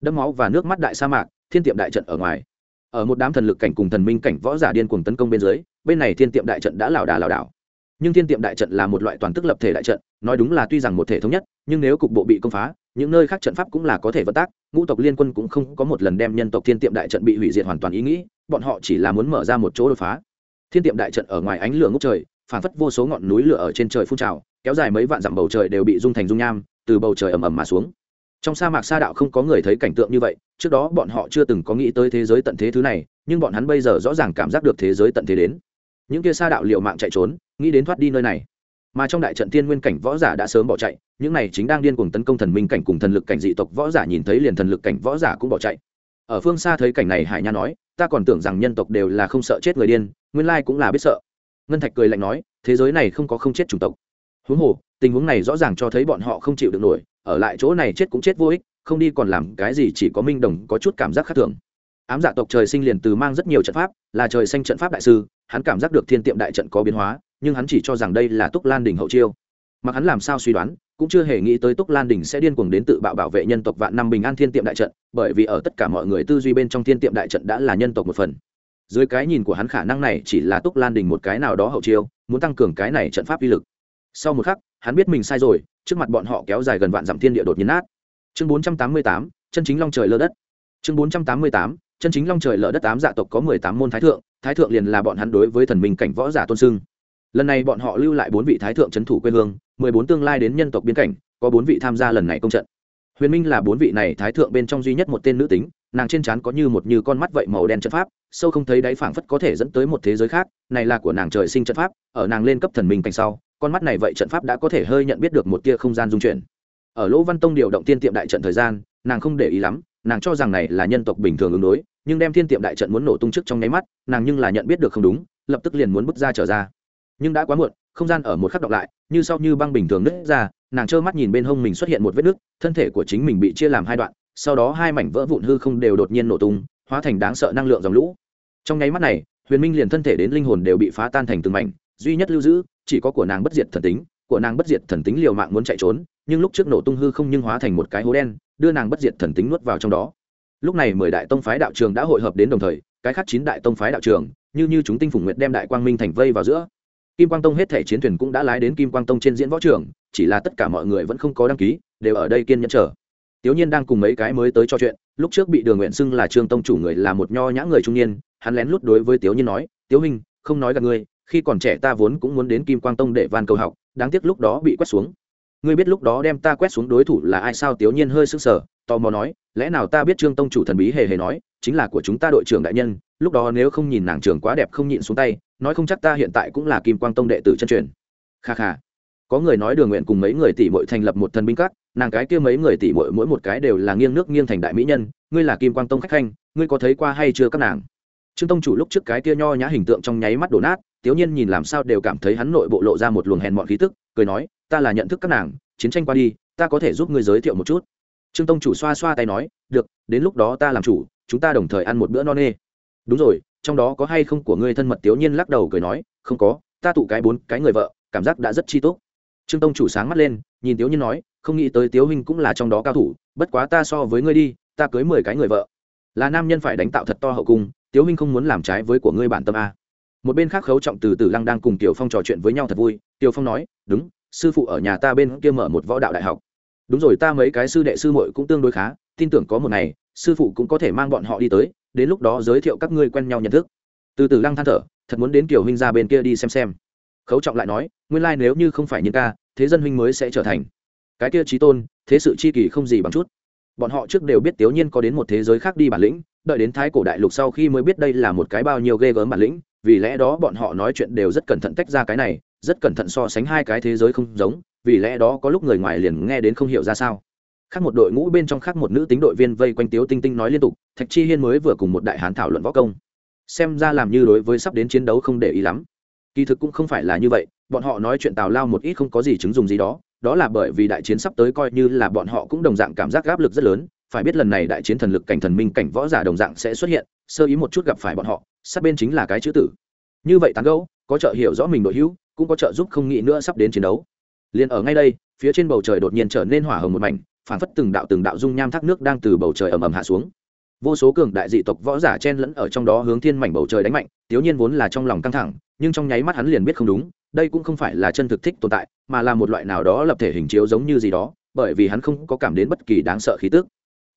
Đẫm máu và nước mắt đại sa mạc, thiên tiệm đại trận ở ngoài ở một đám thần lực cảnh cùng thần minh cảnh võ giả điên cuồng tấn công bên dưới, bên này thiên tiệm đại trận đã lảo đà lảo đảo. Nhưng thiên tiệm đại trận là một loại toàn tức lập thể đại trận, nói đúng là tuy rằng một thể thống nhất, nhưng nếu cục bộ bị công phá, những nơi khác trận pháp cũng là có thể vận tác, ngũ tộc liên quân cũng không có một lần đem nhân tộc thiên tiệm đại trận bị hủy diệt hoàn toàn ý nghĩ, bọn họ chỉ là muốn mở ra một chỗ đột phá. Thiên tiệm đại trận ở ngoài ánh lửa ngốc trời phản phất vô số ngọn núi lửa ở trên trời phun trào, kéo dài mấy vạn dặm bầu trời đều bị dung thành dung nham, từ bầu trời ầm ầm mà xuống trong sa mạc sa đạo không có người thấy cảnh tượng như vậy, trước đó bọn họ chưa từng có nghĩ tới thế giới tận thế thứ này, nhưng bọn hắn bây giờ rõ ràng cảm giác được thế giới tận thế đến. Những kia sa đạo liệu mạng chạy trốn, nghĩ đến thoát đi nơi này. Mà trong đại trận tiên nguyên cảnh võ giả đã sớm bỏ chạy, những này chính đang điên cuồng tấn công thần minh cảnh cùng thần lực cảnh dị tộc võ giả nhìn thấy liền thần lực cảnh võ giả cũng bỏ chạy. Ở phương xa thấy cảnh này hải nha nói, ta còn tưởng rằng nhân tộc đều là không sợ chết người điên, nguyên lai cũng là biết sợ. Ngân thạch cười lạnh nói, thế giới này không có không chết chủng tộc. Huống hồ, tình huống này rõ ràng cho thấy bọn họ không chịu được nổi ở lại chỗ này chết cũng chết vô ích, không đi còn làm cái gì chỉ có minh đồng có chút cảm giác khác thường. Ám dạ tộc trời sinh liền từ mang rất nhiều trận pháp, là trời xanh trận pháp đại sư, hắn cảm giác được thiên tiệm đại trận có biến hóa, nhưng hắn chỉ cho rằng đây là túc lan đình hậu chiêu. Mà hắn làm sao suy đoán, cũng chưa hề nghĩ tới túc lan đình sẽ điên cuồng đến tự bạo bảo vệ nhân tộc vạn năm bình an thiên tiệm đại trận, bởi vì ở tất cả mọi người tư duy bên trong thiên tiệm đại trận đã là nhân tộc một phần. Dưới cái nhìn của hắn khả năng này chỉ là túc lan đình một cái nào đó hậu chiêu, muốn tăng cường cái này trận pháp uy lực. Sau một khắc, hắn biết mình sai rồi trước mặt bọn họ kéo dài gần vạn dặm thiên địa đột nhiên nát. Chương bốn trăm tám mươi tám, chân chính long trời lỡ đất. Chương bốn trăm tám mươi tám, chân chính long trời lỡ đất tám dạ tộc có mười tám môn thái thượng thái thượng liền là bọn hắn đối với thần minh cảnh võ giả tôn sưng. Lần này bọn họ lưu lại bốn vị thái thượng c h ấ n thủ quê hương, mười bốn tương lai đến nhân tộc biên cảnh, có bốn vị tham gia lần này công trận. Huyền minh là bốn vị này thái thượng bên trong duy nhất một tên nữ tính, nàng trên trán có như một như con mắt vậy màu đen trận pháp, sâu không thấy đáy phảng phất có thể dẫn tới một thế giới khác, này là của nàng trời sinh trận pháp, ở nàng lên cấp thần minh cảnh sau con mắt này vậy trận pháp đã có thể hơi nhận biết được một tia không gian dung chuyển. Ở lỗ văn tông điều động tiên tiệm đại trận thời gian, nàng không để ý lắm, nàng cho rằng này là nhân tộc bình thường ứng đối, nhưng đem thiên tiệm đại trận muốn nổ tung trước trong nháy mắt, nàng nhưng là nhận biết được không đúng, lập tức liền muốn bước ra trở ra. Nhưng đã quá muộn, không gian ở một khắc đọc lại, như sau như băng bình thường nứt ra, nàng trơ mắt nhìn bên hông mình xuất hiện một vết nứt, thân thể của chính mình bị chia làm hai đoạn, sau đó hai mảnh vỡ vụn hư không đều đột nhiên nổ tung, hóa thành đáng sợ năng lượng dòng lũ. Trong nháy mắt này, huyền minh liền thân thể đến linh hồn đều bị phá tan thành từng mảnh duy nhất lưu giữ, chỉ có của nàng bất diệt thần tính, của nàng bất diệt thần tính liều mạng muốn chạy trốn, nhưng lúc trước nổ tung hư không nhưng hóa thành một cái hố đen, đưa nàng bất diệt thần tính nuốt vào trong đó. Lúc này mười đại tông phái đạo trường đã hội hợp đến đồng thời, cái khác chín đại tông phái đạo trường, như như chúng tinh phủng nguyệt đem đại quang minh thành vây vào giữa. Kim quang tông hết thể chiến thuyền cũng đã lái đến kim quang tông trên diễn võ trường, chỉ là tất cả mọi người vẫn không có đăng ký, đều ở đây kiên nhẫn chờ. Tiểu nhiên đang cùng mấy cái mới tới cho chuyện, lúc trước bị đường nguyện xưng là trương tông chủ người là một nho nhã người trung niên, hắn lén lút đối với tiểu nhiên nói, tiểu huynh, không nói gặp ngươi khi còn trẻ ta vốn cũng muốn đến kim quang tông để van cầu học, đáng tiếc lúc đó bị quét xuống. Ngươi biết lúc đó đem ta quét xuống đối thủ là ai sao? Tiểu nhiên hơi sưng sờ, tò mò nói, lẽ nào ta biết trương tông chủ thần bí hề hề nói, chính là của chúng ta đội trưởng đại nhân, lúc đó nếu không nhìn nàng trưởng quá đẹp không nhịn xuống tay, nói không chắc ta hiện tại cũng là kim quang tông đệ tử chân truyền. Kha kha. Có người nói đường nguyện cùng mấy người tỷ muội thành lập một thần binh các, nàng cái kia mấy người tỷ muội mỗi một cái đều là nghiêng nước nghiêng thành đại mỹ nhân, ngươi là kim quang tông khách khanh, ngươi có thấy qua hay chưa các nàng? Trương tông chủ lúc trước cái kia nho nhã hình tượng trong nháy mắt đổ nát tiếu nhiên nhìn làm sao đều cảm thấy hắn nội bộ lộ ra một luồng hèn mọn khí tức, cười nói, ta là nhận thức các nàng, chiến tranh qua đi, ta có thể giúp ngươi giới thiệu một chút. Trương tông chủ xoa xoa tay nói, được, đến lúc đó ta làm chủ, chúng ta đồng thời ăn một bữa no nê. Đúng rồi, trong đó có hay không của ngươi thân mật? Tiếu nhiên lắc đầu cười nói, không có, ta tụ cái bốn cái người vợ, cảm giác đã rất chi tốt trương tông chủ sáng mắt lên, nhìn tiếu nhiên nói, không nghĩ tới tiếu huynh cũng là trong đó cao thủ, bất quá ta so với ngươi đi, ta cưới mười cái người vợ. Là nam nhân phải đánh tạo thật to hậu cung, tiếu huynh không muốn làm trái với của ngươi bản tâm a một bên khác khấu trọng từ từ lăng đang cùng tiểu phong trò chuyện với nhau thật vui. Tiểu phong nói, đúng, sư phụ ở nhà ta bên kia mở một võ đạo đại học. Đúng rồi, ta mấy cái sư đệ sư muội cũng tương đối khá, tin tưởng có một ngày, sư phụ cũng có thể mang bọn họ đi tới, đến lúc đó giới thiệu các ngươi quen nhau nhận thức. Từ từ lăng than thở, thật muốn đến kiểu huynh ra bên kia đi xem xem. Khấu trọng lại nói, nguyên lai nếu như không phải những ca, thế dân huynh mới sẽ trở thành. Cái kia trí tôn, thế sự chi kỳ không gì bằng chút. Bọn họ trước đều biết tiểu nhiên có đến một thế giới khác đi bản lĩnh, đợi đến thái cổ đại lục sau khi mới biết đây là một cái bao nhiêu ghê gớm bản lĩnh vì lẽ đó bọn họ nói chuyện đều rất cẩn thận tách ra cái này, rất cẩn thận so sánh hai cái thế giới không giống, vì lẽ đó có lúc người ngoài liền nghe đến không hiểu ra sao. Khác một đội ngũ bên trong khác một nữ tính đội viên vây quanh tiếu tinh tinh nói liên tục, thạch chi hiên mới vừa cùng một đại hán thảo luận võ công. Xem ra làm như đối với sắp đến chiến đấu không để ý lắm. Kỳ thực cũng không phải là như vậy, bọn họ nói chuyện tào lao một ít không có gì chứng dùng gì đó đó là bởi vì đại chiến sắp tới coi như là bọn họ cũng đồng dạng cảm giác áp lực rất lớn, phải biết lần này đại chiến thần lực cảnh thần minh cảnh võ giả đồng dạng sẽ xuất hiện, sơ ý một chút gặp phải bọn họ sát bên chính là cái chữ tử. Như vậy tán gẫu, có trợ hiểu rõ mình đội hữu, cũng có trợ giúp không nghĩ nữa sắp đến chiến đấu. Liền ở ngay đây, phía trên bầu trời đột nhiên trở nên hỏa hồng một mảnh phản phất từng đạo từng đạo dung nham thác nước đang từ bầu trời ầm ầm hạ xuống. Vô số cường đại dị tộc võ giả chen lẫn ở trong đó hướng thiên mảnh bầu trời đánh mạnh tiếu nhiên vốn là trong lòng căng thẳng, nhưng trong nháy mắt hắn liền biết không đúng, đây cũng không phải là chân thực thích tồn tại, mà là một loại nào đó lập thể hình chiếu giống như gì đó, bởi vì hắn không có cảm đến bất kỳ đáng sợ khí tức.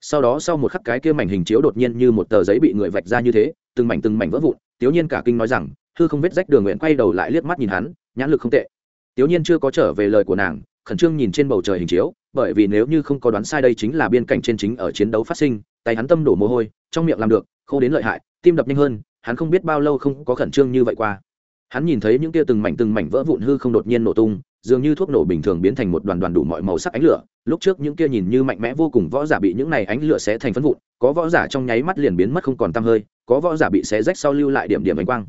Sau đó sau một khắc cái kia mảnh hình chiếu đột nhiên như một tờ giấy bị người vạch ra như thế từng mảnh từng mảnh vỡ vụn Tiểu nhiên cả kinh nói rằng, hư không vết rách đường nguyện quay đầu lại liếc mắt nhìn hắn, nhãn lực không tệ. Tiểu nhiên chưa có trở về lời của nàng, khẩn trương nhìn trên bầu trời hình chiếu, bởi vì nếu như không có đoán sai đây chính là biên cảnh trên chính ở chiến đấu phát sinh, tay hắn tâm đổ mồ hôi, trong miệng làm được, khô đến lợi hại, tim đập nhanh hơn, hắn không biết bao lâu không có khẩn trương như vậy qua. Hắn nhìn thấy những tia từng mảnh từng mảnh vỡ vụn hư không đột nhiên nổ tung dường như thuốc nổ bình thường biến thành một đoàn đoàn đủ mọi màu sắc ánh lửa, lúc trước những kia nhìn như mạnh mẽ vô cùng võ giả bị những này ánh lửa xé thành phân vụn, có võ giả trong nháy mắt liền biến mất không còn tăm hơi, có võ giả bị xé rách sau lưu lại điểm điểm ánh quang.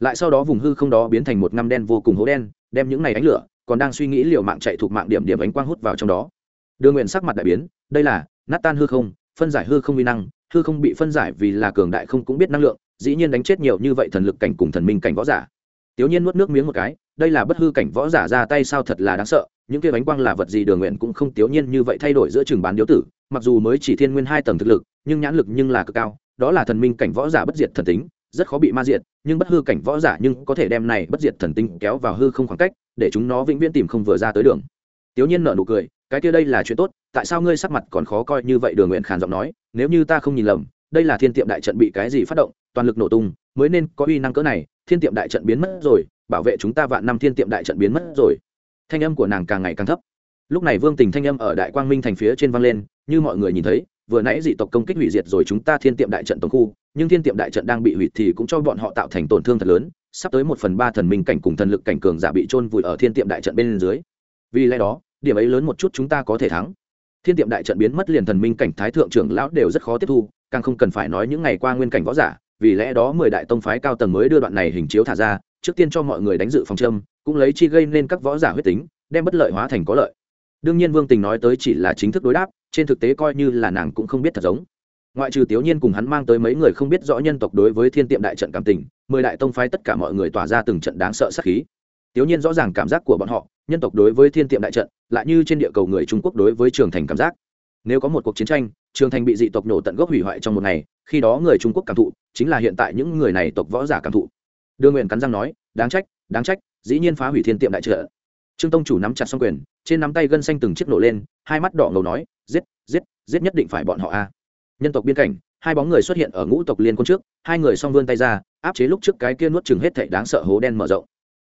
Lại sau đó vùng hư không đó biến thành một ngăm đen vô cùng hố đen, đem những này ánh lửa còn đang suy nghĩ liệu mạng chạy thuộc mạng điểm điểm ánh quang hút vào trong đó. Đường nguyện sắc mặt đại biến, đây là nát tan hư không, phân giải hư không vi năng, hư không bị phân giải vì là cường đại không cũng biết năng lượng, dĩ nhiên đánh chết nhiều như vậy thần lực cảnh cùng thần minh cảnh võ giả. Tiểu nhiên nuốt nước miếng một cái đây là bất hư cảnh võ giả ra tay sao thật là đáng sợ, những kia bánh quang là vật gì đường nguyện cũng không tiểu nhiên như vậy thay đổi giữa trường bán điếu tử, mặc dù mới chỉ thiên nguyên hai tầng thực lực, nhưng nhãn lực nhưng là cực cao, đó là thần minh cảnh võ giả bất diệt thần tính, rất khó bị ma diệt, nhưng bất hư cảnh võ giả nhưng có thể đem này bất diệt thần tinh kéo vào hư không khoảng cách, để chúng nó vĩnh viễn tìm không vừa ra tới đường. Tiểu nhiên nở nụ cười, cái kia đây là chuyện tốt, tại sao ngươi sắc mặt còn khó coi như vậy, đường nguyện khàn giọng nói, nếu như ta không nhìn lầm, đây là thiên tiệm đại trận bị cái gì phát động, toàn lực nổ tung mới nên có uy năng cỡ này, thiên tiệm đại trận biến mất rồi, bảo vệ chúng ta vạn năm thiên tiệm đại trận biến mất rồi. Thanh âm của nàng càng ngày càng thấp. Lúc này vương tình thanh âm ở đại quang minh thành phía trên vang lên, như mọi người nhìn thấy, vừa nãy dị tộc công kích hủy diệt rồi chúng ta thiên tiệm đại trận tổng khu, nhưng thiên tiệm đại trận đang bị hủy thì cũng cho bọn họ tạo thành tổn thương thật lớn, sắp tới một phần ba thần minh cảnh cùng thần lực cảnh cường giả bị trôn vùi ở thiên tiệm đại trận bên dưới. Vì lẽ đó, điểm ấy lớn một chút chúng ta có thể thắng. Thiên tiệm đại trận biến mất liền thần minh cảnh thái thượng trưởng lão đều rất khó tiếp thu, càng không cần phải nói những ngày qua nguyên cảnh võ giả vì lẽ đó mười đại tông phái cao tầng mới đưa đoạn này hình chiếu thả ra, trước tiên cho mọi người đánh dự phòng châm, cũng lấy chi gây nên các võ giả huyết tính, đem bất lợi hóa thành có lợi. Đương nhiên vương tình nói tới chỉ là chính thức đối đáp, trên thực tế coi như là nàng cũng không biết thật giống. Ngoại trừ tiểu nhiên cùng hắn mang tới mấy người không biết rõ nhân tộc đối với thiên tiệm đại trận cảm tình, mười đại tông phái tất cả mọi người tỏa ra từng trận đáng sợ sát khí. Tiểu nhiên rõ ràng cảm giác của bọn họ, nhân tộc đối với thiên tiệm đại trận, lại như trên địa cầu người trung quốc đối với trường thành cảm giác. Nếu có một cuộc chiến tranh trường thành bị dị tộc nổ tận gốc hủy hoại trong một ngày, khi đó người trung quốc cảm thụ, chính là hiện tại những người này tộc võ giả cảm thụ. Đương nguyện cắn răng nói, đáng trách đáng trách, dĩ nhiên phá hủy thiên tiệm đại trợ. Trương tông chủ nắm chặt xong quyền, trên nắm tay gân xanh từng chiếc nổ lên, hai mắt đỏ ngầu nói, giết giết giết nhất định phải bọn họ a. Nhân tộc biên cảnh, hai bóng người xuất hiện ở ngũ tộc liên quân trước, hai người song vươn tay ra, áp chế lúc trước cái kia nuốt chừng hết thảy đáng sợ hố đen mở rộng.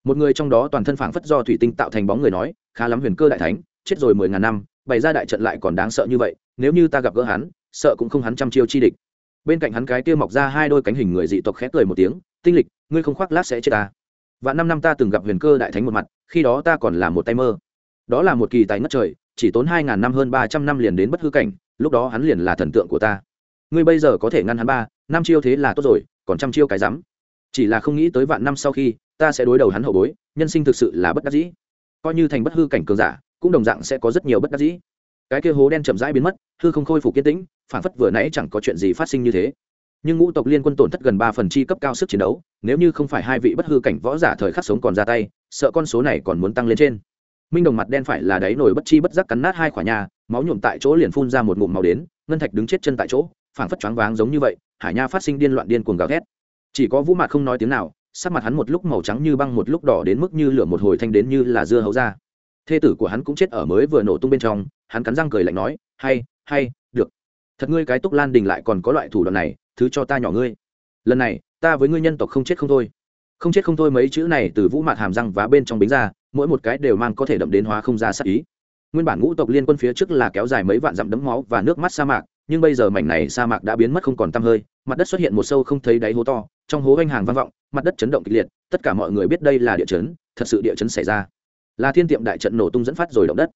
Một người trong đó toàn thân phảng phất do thủy tinh tạo thành bóng người nói, khá lắm huyền cơ đại thánh, chết rồi mười ngàn năm bày ra đại trận lại còn đáng sợ như vậy, nếu như ta gặp gỡ hắn, sợ cũng không hắn trăm chiêu chi địch. Bên cạnh hắn cái kia mọc ra hai đôi cánh hình người dị tộc khét cười một tiếng, tinh lịch, ngươi không khoác lát sẽ chết ta. Và năm năm ta từng gặp huyền cơ đại thánh một mặt, khi đó ta còn là một tay mơ. Đó là một kỳ tài ngất trời, chỉ tốn hai ngàn năm hơn ba trăm năm liền đến bất hư cảnh, lúc đó hắn liền là thần tượng của ta. Ngươi bây giờ có thể ngăn hắn ba, năm chiêu thế là tốt rồi, còn trăm chiêu cái rắm. Chỉ là không nghĩ tới vạn năm sau khi, ta sẽ đối đầu hắn hậu bối, nhân sinh thực sự là bất đắc dĩ. Coi như thành bất hư cảnh cường giả cũng đồng dạng sẽ có rất nhiều bất đắc dĩ. Cái kia hố đen chậm rãi biến mất, hư không khôi phục kiên tĩnh, phản phất vừa nãy chẳng có chuyện gì phát sinh như thế. Nhưng ngũ tộc liên quân tổn thất gần ba phần chi cấp cao sức chiến đấu, nếu như không phải hai vị bất hư cảnh võ giả thời khắc sống còn ra tay, sợ con số này còn muốn tăng lên trên. Minh đồng mặt đen phải là đáy nổi bất chi bất giác cắn nát hai khỏa nhà, máu nhuộm tại chỗ liền phun ra một ngụm màu đến, ngân thạch đứng chết chân tại chỗ, phảng phất choáng váng giống như vậy, hải nha phát sinh điên loạn điên cuồng gào thét. Chỉ có vũ mạc không nói tiếng nào, sắc mặt hắn một lúc màu trắng như băng một lúc đỏ đến mức như lửa một hồi thanh đến như là dưa hấu ra thê tử của hắn cũng chết ở mới vừa nổ tung bên trong, hắn cắn răng cười lạnh nói, hay hay, được. Thật ngươi cái túc lan đình lại còn có loại thủ đoạn này, thứ cho ta nhỏ ngươi. Lần này, ta với ngươi nhân tộc không chết không thôi. Không chết không thôi mấy chữ này từ vũ mạc hàm răng vá bên trong bính ra, mỗi một cái đều mang có thể đậm đến hóa không ra sắc ý. Nguyên bản ngũ tộc liên quân phía trước là kéo dài mấy vạn dặm đấm máu và nước mắt sa mạc, nhưng bây giờ mảnh này sa mạc đã biến mất không còn tăm hơi, mặt đất xuất hiện một sâu không thấy đáy hố to, trong hố anh hàng vang vọng, mặt đất chấn động kịch liệt, tất cả mọi người biết đây là địa chấn, thật sự địa chấn xảy ra là thiên tiệm đại trận nổ tung dẫn phát rồi động đất.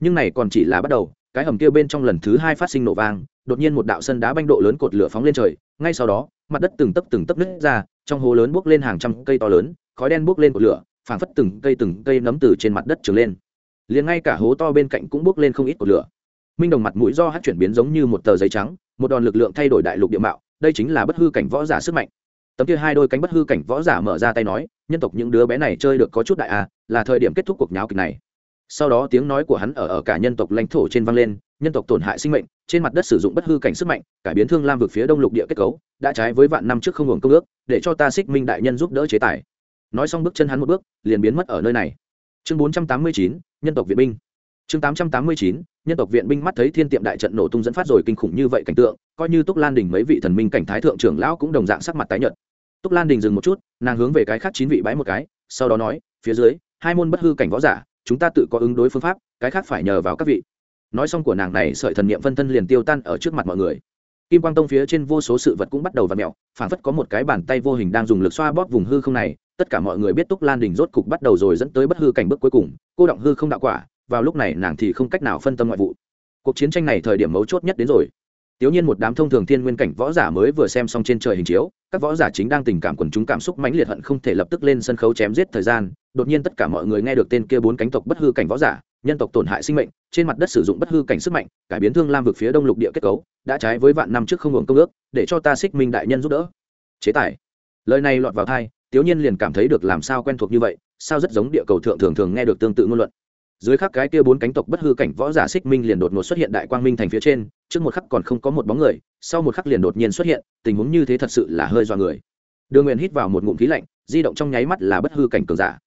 Nhưng này còn chỉ là bắt đầu, cái hầm kia bên trong lần thứ hai phát sinh nổ vang, đột nhiên một đạo sân đá banh độ lớn cột lửa phóng lên trời, ngay sau đó, mặt đất từng tấc từng tấc nứt ra, trong hố lớn bốc lên hàng trăm cây to lớn, khói đen bốc lên cột lửa, phảng phất từng cây từng cây nấm từ trên mặt đất trừng lên. Liền ngay cả hố to bên cạnh cũng bốc lên không ít cột lửa. Minh đồng mặt mũi do hát chuyển biến giống như một tờ giấy trắng, một đòn lực lượng thay đổi đại lục địa mạo, đây chính là bất hư cảnh võ giả sức mạnh tấm kia hai đôi cánh bất hư cảnh võ giả mở ra tay nói, nhân tộc những đứa bé này chơi được có chút đại à là thời điểm kết thúc cuộc nháo kịch này. Sau đó tiếng nói của hắn ở ở cả nhân tộc lãnh thổ trên vang lên, nhân tộc tổn hại sinh mệnh, trên mặt đất sử dụng bất hư cảnh sức mạnh, cải biến thương lam vực phía đông lục địa kết cấu, đã trái với vạn năm trước không hưởng công ước, để cho ta xích minh đại nhân giúp đỡ chế tài. Nói xong bước chân hắn một bước, liền biến mất ở nơi này. Chương bốn trăm tám mươi chín, nhân tộc viện binh. Chương tám trăm tám mươi chín, nhân tộc viện binh mắt thấy thiên tiệm đại trận nổ tung dẫn phát rồi kinh khủng như vậy cảnh tượng, coi như túc lan đình mấy vị thần minh cảnh thái thượng trưởng lão cũng đồng dạng sắc mặt tái nhợt túc lan đình dừng một chút, nàng hướng về cái khác chín vị bái một cái, sau đó nói, phía dưới, hai môn bất hư cảnh võ giả, chúng ta tự có ứng đối phương pháp, cái khác phải nhờ vào các vị. Nói xong của nàng này, sợi thần niệm phân thân liền tiêu tan ở trước mặt mọi người. Kim quang tông phía trên vô số sự vật cũng bắt đầu v ặ mẹo phảng phất có một cái bàn tay vô hình đang dùng lực xoa bóp vùng hư không này, tất cả mọi người biết túc lan đình rốt cục bắt đầu rồi dẫn tới bất hư cảnh bước cuối cùng, cô động hư không đạo quả, vào lúc này nàng thì không cách nào phân tâm ngoại vụ. Cuộc chiến tranh này thời điểm mấu chốt nhất đến rồi. Tiểu nhiên một đám thông thường thiên nguyên cảnh võ giả mới vừa xem xong trên trời hình chiếu, các võ giả chính đang tình cảm quần chúng cảm xúc mãnh liệt hận không thể lập tức lên sân khấu chém giết thời gian, đột nhiên tất cả mọi người nghe được tên kia bốn cánh tộc bất hư cảnh võ giả, nhân tộc tổn hại sinh mệnh, trên mặt đất sử dụng bất hư cảnh sức mạnh, cải biến thương lam vực phía đông lục địa kết cấu, đã trái với vạn năm trước không ngừng công ước, để cho ta Xích Minh đại nhân giúp đỡ. Chế tài. Lời này lọt vào tai, Tiểu nhiên liền cảm thấy được làm sao quen thuộc như vậy, sao rất giống địa cầu thượng thường thường nghe được tương tự ngôn luận dưới khắc cái kia bốn cánh tộc bất hư cảnh võ giả xích minh liền đột ngột xuất hiện đại quang minh thành phía trên, trước một khắc còn không có một bóng người, sau một khắc liền đột nhiên xuất hiện, tình huống như thế thật sự là hơi do người. Đường nguyện hít vào một ngụm khí lạnh, di động trong nháy mắt là bất hư cảnh cường giả.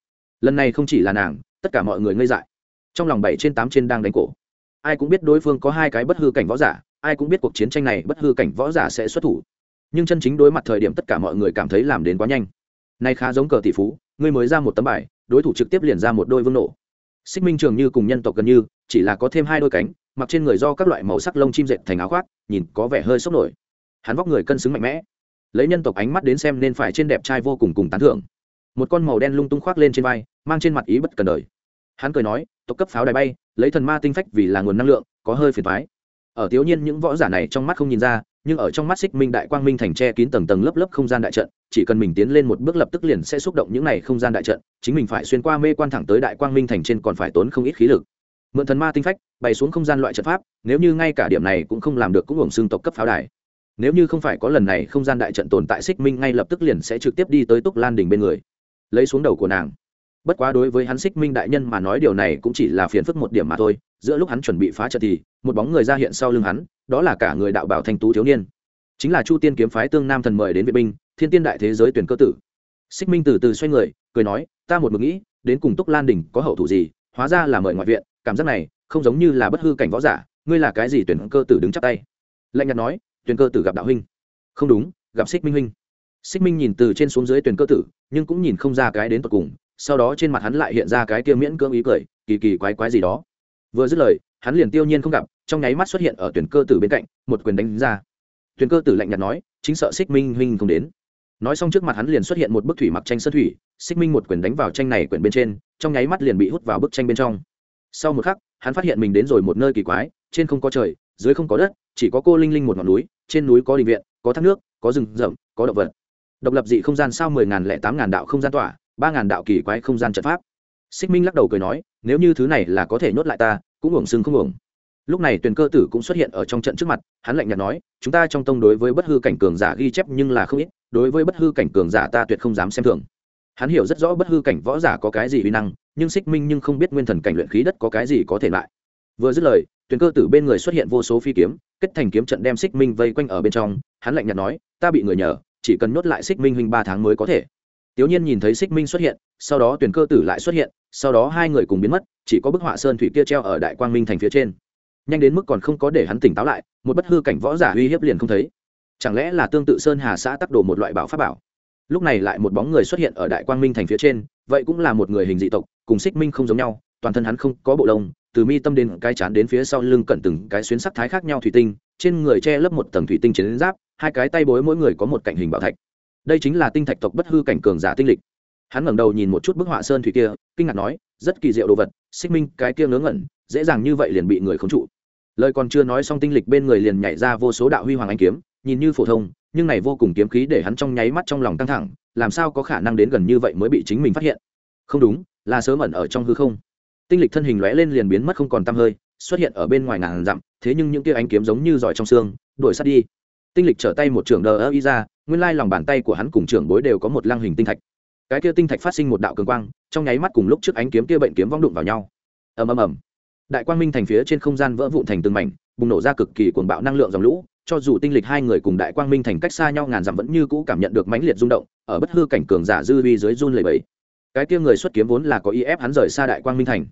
Lần này không chỉ là nàng, tất cả mọi người ngây dại. Trong lòng bảy trên tám trên đang đánh cổ. Ai cũng biết đối phương có hai cái bất hư cảnh võ giả, ai cũng biết cuộc chiến tranh này bất hư cảnh võ giả sẽ xuất thủ. Nhưng chân chính đối mặt thời điểm tất cả mọi người cảm thấy làm đến quá nhanh. Nay khá giống cờ tỷ phú, ngươi mới ra một tấm bài, đối thủ trực tiếp liền ra một đôi vương nổ xích minh trường như cùng nhân tộc gần như, chỉ là có thêm hai đôi cánh, mặc trên người do các loại màu sắc lông chim dệt thành áo khoác, nhìn có vẻ hơi sốc nổi. Hắn vóc người cân xứng mạnh mẽ. Lấy nhân tộc ánh mắt đến xem nên phải trên đẹp trai vô cùng cùng tán thưởng. Một con màu đen lung tung khoác lên trên vai, mang trên mặt ý bất cần đời. Hắn cười nói, tộc cấp pháo đài bay, lấy thần ma tinh phách vì là nguồn năng lượng, có hơi phiền thoái ở thiếu nhiên những võ giả này trong mắt không nhìn ra nhưng ở trong mắt xích minh đại quang minh thành tre kín tầng tầng lớp lớp không gian đại trận, chỉ cần mình tiến lên một bước lập tức liền sẽ xúc động những này không gian đại trận, chính mình phải xuyên qua mê quan thẳng tới đại quang minh thành trên còn phải tốn không ít khí lực. Mượn thần ma tinh phách, bày xuống không gian loại trận pháp, nếu như ngay cả điểm này cũng không làm được cũng hưởng xương tộc cấp pháo đài. Nếu như không phải có lần này không gian đại trận tồn tại xích minh ngay lập tức liền sẽ trực tiếp đi tới túc lan đình bên người, lấy xuống đầu của nàng. Bất quá đối với hắn xích minh đại nhân mà nói điều này cũng chỉ là phiền phức một điểm mà thôi giữa lúc hắn chuẩn bị phá trận thì, một bóng người ra hiện sau lưng hắn, đó là cả người đạo bảo thanh tú thiếu niên. Chính là chu tiên kiếm phái tương nam thần mời đến vệ binh, thiên tiên đại thế giới tuyển cơ tử. Xích minh từ từ xoay người, cười nói, ta một mực nghĩ, đến cùng túc lan đình có hậu thủ gì, hóa ra là mời ngoại viện, cảm giác này, không giống như là bất hư cảnh võ giả, ngươi là cái gì tuyển cơ tử đứng chắp tay? Lạnh nhạt nói, tuyển cơ tử gặp đạo huynh. Không đúng, gặp xích minh huynh. Xích minh nhìn từ trên xuống dưới tuyển cơ tử, nhưng cũng nhìn không ra cái đến tột cùng, sau đó trên mặt hắn lại hiện ra cái kia miễn cưỡng ý cười, kỳ kỳ quái quái gì đó vừa dứt lời, hắn liền tiêu nhiên không gặp, trong nháy mắt xuất hiện ở tuyển cơ tử bên cạnh, một quyền đánh ra. Tuyển cơ tử lạnh nhạt nói, chính sợ xích minh huynh không đến. Nói xong trước mặt hắn liền xuất hiện một bức thủy mặc tranh sơn thủy xích minh một quyền đánh vào tranh này quyển bên trên, trong nháy mắt liền bị hút vào bức tranh bên trong. Sau một khắc, hắn phát hiện mình đến rồi một nơi kỳ quái, trên không có trời, dưới không có đất, chỉ có cô linh linh một ngọn núi, trên núi có đình viện, có thác nước, có rừng rậm, có động vật. Độc lập dị không gian sao mười ngàn lẻ tám ngàn đạo không gian tỏa, ba ngàn đạo kỳ quái không gian trận pháp xích minh lắc đầu cười nói, nếu như thứ này là có thể nhốt lại ta, cũng uổng sưng không uổng. lúc này tuyền cơ tử cũng xuất hiện ở trong trận trước mặt, hắn lạnh nhạt nói, chúng ta trong tông đối với bất hư cảnh cường giả ghi chép nhưng là không ít, đối với bất hư cảnh cường giả ta tuyệt không dám xem thường. Hắn hiểu rất rõ bất hư cảnh võ giả có cái gì uy năng, nhưng xích minh nhưng không biết nguyên thần cảnh luyện khí đất có cái gì có thể lại. Vừa dứt lời, tuyền cơ tử bên người xuất hiện vô số phi kiếm, kết thành kiếm trận đem xích minh vây quanh ở bên trong. Hắn lạnh nhạt nói, ta bị người nhờ, chỉ cần nhốt lại xích minh huynh ba tháng mới có thể. Tiểu Nhiên nhìn thấy Xích Minh xuất hiện, sau đó Tuyển Cơ Tử lại xuất hiện, sau đó hai người cùng biến mất, chỉ có bức họa sơn thủy kia treo ở Đại Quang Minh thành phía trên. Nhanh đến mức còn không có để hắn tỉnh táo lại, một bất hư cảnh võ giả uy hiếp liền không thấy. Chẳng lẽ là tương tự Sơn Hà xã tác đồ một loại bảo pháp bảo? Lúc này lại một bóng người xuất hiện ở Đại Quang Minh thành phía trên, vậy cũng là một người hình dị tộc, cùng Xích Minh không giống nhau, toàn thân hắn không có bộ lông, từ mi tâm đến cái chán đến phía sau lưng cẩn từng cái xuyến sắc thái khác nhau thủy tinh, trên người che lấp một tầng thủy tinh chiến giáp, hai cái tay bối mỗi người có một cạnh hình bảo thạch. Đây chính là tinh thạch tộc bất hư cảnh cường giả tinh lịch. Hắn ngẩng đầu nhìn một chút bức họa sơn thủy kia, kinh ngạc nói, rất kỳ diệu đồ vật, xích minh, cái kia ngớ ngẩn, dễ dàng như vậy liền bị người khống trụ. Lời còn chưa nói xong tinh lịch bên người liền nhảy ra vô số đạo huy hoàng anh kiếm, nhìn như phổ thông, nhưng này vô cùng kiếm khí để hắn trong nháy mắt trong lòng căng thẳng, làm sao có khả năng đến gần như vậy mới bị chính mình phát hiện? Không đúng, là sớm ẩn ở trong hư không. Tinh lịch thân hình lóe lên liền biến mất không còn tăm hơi, xuất hiện ở bên ngoài ngàn dặm, thế nhưng những kia ánh kiếm giống như giỏi trong xương, đuổi sát đi tinh lịch trở tay một trưởng đờ ơ y ra, nguyên lai lòng bàn tay của hắn cùng trưởng bối đều có một lăng hình tinh thạch. Cái kia tinh thạch phát sinh một đạo cường quang, trong nháy mắt cùng lúc trước ánh kiếm kia bệnh kiếm vong đụng vào nhau. Ầm ầm ầm. Đại quang minh thành phía trên không gian vỡ vụn thành từng mảnh, bùng nổ ra cực kỳ cuồng bạo năng lượng dòng lũ, cho dù tinh lịch hai người cùng đại quang minh thành cách xa nhau ngàn dặm vẫn như cũ cảm nhận được mãnh liệt rung động, ở bất hư cảnh cường giả dư vi dưới run lầy bẫy cái kia người xuất kiếm vốn là có ý ép hắn rời xa đại quang minh thành.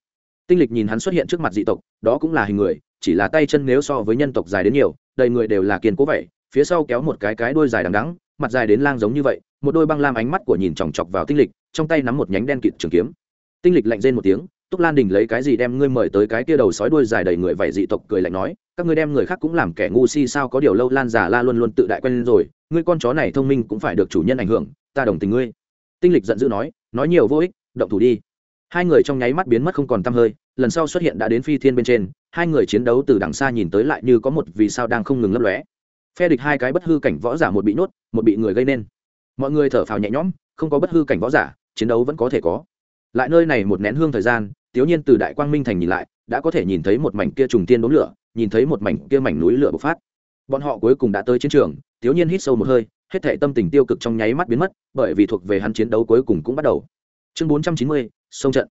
Tinh lịch nhìn hắn xuất hiện trước mặt dị tộc, đó cũng là hình người, chỉ là tay chân nếu so với nhân tộc dài đến nhiều, đầy người đều là kiên cố vậy phía sau kéo một cái cái đuôi dài đằng đắng mặt dài đến lang giống như vậy, một đôi băng lam ánh mắt của nhìn chòng chọc vào tinh lịch, trong tay nắm một nhánh đen kịt trường kiếm. Tinh lịch lạnh rên một tiếng, túc lan đình lấy cái gì đem ngươi mời tới cái kia đầu sói đuôi dài đầy người vậy dị tộc cười lạnh nói, các ngươi đem người khác cũng làm kẻ ngu si sao, có điều lâu lan giả la luôn luôn tự đại quen rồi, ngươi con chó này thông minh cũng phải được chủ nhân ảnh hưởng, ta đồng tình ngươi. Tinh lịch giận dữ nói nói nhiều vô ích, động thủ đi. Hai người trong nháy mắt biến mất không còn tăm hơi, lần sau xuất hiện đã đến phi thiên bên trên, hai người chiến đấu từ đằng xa nhìn tới lại như có một vì sao đang không ngừng lấp lóe phe địch hai cái bất hư cảnh võ giả một bị nốt một bị người gây nên. Mọi người thở phào nhẹ nhõm không có bất hư cảnh võ giả chiến đấu vẫn có thể có. Lại nơi này một nén hương thời gian tiếu nhiên từ đại quang minh thành nhìn lại đã có thể nhìn thấy một mảnh kia trùng tiên đốn lửa nhìn thấy một mảnh kia mảnh núi lửa bộc phát. Bọn họ cuối cùng đã tới chiến trường tiếu nhiên hít sâu một hơi hết thể tâm tình tiêu cực trong nháy mắt biến mất bởi vì thuộc về hắn chiến đấu cuối cùng cũng bắt đầu. Chương 490, sông trận.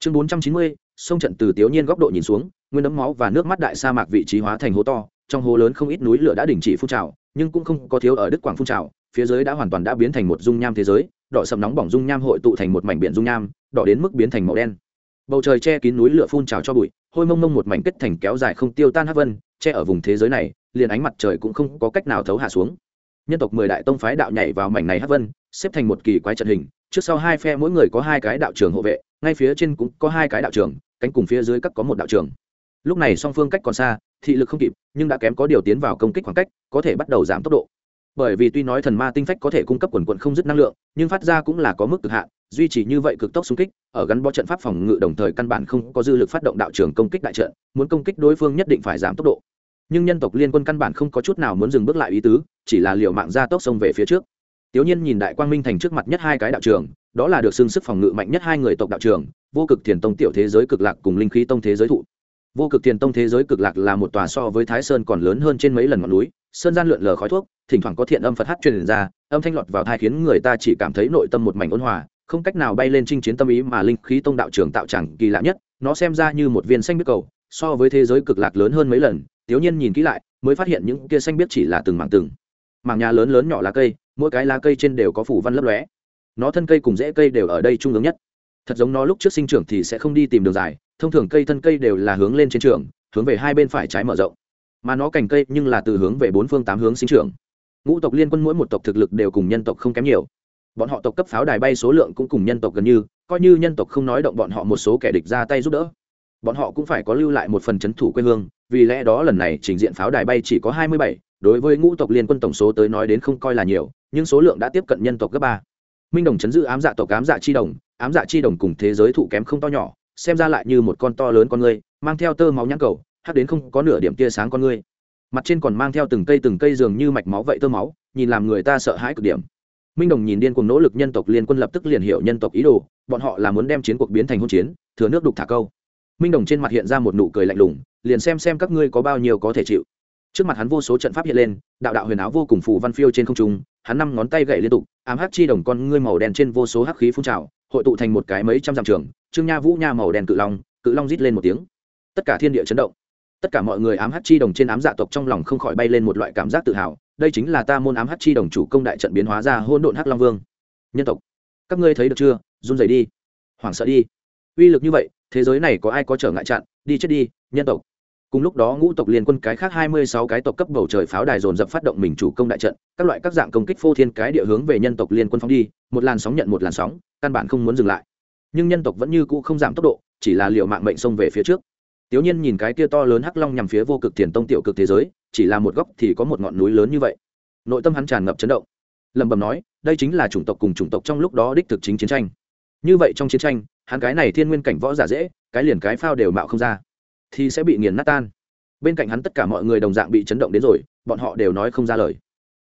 Chương 490, sông trận từ tiểu nhiên góc độ nhìn xuống nguyên ấm máu và nước mắt đại sa mạc vị trí hóa thành hố to trong hố lớn không ít núi lửa đã đình chỉ phun trào, nhưng cũng không có thiếu ở đức quảng phun trào, phía dưới đã hoàn toàn đã biến thành một dung nham thế giới, đỏ sầm nóng bỏng dung nham hội tụ thành một mảnh biển dung nham, đỏ đến mức biến thành màu đen. Bầu trời che kín núi lửa phun trào cho bụi, hôi mông mông một mảnh kết thành kéo dài không tiêu tan hắc vân, che ở vùng thế giới này, liền ánh mặt trời cũng không có cách nào thấu hạ xuống. Nhân tộc mười đại tông phái đạo nhảy vào mảnh này hắc vân, xếp thành một kỳ quái trận hình, trước sau hai phe mỗi người có hai cái đạo trường hộ vệ, ngay phía trên cũng có hai cái đạo trường, cánh cùng phía dưới các có một đạo trường. Lúc này song phương cách còn xa thị lực không kịp nhưng đã kém có điều tiến vào công kích khoảng cách có thể bắt đầu giảm tốc độ. Bởi vì tuy nói thần ma tinh phách có thể cung cấp quần quận không dứt năng lượng nhưng phát ra cũng là có mức cực hạn duy trì như vậy cực tốc xung kích ở gắn bó trận pháp phòng ngự đồng thời căn bản không có dư lực phát động đạo trường công kích đại trận muốn công kích đối phương nhất định phải giảm tốc độ. Nhưng nhân tộc liên quân căn bản không có chút nào muốn dừng bước lại ý tứ chỉ là liều mạng ra tốc xông về phía trước. Tiểu Nhiên nhìn Đại Quang Minh thành trước mặt nhất hai cái đạo trường, đó là được xưng sức phòng ngự mạnh nhất hai người tộc đạo trường, Vô Cực Thiền Tông tiểu thế giới cực lạc cùng Linh Khí Tông thế giới thụ. Vô Cực Thiền Tông thế giới cực lạc là một tòa so với Thái Sơn còn lớn hơn trên mấy lần ngọn núi, sơn gian lượn lờ khói thuốc, thỉnh thoảng có thiện âm Phật hát truyền ra, âm thanh lọt vào tai khiến người ta chỉ cảm thấy nội tâm một mảnh ôn hòa, không cách nào bay lên chinh chiến tâm ý mà Linh Khí Tông đạo trường tạo chẳng kỳ lạ nhất, nó xem ra như một viên xanh biết cầu, so với thế giới cực lạc lớn hơn mấy lần, Tiểu Nhiên nhìn kỹ lại, mới phát hiện những kia xanh biết chỉ là từng mảng từng. Mảng nhà lớn lớn nhỏ lá cây mỗi cái lá cây trên đều có phủ văn lấp lóe. Nó thân cây cùng rễ cây đều ở đây trung ương nhất. Thật giống nó lúc trước sinh trưởng thì sẽ không đi tìm đường dài thông thường cây thân cây đều là hướng lên trên trường, hướng về hai bên phải trái mở rộng. Mà nó cành cây nhưng là từ hướng về bốn phương tám hướng sinh trưởng. Ngũ tộc liên quân mỗi một tộc thực lực đều cùng nhân tộc không kém nhiều. Bọn họ tộc cấp pháo đài bay số lượng cũng cùng nhân tộc gần như, coi như nhân tộc không nói động bọn họ một số kẻ địch ra tay giúp đỡ. Bọn họ cũng phải có lưu lại một phần c h ấ n thủ quê hương, vì lẽ đó lần này trình diện pháo đài bay chỉ có hai mươi bảy, đối với ngũ tộc liên quân tổng số tới nói đến không coi là nhiều, nhưng số lượng đã tiếp cận nhân tộc gấp ba. Minh đồng chấn giữ ám dạ tộc ám dạ chi đồng, ám dạ chi đồng cùng thế giới thụ kém không to nhỏ xem ra lại như một con to lớn con ngươi, mang theo tơ máu nhãn cầu, hắc đến không có nửa điểm tia sáng con ngươi. Mặt trên còn mang theo từng cây từng cây dường như mạch máu vậy tơ máu, nhìn làm người ta sợ hãi cực điểm. Minh đồng nhìn điên cuồng nỗ lực nhân tộc liên quân lập tức liền hiểu nhân tộc ý đồ, bọn họ là muốn đem chiến cuộc biến thành hôn chiến, thừa nước đục thả câu. Minh đồng trên mặt hiện ra một nụ cười lạnh lùng, liền xem xem các ngươi có bao nhiêu có thể chịu. Trước mặt hắn vô số trận pháp hiện lên, đạo đạo huyền áo vô cùng phù văn phiêu trên không trung, hắn năm ngón tay gậy liên tục, ám hắc chi đồng con ngươi màu đen trên vô số hắc khí phun trào hội tụ thành một cái mấy trăm dặm trường, trương nha vũ, nha màu đen cự long cự long rít lên một tiếng. Tất cả thiên địa chấn động. Tất cả mọi người ám hắc chi đồng trên ám dạ tộc trong lòng không khỏi bay lên một loại cảm giác tự hào, đây chính là ta môn ám hắc chi đồng chủ công đại trận biến hóa ra hôn độn hắc long vương. Nhân tộc, các ngươi thấy được chưa? Run rẩy đi. Hoảng sợ đi. Uy lực như vậy, thế giới này có ai có trở ngại chặn? Đi chết đi, nhân tộc. Cùng lúc đó ngũ tộc liên quân cái khác hai mươi sáu cái tộc cấp bầu trời pháo đài dồn dập phát động mình chủ công đại trận, các loại các dạng công kích phô thiên cái địa hướng về nhân tộc liên quân phóng đi, một làn sóng nhận một làn sóng căn bản không muốn dừng lại. Nhưng nhân tộc vẫn như cũ không giảm tốc độ, chỉ là liệu mạng mệnh xông về phía trước. Tiểu nhiên nhìn cái kia to lớn hắc long nhằm phía vô cực tiền tông tiểu cực thế giới, chỉ là một góc thì có một ngọn núi lớn như vậy. Nội tâm hắn tràn ngập chấn động. Lẩm bẩm nói, đây chính là chủng tộc cùng chủng tộc trong lúc đó đích thực chính chiến tranh. Như vậy trong chiến tranh, hắn cái này thiên nguyên cảnh võ giả dễ, cái liền cái phao đều mạo không ra, thì sẽ bị nghiền nát tan. Bên cạnh hắn tất cả mọi người đồng dạng bị chấn động đến rồi, bọn họ đều nói không ra lời.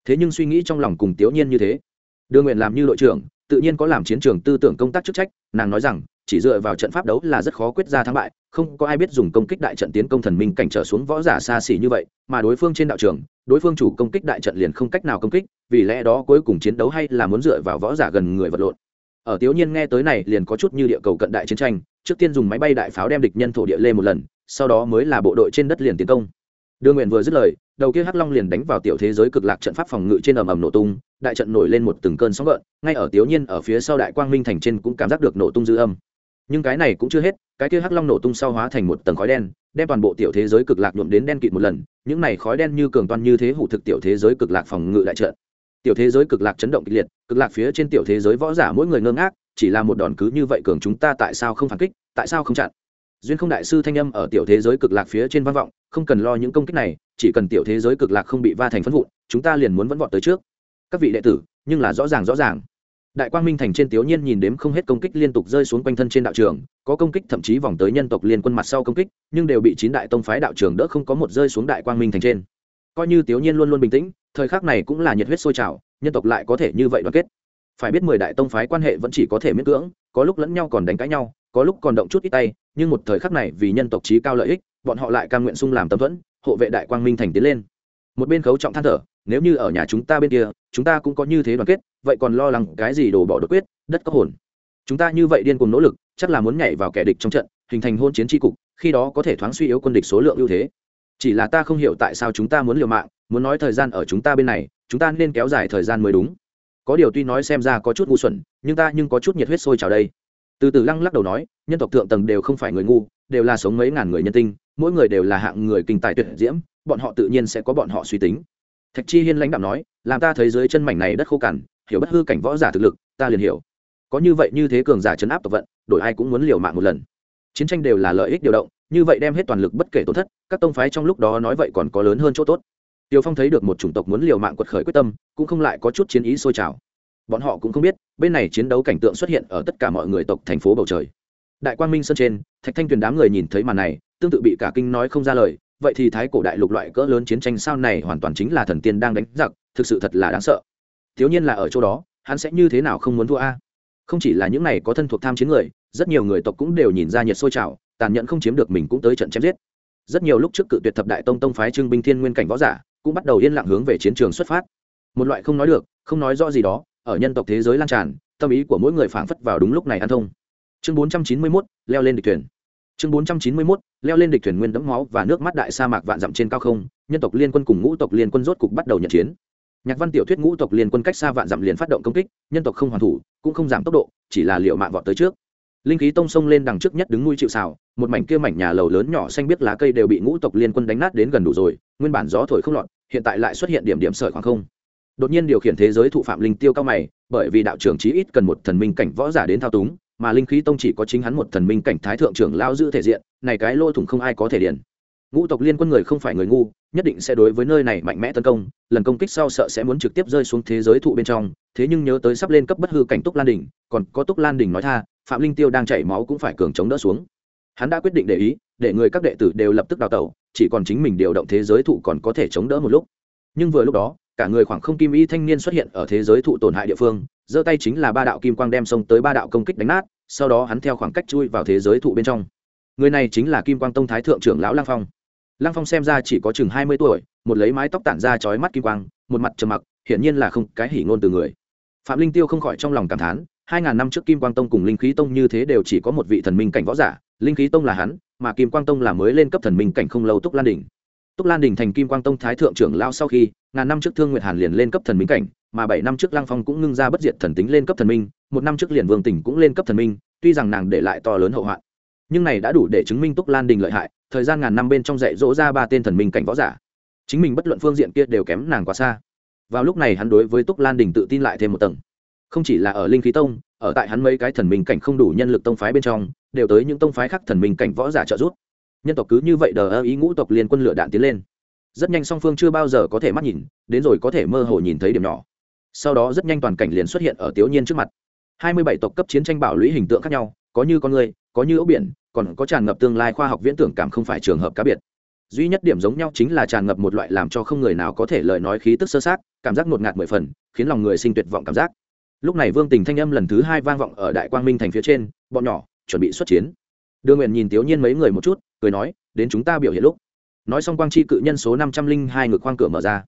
Thế nhưng suy nghĩ trong lòng cùng tiểu nhiên như thế. Đưa nguyện làm như đội trưởng tự nhiên có làm chiến trường tư tưởng công tác chức trách, nàng nói rằng, chỉ dựa vào trận pháp đấu là rất khó quyết ra thắng bại, không có ai biết dùng công kích đại trận tiến công thần minh cảnh trở xuống võ giả xa xỉ như vậy, mà đối phương trên đạo trường, đối phương chủ công kích đại trận liền không cách nào công kích, vì lẽ đó cuối cùng chiến đấu hay là muốn dựa vào võ giả gần người vật lộn. Ở tiểu nhiên nghe tới này liền có chút như địa cầu cận đại chiến tranh, trước tiên dùng máy bay đại pháo đem địch nhân thổ địa lê một lần, sau đó mới là bộ đội trên đất liền tiến công đưa nguyện vừa dứt lời, đầu kia hắc long liền đánh vào tiểu thế giới cực lạc trận pháp phòng ngự trên ầm ầm nổ tung, đại trận nổi lên một từng cơn sóng gợn, ngay ở tiểu nhiên ở phía sau đại quang minh thành trên cũng cảm giác được nổ tung dư âm. Nhưng cái này cũng chưa hết, cái kia hắc long nổ tung sau hóa thành một tầng khói đen, đem toàn bộ tiểu thế giới cực lạc nhuộm đến đen kịt một lần, những này khói đen như cường toan như thế hủ thực tiểu thế giới cực lạc phòng ngự đại trận. Tiểu thế giới cực lạc chấn động kịch liệt, cực lạc phía trên tiểu thế giới võ giả mỗi người ngơ ngác, chỉ là một đòn cứ như vậy cường chúng ta tại sao không phản kích, tại sao không chặn? Duyên không đại sư thanh âm ở tiểu thế giới cực lạc phía trên văn vọng, không cần lo những công kích này, chỉ cần tiểu thế giới cực lạc không bị va thành phân vụn, chúng ta liền muốn vẫn vọt tới trước. Các vị đệ tử, nhưng là rõ ràng rõ ràng. Đại quang minh thành trên tiểu nhiên nhìn đếm không hết công kích liên tục rơi xuống quanh thân trên đạo trường, có công kích thậm chí vòng tới nhân tộc liên quân mặt sau công kích, nhưng đều bị chín đại tông phái đạo trường đỡ không có một rơi xuống đại quang minh thành trên. Coi như tiểu nhiên luôn luôn bình tĩnh, thời khắc này cũng là nhiệt huyết sôi trào, nhân tộc lại có thể như vậy đoàn kết. Phải biết mười đại tông phái quan hệ vẫn chỉ có thể miễn cưỡng, có lúc lẫn nhau còn đánh cãi nhau, có lúc còn động chút ít tay nhưng một thời khắc này vì nhân tộc trí cao lợi ích, bọn họ lại cam nguyện sung làm tâm thuẫn, hộ vệ đại quang minh thành tiến lên. Một bên khấu trọng than thở, nếu như ở nhà chúng ta bên kia, chúng ta cũng có như thế đoàn kết, vậy còn lo lắng cái gì đổ bỏ đột quyết, đất có hồn. Chúng ta như vậy điên cùng nỗ lực, chắc là muốn nhảy vào kẻ địch trong trận, hình thành hôn chiến tri cục, khi đó có thể thoáng suy yếu quân địch số lượng ưu thế. Chỉ là ta không hiểu tại sao chúng ta muốn liều mạng, muốn nói thời gian ở chúng ta bên này, chúng ta nên kéo dài thời gian mới đúng. Có điều tuy nói xem ra có chút ngu xuẩn, nhưng ta nhưng có chút nhiệt huyết sôi trào đây từ từ lăng lắc đầu nói nhân tộc thượng tầng đều không phải người ngu đều là sống mấy ngàn người nhân tinh mỗi người đều là hạng người kinh tài tuyệt diễm bọn họ tự nhiên sẽ có bọn họ suy tính. Thạch chi hiên lãnh đạo nói làm ta thấy dưới chân mảnh này đất khô cằn hiểu bất hư cảnh võ giả thực lực ta liền hiểu. Có như vậy như thế cường giả chấn áp tộc vận đổi ai cũng muốn liều mạng một lần. Chiến tranh đều là lợi ích điều động như vậy đem hết toàn lực bất kể tổn thất các tông phái trong lúc đó nói vậy còn có lớn hơn chỗ tốt. Tiêu Phong thấy được một chủng tộc muốn liều mạng quật khởi quyết tâm, cũng không lại có chút chiến ý sôi trào. Bọn họ cũng không biết, bên này chiến đấu cảnh tượng xuất hiện ở tất cả mọi người tộc thành phố bầu trời. Đại Quang Minh sơn trên, Thạch Thanh Tuyền đám người nhìn thấy màn này, tương tự bị cả kinh nói không ra lời, vậy thì thái cổ đại lục loại cỡ lớn chiến tranh sao này hoàn toàn chính là thần tiên đang đánh giặc, thực sự thật là đáng sợ. Thiếu nhiên là ở chỗ đó, hắn sẽ như thế nào không muốn thua a? Không chỉ là những này có thân thuộc tham chiến người, rất nhiều người tộc cũng đều nhìn ra nhiệt sôi trào, tàn nhẫn không chiếm được mình cũng tới trận chém giết. Rất nhiều lúc trước cự tuyệt thập đại tông tông phái trưng binh thiên nguyên cảnh võ giả, cũng bắt đầu yên lặng hướng về chiến trường xuất phát một loại không nói được không nói rõ gì đó ở nhân tộc thế giới lan tràn tâm ý của mỗi người phảng phất vào đúng lúc này an thông. Chương 491, leo lên địch thuyền. Chương 491, leo lên địch thuyền nguyên đẫm máu và nước mắt đại sa mạc vạn dặm trên cao không nhân tộc liên quân cùng ngũ tộc liên quân rốt cục bắt đầu nhận chiến. Nhạc văn tiểu thuyết ngũ tộc liên quân cách xa vạn dặm liền phát động công kích nhân tộc không hoàn thủ cũng không giảm tốc độ chỉ là liệu mạng vọt tới trước. Linh khí tông sông lên đằng trước nhất đứng nuôi chịu xào một mảnh kia mảnh nhà lầu lớn nhỏ xanh biết lá cây đều bị ngũ tộc liên quân đánh nát đến gần đủ rồi nguyên bản gió thổi không lọt hiện tại lại xuất hiện điểm điểm sợi khoảng không đột nhiên điều khiển thế giới thụ phạm linh tiêu cao mày bởi vì đạo trưởng chí ít cần một thần minh cảnh võ giả đến thao túng mà linh khí tông chỉ có chính hắn một thần minh cảnh thái thượng trưởng lao giữ thể diện này cái lô thủng không ai có thể điền. Ngũ tộc liên quân người không phải người ngu nhất định sẽ đối với nơi này mạnh mẽ tấn công lần công kích sau sợ sẽ muốn trực tiếp rơi xuống thế giới thụ bên trong thế nhưng nhớ tới sắp lên cấp bất hư cảnh túc lan đỉnh, còn có túc lan đỉnh nói tha phạm linh tiêu đang chảy máu cũng phải cường chống đỡ xuống. Hắn đã quyết định để ý để người các đệ tử đều lập tức đào tẩu chỉ còn chính mình điều động thế giới thụ còn có thể chống đỡ một lúc. Nhưng vừa lúc đó cả người khoảng không kim y thanh niên xuất hiện ở thế giới thụ tổn hại địa phương, giơ tay chính là ba đạo kim quang đem xông tới ba đạo công kích đánh nát, sau đó hắn theo khoảng cách chui vào thế giới thụ bên trong. Người này chính là kim quang tông thái thượng trưởng lão lang phong. Lang phong xem ra chỉ có chừng hai mươi tuổi, một lấy mái tóc tản ra chói mắt kim quang, một mặt trầm mặc, hiển nhiên là không cái hỉ ngôn từ người. Phạm linh tiêu không khỏi trong lòng cảm thán, hai ngàn năm trước kim quang tông cùng linh khí tông như thế đều chỉ có một vị thần minh cảnh võ giả, linh khí tông là hắn, mà kim quang tông là mới lên cấp thần minh cảnh không lâu túc lan đình túc lan Đỉnh thành kim quang tông thái thượng trưởng lao sau khi, ngàn năm trước thương nguyệt hàn liền lên cấp thần minh cảnh, mà bảy năm trước lăng phong cũng ngưng ra bất diệt thần tính lên cấp thần minh, một năm trước liền vương tỉnh cũng lên cấp thần minh, tuy rằng nàng để lại to lớn hậu hoạn. Nhưng này đã đủ để chứng minh túc lan đình lợi hại, thời gian ngàn năm bên trong dạy dỗ ra ba tên thần minh cảnh võ giả. Chính mình bất luận phương diện kia đều kém nàng quá xa. Vào lúc này hắn đối với túc lan đình tự tin lại thêm một tầng. Không chỉ là ở linh khí tông, ở tại hắn mấy cái thần minh cảnh không đủ nhân lực tông phái bên trong, đều tới những tông phái khác thần minh cảnh võ giả trợ giúp nhân tộc cứ như vậy đờ ơ ý ngũ tộc liên quân lửa đạn tiến lên. Rất nhanh song phương chưa bao giờ có thể mắt nhìn, đến rồi có thể mơ hồ nhìn thấy điểm nhỏ. Sau đó rất nhanh toàn cảnh liền xuất hiện ở tiểu nhiên trước mặt. Hai mươi bảy tộc cấp chiến tranh bảo lũy hình tượng khác nhau, có như con người, có như ốc biển, còn có tràn ngập tương lai khoa học viễn tưởng cảm không phải trường hợp cá biệt. Duy nhất điểm giống nhau chính là tràn ngập một loại làm cho không người nào có thể lời nói khí tức sơ sát, cảm giác ngột ngạt mười phần, khiến lòng người sinh tuyệt vọng cảm giác. Lúc này vương tình thanh âm lần thứ hai vang vọng ở đại quang minh thành phía trên, bọn nhỏ chuẩn bị xuất chiến đưa nguyện nhìn tiểu nhiên mấy người một chút, cười nói, đến chúng ta biểu hiện lúc. Nói xong quang chi cự nhân số năm trăm linh hai ngực khoang cửa mở ra.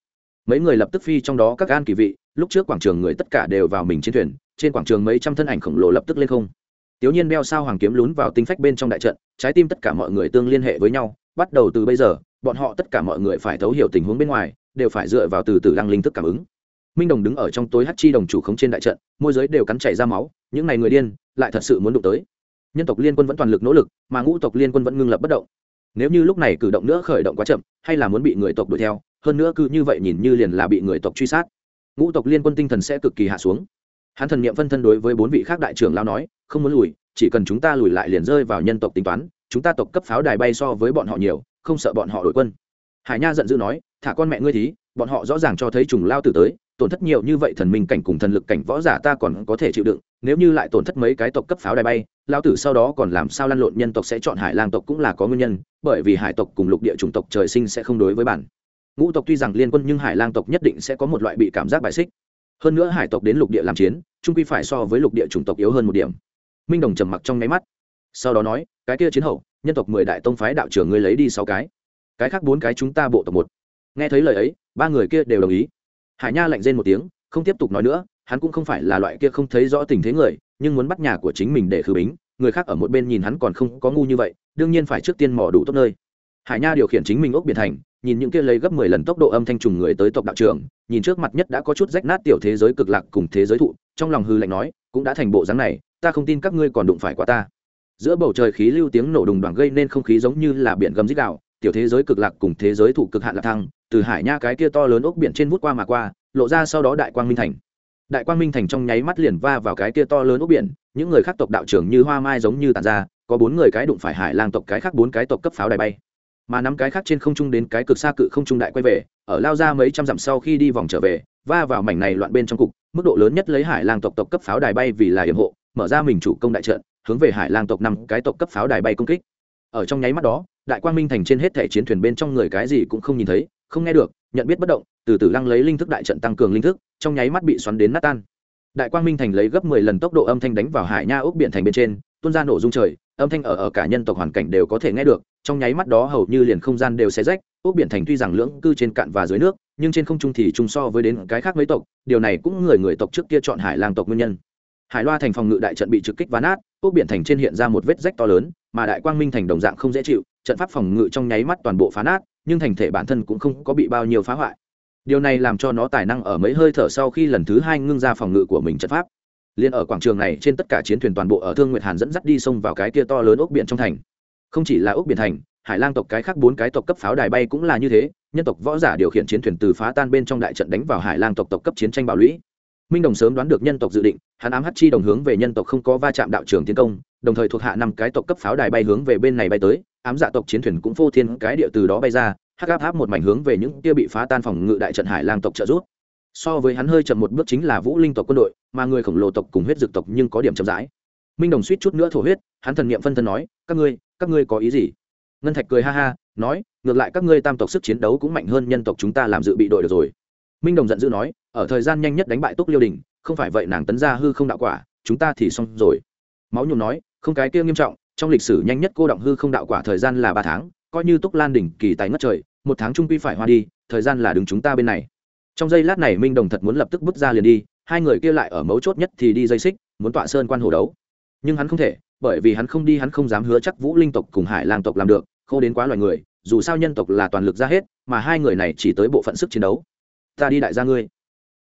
Mấy người lập tức phi trong đó các gan kỳ vị, lúc trước quảng trường người tất cả đều vào mình trên thuyền, trên quảng trường mấy trăm thân ảnh khổng lồ lập tức lên không. Tiểu nhiên đeo sao hoàng kiếm lún vào tinh phách bên trong đại trận, trái tim tất cả mọi người tương liên hệ với nhau, bắt đầu từ bây giờ, bọn họ tất cả mọi người phải thấu hiểu tình huống bên ngoài, đều phải dựa vào từ từ lăng linh thức cảm ứng. Minh đồng đứng ở trong tối hát chi đồng chủ khống trên đại trận, môi giới đều cắn chảy ra máu, những n à y người điên, lại thật sự muốn đụng tới nhân tộc liên quân vẫn toàn lực nỗ lực, mà ngũ tộc liên quân vẫn ngưng lập bất động. Nếu như lúc này cử động nữa khởi động quá chậm, hay là muốn bị người tộc đuổi theo, hơn nữa cứ như vậy nhìn như liền là bị người tộc truy sát, ngũ tộc liên quân tinh thần sẽ cực kỳ hạ xuống. Hắn thần niệm phân thân đối với bốn vị khác đại trưởng lao nói, không muốn lùi, chỉ cần chúng ta lùi lại liền rơi vào nhân tộc tính toán, chúng ta tộc cấp pháo đài bay so với bọn họ nhiều, không sợ bọn họ đổi quân. Hải nha giận dữ nói, thả con mẹ ngươi thí, bọn họ rõ ràng cho thấy trùng lao tử tới tổn thất nhiều như vậy thần minh cảnh cùng thần lực cảnh võ giả ta còn có thể chịu đựng, nếu như lại tổn thất mấy cái tộc cấp pháo đài bay lao tử sau đó còn làm sao lăn lộn nhân tộc sẽ chọn hải lang tộc cũng là có nguyên nhân, bởi vì hải tộc cùng lục địa chủng tộc trời sinh sẽ không đối với bản. Ngũ tộc tuy rằng liên quân nhưng hải lang tộc nhất định sẽ có một loại bị cảm giác bại xích. Hơn nữa hải tộc đến lục địa làm chiến trung quy phải so với lục địa chủng tộc yếu hơn một điểm. Minh đồng trầm mặc trong nháy mắt. Sau đó nói, cái kia chiến hậu, nhân tộc mười đại tông phái đạo trưởng ngươi lấy đi sáu cái. Cái khác bốn cái chúng ta bộ tộc một. Nghe thấy lời ấy, ba người kia đều đồng ý hải nha lạnh rên một tiếng, không tiếp tục nói nữa, hắn cũng không phải là loại kia không thấy rõ tình thế người, nhưng muốn bắt nhà của chính mình để khử bính, người khác ở một bên nhìn hắn còn không có ngu như vậy, đương nhiên phải trước tiên mò đủ tốt nơi. Hải nha điều khiển chính mình ốc biển thành, nhìn những kia lấy gấp mười lần tốc độ âm thanh trùng người tới tộc đạo trưởng, nhìn trước mặt nhất đã có chút rách nát tiểu thế giới cực lạc cùng thế giới thụ, trong lòng hư lạnh nói, cũng đã thành bộ dáng này, ta không tin các ngươi còn đụng phải quá ta. Giữa bầu trời khí lưu tiếng nổ đùng đoàn gây nên không khí giống như là biển gầm dích đạo tiểu thế giới cực lạc cùng thế giới thụ cực hạn lạc thăng từ hải nha cái kia to lớn ốc biển trên vút qua mà qua, lộ ra sau đó đại quang minh thành. Đại quang minh thành trong nháy mắt liền va vào cái kia to lớn ốc biển, những người khác tộc đạo trưởng như hoa mai giống như tàn ra, có bốn người cái đụng phải hải lang tộc cái khác bốn cái tộc cấp pháo đài bay. Mà năm cái khác trên không trung đến cái cực xa cự không trung đại quay về, ở lao ra mấy trăm dặm sau khi đi vòng trở về, va vào mảnh này loạn bên trong cục, mức độ lớn nhất lấy hải lang tộc tộc cấp pháo đài bay vì là hiểm hộ, mở ra mình chủ công đại trận, hướng về hải lang tộc năm cái tộc cấp pháo đài bay công kích. Ở trong nháy mắt đó, đại quang minh thành trên hết thẻ chiến thuyền bên trong người cái gì cũng không nhìn thấy không nghe được, nhận biết bất động, từ từ lăng lấy linh thức đại trận tăng cường linh thức, trong nháy mắt bị xoắn đến nát tan. Đại quang minh thành lấy gấp mười lần tốc độ âm thanh đánh vào hải nha ốc biển thành bên trên, tuôn ra nổ rung trời, âm thanh ở ở cả nhân tộc hoàn cảnh đều có thể nghe được, trong nháy mắt đó hầu như liền không gian đều xé rách ốc biển thành tuy rằng lưỡng cư trên cạn và dưới nước, nhưng trên không trung thì chung so với đến cái khác mấy tộc, điều này cũng người người tộc trước kia chọn hải lang tộc nguyên nhân. Hải loa thành phòng ngự đại trận bị trực kích ván át ốc biển thành trên hiện ra một vết rách to lớn, mà đại quang minh thành đồng dạng không dễ chịu, trận pháp phòng ngự trong nháy mắt toàn bộ phá nát nhưng thành thể bản thân cũng không có bị bao nhiêu phá hoại. Điều này làm cho nó tài năng ở mấy hơi thở sau khi lần thứ hai ngưng ra phòng ngự của mình trận pháp. Liên ở quảng trường này, trên tất cả chiến thuyền toàn bộ ở thương nguyệt hàn dẫn dắt đi sông vào cái kia to lớn ốc biển trong thành. Không chỉ là ốc biển thành, hải lang tộc cái khác bốn cái tộc cấp pháo đài bay cũng là như thế, nhân tộc võ giả điều khiển chiến thuyền từ phá tan bên trong đại trận đánh vào hải lang tộc tộc cấp chiến tranh bảo lũy. Minh đồng sớm đoán được nhân tộc dự định, hắn ám hắt chi đồng hướng về nhân tộc không có va chạm đạo trường tiến công, đồng thời thuộc hạ năm cái tộc cấp pháo đài bay hướng về bên này bay tới ám dạ tộc chiến thuyền cũng phô thiên cái địa từ đó bay ra, hắc áp áp một mảnh hướng về những kia bị phá tan phòng ngự đại trận hải lang tộc trợ giúp. so với hắn hơi chậm một bước chính là vũ linh tộc quân đội, mà người khổng lồ tộc cùng huyết dược tộc nhưng có điểm chậm rãi. Minh đồng suýt chút nữa thổ huyết, hắn thần niệm phân thân nói, các ngươi các ngươi có ý gì? Ngân thạch cười ha ha, nói, ngược lại các ngươi tam tộc sức chiến đấu cũng mạnh hơn nhân tộc chúng ta làm dự bị đội được rồi. Minh đồng giận dữ nói, ở thời gian nhanh nhất đánh bại túc liêu đình, không phải vậy nàng tấn ra hư không đạo quả, chúng ta thì xong rồi. Máu nhuộm nói, không cái kia nghiêm trọng trong lịch sử nhanh nhất cô động hư không đạo quả thời gian là ba tháng, coi như túc lan đỉnh kỳ tài ngất trời, một tháng trung quy phải hoa đi, thời gian là đứng chúng ta bên này. Trong giây lát này minh đồng thật muốn lập tức bước ra liền đi, hai người kia lại ở mấu chốt nhất thì đi dây xích, muốn tọa sơn quan hồ đấu. Nhưng hắn không thể, bởi vì hắn không đi hắn không dám hứa chắc vũ linh tộc cùng hải lang tộc làm được, khô đến quá loài người, dù sao nhân tộc là toàn lực ra hết, mà hai người này chỉ tới bộ phận sức chiến đấu. Ta đi đại gia ngươi.